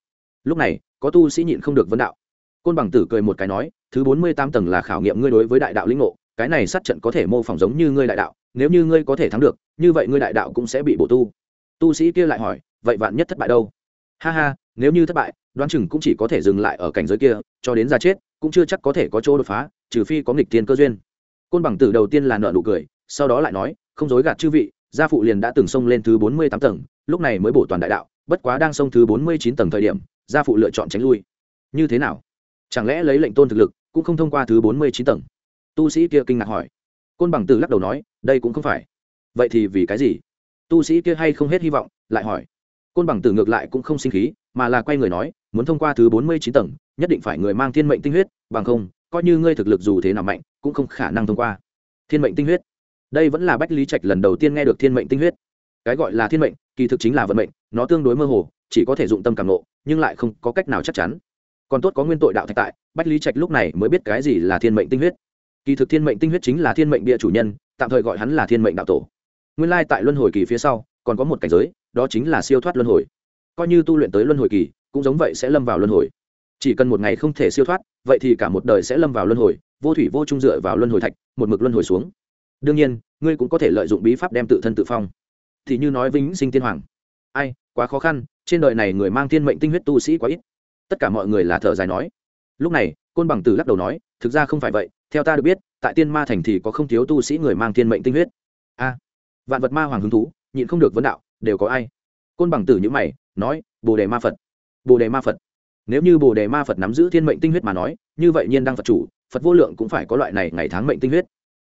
Lúc này, có tu sĩ nhịn không được vấn đạo. Côn bằng tử cười một cái nói, thứ bốn mươi tám tầng là khảo nghiệm ngươi đối với đại đạo lĩnh ngộ, cái này sát trận có thể mô phỏng giống như ngươi đại đạo, nếu như ngươi có thể thắng được, như vậy ngươi đại đạo cũng sẽ bị bổ tu. Tu sĩ kia lại hỏi vậy vạn nhất thất bại đâu? Ha ha, nếu như thất bại, đoán chừng cũng chỉ có thể dừng lại ở cảnh giới kia, cho đến ra chết, cũng chưa chắc có thể có chỗ đột phá, trừ phi có nghịch tiên cơ duyên. Côn bằng tử đầu tiên là nợ nụ cười, sau đó lại nói, không dối gạt chư vị, gia phụ liền đã từng xông lên thứ bốn mươi tám tầng, lúc này mới bổ toàn đại đạo, bất quá đang xông thứ bốn mươi chín tầng thời điểm, gia phụ lựa chọn tránh lui. Như thế nào? Chẳng lẽ lấy lệnh tôn thực lực, cũng không thông qua thứ bốn mươi chín tầng? Tu sĩ kia kinh ngạc hỏi. Côn bằng tử lắc đầu nói, đây cũng không phải. Vậy thì vì cái gì? Tu sĩ kia hay không hết hy vọng, lại hỏi côn bằng tử ngược lại cũng không sinh khí, mà là quay người nói, muốn thông qua thứ bốn mươi chín tầng, nhất định phải người mang thiên mệnh tinh huyết, bằng không, coi như ngươi thực lực dù thế nào mạnh, cũng không khả năng thông qua. Thiên mệnh tinh huyết. Đây vẫn là bách lý trạch lần đầu tiên nghe được thiên mệnh tinh huyết. Cái gọi là thiên mệnh, kỳ thực chính là vận mệnh, nó tương đối mơ hồ, chỉ có thể dụng tâm cảm nộ nhưng lại không có cách nào chắc chắn. Còn tốt có nguyên tội đạo thạch tại, bách lý trạch lúc này mới biết cái gì là thiên mệnh tinh huyết. Kỳ thực thiên mệnh tinh huyết chính là thiên mệnh bia chủ nhân, tạm thời gọi hắn là thiên mệnh đạo tổ. Nguyên lai tại luân hồi kỳ phía sau, còn có một cảnh giới đó chính là siêu thoát luân hồi. Coi như tu luyện tới luân hồi kỳ, cũng giống vậy sẽ lâm vào luân hồi. Chỉ cần một ngày không thể siêu thoát, vậy thì cả một đời sẽ lâm vào luân hồi, vô thủy vô trung dựa vào luân hồi thạch, một mực luân hồi xuống. Đương nhiên, ngươi cũng có thể lợi dụng bí pháp đem tự thân tự phong. Thì như nói vĩnh sinh tiên hoàng. Ai, quá khó khăn, trên đời này người mang thiên mệnh tinh huyết tu sĩ quá ít. Tất cả mọi người là thở dài nói. Lúc này, côn bằng tử lắc đầu nói, thực ra không phải vậy, theo ta được biết, tại tiên ma thành thì có không thiếu tu sĩ người mang thiên mệnh tinh huyết. A, vạn vật ma hoàng hứng thú, nhịn không được vấn đạo đều có ai? Côn bằng tử nhữ mày, nói, bồ đề ma phật. Bồ đề ma phật. Nếu như bồ đề ma phật nắm giữ thiên mệnh tinh huyết mà nói, như vậy nhiên đăng phật chủ, phật vô lượng cũng phải có loại này ngày tháng mệnh tinh huyết.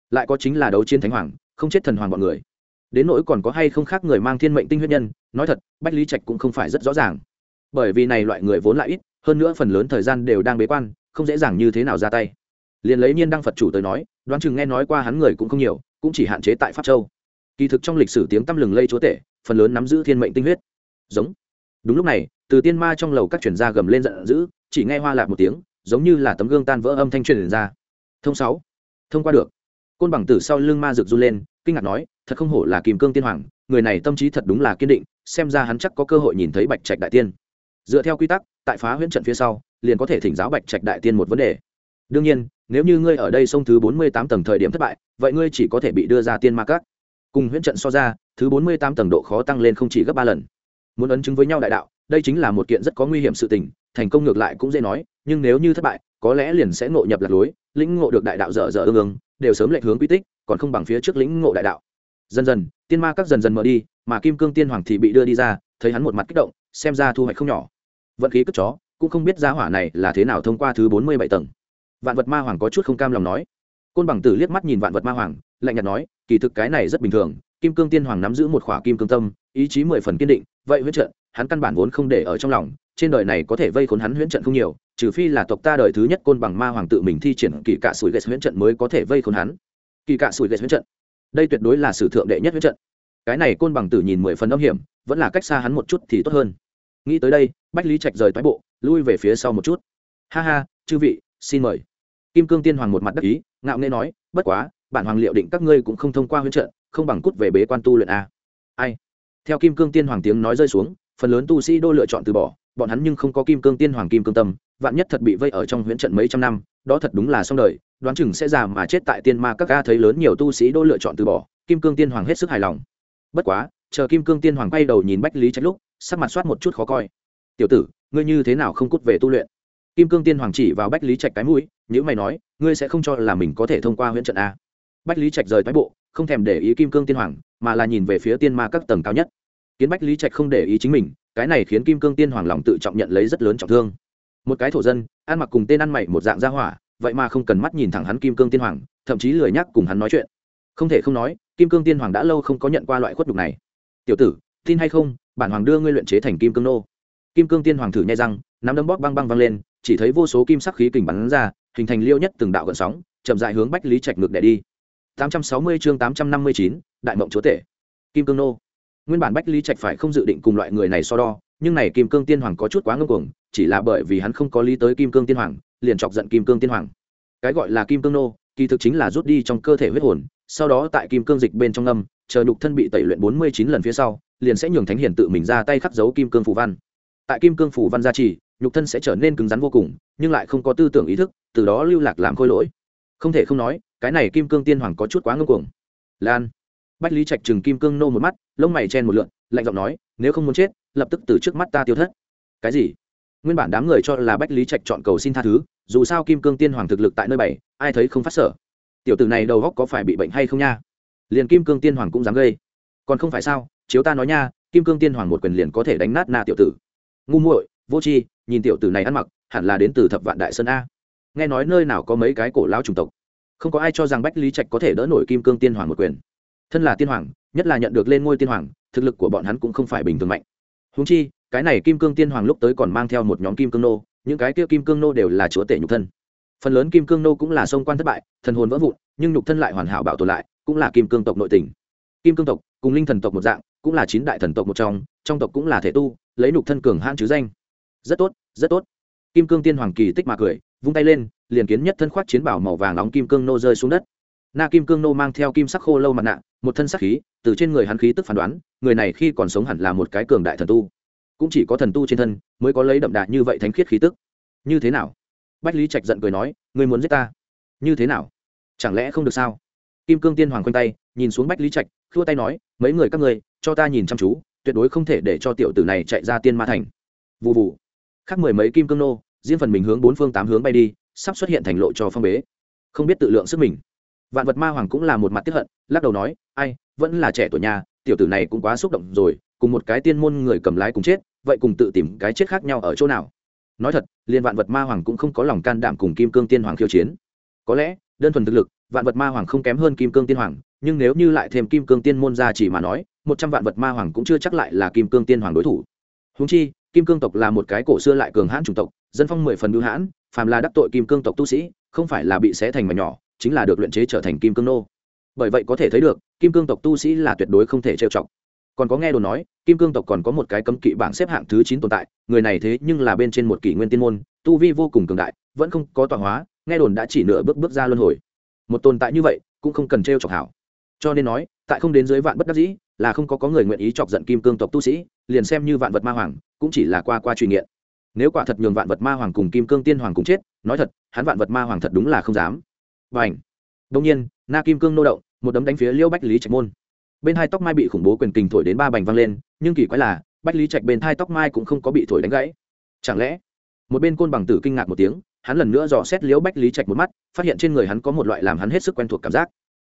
Lại có chính là đấu chiến thánh hoàng, không chết thần hoàng bọn người. Đến nỗi còn có hay không khác người mang thiên mệnh tinh huyết nhân, nói thật, bách lý trạch cũng không phải rất rõ ràng. Bởi vì này loại người vốn lại ít, hơn nữa phần lớn thời gian đều đang bế quan, không dễ dàng như thế nào ra tay. Liền lấy nhiên đăng phật chủ tới nói, đoán chừng nghe nói qua hắn người cũng không nhiều, cũng chỉ hạn chế tại pháp châu kỳ thực trong lịch sử tiếng tăm lừng lây chúa tể, phần lớn nắm giữ thiên mệnh tinh huyết. Giống. Đúng lúc này, từ tiên ma trong lầu các chuyển gia gầm lên giận dữ, chỉ nghe hoa lạc một tiếng, giống như là tấm gương tan vỡ âm thanh truyền ra. Thông sáu. Thông qua được. Côn bằng tử sau lưng ma rực run lên, kinh ngạc nói, thật không hổ là kìm cương tiên hoàng, người này tâm trí thật đúng là kiên định, xem ra hắn chắc có cơ hội nhìn thấy bạch trạch đại tiên. Dựa theo quy tắc, tại phá huyễn trận phía sau, liền có thể thỉnh giáo bạch trạch đại tiên một vấn đề. Đương nhiên, nếu như ngươi ở đây sông thứ bốn mươi tám tầng thời điểm thất bại, vậy ngươi chỉ có thể bị đưa ra tiên ma các cùng huyễn trận so ra, thứ bốn mươi tám tầng độ khó tăng lên không chỉ gấp ba lần. Muốn ấn chứng với nhau đại đạo, đây chính là một kiện rất có nguy hiểm sự tình, thành công ngược lại cũng dễ nói, nhưng nếu như thất bại, có lẽ liền sẽ ngộ nhập lạc lối, lĩnh ngộ được đại đạo dở dở ương ương, đều sớm lệch hướng quy tích, còn không bằng phía trước lĩnh ngộ đại đạo. Dần dần, tiên ma các dần dần mở đi, mà kim cương tiên hoàng thì bị đưa đi ra, thấy hắn một mặt kích động, xem ra thu hoạch không nhỏ. Vận khí cất chó, cũng không biết giá hỏa này là thế nào thông qua thứ bốn mươi bảy tầng. Vạn vật ma hoàng có chút không cam lòng nói. Côn bằng tử liếc mắt nhìn vạn vật ma hoàng, lạnh nhạt nói kỳ thực cái này rất bình thường, kim cương tiên hoàng nắm giữ một khỏa kim cương tâm, ý chí mười phần kiên định, vậy huyết trận, hắn căn bản vốn không để ở trong lòng, trên đời này có thể vây khốn hắn huyễn trận không nhiều, trừ phi là tộc ta đời thứ nhất côn bằng ma hoàng tự mình thi triển kỳ cạ sủi ghét huyễn trận mới có thể vây khốn hắn. Kỳ cạ sủi ghét huyễn trận. Đây tuyệt đối là sử thượng đệ nhất huyễn trận. Cái này côn bằng tử nhìn mười phần âm hiểm, vẫn là cách xa hắn một chút thì tốt hơn. Nghĩ tới đây, bách lý trạch rời toái bộ, lui về phía sau một chút. Ha ha, chư vị, xin mời. Kim cương tiên hoàng một mặt đắc ý, ngạo nghê nói, bất quá bản hoàng liệu định các ngươi cũng không thông qua huyễn trận, không bằng cút về bế quan tu luyện a. Ai? Theo kim cương tiên hoàng tiếng nói rơi xuống, phần lớn tu sĩ đô lựa chọn từ bỏ, bọn hắn nhưng không có kim cương tiên hoàng kim cương tâm, vạn nhất thật bị vây ở trong huyễn trận mấy trăm năm, đó thật đúng là xong đời, đoán chừng sẽ già mà chết tại tiên ma các ca thấy lớn nhiều tu sĩ đô lựa chọn từ bỏ, kim cương tiên hoàng hết sức hài lòng. Bất quá, chờ kim cương tiên hoàng quay đầu nhìn bách lý trạch lúc, sắc mặt soát một chút khó coi. Tiểu tử, ngươi như thế nào không cút về tu luyện? Kim cương tiên hoàng chỉ vào bách lý trạch cái mũi nếu mày nói, ngươi sẽ không cho là mình có thể thông qua huyễn trận a? Bách lý trạch rời thoái bộ, không thèm để ý kim cương tiên hoàng, mà là nhìn về phía tiên ma các tầng cao nhất. Kiến bách lý trạch không để ý chính mình, cái này khiến kim cương tiên hoàng lòng tự trọng nhận lấy rất lớn trọng thương. Một cái thổ dân, ăn mặc cùng tên ăn mày một dạng gia hỏa, vậy mà không cần mắt nhìn thẳng hắn kim cương tiên hoàng, thậm chí lười nhắc cùng hắn nói chuyện. Không thể không nói, kim cương tiên hoàng đã lâu không có nhận qua loại khuất nhục này. Tiểu tử, tin hay không, bản hoàng đưa ngươi luyện chế thành kim cương nô. Kim cương tiên hoàng thử nhai răng, nắm đấm bóp băng băng văng lên, chỉ thấy vô số kim sắc khí kình bắn ra, hình thành liêu nhất từng đạo gợn sóng, chậm dại hướng bách lý trạch ngược đẻ đi. 860 chương 859, đại mộng chúa tể. Kim cương nô. Nguyên bản bách lý trạch phải không dự định cùng loại người này so đo nhưng này kim cương tiên hoàng có chút quá ngông cuồng chỉ là bởi vì hắn không có lý tới kim cương tiên hoàng liền chọc giận kim cương tiên hoàng. Cái gọi là kim cương nô kỳ thực chính là rút đi trong cơ thể huyết hồn sau đó tại kim cương dịch bên trong âm chờ nhục thân bị tẩy luyện bốn mươi chín lần phía sau liền sẽ nhường thánh hiển tự mình ra tay khắc dấu kim cương phủ văn. Tại kim cương phủ văn gia trì nhục thân sẽ trở nên cứng rắn vô cùng nhưng lại không có tư tưởng ý thức từ đó lưu lạc làm khôi lỗi. Không thể không nói cái này kim cương tiên hoàng có chút quá ngưng cuồng. Lan. Bách lý trạch chừng kim cương nô một mắt, lông mày chen một lượn, lạnh giọng nói, nếu không muốn chết, lập tức từ trước mắt ta tiêu thất. Cái gì? Nguyên bản đám người cho là bách lý trạch chọn cầu xin tha thứ, dù sao kim cương tiên hoàng thực lực tại nơi bảy, ai thấy không phát sở tiểu tử này đầu góc có phải bị bệnh hay không nha? Liền kim cương tiên hoàng cũng dám gây. Còn không phải sao? Chiếu ta nói nha, kim cương tiên hoàng một quyền liền có thể đánh nát na tiểu tử. Ngu muội, vô tri, nhìn tiểu tử này ăn mặc, hẳn là đến từ thập vạn đại sơn a. Nghe nói nơi nào có mấy cái cổ lão chủng tộc không có ai cho rằng bách lý trạch có thể đỡ nổi kim cương tiên hoàng một quyền. Thân là tiên hoàng, nhất là nhận được lên ngôi tiên hoàng, thực lực của bọn hắn cũng không phải bình thường mạnh. Húng chi, cái này kim cương tiên hoàng lúc tới còn mang theo một nhóm kim cương nô, những cái kia kim cương nô đều là chúa tể nhục thân. Phần lớn kim cương nô cũng là sông quan thất bại, thần hồn vỡ vụn, nhưng nhục thân lại hoàn hảo bảo tồn lại, cũng là kim cương tộc nội tình. Kim cương tộc cùng linh thần tộc một dạng, cũng là chín đại thần tộc một trong trong tộc cũng là thể tu, lấy nhục thân cường hãn chứ danh. Rất tốt rất tốt. Kim cương tiên hoàng kỳ tích mà cười vung tay lên, liền kiến nhất thân khoác chiến bảo màu vàng nóng kim cương nô rơi xuống đất. Na kim cương nô mang theo kim sắc khô lâu mặt nạ, một thân sắc khí, từ trên người hắn khí tức phán đoán, người này khi còn sống hẳn là một cái cường đại thần tu. Cũng chỉ có thần tu trên thân mới có lấy đậm đà như vậy thánh khiết khí tức. Như thế nào? Bách lý trạch giận cười nói người muốn giết ta? Như thế nào? Chẳng lẽ không được sao? Kim cương tiên hoàng quanh tay, nhìn xuống bách lý trạch, khua tay nói, mấy người các ngươi, cho ta nhìn chăm chú, tuyệt đối không thể để cho tiểu tử này chạy ra tiên ma thành. Vụ vụ khác mười mấy kim cương nô riêng phần mình hướng bốn phương tám hướng bay đi, sắp xuất hiện thành lộ cho phong bế. Không biết tự lượng sức mình. Vạn vật ma hoàng cũng là một mặt tiếp hận, lắc đầu nói, ai, vẫn là trẻ tuổi nhà, tiểu tử này cũng quá xúc động rồi, cùng một cái tiên môn người cầm lái cùng chết, vậy cùng tự tìm cái chết khác nhau ở chỗ nào? Nói thật liên vạn vật ma hoàng cũng không có lòng can đảm cùng kim cương tiên hoàng khiêu chiến. Có lẽ, đơn thuần thực lực, vạn vật ma hoàng không kém hơn kim cương tiên hoàng, nhưng nếu như lại thêm kim cương tiên môn ra chỉ mà nói, một trăm vạn vật ma hoàng cũng chưa chắc lại là kim cương tiên hoàng đối thủ. Húng chi, kim cương tộc là một cái cổ xưa lại cường hãn chủng tộc dân phong mười phần bưu hãn, phàm là đắc tội kim cương tộc tu sĩ, không phải là bị xé thành mà nhỏ, chính là được luyện chế trở thành kim cương nô. Bởi vậy có thể thấy được, kim cương tộc tu sĩ là tuyệt đối không thể trêu chọc. Còn có nghe đồn nói, kim cương tộc còn có một cái cấm kỵ bảng xếp hạng thứ chín tồn tại, người này thế nhưng là bên trên một kỷ nguyên tiên môn, tu vi vô cùng cường đại, vẫn không có tọa hóa, nghe đồn đã chỉ nửa bước bước ra luân hồi. Một tồn tại như vậy, cũng không cần t chọc hảo. Cho nên nói, tại không đến dưới vạn bất đắc dĩ, là không có có người nguyện ý chọc giận kim cương tộc tu sĩ, liền xem như vạn vật ma hoàng, cũng chỉ là qua qua truy nghiện nếu quả thật nhường vạn vật ma hoàng cùng kim cương tiên hoàng cùng chết, nói thật, hắn vạn vật ma hoàng thật đúng là không dám. Và ảnh đông nhiên, na kim cương nô động, một đấm đánh phía liêu bách lý trạch môn. Bên hai tóc mai bị khủng bố quyền kình thổi đến ba bành văng lên, nhưng kỳ quái là, bách lý trạch bên hai tóc mai cũng không có bị thổi đánh gãy. Chẳng lẽ, một bên côn bằng tử kinh ngạc một tiếng, hắn lần nữa dò xét liễu bách lý trạch một mắt, phát hiện trên người hắn có một loại làm hắn hết sức quen thuộc cảm giác.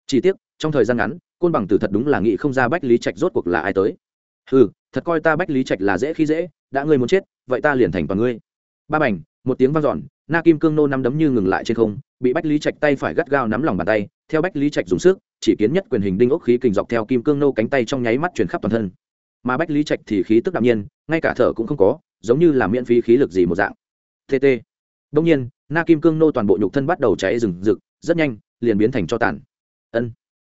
Chỉ tiếc, trong thời gian ngắn, côn bằng tử thật đúng là nghĩ không ra bách lý trạch rốt cuộc là ai tới. Ừ thật coi ta bách lý trạch là dễ khi dễ, đã ngươi muốn chết vậy ta liền thành toàn ngươi. Ba bành, một tiếng vang dọn, na kim cương nô năm đấm như ngừng lại trên không, bị bách lý trạch tay phải gắt gao nắm lòng bàn tay, theo bách lý trạch dùng sức, chỉ kiến nhất quyền hình đinh ốc khí kình dọc theo kim cương nô cánh tay trong nháy mắt chuyển khắp toàn thân. Mà bách lý trạch thì khí tức đạm nhiên, ngay cả thở cũng không có, giống như là miễn phí khí lực gì một dạng. Tt đông nhiên, na kim cương nô toàn bộ nhục thân bắt đầu cháy rừng rực, rất nhanh, liền biến thành cho tàn. Ân.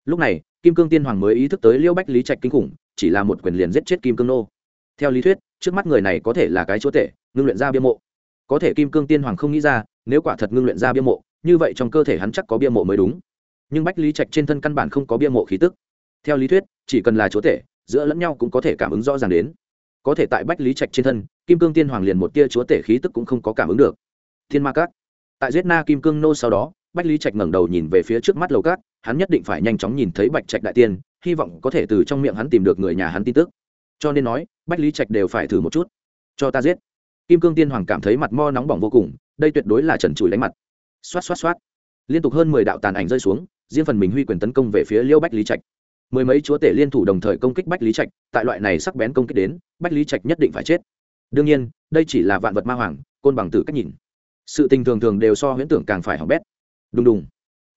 Lúc này, kim cương tiên hoàng mới ý thức tới liêu bách lý trạch kinh khủng, chỉ là một quyền liền giết chết kim cương nô theo lý thuyết, trước mắt người này có thể là cái chúa tể, ngưng luyện ra bia mộ. Có thể kim cương tiên hoàng không nghĩ ra, nếu quả thật ngưng luyện ra bia mộ, như vậy trong cơ thể hắn chắc có bia mộ mới đúng. Nhưng bách lý trạch trên thân căn bản không có bia mộ khí tức. Theo lý thuyết, chỉ cần là chúa tể, giữa lẫn nhau cũng có thể cảm ứng rõ ràng đến. Có thể tại bách lý trạch trên thân, kim cương tiên hoàng liền một tia chúa tể khí tức cũng không có cảm ứng được. Thiên ma cát. Tại giết na kim cương nô sau đó, bách lý trạch ngẩng đầu nhìn về phía trước mắt lầu cát, hắn nhất định phải nhanh chóng nhìn thấy bạch trạch đại tiên, hy vọng có thể từ trong miệng hắn tìm được người nhà hắn tin tức cho nên nói, bách lý trạch đều phải thử một chút. Cho ta giết. Kim cương tiên hoàng cảm thấy mặt mo nóng bỏng vô cùng, đây tuyệt đối là trần trụi đánh mặt. Xoát xoát xoát. Liên tục hơn mười đạo tàn ảnh rơi xuống, riêng phần mình huy quyền tấn công về phía liêu bách lý trạch. Mười mấy chúa tể liên thủ đồng thời công kích bách lý trạch, tại loại này sắc bén công kích đến, bách lý trạch nhất định phải chết. Đương nhiên, đây chỉ là vạn vật ma hoàng, côn bằng tử cách nhìn. Sự tình thường thường đều so huyễn tưởng càng phải hỏng bét. Đùng đùng.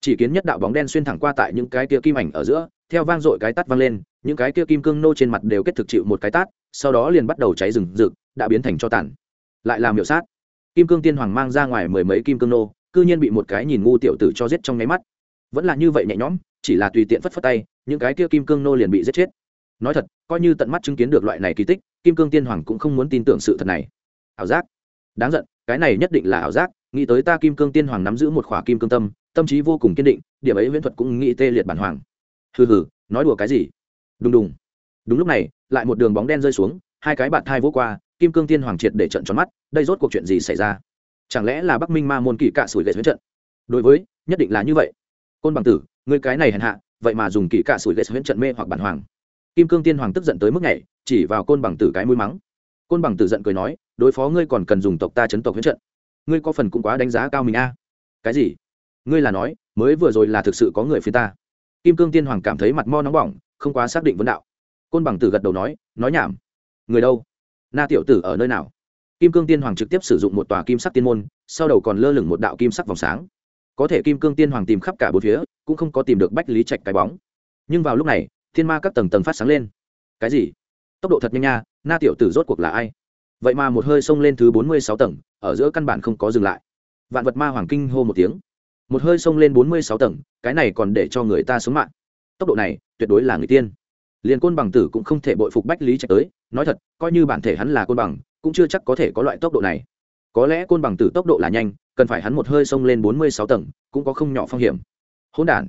Chỉ kiến nhất đạo bóng đen xuyên thẳng qua tại những cái tia kim ảnh ở giữa theo vang dội cái tát vang lên, những cái kia kim cương nô trên mặt đều kết thực chịu một cái tát, sau đó liền bắt đầu cháy rừng rực, đã biến thành cho tàn. Lại làm hiệu sát. Kim cương tiên hoàng mang ra ngoài mười mấy kim cương nô, cư nhiên bị một cái nhìn ngu tiểu tử cho giết trong nháy mắt. Vẫn là như vậy nhẹ nhõm, chỉ là tùy tiện phất phất tay, những cái kia kim cương nô liền bị giết chết. Nói thật, coi như tận mắt chứng kiến được loại này kỳ tích, kim cương tiên hoàng cũng không muốn tin tưởng sự thật này. Ảo giác. Đáng giận, cái này nhất định là ảo giác, nghĩ tới ta kim cương tiên hoàng nắm giữ một khỏa kim cương tâm tâm trí vô cùng kiên định, điểm ấy viễn thuật cũng nghĩ tê liệt bản hoàng hừ hừ, nói đùa cái gì? Đùng đùng. Đúng lúc này, lại một đường bóng đen rơi xuống, hai cái bạn thai vỗ qua, kim cương tiên hoàng triệt để trận tròn mắt, đây rốt cuộc chuyện gì xảy ra? Chẳng lẽ là bắc minh ma môn kỳ cạ sủi lệ xuống trận? Đối với, nhất định là như vậy. Côn bằng tử người cái này hèn hạ, vậy mà dùng kỳ cạ sủi lệ xuống trận mê hoặc bản hoàng. Kim cương tiên hoàng tức giận tới mức này chỉ vào côn bằng tử cái mũi mắng. Côn bằng tử giận cười nói, đối phó ngươi còn cần dùng tộc ta chấn tộc huyết trận. Ngươi có phần cũng quá đánh giá cao mình a. Cái gì? Ngươi là nói, mới vừa rồi là thực sự có người phía ta kim cương tiên hoàng cảm thấy mặt mo nóng bỏng, không quá xác định vấn đạo. Côn bằng tử gật đầu nói nói nhảm. Người đâu? Na tiểu tử ở nơi nào? Kim cương tiên hoàng trực tiếp sử dụng một tòa kim sắc tiên môn, sau đầu còn lơ lửng một đạo kim sắc vòng sáng. Có thể kim cương tiên hoàng tìm khắp cả bốn phía, cũng không có tìm được bách lý trạch cái bóng. Nhưng vào lúc này, thiên ma các tầng tầng phát sáng lên. Cái gì? Tốc độ thật nhanh nha, na tiểu tử rốt cuộc là ai? Vậy mà một hơi xông lên thứ bốn mươi sáu tầng, ở giữa căn bản không có dừng lại. Vạn vật ma hoàng kinh hô một tiếng một hơi xông lên bốn mươi sáu tầng, cái này còn để cho người ta sống mạng. Tốc độ này, tuyệt đối là người tiên. Liền côn bằng tử cũng không thể bội phục bách lý trạch tới, nói thật, coi như bản thể hắn là côn bằng, cũng chưa chắc có thể có loại tốc độ này. Có lẽ côn bằng tử tốc độ là nhanh, cần phải hắn một hơi xông lên bốn mươi sáu tầng, cũng có không nhỏ phong hiểm. Hỗn đản,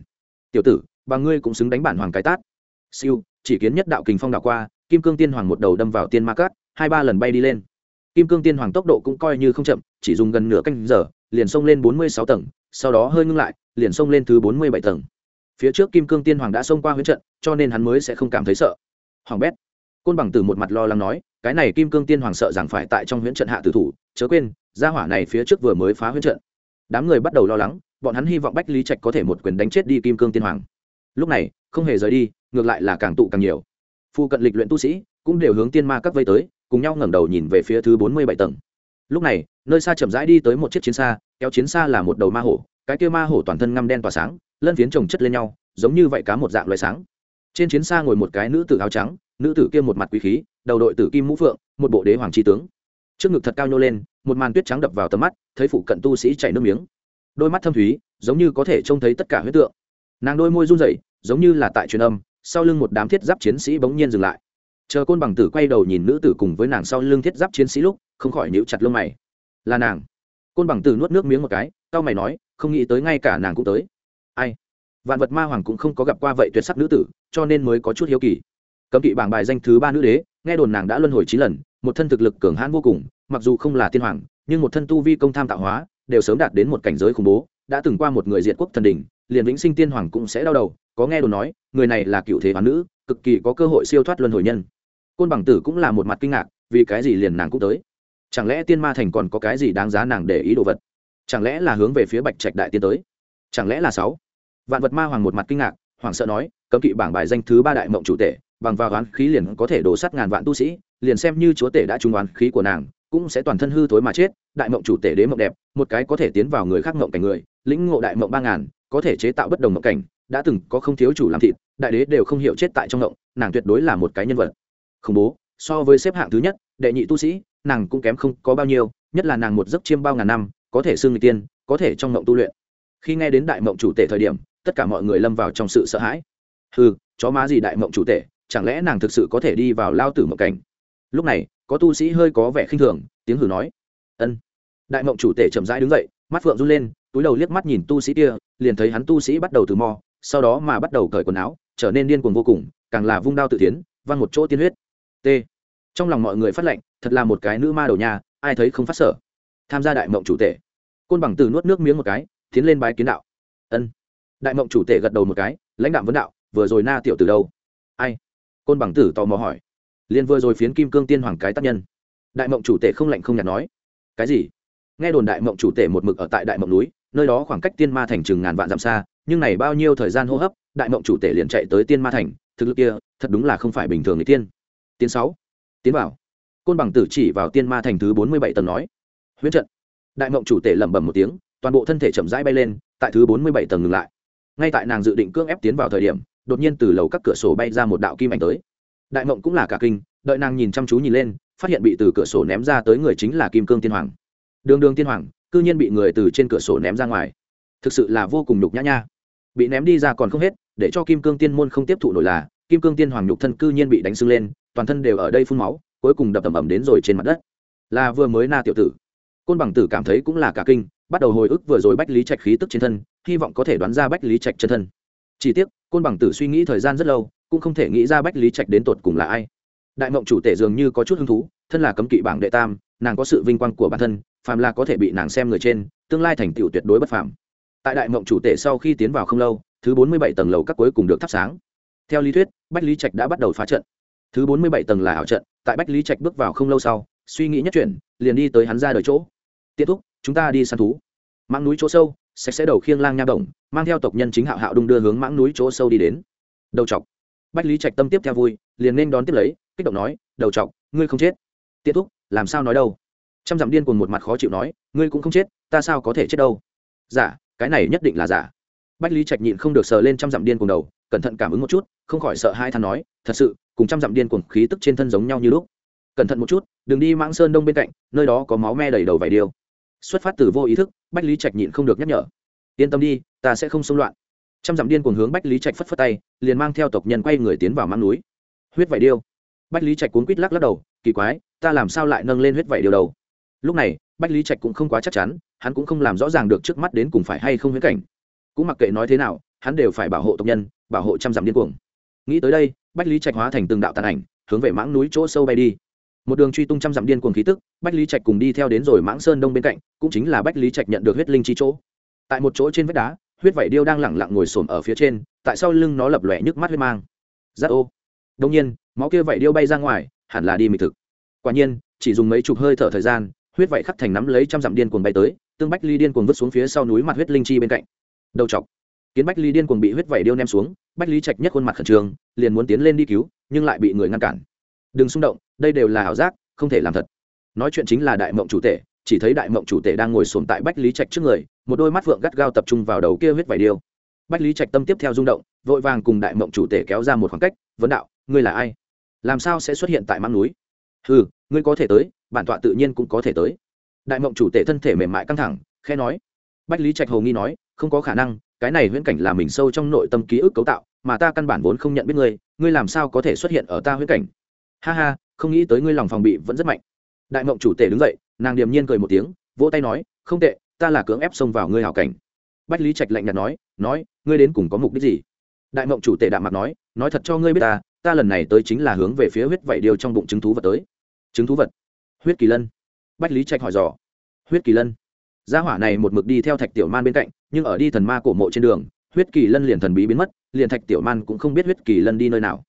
tiểu tử, bà ngươi cũng xứng đánh bản hoàng cái tát. Siêu, chỉ kiến nhất đạo kình phong đạo qua, kim cương tiên hoàng một đầu đâm vào tiên ma cát, hai ba lần bay đi lên. Kim cương tiên hoàng tốc độ cũng coi như không chậm, chỉ dùng gần nửa canh giờ, liền xông lên bốn mươi sáu tầng sau đó hơi ngưng lại, liền xông lên thứ bốn mươi bảy tầng. Phía trước kim cương tiên hoàng đã xông qua huyết trận, cho nên hắn mới sẽ không cảm thấy sợ. Hoàng bét, côn bằng từ một mặt lo lắng nói, cái này kim cương tiên hoàng sợ rằng phải tại trong huyễn trận hạ tử thủ, chớ quên, gia hỏa này phía trước vừa mới phá huyễn trận. Đám người bắt đầu lo lắng, bọn hắn hy vọng bách lý trạch có thể một quyền đánh chết đi kim cương tiên hoàng. Lúc này, không hề rời đi, ngược lại là càng tụ càng nhiều. Phu cận lịch luyện tu sĩ cũng đều hướng tiên ma các vây tới, cùng nhau ngẩng đầu nhìn về phía thứ bốn mươi bảy tầng. Lúc này, nơi xa chậm rãi đi tới một chiếc chiến xa kéo chiến xa là một đầu ma hổ, cái kia ma hổ toàn thân ngăm đen tỏa sáng, lân phiến trồng chất lên nhau, giống như vậy cá một dạng loài sáng. Trên chiến xa ngồi một cái nữ tử áo trắng, nữ tử kia một mặt quý khí, đầu đội tử kim mũ phượng, một bộ đế hoàng tri tướng. Trước ngực thật cao nhô lên, một màn tuyết trắng đập vào tầm mắt, thấy phụ cận tu sĩ chảy nước miếng. Đôi mắt thâm thúy, giống như có thể trông thấy tất cả huyết tượng. Nàng đôi môi run rẩy, giống như là tại truyền âm, sau lưng một đám thiết giáp chiến sĩ bỗng nhiên dừng lại. Chờ côn bằng tử quay đầu nhìn nữ tử cùng với nàng sau lưng thiết giáp chiến sĩ lúc, không khỏi níu chặt lông mày. Là nàng côn bằng tử nuốt nước miếng một cái tao mày nói, không nghĩ tới ngay cả nàng cũng tới. Ai? Vạn vật ma hoàng cũng không có gặp qua vậy tuyệt sắc nữ tử, cho nên mới có chút hiếu kỳ. Cấm kỵ bảng bài danh thứ ba nữ đế, nghe đồn nàng đã luân hồi chín lần, một thân thực lực cường hãn vô cùng, mặc dù không là tiên hoàng, nhưng một thân tu vi công tham tạo hóa, đều sớm đạt đến một cảnh giới khủng bố, đã từng qua một người diện quốc thần đình liền vĩnh sinh tiên hoàng cũng sẽ đau đầu, có nghe đồn nói, người này là cựu thế hoàng nữ, cực kỳ có cơ hội siêu thoát luân hồi nhân. Côn bằng tử cũng là một mặt kinh ngạc, vì cái gì liền nàng cũng tới? Chẳng lẽ tiên ma thành còn có cái gì đáng giá nàng để ý đồ vật? Chẳng lẽ là hướng về phía bạch trạch đại tiên tới? Chẳng lẽ là sáu? Vạn vật ma hoàng một mặt kinh ngạc hoàng sợ nói, cấm kỵ bảng bài danh thứ ba đại mộng chủ tể, bằng vào oán khí liền có thể đổ sắt ngàn vạn tu sĩ, liền xem như chúa tể đã trúng oán khí của nàng, cũng sẽ toàn thân hư thối mà chết, đại mộng chủ tể đế mộng đẹp, một cái có thể tiến vào người khác mộng cảnh người, lĩnh ngộ đại mộng ba ngàn, có thể chế tạo bất đồng mộng cảnh, đã từng có không thiếu chủ làm thịt, đại đế đều không hiểu chết tại trong mộng, nàng tuyệt đối là một cái nhân vật. Khủng bố, so với xếp hạng thứ nhất, đệ nhị tu sĩ nàng cũng kém không có bao nhiêu, nhất là nàng một giấc chiêm bao ngàn năm, có thể xương người tiên, có thể trong mộng tu luyện. Khi nghe đến đại mộng chủ tể thời điểm, tất cả mọi người lâm vào trong sự sợ hãi. Ừ chó má gì đại mộng chủ tể, chẳng lẽ nàng thực sự có thể đi vào lao tử mộng cảnh? Lúc này, có tu sĩ hơi có vẻ khinh thường, tiếng hử nói. Ân. Đại mộng chủ tể chậm rãi đứng dậy, mắt phượng run lên, túi đầu liếc mắt nhìn tu sĩ kia, liền thấy hắn tu sĩ bắt đầu từ mò, sau đó mà bắt đầu cởi quần áo, trở nên điên cuồng vô cùng, càng là vung đao tự tiến văng một chỗ tiên huyết. T. Trong lòng mọi người phát lệnh thật là một cái nữ ma đầu nha, ai thấy không phát sở tham gia đại mộng chủ tể. Côn bằng từ nuốt nước miếng một cái tiến lên bái kiến đạo. Ân. Đại mộng chủ tể gật đầu một cái lãnh đạo vấn đạo vừa rồi na tiểu từ đâu? Ai? Côn bằng tử tò mò hỏi. Liền vừa rồi phiến kim cương tiên hoàng cái tác nhân. Đại mộng chủ tể không lạnh không nhạt nói. Cái gì? Nghe đồn đại mộng chủ tể một mực ở tại đại mộng núi nơi đó khoảng cách tiên ma thành chừng ngàn vạn dặm xa nhưng này bao nhiêu thời gian hô hấp đại mộng chủ tể liền chạy tới tiên ma thành thực lực kia thật đúng là không phải bình thường người tiên. Tiến sáu. Tiến vào côn bằng tử chỉ vào tiên ma thành thứ bốn mươi bảy tầng nói. Huyễn trận. Đại mộng chủ tể lẩm bẩm một tiếng, toàn bộ thân thể chậm rãi bay lên, tại thứ bốn mươi bảy tầng ngừng lại. Ngay tại nàng dự định cưỡng ép tiến vào thời điểm, đột nhiên từ lầu các cửa sổ bay ra một đạo kim ảnh tới. Đại mộng cũng là cả kinh, đợi nàng nhìn chăm chú nhìn lên, phát hiện bị từ cửa sổ ném ra tới người chính là kim cương tiên hoàng. Đường đường tiên hoàng, cư nhiên bị người từ trên cửa sổ ném ra ngoài. Thực sự là vô cùng nhục nhã nha. Bị ném đi ra còn không hết, để cho kim cương tiên môn không tiếp thụ nổi là, kim cương tiên hoàng nhục thân cư nhiên bị đánh sưng lên, toàn thân đều ở đây phun máu cuối cùng đập tầm ầm đến rồi trên mặt đất. Là vừa mới na tiểu tử. Côn bằng tử cảm thấy cũng là cả kinh, bắt đầu hồi ức vừa rồi bách lý trạch khí tức trên thân, hy vọng có thể đoán ra bách lý trạch chân thân. Chỉ tiếc, côn bằng tử suy nghĩ thời gian rất lâu, cũng không thể nghĩ ra bách lý trạch đến tột cùng là ai. Đại mộng chủ tể dường như có chút hứng thú, thân là cấm kỵ bảng đệ tam, nàng có sự vinh quang của bản thân, phàm là có thể bị nàng xem người trên, tương lai thành tựu tuyệt đối bất phàm. Tại đại mộng chủ tể sau khi tiến vào không lâu, thứ bốn mươi bảy tầng lầu các cuối cùng được thắp sáng. Theo lý thuyết, bách lý trạch đã bắt đầu phá trận. Thứ bốn mươi bảy tầng là ảo trận tại bách lý trạch bước vào không lâu sau, suy nghĩ nhất chuyển, liền đi tới hắn ra đời chỗ. Tiết thúc, chúng ta đi săn thú. Mãng núi chỗ sâu, sạch sẽ đầu khiêng lang nha bổng, mang theo tộc nhân chính hạo hạo đung đưa hướng mãng núi chỗ sâu đi đến. Đầu chọc. Bách lý trạch tâm tiếp theo vui, liền nên đón tiếp lấy, kích động nói, đầu chọc, ngươi không chết. Tiết thúc, làm sao nói đâu? Trăm dặm điên cùng một mặt khó chịu nói, ngươi cũng không chết, ta sao có thể chết đâu? Giả, cái này nhất định là giả. Bách lý trạch nhịn không được sờ lên trăm dặm điên cùng đầu cẩn thận cảm ứng một chút, không khỏi sợ hai than nói, thật sự, cùng trăm dặm điên cuồng khí tức trên thân giống nhau như lúc. Cẩn thận một chút, đừng đi mãng sơn đông bên cạnh, nơi đó có máu me đầy đầu vải điêu xuất phát từ vô ý thức, bách lý trạch nhịn không được nhắc nhở, yên tâm đi, ta sẽ không xung loạn. Trăm dặm điên cuồng hướng bách lý trạch phất phất tay, liền mang theo tộc nhân quay người tiến vào mang núi. Huyết vải điêu. Bách lý trạch cuốn quít lắc lắc đầu, kỳ quái, ta làm sao lại nâng lên huyết vải điêu đầu? Lúc này, bách lý trạch cũng không quá chắc chắn, hắn cũng không làm rõ ràng được trước mắt đến cùng phải hay không huyết cảnh. Cũng mặc kệ nói thế nào, hắn đều phải bảo hộ tộc nhân bảo hộ trăm dặm điên cuồng. Nghĩ tới đây, bách lý trạch hóa thành từng đạo tàn ảnh, hướng về mãng núi chỗ sâu bay đi. Một đường truy tung trăm dặm điên cuồng khí tức, bách lý trạch cùng đi theo đến rồi mãng sơn đông bên cạnh, cũng chính là bách lý trạch nhận được huyết linh chi chỗ. Tại một chỗ trên vách đá, huyết vảy điêu đang lẳng lặng ngồi xổm ở phía trên, tại sau lưng nó lập lòe nhức mắt huyết mang. Rất ô. Đông nhiên, máu kia vảy điêu bay ra ngoài, hẳn là đi mị thực. Quả nhiên, chỉ dùng mấy chục hơi thở thời gian, huyết vảy khắc thành nắm lấy trăm dặm điên cuồng bay tới, tương bách ly điên cuồng vứt xuống phía sau núi mặt huyết linh chi bên cạnh. Đầu chọc kiến bách ly điên cuồng bị huyết vảy điêu ném xuống, bách lý trạch nhất khuôn mặt khẩn trương, liền muốn tiến lên đi cứu, nhưng lại bị người ngăn cản. Đừng xung động, đây đều là ảo giác, không thể làm thật. Nói chuyện chính là đại mộng chủ tể, chỉ thấy đại mộng chủ tể đang ngồi sồn tại bách lý trạch trước người, một đôi mắt vượng gắt gao tập trung vào đầu kia huyết vải điêu. Bách lý trạch tâm tiếp theo rung động, vội vàng cùng đại mộng chủ tể kéo ra một khoảng cách, vấn đạo, ngươi là ai? Làm sao sẽ xuất hiện tại mang núi? Ừ ngươi có thể tới, bản tọa tự nhiên cũng có thể tới. Đại mộng chủ tể thân thể mềm mại căng thẳng khe nói. Bách lý trạch hầu nghi nói, không có khả năng cái này huyễn cảnh là mình sâu trong nội tâm ký ức cấu tạo, mà ta căn bản vốn không nhận biết ngươi ngươi làm sao có thể xuất hiện ở ta huyễn cảnh? Ha ha, không nghĩ tới ngươi lòng phòng bị vẫn rất mạnh. Đại mộng chủ tể đứng dậy, nàng điềm nhiên cười một tiếng, vỗ tay nói, không tệ, ta là cưỡng ép xông vào ngươi hảo cảnh. Bách lý trạch lạnh nhạt nói nói, ngươi đến cùng có mục đích gì? Đại mộng chủ tể đạm mặt nói nói thật cho ngươi biết ta ta lần này tới chính là hướng về phía huyết vảy điều trong bụng chứng thú vật tới. Chứng thú vật? Huyết kỳ lân. Bách lý trạch hỏi dò. Huyết kỳ lân. Gia hỏa này một mực đi theo thạch tiểu man bên cạnh nhưng ở đi thần ma cổ mộ trên đường, huyết kỳ lân liền thần bí biến mất, liền thạch tiểu man cũng không biết huyết kỳ lân đi nơi nào.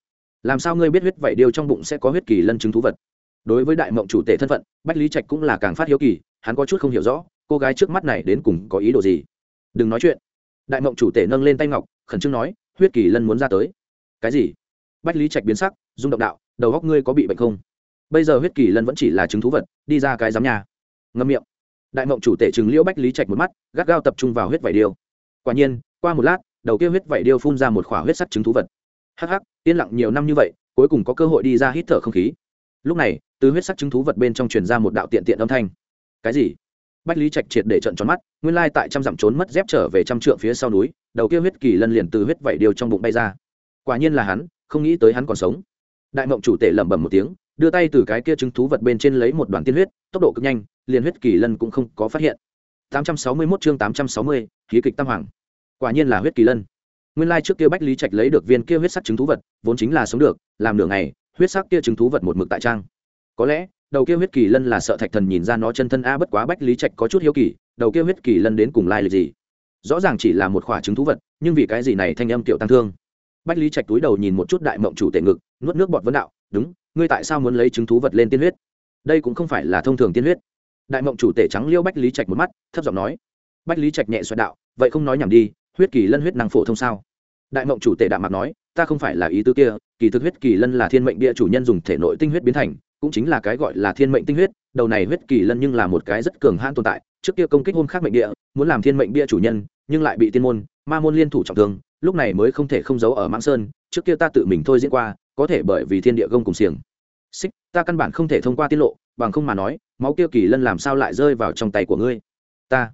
Làm sao ngươi biết huyết vảy điều trong bụng sẽ có huyết kỳ lân chứng thú vật? Đối với đại mộng chủ tể thân phận, bách lý trạch cũng là càng phát hiếu kỳ, hắn có chút không hiểu rõ, cô gái trước mắt này đến cùng có ý đồ gì? Đừng nói chuyện. Đại mộng chủ tể nâng lên tay ngọc, khẩn trương nói, huyết kỳ lân muốn ra tới. Cái gì? Bách lý trạch biến sắc, rung động đạo, đầu góc ngươi có bị bệnh không? Bây giờ huyết kỳ lân vẫn chỉ là chứng thú vật, đi ra cái giám nhà. Ngâm miệng đại mộng chủ tể chừng liễu bách lý trạch một mắt, gắt gao tập trung vào huyết vảy điêu. Quả nhiên, qua một lát, đầu kia huyết vảy điêu phun ra một khỏa huyết sắc trứng thú vật. Hắc hắc, yên lặng nhiều năm như vậy, cuối cùng có cơ hội đi ra hít thở không khí. Lúc này, từ huyết sắc trứng thú vật bên trong truyền ra một đạo tiện tiện âm thanh. Cái gì? Bách lý trạch triệt để trận tròn mắt, nguyên lai tại trăm dặm trốn mất dép trở về trăm trượng phía sau núi, đầu kia huyết kỳ lân liền từ huyết vảy điều trong bụng bay ra. Quả nhiên là hắn, không nghĩ tới hắn còn sống. Đại mộng chủ tể lẩm bẩm một tiếng đưa tay từ cái kia chứng thú vật bên trên lấy một đoàn tiên huyết tốc độ cực nhanh liền huyết kỳ lân cũng không có phát hiện. 861 chương 860, khí kịch tam hoàng. Quả nhiên là huyết kỳ lân. Nguyên lai trước kia bách lý trạch lấy được viên kia huyết sắc chứng thú vật vốn chính là sống được làm nửa ngày huyết sắc kia chứng thú vật một mực tại trang. Có lẽ đầu kia huyết kỳ lân là sợ thạch thần nhìn ra nó chân thân a bất quá bách lý trạch có chút hiếu kỳ đầu kia huyết kỳ lân đến cùng lai lịch gì? Rõ ràng chỉ là một khoả trứng thú vật nhưng vì cái gì này thanh âm tiểu tăng thương? Bách lý trạch túi đầu nhìn một chút đại mộng chủ tệ ngực nuốt nước bọt vấn đạo đúng ngươi tại sao muốn lấy chứng thú vật lên tiên huyết? Đây cũng không phải là thông thường tiên huyết. Đại mộng chủ tể trắng liêu bách lý trạch một mắt, thấp giọng nói. Bách lý trạch nhẹ xoẹt đạo, vậy không nói nhảm đi, huyết kỳ lân huyết năng phổ thông sao? Đại mộng chủ tể đạm mặt nói, ta không phải là ý tứ kia, kỳ thực huyết kỳ lân là thiên mệnh địa chủ nhân dùng thể nội tinh huyết biến thành, cũng chính là cái gọi là thiên mệnh tinh huyết, đầu này huyết kỳ lân nhưng là một cái rất cường hãn tồn tại, trước kia công kích hôn khác mệnh địa, muốn làm thiên mệnh bia chủ nhân, nhưng lại bị tiên môn, ma môn liên thủ trọng thương, lúc này mới không thể không giấu ở mãng sơn, trước kia ta tự mình thôi diễn qua có thể bởi vì thiên địa gông cùng xiềng. Xích, ta căn bản không thể thông qua tiết lộ, bằng không mà nói, máu kia kỳ lân làm sao lại rơi vào trong tay của ngươi? Ta.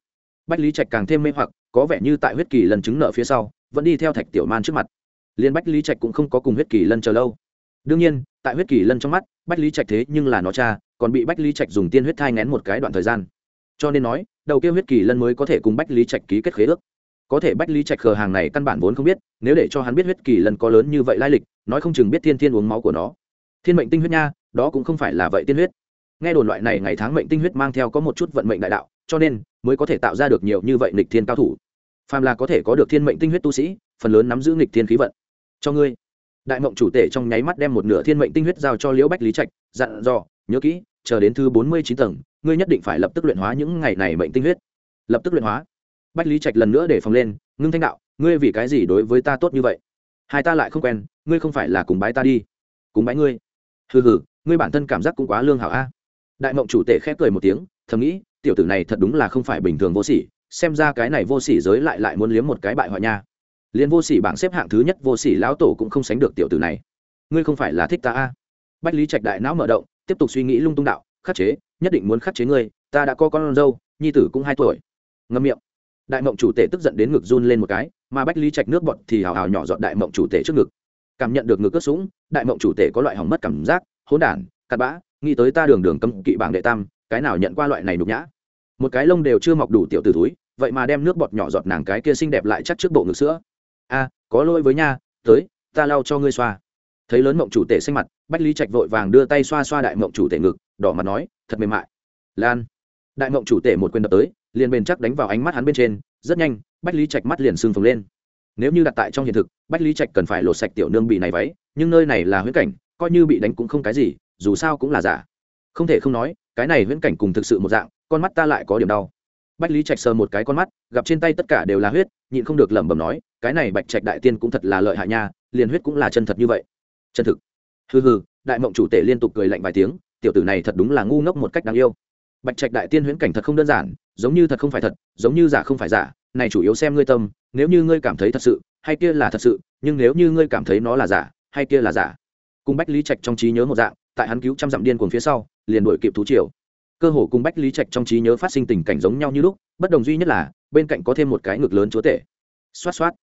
Bách lý trạch càng thêm mê hoặc, có vẻ như tại huyết kỳ lần chứng nợ phía sau, vẫn đi theo thạch tiểu man trước mặt. Liên bách lý trạch cũng không có cùng huyết kỳ lân chờ lâu. Đương nhiên, tại huyết kỳ lân trong mắt, bách lý trạch thế nhưng là nó cha, còn bị bách lý trạch dùng tiên huyết thai ngén một cái đoạn thời gian. Cho nên nói, đầu kia huyết kỳ lân mới có thể cùng bách lý trạch ký kết khế ước. Có thể bách lý trạch khờ hàng này căn bản vốn không biết, nếu để cho hắn biết huyết kỳ lân có lớn như vậy lai lịch nói không chừng biết thiên thiên uống máu của nó. Thiên mệnh tinh huyết nha, đó cũng không phải là vậy tiên huyết. Nghe đồn loại này ngày tháng mệnh tinh huyết mang theo có một chút vận mệnh đại đạo, cho nên mới có thể tạo ra được nhiều như vậy nghịch thiên cao thủ. Phàm là có thể có được thiên mệnh tinh huyết tu sĩ, phần lớn nắm giữ nghịch thiên khí vận. Cho ngươi. Đại mộng chủ tể trong nháy mắt đem một nửa thiên mệnh tinh huyết giao cho liễu bách lý trạch, dặn dò, nhớ kỹ, chờ đến thứ bốn mươi chín tầng, ngươi nhất định phải lập tức luyện hóa những ngày này mệnh tinh huyết. Lập tức luyện hóa. Bách lý trạch lần nữa để phòng lên, ngưng thanh đạo, ngươi vì cái gì đối với ta tốt như vậy? Hai ta lại không quen ngươi không phải là cùng bái ta đi. Cùng bái ngươi? Hừ hừ, ngươi bản thân cảm giác cũng quá lương hảo a. Đại mộng chủ tể khép cười một tiếng, thầm nghĩ, tiểu tử này thật đúng là không phải bình thường vô sỉ, xem ra cái này vô sỉ giới lại lại muốn liếm một cái bại hoại nha. Liền vô sỉ bảng xếp hạng thứ nhất vô sỉ lão tổ cũng không sánh được tiểu tử này. Ngươi không phải là thích ta a? Bách lý trạch đại não mở động, tiếp tục suy nghĩ lung tung đạo, khắc chế, nhất định muốn khắc chế ngươi, ta đã có con dâu, nhi tử cũng hai tuổi. Ngâm miệng. Đại mộng chủ tể tức giận đến ngực run lên một cái, mà bách lý trạch nước bọt thì hào hào nhỏ dọn đại mộng chủ tể trước ngực cảm nhận được ngực cất sũng, đại mộng chủ tể có loại hỏng mất cảm giác, hỗn đản, cặn bã, nghĩ tới ta đường đường cấm kỵ bảng đệ tam, cái nào nhận qua loại này nhục nhã? Một cái lông đều chưa mọc đủ tiểu t túi vậy mà đem nước bọt nhỏ giọt nàng cái kia xinh đẹp lại chắc trước bộ ngực sữa. A, có lỗi với nha, tới, ta lau cho ngươi xoa. Thấy lớn mộng chủ tể xanh mặt, bách lý trạch vội vàng đưa tay xoa xoa đại mộng chủ tể ngực, đỏ mặt nói, thật mềm mại. Lan. Đại mộng chủ tể một quyền đập tới, liền bền chắc đánh vào ánh mắt hắn bên trên, rất nhanh, bách lý trạch mắt liền sưng phồng lên nếu như đặt tại trong hiện thực, bách lý trạch cần phải lột sạch tiểu nương bị này váy, nhưng nơi này là huyễn cảnh, coi như bị đánh cũng không cái gì, dù sao cũng là giả. Không thể không nói, cái này huyễn cảnh cùng thực sự một dạng, con mắt ta lại có điểm đau. Bách lý trạch sờ một cái con mắt, gặp trên tay tất cả đều là huyết, nhịn không được lẩm bẩm nói, cái này bạch trạch đại tiên cũng thật là lợi hại nha, liền huyết cũng là chân thật như vậy. Chân thực. Hừ hừ, đại mộng chủ tể liên tục cười lạnh vài tiếng, tiểu tử này thật đúng là ngu ngốc một cách đáng yêu. Bạch trạch đại tiên huyễn cảnh thật không đơn giản, giống như thật không phải thật, giống như giả không phải giả, này chủ yếu xem ngươi tâm nếu như ngươi cảm thấy thật sự, hay kia là thật sự, nhưng nếu như ngươi cảm thấy nó là giả, hay kia là giả. Cùng bách lý trạch trong trí nhớ một dạng, tại hắn cứu trăm dặm điên cuồng phía sau, liền đuổi kịp thú triều. Cơ hồ cùng bách lý trạch trong trí nhớ phát sinh tình cảnh giống nhau như lúc, bất đồng duy nhất là, bên cạnh có thêm một cái ngực lớn chúa tể. Xoát xoát.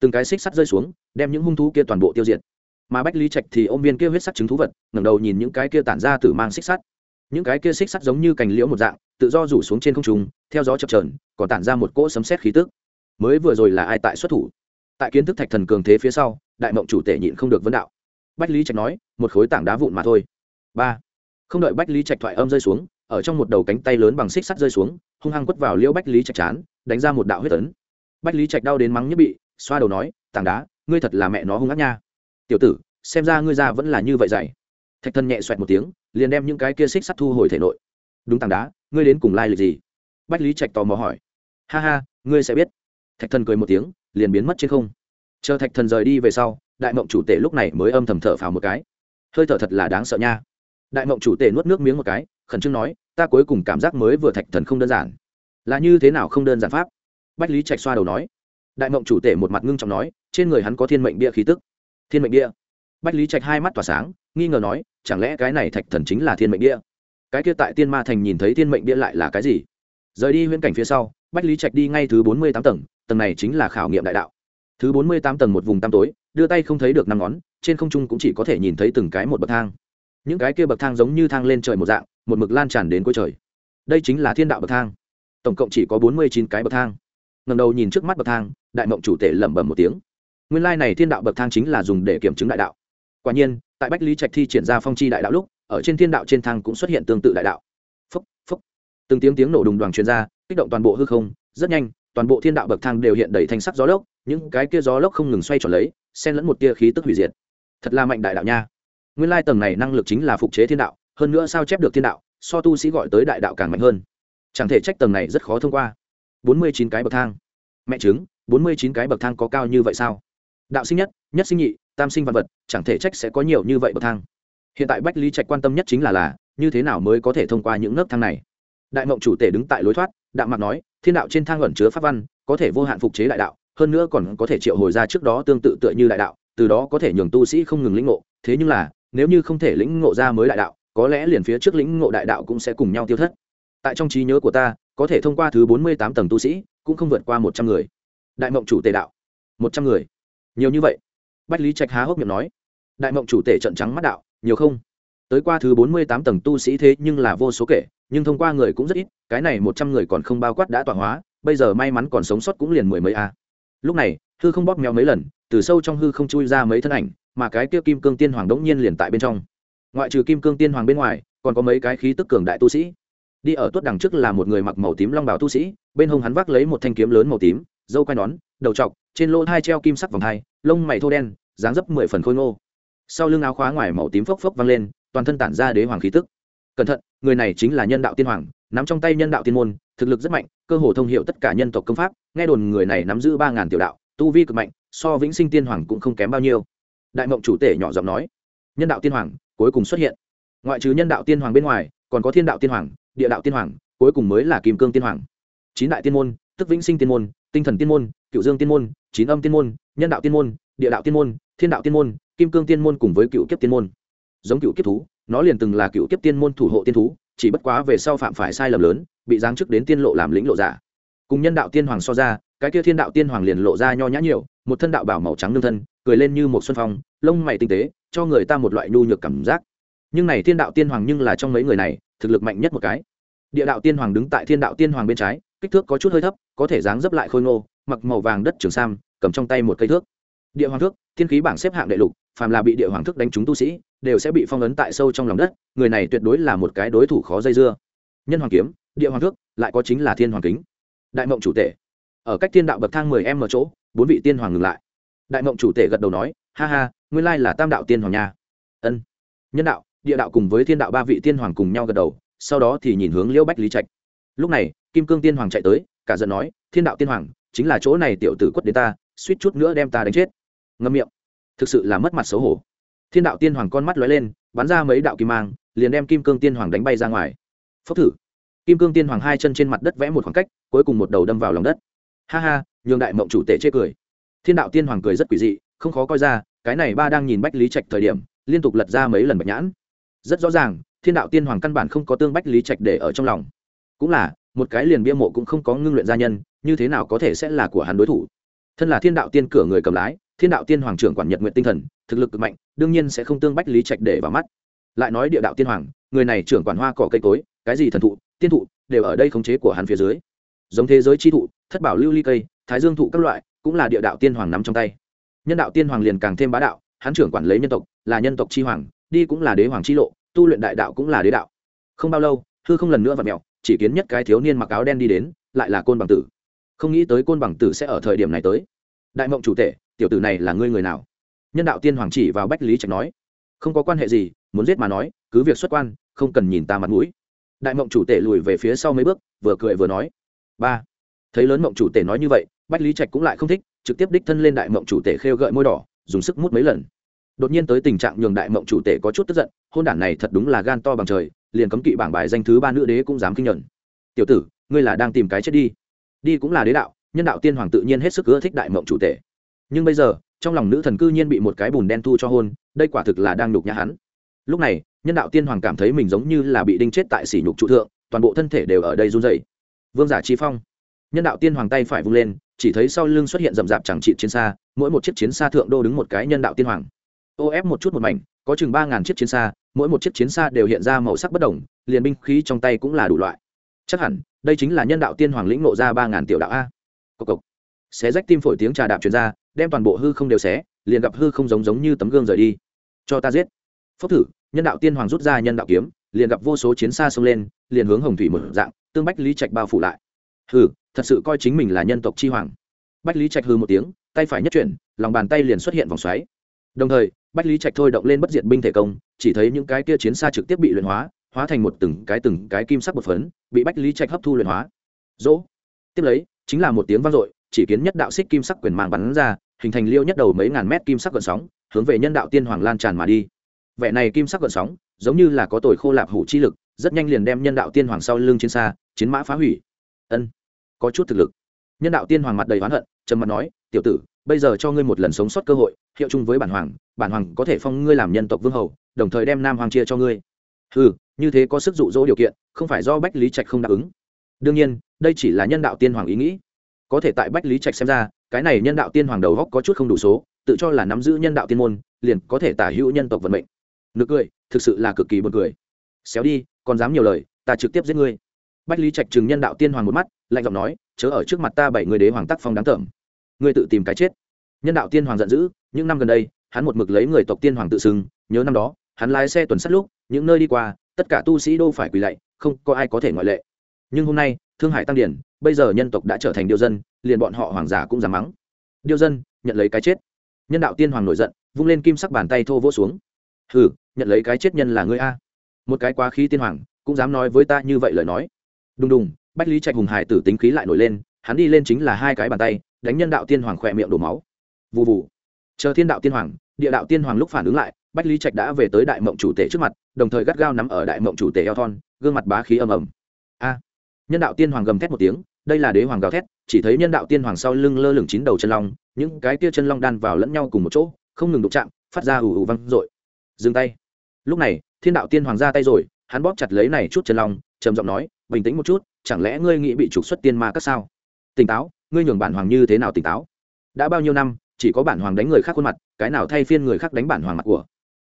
Từng cái xích sắt rơi xuống, đem những hung thú kia toàn bộ tiêu diệt. Mà bách lý trạch thì ôm viên kia huyết sắc trứng thú vật, ngẩng đầu nhìn những cái kia tản ra từ mang xích sắt. Những cái kia xích sắt giống như cành liễu một dạng, tự do rủ xuống trên không trung, theo gió chập trờn còn tản ra một cỗ sấm sét khí tức mới vừa rồi là ai tại xuất thủ? Tại kiến thức thạch thần cường thế phía sau, đại mộng chủ tể nhịn không được vấn đạo. Bách lý trạch nói, một khối tảng đá vụn mà thôi. Ba. Không đợi bách lý trạch thoại âm rơi xuống, ở trong một đầu cánh tay lớn bằng xích sắt rơi xuống, hung hăng quất vào liễu bách lý trạch chán, đánh ra một đạo huyết tấn bách lý trạch đau đến mắng nhất bị, xoa đầu nói, tảng đá, ngươi thật là mẹ nó hung ác nha. Tiểu tử, xem ra ngươi ra vẫn là như vậy dạy. Thạch thần nhẹ xoẹt một tiếng, liền đem những cái kia xích sắt thu hồi thể nội. Đúng tảng đá, ngươi đến cùng lai lịch gì? Bách lý trạch tò mò hỏi. Ha ha, ngươi sẽ biết thạch thần cười một tiếng, liền biến mất trên không. Chờ thạch thần rời đi về sau, đại mộng chủ tể lúc này mới âm thầm thở phào một cái. Hơi thở thật là đáng sợ nha. Đại mộng chủ tể nuốt nước miếng một cái, khẩn trương nói, ta cuối cùng cảm giác mới vừa thạch thần không đơn giản. Là như thế nào không đơn giản pháp? Bách lý trạch xoa đầu nói. Đại mộng chủ tể một mặt ngưng trọng nói, trên người hắn có thiên mệnh bia khí tức. Thiên mệnh bia? Bách lý trạch hai mắt tỏa sáng, nghi ngờ nói, chẳng lẽ cái này thạch thần chính là thiên mệnh bia? Cái kia tại tiên ma thành nhìn thấy thiên mệnh bia lại là cái gì? Rời đi huyễn cảnh phía sau bách lý trạch đi ngay thứ bốn mươi tám tầng tầng này chính là khảo nghiệm đại đạo. Thứ bốn mươi tám tầng một vùng tăm tối, đưa tay không thấy được năm ngón, trên không trung cũng chỉ có thể nhìn thấy từng cái một bậc thang. Những cái kia bậc thang giống như thang lên trời một dạng, một mực lan tràn đến cuối trời. Đây chính là thiên đạo bậc thang. Tổng cộng chỉ có bốn mươi chín cái bậc thang. Ngầm đầu nhìn trước mắt bậc thang, đại mộng chủ tể lẩm bẩm một tiếng. Nguyên lai này thiên đạo bậc thang chính là dùng để kiểm chứng đại đạo. Quả nhiên, tại bách lý trạch thi triển ra phong chi đại đạo lúc, ở trên thiên đạo trên thang cũng xuất hiện tương tự đại đạo. Phúc phúc. Từng tiếng tiếng nổ đùng đoàn truyền ra kích động toàn bộ hư không, rất nhanh, toàn bộ thiên đạo bậc thang đều hiện đầy thanh sắc gió lốc, những cái kia gió lốc không ngừng xoay tròn lấy, xen lẫn một tia khí tức hủy diệt. Thật là mạnh đại đạo nha. Nguyên lai tầng này năng lực chính là phục chế thiên đạo, hơn nữa sao chép được thiên đạo, so tu sĩ gọi tới đại đạo càng mạnh hơn. Chẳng thể trách tầng này rất khó thông qua. Bốn mươi chín cái bậc thang. Mẹ chứng, bốn mươi chín cái bậc thang có cao như vậy sao? Đạo sinh nhất nhất sinh nhị, tam sinh văn vật, chẳng thể trách sẽ có nhiều như vậy bậc thang. Hiện tại bách lý trạch quan tâm nhất chính là là, như thế nào mới có thể thông qua những nấc thang này? Đại mộng chủ tể đứng tại lối thoát đạm mạc nói, thiên đạo trên thang ẩn chứa pháp văn, có thể vô hạn phục chế đại đạo, hơn nữa còn có thể triệu hồi ra trước đó tương tự tựa như đại đạo, từ đó có thể nhường tu sĩ không ngừng lĩnh ngộ. Thế nhưng là, nếu như không thể lĩnh ngộ ra mới đại đạo, có lẽ liền phía trước lĩnh ngộ đại đạo cũng sẽ cùng nhau tiêu thất. Tại trong trí nhớ của ta, có thể thông qua thứ bốn mươi tám tầng tu sĩ, cũng không vượt qua một trăm người. Đại mộng chủ tề đạo, một trăm người. Nhiều như vậy. Bách lý trạch há hốc miệng nói. Đại mộng chủ tể trận trắng mắt đạo, nhiều không? Tới qua thứ bốn mươi tám tầng tu sĩ thế nhưng là vô số kể nhưng thông qua người cũng rất ít, cái này một trăm người còn không bao quát đã tọa hóa, bây giờ may mắn còn sống sót cũng liền mười mấy a. Lúc này, hư không bóp méo mấy lần, từ sâu trong hư không chui ra mấy thân ảnh, mà cái kia kim cương tiên hoàng đống nhiên liền tại bên trong. Ngoại trừ kim cương tiên hoàng bên ngoài, còn có mấy cái khí tức cường đại tu sĩ. Đi ở tuốt đằng trước là một người mặc màu tím long bào tu sĩ, bên hông hắn vác lấy một thanh kiếm lớn màu tím, dâu quai nón, đầu trọc, trên lỗ hai treo kim sắc vòng hai, lông mày thô đen, dáng dấp mười phần khôi ngô. Sau lưng áo khóa ngoài màu tím phốc phốc văng lên, toàn thân tản ra đế hoàng khí tức cẩn thận, người này chính là nhân đạo tiên hoàng, nắm trong tay nhân đạo tiên môn, thực lực rất mạnh, cơ hồ thông hiệu tất cả nhân tộc công pháp, nghe đồn người này nắm giữ ba ngàn tiểu đạo, tu vi cực mạnh, so vĩnh sinh tiên hoàng cũng không kém bao nhiêu. Đại mộng chủ tể nhỏ giọng nói, nhân đạo tiên hoàng, cuối cùng xuất hiện. Ngoại trừ nhân đạo tiên hoàng bên ngoài, còn có thiên đạo tiên hoàng, địa đạo tiên hoàng, cuối cùng mới là kim cương tiên hoàng. Chín đại tiên môn, tức vĩnh sinh tiên môn, tinh thần tiên môn, cựu dương tiên môn, chín âm tiên môn, nhân đạo tiên môn, địa đạo tiên môn, thiên đạo tiên môn, kim cương tiên môn cùng với cựu kiếp tiên môn. Giống cựu kiếp thú nó liền từng là cựu kiếp tiên môn thủ hộ tiên thú, chỉ bất quá về sau phạm phải sai lầm lớn, bị giáng chức đến tiên lộ làm lĩnh lộ giả. Cùng nhân đạo tiên hoàng so ra, cái kia thiên đạo tiên hoàng liền lộ ra nho nhã nhiều, một thân đạo bảo màu trắng nương thân, cười lên như một xuân phong, lông mày tinh tế, cho người ta một loại nhu nhược cảm giác. Nhưng này thiên đạo tiên hoàng nhưng là trong mấy người này, thực lực mạnh nhất một cái. Địa đạo tiên hoàng đứng tại thiên đạo tiên hoàng bên trái, kích thước có chút hơi thấp, có thể dáng dấp lại khôi ngô, mặc màu vàng đất trường sam, cầm trong tay một cây thước địa hoàng thước, thiên khí bảng xếp hạng đệ lục, phàm là bị địa hoàng thước đánh trúng tu sĩ, đều sẽ bị phong ấn tại sâu trong lòng đất, người này tuyệt đối là một cái đối thủ khó dây dưa. Nhân hoàng kiếm, địa hoàng thước, lại có chính là thiên hoàng kính. Đại mộng chủ tể, ở cách thiên đạo bậc thang mười em ở chỗ, bốn vị tiên hoàng ngừng lại. Đại mộng chủ tể gật đầu nói, ha ha, nguyên lai là tam đạo tiên hoàng nha. Ân. Nhân đạo, địa đạo cùng với thiên đạo ba vị tiên hoàng cùng nhau gật đầu, sau đó thì nhìn hướng liễu bách lý trạch. Lúc này, kim cương tiên hoàng chạy tới, cả giận nói, thiên đạo tiên hoàng, chính là chỗ này tiểu tử quất đến ta, suýt chút nữa đem ta đánh chết ngâm miệng. Thực sự là mất mặt xấu hổ. Thiên đạo tiên hoàng con mắt lóe lên, bắn ra mấy đạo kim mang, liền đem kim cương tiên hoàng đánh bay ra ngoài. Phốc thử. Kim cương tiên hoàng hai chân trên mặt đất vẽ một khoảng cách, cuối cùng một đầu đâm vào lòng đất. Ha ha, nhường đại mộng chủ tể chê cười. Thiên đạo tiên hoàng cười rất quỷ dị, không khó coi ra, cái này ba đang nhìn bách lý trạch thời điểm, liên tục lật ra mấy lần bạch nhãn. Rất rõ ràng, thiên đạo tiên hoàng căn bản không có tương bách lý trạch để ở trong lòng. Cũng là, một cái liền bia mộ cũng không có ngưng luyện gia nhân, như thế nào có thể sẽ là của hắn đối thủ? Thân là thiên đạo tiên cửa người cầm lái thiên đạo tiên hoàng trưởng quản nhật nguyện tinh thần, thực lực cực mạnh, đương nhiên sẽ không tương bách lý trạch để vào mắt. Lại nói địa đạo tiên hoàng, người này trưởng quản hoa cỏ cây cối, cái gì thần thụ, tiên thụ, đều ở đây khống chế của hắn phía dưới. Giống thế giới chi thụ, thất bảo lưu ly cây, thái dương thụ các loại, cũng là địa đạo tiên hoàng nắm trong tay. Nhân đạo tiên hoàng liền càng thêm bá đạo, hắn trưởng quản lấy nhân tộc, là nhân tộc chi hoàng, đi cũng là đế hoàng chi lộ, tu luyện đại đạo cũng là đế đạo. Không bao lâu, hư không lần nữa vặt mẹo chỉ kiến nhất cái thiếu niên mặc áo đen đi đến, lại là côn bằng tử. Không nghĩ tới côn bằng tử sẽ ở thời điểm này tới. Đại mộng chủ tể tiểu tử này là ngươi người nào? Nhân đạo tiên hoàng chỉ vào bách lý trạch nói. Không có quan hệ gì, muốn giết mà nói, cứ việc xuất quan, không cần nhìn ta mặt mũi. Đại mộng chủ tể lùi về phía sau mấy bước, vừa cười vừa nói. Ba. Thấy lớn mộng chủ tể nói như vậy, bách lý trạch cũng lại không thích, trực tiếp đích thân lên đại mộng chủ tể khêu gợi môi đỏ, dùng sức mút mấy lần. Đột nhiên tới tình trạng nhường đại mộng chủ tể có chút tức giận, hôn đản này thật đúng là gan to bằng trời, liền cấm kỵ bảng bài danh thứ ba nữ đế cũng dám kinh nhận tiểu tử, ngươi là đang tìm cái chết đi. Đi cũng là đế đạo, nhân đạo tiên hoàng tự nhiên hết sức ưa thích đại mộng chủ tể nhưng bây giờ, trong lòng nữ thần cư nhiên bị một cái bùn đen thu cho hôn, đây quả thực là đang nhục nhã hắn. Lúc này, nhân đạo tiên hoàng cảm thấy mình giống như là bị đinh chết tại sỉ nhục trụ thượng, toàn bộ thân thể đều ở đây run dày vương giả chi phong. Nhân đạo tiên hoàng tay phải vung lên, chỉ thấy sau lưng xuất hiện rậm rạp chẳng trị chiến xa, mỗi một chiếc chiến xa thượng đô đứng một cái nhân đạo tiên hoàng. Ô ép một chút một mảnh, có chừng ba ngàn chiếc chiến xa, mỗi một chiếc chiến xa đều hiện ra màu sắc bất đồng, liền binh khí trong tay cũng là đủ loại. Chắc hẳn, đây chính là nhân đạo tiên hoàng lĩnh nộ ra ba ngàn tiểu đạo a. Cộc cộc. Xé rách tim phổi tiếng trà đạp truyền ra đem toàn bộ hư không đều xé, liền gặp hư không giống giống như tấm gương rời đi. Cho ta giết. Phốc thử, nhân đạo tiên hoàng rút ra nhân đạo kiếm, liền gặp vô số chiến xa xông lên, liền hướng hồng thủy một dạng, tương bách lý trạch bao phủ lại. Hừ, thật sự coi chính mình là nhân tộc chi hoàng. Bách lý trạch hừ một tiếng, tay phải nhất chuyển, lòng bàn tay liền xuất hiện vòng xoáy. Đồng thời, bách lý trạch thôi động lên bất diệt binh thể công, chỉ thấy những cái kia chiến xa trực tiếp bị luyện hóa hóa thành một từng cái từng cái kim sắc bột phấn, bị bách lý trạch hấp thu luyện hóa. Dỗ. Tiếp lấy, chính là một tiếng vang dội chỉ kiến nhất đạo xích kim sắc quyền mang bắn ra, hình thành liêu nhất đầu mấy ngàn mét kim sắc gợn sóng, hướng về nhân đạo tiên hoàng lan tràn mà đi. Vẻ này kim sắc gợn sóng, giống như là có tồi khô lạp hủ chi lực, rất nhanh liền đem nhân đạo tiên hoàng sau lưng chiến xa, chiến mã phá hủy. Ân, có chút thực lực. Nhân đạo tiên hoàng mặt đầy oán hận, trầm mặt nói, tiểu tử, bây giờ cho ngươi một lần sống sót cơ hội, hiệu chung với bản hoàng bản hoàng có thể phong ngươi làm nhân tộc vương hầu, đồng thời đem nam hoàng chia cho ngươi. Ừ như thế có sức dụ dỗ điều kiện, không phải do bách lý trạch không đáp ứng. Đương nhiên, đây chỉ là nhân đạo tiên hoàng ý nghĩ có thể tại bách lý trạch xem ra, cái này nhân đạo tiên hoàng đầu góc có chút không đủ số, tự cho là nắm giữ nhân đạo tiên môn, liền có thể tả hữu nhân tộc vận mệnh. Nực cười, thực sự là cực kỳ buồn cười. Xéo đi, còn dám nhiều lời, ta trực tiếp giết ngươi. Bách lý trạch chừng nhân đạo tiên hoàng một mắt, lạnh giọng nói, chớ ở trước mặt ta bảy người đế hoàng tác phong đáng tởm. Ngươi tự tìm cái chết. Nhân đạo tiên hoàng giận dữ, những năm gần đây, hắn một mực lấy người tộc tiên hoàng tự xưng, nhớ năm đó, hắn lái xe tuần sắt lúc, những nơi đi qua, tất cả tu sĩ đô phải quỳ lạy, không có ai có thể ngoại lệ. Nhưng hôm nay thương hải tăng điển bây giờ nhân tộc đã trở thành điêu dân, liền bọn họ hoàng giả cũng dám mắng. Điêu dân, nhận lấy cái chết. Nhân đạo tiên hoàng nổi giận, vung lên kim sắc bàn tay thô vỗ xuống. Hừ, nhận lấy cái chết nhân là ngươi a. Một cái quá khí tiên hoàng, cũng dám nói với ta như vậy lời nói. Đùng đùng, bách lý trạch hùng hải tử tính khí lại nổi lên, hắn đi lên chính là hai cái bàn tay, đánh nhân đạo tiên hoàng khỏe miệng đổ máu. Vụ vụ chờ thiên đạo tiên hoàng, địa đạo tiên hoàng lúc phản ứng lại, bách lý trạch đã về tới đại mộng chủ tể trước mặt, đồng thời gắt gao nắm ở đại mộng chủ tể eo thon, gương mặt bá khí ầm ầm. A nhân đạo tiên hoàng gầm thét một tiếng, đây là đế hoàng gào thét, chỉ thấy nhân đạo tiên hoàng sau lưng lơ lửng chín đầu chân long, những cái tia chân long đan vào lẫn nhau cùng một chỗ, không ngừng đụng chạm, phát ra ù ù văng r ộ i dừng tay. Lúc này, thiên đạo tiên hoàng ra tay rồi, hắn bóp chặt lấy này chút chân long, trầm giọng nói, bình tĩnh một chút, chẳng lẽ ngươi nghĩ bị trục xuất tiên ma các sao? Tỉnh táo, ngươi nhường bản hoàng như thế nào tỉnh táo? Đã bao nhiêu năm, chỉ có bản hoàng đánh người khác khuôn mặt, cái nào thay phiên người khác đánh bản hoàng mặt của?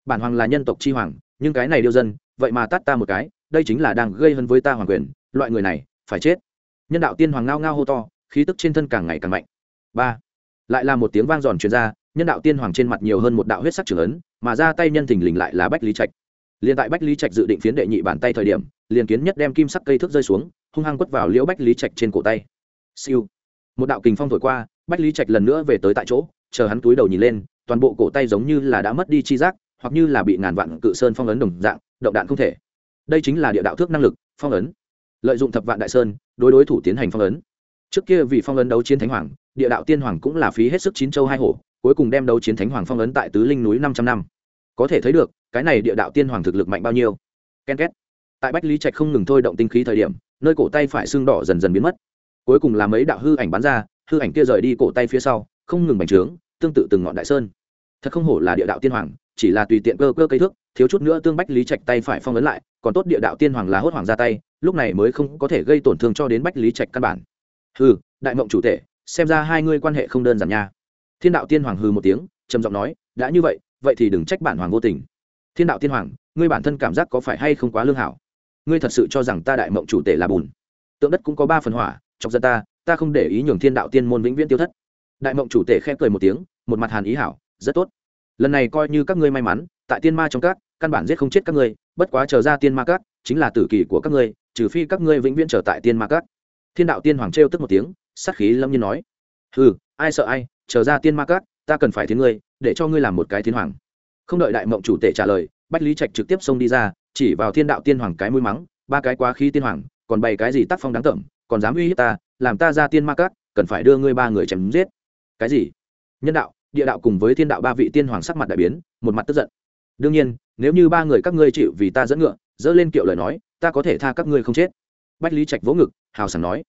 Bản hoàng là nhân tộc chi hoàng, nhưng cái này điêu dân, vậy mà tắt ta một cái, đây chính là đang gây hấn với ta hoàng quyền, loại người này phải chết. Nhân đạo tiên hoàng ngao ngao hô to, khí tức trên thân càng ngày càng mạnh. Ba. Lại là một tiếng vang giòn truyền ra, nhân đạo tiên hoàng trên mặt nhiều hơn một đạo huyết sắc trưởng ấn, mà ra tay nhân thình lình lại là bách lý trạch. Liền tại bách lý trạch dự định phiến đệ nhị bàn tay thời điểm, liền kiến nhất đem kim sắc cây thước rơi xuống, hung hăng quất vào liễu bách lý trạch trên cổ tay. Siêu. Một đạo kình phong thổi qua, bách lý trạch lần nữa về tới tại chỗ, chờ hắn túi đầu nhìn lên, toàn bộ cổ tay giống như là đã mất đi chi giác, hoặc như là bị ngàn vạn cự sơn phong ấn đồng dạng, động đạn không thể. Đây chính là địa đạo thước năng lực, phong ấn lợi dụng thập vạn đại sơn, đối đối thủ tiến hành phong ấn. Trước kia vì phong ấn đấu chiến thánh hoàng, địa đạo tiên hoàng cũng là phí hết sức chín châu hai hổ, cuối cùng đem đấu chiến thánh hoàng phong ấn tại tứ linh núi năm trăm năm. Có thể thấy được, cái này địa đạo tiên hoàng thực lực mạnh bao nhiêu. Ken két. Tại bách lý trạch không ngừng thôi động tinh khí thời điểm, nơi cổ tay phải xương đỏ dần dần biến mất. Cuối cùng là mấy đạo hư ảnh bắn ra, hư ảnh kia rời đi cổ tay phía sau, không ngừng bành trướng, tương tự từng ngọn đại sơn. Thật không hổ là địa đạo tiên hoàng, chỉ là tùy tiện cơ cơ cây thước, thiếu chút nữa tương bách lý trạch tay phải phong ấn lại, còn tốt địa đạo tiên hoàng là hốt hoàng ra tay lúc này mới không có thể gây tổn thương cho đến bách lý trạch căn bản. Hừ, đại mộng chủ tể, xem ra hai ngươi quan hệ không đơn giản nha. Thiên đạo tiên hoàng hừ một tiếng, trầm giọng nói, đã như vậy vậy thì đừng trách bản hoàng vô tình. Thiên đạo tiên hoàng, ngươi bản thân cảm giác có phải hay không quá lương hảo? Ngươi thật sự cho rằng ta đại mộng chủ tể là bùn? Tượng đất cũng có ba phần hỏa, chọc dân ta ta không để ý nhường thiên đạo tiên môn vĩnh viễn tiêu thất. Đại mộng chủ tể khẽ cười một tiếng, một mặt hàn ý hảo, rất tốt. Lần này coi như các ngươi may mắn, tại tiên ma trong các, căn bản giết không chết các ngươi, bất quá chờ ra tiên ma các, chính là tử kỳ của các ngươi trừ phi các ngươi vĩnh viễn trở tại tiên ma các. Thiên đạo tiên hoàng trêu tức một tiếng, sát khí lâm nhiên nói. Ừ ai sợ ai, chờ ra tiên ma các, ta cần phải thiên ngươi, để cho ngươi làm một cái thiên hoàng. Không đợi đại mộng chủ tể trả lời, bách lý trạch trực tiếp xông đi ra, chỉ vào thiên đạo tiên hoàng cái mũi mắng, ba cái quá khí tiên hoàng, còn bày cái gì tác phong đáng tởm, còn dám uy hiếp ta, làm ta ra tiên ma các, cần phải đưa ngươi ba người chém giết. Cái gì? Nhân đạo, địa đạo cùng với thiên đạo ba vị tiên hoàng sắc mặt đại biến, một mặt tức giận. Đương nhiên, nếu như ba người các ngươi chịu vì ta dẫn ngựa dỡ lên kiệu lời nói, ta có thể tha các ngươi không chết. Bách lý trạch vỗ ngực, hào sảng nói